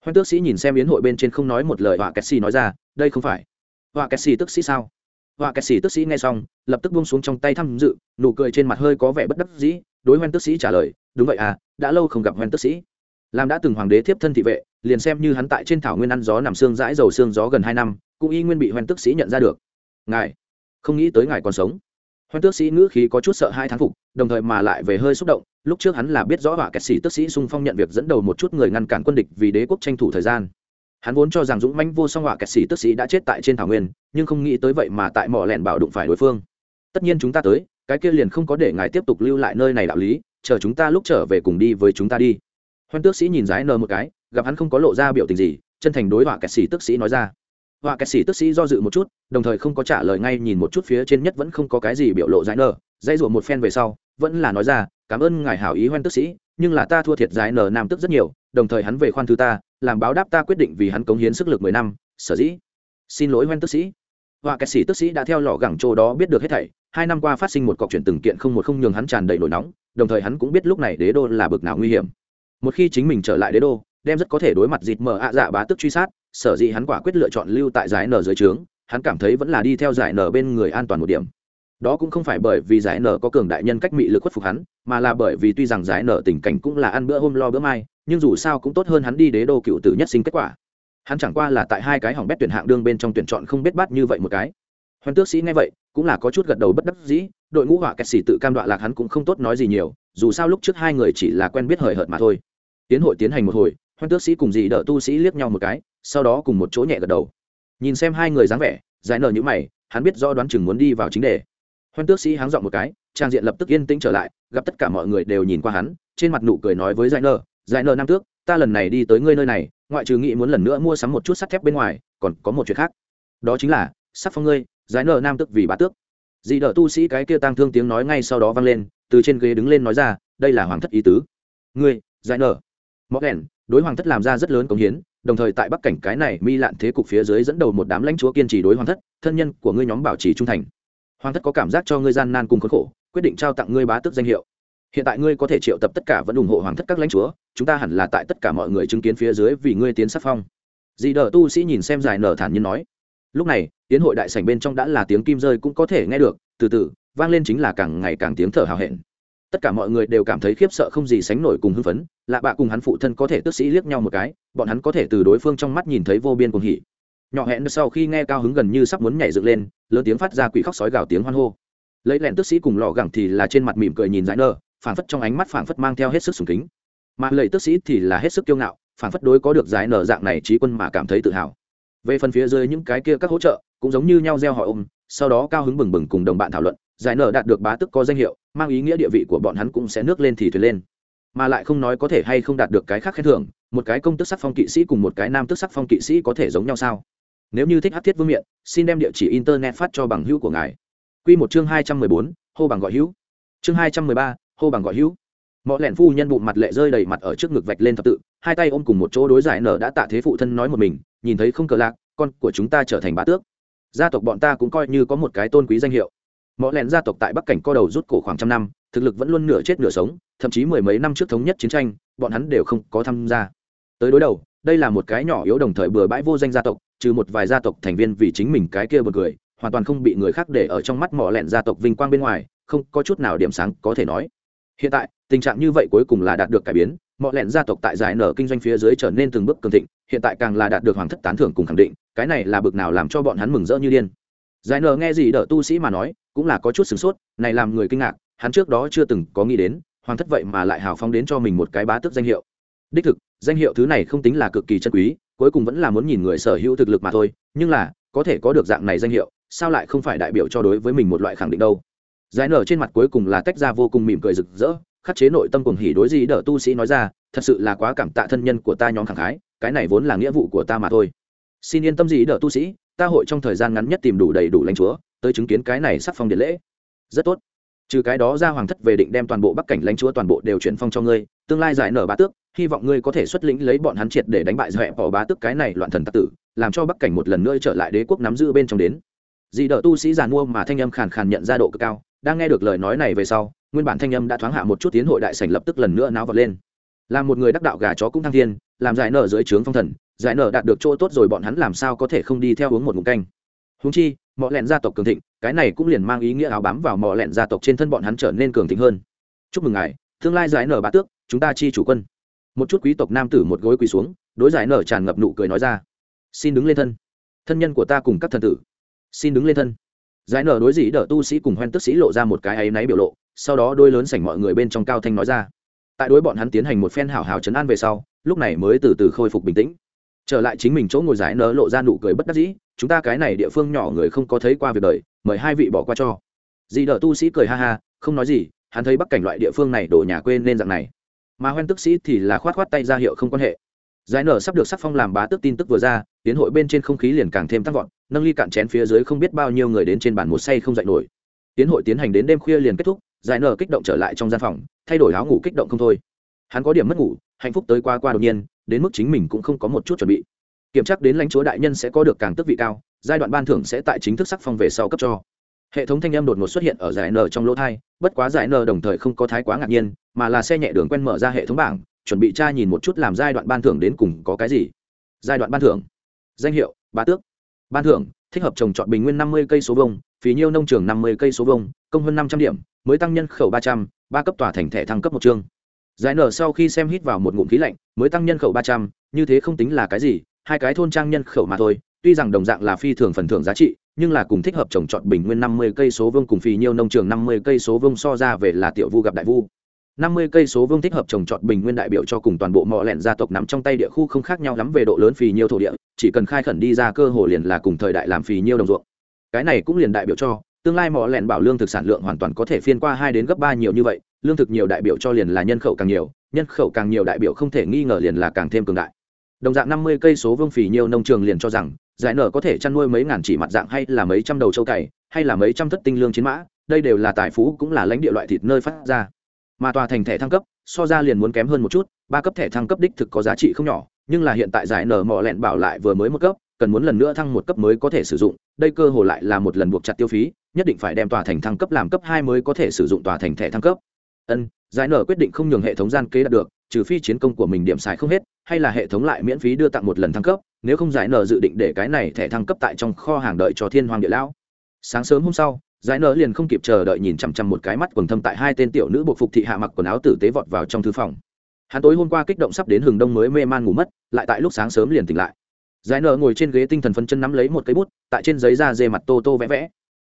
Hoen tước sĩ nhìn xem yến hội bên trên không nói một lời, họa kẹt xì nói ra, đây không phải. Họa kẹt xì tức sĩ sao? Họa kẹt xì tức sĩ nghe xong, lập tức buông xuống trong tay tham dự, nụ cười trên mặt hơi có vẻ bất đắc dĩ, đối hoen tước sĩ trả lời đúng vậy à đã lâu không gặp hoen tước sĩ. Làm đã từng hoàng đế thiếp thân thị vệ, liền xem như hắn tại trên thảo nguyên ăn gió nằm xương dãi dầu xương gió gần hai năm, cũng y nguyên bị hoen tước sĩ nhận ra được. Ngài, không nghĩ tới ngài còn sống. Hoen tước sĩ ngữ khí có chút sợ hai thán phục, đồng thời mà lại về hơi xúc động, lúc trước hắn là biết rõ họa kẹt sĩ tước sĩ xung phong nhận việc dẫn đầu một chút người ngăn cản quân địch vì đế quốc tranh thủ thời gian. Hắn vốn cho rằng dũng mãnh vô song họa kẹt sĩ tước sĩ đã chết tại trên thảo nguyên, nhưng không nghĩ tới vậy mà tại mỏ lẻn bảo đụng phải đối phương. Tất nhiên chúng ta tới, cái kia liền không có để ngài tiếp tục lưu lại nơi này đạo lý chờ chúng ta lúc trở về cùng đi với chúng ta đi. Hoan tước sĩ nhìn giải nờ một cái, gặp hắn không có lộ ra biểu tình gì, chân thành đối họa kẹt sĩ tước sĩ nói ra. Họa kẹt sĩ tước sĩ do dự một chút, đồng thời không có trả lời ngay nhìn một chút phía trên nhất vẫn không có cái gì biểu lộ giải nờ dây rụa một phen về sau, vẫn là nói ra, cảm ơn ngài hảo ý, hoan tức sĩ, nhưng là ta thua thiệt giải nở nam tức rất nhiều, đồng thời hắn về khoan thứ ta, làm báo đáp ta quyết định vì hắn cống hiến sức lực mười năm, sở dĩ. Xin lỗi, hoan tức sĩ họa kẹt sĩ tức sĩ đã theo lò gẳng chỗ đó biết được hết thảy, hai năm qua phát sinh một cọc chuyện từng kiện không một không nhường hắn tràn đầy nổi nóng, đồng thời hắn cũng biết lúc này đế đô là bực nào nguy hiểm. Một khi chính mình trở lại đế đô, đem rất có thể đối mặt dịt mở ạ dạ bá tức truy sát, sở dĩ hắn quả quyết lựa chọn lưu tại giải nở dưới trướng, hắn cảm thấy vẫn là đi theo giải nở bên người an toàn một điểm. Đó cũng không phải bởi vì giải nở có cường đại nhân cách mị lực khuất phục hắn, mà là bởi vì tuy rằng giải nở tình cảnh cũng là ăn bữa hôm lo bữa mai, nhưng dù sao cũng tốt hơn hắn đi đế đô cựu tử nhất sinh kết quả hắn chẳng qua là tại hai cái hỏng bét tuyển hạng đương bên trong tuyển chọn không biết bắt như vậy một cái. Hoan tước sĩ nghe vậy, cũng là có chút gật đầu bất đắc dĩ, đội ngũ họa kẹt xỉ tự cam đoạ lạc hắn cũng không tốt nói gì nhiều, dù sao lúc trước hai người chỉ là quen biết hời hợt mà thôi. Tiến hội tiến hành một hồi, hoan tước sĩ cùng dì đỡ tu sĩ liếc nhau một cái, sau đó cùng một chỗ nhẹ gật đầu. Nhìn xem hai người dáng vẻ, giải nở những mày, hắn biết do đoán chừng muốn đi vào chính đề. Hoan tước sĩ háng dọn một cái, trang diện lập tức yên tĩnh trở lại, gặp tất cả mọi người đều nhìn qua hắn, trên mặt nụ cười nói với giải nở giải nở nam tước ta lần này đi tới ngươi nơi này, ngoại trừ nghĩ muốn lần nữa mua sắm một chút sắt thép bên ngoài, còn có một chuyện khác. Đó chính là sắc phong ngươi, giải nợ nam tước vì bá tước. Dị đỡ tu sĩ cái kia tăng thương tiếng nói ngay sau đó vang lên, từ trên ghế đứng lên nói ra, đây là hoàng thất ý tứ. Ngươi, giải nợ. Mó đèn, đối hoàng thất làm ra rất lớn công hiến, đồng thời tại bắc cảnh cái này mi lạn thế cục phía dưới dẫn đầu một đám lãnh chúa kiên trì đối hoàng thất, thân nhân của ngươi nhóm bảo trì trung thành. Hoàng thất có cảm giác cho ngươi gian nan cùng khốn khổ, quyết định trao tặng ngươi bá tước danh hiệu. Hiện tại ngươi có thể triệu tập tất cả vẫn ủng hộ hoàng thất các lãnh chúa chúng ta hẳn là tại tất cả mọi người chứng kiến phía dưới vì ngươi tiến sắc phong. Dị đờ tu sĩ nhìn xem giải nở thản nhiên nói. Lúc này, tiến hội đại sảnh bên trong đã là tiếng kim rơi cũng có thể nghe được, từ từ, vang lên chính là càng ngày càng tiếng thở hào hẹn. Tất cả mọi người đều cảm thấy khiếp sợ không gì sánh nổi cùng hưng phấn, lạ bạ cùng hắn phụ thân có thể tức sĩ liếc nhau một cái, bọn hắn có thể từ đối phương trong mắt nhìn thấy vô biên cùng hỉ. Nhỏ hẹn sau khi nghe cao hứng gần như sắp muốn nhảy dựng lên, lớn tiếng phát ra quỷ khóc sói gào tiếng hoan hô. Lấy lẹn tức sĩ cùng lò gẳng thì là trên mặt mỉm cười nhìn giải nơ phảng phất trong ánh mắt phảng phất mang theo hết sức sùng kính mà lầy tức sĩ thì là hết sức kiêu ngạo, phảng phất đối có được giải nở dạng này trí quân mà cảm thấy tự hào. Về phần phía dưới những cái kia các hỗ trợ, cũng giống như nhau gieo họ ôm, sau đó cao hứng bừng bừng cùng đồng bạn thảo luận, giải nở đạt được bá tức có danh hiệu, mang ý nghĩa địa vị của bọn hắn cũng sẽ nước lên thì thuyền lên. Mà lại không nói có thể hay không đạt được cái khác khen thưởng, một cái công tức sắc phong kỵ sĩ cùng một cái nam tức sắc phong kỵ sĩ có thể giống nhau sao? Nếu như thích hát thiết vương miện, xin đem địa chỉ internet phát cho bằng hữu của ngài. Q một chương hai trăm mười bốn, hô bằng gọi hữu. Chương hai trăm mười ba, hô bằng gọi hữu mọi lẻn phu nhân bụng mặt lệ rơi đầy mặt ở trước ngực vạch lên thập tự, hai tay ôm cùng một chỗ đối giải nở đã tạ thế phụ thân nói một mình, nhìn thấy không cờ lạc, con của chúng ta trở thành bá tước. Gia tộc bọn ta cũng coi như có một cái tôn quý danh hiệu. Mọi lẻn gia tộc tại bắc cảnh co đầu rút cổ khoảng trăm năm, thực lực vẫn luôn nửa chết nửa sống, thậm chí mười mấy năm trước thống nhất chiến tranh, bọn hắn đều không có tham gia. Tới đối đầu, đây là một cái nhỏ yếu đồng thời bừa bãi vô danh gia tộc, trừ một vài gia tộc thành viên vì chính mình cái kia bật cười, hoàn toàn không bị người khác để ở trong mắt mỏ lẹn gia tộc vinh quang bên ngoài, không có chút nào điểm sáng có thể nói. Hiện tại tình trạng như vậy cuối cùng là đạt được cải biến mọi lẹn gia tộc tại giải nở kinh doanh phía dưới trở nên từng bước cường thịnh, hiện tại càng là đạt được hoàng thất tán thưởng cùng khẳng định, cái này là bực nào làm cho bọn hắn mừng rỡ như điên. Giải nở nghe gì đỡ tu sĩ mà nói, cũng là có chút sửng sốt, này làm người kinh ngạc, hắn trước đó chưa từng có nghĩ đến, hoàng thất vậy mà lại hào phóng đến cho mình một cái bá tước danh hiệu. Đích thực, danh hiệu thứ này không tính là cực kỳ chân quý, cuối cùng vẫn là muốn nhìn người sở hữu thực lực mà thôi, nhưng là, có thể có được dạng này danh hiệu, sao lại không phải đại biểu cho đối với mình một loại khẳng định đâu? Giải nở trên mặt cuối cùng là tách ra vô cùng mỉm cười rực rỡ khắc chế nội tâm cuồng hỉ đối gì đỡ tu sĩ nói ra, thật sự là quá cảm tạ thân nhân của ta nhóm khẳng khái, cái này vốn là nghĩa vụ của ta mà thôi. Xin yên tâm gì đỡ tu sĩ, ta hội trong thời gian ngắn nhất tìm đủ đầy đủ lãnh chúa, tới chứng kiến cái này sắc phong điện lễ. Rất tốt. Trừ cái đó ra hoàng thất về định đem toàn bộ bắc cảnh lãnh chúa toàn bộ đều chuyển phong cho ngươi, tương lai giải nở bá tước, hy vọng ngươi có thể xuất lĩnh lấy bọn hắn triệt để đánh bại dọa bỏ bá tước cái này loạn thần tặc tử, làm cho bắc cảnh một lần nữa trở lại đế quốc nắm giữ bên trong đến. Dị đỡ tu sĩ giàn mua mà thanh âm khàn khàn nhận ra độ cực cao đang nghe được lời nói này về sau, nguyên bản thanh âm đã thoáng hạ một chút tiến hội đại sảnh lập tức lần nữa náo vật lên. Làm một người đắc đạo gà chó cũng thăng thiên, làm giải nở dưới trướng phong thần, giải nở đạt được chỗ tốt rồi bọn hắn làm sao có thể không đi theo uống một ngụm canh. Húng chi, mọ lẹn gia tộc cường thịnh, cái này cũng liền mang ý nghĩa áo bám vào mọ lẹn gia tộc trên thân bọn hắn trở nên cường thịnh hơn. Chúc mừng ngài, tương lai giải nở bá tước, chúng ta chi chủ quân. Một chút quý tộc nam tử một gối quỳ xuống, đối giải nở tràn ngập nụ cười nói ra. Xin đứng lên thân. Thân nhân của ta cùng các thần tử. Xin đứng lên thân giải nở đối dĩ đỡ tu sĩ cùng hoen tức sĩ lộ ra một cái áy náy biểu lộ, sau đó đôi lớn sảnh mọi người bên trong cao thanh nói ra. Tại đối bọn hắn tiến hành một phen hảo hảo chấn an về sau, lúc này mới từ từ khôi phục bình tĩnh. Trở lại chính mình chỗ ngồi giải nở lộ ra nụ cười bất đắc dĩ, chúng ta cái này địa phương nhỏ người không có thấy qua việc đời, mời hai vị bỏ qua cho. Dĩ đỡ tu sĩ cười ha ha, không nói gì, hắn thấy bắc cảnh loại địa phương này đổ nhà quê nên dạng này. Mà hoen tức sĩ thì là khoát khoát tay ra hiệu không quan hệ. Giải nở sắp được sắc phong làm bá tước tin tức vừa ra, tiến hội bên trên không khí liền càng thêm tăng vọt nâng ly cạn chén phía dưới không biết bao nhiêu người đến trên bàn một say không dậy nổi. Tiến hội tiến hành đến đêm khuya liền kết thúc, giải nở kích động trở lại trong gian phòng, thay đổi áo ngủ kích động không thôi. Hắn có điểm mất ngủ, hạnh phúc tới qua qua đột nhiên, đến mức chính mình cũng không có một chút chuẩn bị. Kiểm tra đến lãnh chúa đại nhân sẽ có được càng tức vị cao, giai đoạn ban thưởng sẽ tại chính thức sắc phong về sau cấp cho. Hệ thống thanh âm đột ngột xuất hiện ở giải n trong lỗ thai, bất quá giải n đồng thời không có thái quá ngạc nhiên, mà là xe nhẹ đường quen mở ra hệ thống bảng, chuẩn bị tra nhìn một chút làm giai đoạn ban thưởng đến cùng có cái gì. Giai đoạn ban thưởng. Danh hiệu, bá tước ban thưởng, thích hợp trồng trọt bình nguyên năm mươi cây số vông phí nhiêu nông trường năm mươi cây số vông công hơn năm trăm điểm, mới tăng nhân khẩu ba trăm, ba cấp tòa thành thẻ thăng cấp một chương. Giải nở sau khi xem hít vào một ngụm khí lạnh, mới tăng nhân khẩu ba trăm, như thế không tính là cái gì, hai cái thôn trang nhân khẩu mà thôi, tuy rằng đồng dạng là phi thường phần thưởng giá trị, nhưng là cùng thích hợp trồng trọt bình nguyên năm mươi cây số vương cùng phì nhiêu nông trường năm mươi cây số vương so ra về là tiểu vu gặp đại vu năm mươi cây số vương thích hợp trồng trọt bình nguyên đại biểu cho cùng toàn bộ mỏ lẻn gia tộc nắm trong tay địa khu không khác nhau lắm về độ lớn phì nhiêu thổ địa, chỉ cần khai khẩn đi ra cơ hồ liền là cùng thời đại làm phì nhiêu đồng ruộng. Cái này cũng liền đại biểu cho, tương lai mỏ lẻn bảo lương thực sản lượng hoàn toàn có thể phiên qua hai đến gấp ba nhiều như vậy, lương thực nhiều đại biểu cho liền là nhân khẩu càng nhiều, nhân khẩu càng nhiều đại biểu không thể nghi ngờ liền là càng thêm cường đại. Đồng dạng năm mươi cây số vương phì nhiêu nông trường liền cho rằng, giải nở có thể chăn nuôi mấy ngàn chỉ mặt dạng hay là mấy trăm đầu châu cày, hay là mấy trăm thất tinh lương chiến mã, đây đều là tài phú cũng là lãnh địa loại thịt nơi phát ra mà tòa thành thẻ thăng cấp, so ra liền muốn kém hơn một chút, ba cấp thẻ thăng cấp đích thực có giá trị không nhỏ, nhưng là hiện tại giải nở mỏ lẹn bảo lại vừa mới một cấp, cần muốn lần nữa thăng một cấp mới có thể sử dụng, đây cơ hồ lại là một lần buộc chặt tiêu phí, nhất định phải đem tòa thành thăng cấp làm cấp hai mới có thể sử dụng tòa thành thẻ thăng cấp. Ân, giải nở quyết định không nhường hệ thống gian kế đạt được, trừ phi chiến công của mình điểm xài không hết, hay là hệ thống lại miễn phí đưa tặng một lần thăng cấp, nếu không giải nở dự định để cái này thẻ thăng cấp tại trong kho hàng đợi cho thiên hoàng địa lão. Sáng sớm hôm sau giải nở liền không kịp chờ đợi nhìn chằm chằm một cái mắt quần thâm tại hai tên tiểu nữ bộ phục thị hạ mặc quần áo tử tế vọt vào trong thư phòng. Hắn tối hôm qua kích động sắp đến hừng đông mới mê man ngủ mất, lại tại lúc sáng sớm liền tỉnh lại. Giải nở ngồi trên ghế tinh thần phân chân nắm lấy một cây bút, tại trên giấy da dê mặt tô tô vẽ vẽ.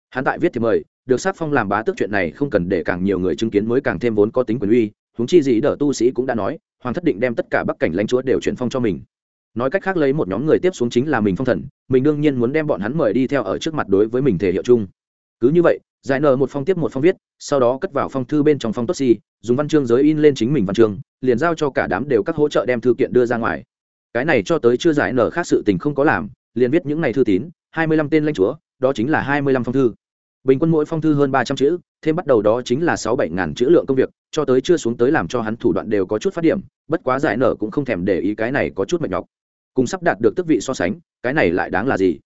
Hắn tại viết thì mời, được sát phong làm bá tước chuyện này không cần để càng nhiều người chứng kiến mới càng thêm vốn có tính quyền uy, huống chi gì đỡ tu sĩ cũng đã nói, hoàng thất định đem tất cả bắc cảnh lãnh chúa đều chuyển phong cho mình. Nói cách khác lấy một nhóm người tiếp xuống chính là mình phong thần, mình đương nhiên muốn đem bọn hắn mời đi theo ở trước mặt đối với mình thể hiệu chung cứ như vậy, giải nở một phong tiếp một phong viết, sau đó cất vào phong thư bên trong phong tốt si dùng văn chương giới in lên chính mình văn chương, liền giao cho cả đám đều các hỗ trợ đem thư kiện đưa ra ngoài. Cái này cho tới chưa giải nở khác sự tình không có làm, liền viết những này thư tín, hai mươi lăm tên lãnh chúa, đó chính là hai mươi lăm phong thư. Bình quân mỗi phong thư hơn ba trăm chữ, thêm bắt đầu đó chính là sáu bảy ngàn chữ lượng công việc, cho tới chưa xuống tới làm cho hắn thủ đoạn đều có chút phát điểm, bất quá giải nở cũng không thèm để ý cái này có chút mệt nhọc. Cùng sắp đạt được tức vị so sánh, cái này lại đáng là gì?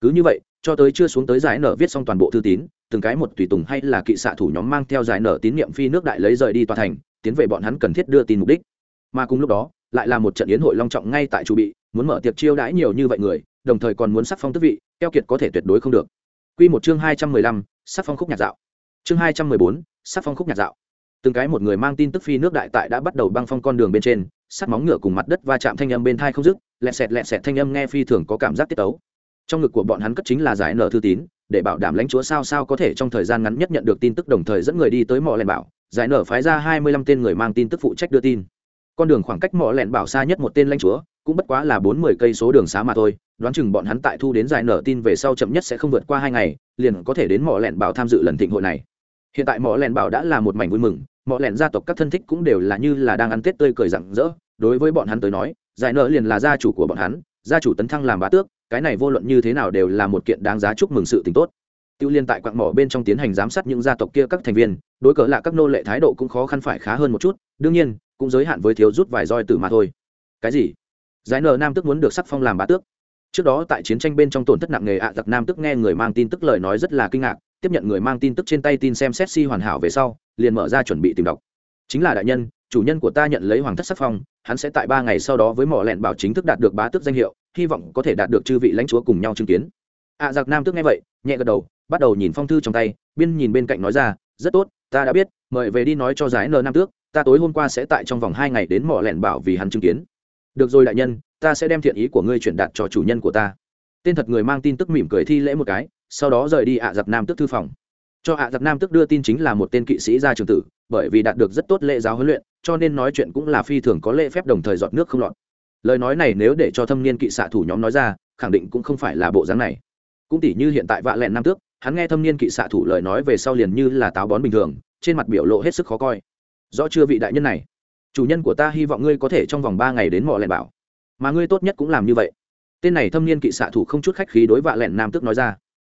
Cứ như vậy cho tới chưa xuống tới giải nở viết xong toàn bộ thư tín từng cái một tùy tùng hay là kỵ xạ thủ nhóm mang theo giải nở tín nhiệm phi nước đại lấy rời đi tòa thành tiến về bọn hắn cần thiết đưa tin mục đích mà cùng lúc đó lại là một trận yến hội long trọng ngay tại chủ bị muốn mở tiệc chiêu đãi nhiều như vậy người đồng thời còn muốn sắc phong tức vị keo kiệt có thể tuyệt đối không được Quy một chương hai trăm mười lăm, sắc phong khúc nhạc dạo. Chương hai trăm mười bốn, sắc phong khúc nhạc dạo. Từng cái một người mang tin tức phi nước đại tại đã bắt đầu băng phong con đường bên trên, sắt móng ngựa cùng mặt đất va chạm thanh âm bên thai không dứt, lẹt xẹt lẹt xẹt thanh âm nghe phi thường có cảm giác tiết tấu. Trong ngực của bọn hắn cất chính là giải nở thư tín, để bảo đảm lãnh chúa sao sao có thể trong thời gian ngắn nhất nhận được tin tức đồng thời dẫn người đi tới mỏ lẻn bảo, giải nở phái ra hai mươi lăm tên người mang tin tức phụ trách đưa tin. Con đường khoảng cách mỏ lẻn bảo xa nhất một tên lãnh chúa, cũng bất quá là bốn mươi cây số đường xá mà thôi, đoán chừng bọn hắn tại thu đến giải nở tin về sau chậm nhất sẽ không vượt qua hai ngày liền có thể đến mỏ lẻn bảo tham dự lần thịnh hội này. Hiện tại mỏ lẻn bảo đã là một mảnh vui mừng mỏ lẻn gia tộc các thân thích cũng đều là như là đang ăn tết tươi cười rặng rỡ. Đối với bọn hắn tới nói giải nở liền là gia chủ của bọn hắn gia chủ tấn thăng làm bá tước cái này vô luận như thế nào đều là một kiện đáng giá chúc mừng sự tình tốt. Tiêu liên tại quạng mỏ bên trong tiến hành giám sát những gia tộc kia các thành viên, đối cỡ là các nô lệ thái độ cũng khó khăn phải khá hơn một chút, đương nhiên, cũng giới hạn với thiếu rút vài roi tử mà thôi. Cái gì? Giải nở nam tức muốn được sắc phong làm bá tước. Trước đó tại chiến tranh bên trong tổn thất nặng nề ạ giặc nam tức nghe người mang tin tức lời nói rất là kinh ngạc, tiếp nhận người mang tin tức trên tay tin xem xét si hoàn hảo về sau, liền mở ra chuẩn bị tìm đọc. Chính là đại nhân, chủ nhân của ta nhận lấy hoàng thất sắc phong, hắn sẽ tại ba ngày sau đó với mỏ lẹn bảo chính thức đạt được bá tước danh hiệu hy vọng có thể đạt được chư vị lãnh chúa cùng nhau chứng kiến. Ạ giặc nam tước nghe vậy, nhẹ gật đầu, bắt đầu nhìn phong thư trong tay, biên nhìn bên cạnh nói ra, rất tốt, ta đã biết, mời về đi nói cho giải n nam tước, ta tối hôm qua sẽ tại trong vòng hai ngày đến mỏ lẻn bảo vì hắn chứng kiến. Được rồi đại nhân, ta sẽ đem thiện ý của ngươi truyền đạt cho chủ nhân của ta. Tên thật người mang tin tức mỉm cười thi lễ một cái, sau đó rời đi ạ à giặc nam tước thư phòng. Cho ạ à giặc nam tước đưa tin chính là một tên kỵ sĩ gia trường tử, bởi vì đạt được rất tốt lễ giáo huấn luyện, cho nên nói chuyện cũng là phi thường có lễ phép đồng thời dọn nước không lọt lời nói này nếu để cho thâm niên kỵ xạ thủ nhóm nói ra, khẳng định cũng không phải là bộ dáng này. Cũng tỉ như hiện tại vạ lẹn nam tước, hắn nghe thâm niên kỵ xạ thủ lời nói về sau liền như là táo bón bình thường, trên mặt biểu lộ hết sức khó coi. Rõ chưa vị đại nhân này? Chủ nhân của ta hy vọng ngươi có thể trong vòng ba ngày đến mỏ lẹn bảo. Mà ngươi tốt nhất cũng làm như vậy. Tên này thâm niên kỵ xạ thủ không chút khách khí đối vạ lẹn nam tước nói ra.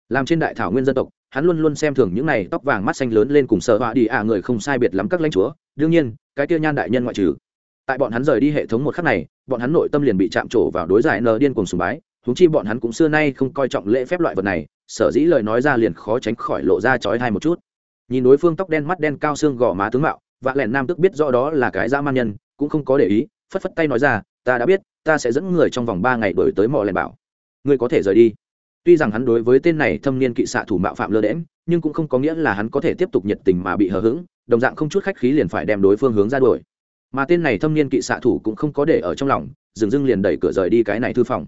Làm trên đại thảo nguyên dân tộc, hắn luôn luôn xem thường những này tóc vàng mắt xanh lớn lên cùng sợ họa đi à người không sai biệt lắm các lãnh chúa. Đương nhiên, cái kia nhan đại nhân ngoại trừ tại bọn hắn rời đi hệ thống một khắc này, bọn hắn nội tâm liền bị chạm trổ vào đối giải nờ điên cùng sùng bái húng chi bọn hắn cũng xưa nay không coi trọng lễ phép loại vật này, sở dĩ lời nói ra liền khó tránh khỏi lộ ra trói thai một chút. Nhìn đối phương tóc đen mắt đen cao xương gò má tướng mạo, vạ lẻn nam tức biết rõ đó là cái dã man nhân, cũng không có để ý, phất phất tay nói ra, ta đã biết, ta sẽ dẫn người trong vòng ba ngày đổi tới mỏ lẻn bảo. Ngươi có thể rời đi. Tuy rằng hắn đối với tên này thâm niên kỵ xạ thủ mạo phạm lơ đễm nhưng cũng không có nghĩa là hắn có thể tiếp tục nhiệt tình mà bị hờ hững, đồng dạng không chút khách khí liền phải đem đối phương hướng ra đuổi mà tên này thâm niên kỵ xạ thủ cũng không có để ở trong lòng dừng dưng liền đẩy cửa rời đi cái này thư phòng.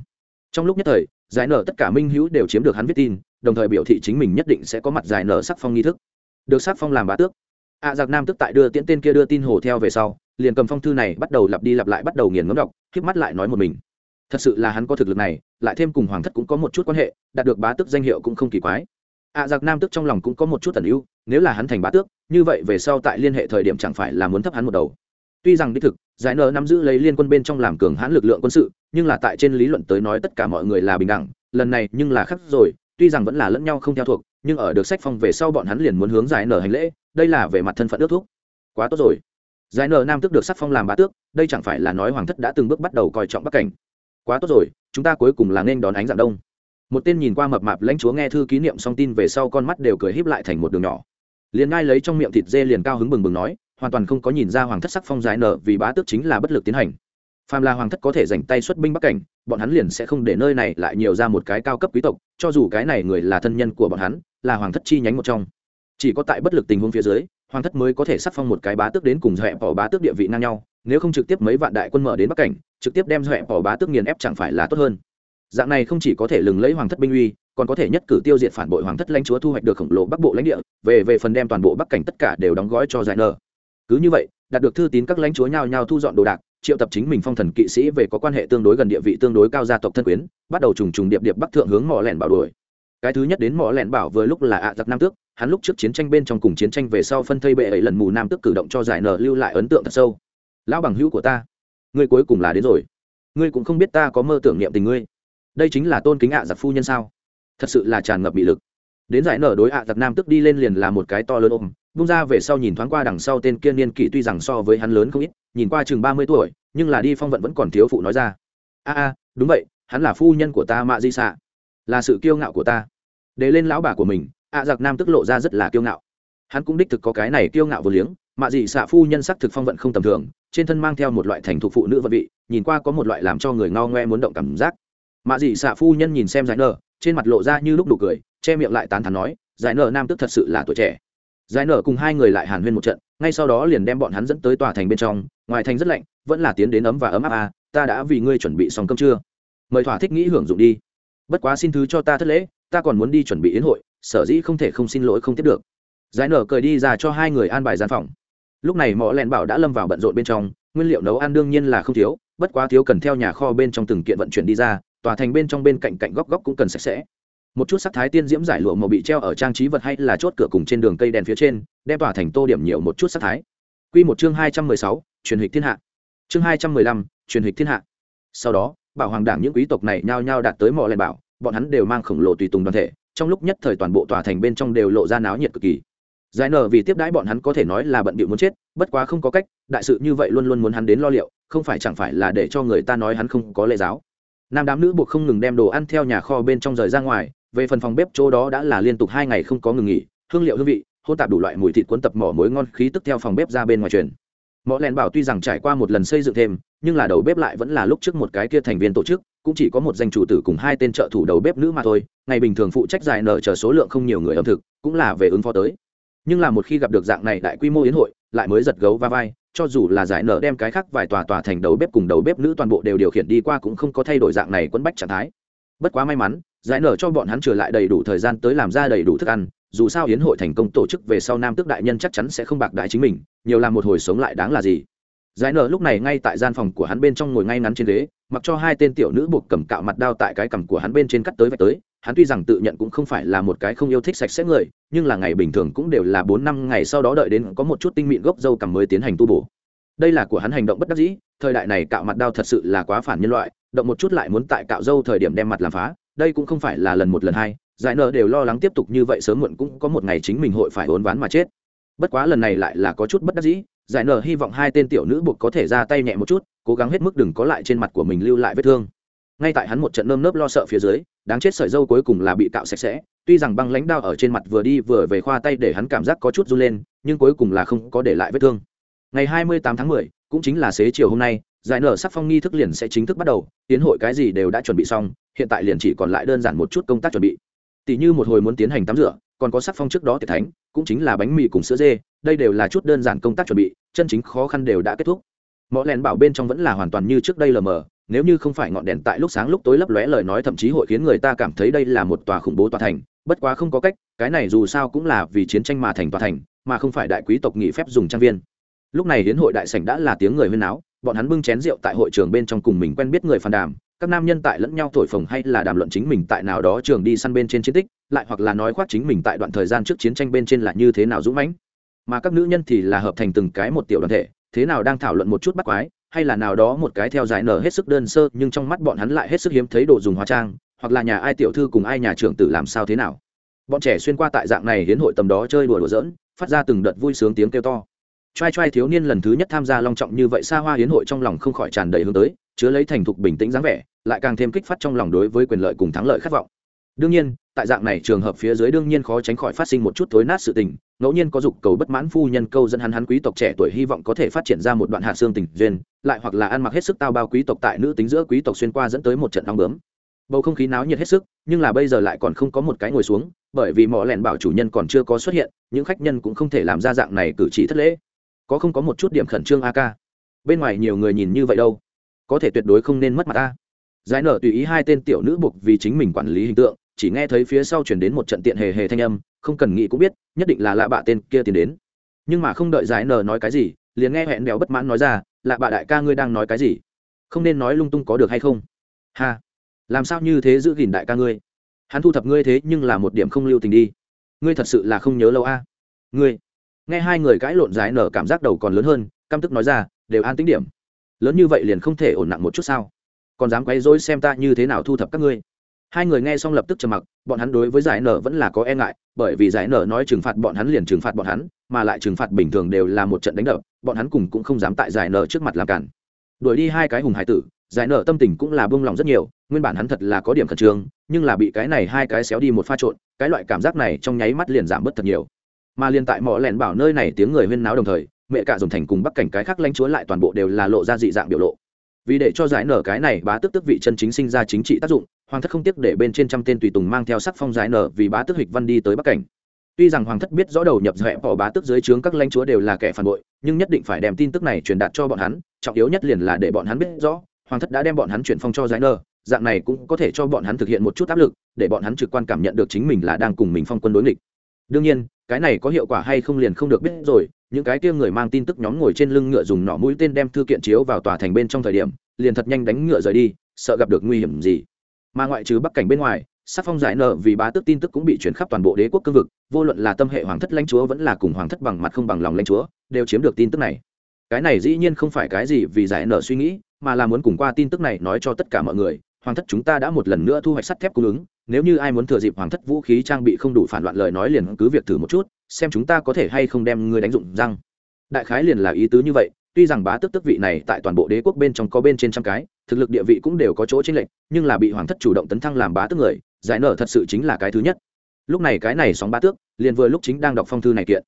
Trong lúc nhất thời giải nở tất cả minh hữu đều chiếm được hắn viết tin đồng thời biểu thị chính mình nhất định sẽ có mặt giải nở sắc phong nghi thức. Được sắc phong làm bá tước. Ạ à, giặc nam tức tại đưa tiễn tên kia đưa tin hồ theo về sau liền cầm phong thư này bắt đầu lặp đi lặp lại bắt đầu nghiền ngấm đọc k mắt lại nói một mình. Thật sự là hắn có thực lực này lại thêm cùng hoàng thất cũng có một chút quan hệ đạt được bá tước danh hiệu cũng không kỳ quái. Ạ à, giặc nam tức trong lòng cũng có một chút tần ưu nếu là hắn thành bá tước như vậy về sau tại liên hệ thời điểm chẳng phải là muốn thấp hắn một đầu tuy rằng đích thực, giải nợ nắm giữ lấy liên quân bên trong làm cường hãn lực lượng quân sự, nhưng là tại trên lý luận tới nói tất cả mọi người là bình đẳng, lần này nhưng là khác rồi, tuy rằng vẫn là lẫn nhau không theo thuộc, nhưng ở được sách phong về sau bọn hắn liền muốn hướng giải nở hành lễ, đây là về mặt thân phận ước thúc. Quá tốt rồi. Giải nở nam tức được sắc phong làm bá tước, đây chẳng phải là nói hoàng thất đã từng bước bắt đầu coi trọng bắc cảnh. Quá tốt rồi, chúng ta cuối cùng là nên đón ánh dạng đông. Một tên nhìn qua mập mạp lãnh chúa nghe thư ký niệm xong tin về sau con mắt đều cười híp lại thành một đường nhỏ. Liền ngay lấy trong miệng thịt dê liền cao hứng bừng bừng nói hoàn toàn không có nhìn ra hoàng thất sắc phong giải nở vì bá tước chính là bất lực tiến hành. Phàm là hoàng thất có thể dành tay xuất binh bắc cảnh, bọn hắn liền sẽ không để nơi này lại nhiều ra một cái cao cấp quý tộc, cho dù cái này người là thân nhân của bọn hắn, là hoàng thất chi nhánh một trong. Chỉ có tại bất lực tình huống phía dưới, hoàng thất mới có thể sắc phong một cái bá tước đến cùng dọa bỏ bá tước địa vị ngang nhau, nếu không trực tiếp mấy vạn đại quân mở đến bắc cảnh, trực tiếp đem dọa bỏ bá tước nghiền ép chẳng phải là tốt hơn. Dạng này không chỉ có thể lừng lấy hoàng thất binh uy, còn có thể nhất cử tiêu diệt phản bội hoàng thất lãnh chúa thu hoạch được khổng lồ bắc bộ lãnh địa, về về phần đem toàn bộ bắc cảnh tất cả đều đóng gói cho giải nợ cứ như vậy, đạt được thư tín các lãnh chúa nhao nhao thu dọn đồ đạc, triệu tập chính mình phong thần kỵ sĩ về có quan hệ tương đối gần địa vị tương đối cao gia tộc thân quyến, bắt đầu trùng trùng điệp điệp bắc thượng hướng mỏ lẻn bảo đuổi. Cái thứ nhất đến mỏ lẻn bảo vừa lúc là ạ giặc nam tước, hắn lúc trước chiến tranh bên trong cùng chiến tranh về sau phân thây bệ ấy lần mù nam tước cử động cho giải nở lưu lại ấn tượng thật sâu. Lão bằng hữu của ta, ngươi cuối cùng là đến rồi. Ngươi cũng không biết ta có mơ tưởng niệm tình ngươi. Đây chính là tôn kính ạ giặc phu nhân sao? Thật sự là tràn ngập bị lực. Đến giải nở đối ạ giặc nam tức đi lên liền là một cái to lớn ôm bung ra về sau nhìn thoáng qua đằng sau tên kia niên kỷ tuy rằng so với hắn lớn không ít, nhìn qua chừng ba mươi tuổi, nhưng là đi phong vận vẫn còn thiếu phụ nói ra. A a, đúng vậy, hắn là phu nhân của ta mạ di xạ là sự kiêu ngạo của ta. Để lên lão bà của mình ạ giặc nam tức lộ ra rất là kiêu ngạo. Hắn cũng đích thực có cái này kiêu ngạo vô liếng, mạ dị xạ phu nhân sắc thực phong vận không tầm thường, trên thân mang theo một loại thành thục phụ nữ vận vị, nhìn qua có một loại làm cho người ngao ngoe muốn động cảm giác. Mạ dị xạ phu nhân nhìn xem giải nở, trên mặt lộ ra như lúc đủ cười, che miệng lại tán thắn nói, giải nở nam tức thật sự là tuổi trẻ giải nở cùng hai người lại hàn huyên một trận, ngay sau đó liền đem bọn hắn dẫn tới tòa thành bên trong, ngoài thành rất lạnh, vẫn là tiến đến ấm và ấm áp à ta đã vì ngươi chuẩn bị xong cơm trưa. Mời thỏa thích nghĩ hưởng dụng đi. Bất quá xin thứ cho ta thất lễ, ta còn muốn đi chuẩn bị yến hội, sở dĩ không thể không xin lỗi không tiếp được. Giải nở cười đi ra cho hai người an bài gian phòng. Lúc này mỏ lẹn bảo đã lâm vào bận rộn bên trong, nguyên liệu nấu ăn đương nhiên là không thiếu, bất quá thiếu cần theo nhà kho bên trong từng kiện vận chuyển đi ra, tòa thành bên trong bên cạnh cạnh góc góc cũng cần sạch sẽ một chút sắc thái tiên diễm giải lụa màu bị treo ở trang trí vật hay là chốt cửa cùng trên đường cây đèn phía trên, đem tỏa thành tô điểm nhiều một chút sắc thái. Quy một chương hai trăm mười sáu, truyền hịch thiên hạ. Chương hai trăm mười lăm, truyền hịch thiên hạ. Sau đó, bảo hoàng đảng những quý tộc này nhao nhao đạt tới mò lên bảo, bọn hắn đều mang khổng lồ tùy tùng đoàn thể, trong lúc nhất thời toàn bộ tòa thành bên trong đều lộ ra náo nhiệt cực kỳ. Giải nở vì tiếp đãi bọn hắn có thể nói là bận bịu muốn chết, bất quá không có cách, đại sự như vậy luôn luôn muốn hắn đến lo liệu, không phải chẳng phải là để cho người ta nói hắn không có lễ giáo nam đám nữ buộc không ngừng đem đồ ăn theo nhà kho bên trong rời ra ngoài, về phần phòng bếp chỗ đó đã là liên tục hai ngày không có ngừng nghỉ, hương liệu hương vị hôn tạp đủ loại mùi thịt cuốn tập mỏ mối ngon khí tức theo phòng bếp ra bên ngoài truyền. Mỏ lèn bảo tuy rằng trải qua một lần xây dựng thêm, nhưng là đầu bếp lại vẫn là lúc trước một cái kia thành viên tổ chức, cũng chỉ có một danh chủ tử cùng hai tên trợ thủ đầu bếp nữ mà thôi, ngày bình thường phụ trách dài nợ chờ số lượng không nhiều người ẩm thực, cũng là về ứng phó tới. Nhưng là một khi gặp được dạng này đại quy mô yến hội, lại mới giật gấu va vai cho dù là giải nợ đem cái khác vài tòa tòa thành đầu bếp cùng đầu bếp nữ toàn bộ đều điều khiển đi qua cũng không có thay đổi dạng này quấn bách trạng thái. Bất quá may mắn, giải nở cho bọn hắn trở lại đầy đủ thời gian tới làm ra đầy đủ thức ăn, dù sao hiến hội thành công tổ chức về sau nam tước đại nhân chắc chắn sẽ không bạc đại chính mình, nhiều làm một hồi sống lại đáng là gì. Giải nở lúc này ngay tại gian phòng của hắn bên trong ngồi ngay ngắn trên ghế, mặc cho hai tên tiểu nữ buộc cầm cạo mặt đao tại cái cằm của hắn bên trên cắt tới vạch tới hắn tuy rằng tự nhận cũng không phải là một cái không yêu thích sạch sẽ người, nhưng là ngày bình thường cũng đều là bốn năm ngày sau đó đợi đến có một chút tinh mịn gốc dâu cằm mới tiến hành tu bổ. Đây là của hắn hành động bất đắc dĩ, thời đại này cạo mặt đao thật sự là quá phản nhân loại, động một chút lại muốn tại cạo dâu thời điểm đem mặt làm phá, đây cũng không phải là lần một lần hai, giải nợ đều lo lắng tiếp tục như vậy sớm muộn cũng có một ngày chính mình hội phải ốn ván mà chết. Bất quá lần này lại là có chút bất đắc dĩ, giải nợ hy vọng hai tên tiểu nữ buộc có thể ra tay nhẹ một chút, cố gắng hết mức đừng có lại trên mặt của mình lưu lại vết thương ngay tại hắn một trận nơm nớp lo sợ phía dưới đáng chết sợi dâu cuối cùng là bị cạo sạch sẽ tuy rằng băng lãnh đao ở trên mặt vừa đi vừa về khoa tay để hắn cảm giác có chút run lên nhưng cuối cùng là không có để lại vết thương. Ngày 28 tháng 10, cũng chính là xế chiều hôm nay giải nở sắc phong nghi thức liền sẽ chính thức bắt đầu tiến hội cái gì đều đã chuẩn bị xong hiện tại liền chỉ còn lại đơn giản một chút công tác chuẩn bị. Tỷ như một hồi muốn tiến hành tắm rửa còn có sắc phong trước đó tiệc thánh cũng chính là bánh mì cùng sữa dê đây đều là chút đơn giản công tác chuẩn bị chân chính khó khăn đều đã kết thúc. Mọi lèn bảo bên trong vẫn là hoàn toàn như trước đây lờ mờ nếu như không phải ngọn đèn tại lúc sáng lúc tối lấp lóe lời nói thậm chí hội khiến người ta cảm thấy đây là một tòa khủng bố tòa thành, bất quá không có cách, cái này dù sao cũng là vì chiến tranh mà thành tòa thành, mà không phải đại quý tộc nghị phép dùng trang viên. Lúc này hiến hội đại sảnh đã là tiếng người huyên náo, bọn hắn bưng chén rượu tại hội trường bên trong cùng mình quen biết người phàn đàm, các nam nhân tại lẫn nhau thổi phồng hay là đàm luận chính mình tại nào đó trường đi săn bên trên chiến tích, lại hoặc là nói khoác chính mình tại đoạn thời gian trước chiến tranh bên trên là như thế nào dũng mãnh. Mà các nữ nhân thì là hợp thành từng cái một tiểu đoàn thể, thế nào đang thảo luận một chút bắt quái hay là nào đó một cái theo giải nở hết sức đơn sơ, nhưng trong mắt bọn hắn lại hết sức hiếm thấy đồ dùng hóa trang, hoặc là nhà ai tiểu thư cùng ai nhà trưởng tử làm sao thế nào. Bọn trẻ xuyên qua tại dạng này hiến hội tầm đó chơi đùa đùa giỡn, phát ra từng đợt vui sướng tiếng kêu to. Trai trai thiếu niên lần thứ nhất tham gia long trọng như vậy xa hoa hiến hội trong lòng không khỏi tràn đầy hướng tới, chứa lấy thành thục bình tĩnh dáng vẻ, lại càng thêm kích phát trong lòng đối với quyền lợi cùng thắng lợi khát vọng. Đương nhiên tại dạng này trường hợp phía dưới đương nhiên khó tránh khỏi phát sinh một chút thối nát sự tình, ngẫu nhiên có dục cầu bất mãn phu nhân câu dẫn hắn hắn quý tộc trẻ tuổi hy vọng có thể phát triển ra một đoạn hạ xương tình duyên, lại hoặc là ăn mặc hết sức tao bao quý tộc tại nữ tính giữa quý tộc xuyên qua dẫn tới một trận đong bướm. Bầu không khí náo nhiệt hết sức, nhưng là bây giờ lại còn không có một cái ngồi xuống, bởi vì mỏ lẻn bảo chủ nhân còn chưa có xuất hiện, những khách nhân cũng không thể làm ra dạng này cử chỉ thất lễ. Có không có một chút điểm khẩn trương a ca bên ngoài nhiều người nhìn như vậy đâu? Có thể tuyệt đối không nên mất mặt ta giải nở tùy ý hai tên tiểu nữ buộc vì chính mình quản lý hình tượng chỉ nghe thấy phía sau chuyển đến một trận tiện hề hề thanh âm, không cần nghĩ cũng biết, nhất định là lạ bạ tên kia tiến đến. Nhưng mà không đợi giải nở nói cái gì, liền nghe hẹn béo bất mãn nói ra, lạ bạ đại ca ngươi đang nói cái gì? Không nên nói lung tung có được hay không? Ha, làm sao như thế giữ gìn đại ca ngươi? Hắn thu thập ngươi thế nhưng là một điểm không lưu tình đi. Ngươi thật sự là không nhớ lâu a. Ngươi? Nghe hai người cãi lộn, giải nở cảm giác đầu còn lớn hơn, căm tức nói ra, đều an tính điểm. Lớn như vậy liền không thể ổn nặng một chút sao? Còn dám quấy rối xem ta như thế nào thu thập các ngươi? Hai người nghe xong lập tức trầm mặc, bọn hắn đối với giải nở vẫn là có e ngại, bởi vì giải nở nói trừng phạt bọn hắn liền trừng phạt bọn hắn, mà lại trừng phạt bình thường đều là một trận đánh đập, bọn hắn cùng cũng không dám tại giải nở trước mặt làm cản. Đuổi đi hai cái hùng hải tử, giải nở tâm tình cũng là bông lòng rất nhiều, nguyên bản hắn thật là có điểm khẩn trương, nhưng là bị cái này hai cái xéo đi một pha trộn, cái loại cảm giác này trong nháy mắt liền giảm bớt thật nhiều. Mà liền tại mỏ lẻn bảo nơi này tiếng người huyên náo đồng thời, mẹ cả dùng thành cùng bắc cảnh cái khác lãnh chúa lại toàn bộ đều là lộ ra dị dạng biểu lộ. Vì để cho giải nở cái này bá tức tức vị chân chính sinh ra chính trị tác dụng hoàng thất không tiếc để bên trên trăm tên tùy tùng mang theo sắc phong giải nở vì bá tước hịch văn đi tới bắc cảnh. Tuy rằng hoàng thất biết rõ đầu nhập dọa bỏ bá tước dưới trướng các lãnh chúa đều là kẻ phản bội, nhưng nhất định phải đem tin tức này truyền đạt cho bọn hắn, trọng yếu nhất liền là để bọn hắn biết rõ, hoàng thất đã đem bọn hắn chuyển phong cho giải nở, dạng này cũng có thể cho bọn hắn thực hiện một chút áp lực, để bọn hắn trực quan cảm nhận được chính mình là đang cùng mình phong quân đối nghịch. Đương nhiên, cái này có hiệu quả hay không liền không được biết rồi, những cái kia người mang tin tức nhóm ngồi trên lưng ngựa dùng nỏ mũi tên đem thư kiện chiếu vào tòa thành bên trong thời điểm, liền thật nhanh đánh ngựa rời đi, sợ gặp được nguy hiểm gì mà ngoại trừ bắc cảnh bên ngoài, sắc phong giải nợ vì bá tước tin tức cũng bị chuyển khắp toàn bộ đế quốc cương vực, vô luận là tâm hệ hoàng thất lãnh chúa vẫn là cùng hoàng thất bằng mặt không bằng lòng lãnh chúa, đều chiếm được tin tức này. Cái này dĩ nhiên không phải cái gì vì giải nợ suy nghĩ, mà là muốn cùng qua tin tức này nói cho tất cả mọi người, hoàng thất chúng ta đã một lần nữa thu hoạch sắt thép cung ứng, nếu như ai muốn thừa dịp hoàng thất vũ khí trang bị không đủ phản loạn lời nói liền cứ việc thử một chút, xem chúng ta có thể hay không đem ngươi đánh dụng răng. Đại khái liền là ý tứ như vậy, tuy rằng bá tước tước vị này tại toàn bộ đế quốc bên trong có bên trên trăm cái thực lực địa vị cũng đều có chỗ chênh lệch, nhưng là bị hoàng thất chủ động tấn thăng làm bá tước người, giải nở thật sự chính là cái thứ nhất. Lúc này cái này sóng bá tước, liền vừa lúc chính đang đọc phong thư này kiện.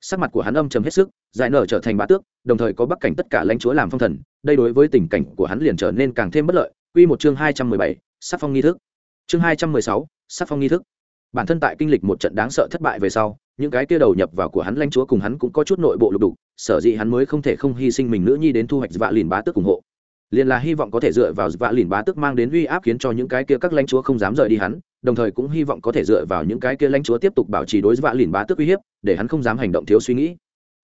Sắc mặt của hắn âm trầm hết sức, giải nở trở thành bá tước, đồng thời có bắc cảnh tất cả lãnh chúa làm phong thần, đây đối với tình cảnh của hắn liền trở nên càng thêm bất lợi. Quy một chương hai trăm mười bảy, sắc phong nghi thức. Chương hai trăm mười sáu, sắc phong nghi thức. Bản thân tại kinh lịch một trận đáng sợ thất bại về sau, những cái kia đầu nhập vào của hắn lãnh chúa cùng hắn cũng có chút nội bộ lục đục, sở dĩ hắn mới không thể không hy sinh mình nữ nhi đến thu hoạch vạ lìn bá tước ủng hộ liền là hy vọng có thể dựa vào vạ lìn bá tước mang đến uy áp khiến cho những cái kia các lãnh chúa không dám rời đi hắn, đồng thời cũng hy vọng có thể dựa vào những cái kia lãnh chúa tiếp tục bảo trì đối với vạ lìn bá tước uy hiếp, để hắn không dám hành động thiếu suy nghĩ.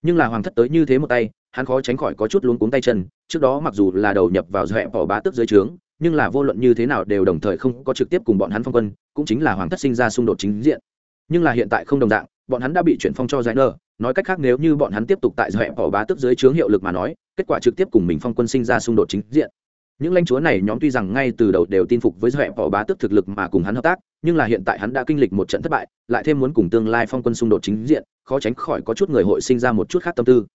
Nhưng là hoàng thất tới như thế một tay, hắn khó tránh khỏi có chút luống cuống tay chân, trước đó mặc dù là đầu nhập vào dọa bỏ bá tước dưới trướng, nhưng là vô luận như thế nào đều đồng thời không có trực tiếp cùng bọn hắn phong quân, cũng chính là hoàng thất sinh ra xung đột chính diện. Nhưng là hiện tại không đồng dạng, bọn hắn đã bị chuyển phong cho giải nơ nói cách khác nếu như bọn hắn tiếp tục tại dọa bỏ bá tước dưới trướng hiệu lực mà nói kết quả trực tiếp cùng mình phong quân sinh ra xung đột chính diện. Những lãnh chúa này nhóm tuy rằng ngay từ đầu đều tin phục với huệ bỏ bá tước thực lực mà cùng hắn hợp tác, nhưng là hiện tại hắn đã kinh lịch một trận thất bại, lại thêm muốn cùng tương lai phong quân xung đột chính diện, khó tránh khỏi có chút người hội sinh ra một chút khác tâm tư.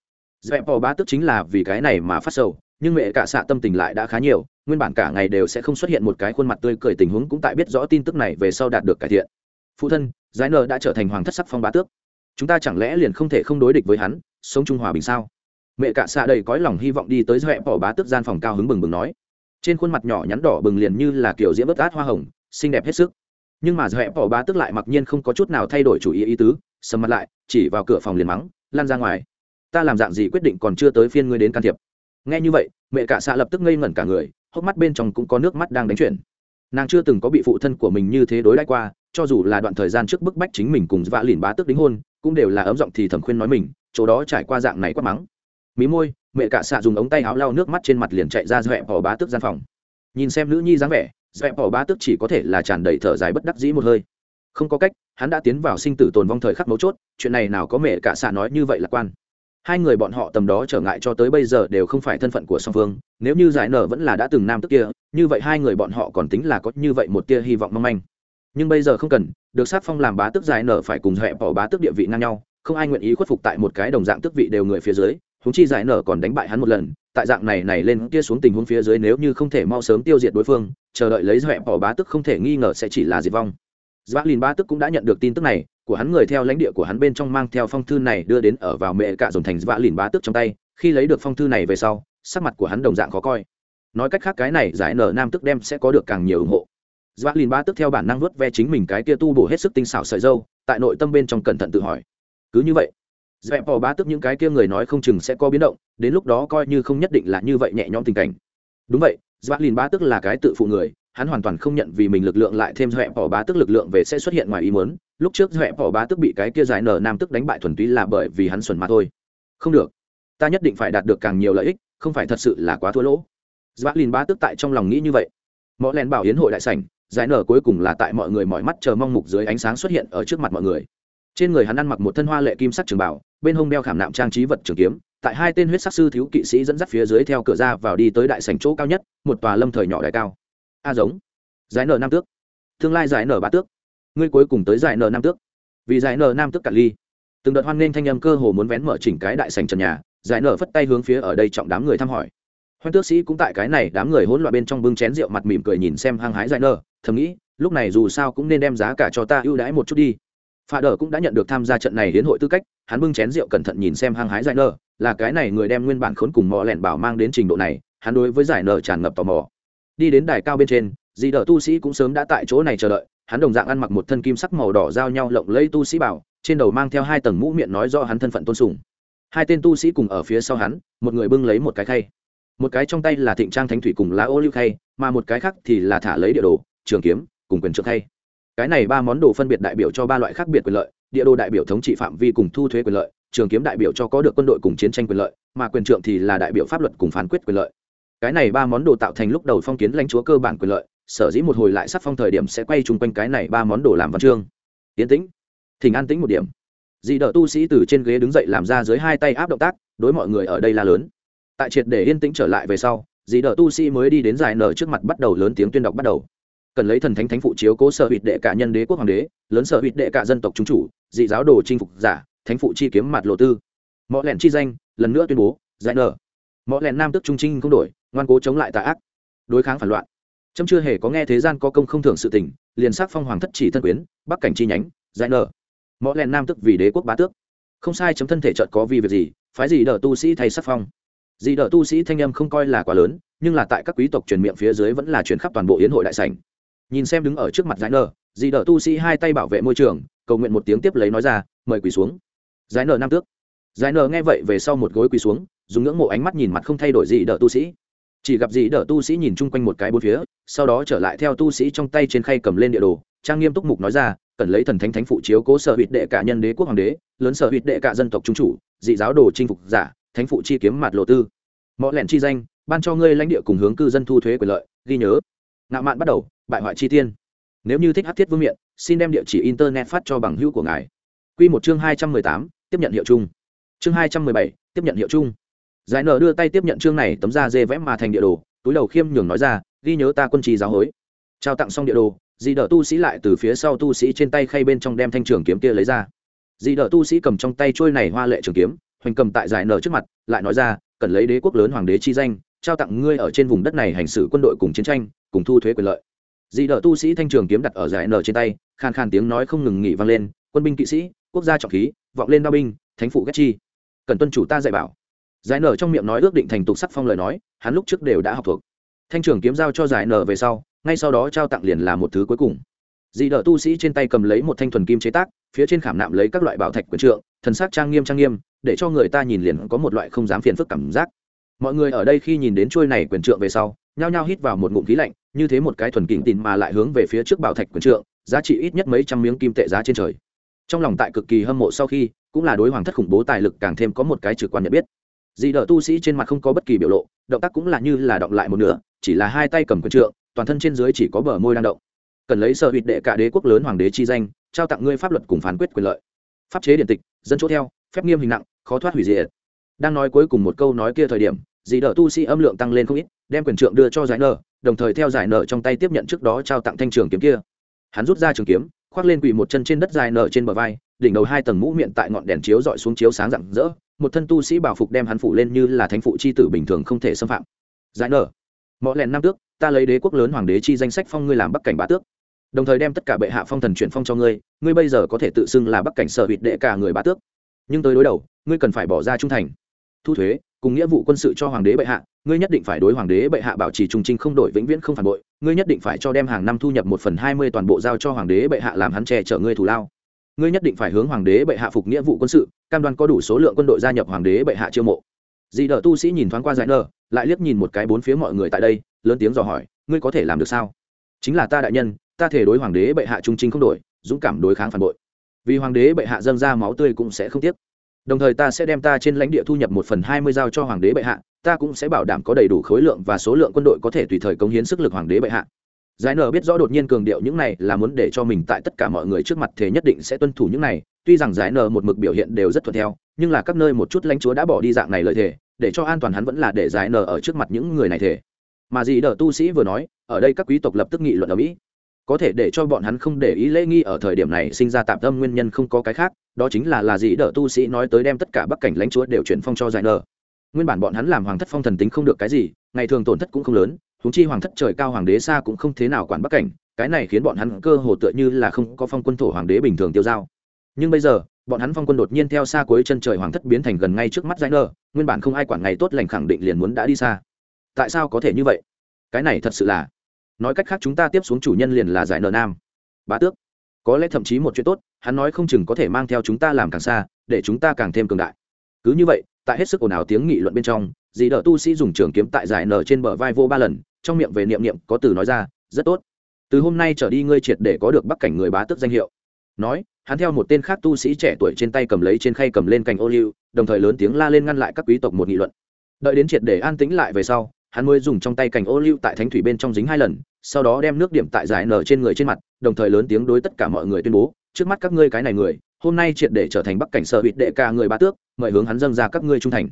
Huệ bỏ bá tước chính là vì cái này mà phát sầu, nhưng mẹ cả xạ tâm tình lại đã khá nhiều, nguyên bản cả ngày đều sẽ không xuất hiện một cái khuôn mặt tươi cười tình huống cũng tại biết rõ tin tức này về sau đạt được cải thiện. Phụ thân, giải nờ đã trở thành hoàng thất sắc phong bá tước. Chúng ta chẳng lẽ liền không thể không đối địch với hắn, sống trung hòa bình sao? Mẹ cả xạ đầy cõi lòng hy vọng đi tới dọa bỏ bá tước gian phòng cao hứng bừng bừng nói. Trên khuôn mặt nhỏ nhắn đỏ bừng liền như là kiểu diễm bất át hoa hồng, xinh đẹp hết sức. Nhưng mà dọa bỏ bá tước lại mặc nhiên không có chút nào thay đổi chủ ý ý tứ, sầm mặt lại, chỉ vào cửa phòng liền mắng, lan ra ngoài. Ta làm dạng gì quyết định còn chưa tới phiên ngươi đến can thiệp. Nghe như vậy, mẹ cả xạ lập tức ngây ngẩn cả người, hốc mắt bên trong cũng có nước mắt đang đánh chuyển. Nàng chưa từng có bị phụ thân của mình như thế đối đãi qua, cho dù là đoạn thời gian trước bức bách chính mình cùng vã lìn bá tước đính hôn, cũng đều là ấm giọng thì thầm khuyên nói mình, chỗ đó trải qua dạng này quát mắng mí môi, mẹ cả xạ dùng ống tay áo lau nước mắt trên mặt liền chạy ra dọa bỏ bá tước gian phòng. Nhìn xem nữ nhi dáng vẻ, dọa bỏ bá tước chỉ có thể là tràn đầy thở dài bất đắc dĩ một hơi. Không có cách, hắn đã tiến vào sinh tử tồn vong thời khắc mấu chốt, chuyện này nào có mẹ cả xạ nói như vậy lạc quan. Hai người bọn họ tầm đó trở ngại cho tới bây giờ đều không phải thân phận của song phương, nếu như giải nở vẫn là đã từng nam tức kia, như vậy hai người bọn họ còn tính là có như vậy một tia hy vọng mong manh. Nhưng bây giờ không cần, được sát phong làm bá tước giải nở phải cùng hệ bỏ bá tước địa vị ngang nhau, không ai nguyện ý khuất phục tại một cái đồng dạng tước vị đều người phía dưới húng chi giải nở còn đánh bại hắn một lần tại dạng này này lên kia xuống tình huống phía dưới nếu như không thể mau sớm tiêu diệt đối phương chờ đợi lấy hệ bỏ bá tức không thể nghi ngờ sẽ chỉ là diệt vong giáp lìn bá Tức cũng đã nhận được tin tức này, của hắn người theo lãnh địa của hắn bên trong mang theo phong thư này đưa đến ở vào mẹ cả dồn thành giáp lìn bá Tức trong tay, khi lấy được phong thư này về sau, sắc mặt của hắn đồng dạng khó coi. Nói cách khác cái này giải nở nam tức đem sẽ có được càng nhiều ủng hộ. giáp lìn bá Tức theo bản năng vớt ve chính mình cái kia tu bổ hết sức tinh xảo sợi dâu, tại nội tâm bên trong cẩn thận tự hỏi. Cứ như vậy, Dẹp bỏ bá tức những cái kia người nói không chừng sẽ có biến động, đến lúc đó coi như không nhất định là như vậy nhẹ nhõm tình cảnh. Đúng vậy, Jacqueline Ba tức là cái tự phụ người, hắn hoàn toàn không nhận vì mình lực lượng lại thêm dẹp bỏ bá tức lực lượng về sẽ xuất hiện ngoài ý muốn. Lúc trước dẹp bỏ bá tức bị cái kia giải nở nam tức đánh bại thuần túy là bởi vì hắn xuẩn mà thôi. Không được. Ta nhất định phải đạt được càng nhiều lợi ích không phải thật sự là quá thua lỗ. Jacqueline bá tức tại trong lòng nghĩ như vậy. Mọi len bảo hiến hội đại sảnh giải nở cuối cùng là tại mọi người mọi mắt chờ mong mục dưới ánh sáng xuất hiện ở trước mặt mọi người. Trên người hắn ăn mặc một thân hoa lệ kim sắc trường bảo bên hông đeo khảm nạm trang trí vật trường kiếm, tại hai tên huyết sắc sư thiếu kỵ sĩ dẫn dắt phía dưới theo cửa ra vào đi tới đại sảnh chỗ cao nhất, một tòa lâm thời nhỏ đại cao. A giống. Giải nở nam tước. Tương lai giải nở ba tước. Ngươi cuối cùng tới giải nở nam tước. Vì giải nở nam tước cạn ly. Từng đợt hoan nghênh thanh âm cơ hồ muốn vén mở chỉnh cái đại sành trần nhà, giải nở phất tay hướng phía ở đây trọng đám người thăm hỏi. Hoan tước sĩ cũng tại cái này đám người hỗn loạn bên trong bưng chén rượu mặt mỉm cười nhìn xem hăng hái giải nở, thầm nghĩ, lúc này dù sao cũng nên đem giá cả cho ta ưu đãi một chút đi pha đờ cũng đã nhận được tham gia trận này hiến hội tư cách, hắn bưng chén rượu cẩn thận nhìn xem hăng hái giải nở là cái này người đem nguyên bản khốn cùng mò lẹn bảo mang đến trình độ này, hắn đối với giải nở tràn ngập tò mò. Đi đến đài cao bên trên Di đờ tu sĩ cũng sớm đã tại chỗ này chờ đợi, hắn đồng dạng ăn mặc một thân kim sắc màu đỏ giao nhau lộng lẫy tu sĩ bảo, trên đầu mang theo hai tầng mũ miệng nói rõ hắn thân phận tôn sùng. Hai tên tu sĩ cùng ở phía sau hắn, một người bưng lấy một cái khay. Một cái trong tay là thịnh trang thánh thủy cùng lá ô lưu khay, mà một cái khác thì là thả lấy địa đồ, trường kiếm, cùng quyền trượng khay cái này ba món đồ phân biệt đại biểu cho ba loại khác biệt quyền lợi, địa đồ đại biểu thống trị phạm vi cùng thu thuế quyền lợi, trường kiếm đại biểu cho có được quân đội cùng chiến tranh quyền lợi, mà quyền trượng thì là đại biểu pháp luật cùng phán quyết quyền lợi. Cái này ba món đồ tạo thành lúc đầu phong kiến lãnh chúa cơ bản quyền lợi, sở dĩ một hồi lại sắc phong thời điểm sẽ quay chung quanh cái này ba món đồ làm văn chương. Yến tĩnh. Thỉnh an tĩnh một điểm. Dị đỡ tu sĩ từ trên ghế đứng dậy làm ra dưới hai tay áp động tác, đối mọi người ở đây là lớn. Tại triệt để yên tĩnh trở lại về sau, dị đỡ tu sĩ mới đi đến dài nở trước mặt bắt đầu lớn tiếng tuyên đọc bắt đầu cần lấy thần thánh thánh phụ chiếu cố sở hụt đệ cả nhân đế quốc hoàng đế, lớn sở hụt đệ cả dân tộc chúng chủ, dị giáo đồ chinh phục giả, thánh phụ chi kiếm mặt lộ tư. Mọi lẻn chi danh, lần nữa tuyên bố, giải nở. Mọi lẻn nam tức trung trinh không đổi, ngoan cố chống lại tà ác. Đối kháng phản loạn. Trâm chưa hề có nghe thế gian có công không thưởng sự tình, liền sắc phong hoàng thất chỉ thân quyến, bắc cảnh chi nhánh, giải nở. Mọi lẻn nam tức vì đế quốc bá tước. Không sai chấm thân thể trợt có vì việc gì, phái gì đỡ tu sĩ thay sắc phong. Dị đỡ tu sĩ thanh âm không coi là quá lớn, nhưng là tại các quý tộc truyền miệng phía dưới vẫn là truyền khắp toàn bộ yến hội đại sảnh nhìn xem đứng ở trước mặt giải nở dị đỡ tu sĩ hai tay bảo vệ môi trường, cầu nguyện một tiếng tiếp lấy nói ra, mời quỳ xuống. Giải nở nam tước. Giải nở nghe vậy về sau một gối quỳ xuống, dùng ngưỡng mộ ánh mắt nhìn mặt không thay đổi dị đỡ tu sĩ. Chỉ gặp dị đỡ tu sĩ nhìn chung quanh một cái bốn phía, sau đó trở lại theo tu sĩ trong tay trên khay cầm lên địa đồ, trang nghiêm túc mục nói ra, cần lấy thần thánh thánh phụ chiếu cố sở huyệt đệ cả nhân đế quốc hoàng đế, lớn sở huyệt đệ cả dân tộc trung chủ, dị giáo đồ chinh phục giả, thánh phụ chi kiếm mặt lộ tư. Mọi lẹn chi danh, ban cho ngươi lãnh địa cùng hướng cư dân thu thuế quyền lợi, ghi nhớ. Ngạo mạn bắt đầu bại hoại chi tiên. Nếu như thích hát thiết vương miện, xin đem địa chỉ internet phát cho bằng hữu của ngài. Q một chương hai trăm mười tám, tiếp nhận hiệu chung. Chương hai trăm mười bảy, tiếp nhận hiệu chung. Giải nở đưa tay tiếp nhận chương này tấm da dê vẽ mà thành địa đồ, túi đầu khiêm nhường nói ra, ghi nhớ ta quân trì giáo hối. Trao tặng xong địa đồ, dì đỡ tu sĩ lại từ phía sau tu sĩ trên tay khay bên trong đem thanh trường kiếm kia lấy ra. Dì đỡ tu sĩ cầm trong tay trôi này hoa lệ trường kiếm, hoành cầm tại giải nở trước mặt, lại nói ra cần lấy đế quốc lớn hoàng đế chi danh, trao tặng ngươi ở trên vùng đất này hành xử quân đội cùng chiến tranh, cùng thu thuế quyền lợi. Dị đỡ tu sĩ thanh trường kiếm đặt ở giải nở trên tay, khàn khàn tiếng nói không ngừng nghỉ vang lên, quân binh kỵ sĩ, quốc gia trọng khí, vọng lên đao binh, thánh phụ ghét chi. Cần tuân chủ ta dạy bảo. Giải nở trong miệng nói ước định thành tục sắc phong lời nói, hắn lúc trước đều đã học thuộc. Thanh trường kiếm giao cho giải nở về sau, ngay sau đó trao tặng liền là một thứ cuối cùng. Dị đỡ tu sĩ trên tay cầm lấy một thanh thuần kim chế tác, phía trên khảm nạm lấy các loại bảo thạch quyền trượng, thần sắc trang nghiêm trang nghiêm, để cho người ta nhìn liền có một loại không dám phiền phức cảm giác. Mọi người ở đây khi nhìn đến chuôi này quyền trượng về sau, nhao nhao hít vào một ngụm khí lạnh như thế một cái thuần kỉnh tìm mà lại hướng về phía trước bảo thạch quyền trượng, giá trị ít nhất mấy trăm miếng kim tệ giá trên trời. Trong lòng tại cực kỳ hâm mộ sau khi, cũng là đối hoàng thất khủng bố tài lực càng thêm có một cái trực quan nhận biết. Dị đỡ tu sĩ trên mặt không có bất kỳ biểu lộ, động tác cũng là như là động lại một nửa, chỉ là hai tay cầm quyền trượng, toàn thân trên dưới chỉ có bờ môi đang động. Cần lấy sở hụt đệ cả đế quốc lớn hoàng đế chi danh, trao tặng ngươi pháp luật cùng phán quyết quyền lợi. Pháp chế điện tịch, dân chỗ theo, phép nghiêm hình nặng, khó thoát hủy diệt. Đang nói cuối cùng một câu nói kia thời điểm dị đỡ tu sĩ âm lượng tăng lên không ít, đem quyền trượng đưa cho giải nợ, đồng thời theo giải nợ trong tay tiếp nhận trước đó trao tặng thanh trường kiếm kia. Hắn rút ra trường kiếm, khoác lên quỳ một chân trên đất dài nợ trên bờ vai, đỉnh đầu hai tầng mũ miệng tại ngọn đèn chiếu dọi xuống chiếu sáng rạng rỡ, một thân tu sĩ bảo phục đem hắn phủ lên như là thánh phụ c h i tử bình thường không thể xâm phạm. Giải nở mọi lèn năm tước, ta lấy đế quốc lớn hoàng đế chi danh sách phong ngươi làm bắc cảnh bá tước. Đồng thời đem tất cả bệ hạ phong thần chuyển phong cho ngươi ngươi bây giờ có thể tự xưng là bắc cảnh sở hụt đệ cả người bá tước. Nhưng tới đối đầu, ngươi cần phải bỏ ra trung thành thu thuế, cùng nghĩa vụ quân sự cho hoàng đế bệ hạ, ngươi nhất định phải đối hoàng đế bệ hạ bảo trì trung trinh không đổi vĩnh viễn không phản bội, ngươi nhất định phải cho đem hàng năm thu nhập một phần hai mươi toàn bộ giao cho hoàng đế bệ hạ làm hắn che chở ngươi thù lao. Ngươi nhất định phải hướng hoàng đế bệ hạ phục nghĩa vụ quân sự, cam đoan có đủ số lượng quân đội gia nhập hoàng đế bệ hạ chiêu mộ. Dị đỡ tu sĩ nhìn thoáng qua giải nờ, lại liếc nhìn một cái bốn phía mọi người tại đây, lớn tiếng dò hỏi, ngươi có thể làm được sao? Chính là ta đại nhân, ta thể đối hoàng đế bệ hạ trung trinh không đổi, dũng cảm đối kháng phản bội. Vì hoàng đế bệ hạ dâng ra máu tươi cũng sẽ không tiếc đồng thời ta sẽ đem ta trên lãnh địa thu nhập một phần hai mươi giao cho hoàng đế bệ hạ, ta cũng sẽ bảo đảm có đầy đủ khối lượng và số lượng quân đội có thể tùy thời cống hiến sức lực hoàng đế bệ hạ. Giải nở biết rõ đột nhiên cường điệu những này là muốn để cho mình tại tất cả mọi người trước mặt thế nhất định sẽ tuân thủ những này, tuy rằng giải nở một mực biểu hiện đều rất thuận theo, nhưng là các nơi một chút lãnh chúa đã bỏ đi dạng này lời thề, để cho an toàn hắn vẫn là để giải nở ở trước mặt những người này thể mà gì đờ tu sĩ vừa nói, ở đây các quý tộc lập tức nghị luận ở mỹ có thể để cho bọn hắn không để ý lễ nghi ở thời điểm này sinh ra tạm tâm nguyên nhân không có cái khác, đó chính là là gì đỡ tu sĩ nói tới đem tất cả bắc cảnh lãnh chúa đều chuyển phong cho giải nở. Nguyên bản bọn hắn làm hoàng thất phong thần tính không được cái gì, ngày thường tổn thất cũng không lớn, huống chi hoàng thất trời cao hoàng đế xa cũng không thế nào quản bắc cảnh, cái này khiến bọn hắn cơ hồ tựa như là không có phong quân thổ hoàng đế bình thường tiêu dao. Nhưng bây giờ, bọn hắn phong quân đột nhiên theo xa cuối chân trời hoàng thất biến thành gần ngay trước mắt giải nơ nguyên bản không ai quản ngày tốt lành khẳng định liền muốn đã đi xa. Tại sao có thể như vậy? Cái này thật sự là nói cách khác chúng ta tiếp xuống chủ nhân liền là giải nợ nam. Bá tước. Có lẽ thậm chí một chuyện tốt, hắn nói không chừng có thể mang theo chúng ta làm càng xa, để chúng ta càng thêm cường đại. Cứ như vậy, tại hết sức ồn ào tiếng nghị luận bên trong, dì đỡ tu sĩ dùng trường kiếm tại giải nở trên bờ vai vô ba lần, trong miệng về niệm niệm, có từ nói ra, rất tốt. Từ hôm nay trở đi ngươi triệt để có được bắc cảnh người bá tước danh hiệu. Nói, hắn theo một tên khác tu sĩ trẻ tuổi trên tay cầm lấy trên khay cầm lên cành ô liu, đồng thời lớn tiếng la lên ngăn lại các quý tộc một nghị luận. Đợi đến triệt để an tĩnh lại về sau hắn mới dùng trong tay cành ô liu tại thánh thủy bên trong dính hai lần, sau đó đem nước điểm tại giải nở trên người trên mặt, đồng thời lớn tiếng đối tất cả mọi người tuyên bố, trước mắt các ngươi cái này người, hôm nay triệt để trở thành bắc cảnh sở hụt đệ ca người ba tước, mời hướng hắn dâng ra các ngươi trung thành.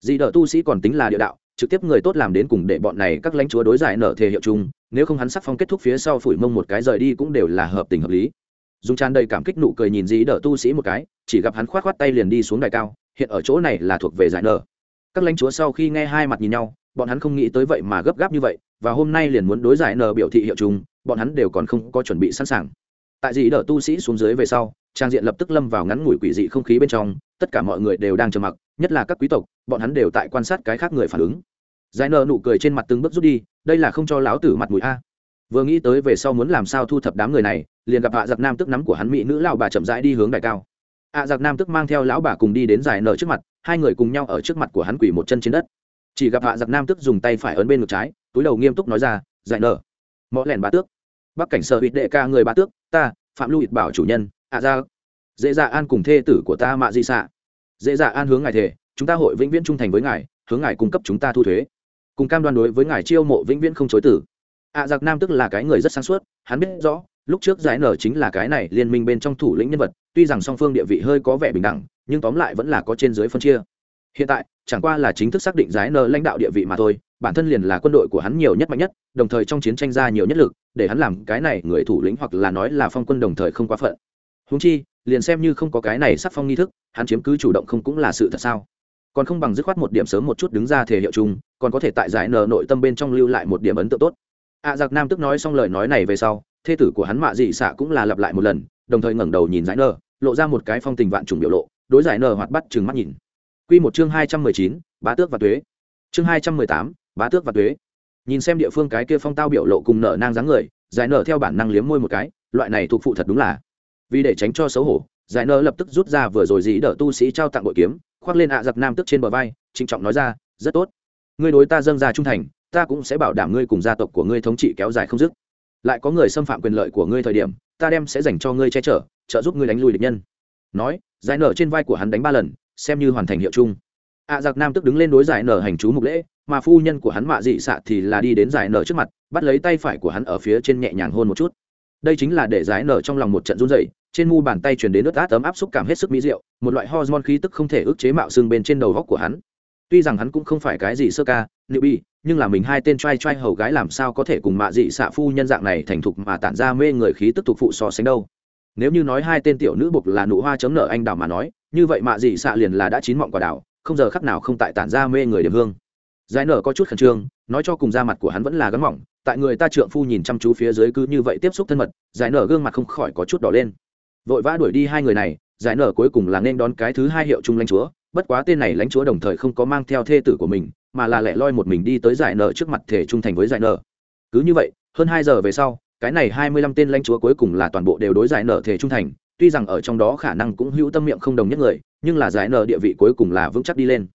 Dị đỡ tu sĩ còn tính là địa đạo, trực tiếp người tốt làm đến cùng để bọn này các lãnh chúa đối giải nở thể hiệu chung, nếu không hắn sắc phong kết thúc phía sau phủi mông một cái rời đi cũng đều là hợp tình hợp lý. Dùng tràn đầy cảm kích nụ cười nhìn dĩ đỡ tu sĩ một cái, chỉ gặp hắn khoát khoát tay liền đi xuống đài cao, hiện ở chỗ này là thuộc về giải nở. Các lãnh chúa sau khi nghe hai mặt nhìn nhau bọn hắn không nghĩ tới vậy mà gấp gáp như vậy, và hôm nay liền muốn đối giải n biểu thị hiệu chung, bọn hắn đều còn không có chuẩn bị sẵn sàng. Tại dị đỡ tu sĩ xuống dưới về sau, trang diện lập tức lâm vào ngắn ngủi quỷ dị không khí bên trong, tất cả mọi người đều đang trầm mặc, nhất là các quý tộc, bọn hắn đều tại quan sát cái khác người phản ứng. Giải nợ nụ cười trên mặt từng bước rút đi, đây là không cho lão tử mặt mũi a. Vừa nghĩ tới về sau muốn làm sao thu thập đám người này, liền gặp hạ giặc nam tức nắm của hắn mỹ nữ lão bà chậm rãi đi hướng đại cao. hạ giặc nam tức mang theo lão bà cùng đi đến giải nợ trước mặt, hai người cùng nhau ở trước mặt của hắn quỳ một chân trên đất chỉ gặp hạ giặc nam tức dùng tay phải ấn bên ngực trái, túi đầu nghiêm túc nói ra, giải nở. Mõ lẻn bá tước. Bắc cảnh sở hụt đệ ca người bá tước, ta, phạm lưu hịt bảo chủ nhân, ạ ra. Dễ dạ an cùng thê tử của ta mạ di xạ. Dễ dạ an hướng ngài thể chúng ta hội vĩnh viễn trung thành với ngài, hướng ngài cung cấp chúng ta thu thuế. Cùng cam đoan đối với ngài chiêu mộ vĩnh viễn không chối tử. Ạ giặc nam tức là cái người rất sáng suốt, hắn biết rõ, lúc trước giải nở chính là cái này liên minh bên trong thủ lĩnh nhân vật, tuy rằng song phương địa vị hơi có vẻ bình đẳng, nhưng tóm lại vẫn là có trên dưới phân chia. Hiện tại chẳng qua là chính thức xác định giải nợ lãnh đạo địa vị mà thôi bản thân liền là quân đội của hắn nhiều nhất mạnh nhất đồng thời trong chiến tranh ra nhiều nhất lực để hắn làm cái này người thủ lĩnh hoặc là nói là phong quân đồng thời không quá phận. Húng chi liền xem như không có cái này sắc phong nghi thức hắn chiếm cứ chủ động không cũng là sự thật sao? Còn không bằng dứt khoát một điểm sớm một chút đứng ra thể hiệu chung còn có thể tại giải nợ nội tâm bên trong lưu lại một điểm ấn tượng tốt. Ạ à, giặc nam tức nói xong lời nói này về sau thê tử của hắn mạ dị xạ cũng là lặp lại một lần đồng thời ngẩng đầu nhìn giải nợ lộ ra một cái phong tình vạn trùng biểu lộ đối giải nợ hoạt bắt chừng mắt nhìn. Quy một chương hai trăm mười chín, bá tước và tuế. Chương hai trăm mười tám, bá tước và tuế. Nhìn xem địa phương cái kia phong tao biểu lộ cùng nở nang dáng người, giải nở theo bản năng liếm môi một cái, loại này thuộc phụ thật đúng là. Vì để tránh cho xấu hổ, giải nở lập tức rút ra vừa rồi dĩ đỡ tu sĩ trao tặng bội kiếm, khoác lên ạ giặc nam tức trên bờ vai, trịnh trọng nói ra, rất tốt. Ngươi đối ta dâng ra trung thành, ta cũng sẽ bảo đảm ngươi cùng gia tộc của ngươi thống trị kéo dài không dứt. Lại có người xâm phạm quyền lợi của ngươi thời điểm, ta đem sẽ dành cho ngươi che chở, trợ giúp ngươi đánh lui địch nhân. Nói, giải nở trên vai của hắn đánh ba lần xem như hoàn thành hiệu chung. Ạ giặc nam tức đứng lên đối giải nở hành chú mục lễ, mà phu nhân của hắn mạ dị xạ thì là đi đến giải nở trước mặt, bắt lấy tay phải của hắn ở phía trên nhẹ nhàng hôn một chút. Đây chính là để giải nở trong lòng một trận run dày trên mu bàn tay chuyển đến nước át ấm áp xúc cảm hết sức mỹ diệu, một loại hormone khí tức không thể ức chế mạo xương bên trên đầu góc của hắn. Tuy rằng hắn cũng không phải cái gì sơ ca liệu bi, nhưng là mình hai tên trai trai hầu gái làm sao có thể cùng mạ dị xạ phu nhân dạng này thành thục mà tản ra mê người khí tức thuộc phụ so sánh đâu. Nếu như nói hai tên tiểu nữ bục là nụ hoa chấm nở anh đào mà nói như vậy mạ dị xạ liền là đã chín mọng quả đào không giờ khắc nào không tại tản ra mê người điểm hương. Giải nở có chút khẩn trương, nói cho cùng da mặt của hắn vẫn là gắn mỏng, tại người ta trượng phu nhìn chăm chú phía dưới cứ như vậy tiếp xúc thân mật, giải nở gương mặt không khỏi có chút đỏ lên. Vội vã đuổi đi hai người này, giải nở cuối cùng là nên đón cái thứ hai hiệu chung lãnh chúa, bất quá tên này lãnh chúa đồng thời không có mang theo thê tử của mình, mà là lẻ loi một mình đi tới giải nở trước mặt thể trung thành với giải nở. Cứ như vậy, hơn hai giờ về sau, cái này hai mươi lăm tên lãnh chúa cuối cùng là toàn bộ đều đối giải nở thể trung thành tuy rằng ở trong đó khả năng cũng hữu tâm miệng không đồng nhất người, nhưng là giải nờ địa vị cuối cùng là vững chắc đi lên.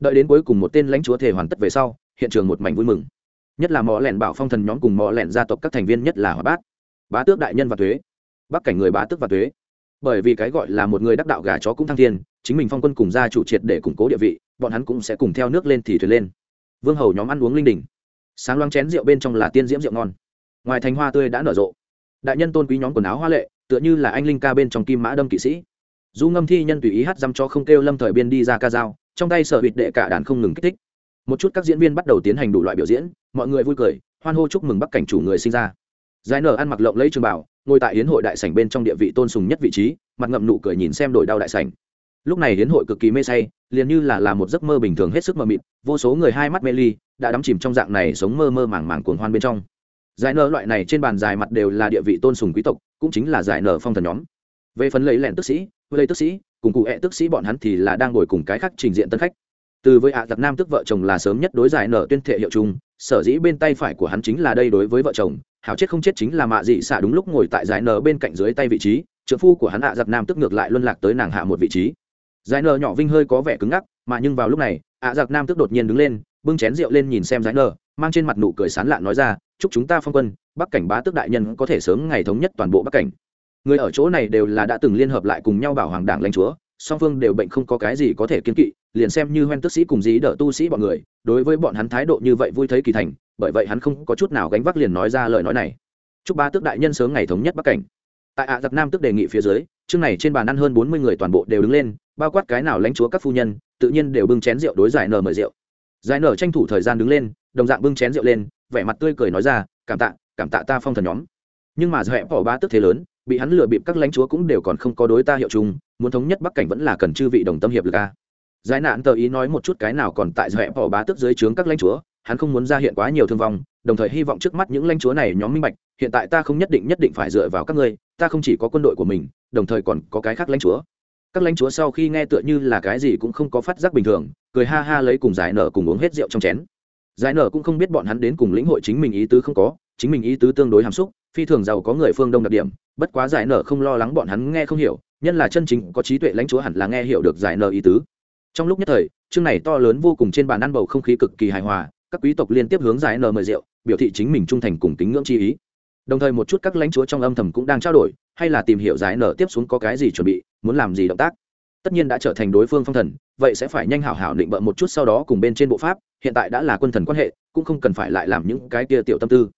Đợi đến cuối cùng một tên lãnh chúa thể hoàn tất về sau, hiện trường một mảnh vui mừng. Nhất là mỏ lẻn bảo phong thần nhóm cùng mỏ lẻn gia tộc các thành viên nhất là hòa bát, bá tước đại nhân và thuế, bắc cảnh người bá tước và thuế. Bởi vì cái gọi là một người đắc đạo gà chó cũng thăng thiên, chính mình phong quân cùng gia chủ triệt để củng cố địa vị, bọn hắn cũng sẽ cùng theo nước lên thì thuyền lên. Vương hầu nhóm ăn uống linh đình. Sáng loáng chén rượu bên trong là tiên diễm rượu ngon. Ngoài thành hoa tươi đã nở rộ. Đại nhân tôn quý nhóm quần áo hoa lệ tựa như là anh linh ca bên trong kim mã đâm kỵ sĩ. Du ngâm thi nhân tùy ý hát dăm cho không kêu lâm thời biên đi ra ca dao, trong tay sở bịt đệ cả đàn không ngừng kích thích. Một chút các diễn viên bắt đầu tiến hành đủ loại biểu diễn, mọi người vui cười, hoan hô chúc mừng bắc cảnh chủ người sinh ra. Giải nở ăn mặc lộng lấy trường bảo, ngồi tại hiến hội đại sảnh bên trong địa vị tôn sùng nhất vị trí, mặt ngậm nụ cười nhìn xem đội đau đại sảnh. Lúc này hiến hội cực kỳ mê say, liền như là là một giấc mơ bình thường hết sức mơ mịt, vô số người hai mắt mê ly, đã đắm chìm trong dạng này sống mơ mơ màng màng cuồng hoan bên trong giải nở loại này trên bàn dài mặt đều là địa vị tôn sùng quý tộc, cũng chính là giải nở phong thần nhóm. Về phần lấy lẹn tức sĩ, lấy tức sĩ, cùng cụ hẹ tức sĩ bọn hắn thì là đang ngồi cùng cái khác trình diện tân khách. Từ với ạ giặc nam tức vợ chồng là sớm nhất đối giải nở tuyên thệ hiệu chung, sở dĩ bên tay phải của hắn chính là đây đối với vợ chồng, hảo chết không chết chính là mạ dị xạ đúng lúc ngồi tại giải nở bên cạnh dưới tay vị trí, trợ phu của hắn ạ giặc nam tức ngược lại luân lạc tới nàng hạ một vị trí. Giải nở nhỏ vinh hơi có vẻ cứng ngắc, mà nhưng vào lúc này, ạ giặc nam tức đột nhiên đứng lên, bưng chén rượu lên nhìn xem giải nở, mang trên mặt nụ cười sán lạn nói ra chúc chúng ta phong quân, bắc cảnh bá tước đại nhân có thể sớm ngày thống nhất toàn bộ bắc cảnh. Người ở chỗ này đều là đã từng liên hợp lại cùng nhau bảo hoàng đảng lãnh chúa, song phương đều bệnh không có cái gì có thể kiên kỵ, liền xem như hoen tức sĩ cùng dí đỡ tu sĩ bọn người, đối với bọn hắn thái độ như vậy vui thấy kỳ thành, bởi vậy hắn không có chút nào gánh vác liền nói ra lời nói này. Chúc ba tước đại nhân sớm ngày thống nhất bắc cảnh. Tại ạ giặc nam tức đề nghị phía dưới, chương này trên bàn ăn hơn bốn mươi người toàn bộ đều đứng lên, bao quát cái nào lãnh chúa các phu nhân, tự nhiên đều bưng chén rượu đối giải nở mời rượu. Giải nở tranh thủ thời gian đứng lên, đồng dạng bưng chén rượu lên vẻ mặt tươi cười nói ra, cảm tạ cảm tạ ta phong thần nhóm. Nhưng mà dẹp bỏ ba tức thế lớn, bị hắn lừa bịp các lãnh chúa cũng đều còn không có đối ta hiệu chung, muốn thống nhất bắc cảnh vẫn là cần chư vị đồng tâm hiệp lực a. Giải nạn tờ ý nói một chút cái nào còn tại dẹp bỏ bá tức dưới trướng các lãnh chúa, hắn không muốn ra hiện quá nhiều thương vong, đồng thời hy vọng trước mắt những lãnh chúa này nhóm minh bạch, hiện tại ta không nhất định nhất định phải dựa vào các ngươi, ta không chỉ có quân đội của mình, đồng thời còn có cái khác lãnh chúa. Các lãnh chúa sau khi nghe tựa như là cái gì cũng không có phát giác bình thường, cười ha ha lấy cùng giải nở cùng uống hết rượu trong chén giải nở cũng không biết bọn hắn đến cùng lĩnh hội chính mình ý tứ không có, chính mình ý tứ tương đối hàm xúc, phi thường giàu có người phương đông đặc điểm, bất quá giải nở không lo lắng bọn hắn nghe không hiểu, nhân là chân chính có trí tuệ lãnh chúa hẳn là nghe hiểu được giải nở ý tứ. Trong lúc nhất thời, chương này to lớn vô cùng trên bàn ăn bầu không khí cực kỳ hài hòa, các quý tộc liên tiếp hướng giải nở mời rượu, biểu thị chính mình trung thành cùng kính ngưỡng chi ý. Đồng thời một chút các lãnh chúa trong âm thầm cũng đang trao đổi, hay là tìm hiểu giải nở tiếp xuống có cái gì chuẩn bị, muốn làm gì động tác tất nhiên đã trở thành đối phương phong thần, vậy sẽ phải nhanh hảo hảo định bợ một chút sau đó cùng bên trên bộ pháp, hiện tại đã là quân thần quan hệ, cũng không cần phải lại làm những cái kia tiểu tâm tư.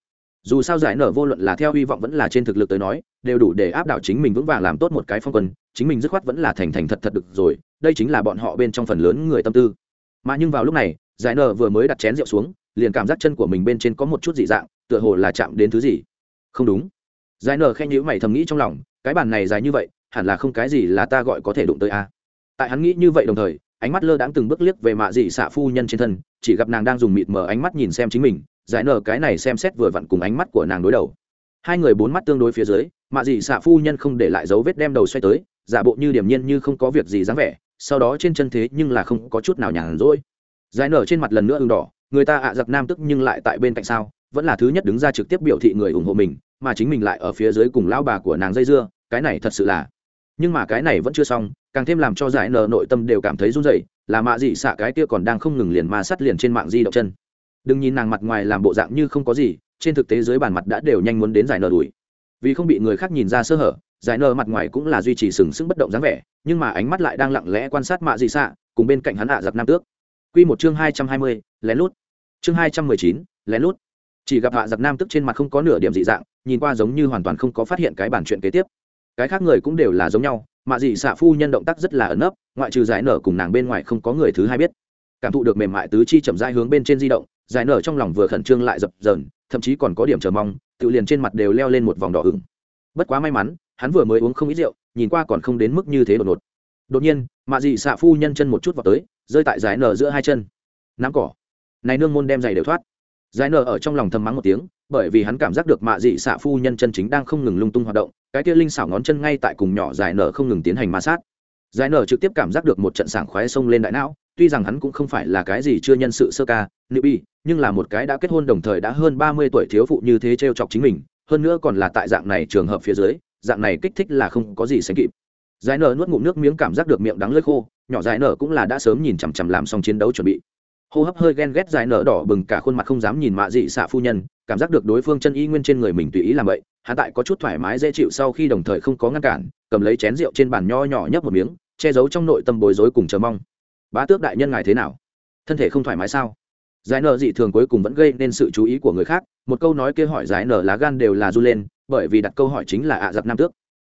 Dù sao giải nở vô luận là theo hy vọng vẫn là trên thực lực tới nói, đều đủ để áp đảo chính mình vững vàng làm tốt một cái phong quân, chính mình dứt khoát vẫn là thành thành thật thật được rồi, đây chính là bọn họ bên trong phần lớn người tâm tư. Mà nhưng vào lúc này, giải nở vừa mới đặt chén rượu xuống, liền cảm giác chân của mình bên trên có một chút dị dạng, tựa hồ là chạm đến thứ gì. Không đúng. Giải nở khen nhữ mày thầm nghĩ trong lòng, cái bàn này dài như vậy, hẳn là không cái gì là ta gọi có thể đụng tới a tại hắn nghĩ như vậy đồng thời, ánh mắt lơ đãng từng bước liếc về mạ dị xạ phu nhân trên thân, chỉ gặp nàng đang dùng mịt mờ ánh mắt nhìn xem chính mình, giải nở cái này xem xét vừa vặn cùng ánh mắt của nàng đối đầu. Hai người bốn mắt tương đối phía dưới, mạ dị xạ phu nhân không để lại dấu vết đem đầu xoay tới, giả bộ như điểm nhiên như không có việc gì dáng vẻ, sau đó trên chân thế nhưng là không có chút nào nhàn rỗi. Giải nở trên mặt lần nữa ưng đỏ, người ta ạ giặc nam tức nhưng lại tại bên cạnh sao, vẫn là thứ nhất đứng ra trực tiếp biểu thị người ủng hộ mình, mà chính mình lại ở phía dưới cùng lão bà của nàng dây dưa, cái này thật sự là nhưng mà cái này vẫn chưa xong, càng thêm làm cho giải nở nội tâm đều cảm thấy run rẩy, là mạ dị xạ cái kia còn đang không ngừng liền ma sắt liền trên mạng di động chân. Đừng nhìn nàng mặt ngoài làm bộ dạng như không có gì, trên thực tế dưới bàn mặt đã đều nhanh muốn đến giải nở đuổi vì không bị người khác nhìn ra sơ hở, giải nở mặt ngoài cũng là duy trì sừng sững bất động dáng vẻ, nhưng mà ánh mắt lại đang lặng lẽ quan sát mạ dị xạ, cùng bên cạnh hắn hạ giặc nam tước. Quy một chương hai trăm hai mươi, lén lút. Chương hai trăm mười chín, lén lút. Chỉ gặp hạ giặc nam tức trên mặt không có nửa điểm dị dạng, nhìn qua giống như hoàn toàn không có phát hiện cái bản chuyện kế tiếp cái khác người cũng đều là giống nhau mạ dị xạ phu nhân động tác rất là ẩn nấp, ngoại trừ giải nở cùng nàng bên ngoài không có người thứ hai biết. Cảm thụ được mềm mại tứ chi chậm rãi hướng bên trên di động, giải nở trong lòng vừa khẩn trương lại dập dờn, thậm chí còn có điểm chờ mong, tự liền trên mặt đều leo lên một vòng đỏ ửng. Bất quá may mắn, hắn vừa mới uống không ít rượu, nhìn qua còn không đến mức như thế đột ngột. Đột nhiên mạ dị xạ phu nhân chân một chút vào tới, rơi tại giải nở giữa hai chân. Nắm cỏ. Này nương môn đem giày đều thoát. Giải nở ở trong lòng thầm mắng một tiếng bởi vì hắn cảm giác được mạ dị xạ phu nhân chân chính đang không ngừng lung tung hoạt động, cái kia linh xảo ngón chân ngay tại cùng nhỏ giải nở không ngừng tiến hành ma sát. Giải nở trực tiếp cảm giác được một trận sảng khoái xông lên đại não, tuy rằng hắn cũng không phải là cái gì chưa nhân sự sơ ca, nữ bi, nhưng là một cái đã kết hôn đồng thời đã hơn ba mươi tuổi thiếu phụ như thế t chọc chính mình, hơn nữa còn là tại dạng này trường hợp phía dưới, dạng này kích thích là không có gì sánh kịp. Giải nở nuốt ngụm nước miếng cảm giác được miệng đắng lơi khô, nhỏ giải nở cũng là đã sớm nhìn chằm chằm làm xong chiến đấu chuẩn bị hô hấp hơi ghen ghét dài nở đỏ bừng cả khuôn mặt không dám nhìn mạ dị xạ phu nhân, cảm giác được đối phương chân y nguyên trên người mình tùy ý làm vậy hạ tại có chút thoải mái dễ chịu sau khi đồng thời không có ngăn cản, cầm lấy chén rượu trên bàn nho nhỏ nhấp một miếng, che giấu trong nội tâm bối rối cùng chờ mong. Bá tước đại nhân ngài thế nào? Thân thể không thoải mái sao? Giải nở dị thường cuối cùng vẫn gây nên sự chú ý của người khác, một câu nói kia hỏi giải nở lá gan đều là r u lên, bởi vì đặt câu hỏi chính là ạ giặc nam tước.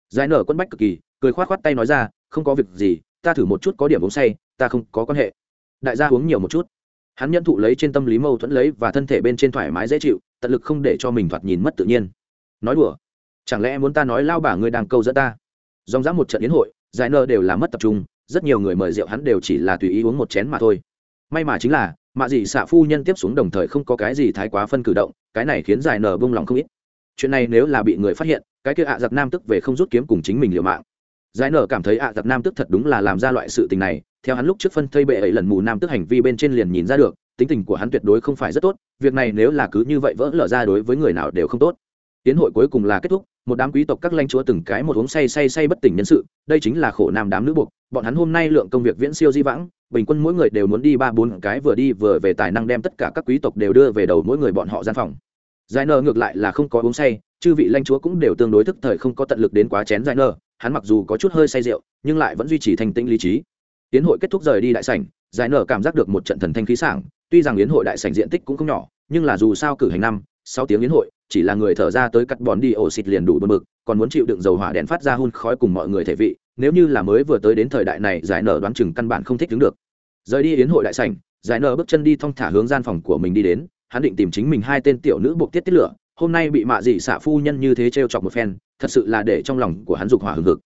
Giải nở quân bách cực kỳ, cười khoát khoát tay nói ra, không có việc gì, ta thử một chút có điểm uống say, ta không có quan hệ. Đại gia uống nhiều một chút hắn nhận thụ lấy trên tâm lý mâu thuẫn lấy và thân thể bên trên thoải mái dễ chịu, tận lực không để cho mình thoạt nhìn mất tự nhiên. Nói đùa, chẳng lẽ muốn ta nói lao bà ngươi đang câu dẫn ta? Dòng dã một trận yến hội, giải nơ đều là mất tập trung, rất nhiều người mời rượu hắn đều chỉ là tùy ý uống một chén mà thôi. May mà chính là, mạ dị xạ phu nhân tiếp xuống đồng thời không có cái gì thái quá phân cử động, cái này khiến giải nở bông lòng không ít. Chuyện này nếu là bị người phát hiện, cái kia ạ giặc nam tức về không rút kiếm cùng chính mình liều mạng giải nở cảm thấy ạ tập nam tức thật đúng là làm ra loại sự tình này, theo hắn lúc trước phân thây bệ ấy lần mù nam tức hành vi bên trên liền nhìn ra được, tính tình của hắn tuyệt đối không phải rất tốt, việc này nếu là cứ như vậy vỡ lở ra đối với người nào đều không tốt tiến hội cuối cùng là kết thúc, một đám quý tộc các lãnh chúa từng cái một uống say say say bất tỉnh nhân sự, đây chính là khổ nam đám nữ buộc, bọn hắn hôm nay lượng công việc viễn siêu di vãng, bình quân mỗi người đều muốn đi ba bốn cái vừa đi vừa về tài năng đem tất cả các quý tộc đều đưa về đầu mỗi người bọn họ gian phòng giải nở ngược lại là không có uống say, chư vị lãnh chúa cũng đều tương đối thức thời không có tận lực đến quá chén giải nở hắn mặc dù có chút hơi say rượu, nhưng lại vẫn duy trì thanh tĩnh lý trí. Tiến hội kết thúc rời đi đại sảnh, giải nở cảm giác được một trận thần thanh khí sảng. Tuy rằng yến hội đại sảnh diện tích cũng không nhỏ, nhưng là dù sao cử hành năm, sáu tiếng yến hội, chỉ là người thở ra tới cắt bòn đi ổ xịt liền đủ bơm mực còn muốn chịu đựng dầu hỏa đèn phát ra hun khói cùng mọi người thể vị, nếu như là mới vừa tới đến thời đại này, giải nở đoán chừng căn bản không thích đứng được. Rời đi yến hội đại sảnh, giải nở bước chân đi thong thả hướng gian phòng của mình đi đến, hắn định tìm chính mình hai tên tiểu nữ buộc tiết tiết lửa hôm nay bị mạ dị xạ phu nhân như thế t chọc một phen, thật sự là để trong lòng của hắn dục hỏa hừng hực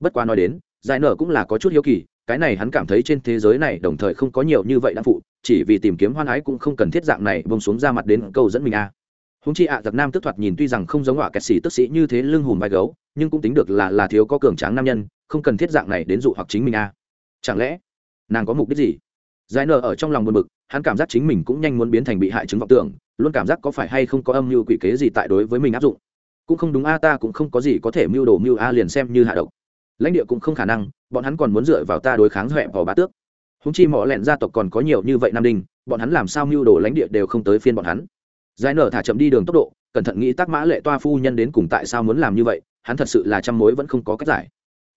bất quá nói đến, giải nở cũng là có chút hiếu kỳ, cái này hắn cảm thấy trên thế giới này đồng thời không có nhiều như vậy đã phụ, chỉ vì tìm kiếm hoan ái cũng không cần thiết dạng này bông xuống ra mặt đến câu dẫn mình a à. húng chi ạ, giặc nam tức thoạt nhìn tuy rằng không giống họa kẹt xỉ tức sĩ như thế lưng hùm vai gấu, nhưng cũng tính được là là thiếu có cường tráng nam nhân, không cần thiết dạng này đến dụ hoặc chính mình a à. chẳng lẽ, nàng có mục đích gì giải nở ở trong lòng buồn bực hắn cảm giác chính mình cũng nhanh muốn biến thành bị hại chứng vọng tưởng, luôn cảm giác có phải hay không có âm mưu quỷ kế gì tại đối với mình áp dụng. Cũng không đúng a, ta cũng không có gì có thể mưu đồ mưu a liền xem như hạ độc. Lãnh địa cũng không khả năng, bọn hắn còn muốn dựa vào ta đối kháng huệ vào bá tước. Húng chi mỏ lẹn gia tộc còn có nhiều như vậy nam đinh, bọn hắn làm sao mưu đồ lãnh địa đều không tới phiên bọn hắn. Giải nở thả chậm đi đường tốc độ, cẩn thận nghĩ tác mã lệ toa phu nhân đến cùng tại sao muốn làm như vậy, hắn thật sự là trăm mối vẫn không có cách giải.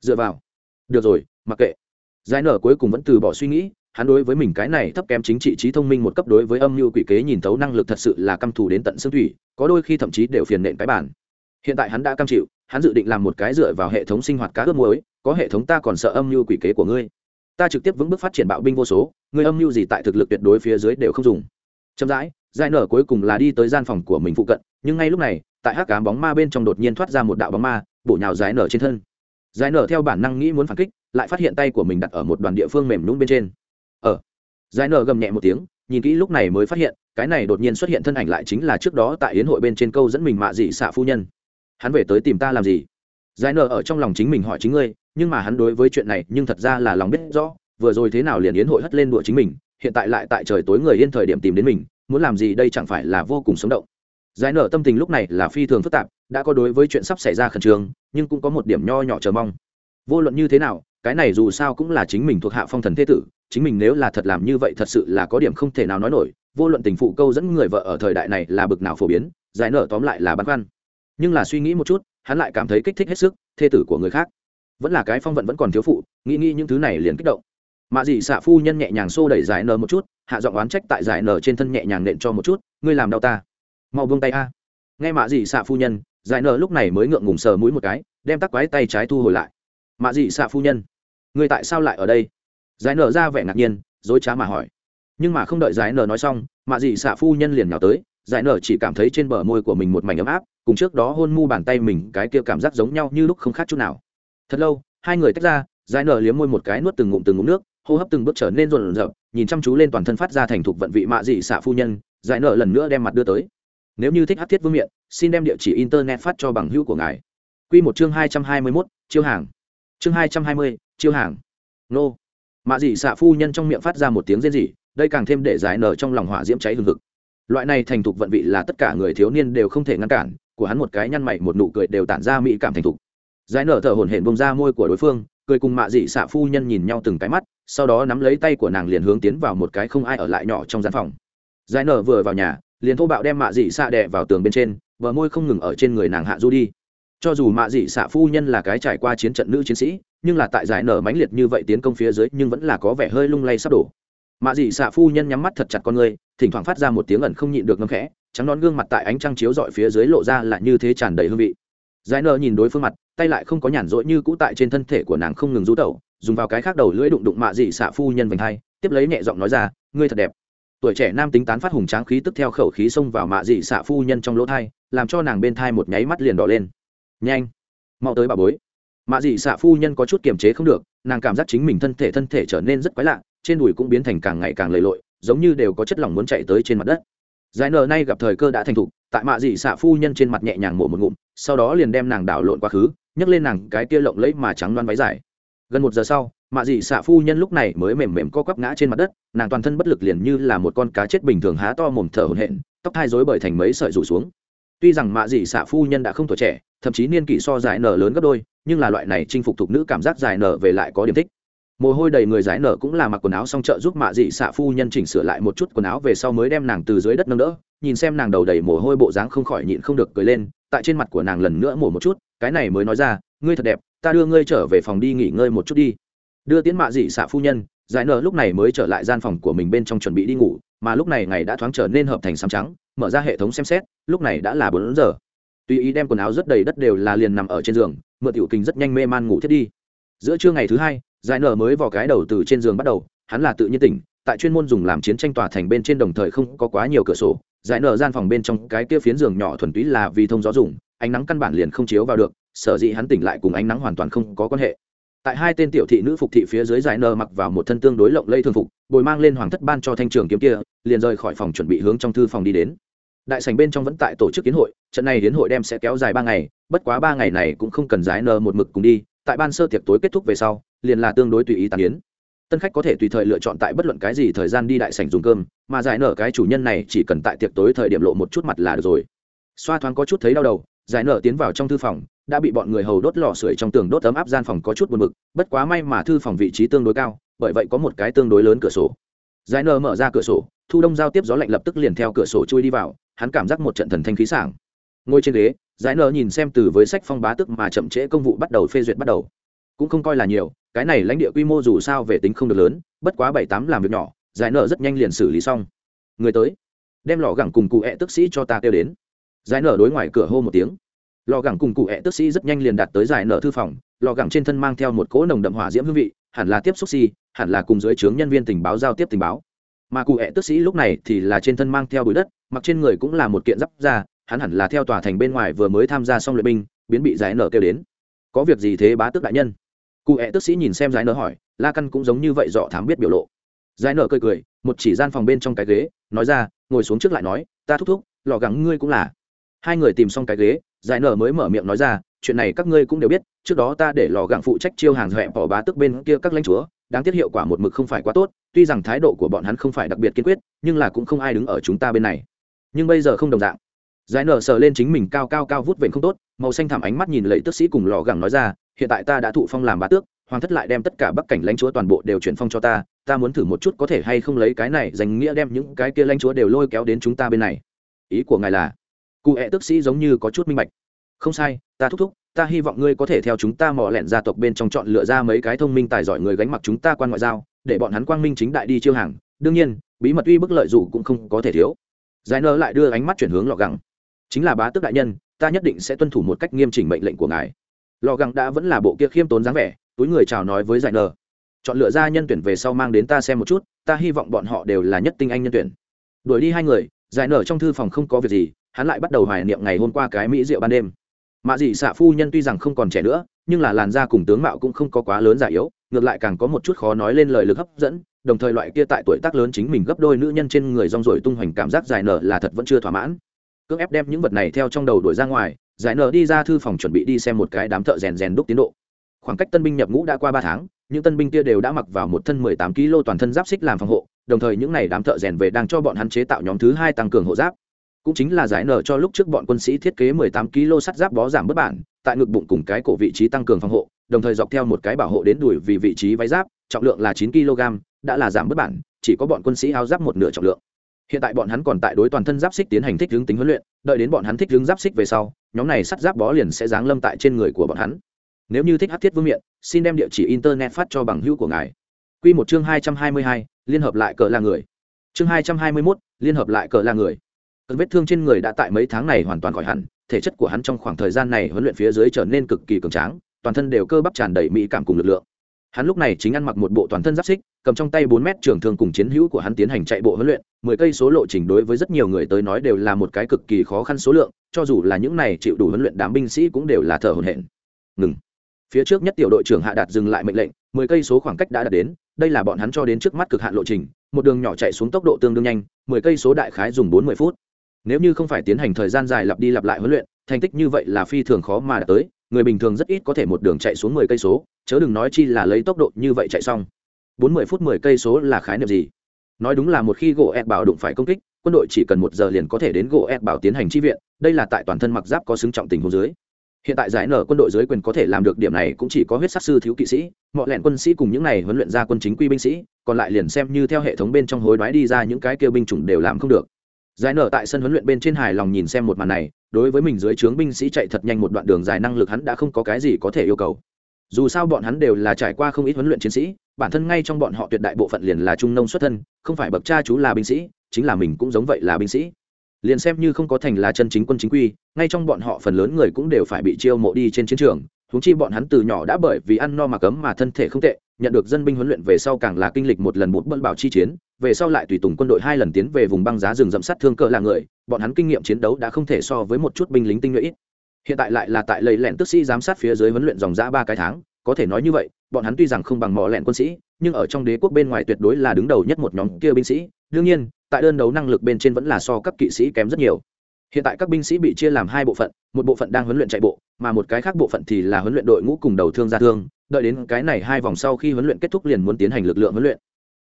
Dựa vào. Được rồi, mặc kệ. Giải nở cuối cùng vẫn từ bỏ suy nghĩ hắn đối với mình cái này thấp kém chính trị trí thông minh một cấp đối với âm mưu quỷ kế nhìn thấu năng lực thật sự là căm thù đến tận xương thủy, có đôi khi thậm chí đều phiền nện cái bản. Hiện tại hắn đã cam chịu, hắn dự định làm một cái dựa vào hệ thống sinh hoạt cá ướp muối, có hệ thống ta còn sợ âm mưu quỷ kế của ngươi. Ta trực tiếp vững bước phát triển bạo binh vô số, ngươi âm mưu gì tại thực lực tuyệt đối phía dưới đều không dùng. Chậm rãi, giải nở cuối cùng là đi tới gian phòng của mình phụ cận, nhưng ngay lúc này, tại hát cám bóng ma bên trong đột nhiên thoát ra một đạo bóng ma, bổ nhào giải nở trên thân. Giải nở theo bản năng nghĩ muốn phản kích, lại phát hiện tay của mình đặt ở một đoàn địa phương mềm nhún bên trên giải nở gầm nhẹ một tiếng, nhìn kỹ lúc này mới phát hiện, cái này đột nhiên xuất hiện thân ảnh lại chính là trước đó tại yến hội bên trên câu dẫn mình mạ dị xạ phu nhân. Hắn về tới tìm ta làm gì? Giải nở ở trong lòng chính mình hỏi chính ngươi, nhưng mà hắn đối với chuyện này nhưng thật ra là lòng biết rõ, vừa rồi thế nào liền yến hội hất lên đùa chính mình, hiện tại lại tại trời tối người yên thời điểm tìm đến mình, muốn làm gì đây chẳng phải là vô cùng sống động. Giải nở tâm tình lúc này là phi thường phức tạp, đã có đối với chuyện sắp xảy ra khẩn trương, nhưng cũng có một điểm nho nhỏ chờ mong. Vô luận như thế nào, cái này dù sao cũng là chính mình thuộc hạ phong thần thế tử chính mình nếu là thật làm như vậy thật sự là có điểm không thể nào nói nổi, vô luận tình phụ câu dẫn người vợ ở thời đại này là bực nào phổ biến, giải nở tóm lại là băn khoăn. Nhưng là suy nghĩ một chút, hắn lại cảm thấy kích thích hết sức, thê tử của người khác. Vẫn là cái phong vận vẫn còn thiếu phụ, nghĩ nghĩ những thứ này liền kích động. Mạ dị xạ phu nhân nhẹ nhàng xô đẩy giải nở một chút, hạ giọng oán trách tại giải nở trên thân nhẹ nhàng nện cho một chút, ngươi làm đau ta. Mau buông tay a. Nghe mạ dị xạ phu nhân, giải nở lúc này mới ngượng ngùng sờ mũi một cái, đem tắc quái tay trái thu hồi lại. Mạ dị xạ phu nhân, ngươi tại sao lại ở đây? Giải nở ra vẻ ngạc nhiên, dối trá mà hỏi. Nhưng mà không đợi giải nở nói xong, mạ dị xạ phu nhân liền nhào tới, giải nở chỉ cảm thấy trên bờ môi của mình một mảnh ấm áp, cùng trước đó hôn mu bàn tay mình cái kia cảm giác giống nhau như lúc không khác chút nào. Thật lâu, hai người tách ra, giải nở liếm môi một cái nuốt từng ngụm từng ngụm nước, hô hấp từng bước trở nên rộn rợn nhìn chăm chú lên toàn thân phát ra thành thục vận vị mạ dị xạ phu nhân, giải nở lần nữa đem mặt đưa tới. Nếu như thích hát thiết vương miện, xin đem địa chỉ internet phát cho bằng hữu của ngài. Q một chương hai trăm hai mươi mốt, chiêu hàng. Chương hai trăm hai mươi, chiêu hàng. Nô mạ dị xạ phu nhân trong miệng phát ra một tiếng rên rỉ, đây càng thêm để giải nở trong lòng hỏa diễm cháy hừng hực. Loại này thành thục vận vị là tất cả người thiếu niên đều không thể ngăn cản, của hắn một cái nhăn mày một nụ cười đều tản ra mỹ cảm thành thục. Giải nở thở hổn hển bông ra môi của đối phương, cười cùng mạ dị xạ phu nhân nhìn nhau từng cái mắt, sau đó nắm lấy tay của nàng liền hướng tiến vào một cái không ai ở lại nhỏ trong gian phòng. Giải nở vừa vào nhà, liền thô bạo đem mạ dị xạ đè vào tường bên trên, bờ môi không ngừng ở trên người nàng hạ du đi. Cho dù mạ dị xạ phu nhân là cái trải qua chiến trận nữ chiến sĩ nhưng là tại giải nở mãnh liệt như vậy tiến công phía dưới nhưng vẫn là có vẻ hơi lung lay sắp đổ. Mạ dị xạ phu nhân nhắm mắt thật chặt con người, thỉnh thoảng phát ra một tiếng ẩn không nhịn được ngâm khẽ, trắng nón gương mặt tại ánh trăng chiếu dọi phía dưới lộ ra là như thế tràn đầy hương vị. Giải nở nhìn đối phương mặt, tay lại không có nhàn rỗi như cũ tại trên thân thể của nàng không ngừng rú tẩu, dùng vào cái khác đầu lưỡi đụng đụng mạ dị xạ phu nhân vành hai, tiếp lấy nhẹ giọng nói ra, ngươi thật đẹp. Tuổi trẻ nam tính tán phát hùng tráng khí tức theo khẩu khí xông vào mạ dị xạ phu nhân trong lỗ thai, làm cho nàng bên thai một nháy mắt liền đỏ lên. Nhanh, mau tới bà bối mạ dị xạ phu nhân có chút kiềm chế không được, nàng cảm giác chính mình thân thể thân thể trở nên rất quái lạ, trên đùi cũng biến thành càng ngày càng lầy lội, giống như đều có chất lỏng muốn chạy tới trên mặt đất. Giải nờ nay gặp thời cơ đã thành thục, tại mạ dị xạ phu nhân trên mặt nhẹ nhàng mổ một ngụm, sau đó liền đem nàng đảo lộn quá khứ, nhấc lên nàng cái kia lộng lẫy mà trắng loan váy dài. Gần một giờ sau, mạ dị xạ phu nhân lúc này mới mềm mềm co quắp ngã trên mặt đất, nàng toàn thân bất lực liền như là một con cá chết bình thường há to mồm thở hổn hển, tóc thai rối bởi thành mấy sợi rủ xuống. Tuy rằng mạ dị xạ phu nhân đã không tuổi trẻ, thậm chí niên kỷ so giải nở lớn gấp đôi nhưng là loại này chinh phục thục nữ cảm giác dài nở về lại có điểm thích. Mồ hôi đầy người giải nở cũng là mặc quần áo xong trợ giúp mạ dị xạ phu nhân chỉnh sửa lại một chút quần áo về sau mới đem nàng từ dưới đất nâng đỡ, nhìn xem nàng đầu đầy mồ hôi bộ dáng không khỏi nhịn không được cười lên, tại trên mặt của nàng lần nữa mổ một chút, cái này mới nói ra, ngươi thật đẹp, ta đưa ngươi trở về phòng đi nghỉ ngơi một chút đi. Đưa tiến mạ dị xạ phu nhân, giải nở lúc này mới trở lại gian phòng của mình bên trong chuẩn bị đi ngủ, mà lúc này ngày đã thoáng trở nên hợp thành xám trắng, mở ra hệ thống xem xét, lúc này đã là bốn giờ tùy ý đem quần áo rất đầy đất đều là liền nằm ở trên giường, mượn tiểu kinh rất nhanh mê man ngủ thiết đi. Giữa trưa ngày thứ hai, giải nở mới vào cái đầu từ trên giường bắt đầu, hắn là tự nhiên tỉnh, tại chuyên môn dùng làm chiến tranh tòa thành bên trên đồng thời không có quá nhiều cửa sổ. Giải nở gian phòng bên trong cái kia phiến giường nhỏ thuần túy là vì thông gió dùng, ánh nắng căn bản liền không chiếu vào được, sở dĩ hắn tỉnh lại cùng ánh nắng hoàn toàn không có quan hệ. Tại hai tên tiểu thị nữ phục thị phía dưới giải nở mặc vào một thân tương đối lộng lây thường phục, bồi mang lên hoàng thất ban cho thanh trường kiếm kia, liền rời khỏi phòng chuẩn bị hướng trong thư phòng đi đến đại sảnh bên trong vẫn tại tổ chức kiến hội, trận này đến hội đem sẽ kéo dài ba ngày, bất quá ba ngày này cũng không cần giải nở một mực cùng đi, tại ban sơ tiệc tối kết thúc về sau, liền là tương đối tùy ý tàn yến. Tân khách có thể tùy thời lựa chọn tại bất luận cái gì thời gian đi đại sảnh dùng cơm, mà giải nở cái chủ nhân này chỉ cần tại tiệc tối thời điểm lộ một chút mặt là được rồi. Xoa thoáng có chút thấy đau đầu, giải nở tiến vào trong thư phòng, đã bị bọn người hầu đốt lò sưởi trong tường đốt ấm áp gian phòng có chút buồn bực, bất quá may mà thư phòng vị trí tương đối cao, bởi vậy có một cái tương đối lớn cửa sổ. Giải nở mở ra cửa sổ, thu đông giao tiếp gió lạnh lập tức liền theo cửa sổ chui đi vào hắn cảm giác một trận thần thanh khí sảng. Ngồi trên ghế, giải nở nhìn xem từ với sách phong bá tức mà chậm trễ công vụ bắt đầu phê duyệt bắt đầu. Cũng không coi là nhiều, cái này lãnh địa quy mô dù sao về tính không được lớn, bất quá bảy tám làm việc nhỏ, giải nở rất nhanh liền xử lý xong. Người tới, đem lò gẳng cùng cụ hẹ tức sĩ cho ta kêu đến. Giải nở đối ngoài cửa hô một tiếng. Lò gẳng cùng cụ hẹ tức sĩ rất nhanh liền đạt tới giải nở thư phòng lò gẳng trên thân mang theo một cỗ nồng đậm hỏa diễm hương vị, hẳn là tiếp xúc si, hẳn là cùng dưới trướng nhân viên tình báo giao tiếp tình báo. Mà cụ hẹ tức sĩ lúc này thì là trên thân mang theo bụi đất mặc trên người cũng là một kiện giáp da, hắn hẳn là theo tòa thành bên ngoài vừa mới tham gia xong luyện binh, biến bị giải nở kêu đến. Có việc gì thế bá tước đại nhân? Cụ hẹ tức sĩ nhìn xem giải nở hỏi, la căn cũng giống như vậy dọ thám biết biểu lộ. Giải nở cười cười, một chỉ gian phòng bên trong cái ghế, nói ra, ngồi xuống trước lại nói, ta thúc thúc lò gắng ngươi cũng là. Hai người tìm xong cái ghế, giải nở mới mở miệng nói ra, chuyện này các ngươi cũng đều biết, trước đó ta để lò gặng phụ trách chiêu hàng huệ bỏ bá tức bên kia các lãnh chúa, đáng tiếc hiệu quả một mực không phải quá tốt, tuy rằng thái độ của bọn hắn không phải đặc biệt kiên quyết, nhưng là cũng không ai đứng ở chúng ta bên này nhưng bây giờ không đồng dạng. Giải nở sờ lên chính mình cao cao cao vút vện không tốt, màu xanh thảm ánh mắt nhìn lấy tước sĩ cùng lò gẳng nói ra, hiện tại ta đã thụ phong làm bá tước, hoàng thất lại đem tất cả bắc cảnh lãnh chúa toàn bộ đều chuyển phong cho ta ta muốn thử một chút có thể hay không lấy cái này dành nghĩa đem những cái kia lãnh chúa đều lôi kéo đến chúng ta bên này. Ý của ngài là, cụ hẹ tước sĩ giống như có chút minh bạch. Không sai, ta thúc thúc, ta hy vọng ngươi có thể theo chúng ta mò lẹn gia tộc bên trong chọn lựa ra mấy cái thông minh tài giỏi người gánh mặc chúng ta quan ngoại giao, để bọn hắn quang minh chính đại đi chiêu hàng. Đương nhiên, bí mật uy bức lợi dù cũng không có thể thiếu giải nơ lại đưa ánh mắt chuyển hướng lọ gẳng. Chính là bá tước đại nhân, ta nhất định sẽ tuân thủ một cách nghiêm chỉnh mệnh lệnh của ngài. Lò găng đã vẫn là bộ kia khiêm tốn dáng vẻ, túi người chào nói với giải nơ chọn lựa ra nhân tuyển về sau mang đến ta xem một chút, ta hy vọng bọn họ đều là nhất tinh anh nhân tuyển. Đuổi đi hai người, giải nở trong thư phòng không có việc gì, hắn lại bắt đầu hoài niệm ngày hôm qua cái mỹ rượu ban đêm. Mạ dị xạ phu nhân tuy rằng không còn trẻ nữa, nhưng là làn da cùng tướng mạo cũng không có quá lớn giải yếu, ngược lại càng có một chút khó nói lên lời lực hấp dẫn đồng thời loại kia tại tuổi tác lớn chính mình gấp đôi nữ nhân trên người rong rồi tung hoành cảm giác giải nở là thật vẫn chưa thỏa mãn. Cưỡng ép đem những vật này theo trong đầu đuổi ra ngoài giải nở đi ra thư phòng chuẩn bị đi xem một cái đám thợ rèn rèn đúc tiến độ. Khoảng cách tân binh nhập ngũ đã qua ba tháng, những tân binh kia đều đã mặc vào một thân mười tám kg toàn thân giáp xích làm phòng hộ, đồng thời những n à y đám thợ rèn về đang cho bọn hắn chế tạo nhóm thứ hai tăng cường hộ giáp. Cũng chính là giải nở cho lúc trước bọn quân sĩ thiết kế mười tám kg sắt giáp bó giảm bất bản, tại ngực bụng cùng cái cổ vị trí tăng cường phòng hộ, đồng thời dọc theo một cái bảo hộ đến đùi vì vị trí váy giáp, trọng lượng là chín kg đã là giảm bất bản, chỉ có bọn quân sĩ áo giáp một nửa trọng lượng. Hiện tại bọn hắn còn tại đối toàn thân giáp xích tiến hành thích hướng tính huấn luyện, đợi đến bọn hắn thích hướng giáp xích về sau, nhóm này sắt giáp bó liền sẽ giáng lâm tại trên người của bọn hắn. Nếu như thích hát thiết vương miện, xin đem địa chỉ internet phát cho bằng hữu của ngài. Q một chương hai trăm hai mươi hai, liên hợp lại cờ là người. Chương hai trăm hai mươi mốt, liên hợp lại cờ là người. Cơn vết thương trên người đã tại mấy tháng này hoàn toàn khỏi hẳn, thể chất của hắn trong khoảng thời gian này huấn luyện phía dưới trở nên cực kỳ cường tráng, toàn thân đều cơ bắp tràn đầy mỹ cảm cùng lực lượng hắn lúc này chính ăn mặc một bộ toàn thân giáp xích, cầm trong tay bốn mét trường thương cùng chiến hữu của hắn tiến hành chạy bộ huấn luyện, mười cây số lộ trình đối với rất nhiều người tới nói đều là một cái cực kỳ khó khăn số lượng, cho dù là những này chịu đủ huấn luyện đám binh sĩ cũng đều là thở hổn hển. Ngừng. Phía trước nhất tiểu đội trưởng hạ đạt dừng lại mệnh lệnh, mười cây số khoảng cách đã đạt đến, đây là bọn hắn cho đến trước mắt cực hạn lộ trình, một đường nhỏ chạy xuống tốc độ tương đương nhanh, mười cây số đại khái dùng bốn mươi phút. Nếu như không phải tiến hành thời gian dài lặp đi lặp lại huấn luyện, thành tích như vậy là phi thường khó mà đạt tới người bình thường rất ít có thể một đường chạy xuống mười cây số, chớ đừng nói chi là lấy tốc độ như vậy chạy xong. Bốn mươi phút mười cây số là khái niệm gì? Nói đúng là một khi gỗ ẹt bảo đụng phải công kích, quân đội chỉ cần một giờ liền có thể đến gỗ ẹt bảo tiến hành chi viện, đây là tại toàn thân mặc giáp có xứng trọng tình huống dưới. Hiện tại giải nở quân đội dưới quyền có thể làm được điểm này cũng chỉ có huyết sắc sư thiếu kỵ sĩ, mọi lẹn quân sĩ cùng những này huấn luyện ra quân chính quy binh sĩ, còn lại liền xem như theo hệ thống bên trong hối đoái đi ra những cái kêu binh chủng đều làm không được giải nở tại sân huấn luyện bên trên hài lòng nhìn xem một màn này, đối với mình dưới trướng binh sĩ chạy thật nhanh một đoạn đường dài năng lực hắn đã không có cái gì có thể yêu cầu. Dù sao bọn hắn đều là trải qua không ít huấn luyện chiến sĩ, bản thân ngay trong bọn họ tuyệt đại bộ phận liền là trung nông xuất thân, không phải bậc cha chú là binh sĩ, chính là mình cũng giống vậy là binh sĩ. Liền xem như không có thành là chân chính quân chính quy, ngay trong bọn họ phần lớn người cũng đều phải bị chiêu mộ đi trên chiến trường thúng chi bọn hắn từ nhỏ đã bởi vì ăn no mà cấm mà thân thể không tệ, nhận được dân binh huấn luyện về sau càng là kinh lịch một lần một bận bảo chi chiến về sau lại tùy tùng quân đội hai lần tiến về vùng băng giá rừng rậm sát thương cỡ là người, bọn hắn kinh nghiệm chiến đấu đã không thể so với một chút binh lính tinh nhuệ hiện tại lại là tại lầy lẹn tức sĩ giám sát phía dưới huấn luyện dòng giã ba cái tháng, có thể nói như vậy, bọn hắn tuy rằng không bằng mỏ lẹn quân sĩ, nhưng ở trong đế quốc bên ngoài tuyệt đối là đứng đầu nhất một nhóm kia binh sĩ. Đương nhiên, tại đơn đấu năng lực bên trên vẫn là so các kỵ sĩ kém rất nhiều. Hiện tại các binh sĩ bị chia làm hai bộ phận, một bộ phận đang huấn luyện chạy bộ, mà một cái khác bộ phận thì là huấn luyện đội ngũ cùng đầu thương gia thương. Đợi đến cái này hai vòng sau khi huấn luyện kết thúc liền muốn tiến hành lực lượng huấn luyện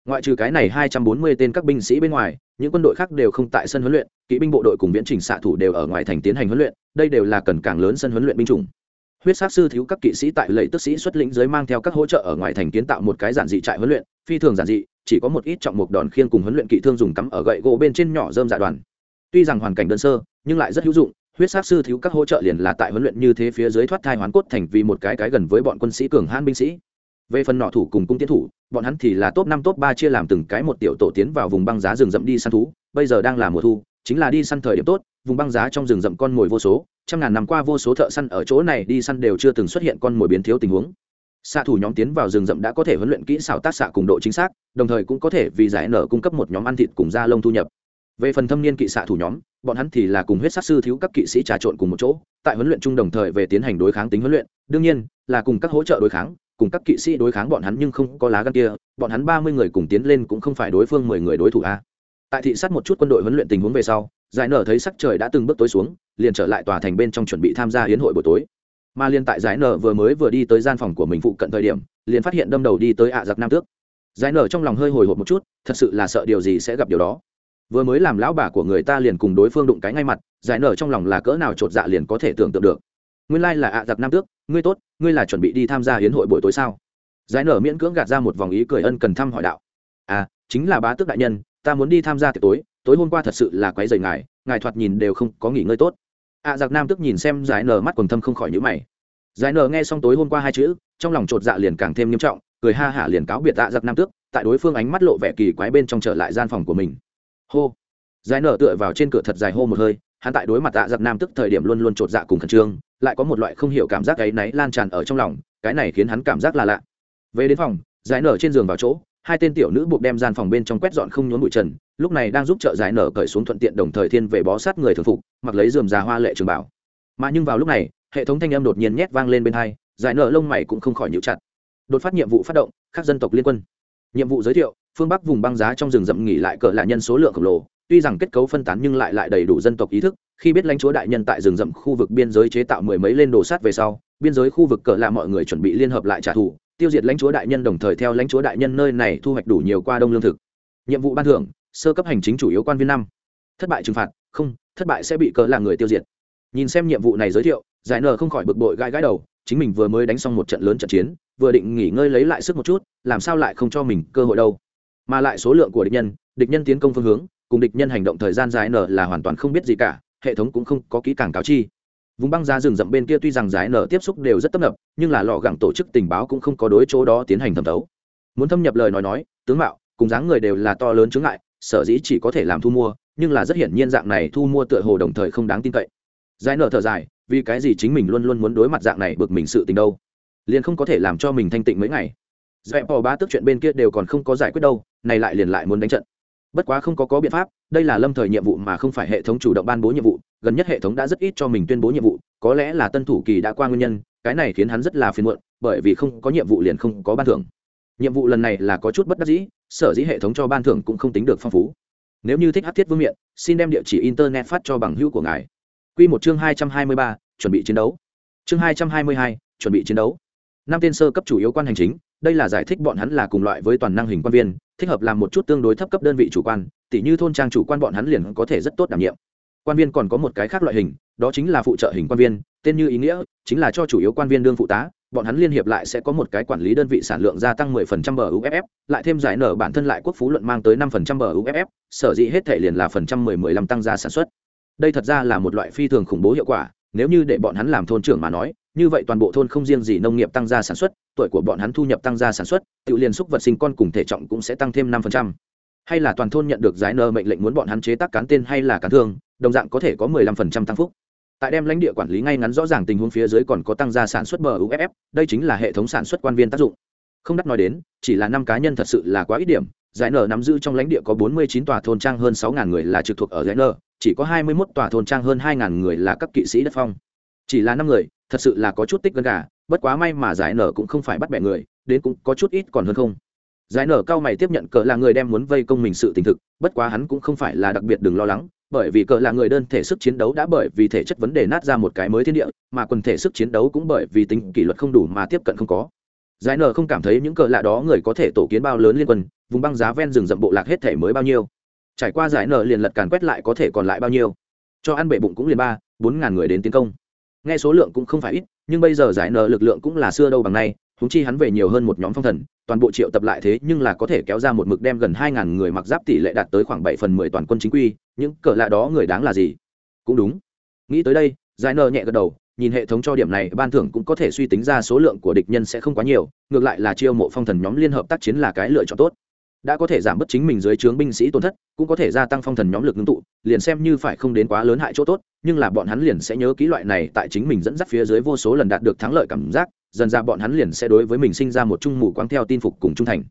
ngoại trừ cái này hai trăm bốn mươi tên các binh sĩ bên ngoài, những quân đội khác đều không tại sân huấn luyện, kỵ binh bộ đội cùng viễn trình xạ thủ đều ở ngoài thành tiến hành huấn luyện, đây đều là cần càng lớn sân huấn luyện binh chủng. Huyết sát sư thiếu các kỵ sĩ tại lệ tức sĩ xuất lĩnh giới mang theo các hỗ trợ ở ngoài thành kiến tạo một cái giản dị trại huấn luyện, phi thường giản dị, chỉ có một ít trọng mục đòn khiên cùng huấn luyện kỵ thương dùng cắm ở gậy gỗ bên trên nhỏ dơm dạ đoàn. Tuy rằng hoàn cảnh đơn sơ, nhưng lại rất hữu dụng, huyết sát sư thiếu các hỗ trợ liền là tại huấn luyện như thế phía dưới thoát thai hoán cốt thành vì một cái cái gần với bọn quân sĩ cường hãn binh sĩ về phần nọ thủ cùng cung tiến thủ, bọn hắn thì là top năm, top ba chia làm từng cái một tiểu tổ tiến vào vùng băng giá rừng rậm đi săn thú. Bây giờ đang là mùa thu, chính là đi săn thời điểm tốt, vùng băng giá trong rừng rậm con mồi vô số, trăm ngàn năm qua vô số thợ săn ở chỗ này đi săn đều chưa từng xuất hiện con mồi biến thiếu tình huống. Xạ thủ nhóm tiến vào rừng rậm đã có thể huấn luyện kỹ xảo tác xạ cùng độ chính xác, đồng thời cũng có thể vì giải nở cung cấp một nhóm ăn thịt cùng da lông thu nhập. Về phần thâm niên kỵ xạ thủ nhóm, bọn hắn thì là cùng huyết sát sư thiếu các kỵ sĩ trà trộn cùng một chỗ, tại huấn luyện chung đồng thời về tiến hành đối kháng tính huấn luyện. Đương nhiên, là cùng các hỗ trợ đối kháng cùng các kỵ sĩ đối kháng bọn hắn nhưng không có lá gan kia, bọn hắn ba mươi người cùng tiến lên cũng không phải đối phương mười người đối thủ a. Tại thị sát một chút quân đội huấn luyện tình huống về sau, giải nở thấy sắc trời đã từng bước tối xuống, liền trở lại tòa thành bên trong chuẩn bị tham gia hiến hội buổi tối. Mà liên tại giải nở vừa mới vừa đi tới gian phòng của mình phụ cận thời điểm, liền phát hiện đâm đầu đi tới ạ giặc nam tước. Giải nở trong lòng hơi hồi hộp một chút, thật sự là sợ điều gì sẽ gặp điều đó. Vừa mới làm lão bà của người ta liền cùng đối phương đụng cái ngay mặt, giải nở trong lòng là cỡ nào chột dạ liền có thể tưởng tượng được nguyên lai là ạ giặc nam tước, ngươi tốt, ngươi là chuẩn bị đi tham gia hiến hội buổi tối sao? Giải nở miễn cưỡng gạt ra một vòng ý cười ân cần thăm hỏi đạo. À chính là bá tước đại nhân, ta muốn đi tham gia tiệc tối tối hôm qua thật sự là quấy rầy ngài ngài thoạt nhìn đều không có nghỉ ngơi tốt. Ạ giặc nam tước nhìn xem giải nở mắt quần thâm không khỏi nhíu mày. Giải nở nghe xong tối hôm qua hai chữ, trong lòng chột dạ liền càng thêm nghiêm trọng, cười ha hả liền cáo biệt ạ giặc nam tước, tại đối phương ánh mắt lộ vẻ kỳ quái bên trong trở lại gian phòng của mình. Hô. Giải nở tựa vào trên cửa thật dài hô một hơi hắn tại đối mặt tạ giặc nam tức thời điểm luôn luôn chột dạ cùng khẩn trương, lại có một loại không hiểu cảm giác ấy náy lan tràn ở trong lòng, cái này khiến hắn cảm giác là lạ. Về đến phòng, giải nở trên giường vào chỗ, hai tên tiểu nữ buộc đem gian phòng bên trong quét dọn không nhốn bụi trần, lúc này đang giúp trợ giải nở cởi xuống thuận tiện đồng thời thiên về bó sát người thường phục, mặc lấy dườm già hoa lệ trường bảo. Mà nhưng vào lúc này, hệ thống thanh âm đột nhiên nhét vang lên bên hai, giải nở lông mày cũng không khỏi nhịu chặt. Đột phát nhiệm vụ phát động, các dân tộc liên quân. Nhiệm vụ giới thiệu, phương bắc vùng băng giá trong rừng rậm nghỉ lại cỡ là nhân số lượng khổng lồ tuy rằng kết cấu phân tán nhưng lại lại đầy đủ dân tộc ý thức, khi biết lãnh chúa đại nhân tại rừng rậm khu vực biên giới chế tạo mười mấy lên đồ sát về sau, biên giới khu vực cỡ là mọi người chuẩn bị liên hợp lại trả thù, tiêu diệt lãnh chúa đại nhân đồng thời theo lãnh chúa đại nhân nơi này thu hoạch đủ nhiều qua đông lương thực. Nhiệm vụ ban thưởng, sơ cấp hành chính chủ yếu quan viên năm. Thất bại trừng phạt, không, thất bại sẽ bị cỡ là người tiêu diệt. Nhìn xem nhiệm vụ này giới thiệu, giải nờ không khỏi bực bội gãi gãi đầu, chính mình vừa mới đánh xong một trận lớn trận chiến, vừa định nghỉ ngơi lấy lại sức một chút, làm sao lại không cho mình cơ hội đâu? Mà lại số lượng của địch nhân địch nhân tiến công phương hướng cùng địch nhân hành động thời gian dài nở là hoàn toàn không biết gì cả, hệ thống cũng không có kỹ càng cáo chi. Vùng băng ra rừng rậm bên kia tuy rằng giải nở tiếp xúc đều rất tấp nập, nhưng là lò gẳng tổ chức tình báo cũng không có đối chỗ đó tiến hành thẩm thấu. Muốn thâm nhập lời nói nói, tướng mạo, cùng dáng người đều là to lớn chướng ngại, sở dĩ chỉ có thể làm thu mua, nhưng là rất hiển nhiên dạng này thu mua tựa hồ đồng thời không đáng tin cậy. Giải nở thở dài, vì cái gì chính mình luôn luôn muốn đối mặt dạng này bực mình sự tình đâu? Liền không có thể làm cho mình thanh tịnh mấy ngày. Dẹp bỏ ba tức chuyện bên kia đều còn không có giải quyết đâu, này lại liền lại muốn đánh trận bất quá không có có biện pháp, đây là lâm thời nhiệm vụ mà không phải hệ thống chủ động ban bố nhiệm vụ, gần nhất hệ thống đã rất ít cho mình tuyên bố nhiệm vụ, có lẽ là tân thủ kỳ đã qua nguyên nhân, cái này khiến hắn rất là phiền muộn, bởi vì không có nhiệm vụ liền không có ban thưởng. Nhiệm vụ lần này là có chút bất đắc dĩ, sở dĩ hệ thống cho ban thưởng cũng không tính được phong phú. Nếu như thích hát thiết vương miện, xin đem địa chỉ internet phát cho bằng hữu của ngài. Q một chương hai trăm hai mươi ba, chuẩn bị chiến đấu. Chương hai trăm hai mươi hai, chuẩn bị chiến đấu. Năm tên sơ cấp chủ yếu quan hành chính đây là giải thích bọn hắn là cùng loại với toàn năng hình quan viên thích hợp làm một chút tương đối thấp cấp đơn vị chủ quan tỷ như thôn trang chủ quan bọn hắn liền có thể rất tốt đảm nhiệm quan viên còn có một cái khác loại hình đó chính là phụ trợ hình quan viên tên như ý nghĩa chính là cho chủ yếu quan viên đương phụ tá bọn hắn liên hiệp lại sẽ có một cái quản lý đơn vị sản lượng gia tăng 10% bờ UFF, lại thêm giải nở bản thân lại quốc phú luận mang tới 5% bờ UFF, sở dĩ hết thể liền là phần trăm 10-15 tăng gia sản xuất. Đây thật ra là một loại phi thường khủng bố hiệu quả, nếu như để bọn hắn làm thôn trưởng mà nói, như vậy toàn bộ thôn không riêng gì nông nghiệp tăng gia sản xuất, tuổi của bọn hắn thu nhập tăng gia sản xuất, tự liền xúc vật sinh con cùng thể trọng cũng sẽ tăng thêm 5%. Hay là toàn thôn nhận được giải nợ mệnh lệnh muốn bọn hắn chế tác cán tên hay là cán thương, đồng dạng có thể có 15% tăng phúc. Tại đem lãnh địa quản lý ngay ngắn rõ ràng tình huống phía dưới còn có tăng gia sản xuất bờ UFF, đây chính là hệ thống sản xuất quan viên tác dụng. Không đắt nói đến, chỉ là năm cá nhân thật sự là quá ít điểm, giải nợ nắm giữ trong lãnh địa có 49 tòa thôn trang hơn 6000 người là trực thuộc ở giải nợ, chỉ có 21 tòa thôn trang hơn 2000 người là các kỵ sĩ đất phong. Chỉ là năm người, thật sự là có chút tích gân gà, bất quá may mà giải nở cũng không phải bắt bẻ người, đến cũng có chút ít còn hơn không. Giải nở cao mày tiếp nhận cờ là người đem muốn vây công mình sự tình thực, bất quá hắn cũng không phải là đặc biệt đừng lo lắng, bởi vì cờ là người đơn thể sức chiến đấu đã bởi vì thể chất vấn đề nát ra một cái mới thiên địa, mà quần thể sức chiến đấu cũng bởi vì tính kỷ luật không đủ mà tiếp cận không có. Giải nở không cảm thấy những cờ lạ đó người có thể tổ kiến bao lớn liên quân, vùng băng giá ven rừng rậm bộ lạc hết thể mới bao nhiêu. Trải qua giải nở liền lật càn quét lại có thể còn lại bao nhiêu. Cho ăn bệ bụng cũng liền ba, bốn ngàn người đến tiến công nghe số lượng cũng không phải ít, nhưng bây giờ giải nợ lực lượng cũng là xưa đâu bằng nay húng chi hắn về nhiều hơn một nhóm phong thần, toàn bộ triệu tập lại thế nhưng là có thể kéo ra một mực đem gần hai ngàn người mặc giáp tỷ lệ đạt tới khoảng bảy phần mười toàn quân chính quy, những cỡ lạ đó người đáng là gì? Cũng đúng. Nghĩ tới đây, giải nợ nhẹ gật đầu, nhìn hệ thống cho điểm này, ban thưởng cũng có thể suy tính ra số lượng của địch nhân sẽ không quá nhiều, ngược lại là chiêu mộ phong thần nhóm liên hợp tác chiến là cái lựa chọn tốt đã có thể giảm bớt chính mình dưới trướng binh sĩ tổn thất, cũng có thể gia tăng phong thần nhóm lực ngưng tụ, liền xem như phải không đến quá lớn hại chỗ tốt, nhưng là bọn hắn liền sẽ nhớ kỹ loại này tại chính mình dẫn dắt phía dưới vô số lần đạt được thắng lợi cảm giác, dần ra bọn hắn liền sẽ đối với mình sinh ra một chung mù quáng theo tin phục cùng trung thành.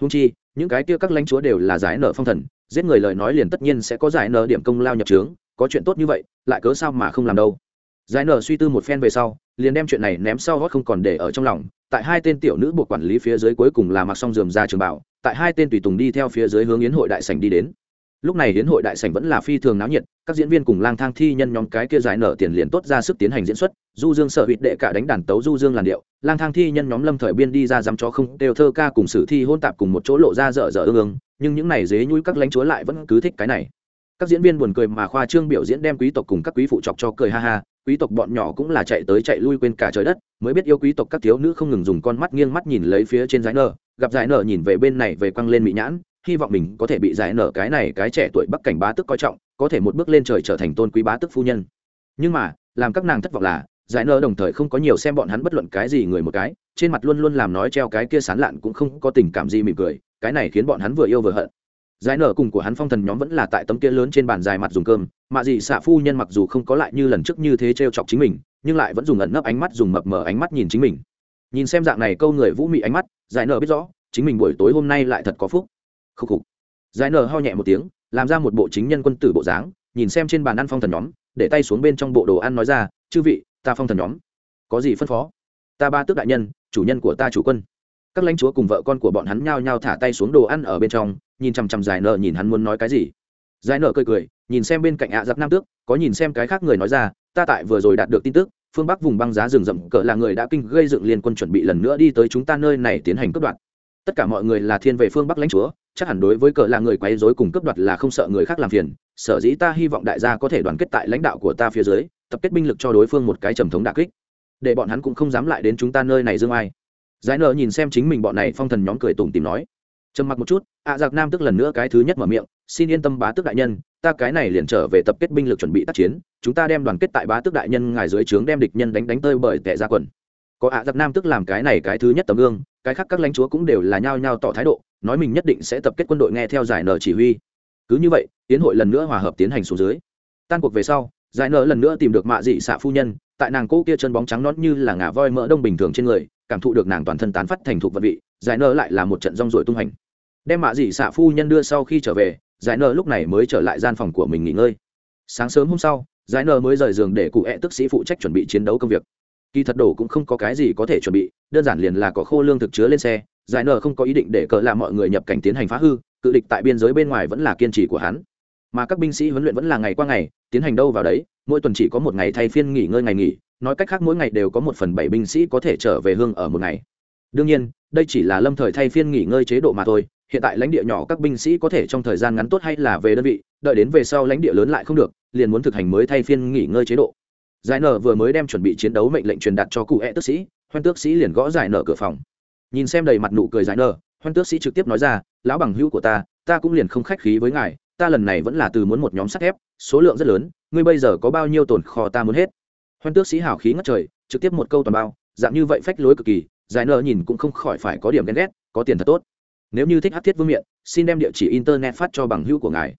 Húng chi, những cái kia các lãnh chúa đều là giải nợ phong thần, giết người lời nói liền tất nhiên sẽ có giải nợ điểm công lao nhập trướng, có chuyện tốt như vậy, lại cớ sao mà không làm đâu giải nở suy tư một phen về sau, liền đem chuyện này ném sau gót không còn để ở trong lòng. Tại hai tên tiểu nữ buộc quản lý phía dưới cuối cùng là mặc xong dườm ra trường bảo, tại hai tên tùy tùng đi theo phía dưới hướng yến hội đại sảnh đi đến. Lúc này hiến hội đại sảnh vẫn là phi thường náo nhiệt, các diễn viên cùng lang thang thi nhân nhóm cái kia giải nở tiền liền tốt ra sức tiến hành diễn xuất. Du dương sợ hụt đệ cả đánh đàn tấu du dương làn điệu, lang thang thi nhân nhóm lâm thời biên đi ra dám cho không, đều thơ ca cùng sử thi hôn tạp cùng một chỗ lộ ra dở dở ương ương, nhưng những này dế nhui các lãnh chúa lại vẫn cứ thích cái này. Các diễn viên buồn cười mà khoa trương biểu diễn đem quý tộc cùng các quý phụ chọc cho cười ha ha quý tộc bọn nhỏ cũng là chạy tới chạy lui quên cả trời đất, mới biết yêu quý tộc các thiếu nữ không ngừng dùng con mắt nghiêng mắt nhìn lấy phía trên giải nở, gặp giải nở nhìn về bên này về quăng lên mỹ nhãn, hy vọng mình có thể bị giải nở cái này cái trẻ tuổi bắc cảnh bá tức coi trọng, có thể một bước lên trời trở thành tôn quý bá tức phu nhân. Nhưng mà, làm các nàng thất vọng là, giải nở đồng thời không có nhiều xem bọn hắn bất luận cái gì người một cái, trên mặt luôn luôn làm nói treo cái kia sán lạn cũng không có tình cảm gì mỉm cười, cái này khiến bọn hắn vừa yêu vừa hận giải nở cùng của hắn phong thần nhóm vẫn là tại tấm kia lớn trên bàn dài mặt dùng cơm mạ dị xạ phu nhân mặc dù không có lại như lần trước như thế t chọc chính mình, nhưng lại vẫn dùng ẩn nấp ánh mắt dùng mập mờ ánh mắt nhìn chính mình. Nhìn xem dạng này câu người vũ mị ánh mắt, giải nở biết rõ, chính mình buổi tối hôm nay lại thật có phúc. Khúc khục. Giải nở ho nhẹ một tiếng, làm ra một bộ chính nhân quân tử bộ dáng, nhìn xem trên bàn ăn phong thần nhóm, để tay xuống bên trong bộ đồ ăn nói ra, chư vị, ta phong thần nhóm. Có gì phân phó? Ta ba tước đại nhân, chủ nhân của ta chủ quân các lãnh chúa cùng vợ con của bọn hắn nhao nhao thả tay xuống đồ ăn ở bên trong, nhìn chằm chằm giải nợ nhìn hắn muốn nói cái gì. Giải nợ cười cười, nhìn xem bên cạnh ạ giặc nam tước, có nhìn xem cái khác người nói ra, ta tại vừa rồi đạt được tin tức, phương bắc vùng băng giá rừng rậm, cỡ là người đã kinh gây dựng liên quân chuẩn bị lần nữa đi tới chúng ta nơi này tiến hành cướp đoạt. Tất cả mọi người là thiên về phương bắc lãnh chúa, chắc hẳn đối với cỡ là người quấy rối cùng cướp đoạt là không sợ người khác làm phiền, sở dĩ ta hy vọng đại gia có thể đoàn kết tại lãnh đạo của ta phía dưới, tập kết binh lực cho đối phương một cái trầm thống đà kích, để bọn hắn cũng không dám lại đến chúng ta nơi này dương ai giải nợ nhìn xem chính mình bọn này phong thần nhóm cười tủm tìm nói. Trầm mặc một chút, ạ à giặc nam tức lần nữa cái thứ nhất mở miệng, xin yên tâm bá tước đại nhân, ta cái này liền trở về tập kết binh lực chuẩn bị tác chiến, chúng ta đem đoàn kết tại bá tước đại nhân ngài dưới trướng đem địch nhân đánh đánh tơi bởi tệ ra quần. Có ạ à giặc nam tức làm cái này cái thứ nhất tấm gương, cái khác các lãnh chúa cũng đều là nhao nhao tỏ thái độ, nói mình nhất định sẽ tập kết quân đội nghe theo giải nợ chỉ huy. Cứ như vậy, tiến hội lần nữa hòa hợp tiến hành xuống dưới. Tan cuộc về sau giải nợ lần nữa tìm được mạ dị xạ phu nhân, tại nàng cô kia chân bóng trắng nón như là ngà voi mỡ đông bình thường trên người, cảm thụ được nàng toàn thân tán phát thành thục vật vị, giải nợ lại là một trận rong ruổi tung hành. Đem mạ dị xạ phu nhân đưa sau khi trở về, giải nợ lúc này mới trở lại gian phòng của mình nghỉ ngơi. Sáng sớm hôm sau, giải nợ mới rời giường để cụ hẹ tức sĩ phụ trách chuẩn bị chiến đấu công việc. Kỳ thật đổ cũng không có cái gì có thể chuẩn bị, đơn giản liền là có khô lương thực chứa lên xe, giải nợ không có ý định để cỡ làm mọi người nhập cảnh tiến hành phá hư, cự địch tại biên giới bên ngoài vẫn là kiên trì của hắn mà các binh sĩ huấn luyện vẫn là ngày qua ngày, tiến hành đâu vào đấy, mỗi tuần chỉ có một ngày thay phiên nghỉ ngơi ngày nghỉ, nói cách khác mỗi ngày đều có một phần bảy binh sĩ có thể trở về hương ở một ngày. Đương nhiên, đây chỉ là lâm thời thay phiên nghỉ ngơi chế độ mà thôi, hiện tại lãnh địa nhỏ các binh sĩ có thể trong thời gian ngắn tốt hay là về đơn vị, đợi đến về sau lãnh địa lớn lại không được, liền muốn thực hành mới thay phiên nghỉ ngơi chế độ. Giải nở vừa mới đem chuẩn bị chiến đấu mệnh lệnh truyền đạt cho cụ hẹ tước sĩ, hoan tước sĩ liền gõ giải nở cửa phòng. Nhìn xem đầy mặt nụ cười giải nở, hoan tước sĩ trực tiếp nói ra, lão bằng hữu của ta ta cũng liền không khách khí với ngài ta lần này vẫn là từ muốn một nhóm sắt thép, số lượng rất lớn, ngươi bây giờ có bao nhiêu tồn kho ta muốn hết. Hoan tước sĩ hào khí ngất trời, trực tiếp một câu toàn bao, dạng như vậy phách lối cực kỳ, giải nở nhìn cũng không khỏi phải có điểm ghen ghét, có tiền thật tốt. Nếu như thích hát thiết vương miện, xin đem địa chỉ internet phát cho bằng hữu của ngài.